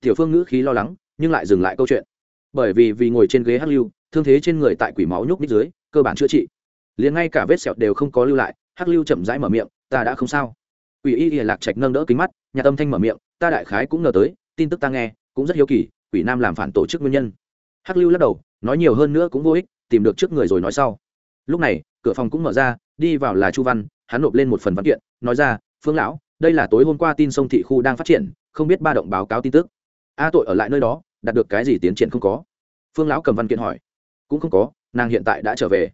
Tiểu phương ngữ khí lo lắng, nhưng lại dừng lại câu chuyện. Bởi vì vì ngồi trên ghế hắc lưu, thương thế trên người tại quỷ máu nhúc nít dưới, cơ bản chữa trị. Liền ngay cả vết sẹo đều không có lưu lại, hắc lưu chậm rãi mở miệng, ta đã không sao. Quỷ y lạc trạch nâng đỡ kính mắt nhà tâm thanh mở miệng, ta đại khái cũng ngờ tới, tin tức ta nghe, cũng rất hiếu kỳ quỷ nam làm phản tổ chức nguyên nhân. Hắc lưu lắc đầu, nói nhiều hơn nữa cũng vô ích, tìm được trước người rồi nói sau. Lúc này, cửa phòng cũng mở ra, đi vào là chu văn, hắn nộp lên một phần văn kiện, nói ra, phương lão, đây là tối hôm qua tin sông thị khu đang phát triển, không biết ba động báo cáo tin tức. A tội ở lại nơi đó, đạt được cái gì tiến triển không có? Phương lão cầm văn kiện hỏi. Cũng không có, nàng hiện tại đã trở về.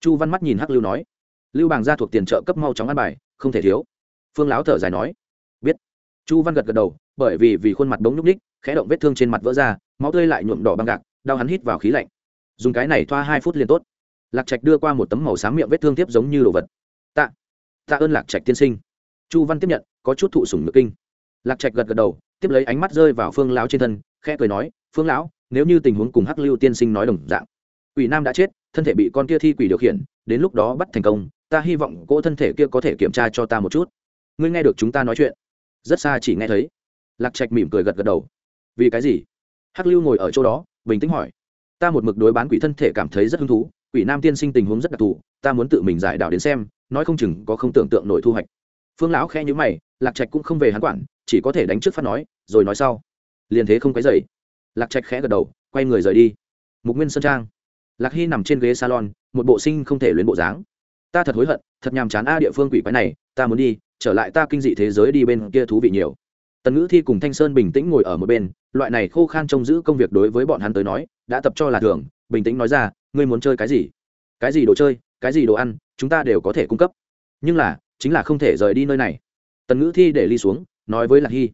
Chu văn mắt nhìn hắc lưu nói. Lưu bàng ra thuộc tiền trợ cấp mau chóng ăn bài, không thể thiếu. Phương lão thở dài nói. Biết. Chu văn gật gật đầu bởi vì vì khuôn mặt bỗng nhúc ních khẽ động vết thương trên mặt vỡ ra, máu tươi lại nhuộm đỏ băng gạc, đau hắn hít vào khí lạnh. Dùng cái này thoa hai phút liền tốt. Lạc trạch đưa qua một tấm màu xám miệng vết thương tiếp giống như đồ vật. Tạ tạ ơn lạc trạch tiên sinh. Chu văn tiếp nhận, có chút thụ sủng ngực kinh. Lạc trạch gật gật đầu, tiếp lấy ánh mắt rơi vào phương lão trên thân, khẽ cười nói, phương lão, nếu như tình huống cùng hắc lưu tiên sinh nói đồng dạng, quỷ nam đã chết, thân thể bị con kia thi quỷ điều khiển, đến lúc đó bắt thành công, ta hy vọng cỗ thân thể kia có thể kiểm tra cho ta một chút. Ngươi nghe được chúng ta nói chuyện. Rất xa chỉ nghe thấy lạc trạch mỉm cười gật gật đầu. Vì cái gì? Hắc lưu ngồi ở chỗ đó, bình tĩnh hỏi. Ta một mực đối bán quỷ thân thể cảm thấy rất hứng thú, quỷ nam tiên sinh tình huống rất đặc thù, ta muốn tự mình giải đạo đến xem, nói không chừng có không tưởng tượng nổi thu hoạch. Phương lão khe nhữ mày, lạc trạch cũng không về hắn quản, chỉ có thể đánh trước phát nói, rồi nói sau. Liền thế không cái dậy lạc trạch khẽ gật đầu, quay người rời đi. Mục nguyên sơn trang. Lạc hy nằm trên ghế salon, một bộ sinh không thể luyến bộ dáng. Ta thật hối hận, thật nhàm chán a, địa phương quỷ quái này, ta muốn đi, trở lại ta kinh dị thế giới đi bên kia thú vị nhiều tần ngữ thi cùng thanh sơn bình tĩnh ngồi ở một bên, loại này khô khan trông giữ công việc đối với bọn hắn tới nói, đã tập cho là thường, bình tĩnh nói ra, ngươi muốn chơi cái gì? Cái gì đồ chơi? Cái gì đồ ăn? Chúng ta đều có thể cung cấp. Nhưng là, chính là không thể rời đi nơi này. Tần ngữ thi để ly xuống, nói với lạc hy,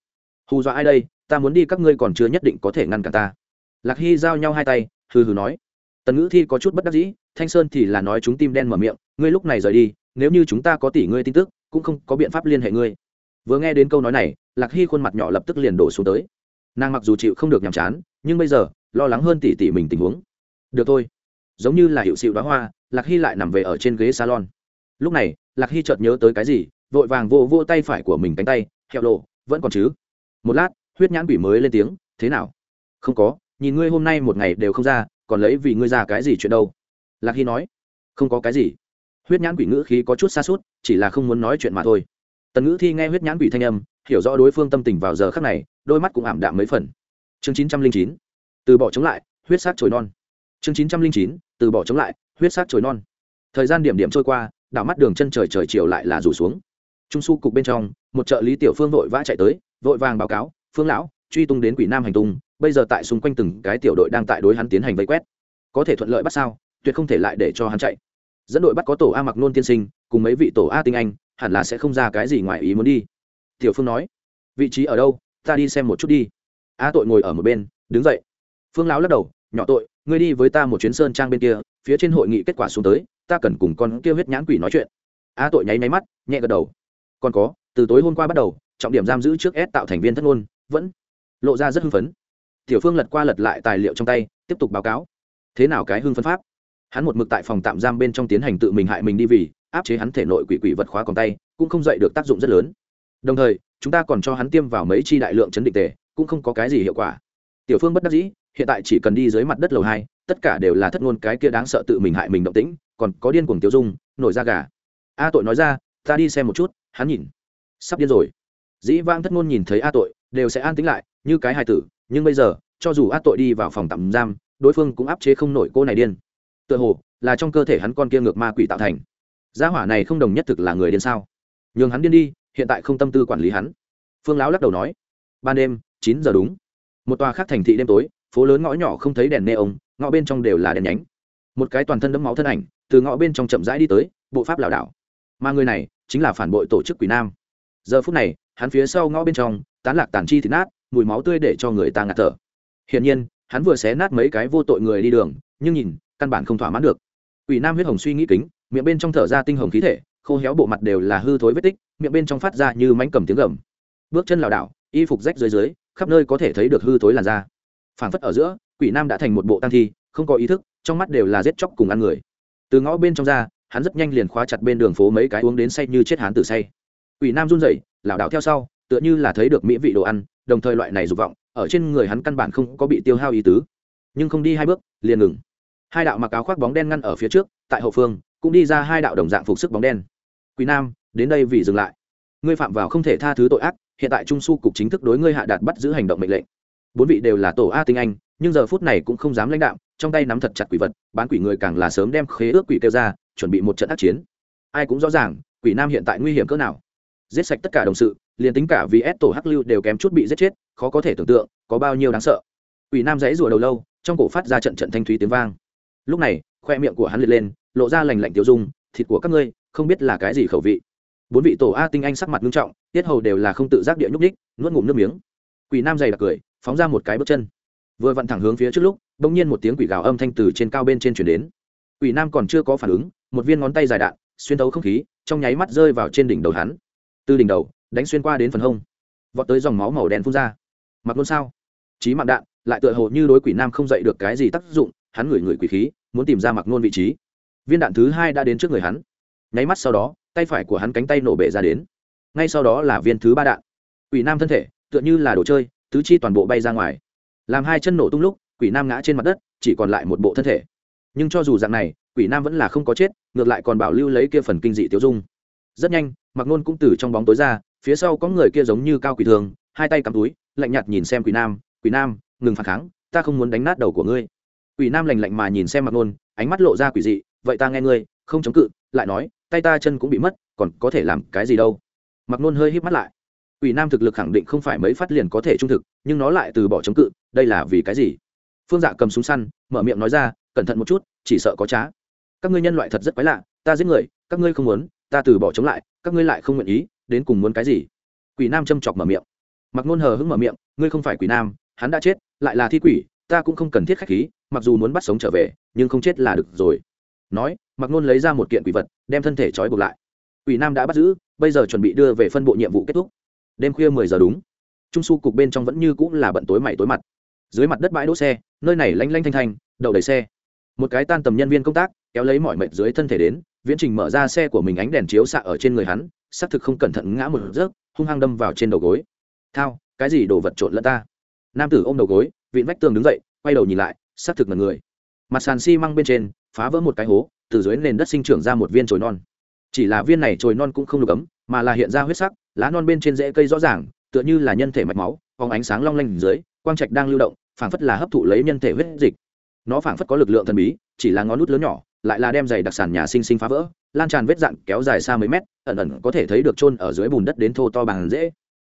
hù dọa ai đây? Ta muốn đi, các ngươi còn chưa nhất định có thể ngăn cản ta. Lạc hy giao nhau hai tay, hừ hừ nói. Tần ngữ thi có chút bất đắc dĩ, thanh sơn thì là nói chúng tim đen mở miệng, ngươi lúc này rời đi, nếu như chúng ta có tỷ ngươi tin tức, cũng không có biện pháp liên hệ ngươi. Vừa nghe đến câu nói này lạc hy khuôn mặt nhỏ lập tức liền đổ xuống tới. Nàng mặc dù chịu không được nhàm chán, nhưng bây giờ, lo lắng hơn tỷ tỷ mình tình huống. Được thôi. Giống như là hiệu xịu đoá hoa, lạc hy lại nằm về ở trên ghế salon. Lúc này, lạc hy chợt nhớ tới cái gì, vội vàng vô vô tay phải của mình cánh tay hẹo lộ vẫn còn chứ? Một lát, huyết nhãn quỷ mới lên tiếng, thế nào? Không có, nhìn ngươi hôm nay một ngày đều không ra, còn lấy vì ngươi ra cái gì chuyện đâu? Lạc hy nói. Không có cái gì. Huyết nhãn quỷ ngữ khí có chút xa suốt, chỉ là không muốn nói chuyện mà thôi. Tần ngữ thi nghe huyết nhãn quỷ thanh âm hiểu rõ đối phương tâm tình vào giờ khác này, đôi mắt cũng ảm đạm mấy phần. Chương chín trăm linh chín, từ bỏ chống lại, huyết sát trồi non. Chương chín trăm linh chín, từ bỏ chống lại, huyết sát trồi non. Thời gian điểm điểm trôi qua, đảo mắt đường chân trời trời chiều lại là rủ xuống. Trung su cục bên trong, một trợ lý tiểu phương vội vã chạy tới, vội vàng báo cáo, phương lão, truy tung đến quỷ nam hành tung, bây giờ tại xung quanh từng cái tiểu đội đang tại đối hắn tiến hành vây quét. Có thể thuận lợi bắt sao, tuyệt không thể lại để cho hắn chạy. Dẫn đội bắt có tổ a mặc nôn tiên sinh, cùng mấy vị tổ a tinh anh, hẳn là sẽ không ra cái gì ngoài ý muốn đi tiểu phương nói, vị trí ở đâu? Ta đi xem một chút đi. A tội ngồi ở một bên, đứng dậy. Phương lão lắc đầu, nhỏ tội, ngươi đi với ta một chuyến sơn trang bên kia, phía trên hội nghị kết quả xuống tới, ta cần cùng con kia huyết nhãn quỷ nói chuyện. A tội nháy nháy mắt, nhẹ gật đầu. Còn có, từ tối hôm qua bắt đầu, trọng điểm giam giữ trước S tạo thành viên thất ngôn, vẫn lộ ra rất hưng phấn. Tiểu phương lật qua lật lại tài liệu trong tay, tiếp tục báo cáo. Thế nào cái hưng phấn pháp? Hắn một mực tại phòng tạm giam bên trong tiến hành tự mình hại mình đi vì áp chế hắn thể nội quỷ quỷ vật khóa còn tay, cũng không dậy được tác dụng rất lớn đồng thời, chúng ta còn cho hắn tiêm vào mấy chi đại lượng chấn định tề, cũng không có cái gì hiệu quả. Tiểu phương bất đắc dĩ, hiện tại chỉ cần đi dưới mặt đất lầu hai, tất cả đều là thất ngôn cái kia đáng sợ tự mình hại mình động tĩnh, còn có điên cuồng tiêu dung, nổi da gà. A tội nói ra, ta đi xem một chút, hắn nhìn. Sắp điên rồi. Dĩ vang thất ngôn nhìn thấy a tội, đều sẽ an tính lại, như cái hài tử, nhưng bây giờ, cho dù a tội đi vào phòng tạm giam, đối phương cũng áp chế không nổi cô này điên. Tựa hồ, là trong cơ thể hắn con kia ngược ma quỷ tạo thành. Gia hỏa này không đồng nhất thực là người điên sao? Nhường hắn điên đi hiện tại không tâm tư quản lý hắn. Phương lão lắc đầu nói ban đêm chín giờ đúng. Một tòa khác thành thị đêm tối phố lớn ngõ nhỏ không thấy đèn nê ông ngõ bên trong đều là đèn nhánh. Một cái toàn thân đẫm máu thân ảnh từ ngõ bên trong chậm rãi đi tới bộ pháp lảo đảo. Mà người này chính là phản bội tổ chức quỷ nam. Giờ phút này hắn phía sau ngõ bên trong tán lạc tàn chi thịt nát mùi máu tươi để cho người ta ngạt thở. Hiển nhiên hắn vừa xé nát mấy cái vô tội người đi đường nhưng nhìn căn bản không thỏa mãn được. Quỷ Nam huyết hồng suy nghĩ kính, miệng bên trong thở ra tinh hồng khí thể, khô héo bộ mặt đều là hư thối vết tích, miệng bên trong phát ra như mánh cầm tiếng gầm. Bước chân lảo đảo, y phục rách dưới dưới, khắp nơi có thể thấy được hư thối làn da. Phảng phất ở giữa, Quỷ Nam đã thành một bộ tang thi, không có ý thức, trong mắt đều là giết chóc cùng ăn người. Từ ngõ bên trong ra, hắn rất nhanh liền khóa chặt bên đường phố mấy cái uống đến say như chết hán từ say. Quỷ Nam run rẩy, lảo đảo theo sau, tựa như là thấy được mỹ vị đồ ăn, đồng thời loại này dục vọng, ở trên người hắn căn bản không có bị tiêu hao ý tứ. Nhưng không đi hai bước, liền ngừng hai đạo mặc áo khoác bóng đen ngăn ở phía trước tại hậu phương cũng đi ra hai đạo đồng dạng phục sức bóng đen quý nam, đến đây vì dừng lại. Ngươi phạm vào không thể tha thứ tội ác, hiện tại trung su cục chính thức đối ngươi hạ đạt bắt giữ hành động mệnh lệnh. Bốn vị đều là tổ a tinh anh, nhưng giờ phút này cũng không dám lãnh đạo, trong tay nắm thật chặt quỷ vật, bán quỷ người càng là sớm đem khế ước quỷ kêu ra, chuẩn bị một trận ác chiến. Ai cũng rõ ràng, quỷ nam hiện tại nguy hiểm cỡ nào. Giết sạch tất cả đồng sự, liền tính cả vì ép tổ hắc lưu đều kém chút bị giết chết, khó có thể tưởng tượng, có bao nhiêu đáng sợ. Quỷ nam dãy rùa đầu lâu, trong cổ phát ra trận trận thanh thúy tiếng vang. Lúc này, khoe miệng của hắn liệt lên, lộ ra lành lạnh tiêu dung, thịt của các ngươi không biết là cái gì khẩu vị. Bốn vị tổ a tinh anh sắc mặt nghiêm trọng, tiết hầu đều là không tự giác địa nhúc ních nuốt ngụm nước miếng. Quỷ nam dày đặc cười, phóng ra một cái bước chân. Vừa vặn thẳng hướng phía trước lúc, bỗng nhiên một tiếng quỷ gào âm thanh từ trên cao bên trên chuyển đến. Quỷ nam còn chưa có phản ứng, một viên ngón tay dài đạn, xuyên thấu không khí, trong nháy mắt rơi vào trên đỉnh đầu hắn. Từ đỉnh đầu, đánh xuyên qua đến phần hông. Vọt tới dòng máu màu đen phun ra. Mặc luôn sao? Chí mạng đạn, lại tựa hồ như đối quỷ nam không dậy được cái gì tác dụng, hắn ngửi ngửi quỷ khí, muốn tìm ra mặc nôn vị trí. Viên đạn thứ hai đã đến trước người hắn nháy mắt sau đó, tay phải của hắn cánh tay nổ bể ra đến. Ngay sau đó là viên thứ ba đạn. Quỷ nam thân thể, tựa như là đồ chơi, tứ chi toàn bộ bay ra ngoài. Làm hai chân nổ tung lúc, quỷ nam ngã trên mặt đất, chỉ còn lại một bộ thân thể. Nhưng cho dù dạng này, quỷ nam vẫn là không có chết, ngược lại còn bảo lưu lấy kia phần kinh dị tiêu dung. Rất nhanh mặc nôn cũng từ trong bóng tối ra, phía sau có người kia giống như cao quỷ thường, hai tay cắm túi, lạnh nhạt nhìn xem quỷ nam quỷ nam, ngừng phản kháng, ta không muốn đánh nát đầu của ngươi. Quỷ nam lành lạnh mà nhìn xem mặc nôn, ánh mắt lộ ra quỷ dị, vậy ta nghe ngươi, không chống cự lại nói, tay ta chân cũng bị mất, còn có thể làm cái gì đâu. Mặc nôn hơi hít mắt lại. Quỷ nam thực lực khẳng định không phải mấy phát liền có thể trung thực, nhưng nó lại từ bỏ chống cự, đây là vì cái gì? Phương dạ cầm súng săn, mở miệng nói ra, cẩn thận một chút, chỉ sợ có trá. Các ngươi nhân loại thật rất quái lạ, ta giết người, các ngươi không muốn, ta từ bỏ chống lại, các ngươi lại không nguyện ý, đến cùng muốn cái gì? Quỷ nam châm chọc mở miệng. Mặc nôn hờ hững mở miệng, ngươi không phải quỷ nam, hắn đã chết, lại là thi quỷ, ta cũng không cần thiết khách khí, mặc dù muốn bắt sống trở về, nhưng không chết là được rồi. Nói mặc nôn lấy ra một kiện quỷ vật, đem thân thể trói buộc lại. Quỷ nam đã bắt giữ, bây giờ chuẩn bị đưa về phân bộ nhiệm vụ kết thúc. Đêm khuya mười giờ đúng. Trung su cục bên trong vẫn như cũng là bận tối mày tối mặt. Dưới mặt đất bãi đỗ xe, nơi này lanh lanh thanh thanh, đậu đầy xe. Một cái tan tầm nhân viên công tác, kéo lấy mọi mệt dưới thân thể đến, viễn trình mở ra xe của mình ánh đèn chiếu xạ ở trên người hắn, xác thực không cẩn thận ngã một rớt hung hăng đâm vào trên đầu gối. Thao, cái gì đồ vật trộn lẫn ta? Nam tử ôm đầu gối, vịn vách tường đứng dậy, quay đầu nhìn lại, xác thực là người. Mặt sàn xi măng bên trên, phá vỡ một cái hố từ dưới nền đất sinh trưởng ra một viên chồi non. Chỉ là viên này chồi non cũng không được ấm, mà là hiện ra huyết sắc, lá non bên trên rễ cây rõ ràng, tựa như là nhân thể mạch máu, phóng ánh sáng long lanh dưới, quang trạch đang lưu động, phảng phất là hấp thụ lấy nhân thể huyết dịch. Nó phảng phất có lực lượng thần bí, chỉ là ngón nút lớn nhỏ, lại là đem giày đặc sản nhà sinh sinh phá vỡ, lan tràn vết dạn kéo dài xa mấy mét, ẩn ẩn có thể thấy được trôn ở dưới bùn đất đến thô to bằng dễ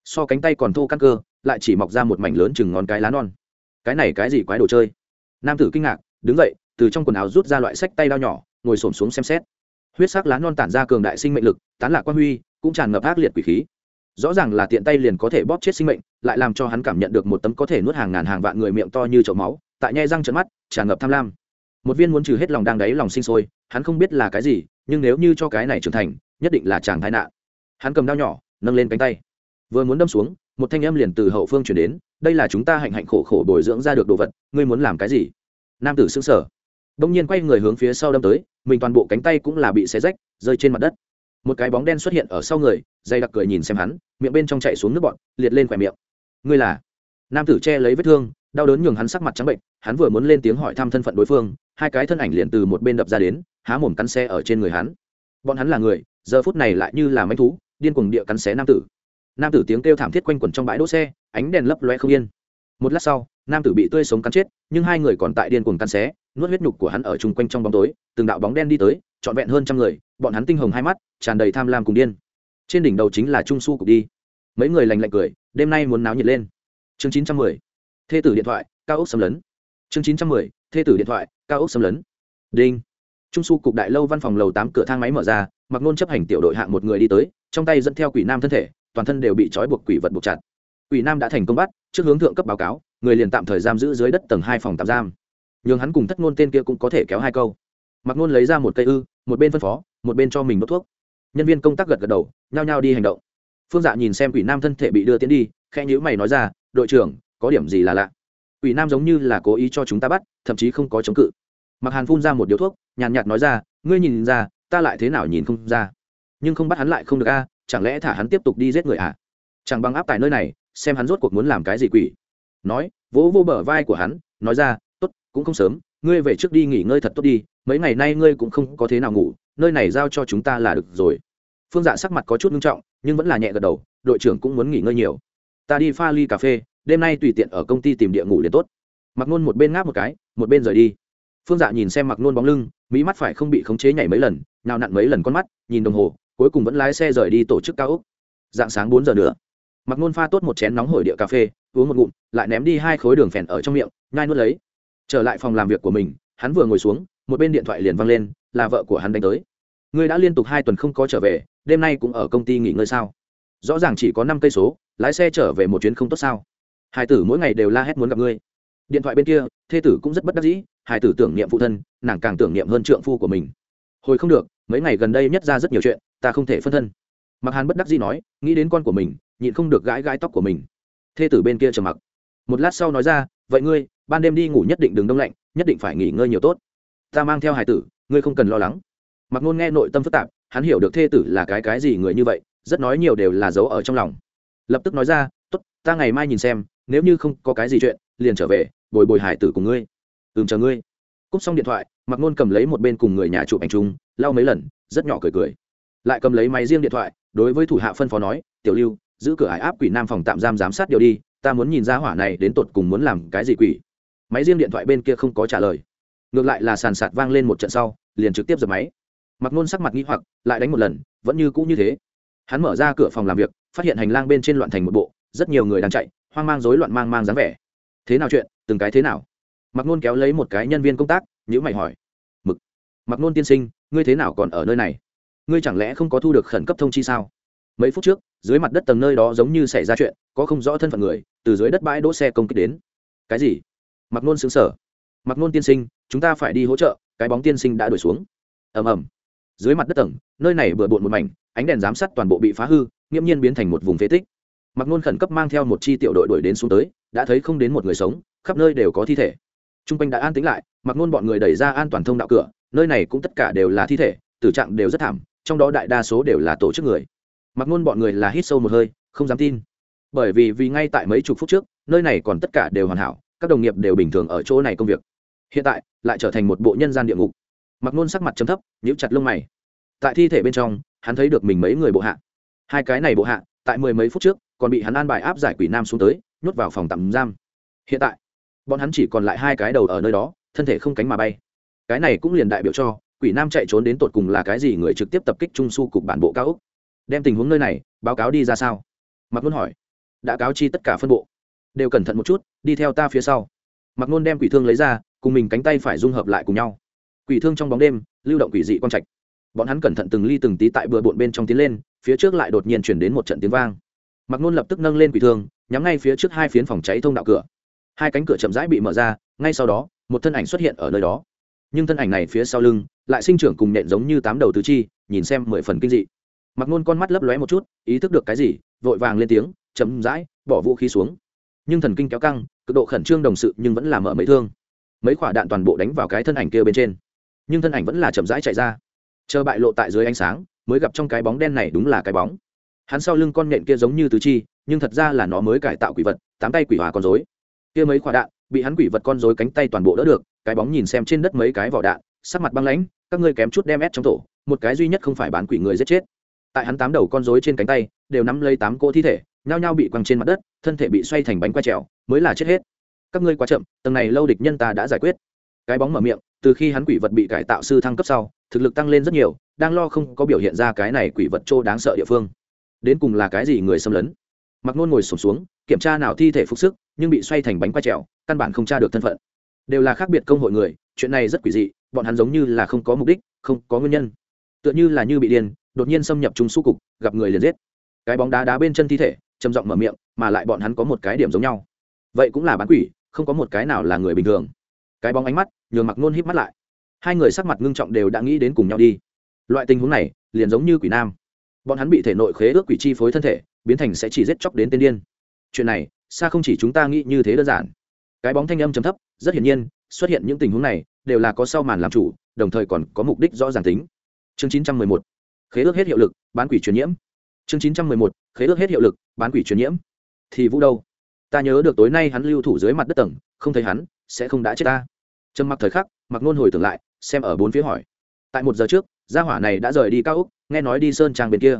so cánh tay còn thô căn cơ, lại chỉ mọc ra một mảnh lớn chừng ngón cái lá non. Cái này cái gì quái đồ chơi? Nam tử kinh ngạc, đứng dậy, từ trong quần áo rút ra loại sách tay đao nhỏ ngồi xổm xuống xem xét. Huyết sắc lá non tản ra cường đại sinh mệnh lực, tán lạc quan huy, cũng tràn ngập ác liệt quỷ khí. Rõ ràng là tiện tay liền có thể bóp chết sinh mệnh, lại làm cho hắn cảm nhận được một tấm có thể nuốt hàng ngàn hàng vạn người miệng to như chậu máu, tại nhai răng trận mắt, tràn ngập tham lam. Một viên muốn trừ hết lòng đang đáy lòng sinh sôi, hắn không biết là cái gì, nhưng nếu như cho cái này trưởng thành, nhất định là chàng tai nạn. Hắn cầm đao nhỏ, nâng lên cánh tay. Vừa muốn đâm xuống, một thanh âm liền từ hậu phương chuyển đến, đây là chúng ta hạnh hạnh khổ khổ bồi dưỡng ra được đồ vật, ngươi muốn làm cái gì? Nam tử xứng sở đông nhiên quay người hướng phía sau đâm tới, mình toàn bộ cánh tay cũng là bị xé rách, rơi trên mặt đất. Một cái bóng đen xuất hiện ở sau người dây đặc cười nhìn xem hắn, miệng bên trong chạy xuống nước bọn liệt lên khỏe miệng. Ngươi là? Nam tử che lấy vết thương, đau đớn nhường hắn sắc mặt trắng bệnh, hắn vừa muốn lên tiếng hỏi thăm thân phận đối phương, hai cái thân ảnh liền từ một bên đập ra đến, há mồm cắn xe ở trên người hắn. Bọn hắn là người, giờ phút này lại như là manh thú, điên cuồng địa cắn xé nam tử. Nam tử tiếng kêu thảm thiết quanh quẩn trong bãi đỗ xe, ánh đèn lấp loe không yên. Một lát sau, nam tử bị tươi sống cắn chết, nhưng hai người còn tại điên cuồng cắn xé nuốt huyết nhục của hắn ở chung quanh trong bóng tối, từng đạo bóng đen đi tới, trọn vẹn hơn trăm người, bọn hắn tinh hồng hai mắt, tràn đầy tham lam cùng điên. Trên đỉnh đầu chính là trung su cục đi. Mấy người lành lạnh cười, đêm nay muốn náo nhiệt lên. Chương chín trăm mười, thê tử điện thoại, cao ốc xâm lấn. Chương chín trăm mười, thê tử điện thoại, cao ốc xâm lấn. Đinh. Trung su cục đại lâu văn phòng lầu tám cửa thang máy mở ra, mặc nôn chấp hành tiểu đội hạng một người đi tới, trong tay dẫn theo quỷ nam thân thể, toàn thân đều bị trói buộc quỷ vật buộc chặt. Quỷ nam đã thành công bắt, trước hướng thượng cấp báo cáo, người liền tạm thời giam giữ dưới đất tầng hai phòng tạm giam nhường hắn cùng thất ngôn tên kia cũng có thể kéo hai câu. Mặc ngôn lấy ra một cây ư, một bên phân phó, một bên cho mình đốt thuốc. Nhân viên công tác gật gật đầu, nhao nhao đi hành động. Phương dạ nhìn xem quỷ nam thân thể bị đưa tiến đi, khẽ nhữ mày nói ra, đội trưởng, có điểm gì là lạ? Quỷ nam giống như là cố ý cho chúng ta bắt, thậm chí không có chống cự. Mặc hàn phun ra một điếu thuốc, nhàn nhạt nói ra, ngươi nhìn ra, ta lại thế nào nhìn không ra? Nhưng không bắt hắn lại không được a, chẳng lẽ thả hắn tiếp tục đi giết người à? Chẳng bằng áp tại nơi này, xem hắn rốt cuộc muốn làm cái gì quỷ. Nói, vỗ vô bờ vai của hắn, nói ra cũng không sớm, ngươi về trước đi nghỉ ngơi thật tốt đi, mấy ngày nay ngươi cũng không có thế nào ngủ, nơi này giao cho chúng ta là được rồi. Phương dạ sắc mặt có chút nghiêm trọng, nhưng vẫn là nhẹ gật đầu, đội trưởng cũng muốn nghỉ ngơi nhiều. Ta đi pha ly cà phê, đêm nay tùy tiện ở công ty tìm địa ngủ liền tốt. Mặc nôn một bên ngáp một cái, một bên rời đi. Phương dạ nhìn xem mặc nôn bóng lưng, mỹ mắt phải không bị khống chế nhảy mấy lần nào nặn mấy lần con mắt, nhìn đồng hồ, cuối cùng vẫn lái xe rời đi tổ chức cao úc dạng sáng bốn giờ nữa, mặc nôn pha tốt một chén nóng hổi địa cà phê, uống một ngụm, lại ném đi hai khối đường phèn ở trong miệng, nhai nuốt lấy trở lại phòng làm việc của mình, hắn vừa ngồi xuống, một bên điện thoại liền văng lên, là vợ của hắn đánh tới. Ngươi đã liên tục hai tuần không có trở về, đêm nay cũng ở công ty nghỉ ngơi sao? Rõ ràng chỉ có năm cây số, lái xe trở về một chuyến không tốt sao? Hải tử mỗi ngày đều la hét muốn gặp ngươi. Điện thoại bên kia, thê tử cũng rất bất đắc dĩ, hải tử tưởng niệm phụ thân, nàng càng tưởng niệm hơn trượng phu của mình. Hồi không được, mấy ngày gần đây nhất ra rất nhiều chuyện, ta không thể phân thân. Mặc hàn bất đắc dĩ nói, nghĩ đến con của mình, nhịn không được gãi gãi tóc của mình. Thê tử bên kia trầm mặc. Một lát sau nói ra, vậy ngươi ban đêm đi ngủ nhất định đừng đông lạnh, nhất định phải nghỉ ngơi nhiều tốt. Ta mang theo hải tử, ngươi không cần lo lắng. Mặc ngôn nghe nội tâm phức tạp, hắn hiểu được thê tử là cái cái gì người như vậy, rất nói nhiều đều là giấu ở trong lòng. Lập tức nói ra, tốt, ta ngày mai nhìn xem, nếu như không có cái gì chuyện, liền trở về, bồi bồi hải tử cùng ngươi. Ừm, chờ ngươi. Cúp xong điện thoại mặc ngôn cầm lấy một bên cùng người nhà chụp ảnh chung, lau mấy lần, rất nhỏ cười cười. Lại cầm lấy máy riêng điện thoại, đối với thủ hạ phân phó nói, tiểu lưu, giữ cửa hải áp quỷ nam phòng tạm giam giám sát điều đi, ta muốn nhìn ra hỏa này đến tột cùng muốn làm cái gì quỷ máy riêng điện thoại bên kia không có trả lời. Ngược lại là sàn sạt vang lên một trận sau, liền trực tiếp dập máy. Mặc nôn sắc mặt nghi hoặc, lại đánh một lần, vẫn như cũ như thế. Hắn mở ra cửa phòng làm việc, phát hiện hành lang bên trên loạn thành một bộ, rất nhiều người đang chạy, hoang mang rối loạn mang mang dáng vẻ. Thế nào chuyện? Từng cái thế nào? Mặc nôn kéo lấy một cái nhân viên công tác nhữ mày hỏi. Mực, mặc nôn tiên sinh, ngươi thế nào còn ở nơi này? Ngươi chẳng lẽ không có thu được khẩn cấp thông chi sao? Mấy phút trước, dưới mặt đất tầng nơi đó giống như xảy ra chuyện, có không rõ thân phận người, từ dưới đất bãi đỗ xe công kích đến. Cái gì? Mặc nôn xứng sở mặc nôn tiên sinh, chúng ta phải đi hỗ trợ, cái bóng tiên sinh đã đuổi xuống. Ầm ầm. Dưới mặt đất tầng, nơi này bừa bộn một mảnh, ánh đèn giám sát toàn bộ bị phá hư, nghiễm nhiên biến thành một vùng phế tích. Mặc nôn khẩn cấp mang theo một chi tiểu đội đuổi đến xuống tới, đã thấy không đến một người sống, khắp nơi đều có thi thể. T r u n g quanh đã an tĩnh lại, mặc nôn bọn người đẩy ra an toàn thông đạo cửa, nơi này cũng tất cả đều là thi thể, tử trạng đều rất thảm, trong đó đại đa số đều là tổ chức người. Mặc nôn bọn người là hít sâu một hơi, không dám tin. Bởi vì vì ngay tại mấy chục phút trước, nơi này còn tất cả đều hoàn hảo các đồng nghiệp đều bình thường ở chỗ này công việc. Hiện tại, lại trở thành một bộ nhân gian địa ngục. Mặc nôn sắc mặt chấm thấp, nhíu chặt lông mày. Tại thi thể bên trong, hắn thấy được mình mấy người bộ hạ. Hai cái này bộ hạ, tại mười mấy phút trước, còn bị hắn an bài áp giải quỷ nam xuống tới, nhốt vào phòng tạm giam. Hiện tại, bọn hắn chỉ còn lại hai cái đầu ở nơi đó, thân thể không cánh mà bay. Cái này cũng liền đại biểu cho, quỷ nam chạy trốn đến tột cùng là cái gì người trực tiếp tập kích trung su cục bản bộ cao úc đem tình huống nơi này, báo cáo đi ra sao? Mặc nôn hỏi. Đã cáo chi tất cả phân bộ đều cẩn thận một chút, đi theo ta phía sau. Mặc nôn đem quỷ thương lấy ra, cùng mình cánh tay phải dung hợp lại cùng nhau. Quỷ thương trong bóng đêm, lưu động quỷ dị quang trạch. Bọn hắn cẩn thận từng ly từng tí tại bừa bộn bên trong tiến lên, phía trước lại đột nhiên chuyển đến một trận tiếng vang. Mặc nôn lập tức nâng lên quỷ thương, nhắm ngay phía trước hai phiến phòng cháy thông đạo cửa. Hai cánh cửa chậm rãi bị mở ra, ngay sau đó, một thân ảnh xuất hiện ở nơi đó. Nhưng thân ảnh này phía sau lưng, lại sinh trưởng cùng nện giống như tám đầu tứ chi, nhìn xem mười phần kinh dị. Mặc nôn con mắt lấp lóe một chút, ý thức được cái gì, vội vàng lên tiếng, chậm rãi, bỏ vũ khí xuống nhưng thần kinh kéo căng, cực độ khẩn trương đồng sự nhưng vẫn làm mở mấy thương. Mấy quả đạn toàn bộ đánh vào cái thân ảnh kia bên trên. Nhưng thân ảnh vẫn là chậm rãi chạy ra. Chờ bại lộ tại dưới ánh sáng, mới gặp trong cái bóng đen này đúng là cái bóng. Hắn sau lưng con nện kia giống như tứ chi, nhưng thật ra là nó mới cải tạo quỷ vật, tám tay quỷ hòa con dối kia mấy quả đạn, bị hắn quỷ vật con dối cánh tay toàn bộ đỡ được, cái bóng nhìn xem trên đất mấy cái vỏ đạn, sắc mặt băng lãnh, các ngươi kém chút đem ép trong tổ, một cái duy nhất không phải bán quỷ người giết chết. Tại hắn tám đầu con dối trên cánh tay, đều nắm lấy tám cỗ thi thể nhao nhao bị quăng trên mặt đất thân thể bị xoay thành bánh quay trèo mới là chết hết. Các ngươi quá chậm tầng này lâu địch nhân ta đã giải quyết. Cái bóng mở miệng từ khi hắn quỷ vật bị cải tạo sư thăng cấp sau thực lực tăng lên rất nhiều đang lo không có biểu hiện ra cái này quỷ vật trô đáng sợ địa phương. Đến cùng là cái gì người xâm lấn? Mặc nôn ngồi sổm xuống, kiểm tra nào thi thể phục sức nhưng bị xoay thành bánh quay trèo căn bản không tra được thân phận. Đều là khác biệt công hội người chuyện này rất quỷ dị bọn hắn giống như là không có mục đích không có nguyên nhân. Tựa như là như bị điên đột nhiên xâm nhập trung su cục gặp người liền giết. Cái bóng đá đá bên chân thi thể trầm giọng mở miệng, mà lại bọn hắn có một cái điểm giống nhau. Vậy cũng là bán quỷ, không có một cái nào là người bình thường. Cái bóng ánh mắt, nhường mặc nôn híp mắt lại. Hai người sắc mặt ngưng trọng đều đã nghĩ đến cùng nhau đi. Loại tình huống này, liền giống như quỷ nam. Bọn hắn bị thể nội khế ước quỷ chi phối thân thể, biến thành sẽ chỉ giết chóc đến tên điên. Chuyện này, xa không chỉ chúng ta nghĩ như thế đơn giản. Cái bóng thanh âm trầm thấp, rất hiển nhiên, xuất hiện những tình huống này, đều là có sau màn làm chủ, đồng thời còn có mục đích rõ ràng tính. Chương 911 khế ước hết hiệu lực, bán quỷ truyền nhiễm chương 911 khế ước hết hiệu lực, bán quỷ truyền nhiễm. Thì vũ đâu? Ta nhớ được tối nay hắn lưu thủ dưới mặt đất tầng, không thấy hắn, sẽ không đã chết ta. Trầm mặc thời khắc mặc nôn hồi tưởng lại, xem ở bốn phía hỏi. Tại một giờ trước, gia hỏa này đã rời đi cao úc nghe nói đi sơn trang bên kia.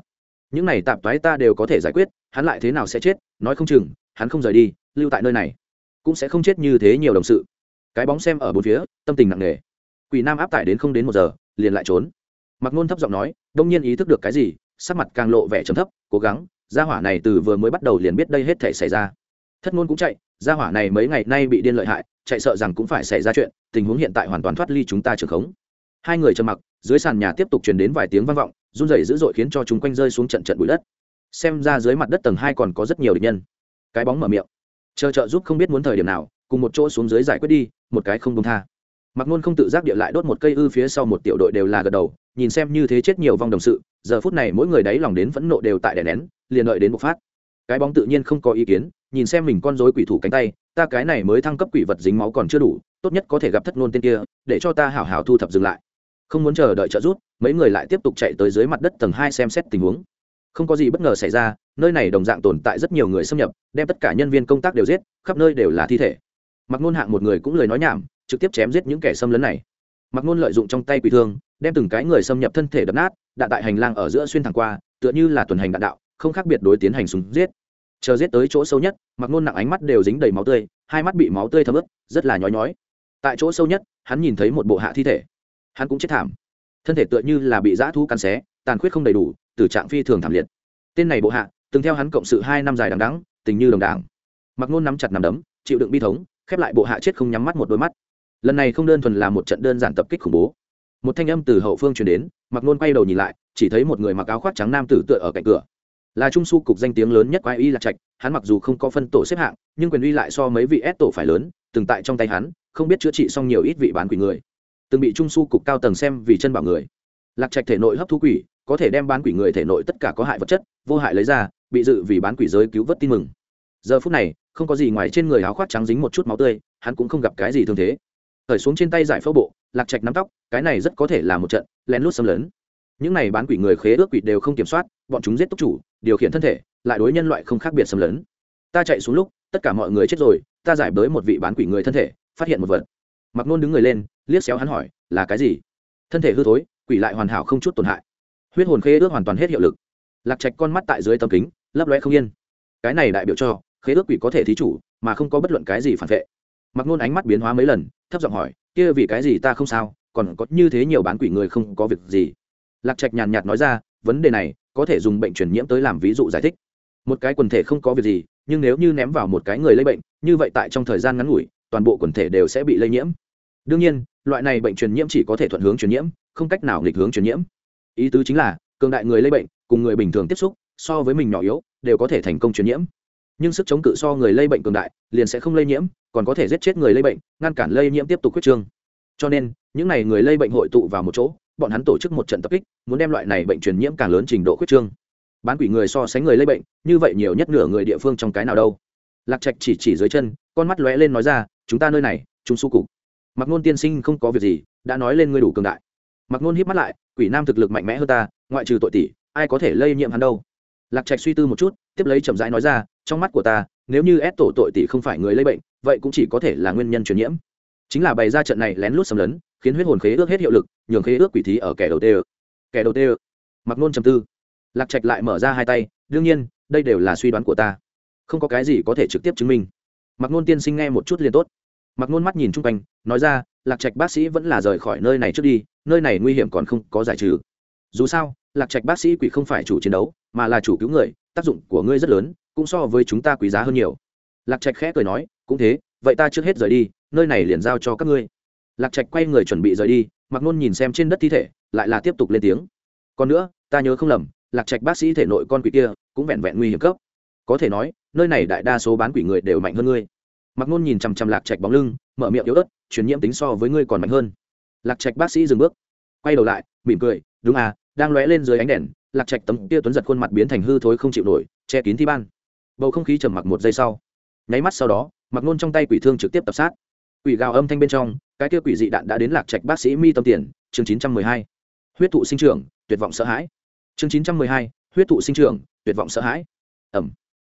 Những này tạp toái ta đều có thể giải quyết, hắn lại thế nào sẽ chết, nói không chừng, hắn không rời đi, lưu tại nơi này, cũng sẽ không chết như thế nhiều đồng sự. Cái bóng xem ở bốn phía, tâm tình nặng nề. Quỷ nam áp tải đến không đến một giờ, liền lại trốn. Mặc nôn thấp giọng nói, đông nhiên ý thức được cái gì sắc mặt càng lộ vẻ trầm thấp, cố gắng, gia hỏa này từ vừa mới bắt đầu liền biết đây hết thể xảy ra. Thất ngôn cũng chạy, gia hỏa này mấy ngày nay bị điên lợi hại, chạy sợ rằng cũng phải xảy ra chuyện, tình huống hiện tại hoàn toàn thoát ly chúng ta trường khống. Hai người trầm mặc, dưới sàn nhà tiếp tục truyền đến vài tiếng vang vọng, run rẩy dữ dội khiến cho chúng quanh rơi xuống trận trận bụi đất. Xem ra dưới mặt đất tầng hai còn có rất nhiều địch nhân. Cái bóng mở miệng. Chờ trợ giúp không biết muốn thời điểm nào, cùng một chỗ xuống dưới giải quyết đi, một cái không buông tha. Mặc nôn không tự giác địa lại đốt một cây ư phía sau một tiểu đội đều là gật đầu nhìn xem như thế chết nhiều vong đồng sự, giờ phút này mỗi người đáy lòng đến phẫn nộ đều tại đè nén, liền đợi đến bộc phát. Cái bóng tự nhiên không có ý kiến, nhìn xem mình con rối quỷ thủ cánh tay, ta cái này mới thăng cấp quỷ vật dính máu còn chưa đủ, tốt nhất có thể gặp thất ngôn tên kia, để cho ta hảo hảo thu thập dừng lại. Không muốn chờ đợi trợ rút mấy người lại tiếp tục chạy tới dưới mặt đất tầng hai xem xét tình huống. Không có gì bất ngờ xảy ra, nơi này đồng dạng tồn tại rất nhiều người xâm nhập, đem tất cả nhân viên công tác đều giết, khắp nơi đều là thi thể. Mặc ngôn hạng một người cũng lời nói nhảm, trực tiếp chém giết những kẻ xâm lấn này. Mặc ngôn lợi dụng trong tay quỷ thương đem từng cái người xâm nhập thân thể đập nát, đạn tại hành lang ở giữa xuyên thẳng qua, tựa như là tuần hành đạn đạo, không khác biệt đối tiến hành súng giết. Chờ giết tới chỗ sâu nhất, mặc nôn nặng ánh mắt đều dính đầy máu tươi, hai mắt bị máu tươi thấm ướt, rất là nhói nhói. Tại chỗ sâu nhất, hắn nhìn thấy một bộ hạ thi thể. Hắn cũng chết thảm. Thân thể tựa như là bị dã thu cắn xé, tàn khuyết không đầy đủ từ trạng phi thường thảm liệt. Tên này bộ hạ, từng theo hắn cộng sự hai năm dài đằng đắng tình như đồng đảng. Mặc nôn nắm chặt nằm đấm, chịu đựng bi thống, khép lại bộ hạ chết không nhắm mắt một đôi mắt. Lần này không đơn thuần là một trận đơn giản tập kích khủng bố một thanh âm từ hậu phương truyền đến mặc nôn quay đầu nhìn lại, chỉ thấy một người mặc áo khoác trắng nam tử tựa ở cạnh cửa. Là trung su cục danh tiếng lớn nhất quái y lạc trạch, hắn mặc dù không có phân tổ xếp hạng, nhưng quyền uy lại so mấy vị ép tổ phải lớn, từng tại trong tay hắn, không biết chữa trị xong nhiều ít vị bán quỷ người. Từng bị trung su cục cao tầng xem vì chân bảo người. Lạc trạch thể nội hấp thu quỷ, có thể đem bán quỷ người thể nội tất cả có hại vật chất, vô hại lấy ra, bị dự vì bán quỷ giới cứu vớt tin mừng. Giờ phút này, không có gì ngoài trên người áo khoác trắng dính một chút máu tươi, hắn cũng không gặp cái gì thương thế khởi xuống trên tay giải phẫu bộ, lạc trạch nắm tóc, cái này rất có thể là một trận lén lút xâm lấn. Những này bán quỷ người khế ước quỷ đều không kiểm soát, bọn chúng giết túc chủ, điều khiển thân thể, lại đối nhân loại không khác biệt xâm lấn. Ta chạy xuống lúc, tất cả mọi người chết rồi, ta giải bới một vị bán quỷ người thân thể, phát hiện một vật. Mặc nôn đứng người lên, liếc xéo hắn hỏi, là cái gì? Thân thể hư thối, quỷ lại hoàn hảo không chút tổn hại. Huyết hồn khế ước hoàn toàn hết hiệu lực. Lạc trạch con mắt tại dưới tầm kính, lấp loe không yên. Cái này đại biểu cho, khế ước quỷ có thể thí chủ, mà không có bất luận cái gì phản vệ mặc nôn ánh mắt biến hóa mấy lần, thấp giọng hỏi, kia vì cái gì ta không sao? Còn có như thế nhiều bán quỷ người không có việc gì. Lạc trạch nhàn nhạt nói ra, vấn đề này, có thể dùng bệnh truyền nhiễm tới làm ví dụ giải thích. Một cái quần thể không có việc gì, nhưng nếu như ném vào một cái người lây bệnh, như vậy tại trong thời gian ngắn ngủi, toàn bộ quần thể đều sẽ bị lây nhiễm. Đương nhiên, loại này bệnh truyền nhiễm chỉ có thể thuận hướng truyền nhiễm, không cách nào nghịch hướng truyền nhiễm. Ý tứ chính là, cường đại người lây bệnh, cùng người bình thường tiếp xúc, so với mình nhỏ yếu, đều có thể thành công truyền nhiễm nhưng sức chống cự so người lây bệnh cường đại, liền sẽ không lây nhiễm, còn có thể giết chết người lây bệnh, ngăn cản lây nhiễm tiếp tục quyết trương. Cho nên, những n à y người lây bệnh hội tụ vào một chỗ, bọn hắn tổ chức một trận tập kích, muốn đem loại này bệnh truyền nhiễm càng lớn trình độ quyết trương. Bán quỷ người so sánh người lây bệnh, như vậy nhiều nhất nửa người địa phương trong cái nào đâu. Lạc trạch chỉ chỉ dưới chân, con mắt lóe lên nói ra, chúng ta nơi này chúng su cục. Mặc Ngôn tiên sinh không có việc gì, đã nói lên ngươi đủ cường đại. Mặc Ngôn híp mắt lại, quỷ nam thực lực mạnh mẽ hơn ta, ngoại trừ tội tỷ, ai có thể lây nhiễm hắn đâu? Lạc trạch suy tư một chút, tiếp lấy chậm rãi nói ra, trong mắt của ta, nếu như ép tổ tội tỷ không phải người lây bệnh, vậy cũng chỉ có thể là nguyên nhân truyền nhiễm. Chính là bày ra trận này lén lút xâm lấn, khiến huyết hồn khế ước hết hiệu lực, nhường khế ước quỷ thí ở kẻ đầu tê kẻ đầu tê mặc nôn trầm tư. Lạc trạch lại mở ra hai tay, đương nhiên, đây đều là suy đoán của ta. Không có cái gì có thể trực tiếp chứng minh. Mặc nôn tiên sinh nghe một chút liền tốt. Mặc nôn mắt nhìn chung quanh, nói ra, lạc trạch bác sĩ vẫn là rời khỏi nơi này trước đi, nơi này nguy hiểm còn không có giải trừ. Dù sao lạc trạch bác sĩ quỷ không phải chủ chiến đấu, mà là chủ cứu người, tác dụng của ngươi rất lớn, cũng so với chúng ta quý giá hơn nhiều. Lạc trạch khẽ cười nói, cũng thế, vậy ta trước hết rời đi, nơi này liền giao cho các ngươi. Lạc trạch quay người chuẩn bị rời đi mặc nôn nhìn xem trên đất thi thể, lại là tiếp tục lên tiếng. Còn nữa, ta nhớ không lầm, lạc trạch bác sĩ thể nội con quỷ kia cũng vẹn vẹn nguy hiểm cấp. Có thể nói, nơi này đại đa số bán quỷ người đều mạnh hơn ngươi. Mặc nôn nhìn chằm chằm lạc trạch bóng lưng, mở miệng yếu ớt, truyền nhiễm tính so với ngươi còn mạnh hơn. Lạc trạch bác sĩ dừng bước, quay đầu lại, mỉm cười, đúng à đang lóe lên dưới ánh đèn, lạc trạch tấm kia tuấn giật khuôn mặt biến thành hư thối không chịu nổi, che kín thi ban. Bầu không khí trầm mặc một giây sau. Nháy mắt sau đó mặc nôn trong tay quỷ thương trực tiếp tập sát. Quỷ gào âm thanh bên trong, cái kia quỷ dị đạn đã đến lạc trạch bác sĩ mi tâm tiền, chương chín trăm mười hai. Huyết thụ sinh trưởng, tuyệt vọng sợ hãi. Chương chín trăm mười hai, huyết thụ sinh trưởng, tuyệt vọng sợ hãi. Ẩm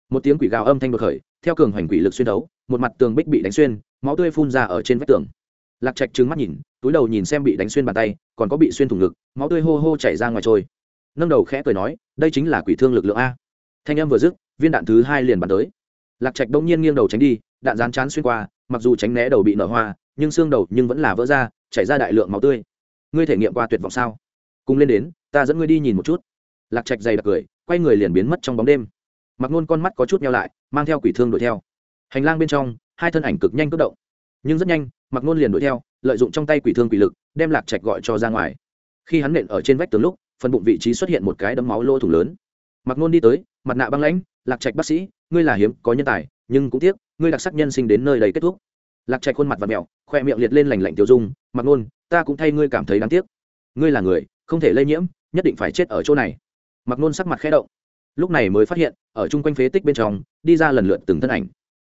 một tiếng quỷ gào âm thanh đột khởi, theo cường hoành quỷ lực xuyên đấu, một mặt tường bích bị đánh xuyên, máu tươi phun ra ở trên vách tường. Lạc trạch trứng mắt nhìn túi đầu nhìn xem bị đánh xuyên bàn tay, còn có bị xuyên thủng ngực, máu tươi hô hô chảy ra ngoài trôi. Nâng đầu khẽ cười nói, đây chính là quỷ thương lực lượng a. Thanh âm vừa dứt, viên đạn thứ hai liền bắn tới. Lạc trạch đông nhiên nghiêng đầu tránh đi, đạn rán chán xuyên qua, mặc dù tránh né đầu bị nở hoa, nhưng xương đầu nhưng vẫn là vỡ ra, chảy ra đại lượng máu tươi. Ngươi thể nghiệm qua tuyệt vọng sao? Cùng lên đến, ta dẫn ngươi đi nhìn một chút. Lạc trạch dày đặc cười, quay người liền biến mất trong bóng đêm. Mặc nôn con mắt có chút nhau lại, mang theo quỷ thương đuổi theo. Hành lang bên trong, hai thân ảnh cực nhanh cất động, nhưng rất nhanh mặc nôn liền đuổi theo, lợi dụng trong tay quỷ thương quỷ lực, đem lạc trạch gọi cho ra ngoài. Khi hắn nện ở trên vách tường lúc, phần bụng vị trí xuất hiện một cái đấm máu lô thủng lớn. Mặc nôn đi tới, mặt nạ băng lãnh, lạc trạch bác sĩ, ngươi là hiếm, có nhân tài, nhưng cũng tiếc, ngươi đặc sắc nhân sinh đến nơi đầy kết thúc. Lạc trạch khuôn mặt và mẹo khoe miệng liệt lên lành lạnh tiêu dung, mặc nôn ta cũng thay ngươi cảm thấy đáng tiếc. Ngươi là người, không thể lây nhiễm, nhất định phải chết ở chỗ này. Mặc nôn sắc mặt khẽ động. Lúc này mới phát hiện, ở chung quanh phế tích bên trong, đi ra lần lượt từng thân ảnh.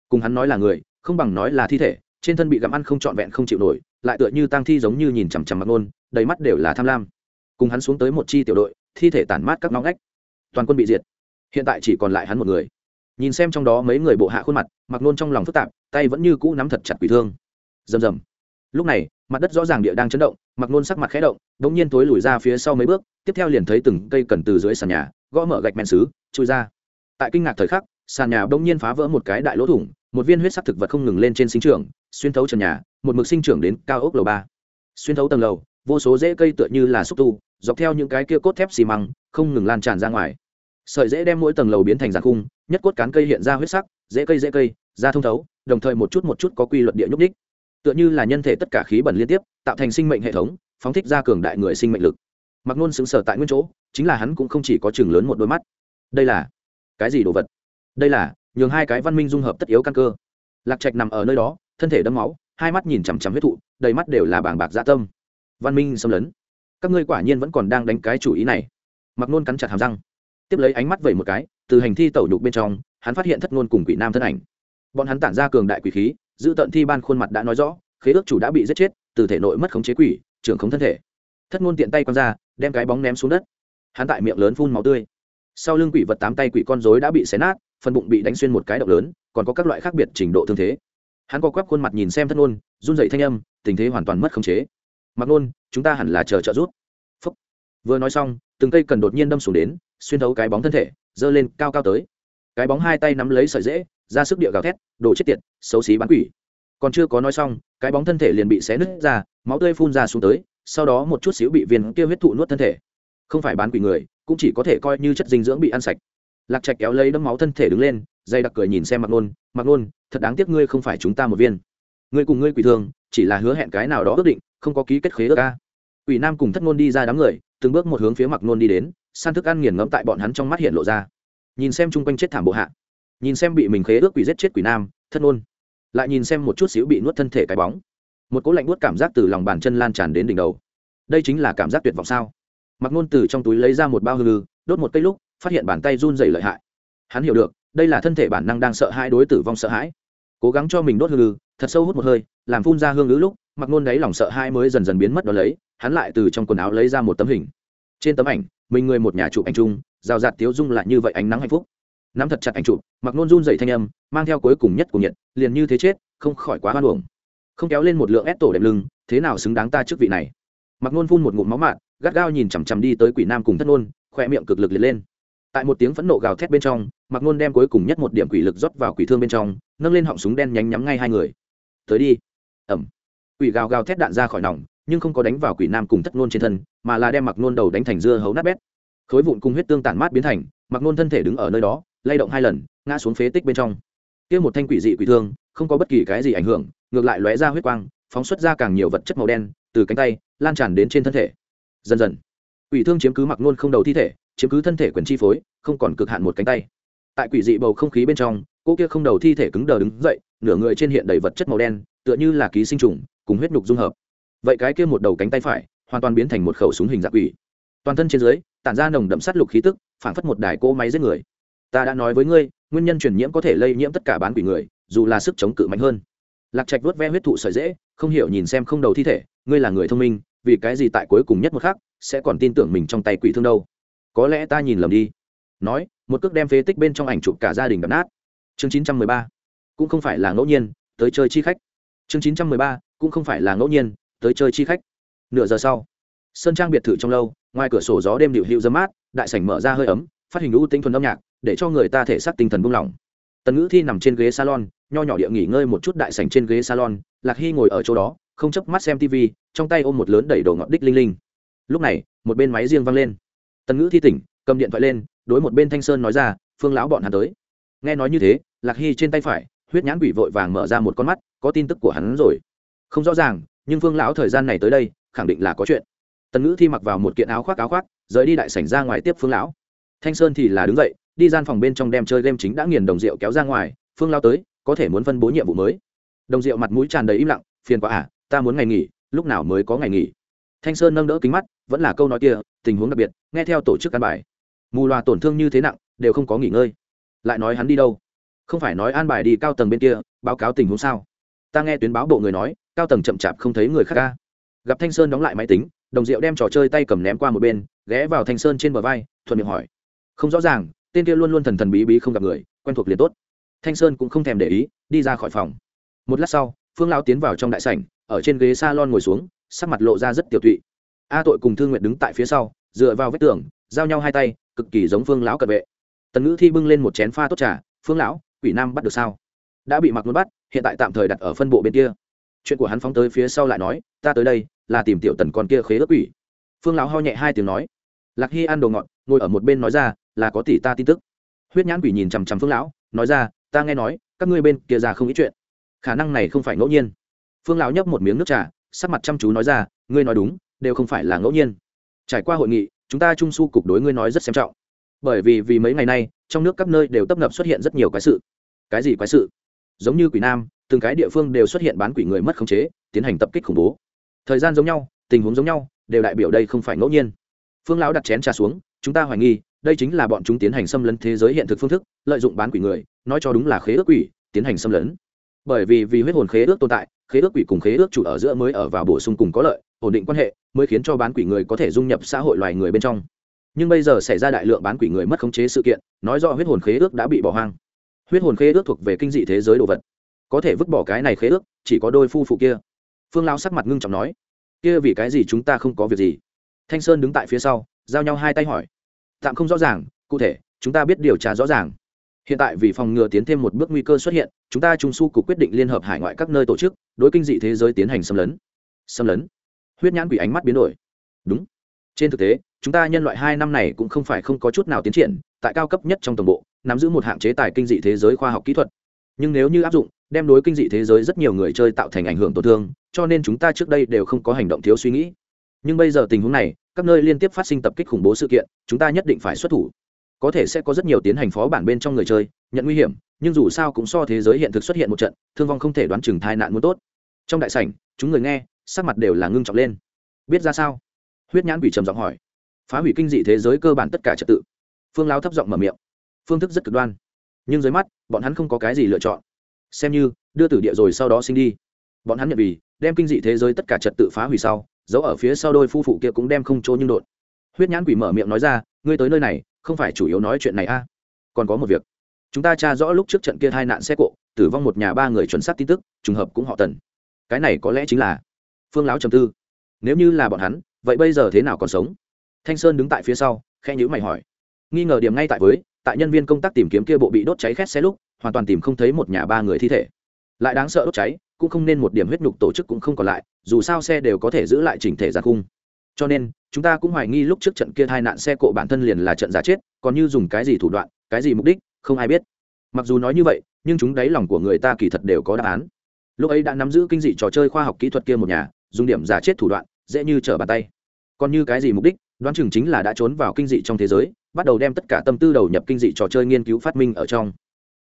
Cùng hắn nói là người, không bằng nói là thi thể trên thân bị gặm ăn không trọn vẹn không chịu nổi, lại tựa như tang thi giống như nhìn chằm chằm mặc nôn đầy mắt đều là tham lam. Cùng hắn xuống tới một chi tiểu đội, thi thể tản mát các ngõ ngách. Toàn quân bị diệt. Hiện tại chỉ còn lại hắn một người. Nhìn xem trong đó mấy người bộ hạ khuôn mặt mặc nôn trong lòng phức tạp, tay vẫn như cũ nắm thật chặt quỷ thương. Rầm rầm. Lúc này, mặt đất rõ ràng địa đang chấn động mặc nôn sắc mặt khẽ động đ ỗ n g nhiên tối lùi ra phía sau mấy bước, tiếp theo liền thấy từng cây cần từ dưới sàn nhà, gõ mở gạch men xứ, chui ra. Tại kinh ngạc thời khắc, sàn nhà bỗng nhiên phá vỡ một cái đại lỗ thủng một viên huyết sắc thực vật không ngừng lên trên sinh trưởng, xuyên thấu trần nhà một mực sinh trưởng đến cao ốc lầu ba. Xuyên thấu tầng lầu vô số rễ cây tựa như là xúc tu dọc theo những cái kia cốt thép xi măng không ngừng lan tràn ra ngoài. Sợi rễ đem mỗi tầng lầu biến thành giàn khung nhất cốt cán cây hiện ra huyết sắc rễ cây rễ cây ra thông thấu đồng thời một chút một chút có quy luật địa nhúc đích tựa như là nhân thể tất cả khí bẩn liên tiếp tạo thành sinh mệnh hệ thống phóng thích ra cường đại người sinh mệnh lực. Mặc nôn xứng sở tại nguyên chỗ chính là hắn cũng không chỉ có chừng lớn một đôi mắt. Đây là cái gì đồ vật? Đây là nhường hai cái văn minh dung hợp tất yếu căn cơ. Lạc trạch nằm ở nơi đó, thân thể đẫm máu, hai mắt nhìn chằm chằm huyết thụ, đầy mắt đều là bảng bạc dạ tâm. Văn minh xâm lấn. Các ngươi quả nhiên vẫn còn đang đánh cái chủ ý này. Mặc nôn cắn chặt hàm răng. Tiếp lấy ánh mắt vẩy một cái, từ hành thi tẩu nhục bên trong, hắn phát hiện thất ngôn cùng quỷ nam thân ảnh. Bọn hắn tản ra cường đại quỷ khí, giữ tận thi ban khuôn mặt đã nói rõ, khế ước chủ đã bị giết chết, từ thể nội mất khống chế quỷ, trưởng khống thân thể. Thất ngôn tiện tay quăng ra, đem cái bóng ném xuống đất. Hắn tại miệng lớn phun máu tươi. Sau lưng quỷ vật tám tay quỷ con rối đã bị xé nát phần bụng bị đánh xuyên một cái động lớn, còn có các loại khác biệt trình độ thương thế. Hắn co quắp khuôn mặt nhìn xem thất ngôn run dậy thanh âm, tình thế hoàn toàn mất khống chế. Mặc nôn, chúng ta hẳn là chờ trợ giúp. Phúc. vừa nói xong, từng cây cần đột nhiên đâm xuống đến, xuyên thấu cái bóng thân thể, giơ lên cao cao tới. Cái bóng hai tay nắm lấy sợi dễ ra sức địa gào thét, đồ chết tiệt, xấu xí bán quỷ. Còn chưa có nói xong, cái bóng thân thể liền bị xé nứt ra, máu tươi phun ra xuống tới, sau đó một chút xíu bị viên kia huyết thụ nuốt thân thể. Không phải bán quỷ người, cũng chỉ có thể coi như chất dinh dưỡng bị ăn sạch lạc trạch kéo lấy đấm máu thân thể đứng lên dây đặc cười nhìn xem mặc nôn mặc nôn, thật đáng tiếc ngươi không phải chúng ta một viên. Ngươi cùng ngươi quỷ thường, chỉ là hứa hẹn cái nào đó ước định, không có ký kết khế ước ca quỷ nam cùng thất nôn đi ra đám người, từng bước một hướng phía mặc nôn đi đến, san thức ăn nghiền ngẫm tại bọn hắn trong mắt hiện lộ ra. Nhìn xem chung quanh chết thảm bộ hạ, nhìn xem bị mình khế ước quỷ giết chết quỷ nam, thất nôn lại nhìn xem một chút xíu bị nuốt thân thể cái bóng. Một cỗ lạnh nuốt cảm giác từ lòng bàn chân lan tràn đến đỉnh đầu. Đây chính là cảm giác tuyệt vọng sao? Mặc nôn từ trong túi lấy ra một bao hư, đốt một cây lúc phát hiện bàn tay run dày lợi hại. Hắn hiểu được, đây là thân thể bản năng đang sợ hãi đối tử vong sợ hãi. Cố gắng cho mình đốt hư lư thật sâu hút một hơi, làm phun ra hương ngữ lúc, mặc nôn đáy lòng sợ hai mới dần dần biến mất đó lấy, hắn lại từ trong quần áo lấy ra một tấm hình. Trên tấm ảnh, mình người một nhà chụp ảnh chung, rào rạt tiếu dung lại như vậy ánh nắng hạnh phúc. Nắm thật chặt ảnh chụp, mặc nôn run dậy thanh âm, mang theo cuối cùng nhất của nhiệt, liền như thế chết, không khỏi quá hoan hồng không kéo lên một lượng ép tổ đẹp lưng, thế nào xứng đáng ta trước vị này? Mặc nôn phun một ngụm máu mạn gắt gao nhìn chằm chằm đi tới quỷ nam cùng thất nôn, khoe miệng cực lực liệt lên tại một tiếng phẫn nộ gào thét bên trong mặc nôn đem cuối cùng nhất một điểm quỷ lực rót vào quỷ thương bên trong, nâng lên họng súng đen nhánh nhắm ngay hai người. Tới đi. Ẩm quỷ gào gào thét đạn ra khỏi nòng, nhưng không có đánh vào quỷ nam cùng thất nôn trên thân, mà là đem mặc nôn đầu đánh thành dưa hấu nát bét. Khối vụn cùng huyết tương tản mát biến thành mặc nôn thân thể đứng ở nơi đó, lay động hai lần, ngã xuống phế tích bên trong. Kia một thanh quỷ dị quỷ thương, không có bất kỳ cái gì ảnh hưởng, ngược lại lóe ra huyết quang, phóng xuất ra càng nhiều vật chất màu đen, từ cánh tay, lan tràn đến trên thân thể. Dần dần, quỷ thương chiếm cứ mặc nôn không đầu thi thể chiếm cứ thân thể quyền chi phối, không còn cực hạn một cánh tay. Tại quỷ dị bầu không khí bên trong, cô kia không đầu thi thể cứng đờ đứng dậy, nửa người trên hiện đầy vật chất màu đen, tựa như là ký sinh trùng, cùng huyết nhục dung hợp. Vậy cái kia một đầu cánh tay phải, hoàn toàn biến thành một khẩu súng hình dạng quỷ. Toàn thân trên dưới, tản ra nồng đậm sát lục khí tức phản phất một đài cỗ máy giết người. Ta đã nói với ngươi, nguyên nhân truyền nhiễm có thể lây nhiễm tất cả bán quỷ người, dù là sức chống cự mạnh hơn. Lạc trạch vuốt ve huyết thụ sợi dễ, không hiểu nhìn xem không đầu thi thể, ngươi là người thông minh, vì cái gì tại cuối cùng nhất một khắc, sẽ còn tin tưởng mình trong tay quỷ thương đâu? Có lẽ ta nhìn lầm đi. Nói, một cước đem phế tích bên trong ảnh chụp cả gia đình đập nát. Chương chín trăm mười ba, cũng không phải là ngẫu nhiên, tới chơi chi khách. Chương chín trăm mười ba, cũng không phải là ngẫu nhiên, tới chơi chi khách. Nửa giờ sau sơn trang biệt thự trong lâu, ngoài cửa sổ gió đêm điệu hiệu dấm mát, đại sảnh mở ra hơi ấm, phát hình lũ tinh thuần âm nhạc, để cho người ta thể xác tinh thần buông lỏng. Tần ngữ thi nằm trên ghế salon, nho nhỏ địa nghỉ ngơi một chút đại sảnh trên ghế salon, lạc hy ngồi ở chỗ đó, không chấp mắt xem tv trong tay ôm một lớn đẩy đồ ngọt đích linh linh. Lúc này, một bên máy riêng văng lên tần ngữ thi tỉnh, cầm điện thoại lên, đối một bên thanh sơn nói ra, phương lão bọn hắn tới. Nghe nói như thế, lạc hy trên tay phải, huyết nhãn quỷ vội vàng mở ra một con mắt, có tin tức của hắn rồi. Không rõ ràng, nhưng phương lão thời gian này tới đây, khẳng định là có chuyện. Tần ngữ thi mặc vào một kiện áo khoác áo khoác, rời đi đại sảnh ra ngoài tiếp phương lão. Thanh sơn thì là đứng dậy, đi gian phòng bên trong đem chơi game chính đã nghiền đồng rượu kéo ra ngoài, phương lao tới, có thể muốn phân bố nhiệm vụ mới. Đồng rượu mặt mũi tràn đầy im lặng, phiền quá à ta muốn ngày nghỉ, lúc nào mới có ngày nghỉ? Thanh sơn nâng đỡ kính mắt, vẫn là câu nói kia, tình huống đặc biệt nghe theo tổ chức an bài. Mù loà tổn thương như thế nặng, đều không có nghỉ ngơi. Lại nói hắn đi đâu? Không phải nói an bài đi cao tầng bên kia, báo cáo tình huống sao? Ta nghe tuyến báo bộ người nói, cao tầng chậm chạp không thấy người khác ca. Gặp thanh sơn đóng lại máy tính, đồng diệu đem trò chơi tay cầm ném qua một bên, ghé vào thanh sơn trên bờ vai, thuận miệng hỏi. Không rõ ràng, tên kia luôn luôn thần thần bí bí không gặp người, quen thuộc liền tốt. Thanh sơn cũng không thèm để ý, đi ra khỏi phòng. Một lát sau, phương lao tiến vào trong đại sảnh, ở trên ghế s a lon ngồi xuống, sắc mặt lộ ra rất tiểu tụy. A tội cùng thương nguyện đứng tại phía sau dựa vào vách tường, giao nhau hai tay, cực kỳ giống phương lão cận vệ. Tần ngữ thi bưng lên một chén pha tốt trà, phương lão, quỷ nam bắt được sao? Đã bị mặc muốn bắt, hiện tại tạm thời đặt ở phân bộ bên kia. Chuyện của hắn phóng tới phía sau lại nói, ta tới đây là tìm tiểu tần con kia khế ước quỷ. Phương lão ho nhẹ hai tiếng nói, lạc hy ăn đồ ngọt, ngồi ở một bên nói ra là có tỷ ta tin tức. Huyết nhãn quỷ nhìn chằm chằm phương lão, nói ra, ta nghe nói, các ngươi bên kia ra không ít chuyện. Khả năng này không phải ngẫu nhiên. Phương lão nhấp một miếng nước trà, sắc mặt chăm chú nói ra, ngươi nói đúng, đều không phải là ngẫu nhiên trải qua hội nghị, chúng ta trung su cục đối ngươi nói rất xem trọng. Bởi vì vì mấy ngày nay, trong nước các nơi đều tấp nập xuất hiện rất nhiều quái sự. Cái gì quái sự? Giống như quỷ nam, từng cái địa phương đều xuất hiện bán quỷ người mất khống chế, tiến hành tập kích khủng bố. Thời gian giống nhau, tình huống giống nhau, đều đại biểu đây không phải ngẫu nhiên. Phương lão đặt chén trà xuống, chúng ta hoài nghi, đây chính là bọn chúng tiến hành xâm lấn thế giới hiện thực phương thức, lợi dụng bán quỷ người, nói cho đúng là khế ước quỷ, tiến hành xâm lấn. Bởi vì vì huyết hồn khế ước tồn tại khế ước quỷ cùng khế ước chủ ở giữa mới ở vào bổ sung cùng có lợi, ổn định quan hệ, mới khiến cho bán quỷ người có thể dung nhập xã hội loài người bên trong. Nhưng bây giờ xảy ra đại lượng bán quỷ người mất khống chế sự kiện, nói do huyết hồn khế ước đã bị bỏ hoang. Huyết hồn khế ước thuộc về kinh dị thế giới đồ vật. Có thể vứt bỏ cái này khế ước, chỉ có đôi phu phụ kia. Phương lao sắc mặt ngưng trọng nói, kia vì cái gì chúng ta không có việc gì? Thanh sơn đứng tại phía sau, giao nhau hai tay hỏi, tạm không rõ ràng, cụ thể, chúng ta biết điều tra rõ ràng hiện tại vì phòng ngừa tiến thêm một bước nguy cơ xuất hiện, chúng ta trung su cục quyết định liên hợp hải ngoại các nơi tổ chức, đối kinh dị thế giới tiến hành xâm lấn. Xâm lấn? Huyết nhãn quỷ ánh mắt biến đổi. Đúng. Trên thực tế, chúng ta nhân loại hai năm này cũng không phải không có chút nào tiến triển, tại cao cấp nhất trong tổng bộ, nắm giữ một hạng chế tài kinh dị thế giới khoa học kỹ thuật. Nhưng nếu như áp dụng, đem đối kinh dị thế giới rất nhiều người chơi tạo thành ảnh hưởng tổn thương, cho nên chúng ta trước đây đều không có hành động thiếu suy nghĩ. Nhưng bây giờ tình huống này, các nơi liên tiếp phát sinh tập kích khủng bố sự kiện, chúng ta nhất định phải xuất thủ có thể sẽ có rất nhiều tiến hành phó bản bên trong người chơi, nhận nguy hiểm, nhưng dù sao cũng so thế giới hiện thực xuất hiện một trận, thương vong không thể đoán chừng thai nạn muốn tốt. Trong đại sảnh, chúng người nghe, sắc mặt đều là ngưng trọng lên. Biết ra sao? Huyết nhãn quỷ trầm giọng hỏi. Phá hủy kinh dị thế giới cơ bản tất cả trật tự. Phương lao thấp giọng mở miệng. Phương thức rất cực đoan. Nhưng dưới mắt, bọn hắn không có cái gì lựa chọn. Xem như, đưa tử địa rồi sau đó sinh đi. Bọn hắn nhận vì, đem kinh dị thế giới tất cả trật tự phá hủy sau, giấu ở phía sau đôi phu phụ kia cũng đem không chỗ nhưng đột huyết nhãn quỷ mở miệng nói ra, ngươi tới nơi này, không phải chủ yếu nói chuyện này a? À. còn có một việc. Chúng ta tra rõ lúc trước trận kia hai nạn xe cộ, tử vong một nhà ba người chuẩn xác tin tức, trùng hợp cũng họ tần. Cái này có lẽ chính là phương láo trầm tư. Nếu như là bọn hắn, vậy bây giờ thế nào còn sống? Thanh sơn đứng tại phía sau khe nhữ mày hỏi. Nghi ngờ điểm ngay tại với, tại nhân viên công tác tìm kiếm kia bộ bị đốt cháy khét xe lúc, hoàn toàn tìm không thấy một nhà ba người thi thể. Lại đáng sợ đốt cháy, cũng không nên một điểm huyết nhục tổ chức cũng không còn lại, dù sao xe đều có thể giữ lại chỉnh thể giàn khung cho nên, chúng ta cũng hoài nghi lúc trước trận kia tai nạn xe cộ bản thân liền là trận giả chết, còn như dùng cái gì thủ đoạn, cái gì mục đích, không ai biết. Mặc dù nói như vậy, nhưng chúng đáy lòng của người ta kỳ thật đều có đáp án. Lúc ấy đã nắm giữ kinh dị trò chơi khoa học kỹ thuật kia một nhà, dùng điểm giả chết thủ đoạn, dễ như trở bàn tay. Còn như cái gì mục đích, đoán chừng chính là đã trốn vào kinh dị trong thế giới, bắt đầu đem tất cả tâm tư đầu nhập kinh dị trò chơi nghiên cứu phát minh ở trong.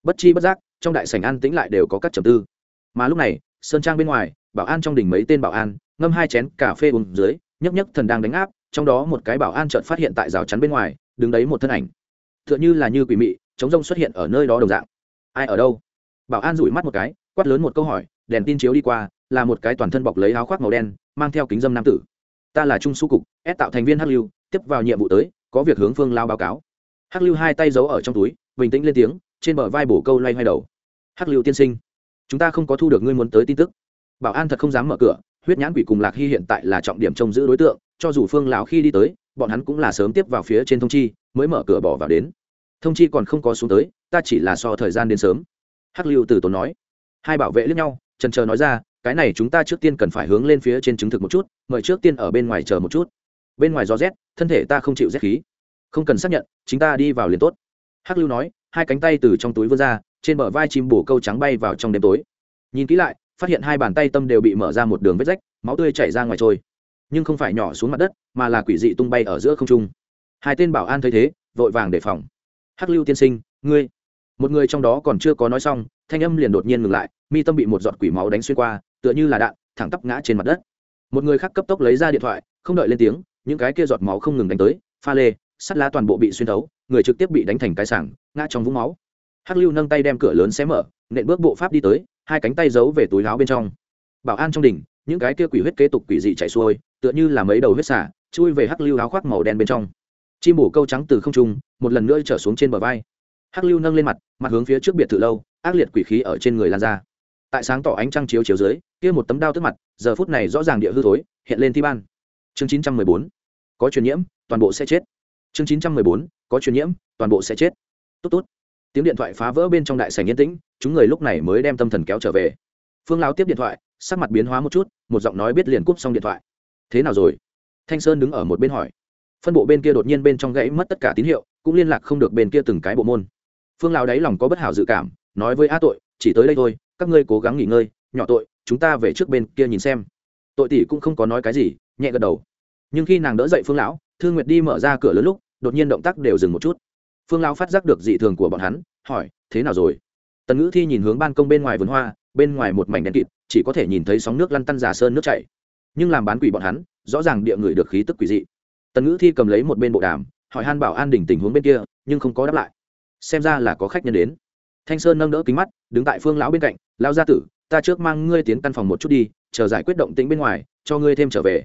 Bất chi bất giác, trong đại sảnh an tĩnh lại đều có các trầm tư. Mà lúc này, sơn trang bên ngoài, bảo an trong đỉnh mấy tên bảo an, ngâm hai chén cà phê uống dưới nhấc nhấc thần đang đánh áp, trong đó một cái bảo an chợt phát hiện tại rào chắn bên ngoài, đứng đấy một thân ảnh. Tựa như là như quỷ mị chống rông xuất hiện ở nơi đó đồng dạng. Ai ở đâu? Bảo an rủi mắt một cái, quát lớn một câu hỏi, đèn tin chiếu đi qua, là một cái toàn thân bọc lấy áo khoác màu đen, mang theo kính dâm nam tử. Ta là trung su cục ép tạo thành viên hắc lưu, tiếp vào nhiệm vụ tới, có việc hướng phương lao báo cáo. Hắc lưu hai tay giấu ở trong túi, bình tĩnh lên tiếng, trên bờ vai bổ câu loay hoay đầu. Hắc lưu tiên sinh, chúng ta không có thu được ngươi muốn tới tin tức. Bảo an thật không dám mở cửa huyết nhãn quỷ cùng lạc hy hiện tại là trọng điểm trông giữ đối tượng, cho dù phương lão khi đi tới, bọn hắn cũng là sớm tiếp vào phía trên thông chi, mới mở cửa bỏ vào đến. Thông chi còn không có xuống tới, ta chỉ là so thời gian đến sớm. Hắc lưu từ tốn nói. Hai bảo vệ lẫn nhau trần chờ nói ra, cái này chúng ta trước tiên cần phải hướng lên phía trên chứng thực một chút, mời trước tiên ở bên ngoài chờ một chút. Bên ngoài gió rét, thân thể ta không chịu rét khí. Không cần xác nhận, chính ta đi vào liền tốt. Hắc lưu nói, hai cánh tay từ trong túi vươn ra, trên bờ vai chim bổ câu trắng bay vào trong đêm tối. Nhìn kỹ lại phát hiện hai bàn tay tâm đều bị mở ra một đường vết rách, máu tươi chảy ra ngoài trôi. Nhưng không phải nhỏ xuống mặt đất, mà là quỷ dị tung bay ở giữa không trung. Hai tên bảo an thấy thế, vội vàng đề phòng. Hắc lưu tiên sinh, ngươi. Một người trong đó còn chưa có nói xong, thanh âm liền đột nhiên ngừng lại, mi tâm bị một giọt quỷ máu đánh xuyên qua, tựa như là đạn, thẳng tắp ngã trên mặt đất. Một người khác cấp tốc lấy ra điện thoại, không đợi lên tiếng, những cái kia giọt máu không ngừng đánh tới, pha lê, sắt lá toàn bộ bị xuyên thấu, người trực tiếp bị đánh thành cái sảng, ngã trong vũng máu. Hắc lưu nâng tay đem cửa lớn xé mở, nện bước bộ pháp đi tới hai cánh tay giấu về túi áo bên trong. Bảo an trong đỉnh, những cái kia quỷ huyết kế tục quỷ dị chạy xuôi, tựa như là mấy đầu huyết xả, chui về hắc lưu áo khoác màu đen bên trong. Chim bổ câu trắng từ không trung, một lần nữa trở xuống trên bờ vai. Hắc lưu nâng lên mặt mặt hướng phía trước biệt thự lâu, ác liệt quỷ khí ở trên người lan ra. Tại sáng tỏ ánh trăng chiếu chiếu dưới, kia một tấm đao tức mặt, giờ phút này rõ ràng địa hư thối, hiện lên thi ban. Chương chín trăm mười bốn, có truyền nhiễm, toàn bộ sẽ chết. Chương chín trăm mười bốn, có truyền nhiễm, toàn bộ sẽ chết. Tốt tốt tiếng điện thoại phá vỡ bên trong đại sảnh yên tĩnh, chúng người lúc này mới đem tâm thần kéo trở về. Phương lão tiếp điện thoại, sắc mặt biến hóa một chút, một giọng nói biết liền cúp xong điện thoại. Thế nào rồi? Thanh sơn đứng ở một bên hỏi. Phân bộ bên kia đột nhiên bên trong gãy mất tất cả tín hiệu, cũng liên lạc không được bên kia từng cái bộ môn. Phương lão đáy lòng có bất hảo dự cảm, nói với a tội, chỉ tới đây thôi, các ngươi cố gắng nghỉ ngơi, nhỏ tội, chúng ta về trước bên kia nhìn xem. Tội tỷ cũng không có nói cái gì, nhẹ gật đầu. Nhưng khi nàng đỡ dậy phương lão thương nguyệt đi mở ra cửa lớn lúc, đột nhiên động tác đều dừng một chút phương lão phát giác được dị thường của bọn hắn, hỏi, thế nào rồi? Tần ngữ thi nhìn hướng ban công bên ngoài vườn hoa, bên ngoài một mảnh đen kịt, chỉ có thể nhìn thấy sóng nước lăn tăn giả sơn nước chảy. Nhưng làm bán quỷ bọn hắn, rõ ràng địa người được khí tức quỷ dị. Tần ngữ thi cầm lấy một bên bộ đàm, hỏi han bảo an đỉnh tình huống bên kia, nhưng không có đáp lại. Xem ra là có khách nhân đến. Thanh sơn nâng đỡ kính mắt, đứng tại phương lão bên cạnh, lão gia tử, ta trước mang ngươi tiến căn phòng một chút đi, chờ giải quyết động tĩnh bên ngoài, cho ngươi thêm trở về.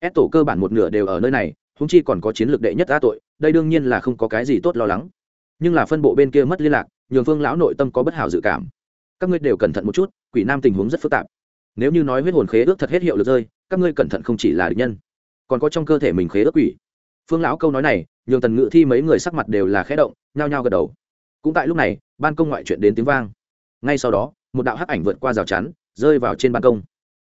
Ép tổ cơ bản một nửa đều ở nơi này húng chi còn có chiến lược đệ nhất đã tội đây đương nhiên là không có cái gì tốt lo lắng. Nhưng là phân bộ bên kia mất liên lạc, nhường phương lão nội tâm có bất hảo dự cảm. Các ngươi đều cẩn thận một chút, quỷ nam tình huống rất phức tạp. Nếu như nói huyết hồn khế ước thật hết hiệu lực rơi, các ngươi cẩn thận không chỉ là địch nhân, còn có trong cơ thể mình khế ước quỷ. Phương lão câu nói này, nhường tần ngự thi mấy người sắc mặt đều là khẽ động, nhao nhao gật đầu. Cũng tại lúc này, ban công ngoại chuyện đến tiếng vang. Ngay sau đó, một đạo hắc ảnh vượt qua rào chắn, rơi vào trên ban công.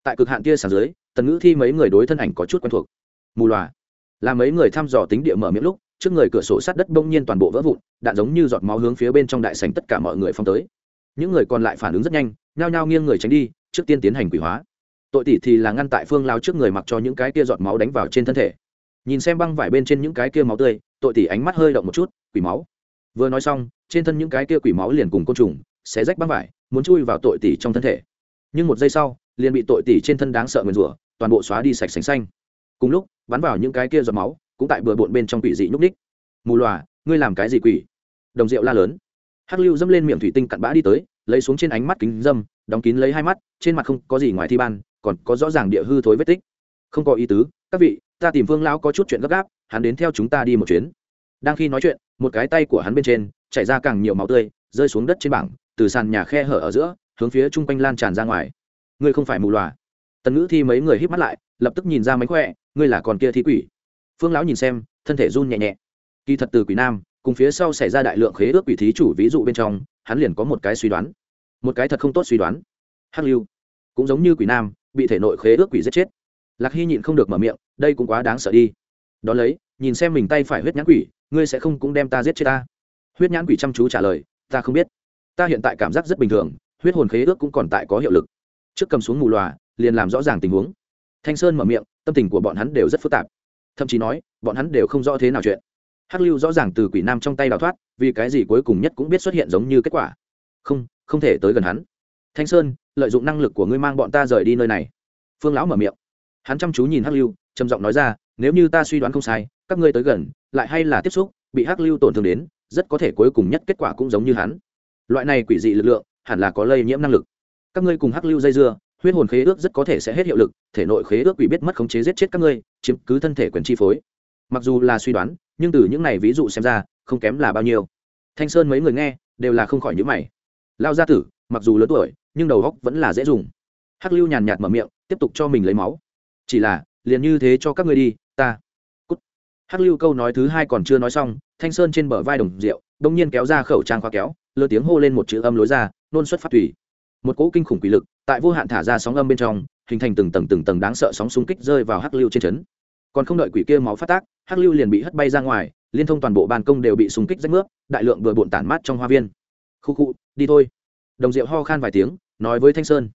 Tại cực hạn kia sàn dưới, tần ngữ thi mấy người đối thân ảnh có chút quen thuộc. Mù loà. Là mấy người thăm dò tính địa mở miệng lúc trước người cửa sổ sát đất bỗng nhiên toàn bộ vỡ vụn, đạn giống như giọt máu hướng phía bên trong đại sành tất cả mọi người phong tới. Những người còn lại phản ứng rất nhanh, nhao nhao nghiêng người tránh đi, trước tiên tiến hành quỷ hóa. Tội tỷ thì là ngăn tại phương lao trước người mặc cho những cái kia giọt máu đánh vào trên thân thể. Nhìn xem băng vải bên trên những cái kia máu tươi, tội tỷ ánh mắt hơi động một chút, quỷ máu. Vừa nói xong, trên thân những cái kia quỷ máu liền cùng côn trùng, xé rách băng vải, muốn chui vào tội tỷ trong thân thể. Nhưng một giây sau, liền bị tội tỷ trên thân đáng sợ nguyền rủa, toàn bộ xóa đi sạch sành xanh. Cùng lúc, bắn vào những cái kia giọt máu cũng tại bừa bộn bên trong quỷ dị nhúc ních mù loà, ngươi làm cái gì quỷ? Đồng rượu la lớn. Hắc lưu dâm lên miệng thủy tinh cặn bã đi tới, lấy xuống trên ánh mắt kính dâm, đóng kín lấy hai mắt, trên mặt không có gì ngoài thi ban, còn có rõ ràng địa hư thối vết tích. Không có ý tứ, các vị, ta tìm vương lão có chút chuyện gấp gáp, hắn đến theo chúng ta đi một chuyến. Đang khi nói chuyện, một cái tay của hắn bên trên, chảy ra càng nhiều máu tươi, rơi xuống đất trên bảng, từ sàn nhà khe hở ở giữa, hướng phía chung quanh lan tràn ra ngoài. Ngươi không phải mù loà. Tần ngữ thi mấy người hít mắt lại, lập tức nhìn ra mánh khỏe, ngươi là còn kia thi quỷ phương lão nhìn xem, thân thể run nhẹ nhẹ. Kỳ thật từ quỷ nam, cùng phía sau xảy ra đại lượng khế ước quỷ thí chủ ví dụ bên trong, hắn liền có một cái suy đoán. Một cái thật không tốt suy đoán. Hắc lưu, cũng giống như quỷ nam, bị thể nội khế ước quỷ giết chết. Lạc hy nhịn không được mở miệng, đây cũng quá đáng sợ đi. Đ ó lấy, nhìn xem mình tay phải huyết nhãn quỷ, ngươi sẽ không cũng đem ta giết chết ta. Huyết nhãn quỷ chăm chú trả lời, ta không biết. Ta hiện tại cảm giác rất bình thường, huyết hồn khế ước cũng còn tại có hiệu lực. Trước cầm xuống mù loà, liền làm rõ ràng tình huống. Thanh sơn mở miệng, tâm tình của bọn hắn đều rất phức tạp thậm chí nói, bọn hắn đều không rõ thế nào chuyện. Hắc lưu rõ ràng từ quỷ nam trong tay đào thoát, vì cái gì cuối cùng nhất cũng biết xuất hiện giống như kết quả. Không không thể tới gần hắn. Thanh sơn, lợi dụng năng lực của ngươi mang bọn ta rời đi nơi này. Phương lão mở miệng. Hắn chăm chú nhìn hắc lưu, trầm giọng nói ra, nếu như ta suy đoán không sai, các ngươi tới gần, lại hay là tiếp xúc, bị hắc lưu tổn thương đến, rất có thể cuối cùng nhất kết quả cũng giống như hắn. Loại này quỷ dị lực lượng, hẳn là có lây nhiễm năng lực. Các ngươi cùng hắc lưu dây dưa huyết hồn khế ước rất có thể sẽ hết hiệu lực, thể nội khế ước quỷ biết mất khống chế giết chết các ngươi, chiếm cứ thân thể quyền chi phối. Mặc dù là suy đoán, nhưng từ những này ví dụ xem ra, không kém là bao nhiêu. Thanh sơn mấy người nghe, đều là không khỏi nhữ mày. Lao gia tử, mặc dù lớn tuổi, nhưng đầu góc vẫn là dễ dùng. Hắc lưu nhàn nhạt mở miệng, tiếp tục cho mình lấy máu. Chỉ là, liền như thế cho các ngươi đi, ta. Cút. Hắc lưu câu nói thứ hai còn chưa nói xong, thanh sơn trên bờ vai đồng rượu đông nhiên kéo ra khẩu trang khoa kéo lơ tiếng hô lên một chữ âm lối ra, nôn xuất phát thủy một cỗ kinh khủng quỷ lực tại vô hạn thả ra sóng âm bên trong, hình thành từng tầng từng tầng đáng sợ sóng xung kích rơi vào hắc lưu trên trấn. Còn không đợi quỷ kia máu phát tác, hắc lưu liền bị hất bay ra ngoài, liên thông toàn bộ ban công đều bị xung kích rách nước, đại lượng vừa bộn tản mát trong hoa viên. Khu khu, đi thôi. Đồng diệu ho khan vài tiếng, nói với thanh sơn,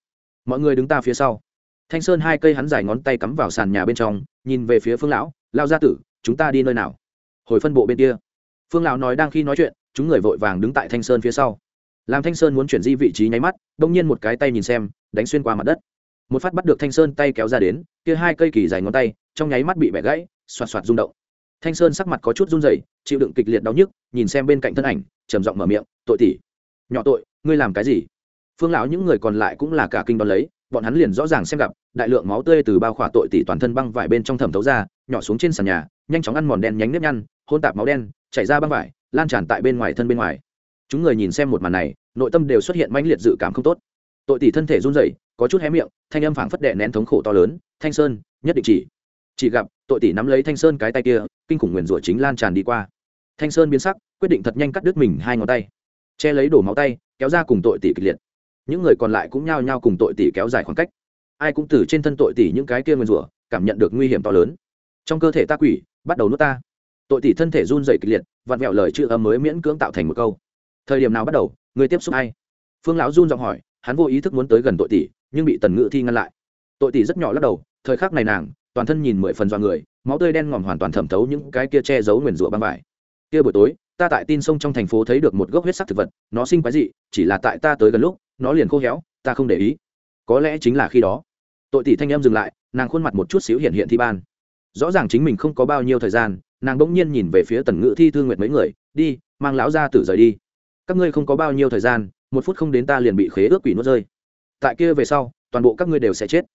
mọi người đứng ta phía sau. Thanh sơn hai cây hắn dài ngón tay cắm vào sàn nhà bên trong, nhìn về phía phương lão lao gia tử, chúng ta đi nơi nào? Hồi phân bộ bên kia. Phương lão nói đang khi nói chuyện, chúng người vội vàng đứng tại thanh sơn phía sau làm thanh sơn muốn chuyển di vị trí nháy mắt, đông nhiên một cái tay nhìn xem, đánh xuyên qua mặt đất. Một phát bắt được thanh sơn tay kéo ra đến, kia hai cây kỳ dài ngón tay, trong nháy mắt bị bẻ gãy, xoạt xoạt rung động. Thanh sơn sắc mặt có chút run rẩy, chịu đựng kịch liệt đau nhức, nhìn xem bên cạnh thân ảnh, trầm giọng mở miệng, tội tỷ, nhỏ tội, ngươi làm cái gì? Phương lão những người còn lại cũng là cả kinh đón lấy, bọn hắn liền rõ ràng xem gặp, đại lượng máu tươi từ bao khỏa tội tỷ toàn thân băng vải bên trong thẩm thấu ra, nhỏ xuống trên sàn nhà, nhanh chóng ăn mòn đen nhánh nếp nhăn hôn tạp máu đen, chảy ra băng vải, lan tràn tại bên ngoài thân bên ngoài. Chúng người nhìn xem một màn này nội tâm đều xuất hiện mãnh liệt dự cảm không tốt. Tội tỷ thân thể run rẩy, có chút hé miệng, thanh âm phảng phất đệ nén thống khổ to lớn, thanh sơn, nhất định chỉ chỉ gặp. Tội tỷ nắm lấy thanh sơn cái tay kia, kinh khủng nguyền rủa chính lan tràn đi qua. Thanh sơn biến sắc, quyết định thật nhanh cắt đứt mình hai ngón tay. Che lấy đổ máu tay, kéo ra cùng tội tỷ kịch liệt. Những người còn lại cũng nhao nhao cùng tội tỷ kéo dài khoảng cách. Ai cũng từ trên thân tội tỷ những cái kia nguyền rủa, cảm nhận được nguy hiểm to lớn. Trong cơ thể ta quỷ, bắt đầu nuốt ta. Tội tỷ thân thể run dày kịch liệt, vặn vẹo lời chữ âm mới miễn cưỡng tạo thành một câu. Thời điểm nào bắt đầu người tiếp xúc ai? Phương lão run giọng hỏi, hắn vô ý thức muốn tới gần tội tỷ, nhưng bị tần ngự thi ngăn lại. Tội tỷ rất nhỏ lắc đầu, thời khắc này nàng, toàn thân nhìn mười phần do người, máu tươi đen ngòm hoàn toàn thẩm thấu những cái kia che giấu nguyền rủa băng vải. Kia buổi tối, ta tại tin sông trong thành phố thấy được một gốc huyết sắc thực vật, nó sinh quái dị, chỉ là tại ta tới gần lúc, nó liền khô héo, ta không để ý. Có lẽ chính là khi đó. Tội tỷ thanh em dừng lại, nàng khuôn mặt một chút xíu hiện hiện thi ban. Rõ ràng chính mình không có bao nhiêu thời gian, nàng bỗng nhiên nhìn về phía tần ngự thi thương nguyệt mấy người, đi, mang lão ra tử rời đi các ngươi không có bao nhiêu thời gian, một phút không đến ta liền bị khế ước quỷ nuốt rơi. Tại kia về sau, toàn bộ các ngươi đều sẽ chết.